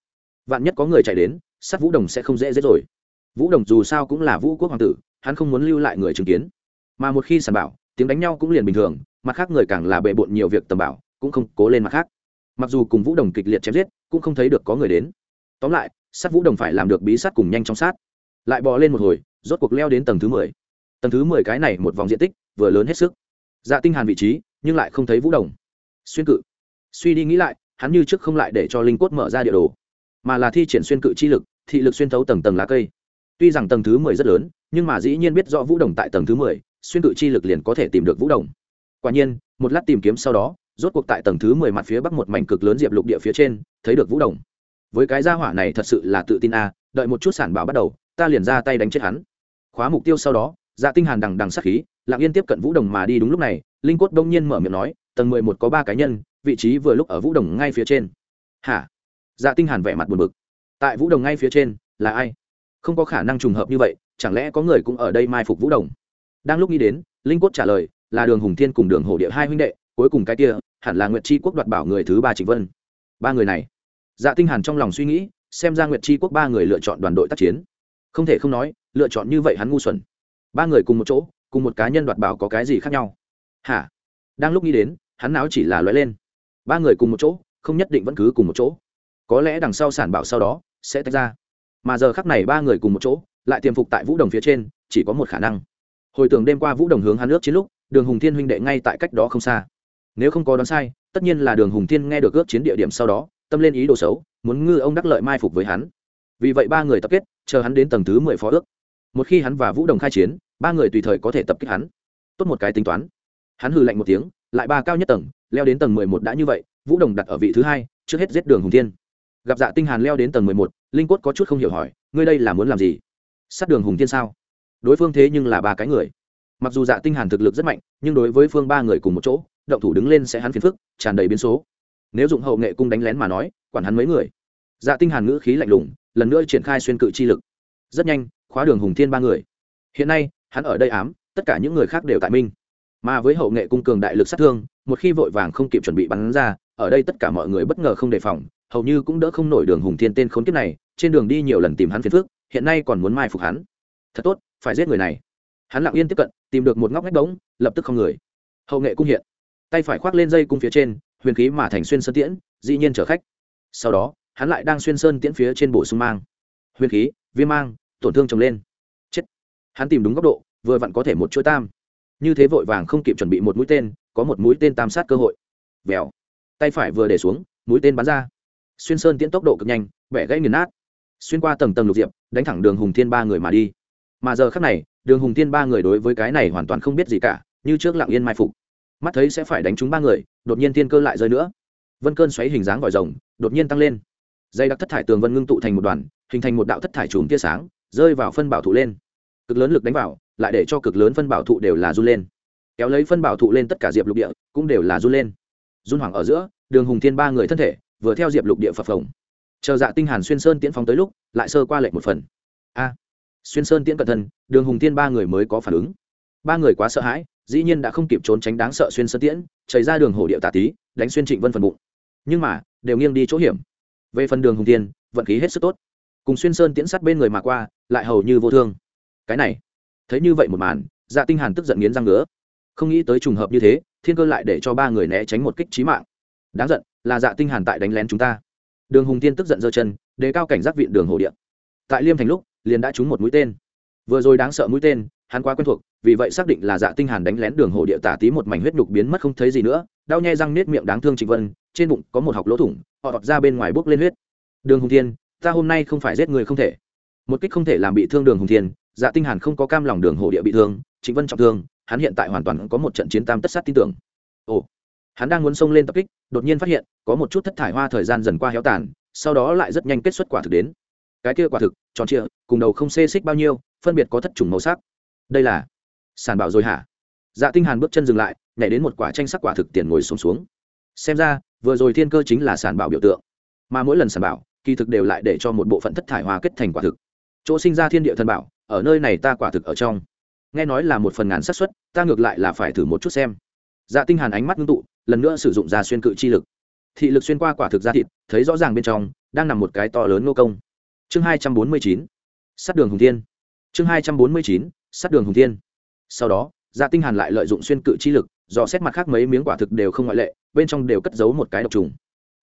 Vạn nhất có người chạy đến sát vũ đồng sẽ không dễ dễ rồi. Vũ đồng dù sao cũng là vũ quốc hoàng tử, hắn không muốn lưu lại người chứng kiến. Mà một khi sản bảo, tiếng đánh nhau cũng liền bình thường, mặt khác người càng là bệ bộn nhiều việc tầm bảo, cũng không cố lên mặt khác. Mặc dù cùng vũ đồng kịch liệt chém giết, cũng không thấy được có người đến. Tóm lại sát vũ đồng phải làm được bí sát cùng nhanh trong sát. Lại bò lên một hồi, rốt cuộc leo đến tầng thứ mười. Tầng thứ mười cái này một vòng diện tích, vừa lớn hết sức dạ tinh hàn vị trí, nhưng lại không thấy vũ đồng. Xuyên cự. Suy đi nghĩ lại, hắn như trước không lại để cho linh cốt mở ra địa đồ, mà là thi triển xuyên cự chi lực, thị lực xuyên thấu tầng tầng lá cây. Tuy rằng tầng thứ mười rất lớn, nhưng mà dĩ nhiên biết rõ vũ đồng tại tầng thứ mười, xuyên cự chi lực liền có thể tìm được vũ đồng. Quả nhiên, một lát tìm kiếm sau đó, rốt cuộc tại tầng thứ mười mặt phía bắc một mảnh cực lớn diệp lục địa phía trên, thấy được vũ đồng. Với cái gia hỏa này thật sự là tự tin a, đợi một chút sản bảo bắt đầu, ta liền ra tay đánh chết hắn. Khóa mục tiêu sau đó dạ tinh hàn đằng đằng sát khí, lặng yên tiếp cận vũ đồng mà đi đúng lúc này, linh cốt đông nhiên mở miệng nói, tầng mười một có ba cá nhân, vị trí vừa lúc ở vũ đồng ngay phía trên. Hả? Dạ tinh hàn vẻ mặt buồn bực. Tại vũ đồng ngay phía trên, là ai? Không có khả năng trùng hợp như vậy, chẳng lẽ có người cũng ở đây mai phục vũ đồng? Đang lúc nghĩ đến, linh cốt trả lời, là đường hùng thiên cùng đường hổ địa hai huynh đệ, cuối cùng cái kia, hẳn là nguyệt chi quốc đoạt bảo người thứ ba trịnh vân. Ba người này. Dạ tinh hàn trong lòng suy nghĩ, xem ra nguyệt chi quốc ba người lựa chọn đoàn đội tác chiến. Không thể không nói, lựa chọn như vậy hắn ngu xuẩn ba người cùng một chỗ, cùng một cá nhân đoạt bảo có cái gì khác nhau? Hả? Đang lúc nghĩ đến, hắn não chỉ là lóe lên. Ba người cùng một chỗ, không nhất định vẫn cứ cùng một chỗ. Có lẽ đằng sau sản bảo sau đó, sẽ tách ra. Mà giờ khắc này ba người cùng một chỗ, lại tiềm phục tại vũ đồng phía trên, chỉ có một khả năng. Hồi tưởng đêm qua vũ đồng hướng hắn nước chiến lúc, đường hùng thiên huynh đệ ngay tại cách đó không xa. Nếu không có đoán sai, tất nhiên là đường hùng thiên nghe được ước chiến địa điểm sau đó, tâm lên ý đồ xấu, muốn ngư ông đắc lợi mai phục với hắn. Vì vậy ba người tập kết, chờ hắn đến tầng thứ mười phó ước một khi hắn và vũ đồng khai chiến, ba người tùy thời có thể tập kích hắn. Tốt một cái tính toán. Hắn hừ lạnh một tiếng, lại ba cao nhất tầng, leo đến tầng mười một đã như vậy, vũ đồng đặt ở vị thứ hai, trước hết giết đường hùng thiên. Gặp dạ tinh hàn leo đến tầng mười một, linh cốt có chút không hiểu hỏi, ngươi đây là muốn làm gì? Sát đường hùng thiên sao? Đối phương thế nhưng là ba cái người. Mặc dù dạ tinh hàn thực lực rất mạnh, nhưng đối với phương ba người cùng một chỗ, động thủ đứng lên sẽ hắn phiền phức, tràn đầy biến số. Nếu dụng hậu nghệ cung đánh lén mà nói, quản hắn mấy người. Dạ tinh hàn ngữ khí lạnh lùng, lần nữa triển khai xuyên cự chi lực. Rất nhanh khóa đường hùng thiên ba người. Hiện nay, hắn ở đây ám, tất cả những người khác đều tại minh. Mà với hậu nghệ cung cường đại lực sát thương, một khi vội vàng không kịp chuẩn bị bắn ra, ở đây tất cả mọi người bất ngờ không đề phòng, hầu như cũng đỡ không nổi đường hùng thiên tên khốn kiếp này, trên đường đi nhiều lần tìm hắn phiền phức, hiện nay còn muốn mai phục hắn. Thật tốt, phải giết người này. Hắn lặng yên tiếp cận, tìm được một ngóc ngách bóng lập tức không người. Hậu nghệ cung hiện. Tay phải khoác lên dây cung phía trên, huyền khí mà thành xuyên sơn tiễn, dĩ nhiên chở khách. Sau đó, hắn lại đang xuyên sơn tiễn phía trên bổ sung mang. Huyền khí, viêm mang tổn thương trồng lên. Chết. Hắn tìm đúng góc độ, vừa vặn có thể một chuỗi tam. Như thế vội vàng không kịp chuẩn bị một mũi tên, có một mũi tên tam sát cơ hội. Vèo. Tay phải vừa để xuống, mũi tên bắn ra. Xuyên sơn tiễn tốc độ cực nhanh, bẻ gãy nghiền nát. Xuyên qua tầng tầng lục diệp, đánh thẳng đường hùng thiên ba người mà đi. Mà giờ khác này, đường hùng thiên ba người đối với cái này hoàn toàn không biết gì cả, như trước lặng yên mai phục. Mắt thấy sẽ phải đánh trúng ba người, đột nhiên thiên cơ lại rơi nữa. Vân cơn xoáy hình dáng vòi rồng, đột nhiên tăng lên. Dây đặc thất thải tường vân ngưng tụ thành một đoàn, hình thành một đạo thất thải chùm tia sáng rơi vào phân bảo thụ lên. Cực lớn lực đánh vào, lại để cho cực lớn phân bảo thụ đều là run lên. Kéo lấy phân bảo thụ lên tất cả diệp lục địa, cũng đều là run lên. Run hoàng ở giữa, đường hùng thiên ba người thân thể, vừa theo diệp lục địa phập phồng. Chờ dạ tinh hàn xuyên sơn tiễn phóng tới lúc, lại sơ qua lệnh một phần. A! Xuyên sơn tiễn cẩn thân đường hùng thiên ba người mới có phản ứng. Ba người quá sợ hãi, dĩ nhiên đã không kịp trốn tránh đáng sợ xuyên sơn tiễn, chảy ra đường hổ địa tà tí đánh xuyên trịnh vân phần bụng. Nhưng mà, đều nghiêng đi chỗ hiểm. Về phần đường hùng thiên, vận khí hết sức tốt cùng xuyên sơn tiễn sát bên người mà qua, lại hầu như vô thương. Cái này, thấy như vậy một màn dạ tinh hàn tức giận nghiến răng ngứa. Không nghĩ tới trùng hợp như thế, thiên cơ lại để cho ba người né tránh một kích chí mạng. Đáng giận, là dạ tinh hàn tại đánh lén chúng ta. Đường hùng tiên tức giận giơ chân, đề cao cảnh giác viện đường hồ điện tại liêm thành lúc, liền đã trúng một mũi tên. Vừa rồi đáng sợ mũi tên, hắn quá quen thuộc, vì vậy xác định là dạ tinh hàn đánh lén đường hồ địa tả tí một mảnh huyết nhục biến mất không thấy gì nữa, đau nhai răng nết miệng đáng thương trịnh vân, trên bụng có một học lỗ thủng, họ đọt ra bên ngoài bốc lên huyết. Đường hùng thiên ta hôm nay không phải giết người không thể. Một kích không thể làm bị thương đường hùng thiên dạ tinh hàn không có cam lòng đường hổ địa bị thương, trịnh vân trọng thương, hắn hiện tại hoàn toàn có một trận chiến tam tất sát tin tưởng. Ồ, hắn đang muốn xông lên tập kích, đột nhiên phát hiện, có một chút thất thải hoa thời gian dần qua héo tàn, sau đó lại rất nhanh kết xuất quả thực đến. Cái kia quả thực, tròn trịa, cùng đầu không xê xích bao nhiêu, phân biệt có thất trùng màu sắc. Đây là sản bảo rồi hả? Dạ tinh hàn bước chân dừng lại, nhảy đến một quả tranh sắc quả thực tiền ngồi xuống xuống. Xem ra, vừa rồi thiên cơ chính là sản bảo biểu tượng. Mà mỗi lần sản bảo kỳ thực đều lại để cho một bộ phận thất thải hoa kết thành quả thực. Chỗ sinh ra thiên địa thần bảo, ở nơi này ta quả thực ở trong. Nghe nói là một phần ngàn xác suất, ta ngược lại là phải thử một chút xem. Dạ tinh hàn ánh mắt ngưng tụ, lần nữa sử dụng ra xuyên cự chi lực. Thị lực xuyên qua quả thực ra thịt, thấy rõ ràng bên trong, đang nằm một cái to lớn nô công. Chương hai trăm bốn mươi chín sát đường hùng thiên. Chương hai trăm bốn mươi chín sát đường hùng thiên. Sau đó dạ tinh hàn lại lợi dụng xuyên cự chi lực, dò xét mặt khác mấy miếng quả thực đều không ngoại lệ, bên trong đều cất giấu một cái độc trùng.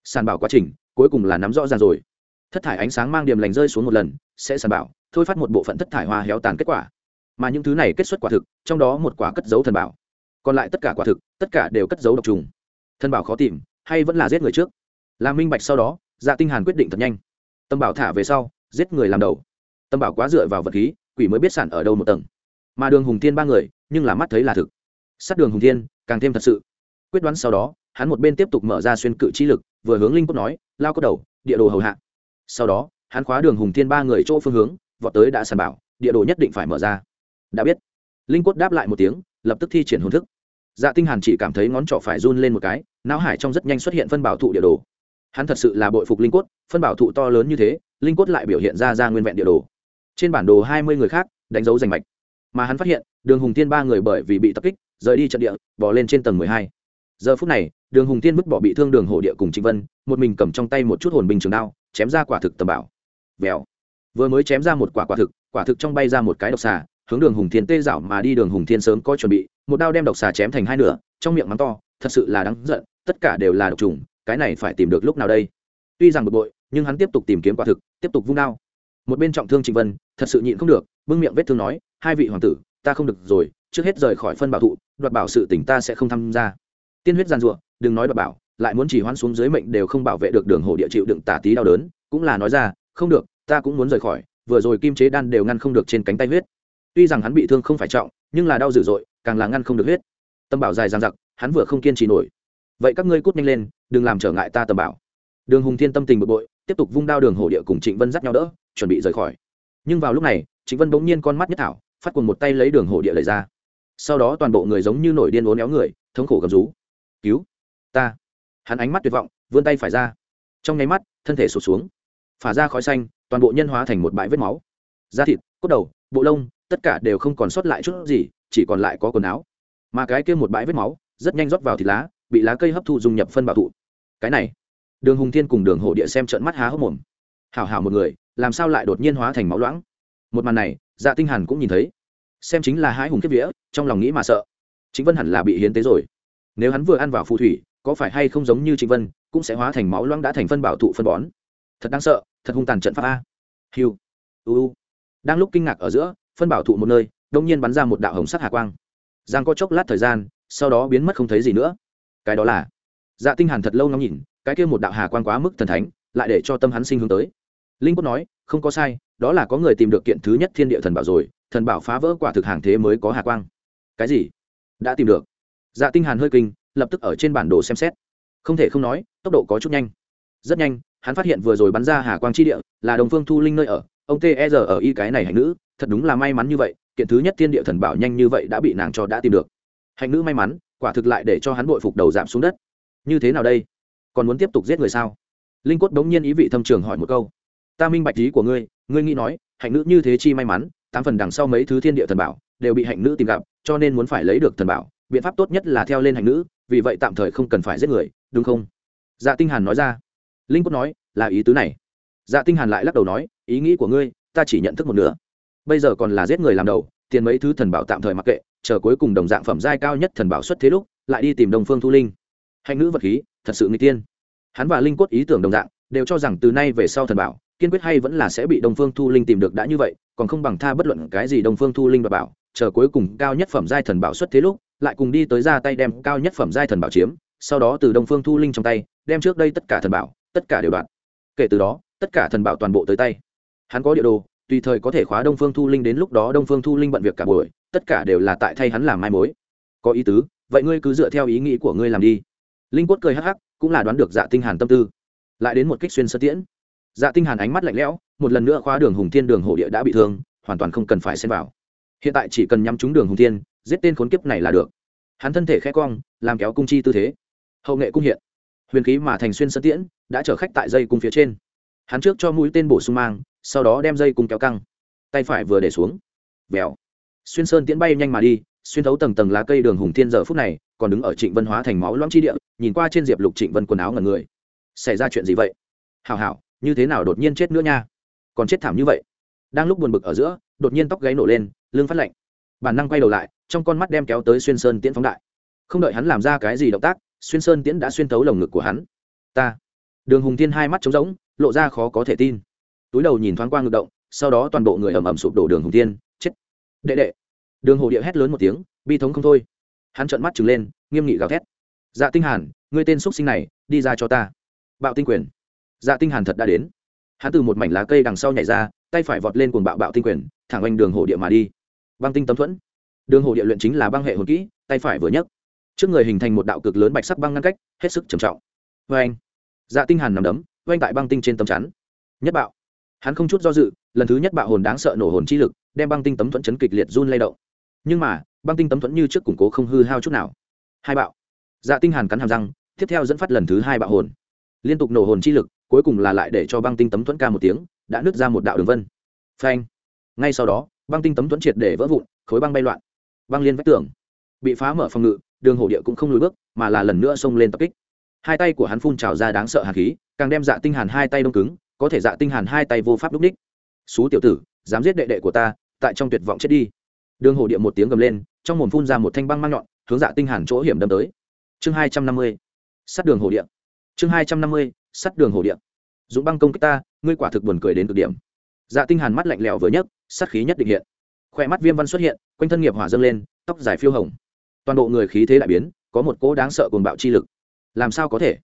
Sàn bảo quá trình, cuối cùng là nắm rõ ràng rồi thất thải ánh sáng mang điểm lành rơi xuống một lần, sẽ sàn bảo, thôi phát một bộ phận thất thải hoa héo tàn kết quả. Mà những thứ này kết xuất quả thực, trong đó một quả cất giấu thần bảo. Còn lại tất cả quả thực, tất cả đều cất giấu độc trùng. Thần bảo khó tìm, hay vẫn là giết người trước? Làm minh bạch sau đó dạ tinh hàn quyết định thật nhanh. Tâm bảo thả về sau, giết người làm đầu. Tâm bảo quá dựa vào vật khí, quỷ mới biết sản ở đâu một tầng. Mà đường hùng thiên ba người, nhưng là mắt thấy là thực. Sát đường hùng thiên, càng thêm thật sự. Quyết đoán sau đó, hắn một bên tiếp tục mở ra xuyên cự chi lực, vừa hướng linh cốt nói, lao cốt đầu, địa đồ hầu hạ sau đó, hắn khóa đường hùng thiên ba người chỗ phương hướng, vọt tới đã sàn bảo, địa đồ nhất định phải mở ra. Đã biết. Linh cốt đáp lại một tiếng, lập tức thi triển hồn thức. Dạ tinh hàn chỉ cảm thấy ngón trỏ phải run lên một cái, não hải trong rất nhanh xuất hiện phân bảo thụ địa đồ. Hắn thật sự là bội phục linh cốt, phân bảo thụ to lớn như thế, linh cốt lại biểu hiện ra ra nguyên vẹn địa đồ. Trên bản đồ hai mươi người khác, đánh dấu danh mạch. Mà hắn phát hiện, đường hùng tiên ba người bởi vì bị tập kích, rời đi trận địa, bỏ lên trên tầng mười hai. Giờ phút này, đường hùng tiên vứt bỏ bị thương đường hổ địa cùng trịnh vân, một mình cầm trong tay một chút hồn bình trường đao chém ra quả thực tầm bảo. Vèo. Vừa mới chém ra một quả quả thực quả thực trong bay ra một cái độc xà, hướng đường hùng thiên tê dạo mà đi đường hùng thiên sớm có chuẩn bị, một đao đem độc xà chém thành hai nửa, trong miệng mắng to, thật sự là đáng giận, tất cả đều là độc trùng cái này phải tìm được lúc nào đây? Tuy rằng bực bội, nhưng hắn tiếp tục tìm kiếm quả thực, tiếp tục vung đao. Một bên trọng thương trịnh vân, thật sự nhịn không được, bưng miệng vết thương nói, hai vị hoàng tử, ta không được rồi, trước hết rời khỏi phân bảo thụ, đoạt bảo sự tỉnh ta sẽ không tham gia. Tiên huyết giàn ruộng đừng nói đoạt bảo lại muốn chỉ hoãn xuống dưới mệnh đều không bảo vệ được đường hồ địa chịu đựng tả tí đau đớn, cũng là nói ra, không được, ta cũng muốn rời khỏi, vừa rồi kim chế đan đều ngăn không được trên cánh tay huyết. Tuy rằng hắn bị thương không phải trọng, nhưng là đau dữ dội, càng là ngăn không được huyết. Tâm bảo dài dằng dặc, hắn vừa không kiên trì nổi. Vậy các ngươi cút nhanh lên, đừng làm trở ngại ta tâm bảo. Đường hùng thiên tâm tình bực bội, tiếp tục vung đao đường hổ địa cùng trịnh vân dắt nhau đỡ, chuẩn bị rời khỏi. Nhưng vào lúc này, trịnh vân bỗng nhiên con mắt nhất thảo, phát cùng một tay lấy đường hổ địa lấy ra. Sau đó toàn bộ người giống như nổi điên uốn éo người, thống khổ gầm rú. Cứu ta! Hắn ánh mắt tuyệt vọng, vươn tay phải ra. Trong nháy mắt, thân thể sụt xuống. Phả ra khói xanh, toàn bộ nhân hóa thành một bãi vết máu. Da thịt, cốt đầu, bộ lông, tất cả đều không còn sót lại chút gì, chỉ còn lại có quần áo. Mà cái kia một bãi vết máu, rất nhanh rót vào thịt lá, bị lá cây hấp thu dung nhập phân bảo thụ. Cái này, đường hùng thiên cùng đường hổ địa xem trận mắt há hốc mồm. Hảo hảo một người, làm sao lại đột nhiên hóa thành máu loãng? Một màn này dạ tinh hàn cũng nhìn thấy. Xem chính là hai hùng kiếp vía, trong lòng nghĩ mà sợ. Chính vân hẳn là bị hiến tế rồi. Nếu hắn vừa ăn vào phù thủy có phải hay không giống như trịnh vân, cũng sẽ hóa thành máu loãng đã thành phân bảo thụ phân bón. Thật đáng sợ, thật hung tàn trận pháp a. Hiu uu đang lúc kinh ngạc ở giữa, phân bảo thụ một nơi đông nhiên bắn ra một đạo hồng sắc hà quang. Giang có chốc lát thời gian, sau đó biến mất không thấy gì nữa. Cái đó là dạ tinh hàn thật lâu ngắm nhìn, cái kia một đạo hà quang quá mức thần thánh, lại để cho tâm hắn sinh hướng tới. Linh cốt nói, không có sai, đó là có người tìm được kiện thứ nhất thiên địa thần bảo rồi, thần bảo phá vỡ quả thực hàng thế mới có hà quang. Cái gì? Đã tìm được. Dạ tinh hàn hơi kinh lập tức ở trên bản đồ xem xét. Không thể không nói, tốc độ có chút nhanh. Rất nhanh, hắn phát hiện vừa rồi bắn ra hà quang chi địa, là đồng phương thu linh nơi ở. Ông t e r ở y cái này hành nữ, thật đúng là may mắn như vậy, kiện thứ nhất thiên địa thần bảo nhanh như vậy đã bị nàng cho đã tìm được. Hành nữ may mắn, quả thực lại để cho hắn bội phục đầu giảm xuống đất. Như thế nào đây? Còn muốn tiếp tục giết người sao? Linh quất bỗng nhiên ý vị thâm trường hỏi một câu. Ta minh bạch ý của ngươi ngươi nghĩ nói, hạnh nữ như thế chi may mắn, tám phần đằng sau mấy thứ thiên địa thần bảo, đều bị hạnh nữ tìm gặp, cho nên muốn phải lấy được thần bảo. Biện pháp tốt nhất là theo lên hạnh nữ vì vậy tạm thời không cần phải giết người, đúng không? Dạ tinh hàn nói ra. Linh quất nói, là ý tứ này. Dạ tinh hàn lại lắc đầu nói, ý nghĩ của ngươi, ta chỉ nhận thức một nửa. Bây giờ còn là giết người làm đầu, tiền mấy thứ thần bảo tạm thời mặc kệ, chờ cuối cùng đồng dạng phẩm giai cao nhất thần bảo xuất thế lúc, lại đi tìm đồng phương thu linh. Hạnh nữ vật khí, thật sự nguy tiên. Hắn và linh cốt ý tưởng đồng dạng, đều cho rằng từ nay về sau thần bảo, kiên quyết hay vẫn là sẽ bị đồng phương thu linh tìm được đã như vậy, còn không bằng tha bất luận cái gì đồng phương thu linh và bảo, chờ cuối cùng cao nhất phẩm giai thần bảo xuất thế lúc lại cùng đi tới ra tay đem cao nhất phẩm giai thần bảo chiếm, sau đó từ đông phương thu linh trong tay, đem trước đây tất cả thần bảo, tất cả đều đoạn kể từ đó, tất cả thần bảo toàn bộ tới tay. Hắn có địa đồ, tùy thời có thể khóa đông phương thu linh đến lúc đó đông phương thu linh bận việc cả buổi, tất cả đều là tại thay hắn làm mai mối. Có ý tứ, vậy ngươi cứ dựa theo ý nghĩ của ngươi làm đi. Linh quất cười hắc hắc, cũng là đoán được dạ tinh hàn tâm tư. Lại đến một kích xuyên sơ tiễn. Dạ tinh hàn ánh mắt lạnh lẽo, một lần nữa khóa đường hùng thiên đường hổ địa đã bị thương, hoàn toàn không cần phải xen vào. Hiện tại chỉ cần nhắm trúng đường hùng thiên giết tên khốn kiếp này là được. Hắn thân thể khẽ cong, làm kéo cung chi tư thế. Hậu nghệ cung hiện. Huyền khí mà thành xuyên sân tiễn, đã chở khách tại dây cung phía trên. Hắn trước cho mũi tên bổ sung mang, sau đó đem dây cung kéo căng. Tay phải vừa để xuống. Vèo. Xuyên sơn tiễn bay nhanh mà đi, xuyên thấu tầng tầng lá cây đường hùng thiên giờ phút này, còn đứng ở trịnh vân hóa thành máu loãng chi địa, nhìn qua trên diệp lục trịnh vân quần áo ngần người. Xảy ra chuyện gì vậy? Hào hào như thế nào đột nhiên chết nữa nha? Còn chết thảm như vậy. Đang lúc buồn bực ở giữa, đột nhiên tóc gáy nổ lên, lưng phát lạnh bản năng quay đầu lại, trong con mắt đem kéo tới xuyên sơn tiễn phóng đại. Không đợi hắn làm ra cái gì động tác, xuyên sơn tiễn đã xuyên thấu lồng ngực của hắn. Ta. Đường hùng thiên hai mắt trống rỗng, lộ ra khó có thể tin. Túi đầu nhìn thoáng qua ngực động, sau đó toàn bộ người ầm ầm sụp đổ đường hùng thiên. Chết. Đệ đệ. Đường hồ địa hét lớn một tiếng, bi thống không thôi. Hắn trợn mắt trừng lên, nghiêm nghị gào thét. Dạ tinh hàn, ngươi tên xuất sinh này, đi ra cho ta. Bạo tinh quyền. Dạ tinh hàn thật đã đến. Hắn từ một mảnh lá cây đằng sau nhảy ra, tay phải vọt lên cuồng bạo bạo tinh quyền, thẳng quanh đường hồ địa mà đi băng tinh tấm thuẫn. Đường hồ địa luyện chính là băng hệ hồn kỹ, tay phải vừa nhấc. Trước người hình thành một đạo cực lớn bạch sắc băng ngăn cách, hết sức trầm trọng. Vê anh dạ tinh hàn nằm đấm vê anh tại băng tinh trên tấm chắn. Nhất bạo. Hắn không chút do dự, lần thứ nhất bạo hồn đáng sợ nổ hồn chi lực, đem băng tinh tấm thuẫn chấn kịch liệt run lay động. Nhưng mà, băng tinh tấm thuẫn như trước củng cố không hư hao chút nào. Hai bạo. Dạ tinh hàn cắn hàm răng, tiếp theo dẫn phát lần thứ hai bạo hồn. Liên tục nổ hồn chi lực, cuối cùng là lại để cho băng tinh tấm thuẫn ca một tiếng, đã nứt ra một đạo đường vân. Phanh! Ngay sau đó băng tinh tấm tuấn triệt để vỡ vụn, khối băng bay loạn. Băng liên vách tường bị phá mở phòng ngự, đường hổ địa cũng không lùi bước, mà là lần nữa xông lên tập kích. Hai tay của hắn phun trào ra đáng sợ hàn khí, càng đem dạ tinh hàn hai tay đông cứng, có thể dạ tinh hàn hai tay vô pháp đúc đích. Xú tiểu tử, dám giết đệ đệ của ta, tại trong tuyệt vọng chết đi. Đường hồ địa một tiếng gầm lên, trong mồm phun ra một thanh băng mang nhọn, hướng dạ tinh hàn chỗ hiểm đâm tới. Chương hai trăm năm mươi, sắt đường hồ địa. Chương hai trăm năm mươi, sắt đường hồ địa. Dũng băng công kích ta, ngươi quả thực buồn cười đến cực điểm. Dạ tinh hàn mắt lạnh lẽo vừa nhấc sát khí nhất định hiện. Khoe mắt viêm văn xuất hiện, quanh thân nghiệp hỏa dâng lên, tóc dài phiêu hồng. Toàn bộ người khí thế đại biến, có một cỗ đáng sợ cuồng bạo chi lực. Làm sao có thể?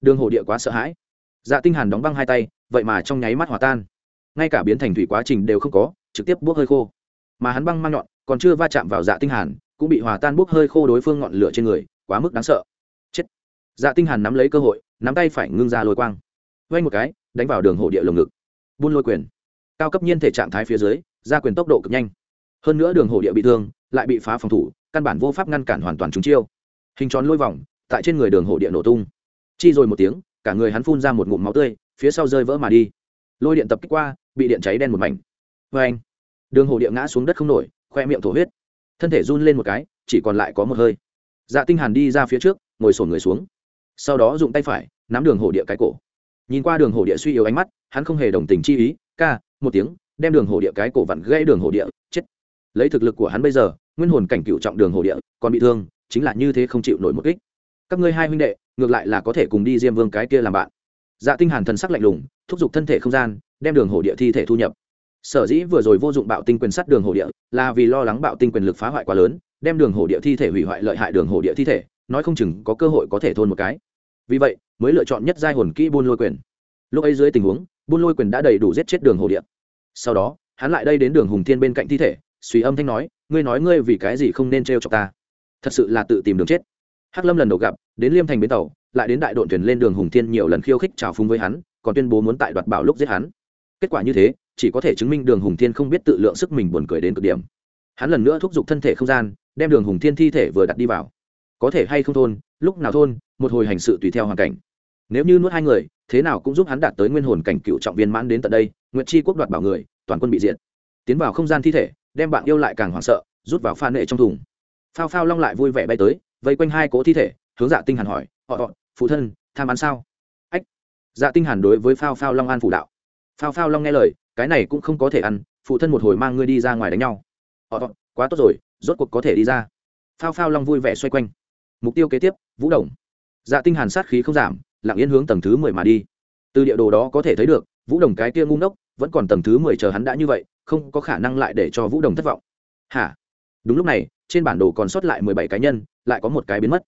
Đường hồ địa quá sợ hãi. Dạ tinh hàn đóng băng hai tay, vậy mà trong nháy mắt hòa tan. Ngay cả biến thành thủy quá trình đều không có, trực tiếp bốc hơi khô. Mà hắn băng mang nhọn, còn chưa va chạm vào dạ tinh hàn, cũng bị hòa tan bốc hơi khô đối phương ngọn lửa trên người, quá mức đáng sợ. Chết. Dạ tinh hàn nắm lấy cơ hội, nắm tay phải ngưng ra lôi quang. Vay một cái, đánh vào đường hổ địa lồng ngực. Buôn lôi quyền. Cao cấp nhiên thể trạng thái phía dưới ra quyền tốc độ cực nhanh. Hơn nữa đường hổ địa bị thương, lại bị phá phòng thủ, căn bản vô pháp ngăn cản hoàn toàn chúng chiêu. Hình tròn lôi vòng, tại trên người đường hổ địa nổ tung. Chi rồi một tiếng, cả người hắn phun ra một ngụm máu tươi, phía sau rơi vỡ mà đi. Lôi điện tập kích qua, bị điện cháy đen một mảnh. Vê anh, đường hổ địa ngã xuống đất không nổi, khoe miệng thổ huyết. Thân thể run lên một cái, chỉ còn lại có một hơi. Dạ tinh hàn đi ra phía trước, ngồi sổn người xuống. Sau đó dùng tay phải, nắm đường hổ địa cái cổ. Nhìn qua đường hổ địa suy yếu ánh mắt, hắn không hề đồng tình chi ý, ca, một tiếng đem đường hồ địa cái cổ vặn gãy đường hồ địa, chết. Lấy thực lực của hắn bây giờ, nguyên hồn cảnh cựu trọng đường hồ địa, còn bị thương, chính là như thế không chịu nổi một kích. Các ngươi hai huynh đệ, ngược lại là có thể cùng đi diêm vương cái kia làm bạn. Dạ tinh hàn thần sắc lạnh lùng, thúc giục thân thể không gian, đem đường hồ địa thi thể thu nhập. Sở dĩ vừa rồi vô dụng bạo tinh quyền sắt đường hồ địa, là vì lo lắng bạo tinh quyền lực phá hoại quá lớn, đem đường hồ địa thi thể hủy hoại lợi hại đường hồ địa thi thể, nói không chừng có cơ hội có thể thôn một cái. Vì vậy, mới lựa chọn nhất giai hồn kỹ buôn lôi quyền. Lúc ấy dưới tình huống, buôn lôi quyền đã đầy đủ giết chết đường hồ địa sau đó, hắn lại đây đến đường hùng thiên bên cạnh thi thể, suy âm thanh nói, ngươi nói ngươi vì cái gì không nên trêu cho ta? Thật sự là tự tìm đường chết. Hắc lâm lần đầu gặp, đến liêm thành bến tàu, lại đến đại đội thuyền lên đường hùng thiên nhiều lần khiêu khích trào phúng với hắn, còn tuyên bố muốn tại đoạt bảo lúc giết hắn. Kết quả như thế, chỉ có thể chứng minh đường hùng thiên không biết tự lượng sức mình buồn cười đến cực điểm. Hắn lần nữa thúc giục thân thể không gian, đem đường hùng thiên thi thể vừa đặt đi vào. Có thể hay không thôn, lúc nào thôn, một hồi hành sự tùy theo hoàn cảnh nếu như nuốt hai người, thế nào cũng giúp hắn đạt tới nguyên hồn cảnh cựu trọng viên mãn đến tận đây, nguyệt chi quốc đoạt bảo người, toàn quân bị diện tiến vào không gian thi thể, đem bạn yêu lại càng hoảng sợ, rút vào pha nệ trong thùng. Phao phao long lại vui vẻ bay tới, vây quanh hai cỗ thi thể, hướng dạ tinh hàn hỏi, họ họ, phụ thân, tham ăn sao? Ách. Dạ tinh hàn đối với phao phao long an phủ đạo. Phao phao long nghe lời, cái này cũng không có thể ăn, phụ thân một hồi mang ngươi đi ra ngoài đánh nhau. Họ họ, quá tốt rồi, rốt cuộc có thể đi ra. Phao phao long vui vẻ xoay quanh. Mục tiêu kế tiếp, vũ đồng. Dạ tinh hàn sát khí không giảm lặng yên hướng tầng thứ mười mà đi. Từ địa đồ đó có thể thấy được, vũ đồng cái kia ngu ngốc, vẫn còn tầng thứ mười chờ hắn đã như vậy, không có khả năng lại để cho vũ đồng thất vọng. Hả? Đúng lúc này, trên bản đồ còn sót lại mười bảy cá nhân, lại có một cái biến mất.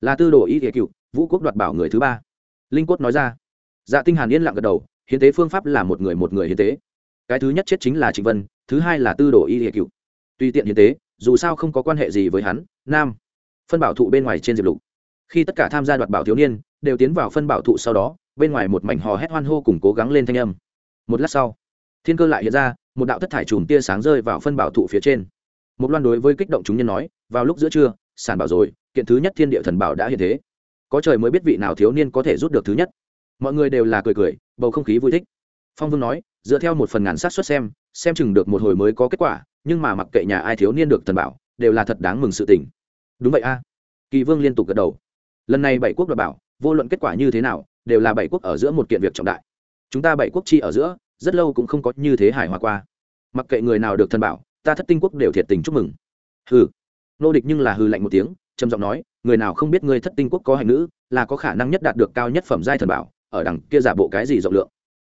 Là tư đồ y địa cựu, vũ quốc đoạt bảo người thứ ba. Linh cốt nói ra. Dạ tinh hàn yên lặng gật đầu, hiến tế phương pháp là một người một người hiến tế. Cái thứ nhất chết chính là trịnh vân, thứ hai là tư đồ y địa cựu. Tuy tiện hiến tế, dù sao không có quan hệ gì với hắn, nam. Phân bảo thụ bên ngoài trên diệp lục. Khi tất cả tham gia đoạt bảo thiếu niên đều tiến vào phân bảo thụ sau đó, bên ngoài một mảnh hò hét hoan hô cùng cố gắng lên thanh âm. Một lát sau, thiên cơ lại hiện ra, một đạo thất thải chùm tia sáng rơi vào phân bảo thụ phía trên. Một loan đối với kích động chúng nhân nói, vào lúc giữa trưa, sản bảo rồi, kiện thứ nhất thiên địa thần bảo đã hiện thế. Có trời mới biết vị nào thiếu niên có thể rút được thứ nhất. Mọi người đều là cười cười, bầu không khí vui thích. Phong vương nói, dựa theo một phần ngàn sát xuất xem xem chừng được một hồi mới có kết quả, nhưng mà mặc kệ nhà ai thiếu niên được thần bảo, đều là thật đáng mừng sự tình. Đúng vậy a. Kỳ vương liên tục gật đầu. Lần này bảy quốc đ bảo vô luận kết quả như thế nào, đều là bảy quốc ở giữa một kiện việc trọng đại. Chúng ta bảy quốc chi ở giữa, rất lâu cũng không có như thế hài hòa qua. Mặc kệ người nào được thần bảo, ta thất tinh quốc đều thiệt tình chúc mừng. Hừ. Nô địch nhưng là hư lạnh một tiếng, trầm giọng nói, người nào không biết ngươi thất tinh quốc có hành nữ, là có khả năng nhất đạt được cao nhất phẩm giai thần bảo, ở đằng kia giả bộ cái gì rộng lượng.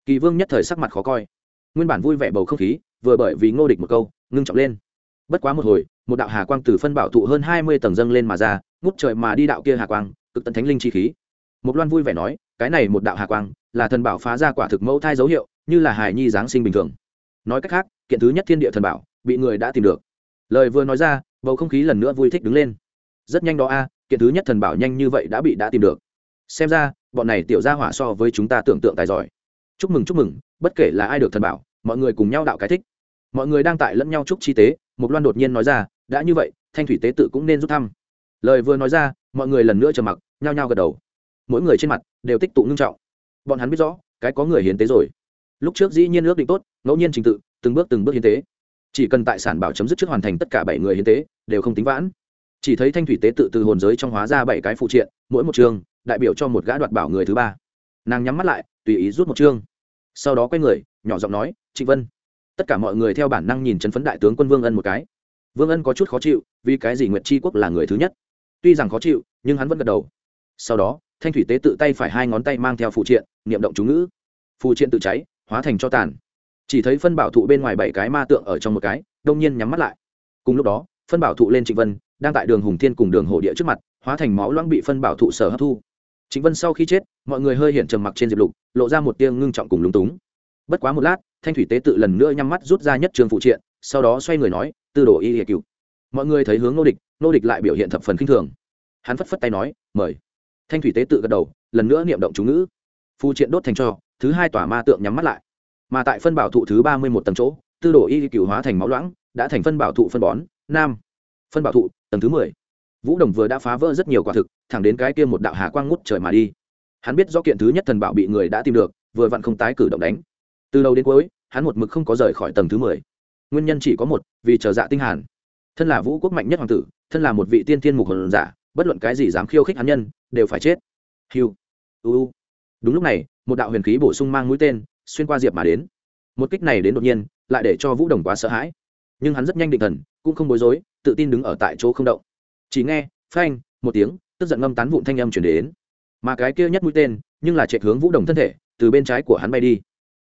Kỳ vương nhất thời sắc mặt khó coi. Nguyên bản vui vẻ bầu không khí, vừa bởi vì ngô địch một câu, ngưng trọng lên. Bất quá một hồi, một đạo hà quang từ phân bảo thụ hơn hai mươi tầng dâng lên mà ra, ngút trời mà đi đạo kia hà quang, cực tận thánh linh chi khí một loan vui vẻ nói, cái này một đạo hà quang, là thần bảo phá ra quả thực mẫu thai dấu hiệu, như là hài nhi giáng sinh bình thường. Nói cách khác, kiện thứ nhất thiên địa thần bảo, bị người đã tìm được. Lời vừa nói ra, bầu không khí lần nữa vui thích đứng lên. Rất nhanh đó a, kiện thứ nhất thần bảo nhanh như vậy đã bị đã tìm được. Xem ra, bọn này tiểu ra hỏa so với chúng ta tưởng tượng tài giỏi. Chúc mừng chúc mừng, bất kể là ai được thần bảo, mọi người cùng nhau đạo cái thích. Mọi người đang tại lẫn nhau chúc chi tế một loan đột nhiên nói ra, đã như vậy, thanh thủy tế tự cũng nên rút thăm. Lời vừa nói ra, mọi người lần nữa trầm mặc, nhao nhao gật đầu mỗi người trên mặt đều tích tụ ngưng trọng. Bọn hắn biết rõ, cái có người hiến tế rồi. Lúc trước dĩ nhiên ước định tốt, ngẫu nhiên trình tự, từng bước từng bước hiến tế. Chỉ cần tại sản bảo chấm dứt trước hoàn thành tất cả bảy người hiến tế, đều không tính vãn. Chỉ thấy thanh thủy tế tự từ hồn giới trong hóa ra bảy cái phụ triện, mỗi một trường, đại biểu cho một gã đoạt bảo người thứ ba. Nàng nhắm mắt lại, tùy ý rút một chương sau đó quay người, nhỏ giọng nói, trịnh vân. Tất cả mọi người theo bản năng nhìn chấn phấn đại tướng quân vương ân một cái. Vương ân có chút khó chịu, vì cái gì nguyệt tri quốc là người thứ nhất? Tuy rằng khó chịu, nhưng hắn vẫn gật đầu. Sau đó thanh thủy tế tự tay phải hai ngón tay mang theo phụ triện, niệm động chú ngữ. Phụ triện tự cháy, hóa thành cho tàn. Chỉ thấy phân bảo thụ bên ngoài bảy cái ma tượng ở trong một cái, đông nhiên nhắm mắt lại. Cùng lúc đó, phân bảo thụ lên trịnh vân, đang tại đường hùng thiên cùng đường hộ địa trước mặt, hóa thành máu loãng bị phân bảo thụ sở hấp thu. Trịnh vân sau khi chết, mọi người hơi hiện trầm mặc trên diệp lục, lộ ra một tiếng ngưng trọng cùng lúng túng. Bất quá một lát, thanh thủy tế tự lần nữa nhắm mắt rút ra nhất trường phụ triện, sau đó xoay người nói, tư đồ y hệ cựu. Mọi người thấy hướng nô địch nô địch lại biểu hiện thập phần khinh thường. Hắn phất phất tay nói, mời thanh thủy tế tự gật đầu, lần nữa niệm động chú ngữ. Phu triện đốt thành cho, thứ hai tòa ma tượng nhắm mắt lại. Mà tại phân bảo thụ thứ ba mươi một tầng chỗ, tư đồ y cựu hóa thành máu loãng, đã thành phân bảo thụ phân bón, nam. Phân bảo thụ, tầng thứ mười. Vũ đồng vừa đã phá vỡ rất nhiều quả thực, thẳng đến cái kia một đạo hà quang ngút trời mà đi. Hắn biết do kiện thứ nhất thần bảo bị người đã tìm được, vừa vặn không tái cử động đánh. Từ đầu đến cuối, hắn một mực không có rời khỏi tầng thứ mười. Nguyên nhân chỉ có một, vì chờ dạ tinh hàn. Thân là vũ quốc mạnh nhất hoàng tử, thân là một vị tiên tiên mục hồn giả bất luận cái gì dám khiêu khích hắn nhân, đều phải chết. Hiu, u đúng lúc này, một đạo huyền khí bổ sung mang mũi tên, xuyên qua diệp mà đến. Một kích này đến đột nhiên, lại để cho vũ đồng quá sợ hãi. Nhưng hắn rất nhanh định thần, cũng không bối rối, tự tin đứng ở tại chỗ không động. Chỉ nghe, phanh, một tiếng, tức giận ngâm tán vụn thanh âm chuyển đến. Mà cái kia nhất mũi tên, nhưng là chạy hướng vũ đồng thân thể, từ bên trái của hắn bay đi.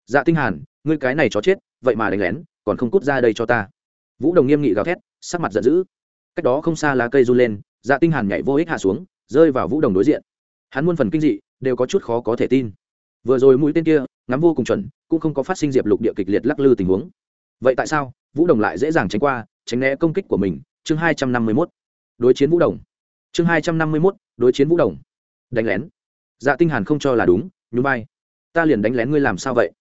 Dạ tinh hàn, ngươi cái này chó chết, vậy mà đánh lén, còn không cút ra đây cho ta. Vũ đồng nghiêm nghị gào thét, sắc mặt giận dữ. Cách đó không xa lá cây run lên dạ tinh hàn nhảy vô ích hạ xuống rơi vào vũ đồng đối diện. Hắn muôn phần kinh dị đều có chút khó có thể tin. Vừa rồi mũi tên kia ngắm vô cùng chuẩn cũng không có phát sinh diệp lục địa kịch liệt lắc lư tình huống. Vậy tại sao vũ đồng lại dễ dàng tránh qua tránh né công kích của mình? Chương hai trăm năm mươi 251. đối chiến vũ đồng. Chương hai trăm năm mươi 251, đối chiến vũ đồng. Đánh lén. Dạ tinh hàn không cho là đúng nhún vai. Ta liền đánh lén ngươi làm sao vậy?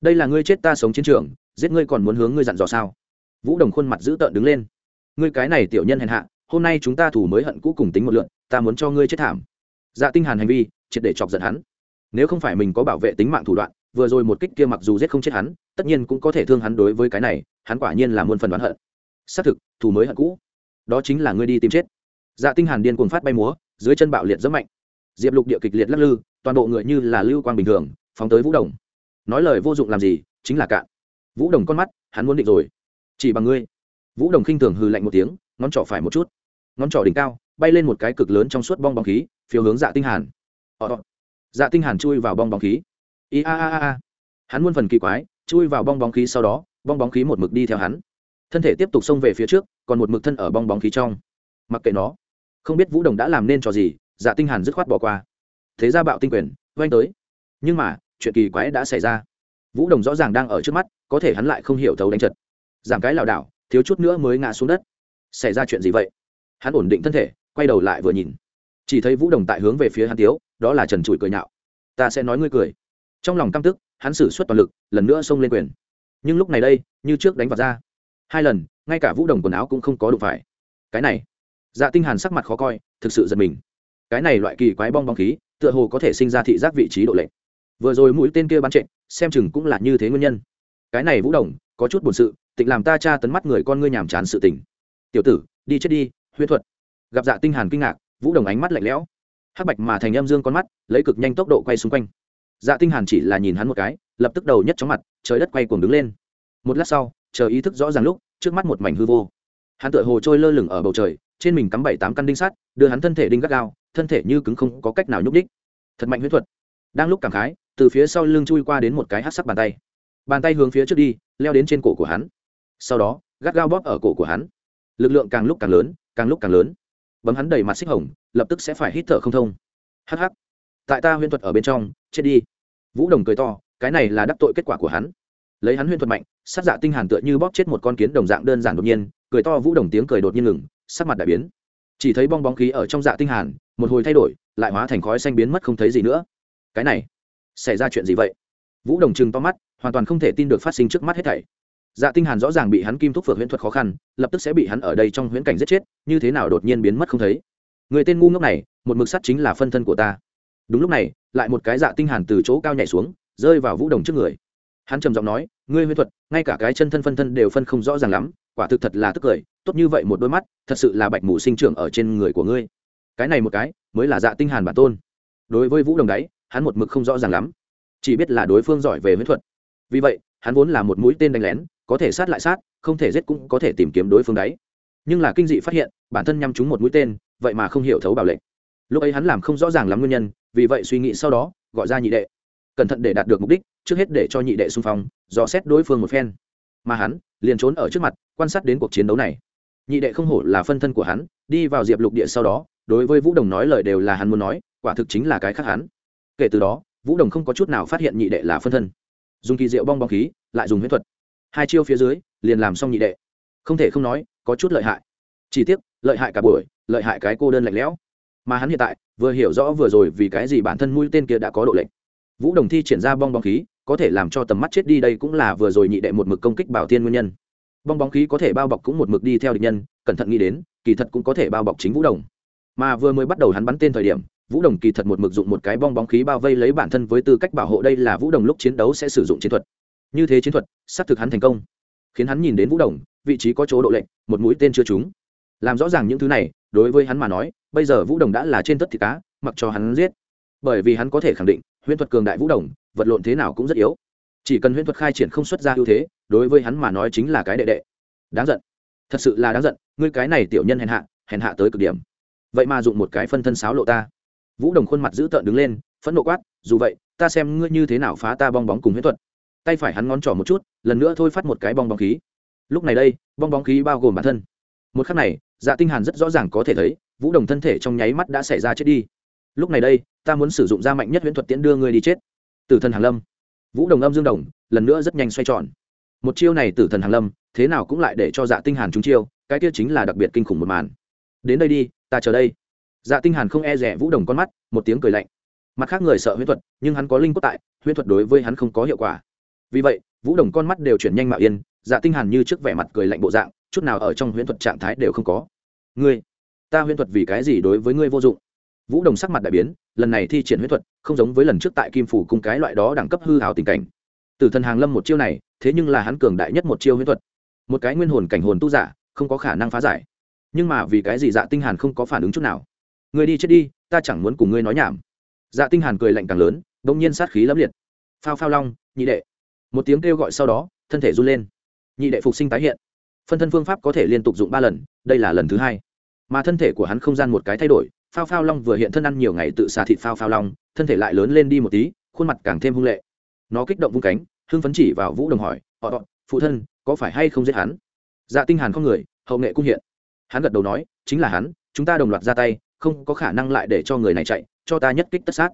Đây là ngươi chết ta sống chiến trường giết ngươi còn muốn hướng ngươi dặn dò sao? Vũ đồng khuôn mặt dữ tợn đứng lên. Ngươi cái này tiểu nhân hèn hạ hôm nay chúng ta thủ mới hận cũ cùng tính một lượn, ta muốn cho ngươi chết thảm. Dạ tinh hàn hành vi, triệt để chọc giận hắn. Nếu không phải mình có bảo vệ tính mạng thủ đoạn, vừa rồi một kích kia mặc dù giết không chết hắn, tất nhiên cũng có thể thương hắn đối với cái này, hắn quả nhiên là muôn phần đoán hận. Xác thực, thủ mới hận cũ. Đó chính là ngươi đi tìm chết. Dạ tinh hàn điên cuồng phát bay múa, dưới chân bạo liệt rất mạnh. Diệp lục địa kịch liệt lắc lư, toàn bộ người như là lưu quang bình thường, phóng tới vũ đồng. Nói lời vô dụng làm gì, chính là cạn. Vũ đồng con mắt, hắn muốn định rồi. Chỉ bằng ngươi. Vũ đồng khinh thường hừ lạnh một tiếng, ngón trỏ phải một chút ngón trỏ đỉnh cao bay lên một cái cực lớn trong suốt bong bóng khí phiếu hướng dạ tinh hàn. Ờ, ờ, dạ tinh hàn chui vào bong bóng khí. I a a a hắn muôn phần kỳ quái chui vào bong bóng khí sau đó bong bóng khí một mực đi theo hắn. Thân thể tiếp tục xông về phía trước còn một mực thân ở bong bóng khí trong. Mặc kệ nó không biết vũ đồng đã làm nên trò gì dạ tinh hàn dứt khoát bỏ qua. Thế ra bạo tinh quyền oanh tới. Nhưng mà chuyện kỳ quái đã xảy ra. Vũ đồng rõ ràng đang ở trước mắt có thể hắn lại không hiểu thấu đánh trật giảm cái lảo đảo thiếu chút nữa mới ngã xuống đất. Xảy ra chuyện gì vậy? Hắn ổn định thân thể, quay đầu lại vừa nhìn. Chỉ thấy vũ đồng tại hướng về phía hắn tiếu, đó là trần trụi cười nhạo. Ta sẽ nói ngươi cười. Trong lòng căm tức, hắn xử suất toàn lực, lần nữa xông lên quyền. Nhưng lúc này đây, như trước đánh vào ra. Hai lần, ngay cả vũ đồng quần áo cũng không có đụng phải. Cái này. Dạ tinh hàn sắc mặt khó coi, thực sự giật mình. Cái này loại kỳ quái bong bóng khí, tựa hồ có thể sinh ra thị giác vị trí độ lệch. Vừa rồi mũi tên kia bắn trệnh xem chừng cũng là như thế nguyên nhân. Cái này vũ đồng, có chút buồn sự tịnh làm ta tra tấn mắt người con ngươi nhàm chán sự tình. Tiểu tử, đi chết đi huyết thuật. Gặp dạ tinh hàn kinh ngạc, vũ đồng ánh mắt lạnh lẽo. Hắc bạch mà thành âm dương con mắt, lấy cực nhanh tốc độ quay xung quanh. Dạ tinh hàn chỉ là nhìn hắn một cái, lập tức đầu nhất chóng mặt, trời đất quay cuồng đứng lên. Một lát sau, chờ ý thức rõ ràng lúc, trước mắt một mảnh hư vô. Hắn tựa hồ trôi lơ lửng ở bầu trời, trên mình cắm bảy tám căn đinh sắt, đưa hắn thân thể đinh gắt gao, thân thể như cứng không có cách nào nhúc đích thật mạnh huyết thuật. Đang lúc cảm khái, từ phía sau lưng chui qua đến một cái hắc sắc bàn tay. Bàn tay hướng phía trước đi, leo đến trên cổ của hắn. Sau đó, gắt gao bóp ở cổ của hắn. Lực lượng càng lúc càng lớn càng lúc càng lớn. Bấm hắn đầy mặt xích hồng, lập tức sẽ phải hít thở không thông. Hh tại ta huyễn thuật ở bên trong, chết đi. Vũ đồng cười to, cái này là đắc tội kết quả của hắn. Lấy hắn huyễn thuật mạnh, sát dạ tinh hàn tựa như bóp chết một con kiến đồng dạng đơn giản đột nhiên, cười to vũ đồng tiếng cười đột nhiên ngừng, sắc mặt đại biến. Chỉ thấy bong bóng khí ở trong dạ tinh hàn, một hồi thay đổi, lại hóa thành khói xanh biến mất không thấy gì nữa. Cái này, xảy ra chuyện gì vậy? Vũ đồng chừng to mắt, hoàn toàn không thể tin được phát sinh trước mắt hết thảy dạ tinh hàn rõ ràng bị hắn kim thúc phược huyễn thuật khó khăn, lập tức sẽ bị hắn ở đây trong huyễn cảnh giết chết, như thế nào đột nhiên biến mất không thấy. Người tên ngu ngốc này, một mực sắt chính là phân thân của ta. Đúng lúc này, lại một cái dạ tinh hàn từ chỗ cao nhảy xuống, rơi vào vũ đồng trước người. Hắn trầm giọng nói, ngươi huyễn thuật, ngay cả cái chân thân phân thân đều phân không rõ ràng lắm, quả thực thật là tức cười, tốt như vậy một đôi mắt, thật sự là bạch mù sinh trưởng ở trên người của ngươi. Cái này một cái, mới là dạ tinh hàn bản tôn. Đối với vũ đồng đấy, hắn một mực không rõ ràng lắm, chỉ biết là đối phương giỏi về huyễn thuật. Vì vậy, hắn vốn là một mũi tên đánh lén có thể sát lại sát, không thể giết cũng có thể tìm kiếm đối phương đấy. Nhưng là kinh dị phát hiện, bản thân nhắm trúng một mũi tên, vậy mà không hiểu thấu bảo lệnh. Lúc ấy hắn làm không rõ ràng lắm nguyên nhân, vì vậy suy nghĩ sau đó, gọi ra nhị đệ. Cẩn thận để đạt được mục đích, trước hết để cho nhị đệ xung phong, dò xét đối phương một phen. Mà hắn, liền trốn ở trước mặt, quan sát đến cuộc chiến đấu này. Nhị đệ không hổ là phân thân của hắn, đi vào diệp lục địa sau đó, đối với vũ đồng nói lời đều là hắn muốn nói, quả thực chính là cái khác hắn. Kể từ đó, vũ đồng không có chút nào phát hiện nhị đệ là phân thân. Dùng kỳ diệu bong bóng khí, lại dùng huyết thuật hai chiêu phía dưới, liền làm xong nhị đệ. Không thể không nói, có chút lợi hại. Chỉ tiếc, lợi hại cả buổi, lợi hại cái cô đơn lạnh lẽo. Mà hắn hiện tại, vừa hiểu rõ vừa rồi vì cái gì bản thân mũi tên kia đã có độ lệnh vũ đồng thi triển ra bong bóng khí, có thể làm cho tầm mắt chết đi đây cũng là vừa rồi nhị đệ một mực công kích bảo tiên nguyên nhân. Bong bóng khí có thể bao bọc cũng một mực đi theo địch nhân, cẩn thận nghĩ đến, kỳ thật cũng có thể bao bọc chính vũ đồng. Mà vừa mới bắt đầu hắn bắn tên thời điểm, vũ đồng kỳ thật một mực dụng một cái bong bóng khí bao vây lấy bản thân với tư cách bảo hộ đây là vũ đồng lúc chiến đấu sẽ sử dụng chiến thuật như thế chiến thuật, xác thực hắn thành công, khiến hắn nhìn đến vũ đồng, vị trí có chỗ độ lệnh một mũi tên chưa trúng. Làm rõ ràng những thứ này, đối với hắn mà nói, bây giờ vũ đồng đã là trên tất thịt cá, mặc cho hắn giết. Bởi vì hắn có thể khẳng định, huyễn thuật cường đại vũ đồng, vật lộn thế nào cũng rất yếu. Chỉ cần huyễn thuật khai triển không xuất ra ưu thế, đối với hắn mà nói chính là cái đệ đệ. Đáng giận. Thật sự là đáng giận, ngươi cái này tiểu nhân hèn hạ hèn hạ tới cực điểm. Vậy mà dùng một cái phân thân sáo lộ ta. Vũ đồng khuôn mặt dữ tợn đứng lên, phẫn nộ quát, dù vậy, ta xem ngươi như thế nào phá ta bong bóng cùng huyễn thuật tay phải hắn ngón trỏ một chút, lần nữa thôi phát một cái bong bóng khí. Lúc này đây, bong bóng khí bao gồm bản thân. Một khắc này dạ tinh hàn rất rõ ràng có thể thấy, vũ đồng thân thể trong nháy mắt đã xảy ra chết đi. Lúc này đây, ta muốn sử dụng ra mạnh nhất huyễn thuật tiễn đưa ngươi đi chết. Tử thần hàng lâm. Vũ đồng âm dương đồng, lần nữa rất nhanh xoay tròn. Một chiêu này tử thần hàng lâm, thế nào cũng lại để cho dạ tinh hàn trúng chiêu, cái kia chính là đặc biệt kinh khủng một màn. Đến đây đi, ta chờ đây. Dạ tinh hàn không e rẻ vũ đồng con mắt, một tiếng cười lạnh. Mặt khác người sợ huyễn thuật, nhưng hắn có linh cốt tại, huyễn thuật đối với hắn không có hiệu quả vì vậy, vũ đồng con mắt đều chuyển nhanh mạo yên dạ tinh hàn như trước vẻ mặt cười lạnh bộ dạng, chút nào ở trong huyễn thuật trạng thái đều không có. Ngươi, ta huyễn thuật vì cái gì đối với ngươi vô dụng? Vũ đồng sắc mặt đại biến, lần này thi triển huyễn thuật, không giống với lần trước tại kim phủ cung cái loại đó đẳng cấp hư hào tình cảnh. Từ thần hàng lâm một chiêu này, thế nhưng là hắn cường đại nhất một chiêu huyễn thuật. Một cái nguyên hồn cảnh hồn tu giả, không có khả năng phá giải. Nhưng mà vì cái gì dạ tinh hàn không có phản ứng chút nào? Ngươi đi chết đi, ta chẳng muốn cùng ngươi nói nhảm. Dạ tinh hàn cười lạnh càng lớn đột nhiên sát khí lấp liệt. Phao phao long, nhị đệ một tiếng kêu gọi sau đó, thân thể run lên. Nhị đệ phục sinh tái hiện. Phân thân phương pháp có thể liên tục dụng ba lần, đây là lần thứ hai. Mà thân thể của hắn không gian một cái thay đổi, phao phao long vừa hiện thân ăn nhiều ngày tự xà thịt phao phao long, thân thể lại lớn lên đi một tí, khuôn mặt càng thêm hung lệ. Nó kích động vung cánh, hưng phấn chỉ vào vũ đồng hỏi, họ phụ thân, có phải hay không giết hắn? Dạ tinh hàn không người, hậu nghệ cung hiện. Hắn gật đầu nói, chính là hắn, chúng ta đồng loạt ra tay, không có khả năng lại để cho người này chạy, cho ta nhất kích tất sát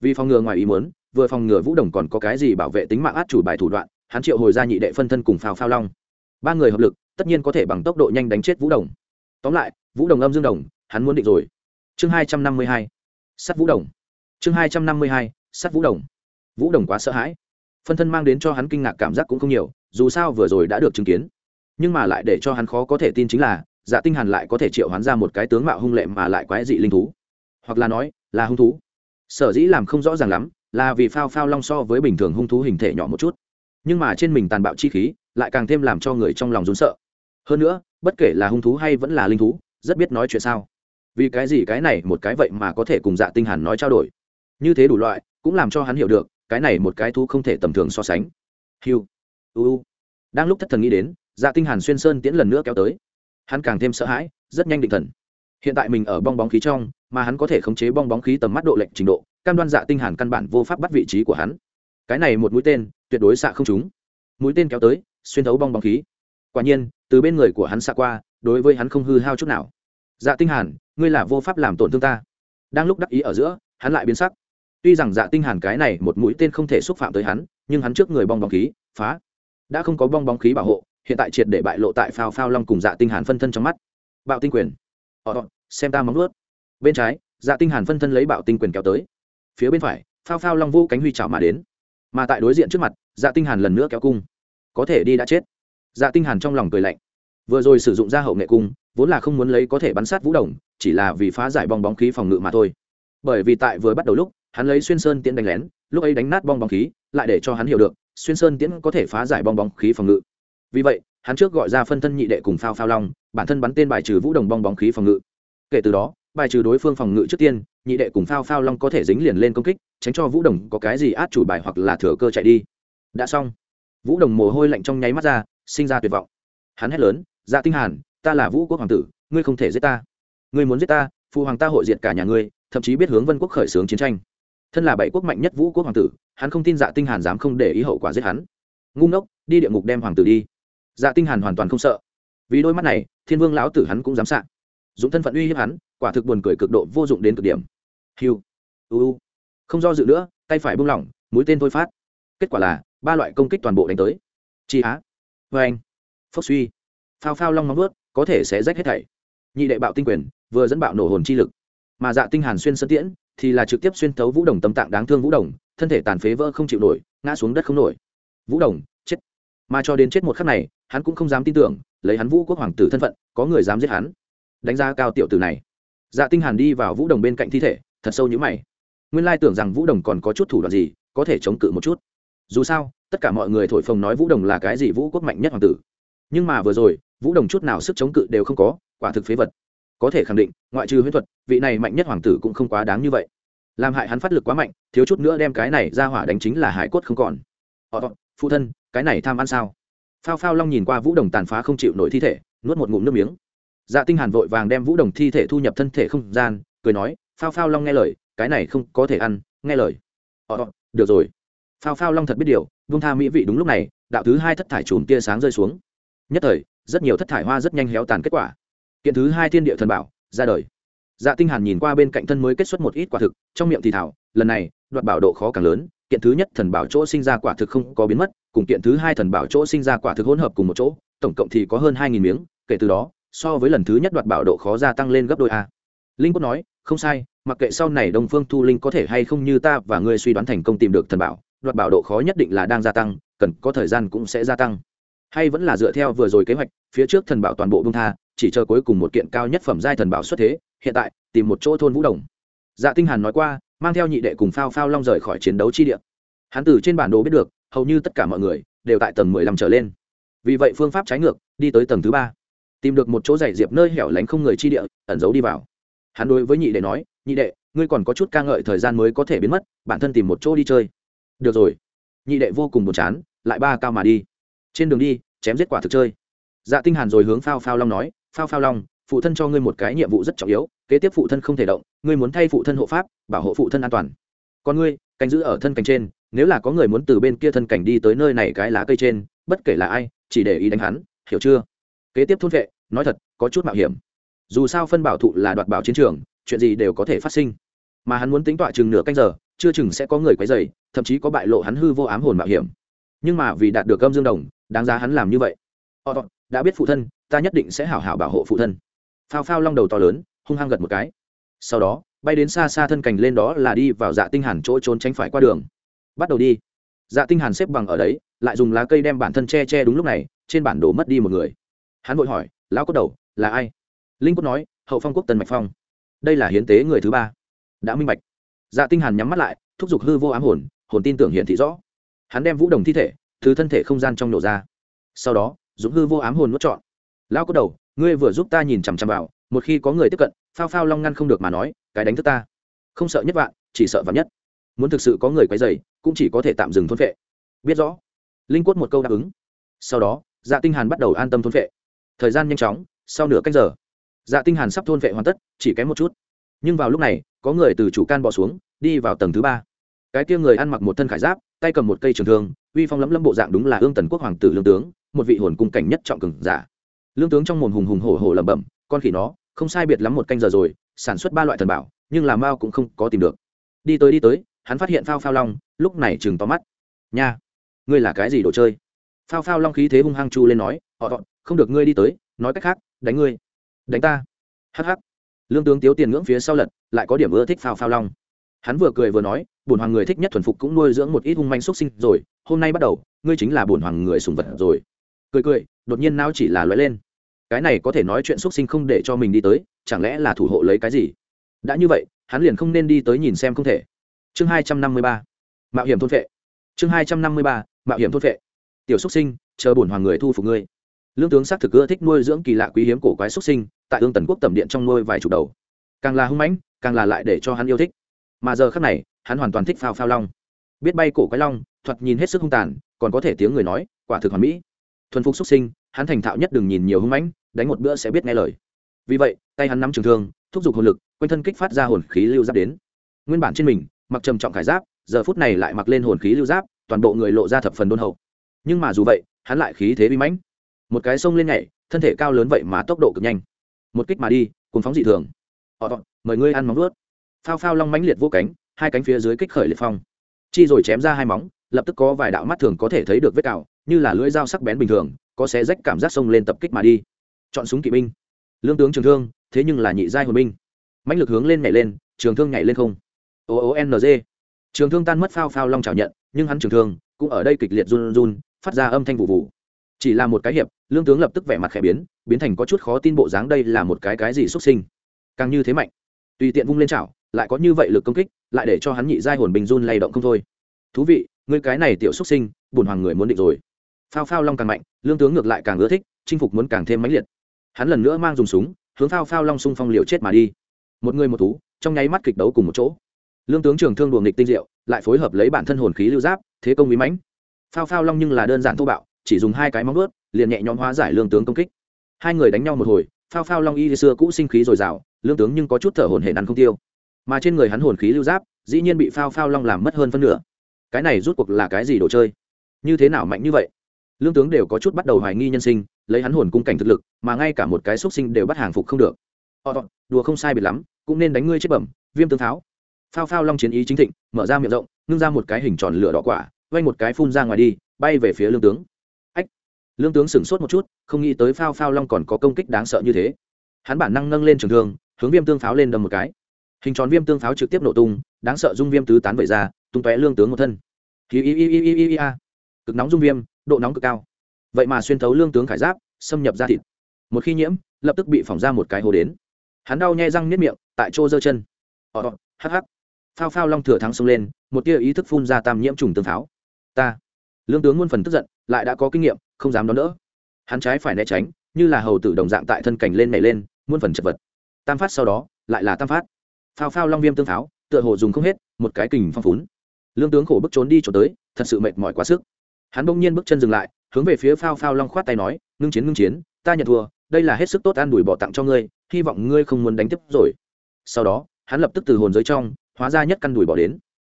vì phòng ngừa ngoài ý muốn, vừa phòng ngừa vũ đồng còn có cái gì bảo vệ tính mạng át chủ bài thủ đoạn, hắn triệu hồi ra nhị đệ phân thân cùng phao phao long. Ba người hợp lực, tất nhiên có thể bằng tốc độ nhanh đánh chết vũ đồng. Tóm lại, vũ đồng âm dương đồng, hắn muốn định rồi. Chương hai trăm năm mươi hai sắt vũ đồng. Chương hai trăm năm mươi hai sắt vũ đồng. Vũ đồng quá sợ hãi. Phân thân mang đến cho hắn kinh ngạc cảm giác cũng không nhiều, dù sao vừa rồi đã được chứng kiến. Nhưng mà lại để cho hắn khó có thể tin chính là dạ tinh hàn lại có thể triệu hoán ra một cái tướng mạo hung lệ mà lại quái dị linh thú. Hoặc là nói, là hung thú sở dĩ làm không rõ ràng lắm là vì phao phao long so với bình thường hung thú hình thể nhỏ một chút. Nhưng mà trên mình tàn bạo chi khí lại càng thêm làm cho người trong lòng rốn sợ. Hơn nữa, bất kể là hung thú hay vẫn là linh thú, rất biết nói chuyện sao. Vì cái gì cái này một cái vậy mà có thể cùng dạ tinh hàn nói trao đổi? Như thế đủ loại, cũng làm cho hắn hiểu được, cái này một cái thú không thể tầm thường so sánh. Hiu u. Đang lúc thất thần nghĩ đến dạ tinh hàn xuyên sơn tiễn lần nữa kéo tới. Hắn càng thêm sợ hãi, rất nhanh định thần. Hiện tại mình ở bong bóng khí trong mà hắn có thể khống chế bong bóng khí tầm mắt độ lệnh trình độ, cam đoan dạ tinh hàn căn bản vô pháp bắt vị trí của hắn. Cái này một mũi tên, tuyệt đối xạ không trúng. Mũi tên kéo tới, xuyên thấu bong bóng khí. Quả nhiên, từ bên người của hắn xạ qua, đối với hắn không hư hao chút nào. Dạ tinh hàn, ngươi là vô pháp làm tổn thương ta. Đang lúc đắc ý ở giữa, hắn lại biến sắc. Tuy rằng dạ tinh hàn cái này một mũi tên không thể xúc phạm tới hắn, nhưng hắn trước người bong bóng khí, phá. Đã không có bong bóng khí bảo hộ, hiện tại triệt để bại lộ tại phao phao long cùng dạ tinh hàn phân thân trong mắt. Bạo tinh quyền. Ờ, ờ xem ta móng nuốt bên trái dạ tinh hàn phân thân lấy bạo tinh quyền kéo tới. Phía bên phải, phao phao long vũ cánh huy chảo mà đến. Mà tại đối diện trước mặt dạ tinh hàn lần nữa kéo cung. Có thể đi đã chết. Dạ tinh hàn trong lòng cười lạnh. Vừa rồi sử dụng ra hậu nghệ cung, vốn là không muốn lấy có thể bắn sát vũ đồng, chỉ là vì phá giải bong bóng khí phòng ngự mà thôi. Bởi vì tại vừa bắt đầu lúc, hắn lấy xuyên sơn tiễn đánh lén, lúc ấy đánh nát bong bóng khí, lại để cho hắn hiểu được, xuyên sơn tiễn có thể phá giải bong bóng khí phòng ngự. Vì vậy, hắn trước gọi ra phân thân nhị đệ cùng phao phao long, bản thân bắn tên bài trừ vũ đồng bong bóng khí phòng ngự. Kể từ đó bài trừ đối phương phòng ngự trước tiên, nhị đệ cùng phao phao long có thể dính liền lên công kích, tránh cho vũ đồng có cái gì át chủ bài hoặc là thừa cơ chạy đi. Đã xong. Vũ đồng mồ hôi lạnh trong nháy mắt ra, sinh ra tuyệt vọng. Hắn hét lớn dạ tinh hàn, ta là vũ quốc hoàng tử, ngươi không thể giết ta. Ngươi muốn giết ta, phụ hoàng ta hội diệt cả nhà ngươi, thậm chí biết hướng vân quốc khởi xướng chiến tranh. Thân là bảy quốc mạnh nhất vũ quốc hoàng tử, hắn không tin dạ tinh hàn dám không để ý hậu quả giết hắn. Ngu ngốc, đi địa ngục đem hoàng tử đi. Dạ tinh hàn hoàn toàn không sợ. Vì đôi mắt này, thiên vương lão tử hắn cũng dám sạ dũng thân phận uy hiếp hắn quả thực buồn cười cực độ vô dụng đến cực điểm. Hiu u không do dự nữa, tay phải buông lỏng, mũi tên thôi phát. Kết quả là, ba loại công kích toàn bộ đánh tới. Chi á. Vê anh. Phốc suy. Phao phao long móng vớt có thể sẽ rách hết thảy. Nhị đệ bạo tinh quyền, vừa dẫn bạo nổ hồn chi lực. Mà dạ tinh hàn xuyên sơn tiễn, thì là trực tiếp xuyên thấu vũ đồng tâm tạng đáng thương vũ đồng, thân thể tàn phế vỡ không chịu nổi, ngã xuống đất không nổi. Vũ đồng, chết. Mà cho đến chết một khắc này, hắn cũng không dám tin tưởng, lấy hắn vũ quốc hoàng tử thân phận, có người dám giết hắn. Đánh giá cao tiểu tử này dạ tinh hàn đi vào vũ đồng bên cạnh thi thể, thật sâu như mày. Nguyên lai tưởng rằng vũ đồng còn có chút thủ đoạn gì, có thể chống cự một chút. Dù sao, tất cả mọi người thổi phồng nói vũ đồng là cái gì vũ quốc mạnh nhất hoàng tử. Nhưng mà vừa rồi, vũ đồng chút nào sức chống cự đều không có, quả thực phế vật. Có thể khẳng định, ngoại trừ huyễn thuật, vị này mạnh nhất hoàng tử cũng không quá đáng như vậy. Làm hại hắn phát lực quá mạnh, thiếu chút nữa đem cái này ra hỏa đánh chính là hải cốt không còn. Họ phụ thân, cái này tham ăn sao? Phao phao long nhìn qua vũ đồng tàn phá không chịu nổi thi thể, nuốt một ngụm nước miếng dạ tinh hàn vội vàng đem vũ đồng thi thể thu nhập thân thể không gian, cười nói, phao phao long nghe lời, cái này không có thể ăn, nghe lời. Ờ, ờ được rồi. Phao phao long thật biết điều vung tha mỹ vị đúng lúc này, đạo thứ hai thất thải chùm tia sáng rơi xuống. Nhất thời, rất nhiều thất thải hoa rất nhanh héo tàn kết quả. Kiện thứ hai thiên địa thần bảo, ra đời. Dạ tinh hàn nhìn qua bên cạnh thân mới kết xuất một ít quả thực, trong miệng thì thảo, lần này, đoạt bảo độ khó càng lớn, kiện thứ nhất thần bảo chỗ sinh ra quả thực không có biến mất, cùng kiện thứ hai thần bảo chỗ sinh ra quả thực hỗn hợp cùng một chỗ, tổng cộng thì có hơn hai nghìn miếng, kể từ đó so với lần thứ nhất đoạt bảo độ khó gia tăng lên gấp đôi a. Linh quốc nói, không sai, mặc kệ sau này đông phương thu linh có thể hay không như ta và ngươi suy đoán thành công tìm được thần bảo, đoạt bảo độ khó nhất định là đang gia tăng, cần có thời gian cũng sẽ gia tăng. Hay vẫn là dựa theo vừa rồi kế hoạch, phía trước thần bảo toàn bộ bung tha, chỉ chờ cuối cùng một kiện cao nhất phẩm giai thần bảo xuất thế, hiện tại, tìm một chỗ thôn vũ đồng. Dạ tinh hàn nói qua, mang theo nhị đệ cùng phao phao long rời khỏi chiến đấu chi địa. Hắn từ trên bản đồ biết được, hầu như tất cả mọi người đều tại tầng mười lăm trở lên. Vì vậy phương pháp trái ngược, đi tới tầng thứ ba tìm được một chỗ dày diệp nơi hẻo lánh không người chi địa, ẩn giấu đi vào. Hắn đối với nhị đệ nói, nhị đệ, ngươi còn có chút ca ngợi thời gian mới có thể biến mất, bản thân tìm một chỗ đi chơi. Được rồi. Nhị đệ vô cùng buồn chán, lại ba cao mà đi. Trên đường đi, chém giết quả thực chơi. Dạ tinh hàn rồi hướng phao phao long nói, phao phao long, phụ thân cho ngươi một cái nhiệm vụ rất trọng yếu, kế tiếp phụ thân không thể động, ngươi muốn thay phụ thân hộ pháp, bảo hộ phụ thân an toàn. Còn ngươi, canh giữ ở thân cảnh trên, nếu là có người muốn từ bên kia thân cảnh đi tới nơi này cái lá cây trên, bất kể là ai, chỉ để ý đánh hắn, hiểu chưa? Kế tiếp thôn vệ, nói thật, có chút mạo hiểm. Dù sao phân bảo thụ là đoạt bảo chiến trường, chuyện gì đều có thể phát sinh. Mà hắn muốn tính tọa chừng nửa canh giờ, chưa chừng sẽ có người quấy dày thậm chí có bại lộ hắn hư vô ám hồn mạo hiểm. Nhưng mà vì đạt được âm dương đồng, đáng giá hắn làm như vậy. Họ đã biết phụ thân, ta nhất định sẽ hảo hảo bảo hộ phụ thân. Phao phao long đầu to lớn, hung hăng gật một cái. Sau đó, bay đến xa xa thân cành lên đó là đi vào dạ tinh hàn chỗ trốn tránh phải qua đường. Bắt đầu đi. Dạ tinh hàn xếp bằng ở đấy, lại dùng lá cây đem bản thân che che đúng lúc này, trên bản đồ mất đi một người hắn vội hỏi lão cốt đầu là ai? Linh cốt nói hậu phong quốc tần mạch phong. Đây là hiến tế người thứ ba. Đã minh bạch. Dạ tinh hàn nhắm mắt lại thúc giục hư vô ám hồn hồn tin tưởng hiện thị rõ. Hắn đem vũ đồng thi thể từ thân thể không gian trong nổ ra. Sau đó dũng hư vô ám hồn nuốt trọn. Lão cốt đầu ngươi vừa giúp ta nhìn chằm chằm vào một khi có người tiếp cận phao phao long ngăn không được mà nói cái đánh thức ta. Không sợ nhất vạn chỉ sợ vạn nhất. Muốn thực sự có người quấy rầy, cũng chỉ có thể tạm dừng thôn phệ. biết rõ. Linh quất một câu đáp ứng. Sau đó dạ tinh hàn bắt đầu an tâm thôn phệ thời gian nhanh chóng, sau nửa canh giờ dạ tinh hàn sắp thôn vệ hoàn tất, chỉ kém một chút. Nhưng vào lúc này, có người từ chủ can bỏ xuống, đi vào tầng thứ ba. Cái kia người ăn mặc một thân khải giáp, tay cầm một cây trường thương, uy phong lẫm lẫm bộ dạng đúng là ương tần quốc hoàng tử lương tướng, một vị hồn cung cảnh nhất trọng cường giả. Lương tướng trong mồm hùng hùng hổ hổ lẩm bẩm, con khỉ nó, không sai biệt lắm một canh giờ rồi, sản xuất ba loại thần bảo, nhưng làm mao cũng không có tìm được. Đi tới đi tới, hắn phát hiện phao phao long, lúc này chừng to mắt. Nha, ngươi là cái gì đồ chơi? Phao phao long khí thế hung hăng chu lên nói, họ không được ngươi đi tới, nói cách khác, đánh ngươi. Đánh ta? Hh lương tướng tiếu tiền ngưỡng phía sau lật, lại có điểm ưa thích phao phao long. Hắn vừa cười vừa nói, bổn hoàng người thích nhất thuần phục cũng nuôi dưỡng một ít hung manh xuất sinh rồi, hôm nay bắt đầu, ngươi chính là bổn hoàng người sùng vật rồi. Cười cười, đột nhiên não chỉ là loại lên. Cái này có thể nói chuyện xuất sinh không để cho mình đi tới, chẳng lẽ là thủ hộ lấy cái gì? Đã như vậy, hắn liền không nên đi tới nhìn xem không thể. Chương hai trăm năm mươi ba, mạo hiểm thôn vệ chương hai trăm năm mươi ba, mạo hiểm thôn vệ tiểu xuất sinh, chờ bổn hoàng người thu phục ngươi. Lương tướng xác thực ưa thích nuôi dưỡng kỳ lạ quý hiếm cổ quái xuất sinh, tại ương tần quốc tầm điện trong nuôi vài chục đầu. Càng là hung mãnh, càng là lại để cho hắn yêu thích. Mà giờ khác này, hắn hoàn toàn thích phao phao long. Biết bay cổ quái long, thoạt nhìn hết sức hung tàn, còn có thể tiếng người nói, quả thực hoàn mỹ. Thuần phục xuất sinh, hắn thành thạo nhất đừng nhìn nhiều hung mãnh, đánh một bữa sẽ biết nghe lời. Vì vậy, tay hắn nắm trường thương, thúc giục hồn lực, quanh thân kích phát ra hồn khí lưu giáp đến. Nguyên bản trên mình, mặc trầm trọng khải giáp, giờ phút này lại mặc lên hồn khí lưu giáp, toàn bộ người lộ ra thập phần đôn hậu nhưng mà dù vậy, hắn lại khí thế bí mãnh. Một cái sông lên nhảy, thân thể cao lớn vậy mà tốc độ cực nhanh. Một kích mà đi cùng phóng dị thường. Họ mời ngươi ăn móng vuốt. Phao phao long mãnh liệt vô cánh, hai cánh phía dưới kích khởi liệt phong. Chi rồi chém ra hai móng, lập tức có vài đạo mắt thường có thể thấy được vết cào, như là lưỡi dao sắc bén bình thường, có xé rách cảm giác sông lên tập kích mà đi. Chọn súng kỵ binh. Lương tướng trường thương, thế nhưng là nhị giai hồn binh. Mãnh lực hướng lên nhảy lên, trường thương nhảy lên không. O o n g. Trường thương tan mất phao phao long chảo nhận, nhưng hắn trường thương cũng ở đây kịch liệt run run phát ra âm thanh vụ vụ. Chỉ là một cái hiệp, lương tướng lập tức vẻ mặt khẽ biến biến thành có chút khó tin bộ dáng đây là một cái cái gì xuất sinh. Càng như thế mạnh. Tùy tiện vung lên chảo, lại có như vậy lực công kích, lại để cho hắn nhị giai hồn bình run lay động không thôi. Thú vị người cái này tiểu xuất sinh bùn hoàng người muốn định rồi. Phao phao long càng mạnh, lương tướng ngược lại càng ưa thích, chinh phục muốn càng thêm mãnh liệt. Hắn lần nữa mang dùng súng, hướng phao phao long xung phong liều chết mà đi. Một người một thú, trong nháy mắt kịch đấu cùng một chỗ. Lương tướng trường thương đùa nghịch tinh diệu, lại phối hợp lấy bản thân hồn khí lưu giáp, thế công bí mãnh phao phao long nhưng là đơn giản thô bạo, chỉ dùng hai cái móng ướt liền nhẹ nhõm hóa giải lương tướng công kích. Hai người đánh nhau một hồi, phao phao long y xưa cũ sinh khí dồi dào, lương tướng nhưng có chút thở hồn hển ăn không tiêu. Mà trên người hắn hồn khí lưu giáp, dĩ nhiên bị phao phao long làm mất hơn phân nửa. Cái này rút cuộc là cái gì đồ chơi? Như thế nào mạnh như vậy? Lương tướng đều có chút bắt đầu hoài nghi nhân sinh, lấy hắn hồn cung cảnh thực lực, mà ngay cả một cái xuất sinh đều bắt hàng phục không được. Ọ đùa không sai biệt lắm, cũng nên đánh ngươi chết bẩm, viêm tướng tháo. Phao phao long chiến ý chính thịnh, mở ra miệng rộng, ngưng ra một cái hình tròn lửa đỏ quả vay một cái phun ra ngoài đi bay về phía lương tướng. Ách lương tướng sửng sốt một chút không nghĩ tới phao phao long còn có công kích đáng sợ như thế. Hắn bản năng nâng lên trường thương hướng viêm tương pháo lên đâm một cái. Hình tròn viêm tương pháo trực tiếp nổ tung đáng sợ dung viêm tứ tán vẩy ra tung tóe lương tướng một thân. Hi hi hi hi hi a, cực nóng dung viêm độ nóng cực cao. Vậy mà xuyên thấu lương tướng khải giáp xâm nhập ra thịt. Một khi nhiễm lập tức bị phỏng ra một cái hồ đến. Hắn đau nhai răng nếp miệng tại chỗ giơ chân. Ọ hắc hắc. Phao phao long thừa thắng xông lên một tia ý thức phun ra tam nhiễm trùng tương pháo ta. Lương tướng muôn phần tức giận, lại đã có kinh nghiệm, không dám đón đỡ. Hắn trái phải né tránh, như là hầu tử đồng dạng tại thân cảnh lên nảy lên, muôn phần chật vật. Tam phát sau đó, lại là tam phát. Phao phao long viêm tương pháo, tựa hồ dùng không hết, một cái kình phong phún. Lương tướng khổ bước trốn đi trốn tới, thật sự mệt mỏi quá sức. Hắn bỗng nhiên bước chân dừng lại, hướng về phía phao phao long khoát tay nói, ngưng chiến ngưng chiến, ta nhận thua, đây là hết sức tốt an đùi bỏ tặng cho ngươi, hy vọng ngươi không muốn đánh tiếp rồi. Sau đó, hắn lập tức từ hồn giới trong, hóa ra nhất căn đùi bò đến.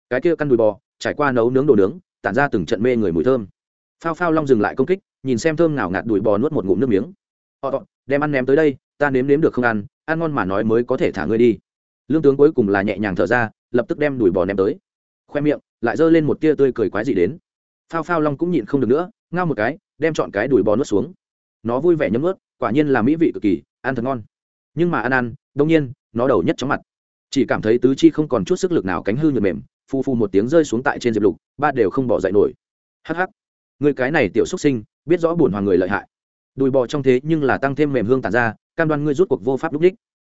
Cái kia căn đùi bò, trải qua nấu nướng đồ nướng tản ra từng trận mê người mùi thơm. Phao phao long dừng lại công kích, nhìn xem thơm nào ngạt đùi bò nuốt một ngụm nước miếng. Họ đem ăn ném tới đây, ta nếm nếm được không ăn ăn ngon mà nói mới có thể thả ngươi đi. Lương tướng cuối cùng là nhẹ nhàng thở ra, lập tức đem đùi bò ném tới. Khoe miệng, lại giơ lên một tia tươi cười quái dị đến. Phao phao long cũng nhịn không được nữa, ngao một cái, đem chọn cái đùi bò nuốt xuống. Nó vui vẻ nhấm ướt quả nhiên là mỹ vị cực kỳ, ăn thật ngon. Nhưng mà ăn ăn đông nhiên, nó đầu nhất chóng mặt. Chỉ cảm thấy tứ chi không còn chút sức lực nào cánh hư nhược mềm phu phu một tiếng rơi xuống tại trên diệp lục, ba đều không bỏ dậy nổi. Hắc hắc, người cái này tiểu xuất sinh, biết rõ buồn hoàng người lợi hại. Đùi bò trong thế nhưng là tăng thêm mềm hương tàn ra, cam đoan ngươi rút cuộc vô pháp lúc đích.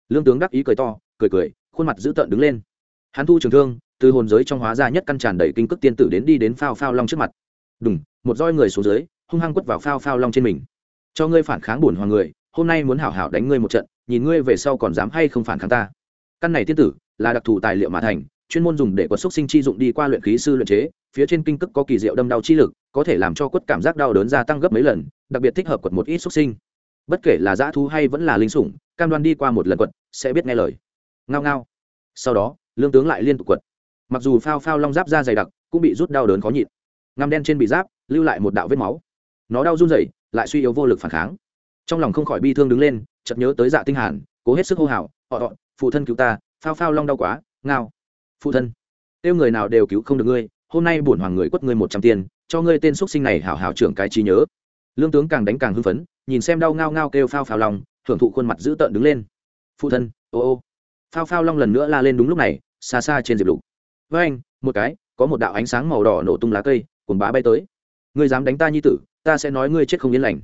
Lương tướng đắc ý cười to, cười cười, khuôn mặt dữ tợn đứng lên. Hắn thu trường thương, từ hồn giới trong hóa ra nhất căn tràn đầy kinh cước tiên tử đến đi đến phao phao long trước mặt. Đùng, một roi người xuống dưới, hung hăng quất vào phao phao long trên mình. Cho ngươi phản kháng bổn hoàng người, hôm nay muốn hảo hảo đánh ngươi một trận, nhìn ngươi về sau còn dám hay không phản kháng ta. Căn này tiên tử, là đặc thù tài liệu mà thành chuyên môn dùng để quật xúc sinh chi dụng đi qua luyện khí sư luyện chế, phía trên kinh cức có kỳ diệu đâm đau chi lực, có thể làm cho quất cảm giác đau đớn gia tăng gấp mấy lần, đặc biệt thích hợp quật một ít xúc sinh. Bất kể là dã thú hay vẫn là linh sủng, cam đoan đi qua một lần quật, sẽ biết nghe lời. Ngao ngao. Sau đó, lương tướng lại liên tục quật. Mặc dù phao phao long giáp da dày đặc, cũng bị rút đau đớn khó nhịn. Ngăm đen trên bị giáp, lưu lại một đạo vết máu. Nó đau run rẩy, lại suy yếu vô lực phản kháng. Trong lòng không khỏi bi thương đứng lên, chợt nhớ tới dạ tinh hàn, cố hết sức hô hào, họ họ, phụ thân cứu ta, phao phao long đau quá, ngao phụ thân. Tiêu người nào đều cứu không được ngươi, hôm nay bổn hoàng người quất ngươi một trăm tiền, cho ngươi tên xuất sinh này hảo hảo trưởng cái trí nhớ. Lương tướng càng đánh càng hưng phấn, nhìn xem đau ngao ngao kêu phao phao long, thưởng thụ khuôn mặt dữ tợn đứng lên. Phụ thân, ô ô. Phao phao long lần nữa la lên đúng lúc này, xa xa trên diệp lục. Với anh, một cái, có một đạo ánh sáng màu đỏ nổ tung lá cây, cuồng bá bay tới. Ngươi dám đánh ta như tử, ta sẽ nói ngươi chết không yên lành.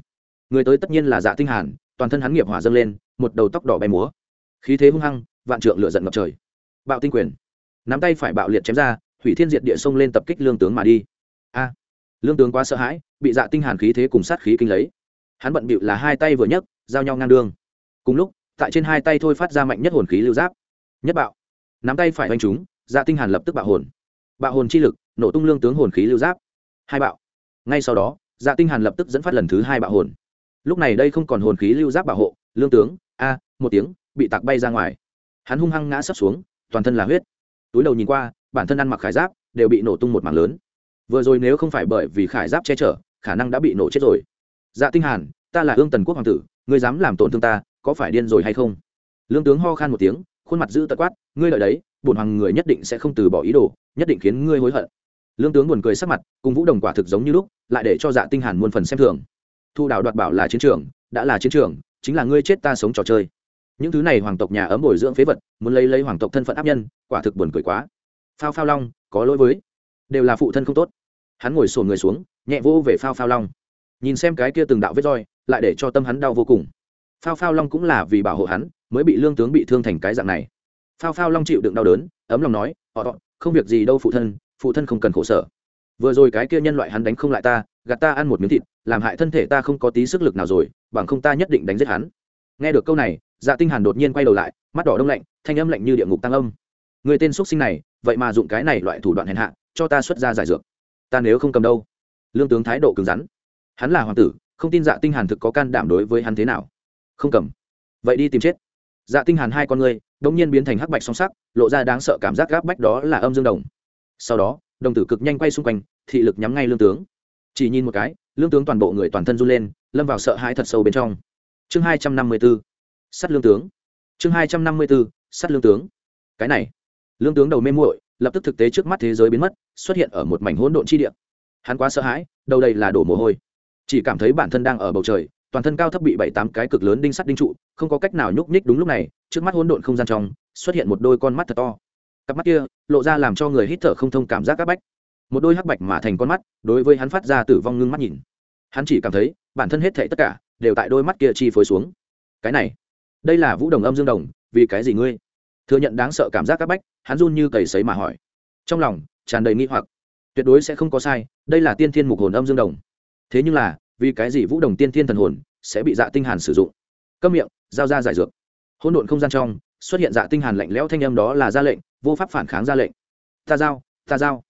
Người tới tất nhiên là dạ tinh hàn, toàn thân hắn nghiệp hỏa dâng lên, một đầu tóc đỏ bay múa. Khí thế hung hăng, vạn trượng lửa giận ngập trời. Bạo tinh quyền nắm tay phải bạo liệt chém ra, hủy thiên diệt địa sông lên tập kích lương tướng mà đi. A! Lương tướng quá sợ hãi, bị dạ tinh hàn khí thế cùng sát khí kinh lấy. Hắn bận bịu là hai tay vừa nhấc, giao nhau ngang đường. Cùng lúc, tại trên hai tay thôi phát ra mạnh nhất hồn khí lưu giáp. Nhất bạo. Nắm tay phải oanh chúng dạ tinh hàn lập tức bạo hồn. Bạo hồn chi lực, nổ tung lương tướng hồn khí lưu giáp. Hai bạo. Ngay sau đó dạ tinh hàn lập tức dẫn phát lần thứ hai bạo hồn. Lúc này đây không còn hồn khí lưu giáp bảo hộ, lương tướng, a, một tiếng, bị tạc bay ra ngoài. Hắn hung hăng ngã sấp xuống, toàn thân là huyết túi đầu nhìn qua, bản thân ăn mặc khải giáp, đều bị nổ tung một mảng lớn. Vừa rồi nếu không phải bởi vì khải giáp che chở, khả năng đã bị nổ chết rồi. Dạ tinh hàn, ta là ương tần quốc hoàng tử, ngươi dám làm tổn thương ta, có phải điên rồi hay không? Lương tướng ho khan một tiếng, khuôn mặt giữ tật quát, ngươi lợi đấy, bổn hoàng người nhất định sẽ không từ bỏ ý đồ, nhất định khiến ngươi hối hận. Lương tướng buồn cười sắc mặt, cùng vũ đồng quả thực giống như lúc, lại để cho dạ tinh hàn muôn phần xem thường. Thu đảo đoạt bảo là chiến trường, đã là chiến trường, chính là ngươi chết ta sống trò chơi những thứ này hoàng tộc nhà ấm bồi dưỡng phế vật, muốn lấy lấy hoàng tộc thân phận áp nhân, quả thực buồn cười quá. Phao phao long, có lỗi với. Đều là phụ thân không tốt. Hắn ngồi sổ người xuống, nhẹ vỗ về phao phao long. Nhìn xem cái kia từng đạo vết roi, lại để cho tâm hắn đau vô cùng. Phao phao long cũng là vì bảo hộ hắn, mới bị lương tướng bị thương thành cái dạng này. Phao phao long chịu đựng đau đớn, ấm lòng nói họ, không việc gì đâu phụ thân phụ thân không cần khổ sở. Vừa rồi cái kia nhân loại hắn đánh không lại ta, gạt ta ăn một miếng thịt, làm hại thân thể ta không có tí sức lực nào rồi, bằng không ta nhất định đánh giết hắn. Nghe được câu này dạ tinh hàn đột nhiên quay đầu lại, mắt đỏ đông lạnh, thanh âm lạnh như địa ngục tăng âm. Người tên xuất sinh này, vậy mà dụng cái này loại thủ đoạn hèn hạ, cho ta xuất ra giải dược. Ta nếu không cầm đâu? Lương tướng thái độ cứng rắn. Hắn là hoàng tử, không tin dạ tinh hàn thực có can đảm đối với hắn thế nào? Không cầm. Vậy đi tìm chết. Dạ tinh hàn hai con ngươi đống nhiên biến thành hắc bạch song sắc, lộ ra đáng sợ cảm giác gáp bách đó là âm dương đồng. Sau đó, đồng tử cực nhanh quay xung quanh, thị lực nhắm ngay lương tướng. Chỉ nhìn một cái, lương tướng toàn bộ người toàn thân run lên, lâm vào sợ hãi thật sâu bên trong. Chương hai trăm năm mươi 254 sắt lương tướng. Chương hai trăm năm mươi bốn, sắt lương tướng. Cái này, lương tướng đầu mê muội, lập tức thực tế trước mắt thế giới biến mất, xuất hiện ở một mảnh hỗn độn chi địa. Hắn quá sợ hãi, đầu đây là đổ mồ hôi. Chỉ cảm thấy bản thân đang ở bầu trời, toàn thân cao thấp bị bảy tám cái cực lớn đinh sắt đinh trụ, không có cách nào nhúc nhích đúng lúc này, trước mắt hỗn độn không gian trong, xuất hiện một đôi con mắt thật to. Cặp mắt kia, lộ ra làm cho người hít thở không thông cảm giác áp bách. Một đôi hắc bạch mà thành con mắt, đối với hắn phát ra tử vong ngưng mắt nhìn. Hắn chỉ cảm thấy, bản thân hết thảy tất cả, đều tại đôi mắt kia chi phối xuống. Cái này đây là vũ đồng âm dương đồng, vì cái gì ngươi? Thừa nhận đáng sợ cảm giác các bách, hắn run như cầy sấy mà hỏi. Trong lòng, tràn đầy nghi hoặc. Tuyệt đối sẽ không có sai, đây là tiên thiên mục hồn âm dương đồng. Thế nhưng là, vì cái gì vũ đồng tiên thiên thần hồn sẽ bị dạ tinh hàn sử dụng? Câm miệng, giao ra giải dược. Hỗn độn không gian trong, xuất hiện dạ tinh hàn lạnh lẽo thanh âm đó là ra lệnh, vô pháp phản kháng ra lệnh. Ta giao ta giao.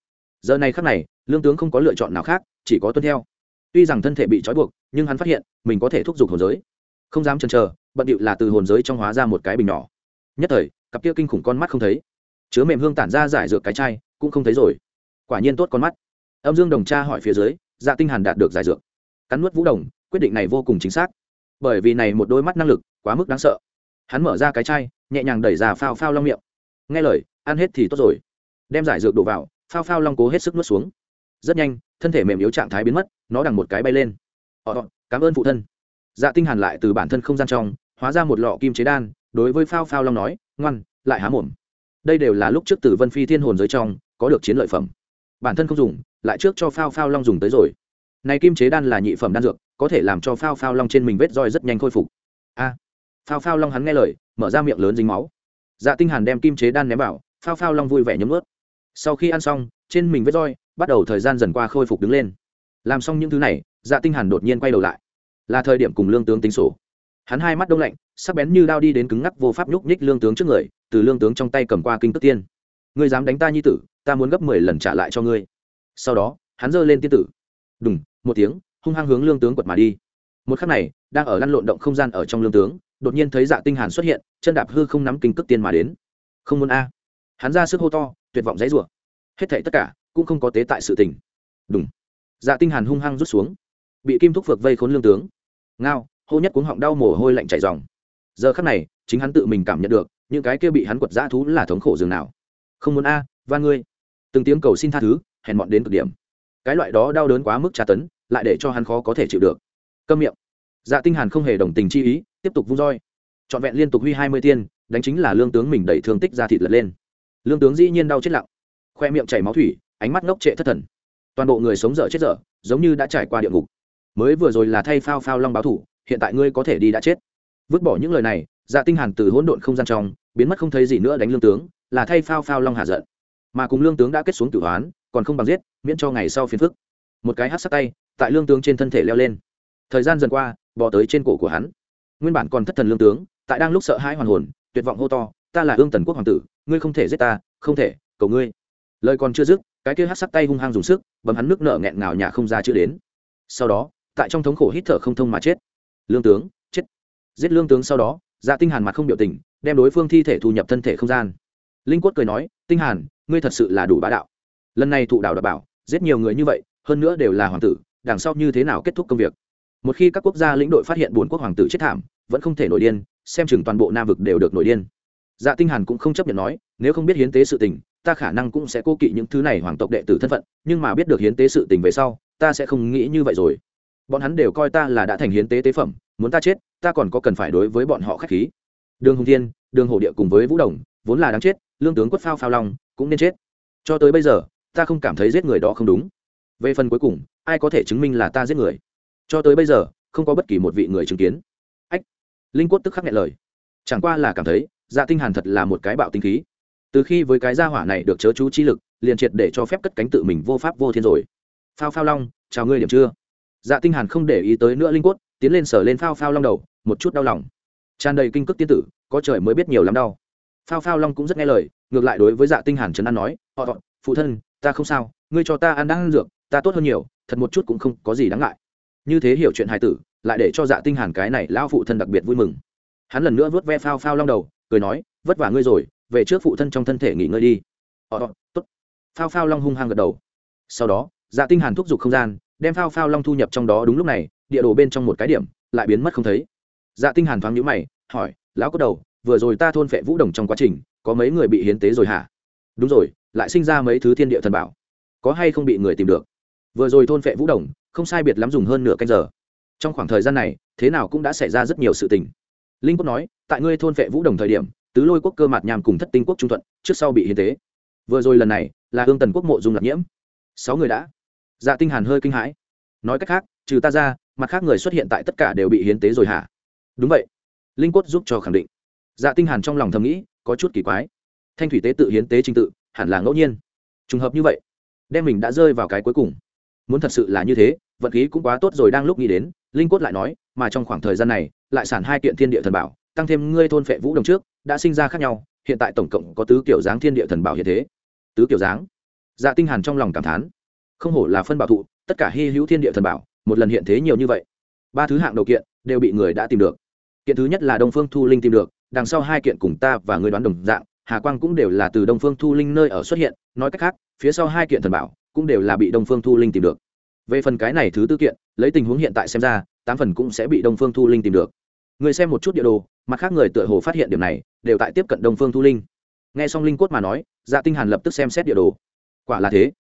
Giờ này khắc này, lương tướng không có lựa chọn nào khác, chỉ có tuân theo. Tuy rằng thân thể bị trói buộc, nhưng hắn phát hiện, mình có thể thúc giục hồn giới không dám chần chờ, bận điệu là từ hồn giới trong hóa ra một cái bình nhỏ. Nhất thời, cặp kia kinh khủng con mắt không thấy. Chứa mềm hương tản ra giải dược cái chai, cũng không thấy rồi. Quả nhiên tốt con mắt. Âm dương đồng tra hỏi phía dưới dạ tinh hàn đạt được giải dược. Cắn nuốt vũ đồng, quyết định này vô cùng chính xác. Bởi vì này một đôi mắt năng lực, quá mức đáng sợ. Hắn mở ra cái chai, nhẹ nhàng đẩy ra phao phao long miệng. Nghe lời, ăn hết thì tốt rồi. Đem giải dược đổ vào, phao phao long cố hết sức nuốt xuống. Rất nhanh, thân thể mềm yếu trạng thái biến mất, nó đằng một cái bay lên. Ờ cảm ơn phụ thân dạ tinh hàn lại từ bản thân không gian trong, hóa ra một lọ kim chế đan, đối với phao phao long nói, ngoan, lại há mồm. Đây đều là lúc trước từ vân phi thiên hồn giới trong, có được chiến lợi phẩm. Bản thân không dùng, lại trước cho phao phao long dùng tới rồi. Này kim chế đan là nhị phẩm đan dược, có thể làm cho phao phao long trên mình vết roi rất nhanh khôi phục. A. Phao phao long hắn nghe lời, mở ra miệng lớn dính máu. Dạ tinh hàn đem kim chế đan ném vào, phao phao long vui vẻ nhấm ướt sau khi ăn xong, trên mình vết roi bắt đầu thời gian dần qua khôi phục đứng lên. Làm xong những thứ này dạ tinh hàn đột nhiên quay đầu lại là thời điểm cùng lương tướng tính sổ. Hắn hai mắt đông lạnh, sắc bén như đao đi đến cứng ngắc vô pháp nhúc nhích lương tướng trước người, từ lương tướng trong tay cầm qua kinh tức tiên. Ngươi dám đánh ta nhi tử, ta muốn gấp mười lần trả lại cho ngươi. Sau đó, hắn giơ lên tiên tử. Đùng, một tiếng, hung hăng hướng lương tướng quật mà đi. Một khắc này, đang ở lăn lộn động không gian ở trong lương tướng, đột nhiên thấy dạ tinh hàn xuất hiện, chân đạp hư không nắm kinh cước tiên mà đến. Không muốn a. Hắn ra sức hô to, tuyệt vọng dãy rủa. Hết thảy tất cả cũng không có tế tại sự tình. Đúng dạ tinh hàn hung hăng rút xuống. Bị kim thúc phược vây khốn lương tướng ngao hô nhất cuống họng đau mồ hôi lạnh chảy ròng. Giờ khắc này chính hắn tự mình cảm nhận được những cái kia bị hắn quật dã thú là thống khổ dường nào. Không muốn a à, và ngươi. Từng tiếng cầu xin tha thứ hèn mọn đến cực điểm. Cái loại đó đau đớn quá mức tra tấn lại để cho hắn khó có thể chịu được. Câm miệng. Dạ tinh hàn không hề đồng tình chi ý tiếp tục vung roi. Trọn vẹn liên tục huy hai mươi tiên đánh chính là lương tướng mình đẩy thương tích ra thịt lật lên. Lương tướng dĩ nhiên đau chết lặng. Khoe miệng chảy máu thủy ánh mắt ngốc trệ thất thần. Toàn bộ người sống dở chết dở giống như đã trải qua địa ngục mới vừa rồi là thay phao phao long báo thủ, hiện tại ngươi có thể đi đã chết. Vứt bỏ những lời này dạ tinh hàn từ hỗn độn không gian trong, biến mất không thấy gì nữa đánh lương tướng, là thay phao phao long hạ giận. Mà cùng lương tướng đã kết xuống tử hoán còn không bằng giết, miễn cho ngày sau phiền phức. Một cái hất sát tay, tại lương tướng trên thân thể leo lên. Thời gian dần qua, bò tới trên cổ của hắn. Nguyên bản còn thất thần lương tướng, tại đang lúc sợ hãi hoàn hồn, tuyệt vọng hô to, ta là ương tần quốc hoàng tử, ngươi không thể giết ta, không thể, cầu ngươi. Lời còn chưa dứt, cái kia hất sắc tay hung hăng dùng sức, bấm hắn nước nở nghẹn ngào nhà không ra chưa đến. Sau đó tại trong thống khổ hít thở không thông mà chết. Lương tướng, chết. Giết lương tướng sau đó dạ tinh hàn mặt không biểu tình, đem đối phương thi thể thu nhập thân thể không gian. Linh quất cười nói, tinh hàn, ngươi thật sự là đủ bá đạo. Lần này thụ đảo đảm bảo, giết nhiều người như vậy, hơn nữa đều là hoàng tử, đằng sau như thế nào kết thúc công việc? Một khi các quốc gia lĩnh đội phát hiện bốn quốc hoàng tử chết thảm, vẫn không thể nổi điên, xem chừng toàn bộ nam vực đều được nổi điên. Dạ tinh hàn cũng không chấp nhận nói, nếu không biết hiến tế sự tình, ta khả năng cũng sẽ cố kỵ những thứ này hoàng tộc đệ tử thân phận, nhưng mà biết được hiến tế sự tình về sau, ta sẽ không nghĩ như vậy rồi bọn hắn đều coi ta là đã thành hiến tế tế phẩm, muốn ta chết, ta còn có cần phải đối với bọn họ k h á c h khí. Đường hùng thiên, đường hồ địa cùng với vũ đồng, vốn là đáng chết, lương tướng quất phao phao long, cũng nên chết. Cho tới bây giờ, ta không cảm thấy giết người đó không đúng. Về phần cuối cùng, ai có thể chứng minh là ta giết người? Cho tới bây giờ, không có bất kỳ một vị người chứng kiến. Ách! Linh quất tức khắc nghẹn lời. Chẳng qua là cảm thấy dạ tinh hàn thật là một cái bạo tinh khí. Từ khi với cái gia hỏa này được chớ chú chi lực, liền triệt để cho phép cất cánh tự mình vô pháp vô thiên rồi. Phao phao long, chào ngươi điểm chưa? Dạ tinh hàn không để ý tới nữa linh quất tiến lên sở lên phao phao long đầu, một chút đau lòng. Tràn đầy kinh cước tiên tử, có trời mới biết nhiều lắm đau. Phao phao long cũng rất nghe lời, ngược lại đối với dạ tinh hàn trấn an nói, họ phụ thân, ta không sao, ngươi cho ta ăn đang ăn dược, ta tốt hơn nhiều, thật một chút cũng không có gì đáng ngại. Như thế hiểu chuyện hài tử, lại để cho dạ tinh hàn cái này lao phụ thân đặc biệt vui mừng. Hắn lần nữa vớt ve phao phao long đầu, cười nói, vất vả ngươi rồi, về trước phụ thân trong thân thể nghỉ ngơi đi. Ờ, ờ tốt. Phao phao long hung hăng gật đầu. Sau đó dạ tinh hàn thúc giục không gian đem phao phao long thu nhập trong đó đúng lúc này, địa đồ bên trong một cái điểm lại biến mất không thấy. Dạ tinh hàn thoáng nhíu mày, hỏi, lão có đầu, vừa rồi ta thôn phệ vũ đồng trong quá trình, có mấy người bị hiến tế rồi hả? Đúng rồi, lại sinh ra mấy thứ thiên địa thần bảo. Có hay không bị người tìm được? Vừa rồi thôn phệ vũ đồng, không sai biệt lắm dùng hơn nửa canh giờ. Trong khoảng thời gian này, thế nào cũng đã xảy ra rất nhiều sự tình. Linh quốc nói, tại ngươi thôn phệ vũ đồng thời điểm, tứ lôi quốc cơ mạt nhàm cùng thất tinh quốc trung thuận, trước sau bị hiến tế. Vừa rồi lần này, là hương tần quốc mộ dung lạc nhiễm. Sáu người đã dạ tinh hàn hơi kinh hãi. Nói cách khác, trừ ta ra, mặt khác người xuất hiện tại tất cả đều bị hiến tế rồi hả? Đúng vậy. Linh quất giúp cho khẳng định. Dạ tinh hàn trong lòng thầm nghĩ, có chút kỳ quái. Thanh thủy tế tự hiến tế trình tự, hẳn là ngẫu nhiên. Trùng hợp như vậy, đem mình đã rơi vào cái cuối cùng. Muốn thật sự là như thế, vận khí cũng quá tốt rồi đang lúc nghĩ đến, linh quất lại nói, mà trong khoảng thời gian này, lại sản hai kiện thiên địa thần bảo, tăng thêm ngươi thôn phệ vũ đồng trước, đã sinh ra khác nhau, hiện tại tổng cộng có tứ kiểu dáng thiên địa thần bảo hiện thế. Tứ kiểu dáng. Dạ tinh hàn trong lòng cảm thán không hổ là phân bảo thụ, tất cả hy hữu thiên địa thần bảo, một lần hiện thế nhiều như vậy. Ba thứ hạng đầu kiện đều bị người đã tìm được. Kiện thứ nhất là đông phương thu linh tìm được, đằng sau hai kiện cùng ta và người đoán đồng dạng, hà quang cũng đều là từ đông phương thu linh nơi ở xuất hiện, nói cách khác, phía sau hai kiện thần bảo cũng đều là bị đông phương thu linh tìm được. Về phần cái này thứ tư kiện, lấy tình huống hiện tại xem ra, tám phần cũng sẽ bị đông phương thu linh tìm được. Người xem một chút địa đồ, mặt khác người tựa hồ phát hiện điểm này, đều tại tiếp cận đông phương thu linh. Nghe xong linh cốt mà nói dạ tinh hàn lập tức xem xét địa đồ. Quả là thế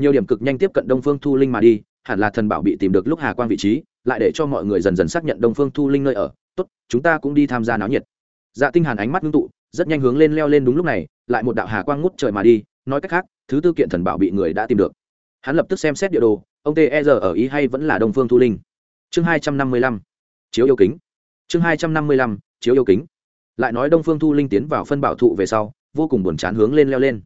nhiều điểm cực nhanh tiếp cận đông phương thu linh mà đi, hẳn là thần bảo bị tìm được lúc hà quang vị trí, lại để cho mọi người dần dần xác nhận đông phương thu linh nơi ở. Tốt, chúng ta cũng đi tham gia náo nhiệt. Dạ tinh hàn ánh mắt ngưng tụ, rất nhanh hướng lên leo lên đúng lúc này, lại một đạo hà quang ngút trời mà đi, nói cách khác, thứ tư kiện thần bảo bị người đã tìm được. Hắn lập tức xem xét địa đồ, ông t e r ở ý hay vẫn là đông phương thu linh. Chương hai trăm năm mươi lăm, chiếu yêu kính. Chương hai trăm năm mươi lăm, chiếu yêu kính. Lại nói đông phương thu linh tiến vào phân bảo thụ về sau, vô cùng buồn chán hướng lên leo lên.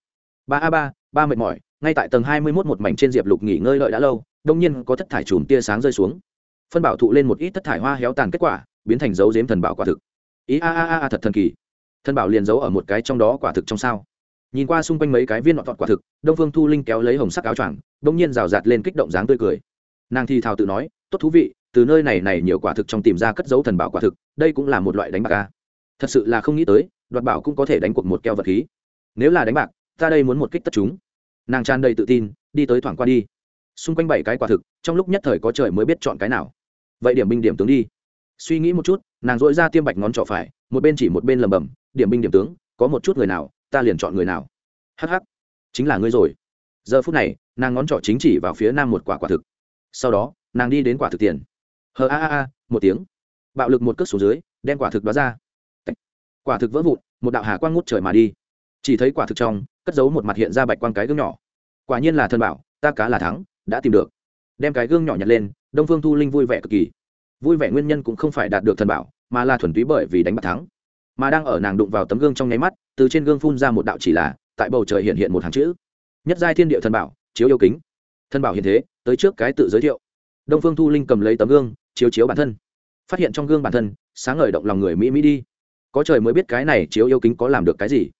Ba a ba ba mệt mỏi ngay tại tầng hai mươi mốt một mảnh trên diệp lục nghỉ ngơi lợi đã lâu đông nhiên có thất thải chùm tia sáng rơi xuống. Phân bảo thụ lên một ít thất thải hoa héo tàn kết quả, biến thành dấu dếm thần bảo quả thực. Ý a a a thật thần kỳ. Thần bảo liền giấu ở một cái trong đó quả thực trong sao. Nhìn qua xung quanh mấy cái viên nọ thọt quả thực, đông phương thu linh kéo lấy hồng sắc áo choàng đông nhiên rào rạt lên kích động dáng tươi cười. Nàng thi thào tự nói, tốt thú vị, từ nơi này này nhiều quả thực trong tìm ra cất dấu thần bảo quả thực, đây cũng là một loại đánh bạc ca thật sự là không nghĩ tới, đoạt bảo cũng có thể đánh cuộc một keo vật khí. Nếu là đánh bạc, ta đây muốn một kích tất chúng nàng tràn đầy tự tin, đi tới thoảng qua đi. Xung quanh bảy cái quả thực, trong lúc nhất thời có trời mới biết chọn cái nào. Vậy điểm binh điểm tướng đi. Suy nghĩ một chút, nàng dội ra tiêm bạch ngón trỏ phải, một bên chỉ một bên lầm bầm điểm binh điểm tướng, có một chút người nào, ta liền chọn người nào. Hh chính là ngươi rồi. Giờ phút này, nàng ngón trỏ chính chỉ vào phía nam một quả quả thực. Sau đó, nàng đi đến quả thực tiền. Hờ a a a, một tiếng. Bạo lực một cước xuống dưới, đem quả thực đó ra. Quả thực vỡ vụn, một đạo hà quang ngút trời mà đi. Chỉ thấy quả thực trong cất giấu một mặt hiện ra bạch quang cái gương nhỏ. Quả nhiên là thân bảo, ta cá là thắng, đã tìm được. Đem cái gương nhỏ nhặt lên, đông phương thu linh vui vẻ cực kỳ. Vui vẻ nguyên nhân cũng không phải đạt được thần bảo, mà là thuần túy bởi vì đánh bạc thắng. Mà đang ở nàng đụng vào tấm gương trong nháy mắt, từ trên gương phun ra một đạo chỉ là, tại bầu trời hiện hiện một hàng chữ. Nhất giai thiên địa thần bảo, chiếu yêu kính. Thần bảo hiện thế, tới trước cái tự giới thiệu. Đông phương thu linh cầm lấy tấm gương, chiếu chiếu bản thân. Phát hiện trong gương bản thân, sáng ngời động lòng người mỹ mỹ đi. Có trời mới biết cái này chiếu yêu kính có làm được cái gì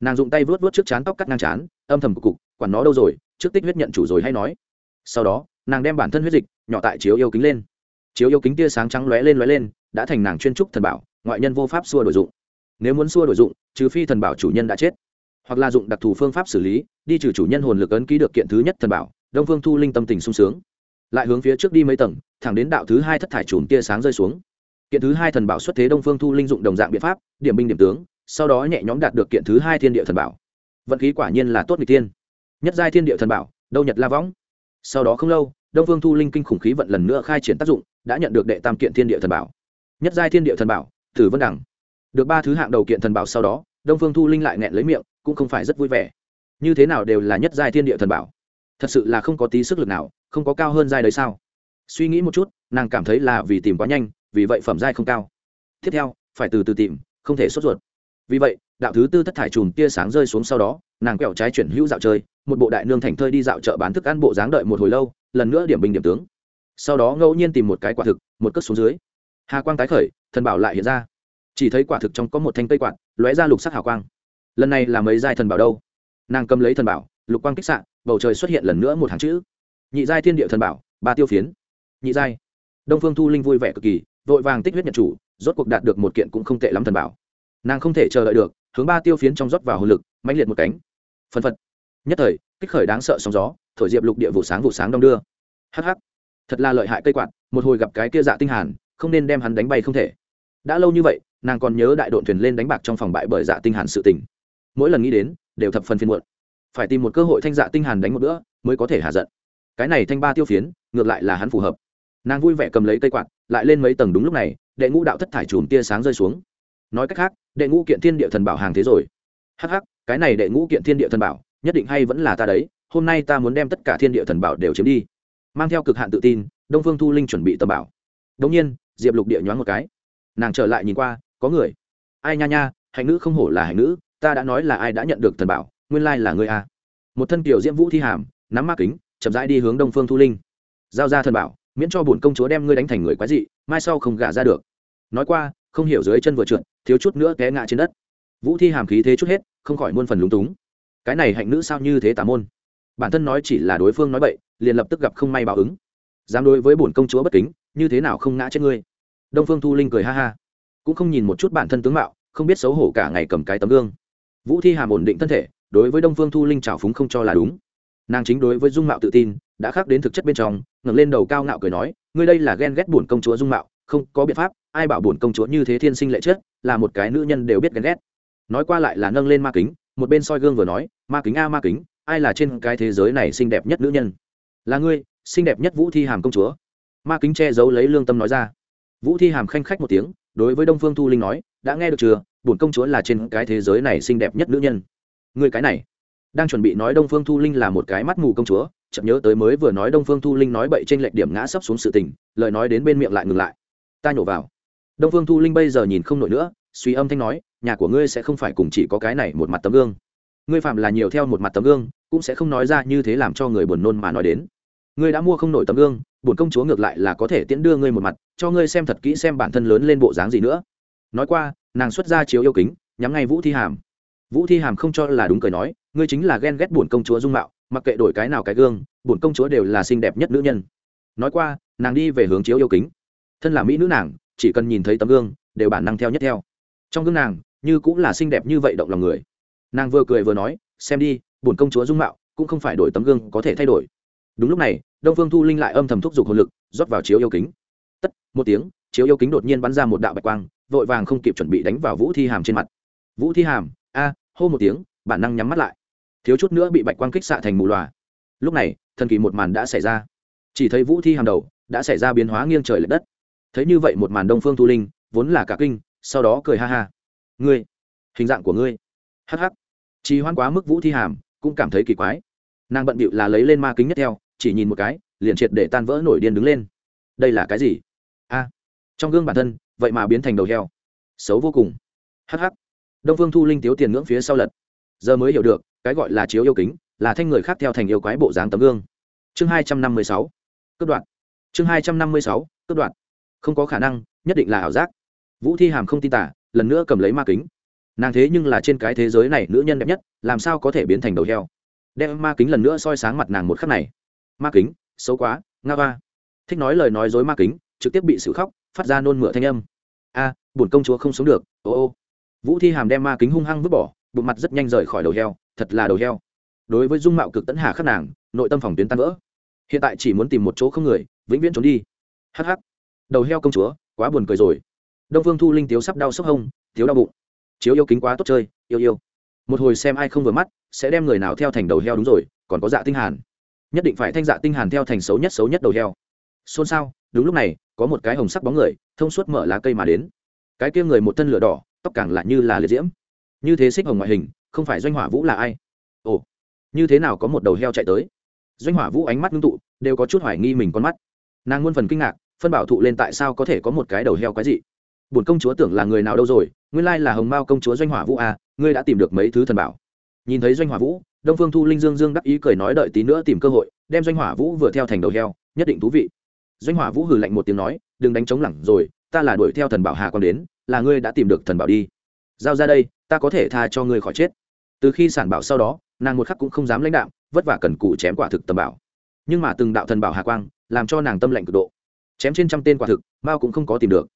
nàng dùng tay vớt vớt trước chán tóc cắt ngang chán, âm thầm cục cục, quản nó đâu rồi, trước tích huyết nhận chủ rồi hay nói. Sau đó, nàng đem bản thân huyết dịch, nhỏ tại chiếu yêu kính lên. Chiếu yêu kính tia sáng trắng lóe lên lóe lên, đã thành nàng chuyên trúc thần bảo, ngoại nhân vô pháp xua đổi dụng. Nếu muốn xua đổi dụng, trừ phi thần bảo chủ nhân đã chết, hoặc là dụng đặc thù phương pháp xử lý, đi trừ chủ nhân hồn lực ấn ký được kiện thứ nhất thần bảo, đông phương thu linh tâm tình sung sướng. Lại hướng phía trước đi mấy tầng, thẳng đến đạo thứ hai thất thải chùm tia sáng rơi xuống. Kiện thứ hai thần bảo xuất thế đông phương thu linh dụng đồng dạng biện pháp, điểm binh điểm tướng sau đó nhẹ nhõm đạt được kiện thứ hai thiên địa thần bảo. Vận khí quả nhiên là tốt người tiên nhất giai thiên địa thần bảo, đâu nhật la võng. Sau đó không lâu, đông phương thu linh kinh khủng khí vận lần nữa khai triển tác dụng, đã nhận được đệ tam kiện thiên địa thần bảo. Nhất giai thiên địa thần bảo, tử vân đẳng được ba thứ hạng đầu kiện thần bảo sau đó, đông phương thu linh lại nghẹn lấy miệng, cũng không phải rất vui vẻ. Như thế nào đều là nhất giai thiên địa thần bảo. Thật sự là không có tí sức lực nào, không có cao hơn giai đấy sao? Suy nghĩ một chút, nàng cảm thấy là vì tìm quá nhanh, vì vậy phẩm giai không cao. Tiếp theo, phải từ từ tìm, không thể sốt ruột vì vậy, đạo thứ tư thất thải chùm tia sáng rơi xuống sau đó, nàng quẹo trái chuyển hữu dạo chơi, một bộ đại nương thành thơi đi dạo chợ bán thức ăn bộ dáng đợi một hồi lâu, lần nữa điểm bình điểm tướng. Sau đó ngẫu nhiên tìm một cái quả thực, một cất xuống dưới. Hà quang tái khởi, thần bảo lại hiện ra. Chỉ thấy quả thực trong có một thanh cây quạt, lóe ra lục sắc hào quang. Lần này là mấy giai thần bảo đâu? Nàng cầm lấy thần bảo, lục quang kích sạn bầu trời xuất hiện lần nữa một hàng chữ. Nhị giai thiên địa thần bảo, ba tiêu phiến. Nhị giai. Đông phương thu linh vui vẻ cực kỳ, vội vàng tích huyết nhận chủ, rốt cuộc đạt được một kiện cũng không tệ lắm thần bảo nàng không thể chờ đợi được, hướng ba tiêu phiến trong rót vào hồn lực, mãnh liệt một cánh. Phân phật. Nhất thời, kích khởi đáng sợ sóng gió, thổi diệp lục địa vụ sáng vụ sáng đông đưa. Hh thật là lợi hại cây quạt, một hồi gặp cái kia dạ tinh hàn, không nên đem hắn đánh bay không thể. Đã lâu như vậy, nàng còn nhớ đại đội thuyền lên đánh bạc trong phòng bại bởi dạ tinh hàn sự tình. Mỗi lần nghĩ đến, đều thập phần phiền muộn. Phải tìm một cơ hội thanh dạ tinh hàn đánh một bữa, mới có thể hạ giận. Cái này thanh ba tiêu phiến, ngược lại là hắn phù hợp. Nàng vui vẻ cầm lấy cây quạt, lại lên mấy tầng đúng lúc này, đệ ngũ đạo thất thải chùm tia sáng rơi xuống nói cách khác, đệ ngũ kiện thiên địa thần bảo hàng thế rồi. Hắc hắc, cái này đệ ngũ kiện thiên địa thần bảo, nhất định hay vẫn là ta đấy, hôm nay ta muốn đem tất cả thiên địa thần bảo đều chiếm đi. Mang theo cực hạn tự tin, đông phương thu linh chuẩn bị tầm bảo. Đông nhiên, diệp lục địa nhoáng một cái. Nàng trở lại nhìn qua, có người. Ai nha nha hành nữ không hổ là hành nữ ta đã nói là ai đã nhận được thần bảo, nguyên lai là người a à. một thân kiểu diễm vũ thi hàm, nắm ma kính, chậm rãi đi hướng đông phương thu linh. Giao ra thần bảo, miễn cho bổn công chúa đem ngươi đánh thành người quái dị, mai sau không gả ra được. Nói qua không hiểu dưới chân vừa trượt, thiếu chút nữa té ngã trên đất. Vũ thi hàm khí thế chút hết, không khỏi muôn phần lúng túng. Cái này hạnh nữ sao như thế tà môn? Bản thân nói chỉ là đối phương nói bậy, liền lập tức gặp không may báo ứng. Dám đối với bổn công chúa bất kính, như thế nào không ngã trên ngươi? Đông phương thu linh cười ha ha, cũng không nhìn một chút bản thân tướng mạo, không biết xấu hổ cả ngày cầm cái tấm gương. Vũ thi hàm ổn định thân thể, đối với đông phương thu linh trào phúng không cho là đúng. Nàng chính đối với dung mạo tự tin, đã khác đến thực chất bên trong, ngẩng lên đầu cao ngạo cười nói, ngươi đây là ghen ghét bổn công chúa dung mạo không có biện pháp, ai bảo bổn công chúa như thế thiên sinh lệ chết, là một cái nữ nhân đều biết ghen ghét. Nói qua lại là nâng lên ma kính, một bên soi gương vừa nói, ma kính a, ma kính, ai là trên cái thế giới này xinh đẹp nhất nữ nhân? Là ngươi, xinh đẹp nhất vũ thi hàm công chúa. Ma kính che giấu lấy lương tâm nói ra. Vũ thi hàm khanh khách một tiếng, đối với đông phương thu linh nói, đã nghe được chưa? Bổn công chúa là trên cái thế giới này xinh đẹp nhất nữ nhân. Người cái này. Đang chuẩn bị nói đông phương thu linh là một cái mắt mù công chúa chậm nhớ tới mới vừa nói đông phương thu linh nói bậy trên lệch điểm ngã sắp xuống sự tình, lời nói đến bên miệng lại ngừng lại ta nhổ vào. Đông phương thu linh bây giờ nhìn không nổi nữa, suy âm thanh nói, nhà của ngươi sẽ không phải cùng chỉ có cái này một mặt tấm gương. Ngươi phạm là nhiều theo một mặt tấm gương, cũng sẽ không nói ra như thế làm cho người buồn nôn mà nói đến. Ngươi đã mua không nổi tấm gương bổn công chúa ngược lại là có thể tiễn đưa ngươi một mặt, cho ngươi xem thật kỹ xem bản thân lớn lên bộ dáng gì nữa. Nói qua, nàng xuất ra chiếu yêu kính, nhắm ngay vũ thi hàm. Vũ thi hàm không cho là đúng cười nói, ngươi chính là ghen ghét bổn công chúa dung mạo, mặc kệ đổi cái nào cái gương bổn công chúa đều là xinh đẹp nhất nữ nhân. Nói qua, nàng đi về hướng chiếu yêu kính thân là mỹ nữ nàng, chỉ cần nhìn thấy tấm gương, đều bản năng theo nhất theo. Trong gương nàng, như cũng là xinh đẹp như vậy động lòng người. Nàng vừa cười vừa nói, xem đi, bổn công chúa dung mạo, cũng không phải đổi tấm gương có thể thay đổi. Đúng lúc này, đông phương thu linh lại âm thầm thúc giục hồn lực, rót vào chiếu yêu kính. Tất, một tiếng, chiếu yêu kính đột nhiên bắn ra một đạo bạch quang, vội vàng không kịp chuẩn bị đánh vào vũ thi hàm trên mặt. Vũ thi hàm, a, hô một tiếng, bản năng nhắm mắt lại. Thiếu chút nữa bị bạch quang kích xạ thành mù loà. Lúc này, thần kỳ một màn đã xảy ra. Chỉ thấy vũ thi hàm đầu đã xảy ra biến hóa nghiêng trời l ệ đất thấy như vậy một màn đông phương thu linh, vốn là cả kinh, sau đó cười ha ha. Ngươi, hình dạng của ngươi. Hh chỉ hoan quá mức vũ thi hàm, cũng cảm thấy kỳ quái. Nàng bận bịu là lấy lên ma kính nhất theo, chỉ nhìn một cái, liền triệt để tan vỡ nổi điên đứng lên. Đây là cái gì? A. Trong gương bản thân, vậy mà biến thành đầu heo. Xấu vô cùng. Hh đông phương thu linh tiếu tiền ngưỡng phía sau lật. Giờ mới hiểu được, cái gọi là chiếu yêu kính, là thanh người khác theo thành yêu quái bộ dáng tấm gương. Chương hai trăm năm mươi sáu. Cướp đoạn chương hai trăm năm mươi sáu. Cướp đoạn không có khả năng nhất định là ảo giác. Vũ thi hàm không tin tả lần nữa cầm lấy ma kính. Nàng thế nhưng là trên cái thế giới này nữ nhân đẹp nhất làm sao có thể biến thành đầu heo? Đem ma kính lần nữa soi sáng mặt nàng một khắc này. Ma kính xấu quá nga va thích nói lời nói dối ma kính trực tiếp bị sự khóc phát ra nôn mửa thanh âm. A à, bổn công chúa không sống được ô ô. Vũ thi hàm đem ma kính hung hăng vứt bỏ bụng mặt rất nhanh rời khỏi đầu heo thật là đầu heo. Đối với dung mạo cực tấn hà khắc nàng nội tâm phòng tuyến tan vỡ. Hiện tại chỉ muốn tìm một chỗ không người vĩnh viễn trốn đi. Hh đầu heo công chúa, quá buồn cười rồi. Đông phương thu linh tiếu sắp đau sốc hông, tiếu đau bụng. Chiếu yêu kính quá tốt chơi, yêu yêu. Một hồi xem ai không vừa mắt, sẽ đem người nào theo thành đầu heo đúng rồi, còn có dạ tinh hàn. Nhất định phải thanh dạ tinh hàn theo thành xấu nhất xấu nhất đầu heo. Xôn xao, đúng lúc này, có một cái hồng sắc bóng người, thông suốt mở lá cây mà đến. Cái kia người một thân lửa đỏ, tóc càng lại như là liệt diễm. Như thế xích hồng ngoại hình, không phải doanh hỏa vũ là ai? Ồ, như thế nào có một đầu heo chạy tới? Doanh hỏa vũ ánh mắt ngưng tụ, đều có chút hoài nghi mình con mắt. Nàng muôn phần kinh ngạc phân bảo thụ lên tại sao có thể có một cái đầu heo quái gì bổn công chúa tưởng là người nào đâu rồi, nguyên lai là hồng mao công chúa doanh hỏa vũ à ngươi đã tìm được mấy thứ thần bảo? Nhìn thấy doanh hỏa vũ, đông phương thu linh dương dương đắc ý cười nói đợi tí nữa tìm cơ hội, đem doanh hỏa vũ vừa theo thành đầu heo, nhất định thú vị. Doanh hỏa vũ hừ lạnh một tiếng nói, đừng đánh trống lẳng rồi, ta là đuổi theo thần bảo hà còn đến, là ngươi đã tìm được thần bảo đi. Giao ra đây, ta có thể tha cho ngươi khỏi chết. Từ khi sản bảo sau đó, nàng một khắc cũng không dám lãnh đạo vất vả cần cụ chém quả thực tầm bảo. Nhưng mà từng đạo thần bảo hà quang, làm cho nàng tâm lệnh cực độ chém trên trăm tên quả thực, mao cũng không có tìm được.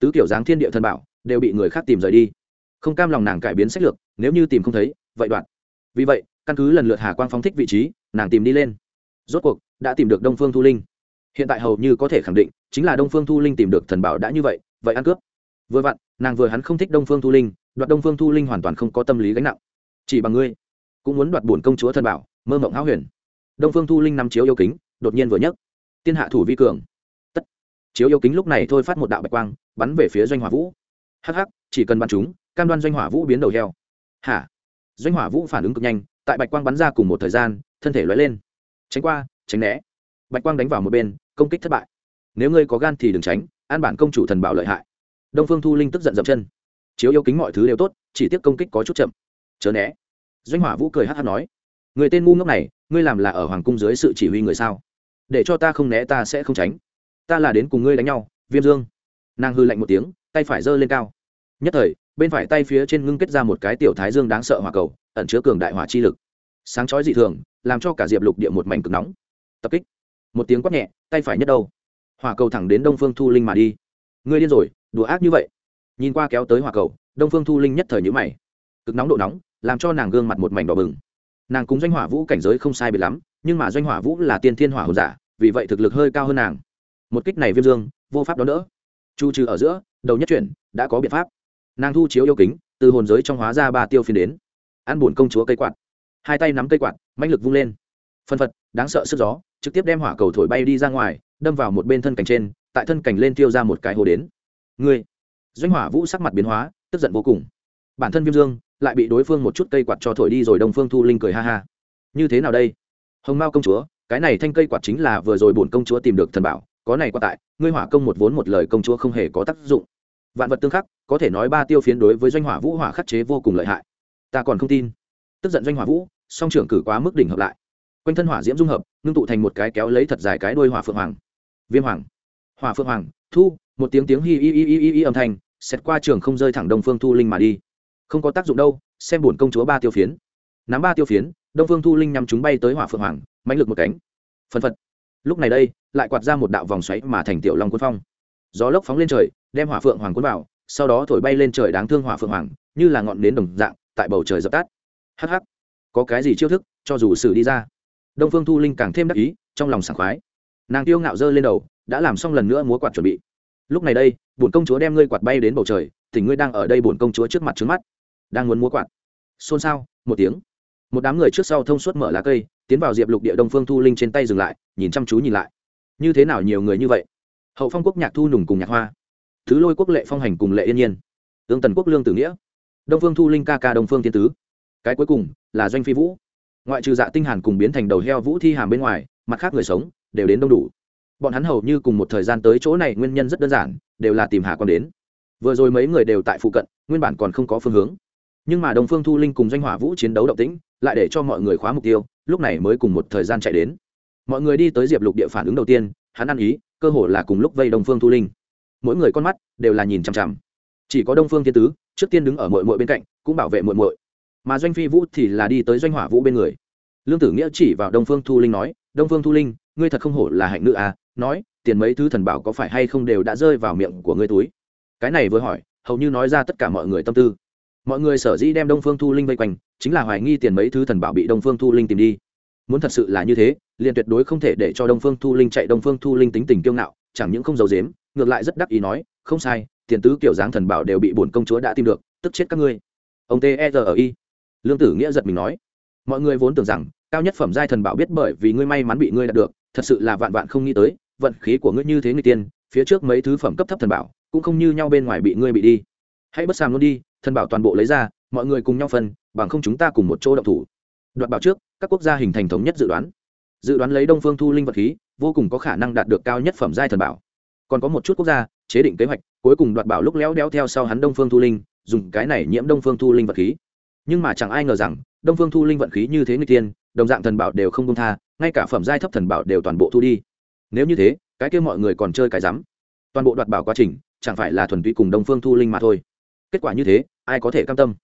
Tứ kiểu dáng thiên địa thần bảo đều bị người khác tìm rời đi. Không cam lòng nàng cải biến sách lược, nếu như tìm không thấy, vậy đoạn. Vì vậy, căn cứ lần lượt hà quang phóng thích vị trí, nàng tìm đi lên. Rốt cuộc, đã tìm được đông phương thu linh. Hiện tại hầu như có thể khẳng định, chính là đông phương thu linh tìm được thần bảo đã như vậy vậy ăn cướp. Vừa vặn, nàng vừa hắn không thích đông phương thu linh, đoạt đông phương thu linh hoàn toàn không có tâm lý gánh nặng. Chỉ bằng ngươi, cũng muốn đoạt bổn công chúa thần bảo, mơ mộng háo huyền. Đông phương thu linh nằm chiếu yêu kính, đột nhiên vừa nhấc. Tiên hạ thủ vi cường chiếu yêu kính lúc này thôi phát một đạo bạch quang, bắn về phía doanh hỏa vũ. Hh chỉ cần bắn chúng, cam đoan doanh hỏa vũ biến đầu heo. Hả? Doanh hỏa vũ phản ứng cực nhanh, tại bạch quang bắn ra cùng một thời gian, thân thể lóe lên. Tránh qua, tránh né. Bạch quang đánh vào một bên, công kích thất bại. Nếu ngươi có gan thì đừng tránh, an bản công chủ thần bảo lợi hại. Đông phương thu linh tức giận dậm chân. Chiếu yêu kính mọi thứ đều tốt, chỉ tiếc công kích có chút chậm. Chớ né. Doanh hỏa vũ cười hát hát nói. Người tên ngu ngốc này, ngươi làm là ở hoàng cung dưới sự chỉ huy người sao? Để cho ta không né ta sẽ không tránh ta là đến cùng ngươi đánh nhau, viêm dương. Nàng hư lạnh một tiếng, tay phải giơ lên cao. Nhất thời, bên phải tay phía trên ngưng kết ra một cái tiểu thái dương đáng sợ hỏa cầu, ẩn chứa cường đại hỏa chi lực. Sáng chói dị thường, làm cho cả diệp lục địa một mảnh cực nóng. Tập kích. Một tiếng quát nhẹ, tay phải nhất đâu. Hỏa cầu thẳng đến đông phương thu linh mà đi. Ngươi điên rồi, đùa ác như vậy. Nhìn qua kéo tới hỏa cầu, đông phương thu linh nhất thời nhữ mày. Cực nóng độ nóng, làm cho nàng gương mặt một mảnh đỏ bừng. Nàng cùng doanh hỏa vũ cảnh giới không sai biệt lắm, nhưng mà doanh hỏa vũ là tiên thiên hỏa hồn giả, vì vậy thực lực hơi cao hơn nàng một kích này viêm dương, vô pháp đón đỡ. Chu trừ ở giữa, đầu nhất chuyển, đã có biện pháp. Nàng thu chiếu yêu kính, từ hồn giới trong hóa ra ba tiêu phiên đến. Ăn bùn công chúa cây quạt. Hai tay nắm cây quạt mạnh lực vung lên. Phân phật, đáng sợ sức gió, trực tiếp đem hỏa cầu thổi bay đi ra ngoài, đâm vào một bên thân cành trên, tại thân cành lên tiêu ra một cái hồ đến. Ngươi, doanh hỏa vũ sắc mặt biến hóa, tức giận vô cùng. Bản thân viêm dương, lại bị đối phương một chút cây quạt cho thổi đi rồi đồng phương thu linh cười ha ha. Như thế nào đây? Hồng mao công chúa, cái này thanh cây quạt chính là vừa rồi bổn công chúa tìm được thần bảo có này qua tại, ngươi hỏa công một vốn một lời công chúa không hề có tác dụng. Vạn vật tương khắc, có thể nói ba tiêu phiến đối với doanh hỏa vũ hỏa khắc chế vô cùng lợi hại. Ta còn không tin. Tức giận doanh hỏa vũ, song trưởng cử quá mức đỉnh hợp lại. Quanh thân hỏa diễm dung hợp, ngưng tụ thành một cái kéo lấy thật dài cái đuôi hỏa phượng hoàng. Viêm hoàng. Hỏa phượng hoàng, thu, một tiếng tiếng hi y y y y y âm thanh xét qua trường không rơi thẳng đông phương thu linh mà đi. Không có tác dụng đâu, xem bổn công chúa ba tiêu phiến. Nắm ba tiêu phiến, đông phương thu linh nhằm chúng bay tới hỏa phượng hoàng, mãnh lực một cánh. Phân phật lúc này đây, lại quạt ra một đạo vòng xoáy mà thành tiểu long quân phong. Gió lốc phóng lên trời, đem hỏa phượng hoàng cuốn vào, sau đó thổi bay lên trời đáng thương hỏa phượng hoàng, như là ngọn nến đồng dạng, tại bầu trời dập tắt. Hắc hắc, có cái gì chiêu thức, cho dù xử đi ra. Đông phương thu linh càng thêm đắc ý, trong lòng sảng khoái. Nàng tiêu ngạo dơ lên đầu, đã làm xong lần nữa múa quạt chuẩn bị. Lúc này đây, bổn công chúa đem ngươi quạt bay đến bầu trời tỉnh ngươi đang ở đây bổn công chúa trước mặt trước mắt. Đang muốn múa quạt. Xôn xao, một tiếng. Một đám người trước sau thông suốt mở lá cây, tiến vào diệp lục địa đông phương thu linh trên tay dừng lại nhìn chăm chú nhìn lại. Như thế nào nhiều người như vậy? Hậu phong quốc nhạc thu nùng cùng nhạc hoa. Thứ lôi quốc lệ phong hành cùng lệ yên nhiên. Tương tần quốc lương tử nghĩa. Đông phương thu linh ca ca đông phương thiên tứ. Cái cuối cùng là doanh phi vũ. Ngoại trừ dạ tinh hàn cùng biến thành đầu heo vũ thi hàm bên ngoài, mặt khác người sống đều đến đông đủ. Bọn hắn hầu như cùng một thời gian tới chỗ này nguyên nhân rất đơn giản, đều là tìm hà quan đến. Vừa rồi mấy người đều tại phụ cận, nguyên bản còn không có phương hướng. Nhưng mà đông phương thu linh cùng doanh hỏa vũ chiến đấu động tĩnh, lại để cho mọi người khóa mục tiêu, lúc này mới cùng một thời gian chạy đến mọi người đi tới diệp lục địa phản ứng đầu tiên, hắn ăn ý, cơ hồ là cùng lúc vây Đông phương thu linh. Mỗi người con mắt đều là nhìn chằm chằm. Chỉ có đông phương thiên tứ, trước tiên đứng ở mội mội bên cạnh, cũng bảo vệ mội mội mà doanh phi vũ thì là đi tới doanh hỏa vũ bên người. Lương tử nghĩa chỉ vào đông phương thu linh nói, đông phương thu linh, ngươi thật không hổ là hạnh nữ à nói, tiền mấy thứ thần bảo có phải hay không đều đã rơi vào miệng của ngươi túi? Cái này vừa hỏi, hầu như nói ra tất cả mọi người tâm tư. Mọi người sở dĩ đem đông phương thu linh vây quanh, chính là hoài nghi tiền mấy thứ thần bảo bị đông phương thu linh tìm đi. Muốn thật sự là như thế liền tuyệt đối không thể để cho đông phương thu linh chạy. Đông phương thu linh tính tình kiêu ngạo, chẳng những không giàu dếm ngược lại rất đắc ý nói, không sai, tiền tứ kiểu dáng thần bảo đều bị bổn công chúa đã tìm được, tức chết các ngươi. Ông t e r i lương tử nghĩa giật mình nói, mọi người vốn tưởng rằng, cao nhất phẩm giai thần bảo biết bởi vì ngươi may mắn bị ngươi đạt được, thật sự là vạn vạn không nghĩ tới, vận khí của ngươi như thế người tiên, phía trước mấy thứ phẩm cấp thấp thần bảo, cũng không như nhau bên ngoài bị ngươi bị đi. Hãy bất sàng luôn đi, thần bảo toàn bộ lấy ra, mọi người cùng nhau phân, bằng không chúng ta cùng một chỗ động thủ. Đoạt bảo trước, các quốc gia hình thành thống nhất dự đoán dự đoán lấy đông phương thu linh vật khí, vô cùng có khả năng đạt được cao nhất phẩm giai thần bảo. Còn có một chút quốc gia, chế định kế hoạch, cuối cùng đoạt bảo lúc léo đéo theo sau hắn đông phương thu linh, dùng cái này nhiễm đông phương thu linh vật khí. Nhưng mà chẳng ai ngờ rằng, đông phương thu linh vận khí như thế người tiên, đồng dạng thần bảo đều không công tha, ngay cả phẩm giai thấp thần bảo đều toàn bộ thu đi. Nếu như thế, cái kia mọi người còn chơi cái rắm. Toàn bộ đoạt bảo quá trình, chẳng phải là thuần túy cùng đông phương thu linh mà thôi. Kết quả như thế, ai có thể cam tâm?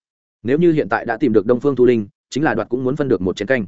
Nếu như hiện tại đã tìm được đông phương thu linh, chính là đoạt cũng muốn phân được một chiến canh.